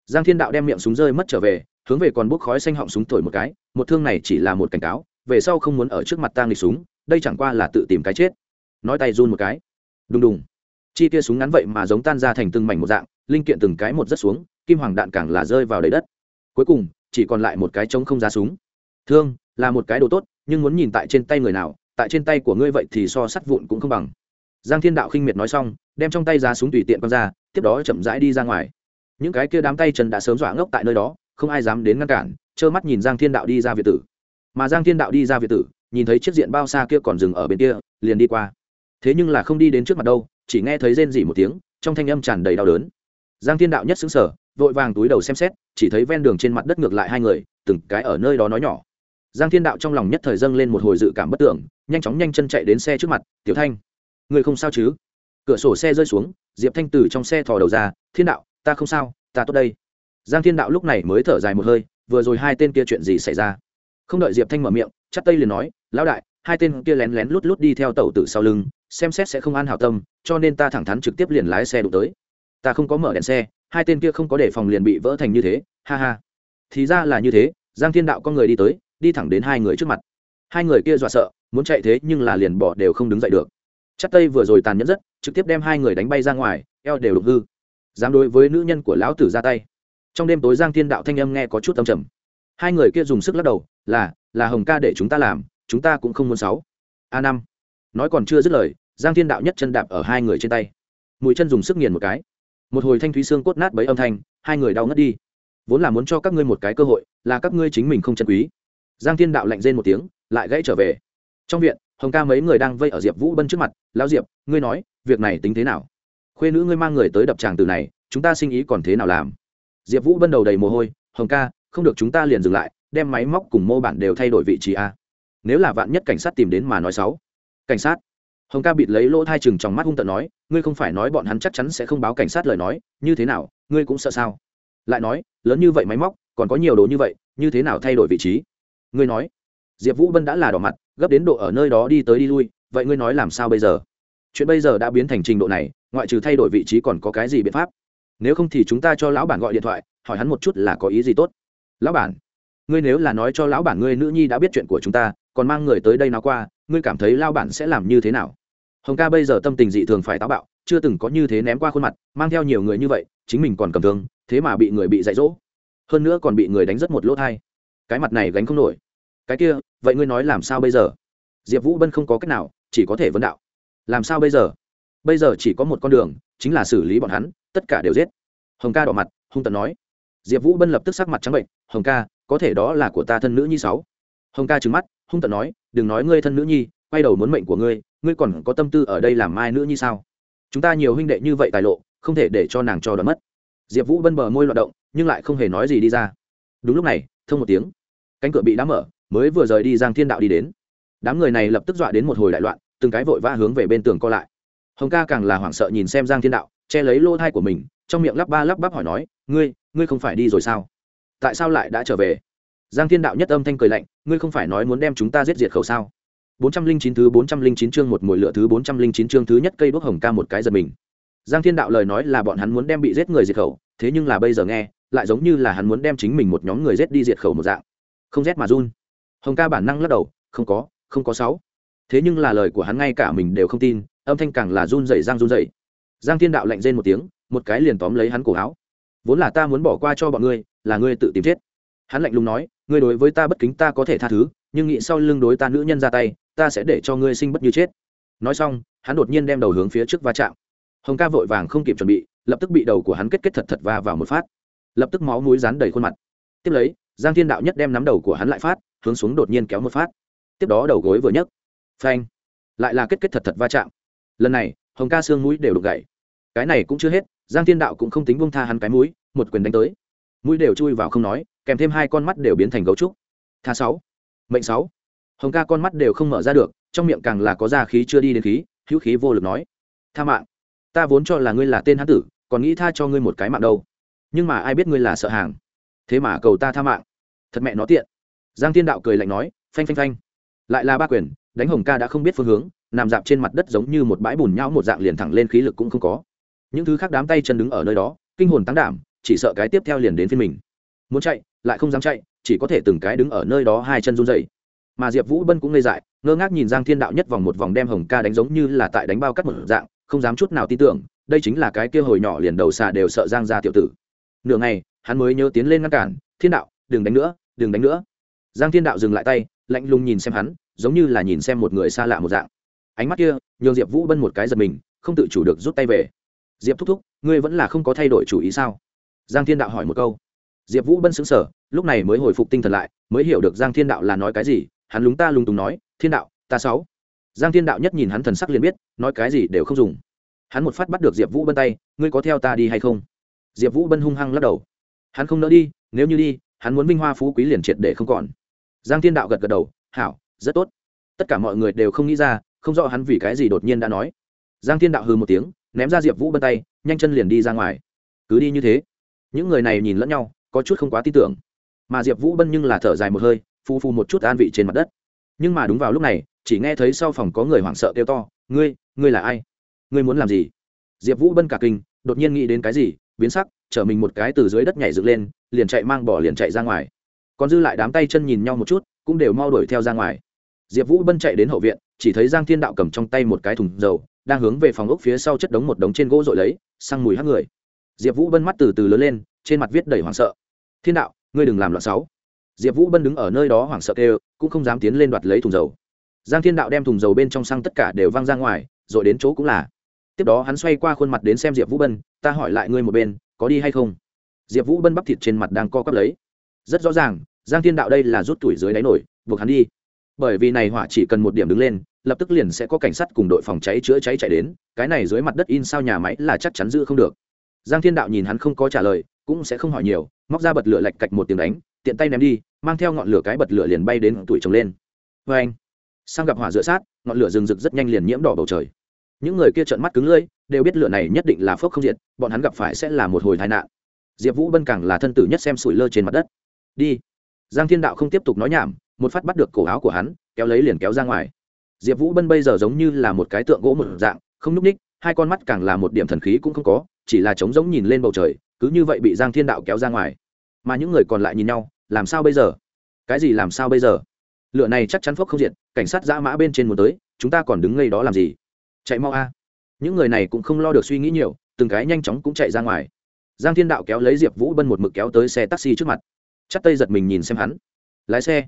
giang thiên đạo đem miệng súng rơi mất trở về hướng về còn bốc khói xanh họng súng thổi một cái, một thương này chỉ là một cảnh cáo, về sau không muốn ở trước mặt ta nghịch súng, đây chẳng qua là tự tìm cái chết. Nói tay run một cái. Đùng đùng. Chi kia súng ngắn vậy mà giống tan ra thành từng mảnh một dạng, linh kiện từng cái một rất xuống, kim hoàng đạn càng là rơi vào đầy đất. Cuối cùng, chỉ còn lại một cái trống không ra súng. Thương, là một cái đồ tốt, nhưng muốn nhìn tại trên tay người nào, tại trên tay của ngươi vậy thì so sắt vụn cũng không bằng. Giang thiên đạo khinh miệt nói xong, đem trong tay ra súng tùy tiện con ra, tiếp đó chậm rãi đi ra ngoài. Những cái kia đám tay chân đã sớm dọa ngốc tại nơi đó không ai dám đến ngăn cản, trơ mắt nhìn giang thiên đạo đi ra việt tử. Mà giang thiên đạo đi ra việt tử, nhìn thấy chiếc diện bao xa kia còn dừng ở bên kia, liền đi qua. Thế nhưng là không đi đến trước mặt đâu, chỉ nghe thấy rên dỉ một tiếng, trong thanh âm tràn đầy đau đớn. Giang thiên đạo nhất xứng sở vội vàng túi đầu xem xét, chỉ thấy ven đường trên mặt đất ngược lại hai người, từng cái ở nơi đó nói nhỏ. Giang thiên đạo trong lòng nhất thời dâng lên một hồi dự cảm bất tưởng, nhanh chóng nhanh chân chạy đến xe trước mặt, tiểu thanh, người không sao chứ? Cửa sổ xe rơi xuống, diệp thanh từ trong xe thò đầu ra, thiên đạo, ta không sao, ta tốt đây giang thiên đạo lúc này mới thở dài một hơi, vừa rồi hai tên kia chuyện gì xảy ra? Không đợi diệp thanh mở miệng chắc tây liền nói, lão đại, hai tên kia lén lén lút lút đi theo tàu tử sau lưng, xem xét sẽ không an hảo tâm, cho nên ta thẳng thắn trực tiếp liền lái xe đụng tới. Ta không có mở đèn xe, hai tên kia không có đề phòng liền bị vỡ thành như thế, ha ha. Thì ra là như thế, giang thiên đạo con người đi tới, đi thẳng đến hai người trước mặt. Hai người kia dọa sợ, muốn chạy thế nhưng là liền bỏ đều không đứng dậy được. Chắc tây vừa rồi tàn nhẫn rất, trực tiếp đem hai người đánh bay ra ngoài, eo đều đục hư. Dám đối với nữ nhân của lão tử ra tay trong đêm tối giang thiên đạo thanh âm nghe có chút âm trầm. Hai người kia dùng sức lắc đầu, là là hồng ca để chúng ta làm, chúng ta cũng không muốn sáu. A năm. Nói còn chưa dứt lời, giang thiên đạo nhất chân đạp ở hai người trên tay. Mũi chân dùng sức nghiền một cái. Một hồi thanh thúy xương cốt nát bấy âm thanh, hai người đau ngất đi. Vốn là muốn cho các ngươi một cái cơ hội, là các ngươi chính mình không chân quý. Giang thiên đạo lạnh rên một tiếng, lại gãy trở về. Trong viện, hồng ca mấy người đang vây ở diệp vũ bân trước mặt, lão diệp, ngươi nói, việc này tính thế nào? Khuê nữ ngươi mang người tới đập tràng từ này, chúng ta sinh ý còn thế nào làm? Diệp vũ bân đầu đầy mồ hôi, hồng ca, không được chúng ta liền dừng lại, đem máy móc cùng mô bản đều thay đổi vị trí a. Nếu là vạn nhất cảnh sát tìm đến mà nói sáu cảnh sát? Hồng ca bịt lấy lỗ thai chừng trong mắt hung tận nói, ngươi không phải nói bọn hắn chắc chắn sẽ không báo cảnh sát lời nói, như thế nào, ngươi cũng sợ sao? Lại nói, lớn như vậy máy móc, còn có nhiều đồ như vậy, như thế nào thay đổi vị trí? Ngươi nói. Diệp vũ bân đã là đỏ mặt, gấp đến độ ở nơi đó đi tới đi lui, vậy ngươi nói làm sao bây giờ? Chuyện bây giờ đã biến thành trình độ này, ngoại trừ thay đổi vị trí còn có cái gì biện pháp? Nếu không thì chúng ta cho lão bản gọi điện thoại, hỏi hắn một chút là có ý gì tốt. Lão bản, ngươi nếu là nói cho lão bản ngươi nữ nhi đã biết chuyện của chúng ta, còn mang người tới đây nào qua, ngươi cảm thấy lao bản sẽ làm như thế nào? Hồng ca bây giờ tâm tình dị thường phải táo bạo, chưa từng có như thế ném qua khuôn mặt, mang theo nhiều người như vậy, chính mình còn cầm thương, thế mà bị người bị dạy dỗ. Hơn nữa còn bị người đánh rất một lỗ thai. Cái mặt này gánh không nổi. Cái kia, vậy ngươi nói làm sao bây giờ? Diệp vũ bân không có cách nào, chỉ có thể vấn đạo. Làm sao bây giờ? Bây giờ chỉ có một con đường, chính là xử lý bọn hắn tất cả đều giết. Hồng ca đỏ mặt, hung tận nói. Diệp vũ bân lập tức sắc mặt trắng bệnh, hồng ca, có thể đó là của ta thân nữ nhi sáu. Hồng ca trừng mắt, hung tận nói, đừng nói ngươi thân nữ nhi, quay đầu muốn mệnh của ngươi ngươi còn có tâm tư ở đây làm mai nữ nhi sao? Chúng ta nhiều huynh đệ như vậy tài lộ, không thể để cho nàng cho đoán mất. Diệp vũ bân bờ môi loạt động, nhưng lại không hề nói gì đi ra. Đúng lúc này, thông một tiếng. Cánh cửa bị đá mở, mới vừa rời đi giang thiên đạo đi đến. Đám người này lập tức dọa đến một hồi đại loạn, từng cái vội vã hướng về bên tường co lại. Hồng ca càng là hoảng sợ nhìn xem giang thiên đạo che lấy lô thai của mình, trong miệng lắp ba lắp bắp hỏi nói, ngươi ngươi không phải đi rồi sao? Tại sao lại đã trở về? Giang thiên đạo nhất âm thanh cười lạnh, ngươi không phải nói muốn đem chúng ta giết diệt khẩu sao? bốn trăm linh chín thứ bốn trăm linh chín chương một mùi lửa thứ bốn trăm linh chín chương thứ nhất cây đuốc hồng ca một cái giật mình. Giang thiên đạo lời nói là bọn hắn muốn đem bị giết người diệt khẩu, thế nhưng là bây giờ nghe, lại giống như là hắn muốn đem chính mình một nhóm người giết đi diệt khẩu một dạng. Không rét mà run. Hồng ca bản năng lắc đầu, không có không có sáu. Thế nhưng là lời của hắn ngay cả mình đều không tin, âm thanh càng là run dậy giang run dậy giang thiên đạo lạnh rên một tiếng, một cái liền tóm lấy hắn cổ áo. Vốn là ta muốn bỏ qua cho bọn ngươi, là ngươi tự tìm chết. Hắn lạnh lùng nói, ngươi đối với ta bất kính ta có thể tha thứ, nhưng nghĩ sau lưng đối ta nữ nhân ra tay, ta sẽ để cho ngươi sinh bất như chết. Nói xong, hắn đột nhiên đem đầu hướng phía trước va chạm. Hồng ca vội vàng không kịp chuẩn bị, lập tức bị đầu của hắn kết kết thật thật va vào một phát. Lập tức máu mũi rán đầy khuôn mặt. Tiếp lấy, giang thiên đạo nhất đem nắm đầu của hắn lại phát, hướng xuống đột nhiên kéo một phát. Tiếp đó đầu gối vừa nhấc. Phanh. Lại là kết kết thật thật va chạm. Lần này, hồng ca xương mũi đều đục gậy cái này cũng chưa hết, giang thiên đạo cũng không tính buông tha hắn cái mũi, một quyền đánh tới. Mũi đều chui vào không nói, kèm thêm hai con mắt đều biến thành gấu trúc. Tha sáu, mệnh sáu. Hồng ca con mắt đều không mở ra được, trong miệng càng là có da khí chưa đi đến khí, hữu khí vô lực nói. Tha mạng, ta vốn cho là ngươi là tên hán tử, còn nghĩ tha cho ngươi một cái mạng đâu. Nhưng mà ai biết ngươi là sợ hàng. Thế mà cầu ta tha mạng. Thật mẹ nó tiện. Giang thiên đạo cười lạnh nói, phanh phanh phanh. Lại là ba quyền, đánh hồng ca đã không biết phương hướng, nằm dạp trên mặt đất giống như một bãi bùn nhão một dạng liền thẳng lên khí lực cũng không có những thứ khác đám tay chân đứng ở nơi đó, kinh hồn tăng đảm, chỉ sợ cái tiếp theo liền đến phiên mình. Muốn chạy, lại không dám chạy, chỉ có thể từng cái đứng ở nơi đó hai chân run dậy mà diệp vũ bân cũng ngây dại, ngơ ngác nhìn giang thiên đạo nhất vòng một vòng đem hồng ca đánh giống như là tại đánh bao cắt một dạng, không dám chút nào tin tưởng, đây chính là cái kia hồi nhỏ liền đầu xà đều sợ giang ra tiểu tử. Nửa ngày, hắn mới nhớ tiến lên ngăn cản, thiên đạo, đừng đánh nữa, đừng đánh nữa. Giang thiên đạo dừng lại tay, lạnh lùng nhìn xem hắn, giống như là nhìn xem một người xa lạ một dạng. Ánh mắt kia, nhường diệp vũ bân một cái giật mình, không tự chủ được rút tay về diệp thúc thúc, ngươi vẫn là không có thay đổi chủ ý sao? Giang thiên đạo hỏi một câu. Diệp vũ bân xứng sở lúc này mới hồi phục tinh thần lại, mới hiểu được giang thiên đạo là nói cái gì, hắn lúng ta lúng túng nói, thiên đạo, ta sáu. Giang thiên đạo nhất nhìn hắn thần sắc liền biết, nói cái gì đều không dùng. Hắn một phát bắt được diệp vũ bân tay, ngươi có theo ta đi hay không? Diệp vũ bân hung hăng lắc đầu. Hắn không nỡ đi, nếu như đi, hắn muốn vinh hoa phú quý liền triệt để không còn. Giang thiên đạo gật gật đầu, hảo, rất tốt. Tất cả mọi người đều không nghĩ ra, không rõ hắn vì cái gì đột nhiên đã nói. Giang thiên đạo hư một tiếng ném ra diệp vũ bân tay nhanh chân liền đi ra ngoài cứ đi như thế những người này nhìn lẫn nhau có chút không quá tin tưởng mà diệp vũ bân nhưng là thở dài một hơi phu phu một chút an vị trên mặt đất nhưng mà đúng vào lúc này chỉ nghe thấy sau phòng có người hoảng sợ kêu to ngươi ngươi là ai ngươi muốn làm gì diệp vũ bân cả kinh đột nhiên nghĩ đến cái gì biến sắc chở mình một cái từ dưới đất nhảy dựng lên liền chạy mang bỏ liền chạy ra ngoài còn dư lại đám tay chân nhìn nhau một chút cũng đều mau đuổi theo ra ngoài diệp vũ bân chạy đến hậu viện chỉ thấy giang thiên đạo cầm trong tay một cái thùng dầu đang hướng về phòng ốc phía sau chất đống một đống trên gỗ rồi lấy, sang mùi hắc người. Diệp vũ bân mắt từ từ lớn lên, trên mặt viết đầy hoảng sợ. Thiên đạo, ngươi đừng làm loạn sáu. Diệp vũ bân đứng ở nơi đó hoảng sợ kêu, cũng không dám tiến lên đoạt lấy thùng dầu. Giang thiên đạo đem thùng dầu bên trong xăng tất cả đều văng ra ngoài, rồi đến chỗ cũng là. Tiếp đó hắn xoay qua khuôn mặt đến xem diệp vũ bân, ta hỏi lại ngươi một bên, có đi hay không? Diệp vũ bân bắp thịt trên mặt đang co quắp lấy. Rất rõ ràng, giang thiên đạo đây là rút tuổi dưới đáy nổi, buộc hắn đi. Bởi vì này hỏa chỉ cần một điểm đứng lên lập tức liền sẽ có cảnh sát cùng đội phòng cháy chữa cháy chạy đến, cái này dưới mặt đất in sao nhà máy là chắc chắn giữ không được. Giang thiên đạo nhìn hắn không có trả lời, cũng sẽ không hỏi nhiều, móc ra bật lửa lạch cạch một tiếng đánh, tiện tay ném đi, mang theo ngọn lửa cái bật lửa liền bay đến tuổi trồng lên. Vê anh, sang gặp hỏa dựa sát, ngọn lửa rừng rực rất nhanh liền nhiễm đỏ bầu trời. Những người kia trợn mắt cứng lưỡi, đều biết lửa này nhất định là phước không diệt, bọn hắn gặp phải sẽ là một hồi tai nạn. Diệp vũ bân càng là thân tử nhất xem sủi lơ trên mặt đất. Đi. Giang thiên đạo không tiếp tục nói nhảm, một phát bắt được cổ áo của hắn, kéo lấy liền kéo ra ngoài diệp vũ bân bây giờ giống như là một cái tượng gỗ một dạng, không nhúc ních, hai con mắt càng là một điểm thần khí cũng không có, chỉ là trống giống nhìn lên bầu trời, cứ như vậy bị giang thiên đạo kéo ra ngoài. Mà những người còn lại nhìn nhau, làm sao bây giờ? Cái gì làm sao bây giờ? Lựa này chắc chắn phốc không diệt, cảnh sát giã mã bên trên muốn tới, chúng ta còn đứng ngay đó làm gì? Chạy mau a. Những người này cũng không lo được suy nghĩ nhiều, từng cái nhanh chóng cũng chạy ra ngoài. Giang thiên đạo kéo lấy diệp vũ bân một mực kéo tới xe taxi trước mặt. Chắc tây giật mình nhìn xem hắn. Lái xe.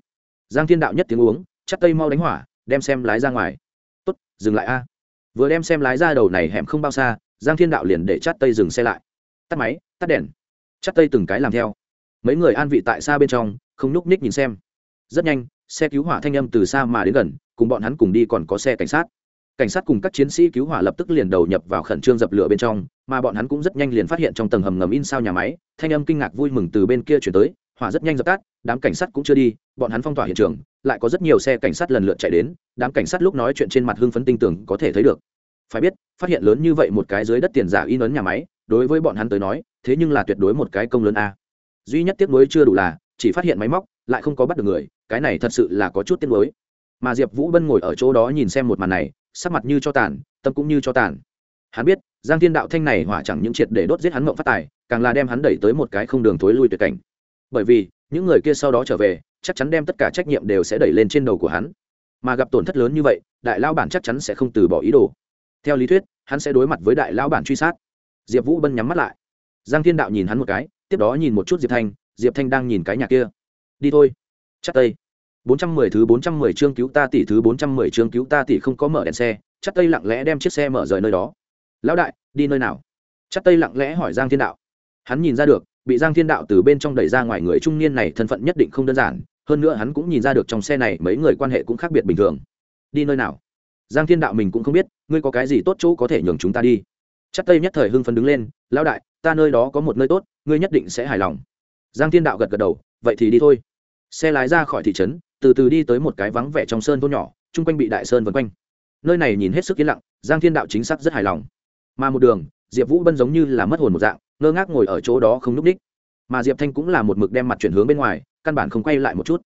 Giang thiên đạo nhất tiếng uống chắc tây mau đánh hỏa đem xem lái ra ngoài. Tốt, dừng lại a. Vừa đem xem lái ra đầu này hẻm không bao xa, giang thiên đạo liền để chát tây dừng xe lại. Tắt máy, tắt đèn. Chát tây từng cái làm theo. Mấy người an vị tại xa bên trong, không nhúc ních nhìn xem. Rất nhanh, xe cứu hỏa thanh âm từ xa mà đến gần, cùng bọn hắn cùng đi còn có xe cảnh sát. Cảnh sát cùng các chiến sĩ cứu hỏa lập tức liền đầu nhập vào khẩn trương dập lửa bên trong, mà bọn hắn cũng rất nhanh liền phát hiện trong tầng hầm ngầm in sao nhà máy, thanh âm kinh ngạc vui mừng từ bên kia chuyển tới hỏa rất nhanh dập tắt, đám cảnh sát cũng chưa đi, bọn hắn phong tỏa hiện trường, lại có rất nhiều xe cảnh sát lần lượt chạy đến, đám cảnh sát lúc nói chuyện trên mặt hưng phấn tinh tưởng có thể thấy được. Phải biết, phát hiện lớn như vậy một cái dưới đất tiền giả in ấn nhà máy, đối với bọn hắn tới nói, thế nhưng là tuyệt đối một cái công lớn a. Duy nhất tiếc nuối chưa đủ là, chỉ phát hiện máy móc, lại không có bắt được người, cái này thật sự là có chút tiếc nuối. Mà diệp vũ bân ngồi ở chỗ đó nhìn xem một màn này, sắc mặt như cho tàn, tâm cũng như cho tàn. Hắn biết, giang thiên đạo thanh này hỏa chẳng những triệt để đốt giết hắn mộng phát tài, càng là đem hắn đẩy tới một cái không đường thối lui tuyệt cảnh bởi vì, những người kia sau đó trở về, chắc chắn đem tất cả trách nhiệm đều sẽ đẩy lên trên đầu của hắn. Mà gặp tổn thất lớn như vậy, đại lao bản chắc chắn sẽ không từ bỏ ý đồ. Theo lý thuyết, hắn sẽ đối mặt với đại lao bản truy sát. Diệp vũ bân nhắm mắt lại. Giang thiên đạo nhìn hắn một cái, tiếp đó nhìn một chút diệp thanh diệp thanh đang nhìn cái nhà kia. Đi thôi. Chắc tây. bốn trăm mười thứ bốn trăm mười chương cứu ta tỷ thứ bốn trăm mười chương cứu ta tỷ không có mở đèn xe, chắc tây lặng lẽ đem chiếc xe mở rời nơi đó. Lão đại, đi nơi nào? Chắc tây lặng lẽ hỏi giang thiên đạo. Hắn nhìn ra được bị giang thiên đạo từ bên trong đẩy ra ngoài người trung niên này thân phận nhất định không đơn giản, hơn nữa hắn cũng nhìn ra được trong xe này mấy người quan hệ cũng khác biệt bình thường. Đi nơi nào? Giang thiên đạo mình cũng không biết, ngươi có cái gì tốt chỗ có thể nhường chúng ta đi. Chắc tây nhất thời hưng phấn đứng lên, lão đại, ta nơi đó có một nơi tốt, ngươi nhất định sẽ hài lòng. Giang thiên đạo gật gật đầu, vậy thì đi thôi. Xe lái ra khỏi thị trấn, từ từ đi tới một cái vắng vẻ trong sơn thôn nhỏ, chung quanh bị đại sơn vân quanh. Nơi này nhìn hết sức yên lặng, giang thiên đạo chính xác rất hài lòng. Mà một đường diệp vũ bân giống như là mất hồn một dạng, ngơ ngác ngồi ở chỗ đó không n ú c ních mà diệp thanh cũng là một mực đem mặt chuyển hướng bên ngoài, căn bản không quay lại một chút.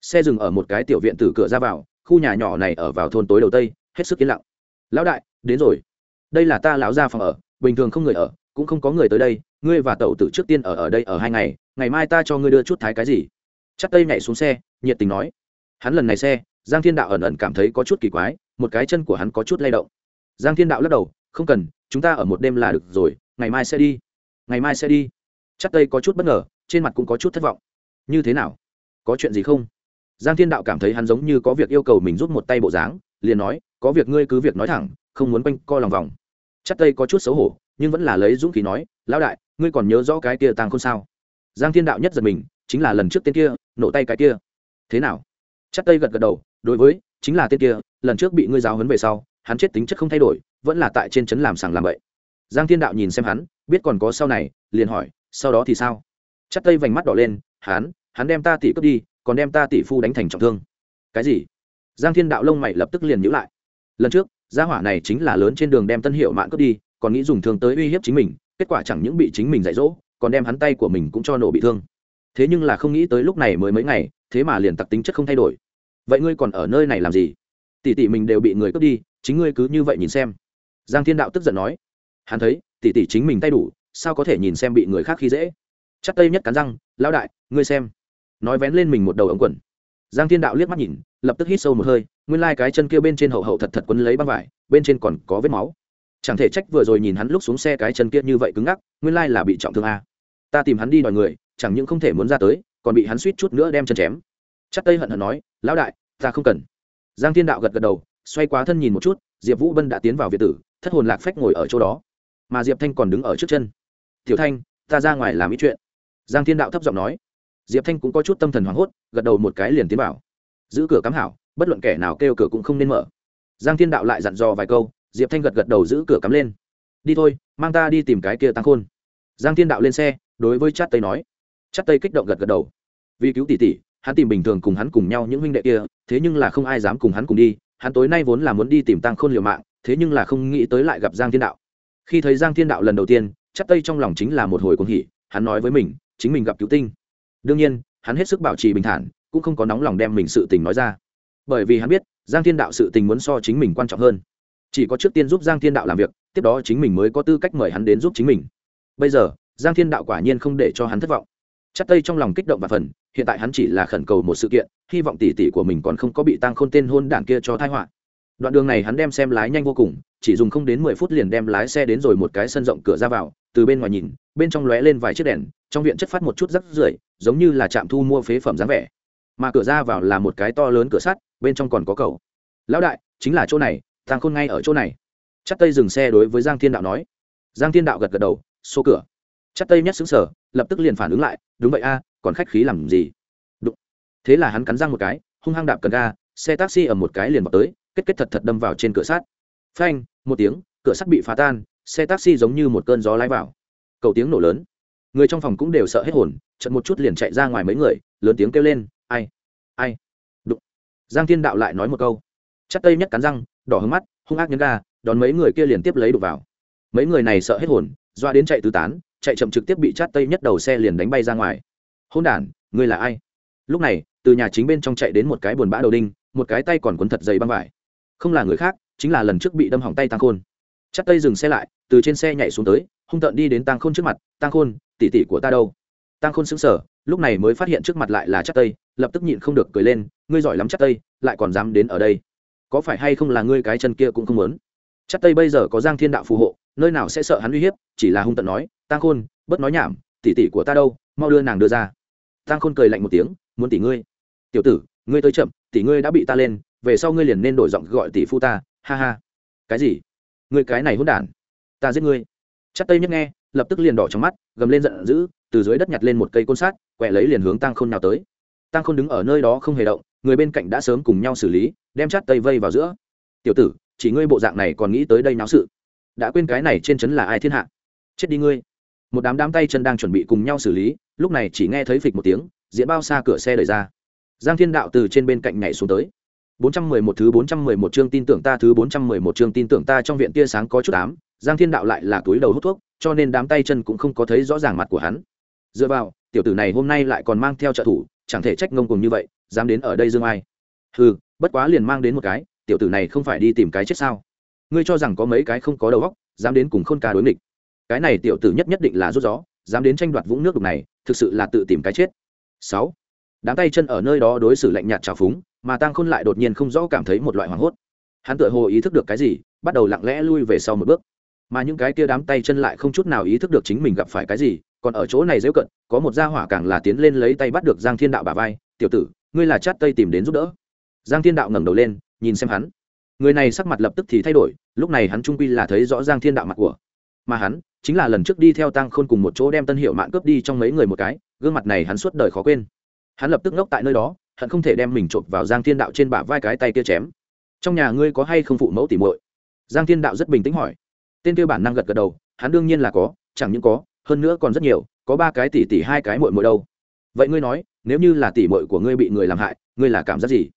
Xe dừng ở một cái tiểu viện từ cửa ra vào, khu nhà nhỏ này ở vào thôn tối đầu tây, hết sức yên lặng. Lão đại, đến rồi. Đây là ta lão ra phòng ở, bình thường không người ở, cũng không có người tới đây, ngươi và tẩu tử trước tiên ở ở đây ở hai ngày ngày mai ta cho ngươi đưa chút thái cái gì? Chắc tây nhảy xuống xe, nhiệt tình nói. Hắn lần này xe, giang thiên đạo ẩn ẩn cảm thấy có chút kỳ quái, một cái chân của hắn có chút lay động. Giang thiên đạo lắc đầu, không cần chúng ta ở một đêm là được rồi, ngày mai sẽ đi. Ngày mai sẽ đi. Chắc tây có chút bất ngờ, trên mặt cũng có chút thất vọng. Như thế nào? Có chuyện gì không? Giang thiên đạo cảm thấy hắn giống như có việc yêu cầu mình rút một tay bộ dáng, liền nói, có việc ngươi cứ việc nói thẳng, không muốn quanh co lòng vòng. Chắc tây có chút xấu hổ, nhưng vẫn là lấy dũng khí nói, lão đại, ngươi còn nhớ rõ cái kia tàng không sao? Giang thiên đạo nhất giật mình, chính là lần trước tên kia, nổ tay cái kia. Thế nào? Chắc tây gật gật đầu, đối với, chính là tên kia, lần trước bị ngươi giáo huấn về sau hắn chết tính chất không thay đổi, vẫn là tại trên trấn làm sàng làm vậy giang thiên đạo nhìn xem hắn, biết còn có sau này, liền hỏi, sau đó thì sao? Chắc tây vành mắt đỏ lên, hắn hắn đem ta tỷ cướp đi, còn đem ta tỷ phu đánh thành trọng thương. Cái gì? Giang thiên đạo lông mày lập tức liền nhữ lại. Lần trước, gia hỏa này chính là lớn trên đường đem tân hiệu mạng cướp đi, còn nghĩ dùng thương tới uy hiếp chính mình, kết quả chẳng những bị chính mình dạy dỗ, còn đem hắn tay của mình cũng cho nổ bị thương. Thế nhưng là không nghĩ tới lúc này mới mấy ngày, thế mà liền tặc tính chất không thay đổi. Vậy ngươi còn ở nơi này làm gì? Tỷ tỷ mình đều bị người cướp đi, chính ngươi cứ như vậy nhìn xem. Giang thiên đạo tức giận nói. Hắn thấy, tỷ tỷ chính mình tay đủ, sao có thể nhìn xem bị người khác khi dễ? Chắc tây nhất cắn răng, lão đại, ngươi xem. Nói vén lên mình một đầu ống quần. Giang thiên đạo liếc mắt nhìn, lập tức hít sâu một hơi, nguyên lai、like、cái chân kia bên trên hậu hậu thật thật quấn lấy băng vải, bên trên còn có vết máu. Chẳng thể trách vừa rồi nhìn hắn lúc xuống xe cái chân kia như vậy cứng ngắc, nguyên lai、like、là bị trọng thương a. Ta tìm hắn đi đòi người, chẳng những không thể muốn ra tới, còn bị hắn suýt chút nữa đem chân chém. Chắc tây hận hận nói, lão đại, ta không cần giang thiên đạo gật gật đầu, xoay quá thân nhìn một chút, diệp vũ bân đã tiến vào việt tử, thất hồn lạc phách ngồi ở chỗ đó. Mà diệp thanh còn đứng ở trước chân. Tiểu thanh, ta ra ngoài làm ít chuyện. Giang thiên đạo thấp giọng nói. Diệp thanh cũng có chút tâm thần hoảng hốt, gật đầu một cái liền tiến vào. Giữ cửa cắm hảo, bất luận kẻ nào kêu cửa cũng không nên mở. Giang thiên đạo lại dặn dò vài câu, diệp thanh gật gật đầu giữ cửa cắm lên. Đi thôi, mang ta đi tìm cái kia tăng khôn. Giang thiên đạo lên xe, đối với chát tây nói. Chát tây kích động gật gật đầu. Vì cứu tỷ tỷ hắn tìm bình thường cùng hắn cùng nhau những huynh đệ kia, thế nhưng là không ai dám cùng hắn cùng đi, hắn tối nay vốn là muốn đi tìm tăng khôn liều mạng, thế nhưng là không nghĩ tới lại gặp giang thiên đạo. Khi thấy giang thiên đạo lần đầu tiên chắc tây trong lòng chính là một hồi cuồng hỉ, hắn nói với mình, chính mình gặp cứu tinh. Đương nhiên, hắn hết sức bảo trì bình thản, cũng không có nóng lòng đem mình sự tình nói ra. Bởi vì hắn biết, giang thiên đạo sự tình muốn so chính mình quan trọng hơn. Chỉ có trước tiên giúp giang thiên đạo làm việc, tiếp đó chính mình mới có tư cách mời hắn đến giúp chính mình. Bây giờ, giang thiên đạo quả nhiên không để cho hắn thất vọng chắc tây trong lòng kích động và phần, hiện tại hắn chỉ là khẩn cầu một sự kiện, hy vọng tỷ tỷ của mình còn không có bị tăng khôn tên hôn đảng kia cho thai họa. Đoạn đường này hắn đem xem lái nhanh vô cùng, chỉ dùng không đến mười phút liền đem lái xe đến rồi một cái sân rộng cửa ra vào, từ bên ngoài nhìn, bên trong lóe lên vài chiếc đèn, trong viện chất phát một chút rắc rưởi, giống như là trạm thu mua phế phẩm dáng vẻ. Mà cửa ra vào là một cái to lớn cửa sắt, bên trong còn có cầu. Lão đại, chính là chỗ này tăng khôn ngay ở chỗ này. Chắc tây dừng xe đối với giang thiên đạo nói. Giang thiên đạo gật gật đầu, xô cửa chắc tây nhất xứng sở lập tức liền phản ứng lại, đúng vậy a, còn khách khí làm gì? Đụng. thế là hắn cắn răng một cái, hung hăng đạp cần ga, xe taxi ở một cái liền vào tới, kết kết thật thật đâm vào trên cửa sắt. Phanh, một tiếng, cửa sắt bị phá tan, xe taxi giống như một cơn gió lái vào. Cầu tiếng nổ lớn. Người trong phòng cũng đều sợ hết hồn chật một chút liền chạy ra ngoài mấy người, lớn tiếng kêu lên, ai ai? Đụng. Giang thiên đạo lại nói một câu. Chắc tây nhất cắn răng, đỏ hướng mắt, hung ác nhấn ga, đón mấy người kia liền tiếp lấy đục vào. Mấy người này sợ hết hồn, doa đến chạy tứ tán chạy chậm trực tiếp bị chát tây nhất đầu xe liền đánh bay ra ngoài. Hôn đản, ngươi là ai? Lúc này, từ nhà chính bên trong chạy đến một cái buồn bã đầu đinh, một cái tay còn quấn thật dày băng vải. Không là người khác, chính là lần trước bị đâm hỏng tay tăng khôn. Chát tây dừng xe lại, từ trên xe nhảy xuống tới, hung tợn đi đến tăng khôn trước mặt tăng khôn tỉ tỉ của ta đâu? Tăng khôn sững sờ, lúc này mới phát hiện trước mặt lại là Chát tây, lập tức nhịn không được cười lên, ngươi giỏi lắm Chát tây, lại còn dám đến ở đây. Có phải hay không là ngươi cái chân kia cũng không muốn? Chát tây bây giờ có giang thiên đạo phù hộ nơi nào sẽ sợ hắn uy hiếp, chỉ là hung tận nói tăng khôn, bớt nói nhảm tỉ tỉ của ta đâu, mau đưa nàng đưa ra. Tăng khôn cười lạnh một tiếng, muốn tỷ ngươi. Tiểu tử, ngươi tới chậm, tỷ ngươi đã bị ta lên, về sau ngươi liền nên đổi giọng gọi tỷ phu ta, ha ha. Cái gì? Ngươi cái này hôn đản, ta giết ngươi. Chắc tây nhất nghe, lập tức liền đỏ trong mắt, gầm lên giận dữ, từ dưới đất nhặt lên một cây côn sát quẹ lấy liền hướng tăng khôn nào tới. Tăng khôn đứng ở nơi đó không hề động, người bên cạnh đã sớm cùng nhau xử lý, đem chát tây vây vào giữa. Tiểu tử, chỉ ngươi bộ dạng này còn nghĩ tới đây náo sự đã quên cái này trên trấn là ai thiên hạ chết đi ngươi một đám đám tay chân đang chuẩn bị cùng nhau xử lý lúc này chỉ nghe thấy phịch một tiếng diễn bao xa cửa xe đẩy ra giang thiên đạo từ trên bên cạnh nhảy xuống tới 411 thứ 411 chương tin tưởng ta thứ 411 chương tin tưởng ta trong viện tia sáng có chút ám, Giang Thiên Đạo lại là túi đầu hút thuốc, cho nên đám tay chân cũng không có thấy rõ ràng mặt của hắn. Dựa vào, tiểu tử này hôm nay lại còn mang theo trợ thủ, chẳng thể trách ngông cuồng như vậy, dám đến ở đây dương ai. Hừ, bất quá liền mang đến một cái, tiểu tử này không phải đi tìm cái chết sao? Ngươi cho rằng có mấy cái không có đầu óc, dám đến cùng khôn ca đối nghịch. cái này tiểu tử nhất nhất định là rút gió dám đến tranh đoạt vũng nước đục này thực sự là tự tìm cái chết. Sáu. Đám tay chân ở nơi đó đối xử lạnh nhạt trào phúng mà tăng khôn lại đột nhiên không rõ cảm thấy một loại hoảng hốt. Hắn tự hồ ý thức được cái gì bắt đầu lặng lẽ lui về sau một bước. Mà những cái kia đám tay chân lại không chút nào ý thức được chính mình gặp phải cái gì còn ở chỗ này dễ cận có một gia hỏa càng là tiến lên lấy tay bắt được giang thiên đạo bà vai. Tiểu tử ngươi là chát tây tìm đến giúp đỡ. Giang thiên đạo ngẩng đầu lên nhìn xem hắn người này sắc mặt lập tức thì thay đổi, lúc này hắn trung quy là thấy rõ giang thiên đạo mặt của. Mà hắn, chính là lần trước đi theo tăng khôn cùng một chỗ đem tân hiệu mạng cướp đi trong mấy người một cái, gương mặt này hắn suốt đời khó quên. Hắn lập tức ngốc tại nơi đó hắn không thể đem mình trộm vào giang thiên đạo trên bả vai cái tay kia chém. Trong nhà ngươi có hay không phụ mẫu tỉ muội? Giang thiên đạo rất bình tĩnh hỏi. Tên kia bản năng gật gật đầu, hắn đương nhiên là có, chẳng những có, hơn nữa còn rất nhiều, có ba cái tỷ tỷ hai cái muội muội đâu. Vậy ngươi nói, nếu như là tỷ muội của ngươi bị người làm hại, ngươi là cảm giác gì?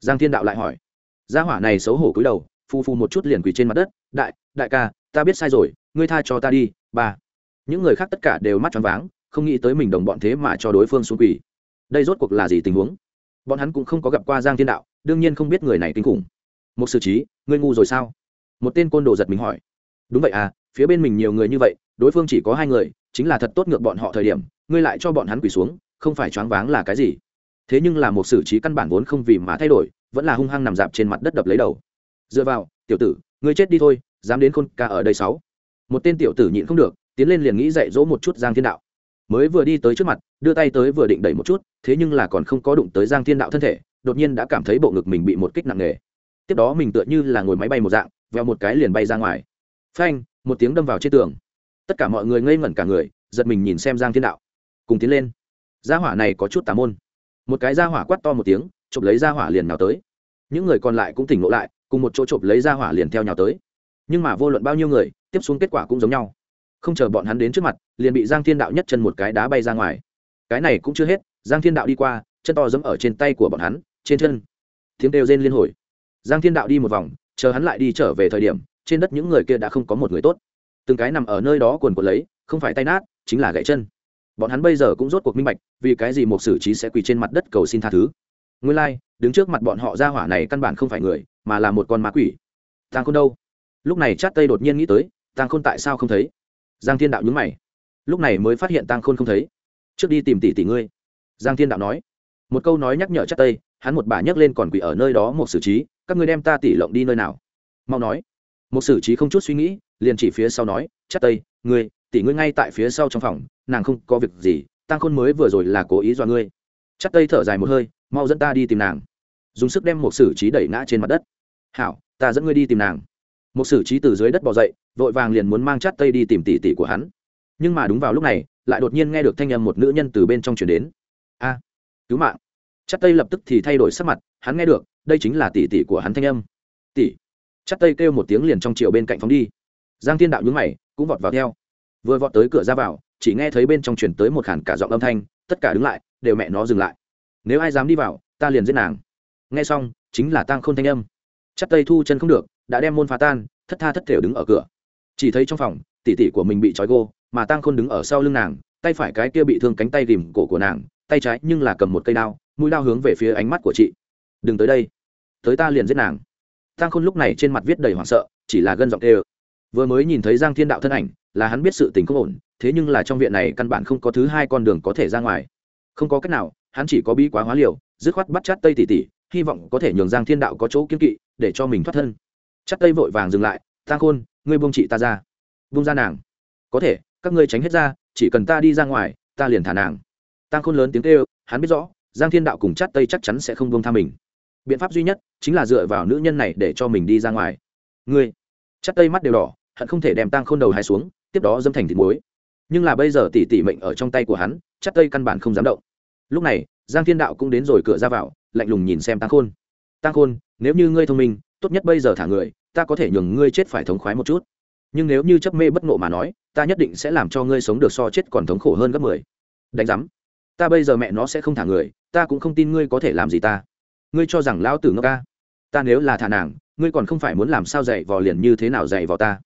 Giang thiên đạo lại hỏi gia hỏa này xấu hổ cúi đầu phu phu một chút liền quỳ trên mặt đất, đại đại ca, ta biết sai rồi, ngươi tha cho ta đi, ba. Những người khác tất cả đều mắt tròn váng, không nghĩ tới mình đồng bọn thế mà cho đối phương xuống quỳ. Đây rốt cuộc là gì tình huống? Bọn hắn cũng không có gặp qua giang thiên đạo, đương nhiên không biết người này kinh khủng. Một sự trí ngươi ngu rồi sao? Một tên côn đồ giật mình hỏi. Đúng vậy à phía bên mình nhiều người như vậy, đối phương chỉ có hai người, chính là thật tốt ngược bọn họ thời điểm, ngươi lại cho bọn hắn quỳ xuống, không phải choáng váng là cái gì? Thế nhưng là một xử trí căn bản vốn không vì mà thay đổi vẫn là hung hăng nằm dạp trên mặt đất đập lấy đầu. Dựa vào, tiểu tử, ngươi chết đi thôi, dám đến khôn ca ở đây sáu. Một tên tiểu tử nhịn không được, tiến lên liền nghĩ dạy dỗ một chút giang thiên đạo. Mới vừa đi tới trước mặt, đưa tay tới vừa định đẩy một chút, thế nhưng là còn không có đụng tới giang thiên đạo thân thể, đột nhiên đã cảm thấy bộ ngực mình bị một kích nặng nề. Tiếp đó mình tựa như là ngồi máy bay một dạng, veo một cái liền bay ra ngoài. Phanh, một tiếng đâm vào trên tường. Tất cả mọi người ngây ngẩn cả người, giật mình nhìn xem giang thiên đạo. Cùng tiến lên. Gia hỏa này có chút tà môn. Một cái gia hỏa quát to một tiếng chụp lấy ra hỏa liền nào tới. Những người còn lại cũng tỉnh ngộ lại, cùng một chỗ chụp lấy ra hỏa liền theo nhào tới. Nhưng mà vô luận bao nhiêu người, tiếp xuống kết quả cũng giống nhau. Không chờ bọn hắn đến trước mặt, liền bị giang thiên đạo nhất chân một cái đá bay ra ngoài. Cái này cũng chưa hết, giang thiên đạo đi qua, chân to giẫm ở trên tay của bọn hắn, trên chân. Tiếng kêu rên liên hồi. Giang thiên đạo đi một vòng, chờ hắn lại đi trở về thời điểm, trên đất những người kia đã không có một người tốt. Từng cái nằm ở nơi đó quần quần lấy, không phải tay nát, chính là gãy chân. Bọn hắn bây giờ cũng rốt cuộc minh bạch, vì cái gì một xử trí sẽ quỳ trên mặt đất cầu xin tha thứ nguyên lai、like, đứng trước mặt bọn họ ra hỏa này căn bản không phải người mà là một con ma quỷ. Tàng khôn đâu? Lúc này chát tây đột nhiên nghĩ tới tàng khôn tại sao không thấy? Giang thiên đạo nhúng mày. Lúc này mới phát hiện tàng khôn không thấy. Trước đi tìm tỷ tỷ ngươi. Giang thiên đạo nói. Một câu nói nhắc nhở chát tây hắn một bà nhấc lên còn quỷ ở nơi đó một xử trí các ngươi đem ta tỷ lộng đi nơi nào? Mau nói. Một xử trí không chút suy nghĩ liền chỉ phía sau nói chát tây ngươi tỷ ngươi ngay tại phía sau trong phòng nàng không có việc gì tăng khôn mới vừa rồi là cố ý dọa ngươi chắc tây thở dài một hơi, mau dẫn ta đi tìm nàng. Dùng sức đem một sử trí đẩy ngã trên mặt đất. Hảo, ta dẫn ngươi đi tìm nàng. Một sử trí từ dưới đất bỏ dậy, vội vàng liền muốn mang chát tây đi tìm tỷ tỷ của hắn. Nhưng mà đúng vào lúc này, lại đột nhiên nghe được thanh âm một nữ nhân từ bên trong chuyển đến. A, cứu mạng. Chát tây lập tức thì thay đổi sắc mặt, hắn nghe được, đây chính là tỷ tỷ của hắn thanh âm. Tỷ. Chát tây kêu một tiếng liền trong chiều bên cạnh phóng đi. Giang thiên đạo nhúng mày, cũng vọt vào theo. Vừa vọt tới cửa ra vào, chỉ nghe thấy bên trong chuyển tới một khản cả giọng âm thanh, tất cả đứng lại đều mẹ nó dừng lại. Nếu ai dám đi vào, ta liền giết nàng. Nghe xong, chính là tang khôn thanh âm. Chắc tây thu chân không được, đã đem môn phá tan, thất tha thất thểu đứng ở cửa. Chỉ thấy trong phòng tỉ tỉ của mình bị trói gô, mà tang khôn đứng ở sau lưng nàng, tay phải cái kia bị thương cánh tay ghìm cổ của nàng, tay trái nhưng là cầm một cây đao, mũi đao hướng về phía ánh mắt của chị. Đừng tới đây, tới ta liền giết nàng. Tang khôn lúc này trên mặt viết đầy hoảng sợ, chỉ là gân giọng tê ơ vừa mới nhìn thấy giang thiên đạo thân ảnh, là hắn biết sự tình không ổn, thế nhưng là trong viện này căn bản không có thứ hai con đường có thể ra ngoài không có cách nào, hắn chỉ có bí quá hóa liều, dứt khoát bắt chát tây tỉ tỉ hy vọng có thể nhường giang thiên đạo có chỗ kiên kỵ, để cho mình thoát thân. Chát tây vội vàng dừng lại tang khôn, ngươi buông chị ta ra. Buông ra nàng. Có thể, các ngươi tránh hết ra, chỉ cần ta đi ra ngoài, ta liền thả nàng. Tang khôn lớn tiếng kêu, hắn biết rõ, giang thiên đạo cùng chát tây chắc chắn sẽ không buông tha mình. Biện pháp duy nhất chính là dựa vào nữ nhân này để cho mình đi ra ngoài. Ngươi. Chát tây mắt đều đỏ, hận không thể đem tang khôn đầu hai xuống, tiếp đó dâm thành thịt muối nhưng là bây giờ tỷ tỷ mệnh ở trong tay của hắn, chắc tây căn bản không dám động. Lúc này, giang thiên đạo cũng đến rồi cửa ra vào, lạnh lùng nhìn xem tăng khôn. Tăng khôn, nếu như ngươi thông minh, tốt nhất bây giờ thả người, ta có thể nhường ngươi chết phải thống khoái một chút. Nhưng nếu như chấp mê bất nộ mà nói, ta nhất định sẽ làm cho ngươi sống được so chết còn thống khổ hơn gấp mười. Đánh giám, ta bây giờ mẹ nó sẽ không thả người, ta cũng không tin ngươi có thể làm gì ta. Ngươi cho rằng lão tử ngốc ca? Ta nếu là thả nàng, ngươi còn không phải muốn làm sao dạy vò liền như thế nào dạy vò ta?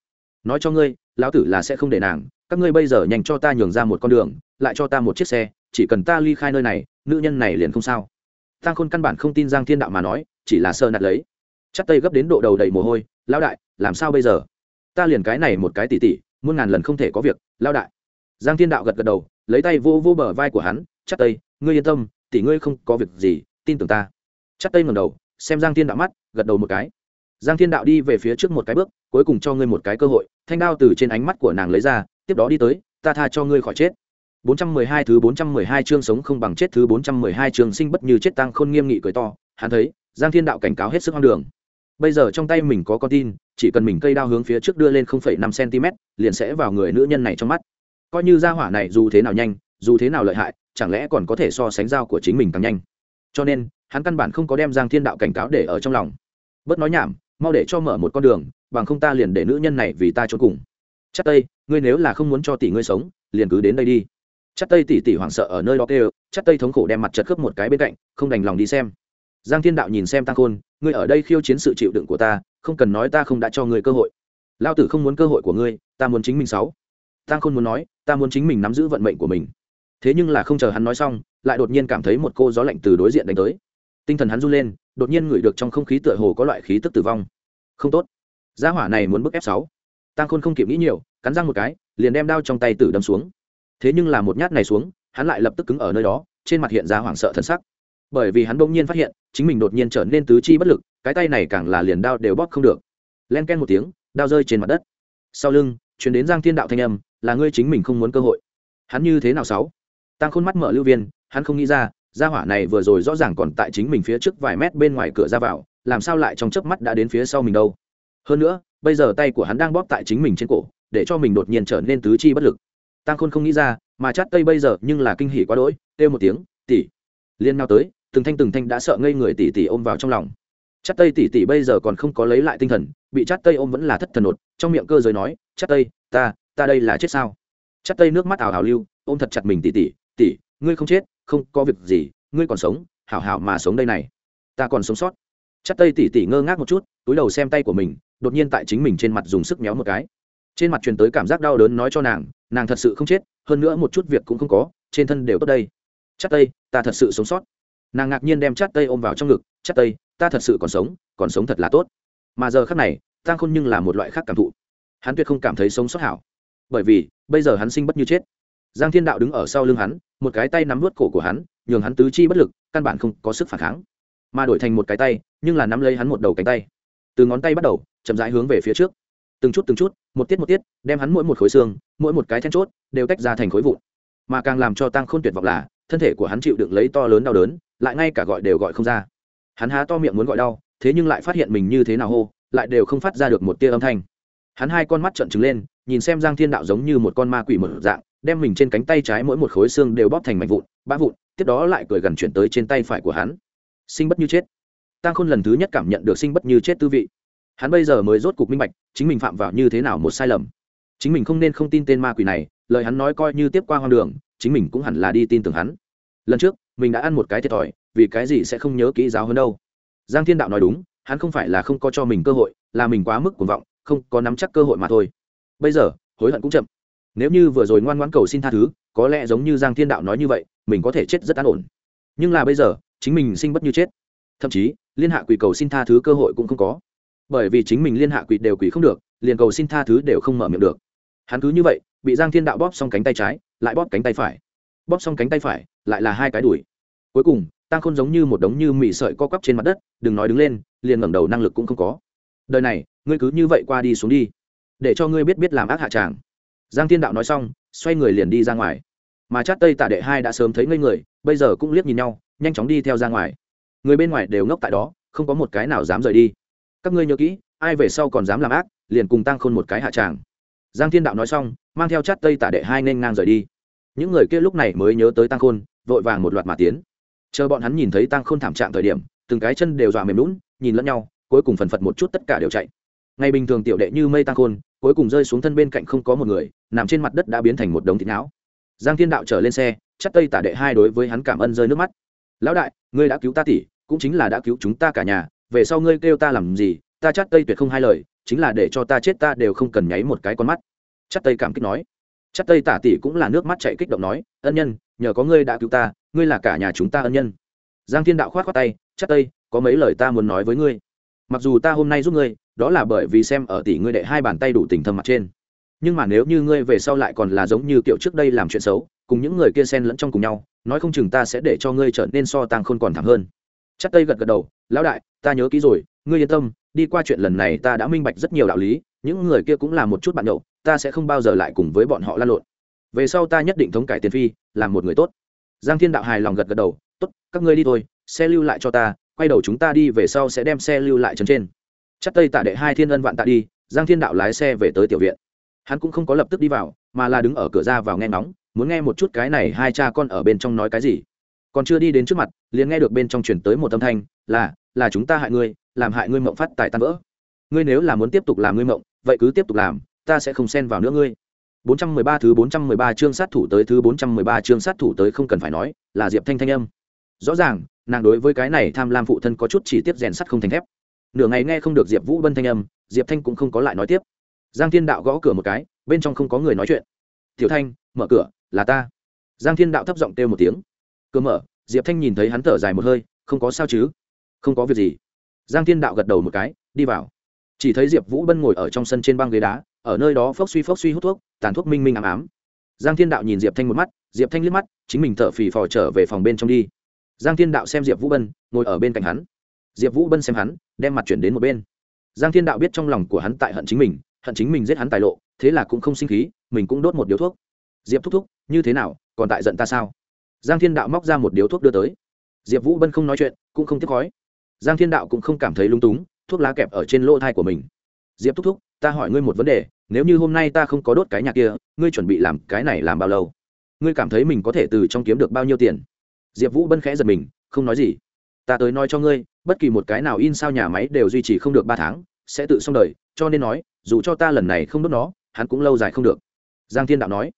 Nói cho ngươi, lão tử là sẽ không để nàng các ngươi bây giờ nhanh cho ta nhường ra một con đường, lại cho ta một chiếc xe, chỉ cần ta ly khai nơi này, nữ nhân này liền không sao. Tăng khôn căn bản không tin giang thiên đạo mà nói, chỉ là sơ nạt lấy. Chắc tây gấp đến độ đầu đầy mồ hôi, lão đại, làm sao bây giờ? Ta liền cái này một cái tỉ tỉ muôn ngàn lần không thể có việc lao đại. Giang thiên đạo gật gật đầu, lấy tay vô vô bờ vai của hắn chắc tây ngươi yên tâm, tỷ ngươi không có việc gì, tin tưởng ta. Chắc tây ngầm đầu, xem giang thiên đạo mắt, gật đầu một cái. Giang thiên đạo đi về phía trước một cái bước, cuối cùng cho ngươi một cái cơ hội, thanh đao từ trên ánh mắt của nàng lấy ra tiếp đó đi tới ta tha cho ngươi khỏi chết 412 thứ 412 chương sống không bằng chết thứ 412 chương sinh bất như chết tăng khôn nghiêm nghị cười to, hắn thấy, Giang Thiên Đạo cảnh cáo hết sức hoang đường. Bây giờ trong tay mình có con tin, chỉ cần mình cây đao hướng phía trước đưa lên 0.5 cm, liền sẽ vào người nữ nhân này trong mắt. Coi như gia hỏa này dù thế nào nhanh, dù thế nào lợi hại, chẳng lẽ còn có thể so sánh dao của chính mình càng nhanh. Cho nên, hắn căn bản không có đem Giang Thiên Đạo cảnh cáo để ở trong lòng. Bớt nói nhảm, mau để cho mở một con đường, bằng không ta liền để nữ nhân này vì ta trốn cùng. Chắc Tây, ngươi nếu là không muốn cho tỷ ngươi sống, liền cứ đến đây đi. Chắc tây tỷ tỷ hoảng sợ ở nơi đó kêu chắc tây thống khổ đem mặt chật khớp một cái bên cạnh không đành lòng đi xem. Giang thiên đạo nhìn xem tăng khôn ngươi ở đây khiêu chiến sự chịu đựng của ta không cần nói ta không đã cho ngươi cơ hội. Lao tử không muốn cơ hội của ngươi ta muốn chính mình sáu. Tăng khôn muốn nói ta muốn chính mình nắm giữ vận mệnh của mình. Thế nhưng là không chờ hắn nói xong lại đột nhiên cảm thấy một cô gió lạnh từ đối diện đánh tới. Tinh thần hắn run lên đột nhiên ngửi được trong không khí tựa hồ có loại khí tức tử vong. Không tốt. Gia hỏa này muốn bức ép sáu tăng khôn không kịp nghĩ nhiều, cắn răng một cái, liền đem đao trong tay tử đâm xuống. Thế nhưng là một nhát này xuống, hắn lại lập tức cứng ở nơi đó, trên mặt hiện ra hoảng sợ thân sắc. Bởi vì hắn bỗng nhiên phát hiện, chính mình đột nhiên trở nên tứ chi bất lực, cái tay này càng là liền đao đều bóp không được. Len ken một tiếng, đao rơi trên mặt đất. Sau lưng chuyển đến giang thiên đạo thanh âm, là ngươi chính mình không muốn cơ hội. Hắn như thế nào sáu? Tăng khôn mắt mở lưu viên, hắn không nghĩ ra, gia hỏa này vừa rồi rõ ràng còn tại chính mình phía trước vài mét bên ngoài cửa ra vào, làm sao lại trong chớp mắt đã đến phía sau mình đâu? Hơn nữa, bây giờ tay của hắn đang bóp tại chính mình trên cổ, để cho mình đột nhiên trở nên tứ chi bất lực. Tăng khôn không nghĩ ra, mà chát tây bây giờ nhưng là kinh hỉ quá đỗi, kêu một tiếng, tỷ. Liên nào tới, từng thanh từng thanh đã sợ ngây người tỷ tỷ ôm vào trong lòng. Chát tây tỷ tỷ bây giờ còn không có lấy lại tinh thần, bị chát tây ôm vẫn là thất thần nột, trong miệng cơ giới nói, chát tây, ta ta đây là chết sao? Chát tây nước mắt ảo hào lưu, ôm thật chặt mình tỷ tỷ tỷ, ngươi không chết, không có việc gì, ngươi còn sống, hảo hảo mà sống đây này. Ta còn sống sót. Chát tây tỷ tỷ ngơ ngác một chút, túi đầu xem tay của mình đột nhiên tại chính mình trên mặt dùng sức méo một cái. Trên mặt truyền tới cảm giác đau đớn nói cho nàng nàng thật sự không chết, hơn nữa một chút việc cũng không có, trên thân đều tốt đây. Chắc tây, ta thật sự sống sót. Nàng ngạc nhiên đem chát tây ôm vào trong ngực chắc tây, ta thật sự còn sống còn sống thật là tốt. Mà giờ khác này, tang khôn nhưng là một loại khác cảm thụ. Hắn tuyệt không cảm thấy sống sót hảo. Bởi vì, bây giờ hắn sinh bất như chết. Giang thiên đạo đứng ở sau lưng hắn, một cái tay nắm vớt cổ của hắn, nhường hắn tứ chi bất lực, căn bản không có sức phản kháng. Mà đổi thành một cái tay, nhưng là nắm lấy hắn một đầu cánh tay. Từ ngón tay bắt đầu chậm rãi hướng về phía trước. Từng chút từng chút, một tiết một tiết, đem hắn mỗi một khối xương, mỗi một cái then chốt đều tách ra thành khối vụn. Mà càng làm cho tăng khôn tuyệt vọng là, thân thể của hắn chịu đựng lấy to lớn đau đớn, lại ngay cả gọi đều gọi không ra. Hắn há to miệng muốn gọi đau, thế nhưng lại phát hiện mình như thế nào hô, lại đều không phát ra được một tia âm thanh. Hắn hai con mắt trợn trừng lên, nhìn xem giang thiên đạo giống như một con ma quỷ một dạng, đem mình trên cánh tay trái mỗi một khối xương đều bóp thành mảnh vụn, bã vụn, tiếp đó lại cười gần chuyển tới trên tay phải của hắn. Sinh bất như chết. Tăng khôn lần thứ nhất cảm nhận được sinh bất như chết tư vị hắn bây giờ mới rốt cục minh bạch chính mình phạm vào như thế nào một sai lầm. Chính mình không nên không tin tên ma quỷ này, lời hắn nói coi như tiếp qua hoang đường, chính mình cũng hẳn là đi tin tưởng hắn. Lần trước, mình đã ăn một cái thiệt thòi, vì cái gì sẽ không nhớ kỹ giáo hơn đâu. Giang thiên đạo nói đúng, hắn không phải là không có cho mình cơ hội, là mình quá mức cuồng vọng, không có nắm chắc cơ hội mà thôi. Bây giờ, hối hận cũng chậm. Nếu như vừa rồi ngoan ngoãn cầu xin tha thứ, có lẽ giống như giang thiên đạo nói như vậy, mình có thể chết rất an ổn. Nhưng là bây giờ, chính mình sinh bất như chết. Thậm chí, liên hạ quỷ cầu xin tha thứ cơ hội cũng không có bởi vì chính mình liên hạ quỷ đều quỷ không được, liền cầu xin tha thứ đều không mở miệng được. Hắn cứ như vậy, bị giang thiên đạo bóp xong cánh tay trái, lại bóp cánh tay phải. Bóp xong cánh tay phải, lại là hai cái đùi. Cuối cùng tăng khôn giống như một đống như mị sợi co quắp trên mặt đất, đừng nói đứng lên, liền ngẩng đầu năng lực cũng không có. Đời này, ngươi cứ như vậy qua đi xuống đi, để cho ngươi biết biết làm ác hạ tràng. Giang thiên đạo nói xong, xoay người liền đi ra ngoài. Mà chát tây tả đệ hai đã sớm thấy ngây người, bây giờ cũng liếc nhìn nhau, nhanh chóng đi theo ra ngoài. Người bên ngoài đều ngốc tại đó, không có một cái nào dám rời đi các ngươi nhớ kỹ, ai về sau còn dám làm ác, liền cùng tăng khôn một cái hạ tràng. Giang thiên đạo nói xong, mang theo chát tây tả đệ hai nên ngang rời đi. Những người kia lúc này mới nhớ tới tăng khôn, vội vàng một loạt mà tiến. Chờ bọn hắn nhìn thấy tăng khôn thảm trạng thời điểm, từng cái chân đều dọa mềm lún nhìn lẫn nhau, cuối cùng phần phật một chút tất cả đều chạy. Ngày bình thường tiểu đệ như mây tăng khôn, cuối cùng rơi xuống thân bên cạnh không có một người, nằm trên mặt đất đã biến thành một đống thịt não. Giang thiên đạo trở lên xe chắc tây tả đệ hai đối với hắn cảm ơn rơi nước mắt. Lão đại, ngươi đã cứu ta tỷ, cũng chính là đã cứu chúng ta cả nhà về sau ngươi kêu ta làm gì, ta chát tây tuyệt không hai lời, chính là để cho ta chết ta đều không cần nháy một cái con mắt. Chát tây cảm kích nói. Chát tây tả tỷ cũng là nước mắt chạy kích động nói, ân nhân, nhờ có ngươi đã cứu ta, ngươi là cả nhà chúng ta ân nhân. Giang thiên đạo khoát khoát tay chát tây, có mấy lời ta muốn nói với ngươi. Mặc dù ta hôm nay giúp ngươi, đó là bởi vì xem ở tỷ ngươi đệ hai bàn tay đủ tình thâm mặt trên. Nhưng mà nếu như ngươi về sau lại còn là giống như kiểu trước đây làm chuyện xấu, cùng những người kia xen lẫn trong cùng nhau, nói không chừng ta sẽ để cho ngươi trở nên so tàng khôn còn thảm hơn chắc tây gật gật đầu, lão đại, ta nhớ kỹ rồi, ngươi yên tâm, đi qua chuyện lần này ta đã minh bạch rất nhiều đạo lý, những người kia cũng là một chút bạn nhậu, ta sẽ không bao giờ lại cùng với bọn họ lan lộn. Về sau ta nhất định thống cải tiền phi, làm một người tốt. Giang thiên đạo hài lòng gật gật đầu, tốt, các ngươi đi thôi, xe lưu lại cho ta, quay đầu chúng ta đi, về sau sẽ đem xe lưu lại trấn trên. Chắc tây tạ đệ hai thiên ân vạn tạ đi, giang thiên đạo lái xe về tới tiểu viện. Hắn cũng không có lập tức đi vào, mà là đứng ở cửa ra vào nghe ngóng, muốn nghe một chút cái này hai cha con ở bên trong nói cái gì còn chưa đi đến trước mặt liền nghe được bên trong chuyển tới một âm thanh là là chúng ta hại ngươi làm hại ngươi mộng phát tài tan vỡ ngươi nếu là muốn tiếp tục làm ngươi mộng vậy cứ tiếp tục làm ta sẽ không xen vào nữa ngươi 413 thứ 413 chương sát thủ tới thứ 413 chương sát thủ tới không cần phải nói, là Diệp Thanh thanh âm. Rõ ràng, nàng đối với cái này tham lam phụ thân có chút chỉ tiếp rèn sắt không thành thép. Nửa ngày nghe không được Diệp Vũ Bân thanh âm, Diệp Thanh cũng không có lại nói tiếp. Giang Thiên Đạo gõ cửa một cái, bên trong không có người nói chuyện. "Tiểu Thanh, mở cửa, là ta." Giang Thiên Đạo thấp giọng kêu một tiếng. Cửa mở, Diệp Thanh nhìn thấy hắn thở dài một hơi, "Không có sao chứ?" "Không có việc gì." Giang Thiên Đạo gật đầu một cái, đi vào. Chỉ thấy Diệp Vũ Bân ngồi ở trong sân trên băng ghế đá, ở nơi đó phốc suy phốc suy hút thuốc tàn thuốc minh minh ám ám giang thiên đạo nhìn diệp thanh một mắt diệp thanh liếc mắt chính mình thở phì phò trở về phòng bên trong đi giang thiên đạo xem diệp vũ bân ngồi ở bên cạnh hắn diệp vũ bân xem hắn đem mặt chuyển đến một bên giang thiên đạo biết trong lòng của hắn tại hận chính mình hận chính mình giết hắn tài lộ thế là cũng không sinh khí mình cũng đốt một điếu thuốc diệp thúc thúc như thế nào còn tại giận ta sao giang thiên đạo móc ra một điếu thuốc đưa tới. Diệp vũ bân không nói chuyện, cũng không tiếp khói. Giang thiên đạo cũng không cảm thấy lung túng, thuốc lá kẹp ở trên lỗ thai của mình. Diệp thúc thúc, ta hỏi ngươi một vấn đề, nếu như hôm nay ta không có đốt cái nhà kia, ngươi chuẩn bị làm cái này làm bao lâu? Ngươi cảm thấy mình có thể từ trong kiếm được bao nhiêu tiền? Diệp vũ bân khẽ giật mình, không nói gì. Ta tới nói cho ngươi, bất kỳ một cái nào in sao nhà máy đều duy trì không được ba tháng, sẽ tự xong đời, cho nên nói, dù cho ta lần này không đốt nó, hắn cũng lâu dài không được. Giang thiên đạo nói.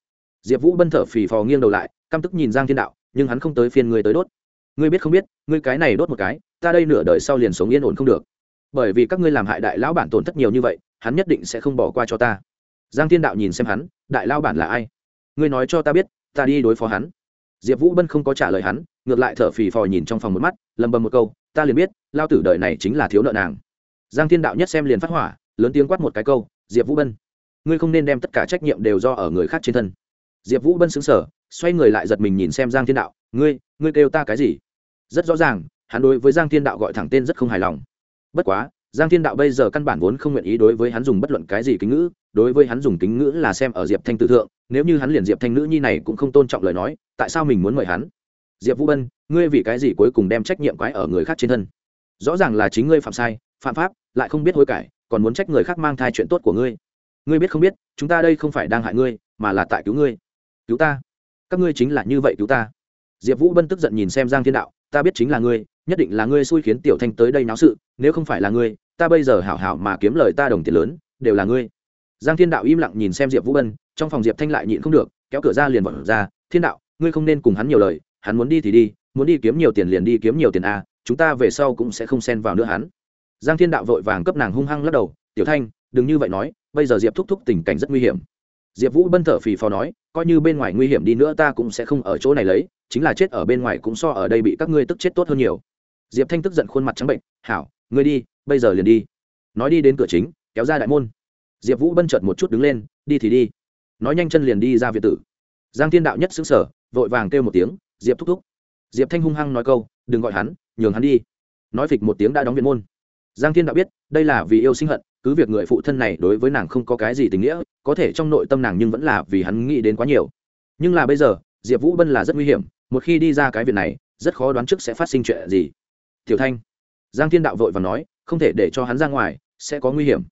Diệp vũ bân thở phì phò nghiêng đầu lại căm tức nhìn giang thiên đạo, nhưng hắn không tới phiên ngươi tới đốt. Ngươi biết không biết, ngươi cái này đốt một cái, ta đây nửa đời sau liền sống yên ổn không được. Bởi vì các ngươi làm hại đại lão bản tổn thất nhiều như vậy, hắn nhất định sẽ không bỏ qua cho ta. Giang thiên đạo nhìn xem hắn, đại lao bản là ai? Ngươi nói cho ta biết, ta đi đối phó hắn. Diệp vũ bân không có trả lời hắn, ngược lại thở phì phò nhìn trong phòng một mắt, lầm bầm một câu, ta liền biết, lao tử đời này chính là thiếu nợ nàng. Giang thiên đạo nhất xem liền phát hỏa, lớn tiếng quát một cái câu, diệp vũ bân, ngươi không nên đem tất cả trách nhiệm đều do ở người khác trên thân. Diệp vũ bân xứng sở xoay người lại giật mình nhìn xem giang thiên đạo, ngươi ngươi kêu ta cái gì? Rất rõ ràng, hắn đối với giang thiên đạo gọi thẳng tên rất không hài lòng. Bất quá, giang thiên đạo bây giờ căn bản vốn không nguyện ý đối với hắn dùng bất luận cái gì kính ngữ, đối với hắn dùng kính ngữ là xem ở diệp thanh Tử thượng, nếu như hắn liền diệp thanh nữ nhi này cũng không tôn trọng lời nói, tại sao mình muốn mời hắn? Diệp vũ bân, ngươi vì cái gì cuối cùng đem trách nhiệm quái ở người khác trên thân? Rõ ràng là chính ngươi phạm sai, phạm pháp, lại không biết hối cải, còn muốn trách người khác mang thai chuyện tốt của ngươi. Ngươi biết không biết, chúng ta đây không phải đang hại ngươi, mà là tại cứu ngươi. Cứu ta? Các ngươi chính là như vậy cứu ta. Diệp vũ bân tức giận nhìn xem giang thiên đạo, ta biết chính là ngươi, nhất định là ngươi xui khiến tiểu thanh tới đây náo sự, nếu không phải là ngươi, ta bây giờ hảo hảo mà kiếm lời ta đồng tiền lớn, đều là ngươi. Giang thiên đạo im lặng nhìn xem diệp vũ bân, trong phòng diệp thanh lại nhịn không được, kéo cửa ra liền bỏ ra, thiên đạo, ngươi không nên cùng hắn nhiều lời, hắn muốn đi thì đi, muốn đi kiếm nhiều tiền liền đi kiếm nhiều tiền a, chúng ta về sau cũng sẽ không xen vào nữa hắn. Giang thiên đạo vội vàng cấp nàng hung hăng lắc đầu, tiểu thanh, đừng như vậy nói, bây giờ diệp thúc thúc tình cảnh rất nguy hiểm diệp vũ bân thở phì phò nói, coi như bên ngoài nguy hiểm đi nữa ta cũng sẽ không ở chỗ này lấy, chính là chết ở bên ngoài cũng so ở đây bị các ngươi tức chết tốt hơn nhiều. Diệp thanh tức giận khuôn mặt trắng bệnh, hảo, ngươi đi, bây giờ liền đi. Nói đi đến cửa chính, kéo ra đại môn. Diệp vũ bân chợt một chút đứng lên, đi thì đi. Nói nhanh chân liền đi ra việt tử. Giang thiên đạo nhất xứng sở vội vàng kêu một tiếng, diệp thúc thúc. Diệp thanh hung hăng nói câu, đừng gọi hắn, nhường hắn đi. Nói phịch một tiếng đã đóng viện môn. Giang thiên đạo biết, đây là vì yêu sinh hận cứ việc người phụ thân này đối với nàng không có cái gì tình nghĩa, có thể trong nội tâm nàng nhưng vẫn là vì hắn nghĩ đến quá nhiều. Nhưng là bây giờ, diệp vũ bân là rất nguy hiểm, một khi đi ra cái việc này, rất khó đoán trước sẽ phát sinh chuyện gì. Tiểu thanh, giang thiên đạo vội và nói, không thể để cho hắn ra ngoài, sẽ có nguy hiểm.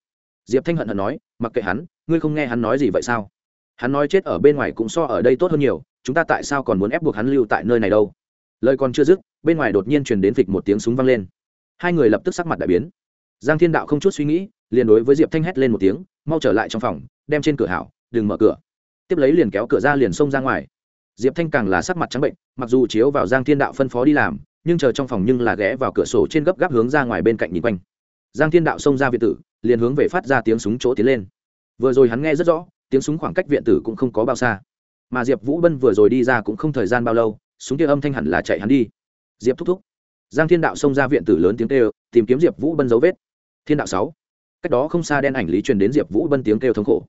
Diệp thanh hận hận nói, mặc kệ hắn, ngươi không nghe hắn nói gì vậy sao? Hắn nói chết ở bên ngoài cũng so ở đây tốt hơn nhiều, chúng ta tại sao còn muốn ép buộc hắn lưu tại nơi này đâu? Lời còn chưa dứt, bên ngoài đột nhiên truyền đến phịch một tiếng súng vang lên. Hai người lập tức sắc mặt đại biến giang thiên đạo không chút suy nghĩ, liền đối với diệp thanh hét lên một tiếng, mau trở lại trong phòng, đem trên cửa hảo, đừng mở cửa. Tiếp lấy liền kéo cửa ra liền xông ra ngoài. Diệp thanh càng là sắc mặt trắng bệnh, mặc dù chiếu vào giang thiên đạo phân phó đi làm, nhưng chờ trong phòng nhưng là ghé vào cửa sổ trên gấp gáp hướng ra ngoài bên cạnh nhìn quanh. Giang thiên đạo xông ra viện tử, liền hướng về phát ra tiếng súng chỗ tiến lên. Vừa rồi hắn nghe rất rõ, tiếng súng khoảng cách viện tử cũng không có bao xa. Mà diệp vũ bân vừa rồi đi ra cũng không thời gian bao lâu, súng kia âm thanh hẳn là chạy hắn đi. Diệp thúc thúc. Giang thiên đạo xông ra viện tử lớn tiếng kêu, tìm kiếm diệp vũ bân dấu vết thiên đạo sáu. Cách đó không xa đen ảnh lý truyền đến diệp vũ bân tiếng kêu thống khổ.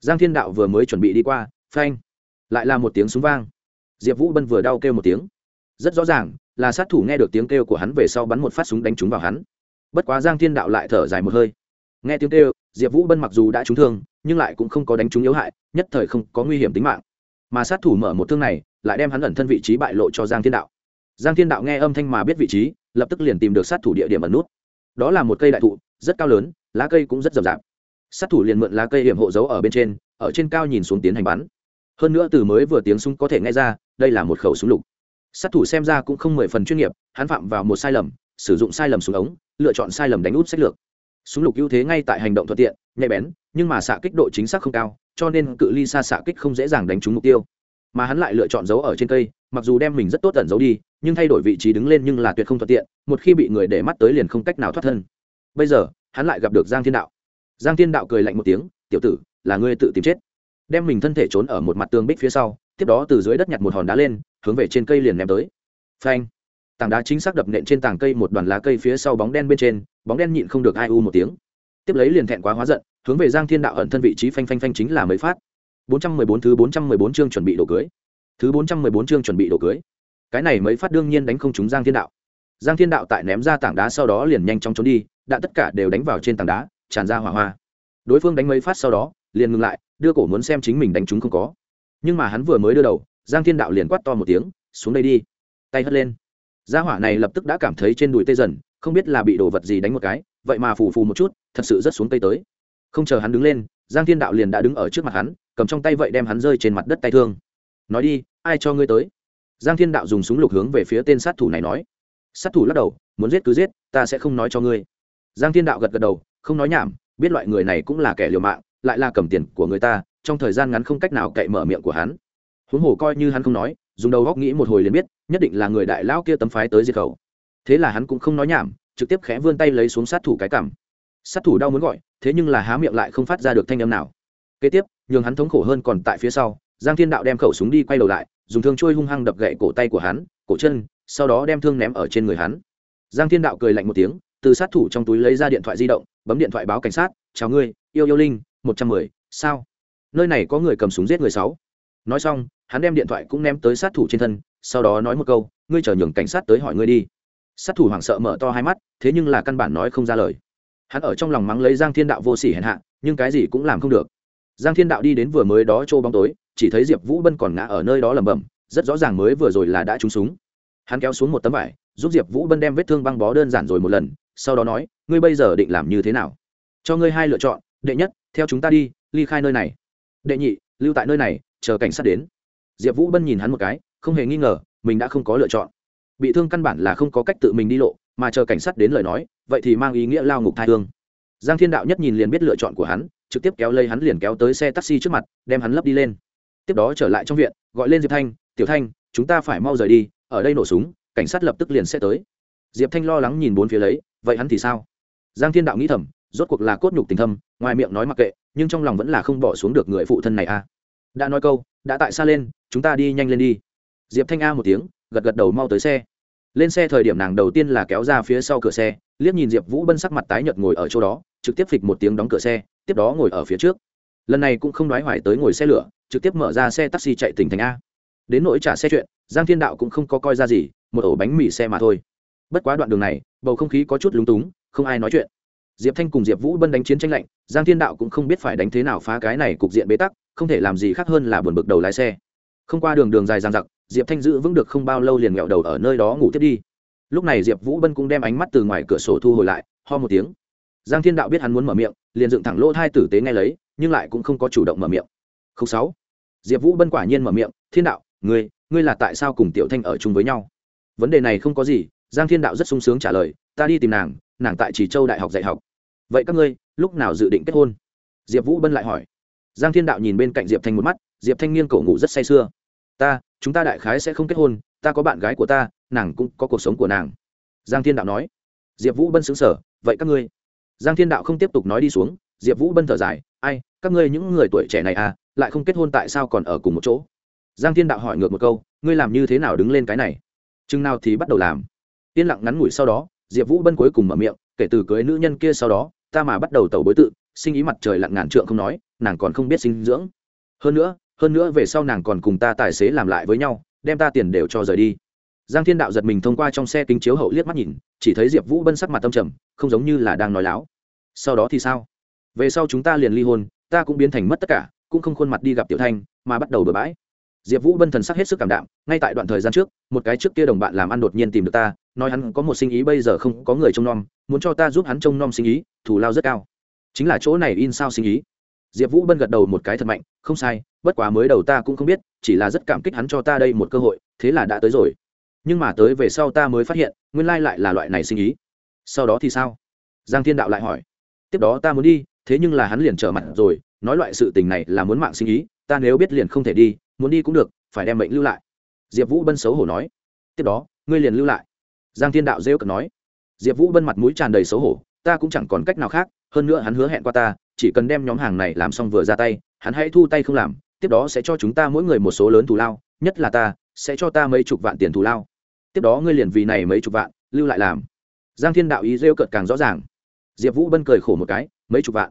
Giang thiên đạo vừa mới chuẩn bị đi qua, phanh, lại là một tiếng súng vang. Diệp vũ bân vừa đau kêu một tiếng. Rất rõ ràng, là sát thủ nghe được tiếng kêu của hắn về sau bắn một phát súng đánh trúng vào hắn. Bất quá giang thiên đạo lại thở dài một hơi. Nghe tiếng kêu, diệp vũ bân mặc dù đã trúng thương, nhưng lại cũng không có đánh trúng yếu hại, nhất thời không có nguy hiểm tính mạng. Mà sát thủ mở một thương này, lại đem hắn ẩn thân vị trí bại lộ cho giang thiên đạo. Giang thiên đạo nghe âm thanh mà biết vị trí, lập tức liền tìm được sát thủ địa điểm ẩn nút. Đó là một cây đại thụ rất cao lớn, lá cây cũng rất rậm rạp. Sát thủ liền mượn lá cây hiểm hộ giấu ở bên trên, ở trên cao nhìn xuống tiến hành bắn. Hơn nữa từ mới vừa tiếng súng có thể nghe ra, đây là một khẩu súng lục. Sát thủ xem ra cũng không mười phần chuyên nghiệp, hắn phạm vào một sai lầm, sử dụng sai lầm súng ống, lựa chọn sai lầm đánh út sách lược. Súng lục ưu thế ngay tại hành động thuận tiện, nhạy bén, nhưng mà xạ kích độ chính xác không cao, cho nên cự ly xa xạ kích không dễ dàng đánh trúng mục tiêu. Mà hắn lại lựa chọn giấu ở trên cây, mặc dù đem mình rất tốt tẩn giấu đi, nhưng thay đổi vị trí đứng lên nhưng là tuyệt không thuận tiện, một khi bị người để mắt tới liền không cách nào thoát thân bây giờ, hắn lại gặp được giang thiên đạo. Giang thiên đạo cười lạnh một tiếng, tiểu tử, là ngươi tự tìm chết. Đem mình thân thể trốn ở một mặt tường bích phía sau, tiếp đó từ dưới đất nhặt một hòn đá lên, hướng về trên cây liền ném tới. Phanh! Tảng đá chính xác đập nện trên tảng cây một đoàn lá cây phía sau bóng đen bên trên, bóng đen nhịn không được ai u một tiếng. Tiếp lấy liền thẹn quá hóa giận, hướng về giang thiên đạo ẩn thân vị trí phanh phanh phanh chính là mới phát. 414 thứ 414 chương chuẩn bị đồ cưới. Thứ 414 chương chuẩn bị đồ cưới. Cái này mới phát đương nhiên đánh không trúng giang thiên đạo. Giang thiên đạo tại ném ra tảng đá sau đó liền nhanh chóng trốn đi đạn tất cả đều đánh vào trên tảng đá, tràn ra hỏa hoa. Đối phương đánh mấy phát sau đó, liền ngừng lại, đưa cổ muốn xem chính mình đánh chúng không có. Nhưng mà hắn vừa mới đưa đầu, giang thiên đạo liền quát to một tiếng, xuống đây đi. Tay hất lên. Gia hỏa này lập tức đã cảm thấy trên đùi tê dần, không biết là bị đồ vật gì đánh một cái, vậy mà phù phù một chút, thật sự rất xuống tay tới. Không chờ hắn đứng lên, giang thiên đạo liền đã đứng ở trước mặt hắn, cầm trong tay vậy đem hắn rơi trên mặt đất tay thương. Nói đi, ai cho ngươi tới? Giang thiên đạo dùng súng lục hướng về phía tên sát thủ này nói. Sát thủ lắc đầu, muốn giết cứ giết, ta sẽ không nói cho ngươi giang thiên đạo gật gật đầu, không nói nhảm, biết loại người này cũng là kẻ liều mạng, lại là cầm tiền của người ta, trong thời gian ngắn không cách nào cậy mở miệng của hắn. Huống hồ coi như hắn không nói, dùng đầu góc nghĩ một hồi liền biết, nhất định là người đại lão kia tấm phái tới diệt khẩu. Thế là hắn cũng không nói nhảm, trực tiếp khẽ vươn tay lấy xuống sát thủ cái cảm sát thủ đau muốn gọi, thế nhưng là há miệng lại không phát ra được thanh âm nào. Kế tiếp, nhường hắn thống khổ hơn còn tại phía sau, giang thiên đạo đem khẩu súng đi quay đầu lại, dùng thương trôi hung hăng đập gậy cổ tay của hắn, cổ chân, sau đó đem thương ném ở trên người hắn. Giang thiên đạo cười lạnh một tiếng từ sát thủ trong túi lấy ra điện thoại di động, bấm điện thoại báo cảnh sát, chào ngươi, yêu yêu linh, một trăm mười, sao? Nơi này có người cầm súng giết người sáu. Nói xong, hắn đem điện thoại cũng ném tới sát thủ trên thân, sau đó nói một câu, ngươi chờ nhường cảnh sát tới hỏi ngươi đi. Sát thủ hoảng sợ mở to hai mắt, thế nhưng là căn bản nói không ra lời. Hắn ở trong lòng mắng lấy giang thiên đạo vô sỉ hèn hạ, nhưng cái gì cũng làm không được. Giang thiên đạo đi đến vừa mới đó trô bóng tối, chỉ thấy diệp vũ bân còn ngã ở nơi đó lẩm bẩm, rất rõ ràng mới vừa rồi là đã trúng súng. Hắn kéo xuống một tấm vải, giúp diệp vũ bân đem vết thương băng bó đơn giản rồi một lần sau đó nói, ngươi bây giờ định làm như thế nào? Cho ngươi hai lựa chọn, đệ nhất, theo chúng ta đi, ly khai nơi này. Đệ nhị, lưu tại nơi này, chờ cảnh sát đến. Diệp vũ bân nhìn hắn một cái, không hề nghi ngờ, mình đã không có lựa chọn. Bị thương căn bản là không có cách tự mình đi lộ, mà chờ cảnh sát đến lời nói, vậy thì mang ý nghĩa lao ngục thai thương. Giang thiên đạo nhất nhìn liền biết lựa chọn của hắn, trực tiếp kéo lây hắn liền kéo tới xe taxi trước mặt, đem hắn lấp đi lên. Tiếp đó trở lại trong viện, gọi lên diệp thanh, tiểu thanh, chúng ta phải mau rời đi, ở đây nổ súng, cảnh sát lập tức liền sẽ tới diệp thanh lo lắng nhìn bốn phía lấy, vậy hắn thì sao? Giang thiên đạo nghĩ thầm, rốt cuộc là cốt nhục tình thâm, ngoài miệng nói mặc kệ, nhưng trong lòng vẫn là không bỏ xuống được người phụ thân này a à. đã nói câu, đã tại xa lên, chúng ta đi nhanh lên đi. Diệp thanh a một tiếng, gật gật đầu mau tới xe. Lên xe thời điểm nàng đầu tiên là kéo ra phía sau cửa xe, liếc nhìn diệp vũ bân sắc mặt tái nhợt ngồi ở chỗ đó, trực tiếp phịch một tiếng đóng cửa xe, tiếp đó ngồi ở phía trước. Lần này cũng không nói hoài tới ngồi xe lửa, trực tiếp mở ra xe taxi chạy tỉnh thành a. Đến nỗi trả xe chuyện, giang thiên đạo cũng không có coi ra gì, một ổ bánh mì xe mà thôi bất quá đoạn đường này, bầu không khí có chút lúng túng, không ai nói chuyện. Diệp thanh cùng diệp vũ bân đánh chiến tranh lạnh, giang thiên đạo cũng không biết phải đánh thế nào phá cái này cục diện bế tắc, không thể làm gì khác hơn là buồn bực đầu lái xe. Không qua đường đường dài dang dặc, diệp thanh giữ vững được không bao lâu liền nghẹo đầu ở nơi đó ngủ tiếp đi. Lúc này diệp vũ bân cũng đem ánh mắt từ ngoài cửa sổ thu hồi lại, ho một tiếng. Giang thiên đạo biết hắn muốn mở miệng, liền dựng thẳng lỗ thai tử tế nghe lấy, nhưng lại cũng không có chủ động mở miệng. Không sáu. Diệp vũ bân quả nhiên mở miệng, thiên đạo, ngươi ngươi là tại sao cùng tiểu thanh ở chung với nhau? Vấn đề này không có gì giang thiên đạo rất sung sướng trả lời, ta đi tìm nàng nàng tại chỉ châu đại học dạy học. Vậy các ngươi, lúc nào dự định kết hôn? Diệp vũ bân lại hỏi. Giang thiên đạo nhìn bên cạnh diệp thanh một mắt, diệp thanh nghiêng cổ ngủ rất say sưa. Ta, chúng ta đại khái sẽ không kết hôn, ta có bạn gái của ta, nàng cũng có cuộc sống của nàng. Giang thiên đạo nói. Diệp vũ bân xứng sở vậy các ngươi? Giang thiên đạo không tiếp tục nói đi xuống, diệp vũ bân thở dài, ai, các ngươi những người tuổi trẻ này à lại không kết hôn tại sao còn ở cùng một chỗ? Giang thiên đạo hỏi ngược một câu, ngươi làm như thế nào đứng lên cái này? Chừng nào thì bắt đầu làm yên lặng ngắn ngủi sau đó, diệp vũ bân cuối cùng mở miệng, kể từ cưới nữ nhân kia sau đó, ta mà bắt đầu tẩu bối tự, sinh ý mặt trời lặn ngàn trượng không nói, nàng còn không biết sinh dưỡng. Hơn nữa hơn nữa về sau nàng còn cùng ta tài xế làm lại với nhau, đem ta tiền đều cho rời đi. Giang thiên đạo giật mình thông qua trong xe kính chiếu hậu liếc mắt nhìn, chỉ thấy diệp vũ bân sắc mặt tâm trầm, không giống như là đang nói láo. Sau đó thì sao? Về sau chúng ta liền ly hôn, ta cũng biến thành mất tất cả, cũng không khuôn mặt đi gặp tiểu thanh, mà bắt đầu bừa bãi. Diệp vũ bân thần sắc hết sức cảm đạm, ngay tại đoạn thời gian trước, một cái trước kia đồng bạn làm ăn đột nhiên tìm được ta nói hắn có một sinh ý bây giờ không có người trông nom, muốn cho ta giúp hắn trông nom sinh ý thủ lao rất cao. Chính là chỗ này in sao sinh ý. Diệp vũ bân gật đầu một cái thật mạnh, không sai, bất quá mới đầu ta cũng không biết, chỉ là rất cảm kích hắn cho ta đây một cơ hội, thế là đã tới rồi. Nhưng mà tới về sau ta mới phát hiện, nguyên lai lại là loại này sinh ý. Sau đó thì sao? Giang thiên đạo lại hỏi. Tiếp đó ta muốn đi, thế nhưng là hắn liền trở mặt rồi, nói loại sự tình này là muốn mạng sinh ý, ta nếu biết liền không thể đi, muốn đi cũng được, phải đem mệnh lưu lại. Diệp vũ bân xấu hổ nói. Tiếp đó, ngươi liền lưu lại giang thiên đạo rêu cực nói, diệp vũ bân mặt mũi tràn đầy xấu hổ, ta cũng chẳng còn cách nào khác, hơn nữa hắn hứa hẹn qua ta, chỉ cần đem nhóm hàng này làm xong vừa ra tay, hắn hãy thu tay không làm, tiếp đó sẽ cho chúng ta mỗi người một số lớn thù lao, nhất là ta, sẽ cho ta mấy chục vạn tiền thù lao. Tiếp đó ngươi liền vì này mấy chục vạn, lưu lại làm. Giang thiên đạo ý rêu cợt càng rõ ràng. Diệp vũ bân cười khổ một cái, mấy chục vạn?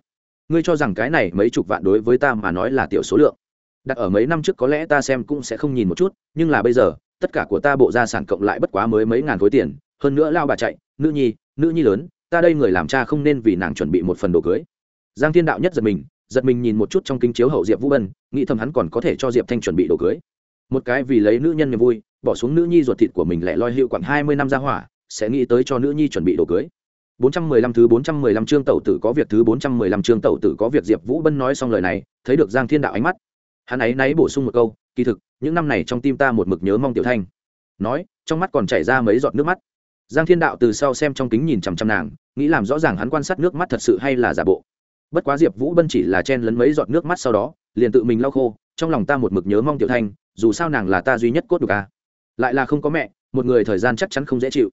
Ngươi cho rằng cái này mấy chục vạn đối với ta mà nói là tiểu số lượng. Đặt ở mấy năm trước có lẽ ta xem cũng sẽ không nhìn một chút, nhưng là bây giờ tất cả của ta bộ gia sản cộng lại bất quá mới mấy ngàn khối tiền hơn nữa lao bà chạy nữ nhi nữ nhi lớn ta đây người làm cha không nên vì nàng chuẩn bị một phần đồ cưới. Giang thiên đạo nhất giật mình giật mình nhìn một chút trong kính chiếu hậu diệp vũ bân nghĩ thầm hắn còn có thể cho diệp thanh chuẩn bị đồ cưới. Một cái vì lấy nữ nhân niềm vui bỏ xuống nữ nhi ruột thịt của mình lại loi hiệu khoảng hai mươi năm ra hỏa sẽ nghĩ tới cho nữ nhi chuẩn bị đồ cưới. 415 thứ 415 chương tẩu tử có việc thứ 415 chương tẩu tử có việc Diệp Vũ Bân nói xong lời này, thấy được Giang Thiên Đạo ánh mắt. Hắn ấy náy bổ sung một câu, kỳ thực, những năm này trong tim ta một mực nhớ mong Tiểu Thanh. Nói, trong mắt còn chảy ra mấy giọt nước mắt. Giang Thiên Đạo từ sau xem trong kính nhìn chằm chằm nàng, nghĩ làm rõ ràng hắn quan sát nước mắt thật sự hay là giả bộ. Bất quá Diệp Vũ Bân chỉ là chen lấn mấy giọt nước mắt sau đó, liền tự mình lau khô, trong lòng ta một mực nhớ mong Tiểu Thanh, dù sao nàng là ta duy nhất cốt đủ a. Lại là không có mẹ, một người thời gian chắc chắn không dễ chịu.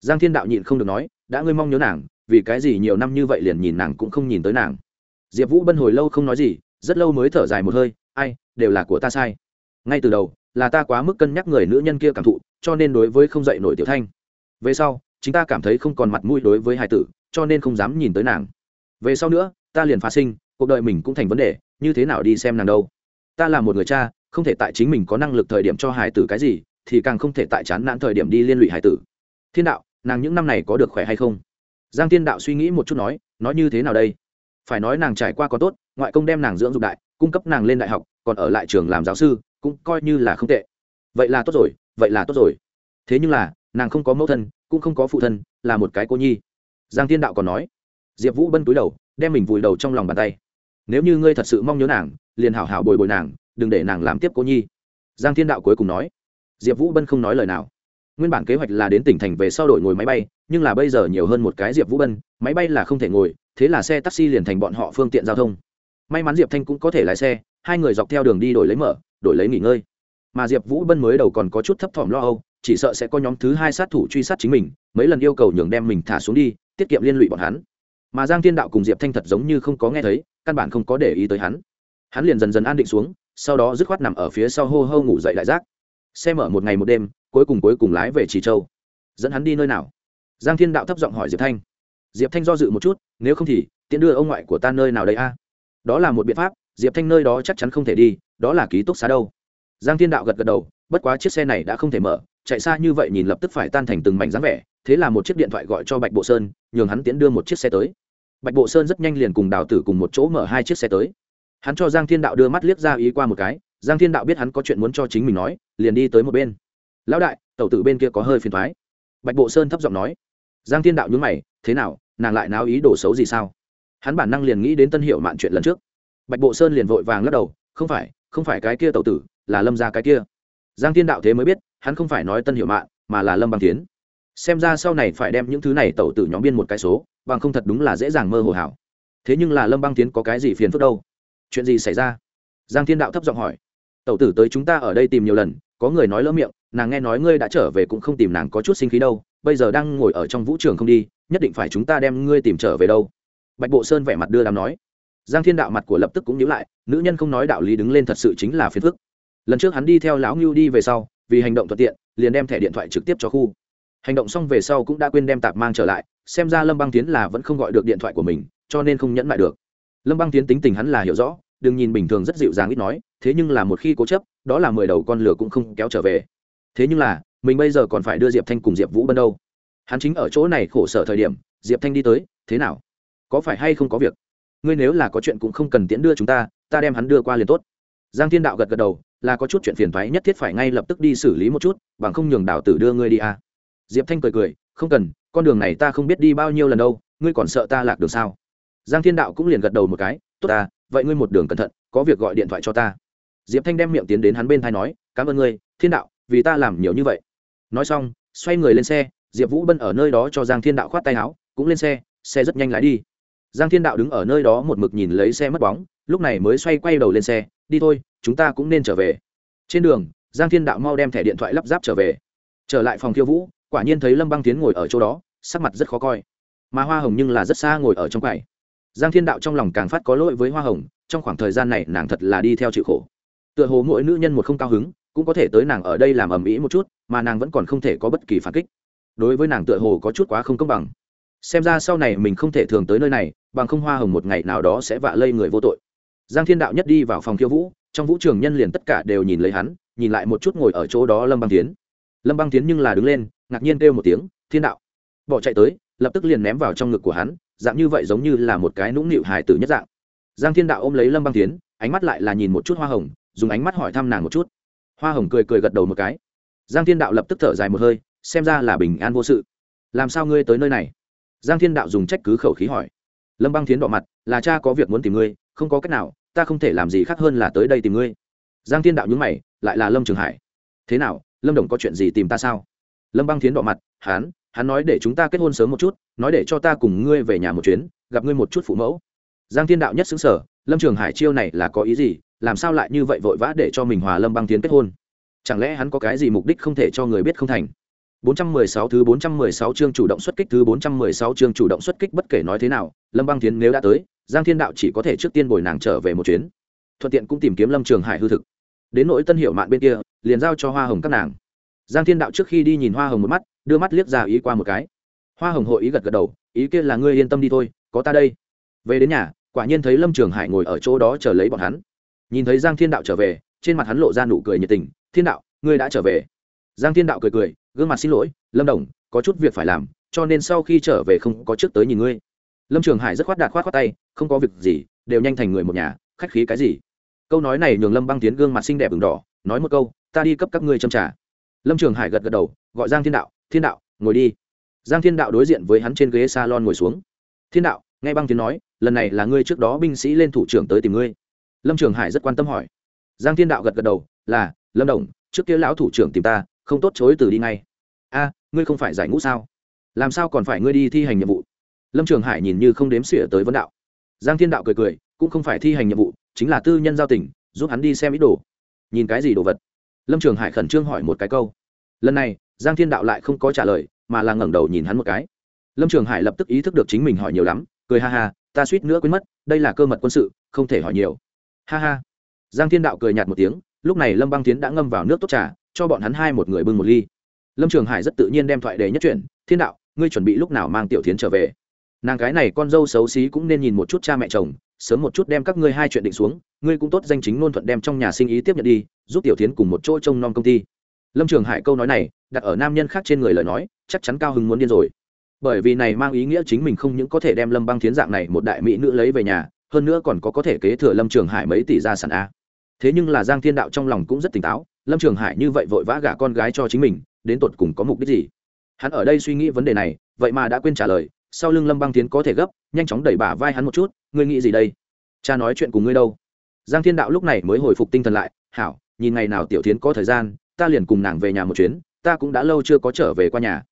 Giang Thiên Đạo nhịn không được nói, đã ngươi mong nhớ nàng, vì cái gì nhiều năm như vậy liền nhìn nàng cũng không nhìn tới nàng diệp vũ bân hồi lâu không nói gì rất lâu mới thở dài một hơi ai đều là của ta sai ngay từ đầu, là ta quá mức cân nhắc người nữ nhân kia cảm thụ, cho nên đối với không dạy nổi tiểu thanh. Về sau, chính ta cảm thấy không còn mặt mũi đối với hải tử, cho nên không dám nhìn tới nàng. Về sau nữa, ta liền phá sinh, cuộc đời mình cũng thành vấn đề, như thế nào đi xem nàng đâu? Ta là một người cha, không thể tại chính mình có năng lực thời điểm cho hải tử cái gì, thì càng không thể tại chán nản thời điểm đi liên lụy hải tử. Thiên đạo, nàng những năm này có được khỏe hay không? Giang Thiên đạo suy nghĩ một chút nói nói như thế nào đây? Phải nói nàng trải qua có tốt, ngoại công đem nàng dưỡng dục đại, cung cấp nàng lên đại học còn ở lại trường làm giáo sư, cũng coi như là không tệ. Vậy là tốt rồi, vậy là tốt rồi. Thế nhưng là, nàng không có mẫu thân, cũng không có phụ thân, là một cái cô nhi. Giang tiên đạo còn nói, diệp vũ bân túi đầu, đem mình vùi đầu trong lòng bàn tay. Nếu như ngươi thật sự mong nhớ nàng, liền hảo hảo bồi bồi nàng, đừng để nàng làm tiếp cô nhi. Giang thiên đạo cuối cùng nói, diệp vũ bân không nói lời nào. Nguyên bản kế hoạch là đến tỉnh thành về sau đổi ngồi máy bay, nhưng là bây giờ nhiều hơn một cái diệp vũ bân, máy bay là không thể ngồi, thế là xe taxi liền thành bọn họ phương tiện giao thông. May mắn diệp thanh cũng có thể lái xe hai người dọc theo đường đi đổi lấy mở, đổi lấy nghỉ ngơi. Mà diệp vũ bân mới đầu còn có chút thấp thỏm lo âu, chỉ sợ sẽ có nhóm thứ hai sát thủ truy sát chính mình, mấy lần yêu cầu nhường đem mình thả xuống đi, tiết kiệm liên lụy bọn hắn. Mà giang thiên đạo cùng diệp thanh thật giống như không có nghe thấy, căn bản không có để ý tới hắn. Hắn liền dần dần an định xuống, sau đó dứt khoát nằm ở phía sau hô hô ngủ dậy đại giác xe mở một ngày một đêm, cuối cùng cuối cùng lái về trì châu. Dẫn hắn đi nơi nào? Giang thiên đạo thấp giọng hỏi diệp thanh. Diệp thanh do dự một chút, nếu không thì tiện đưa ông ngoại của ta nơi nào đây a? Đó là một biện pháp diệp thanh nơi đó chắc chắn không thể đi, đó là ký túc xá đâu. Giang thiên đạo gật gật đầu, bất quá chiếc xe này đã không thể mở, chạy xa như vậy nhìn lập tức phải tan thành từng mảnh dáng vẻ, thế là một chiếc điện thoại gọi cho bạch bộ sơn, nhường hắn tiễn đưa một chiếc xe tới. Bạch bộ sơn rất nhanh liền cùng đào tử cùng một chỗ mở hai chiếc xe tới. Hắn cho giang thiên đạo đưa mắt liếc ra ý qua một cái, giang thiên đạo biết hắn có chuyện muốn cho chính mình nói, liền đi tới một bên. Lão đại, tẩu tử bên kia có hơi phiền thoái. Bạch bộ sơn thấp giọng nói. Giang thiên đạo nhúng mày, thế nào, nàng lại náo ý đồ xấu gì sao? Hắn bản năng liền nghĩ đến tân hiệu mạn chuyện lần trước bạch bộ sơn liền vội vàng lắc đầu, không phải không phải cái kia tẩu tử, là lâm ra cái kia. Giang thiên đạo thế mới biết, hắn không phải nói tân hiệu mạn, mà là lâm bằng tiến xem ra sau này phải đem những thứ này tẩu tử nhóm biên một cái số, bằng không thật đúng là dễ dàng mơ hồ hảo. Thế nhưng là lâm băng tiến có cái gì phiền phức đâu? Chuyện gì xảy ra? Giang thiên đạo thấp giọng hỏi. Tẩu tử tới chúng ta ở đây tìm nhiều lần, có người nói lỡ miệng, nàng nghe nói ngươi đã trở về cũng không tìm nàng có chút sinh khí đâu, bây giờ đang ngồi ở trong vũ trường không đi, nhất định phải chúng ta đem ngươi tìm trở về đâu. Bạch bộ sơn vẻ mặt đưa đàm nói giang thiên đạo mặt của lập tức cũng nhíu lại, nữ nhân không nói đạo lý đứng lên thật sự chính là phiền phức. Lần trước hắn đi theo lão ngưu đi về sau, vì hành động thuận tiện, liền đem thẻ điện thoại trực tiếp cho khu. Hành động xong về sau cũng đã quên đem tạp mang trở lại, xem ra lâm băng tiến là vẫn không gọi được điện thoại của mình, cho nên không nhẫn lại được. Lâm băng tiến tính tình hắn là hiểu rõ, đừng nhìn bình thường rất dịu dàng ít nói, thế nhưng là một khi cố chấp, đó là mười đầu con lửa cũng không kéo trở về. Thế nhưng là, mình bây giờ còn phải đưa diệp thanh cùng diệp vũ bân đâu? Hắn chính ở chỗ này khổ sở thời điểm, diệp thanh đi tới, thế nào? Có phải hay không có việc? Ngươi nếu là có chuyện cũng không cần tiễn đưa chúng ta ta đem hắn đưa qua liền tốt. Giang thiên đạo gật gật đầu, là có chút chuyện phiền thoái nhất thiết phải ngay lập tức đi xử lý một chút, bằng không nhường đạo tử đưa ngươi đi à. diệp thanh cười cười, không cần, con đường này ta không biết đi bao nhiêu lần đâu, ngươi còn sợ ta lạc đường sao? Giang thiên đạo cũng liền gật đầu một cái, tốt ta vậy ngươi một đường cẩn thận, có việc gọi điện thoại cho ta. Diệp thanh đem miệng tiến đến hắn bên thai nói, cảm ơn ngươi, thiên đạo, vì ta làm nhiều như vậy. Nói xong, xoay người lên xe, diệp vũ bân ở nơi đó cho giang thiên đạo khoát tay áo, cũng lên xe xe rất nhanh lái đi giang thiên đạo đứng ở nơi đó một mực nhìn lấy xe mất bóng, lúc này mới xoay quay đầu lên xe, đi thôi, chúng ta cũng nên trở về. Trên đường, giang thiên đạo mau đem thẻ điện thoại lắp ráp trở về. Trở lại phòng khiêu vũ, quả nhiên thấy lâm băng tiến ngồi ở chỗ đó, sắc mặt rất khó coi. Mà hoa hồng nhưng là rất xa ngồi ở trong quầy. Giang thiên đạo trong lòng càng phát có lỗi với hoa hồng, trong khoảng thời gian này nàng thật là đi theo chịu khổ. Tựa hồ mỗi nữ nhân một không cao hứng, cũng có thể tới nàng ở đây làm ầm ĩ một chút, mà nàng vẫn còn không thể có bất kỳ phản kích. Đối với nàng tựa hồ có chút quá không công bằng xem ra sau này mình không thể thường tới nơi này, bằng không hoa hồng một ngày nào đó sẽ vạ lây người vô tội. Giang thiên đạo nhất đi vào phòng khiêu vũ, trong vũ trường nhân liền tất cả đều nhìn lấy hắn, nhìn lại một chút ngồi ở chỗ đó lâm băng tiến lâm băng tiến nhưng là đứng lên, ngạc nhiên kêu một tiếng, thiên đạo. Bỏ chạy tới, lập tức liền ném vào trong ngực của hắn, dạng như vậy giống như là một cái nũng nịu hài tử nhất dạng. Giang thiên đạo ôm lấy lâm băng tiến ánh mắt lại là nhìn một chút hoa hồng, dùng ánh mắt hỏi thăm nàng một chút. Hoa hồng cười cười gật đầu một cái. Giang thiên đạo lập tức thở dài một hơi, xem ra là bình an vô sự. Làm sao ngươi tới nơi này? Giang thiên đạo dùng trách cứ khẩu khí hỏi. Lâm băng Thiến đỏ mặt, là cha có việc muốn tìm ngươi, không có cách nào, ta không thể làm gì khác hơn là tới đây tìm ngươi. Giang thiên đạo nhúng mày, lại là lâm trường hải. Thế nào, lâm đồng có chuyện gì tìm ta sao? Lâm băng Thiến đỏ mặt, hắn hắn nói để chúng ta kết hôn sớm một chút, nói để cho ta cùng ngươi về nhà một chuyến, gặp ngươi một chút phụ mẫu. Giang thiên đạo nhất xứng sở lâm trường hải chiêu này là có ý gì, làm sao lại như vậy vội vã để cho mình hòa lâm băng tiến kết hôn? Chẳng lẽ hắn có cái gì mục đích không thể cho người biết không thành? 416 thứ 416 chương chủ động xuất kích thứ 416 chương chủ động xuất kích bất kể nói thế nào, Lâm Băng Thiến nếu đã tới, Giang Thiên Đạo chỉ có thể trước tiên bồi nàng trở về một chuyến. Thuận tiện cũng tìm kiếm Lâm Trường Hải hư thực. Đến nỗi Tân Hiểu Mạn bên kia, liền giao cho Hoa Hồng các nàng. Giang Thiên Đạo trước khi đi nhìn Hoa Hồng một mắt, đưa mắt liếc ra ý qua một cái. Hoa Hồng hội ý gật gật đầu, ý kia là ngươi yên tâm đi thôi, có ta đây. Về đến nhà, quả nhiên thấy Lâm Trường Hải ngồi ở chỗ đó chờ lấy bọn hắn. Nhìn thấy Giang Thiên Đạo trở về, trên mặt hắn lộ ra nụ cười nhiệt tình, "Thiên Đạo, ngươi đã trở về." Giang Thiên Đạo cười cười, gương mặt xin lỗi lâm đồng có chút việc phải làm cho nên sau khi trở về không có trước tới nhìn ngươi. Lâm trường hải rất khoát đạt khoát khoát tay không có việc gì đều nhanh thành người một nhà khách khí cái gì? Câu nói này nhường lâm băng tiến gương mặt xinh đẹp ửng đỏ nói một câu ta đi cấp các ngươi châm trả lâm trường hải gật gật đầu gọi giang thiên đạo thiên đạo ngồi đi. Giang thiên đạo đối diện với hắn trên ghế s a lon ngồi xuống. Thiên đạo nghe băng tiến nói lần này là ngươi trước đó binh sĩ lên thủ trưởng tới tìm ngươi. Lâm trường hải rất quan tâm hỏi. Giang thiên đạo gật gật đầu là lâm đồng trước kia lão thủ trưởng tìm ta không tốt chối từ đi ngay. A, ngươi không phải giải ngũ sao? Làm sao còn phải ngươi đi thi hành nhiệm vụ? Lâm trường hải nhìn như không đếm xỉa tới vấn đạo. Giang thiên đạo cười cười, cũng không phải thi hành nhiệm vụ, chính là tư nhân giao tỉnh giúp hắn đi xem ý đồ. Nhìn cái gì đồ vật? Lâm trường hải khẩn trương hỏi một cái câu. Lần này, giang thiên đạo lại không có trả lời, mà là ngẩng đầu nhìn hắn một cái. Lâm trường hải lập tức ý thức được chính mình hỏi nhiều lắm, cười ha ha, ta suýt nữa quên mất, đây là cơ mật quân sự, không thể hỏi nhiều. Ha ha. Giang thiên đạo cười nhạt một tiếng, lúc này lâm băng tiến đã ngâm vào nước tốt trà cho bọn hắn hai một người bưng một ly. Lâm trường hải rất tự nhiên đem thoại đề nhất chuyển, thiên đạo, ngươi chuẩn bị lúc nào mang tiểu tiến trở về? Nàng cái này con dâu xấu xí cũng nên nhìn một chút cha mẹ chồng, sớm một chút đem các ngươi hai chuyện định xuống, ngươi cũng tốt danh chính ngôn thuận đem trong nhà sinh ý tiếp nhận đi, giúp tiểu tiến cùng một chỗ trông nom công ty. Lâm trường hải câu nói này, đặt ở nam nhân khác trên người lời nói, chắc chắn cao hứng muốn điên rồi. Bởi vì này mang ý nghĩa chính mình không những có thể đem lâm băng thiến dạng này một đại mỹ nữ lấy về nhà, hơn nữa còn có có thể kế thừa lâm trường hải mấy tỷ gia sản a. Thế nhưng là giang thiên đạo trong lòng cũng rất tỉnh táo lâm trường hải như vậy vội vã gả con gái cho chính mình, đến tột cùng có mục đích gì? Hắn ở đây suy nghĩ vấn đề này, vậy mà đã quên trả lời, sau lưng lâm băng tiến có thể gấp, nhanh chóng đẩy bả vai hắn một chút, ngươi nghĩ gì đây? Cha nói chuyện cùng ngươi đâu? Giang thiên đạo lúc này mới hồi phục tinh thần lại, hảo, nhìn ngày nào tiểu tiến có thời gian, ta liền cùng nàng về nhà một chuyến, ta cũng đã lâu chưa có trở về qua nhà.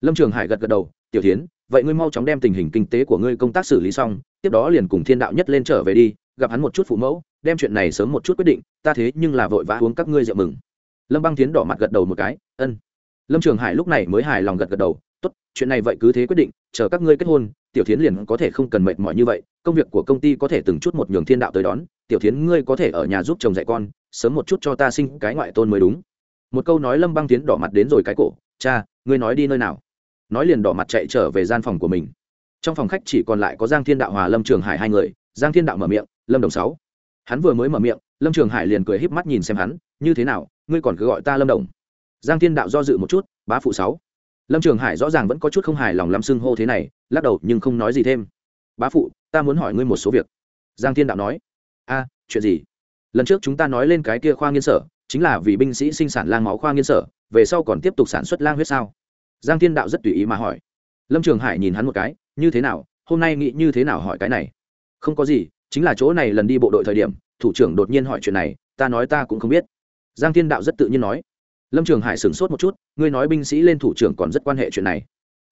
Lâm trường hải gật gật đầu, tiểu tiến vậy ngươi mau chóng đem tình hình kinh tế của ngươi công tác xử lý xong, tiếp đó liền cùng thiên đạo nhất lên trở về đi, gặp hắn một chút phụ mẫu đem chuyện này sớm một chút quyết định, ta thế nhưng là vội vã uống các ngươi rượu mừng. Lâm băng tiến đỏ mặt gật đầu một cái, ân. Lâm trường hải lúc này mới hài lòng gật gật đầu, tốt, chuyện này vậy cứ thế quyết định, chờ các ngươi kết hôn, tiểu tiến liền có thể không cần mệt mỏi như vậy, công việc của công ty có thể từng chút một nhường thiên đạo tới đón, tiểu tiến ngươi có thể ở nhà giúp chồng dạy con, sớm một chút cho ta sinh cái ngoại tôn mới đúng. Một câu nói lâm băng tiến đỏ mặt đến rồi cái cổ, cha, ngươi nói đi nơi nào? Nói liền đỏ mặt chạy trở về gian phòng của mình. Trong phòng khách chỉ còn lại có giang thiên đạo hòa, lâm trường hải hai người, giang thiên đạo mở miệng, lâm đồng sáu hắn vừa mới mở miệng, lâm trường hải liền cười híp mắt nhìn xem hắn, như thế nào, ngươi còn cứ gọi ta lâm đồng? Giang thiên đạo do dự một chút, bá phụ sáu. Lâm trường hải rõ ràng vẫn có chút không hài lòng lắm xưng hô thế này, lắc đầu nhưng không nói gì thêm. Bá phụ, ta muốn hỏi ngươi một số việc. Giang thiên đạo nói, a, chuyện gì? Lần trước chúng ta nói lên cái kia khoa nghiên sở, chính là vì binh sĩ sinh sản lang máu khoa nghiên sở, về sau còn tiếp tục sản xuất lang huyết sao? Giang thiên đạo rất tùy ý mà hỏi. Lâm trường hải nhìn hắn một cái, như thế nào, hôm nay nghĩ như thế nào hỏi cái này? Không có gì chính là chỗ này lần đi bộ đội thời điểm, thủ trưởng đột nhiên hỏi chuyện này, ta nói ta cũng không biết. Giang thiên đạo rất tự nhiên nói. Lâm trường hải sửng sốt một chút, ngươi nói binh sĩ lên thủ trưởng còn rất quan hệ chuyện này.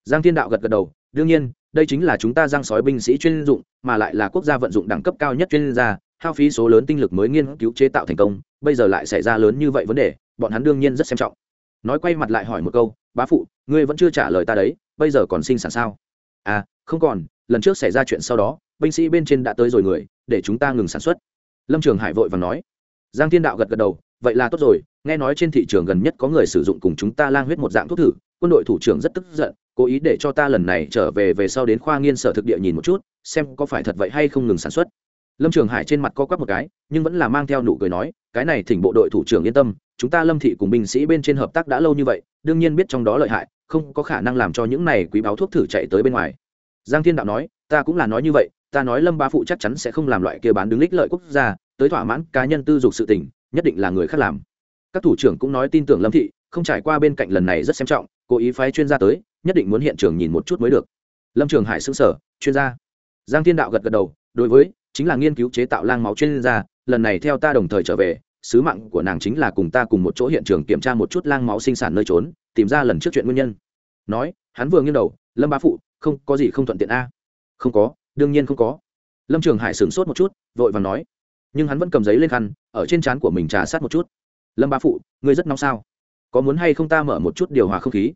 Giang thiên đạo gật gật đầu, đương nhiên, đây chính là chúng ta giang sói binh sĩ chuyên dụng, mà lại là quốc gia vận dụng đẳng cấp cao nhất chuyên gia, hao phí số lớn tinh lực mới nghiên cứu chế tạo thành công, bây giờ lại xảy ra lớn như vậy vấn đề, bọn hắn đương nhiên rất xem trọng. Nói quay mặt lại hỏi một câu, bá phụ, ngươi vẫn chưa trả lời ta đấy, bây giờ còn sinh sản sao? À không còn, lần trước xảy ra chuyện sau đó, binh sĩ bên trên đã tới rồi người, để chúng ta ngừng sản xuất. Lâm trường hải vội và nói. Giang thiên đạo gật gật đầu, vậy là tốt rồi, nghe nói trên thị trường gần nhất có người sử dụng cùng chúng ta lang huyết một dạng thuốc thử, quân đội thủ trưởng rất tức giận, cố ý để cho ta lần này trở về về sau đến khoa nghiên sở thực địa nhìn một chút, xem có phải thật vậy hay không ngừng sản xuất. Lâm trường hải trên mặt co quắp một cái, nhưng vẫn là mang theo nụ cười nói, cái này thỉnh bộ đội thủ trưởng yên tâm, chúng ta lâm thị cùng binh sĩ bên trên hợp tác đã lâu như vậy, đương nhiên biết trong đó lợi hại, không có khả năng làm cho những này quý báo thuốc thử chạy tới bên ngoài giang thiên đạo nói, ta cũng là nói như vậy, ta nói lâm ba phụ chắc chắn sẽ không làm loại kia bán đứng lích lợi quốc gia, tới thỏa mãn cá nhân tư dục sự tình, nhất định là người khác làm. Các thủ trưởng cũng nói tin tưởng lâm thị, không trải qua bên cạnh lần này rất xem trọng, cố ý phái chuyên gia tới, nhất định muốn hiện trường nhìn một chút mới được. Lâm trường hải xứng sở chuyên gia? Giang thiên đạo gật gật đầu, đối với, chính là nghiên cứu chế tạo lang máu chuyên gia, lần này theo ta đồng thời trở về, sứ mạng của nàng chính là cùng ta cùng một chỗ hiện trường kiểm tra một chút lang máu sinh sản nơi trốn, tìm ra lần trước chuyện nguyên nhân. Nói, hắn vừa nghiêng đầu, lâm bá phụ không, có gì không thuận tiện a? Không có, đương nhiên không có. Lâm trường hải sửng sốt một chút, vội vàng nói. Nhưng hắn vẫn cầm giấy lên khăn, ở trên trán của mình trà sát một chút. Lâm bá phụ, ngươi rất nóng sao? Có muốn hay không ta mở một chút điều hòa không khí?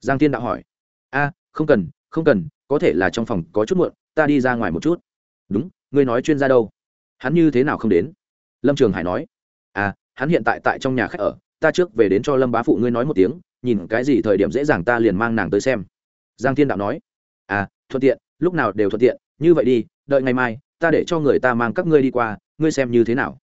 Giang tiên đạo hỏi. A, không cần không cần, có thể là trong phòng có chút muộn, ta đi ra ngoài một chút. Đúng, ngươi nói chuyên gia đâu? Hắn như thế nào không đến? Lâm trường hải nói. À hắn hiện tại tại trong nhà khách ở, ta trước về đến cho lâm bá phụ ngươi nói một tiếng, nhìn cái gì thời điểm dễ dàng ta liền mang nàng tới xem. Giang thiên đạo nói à thuận tiện, lúc nào đều thuận tiện, như vậy đi, đợi ngày mai, ta để cho người ta mang các ngươi đi qua, ngươi xem như thế nào.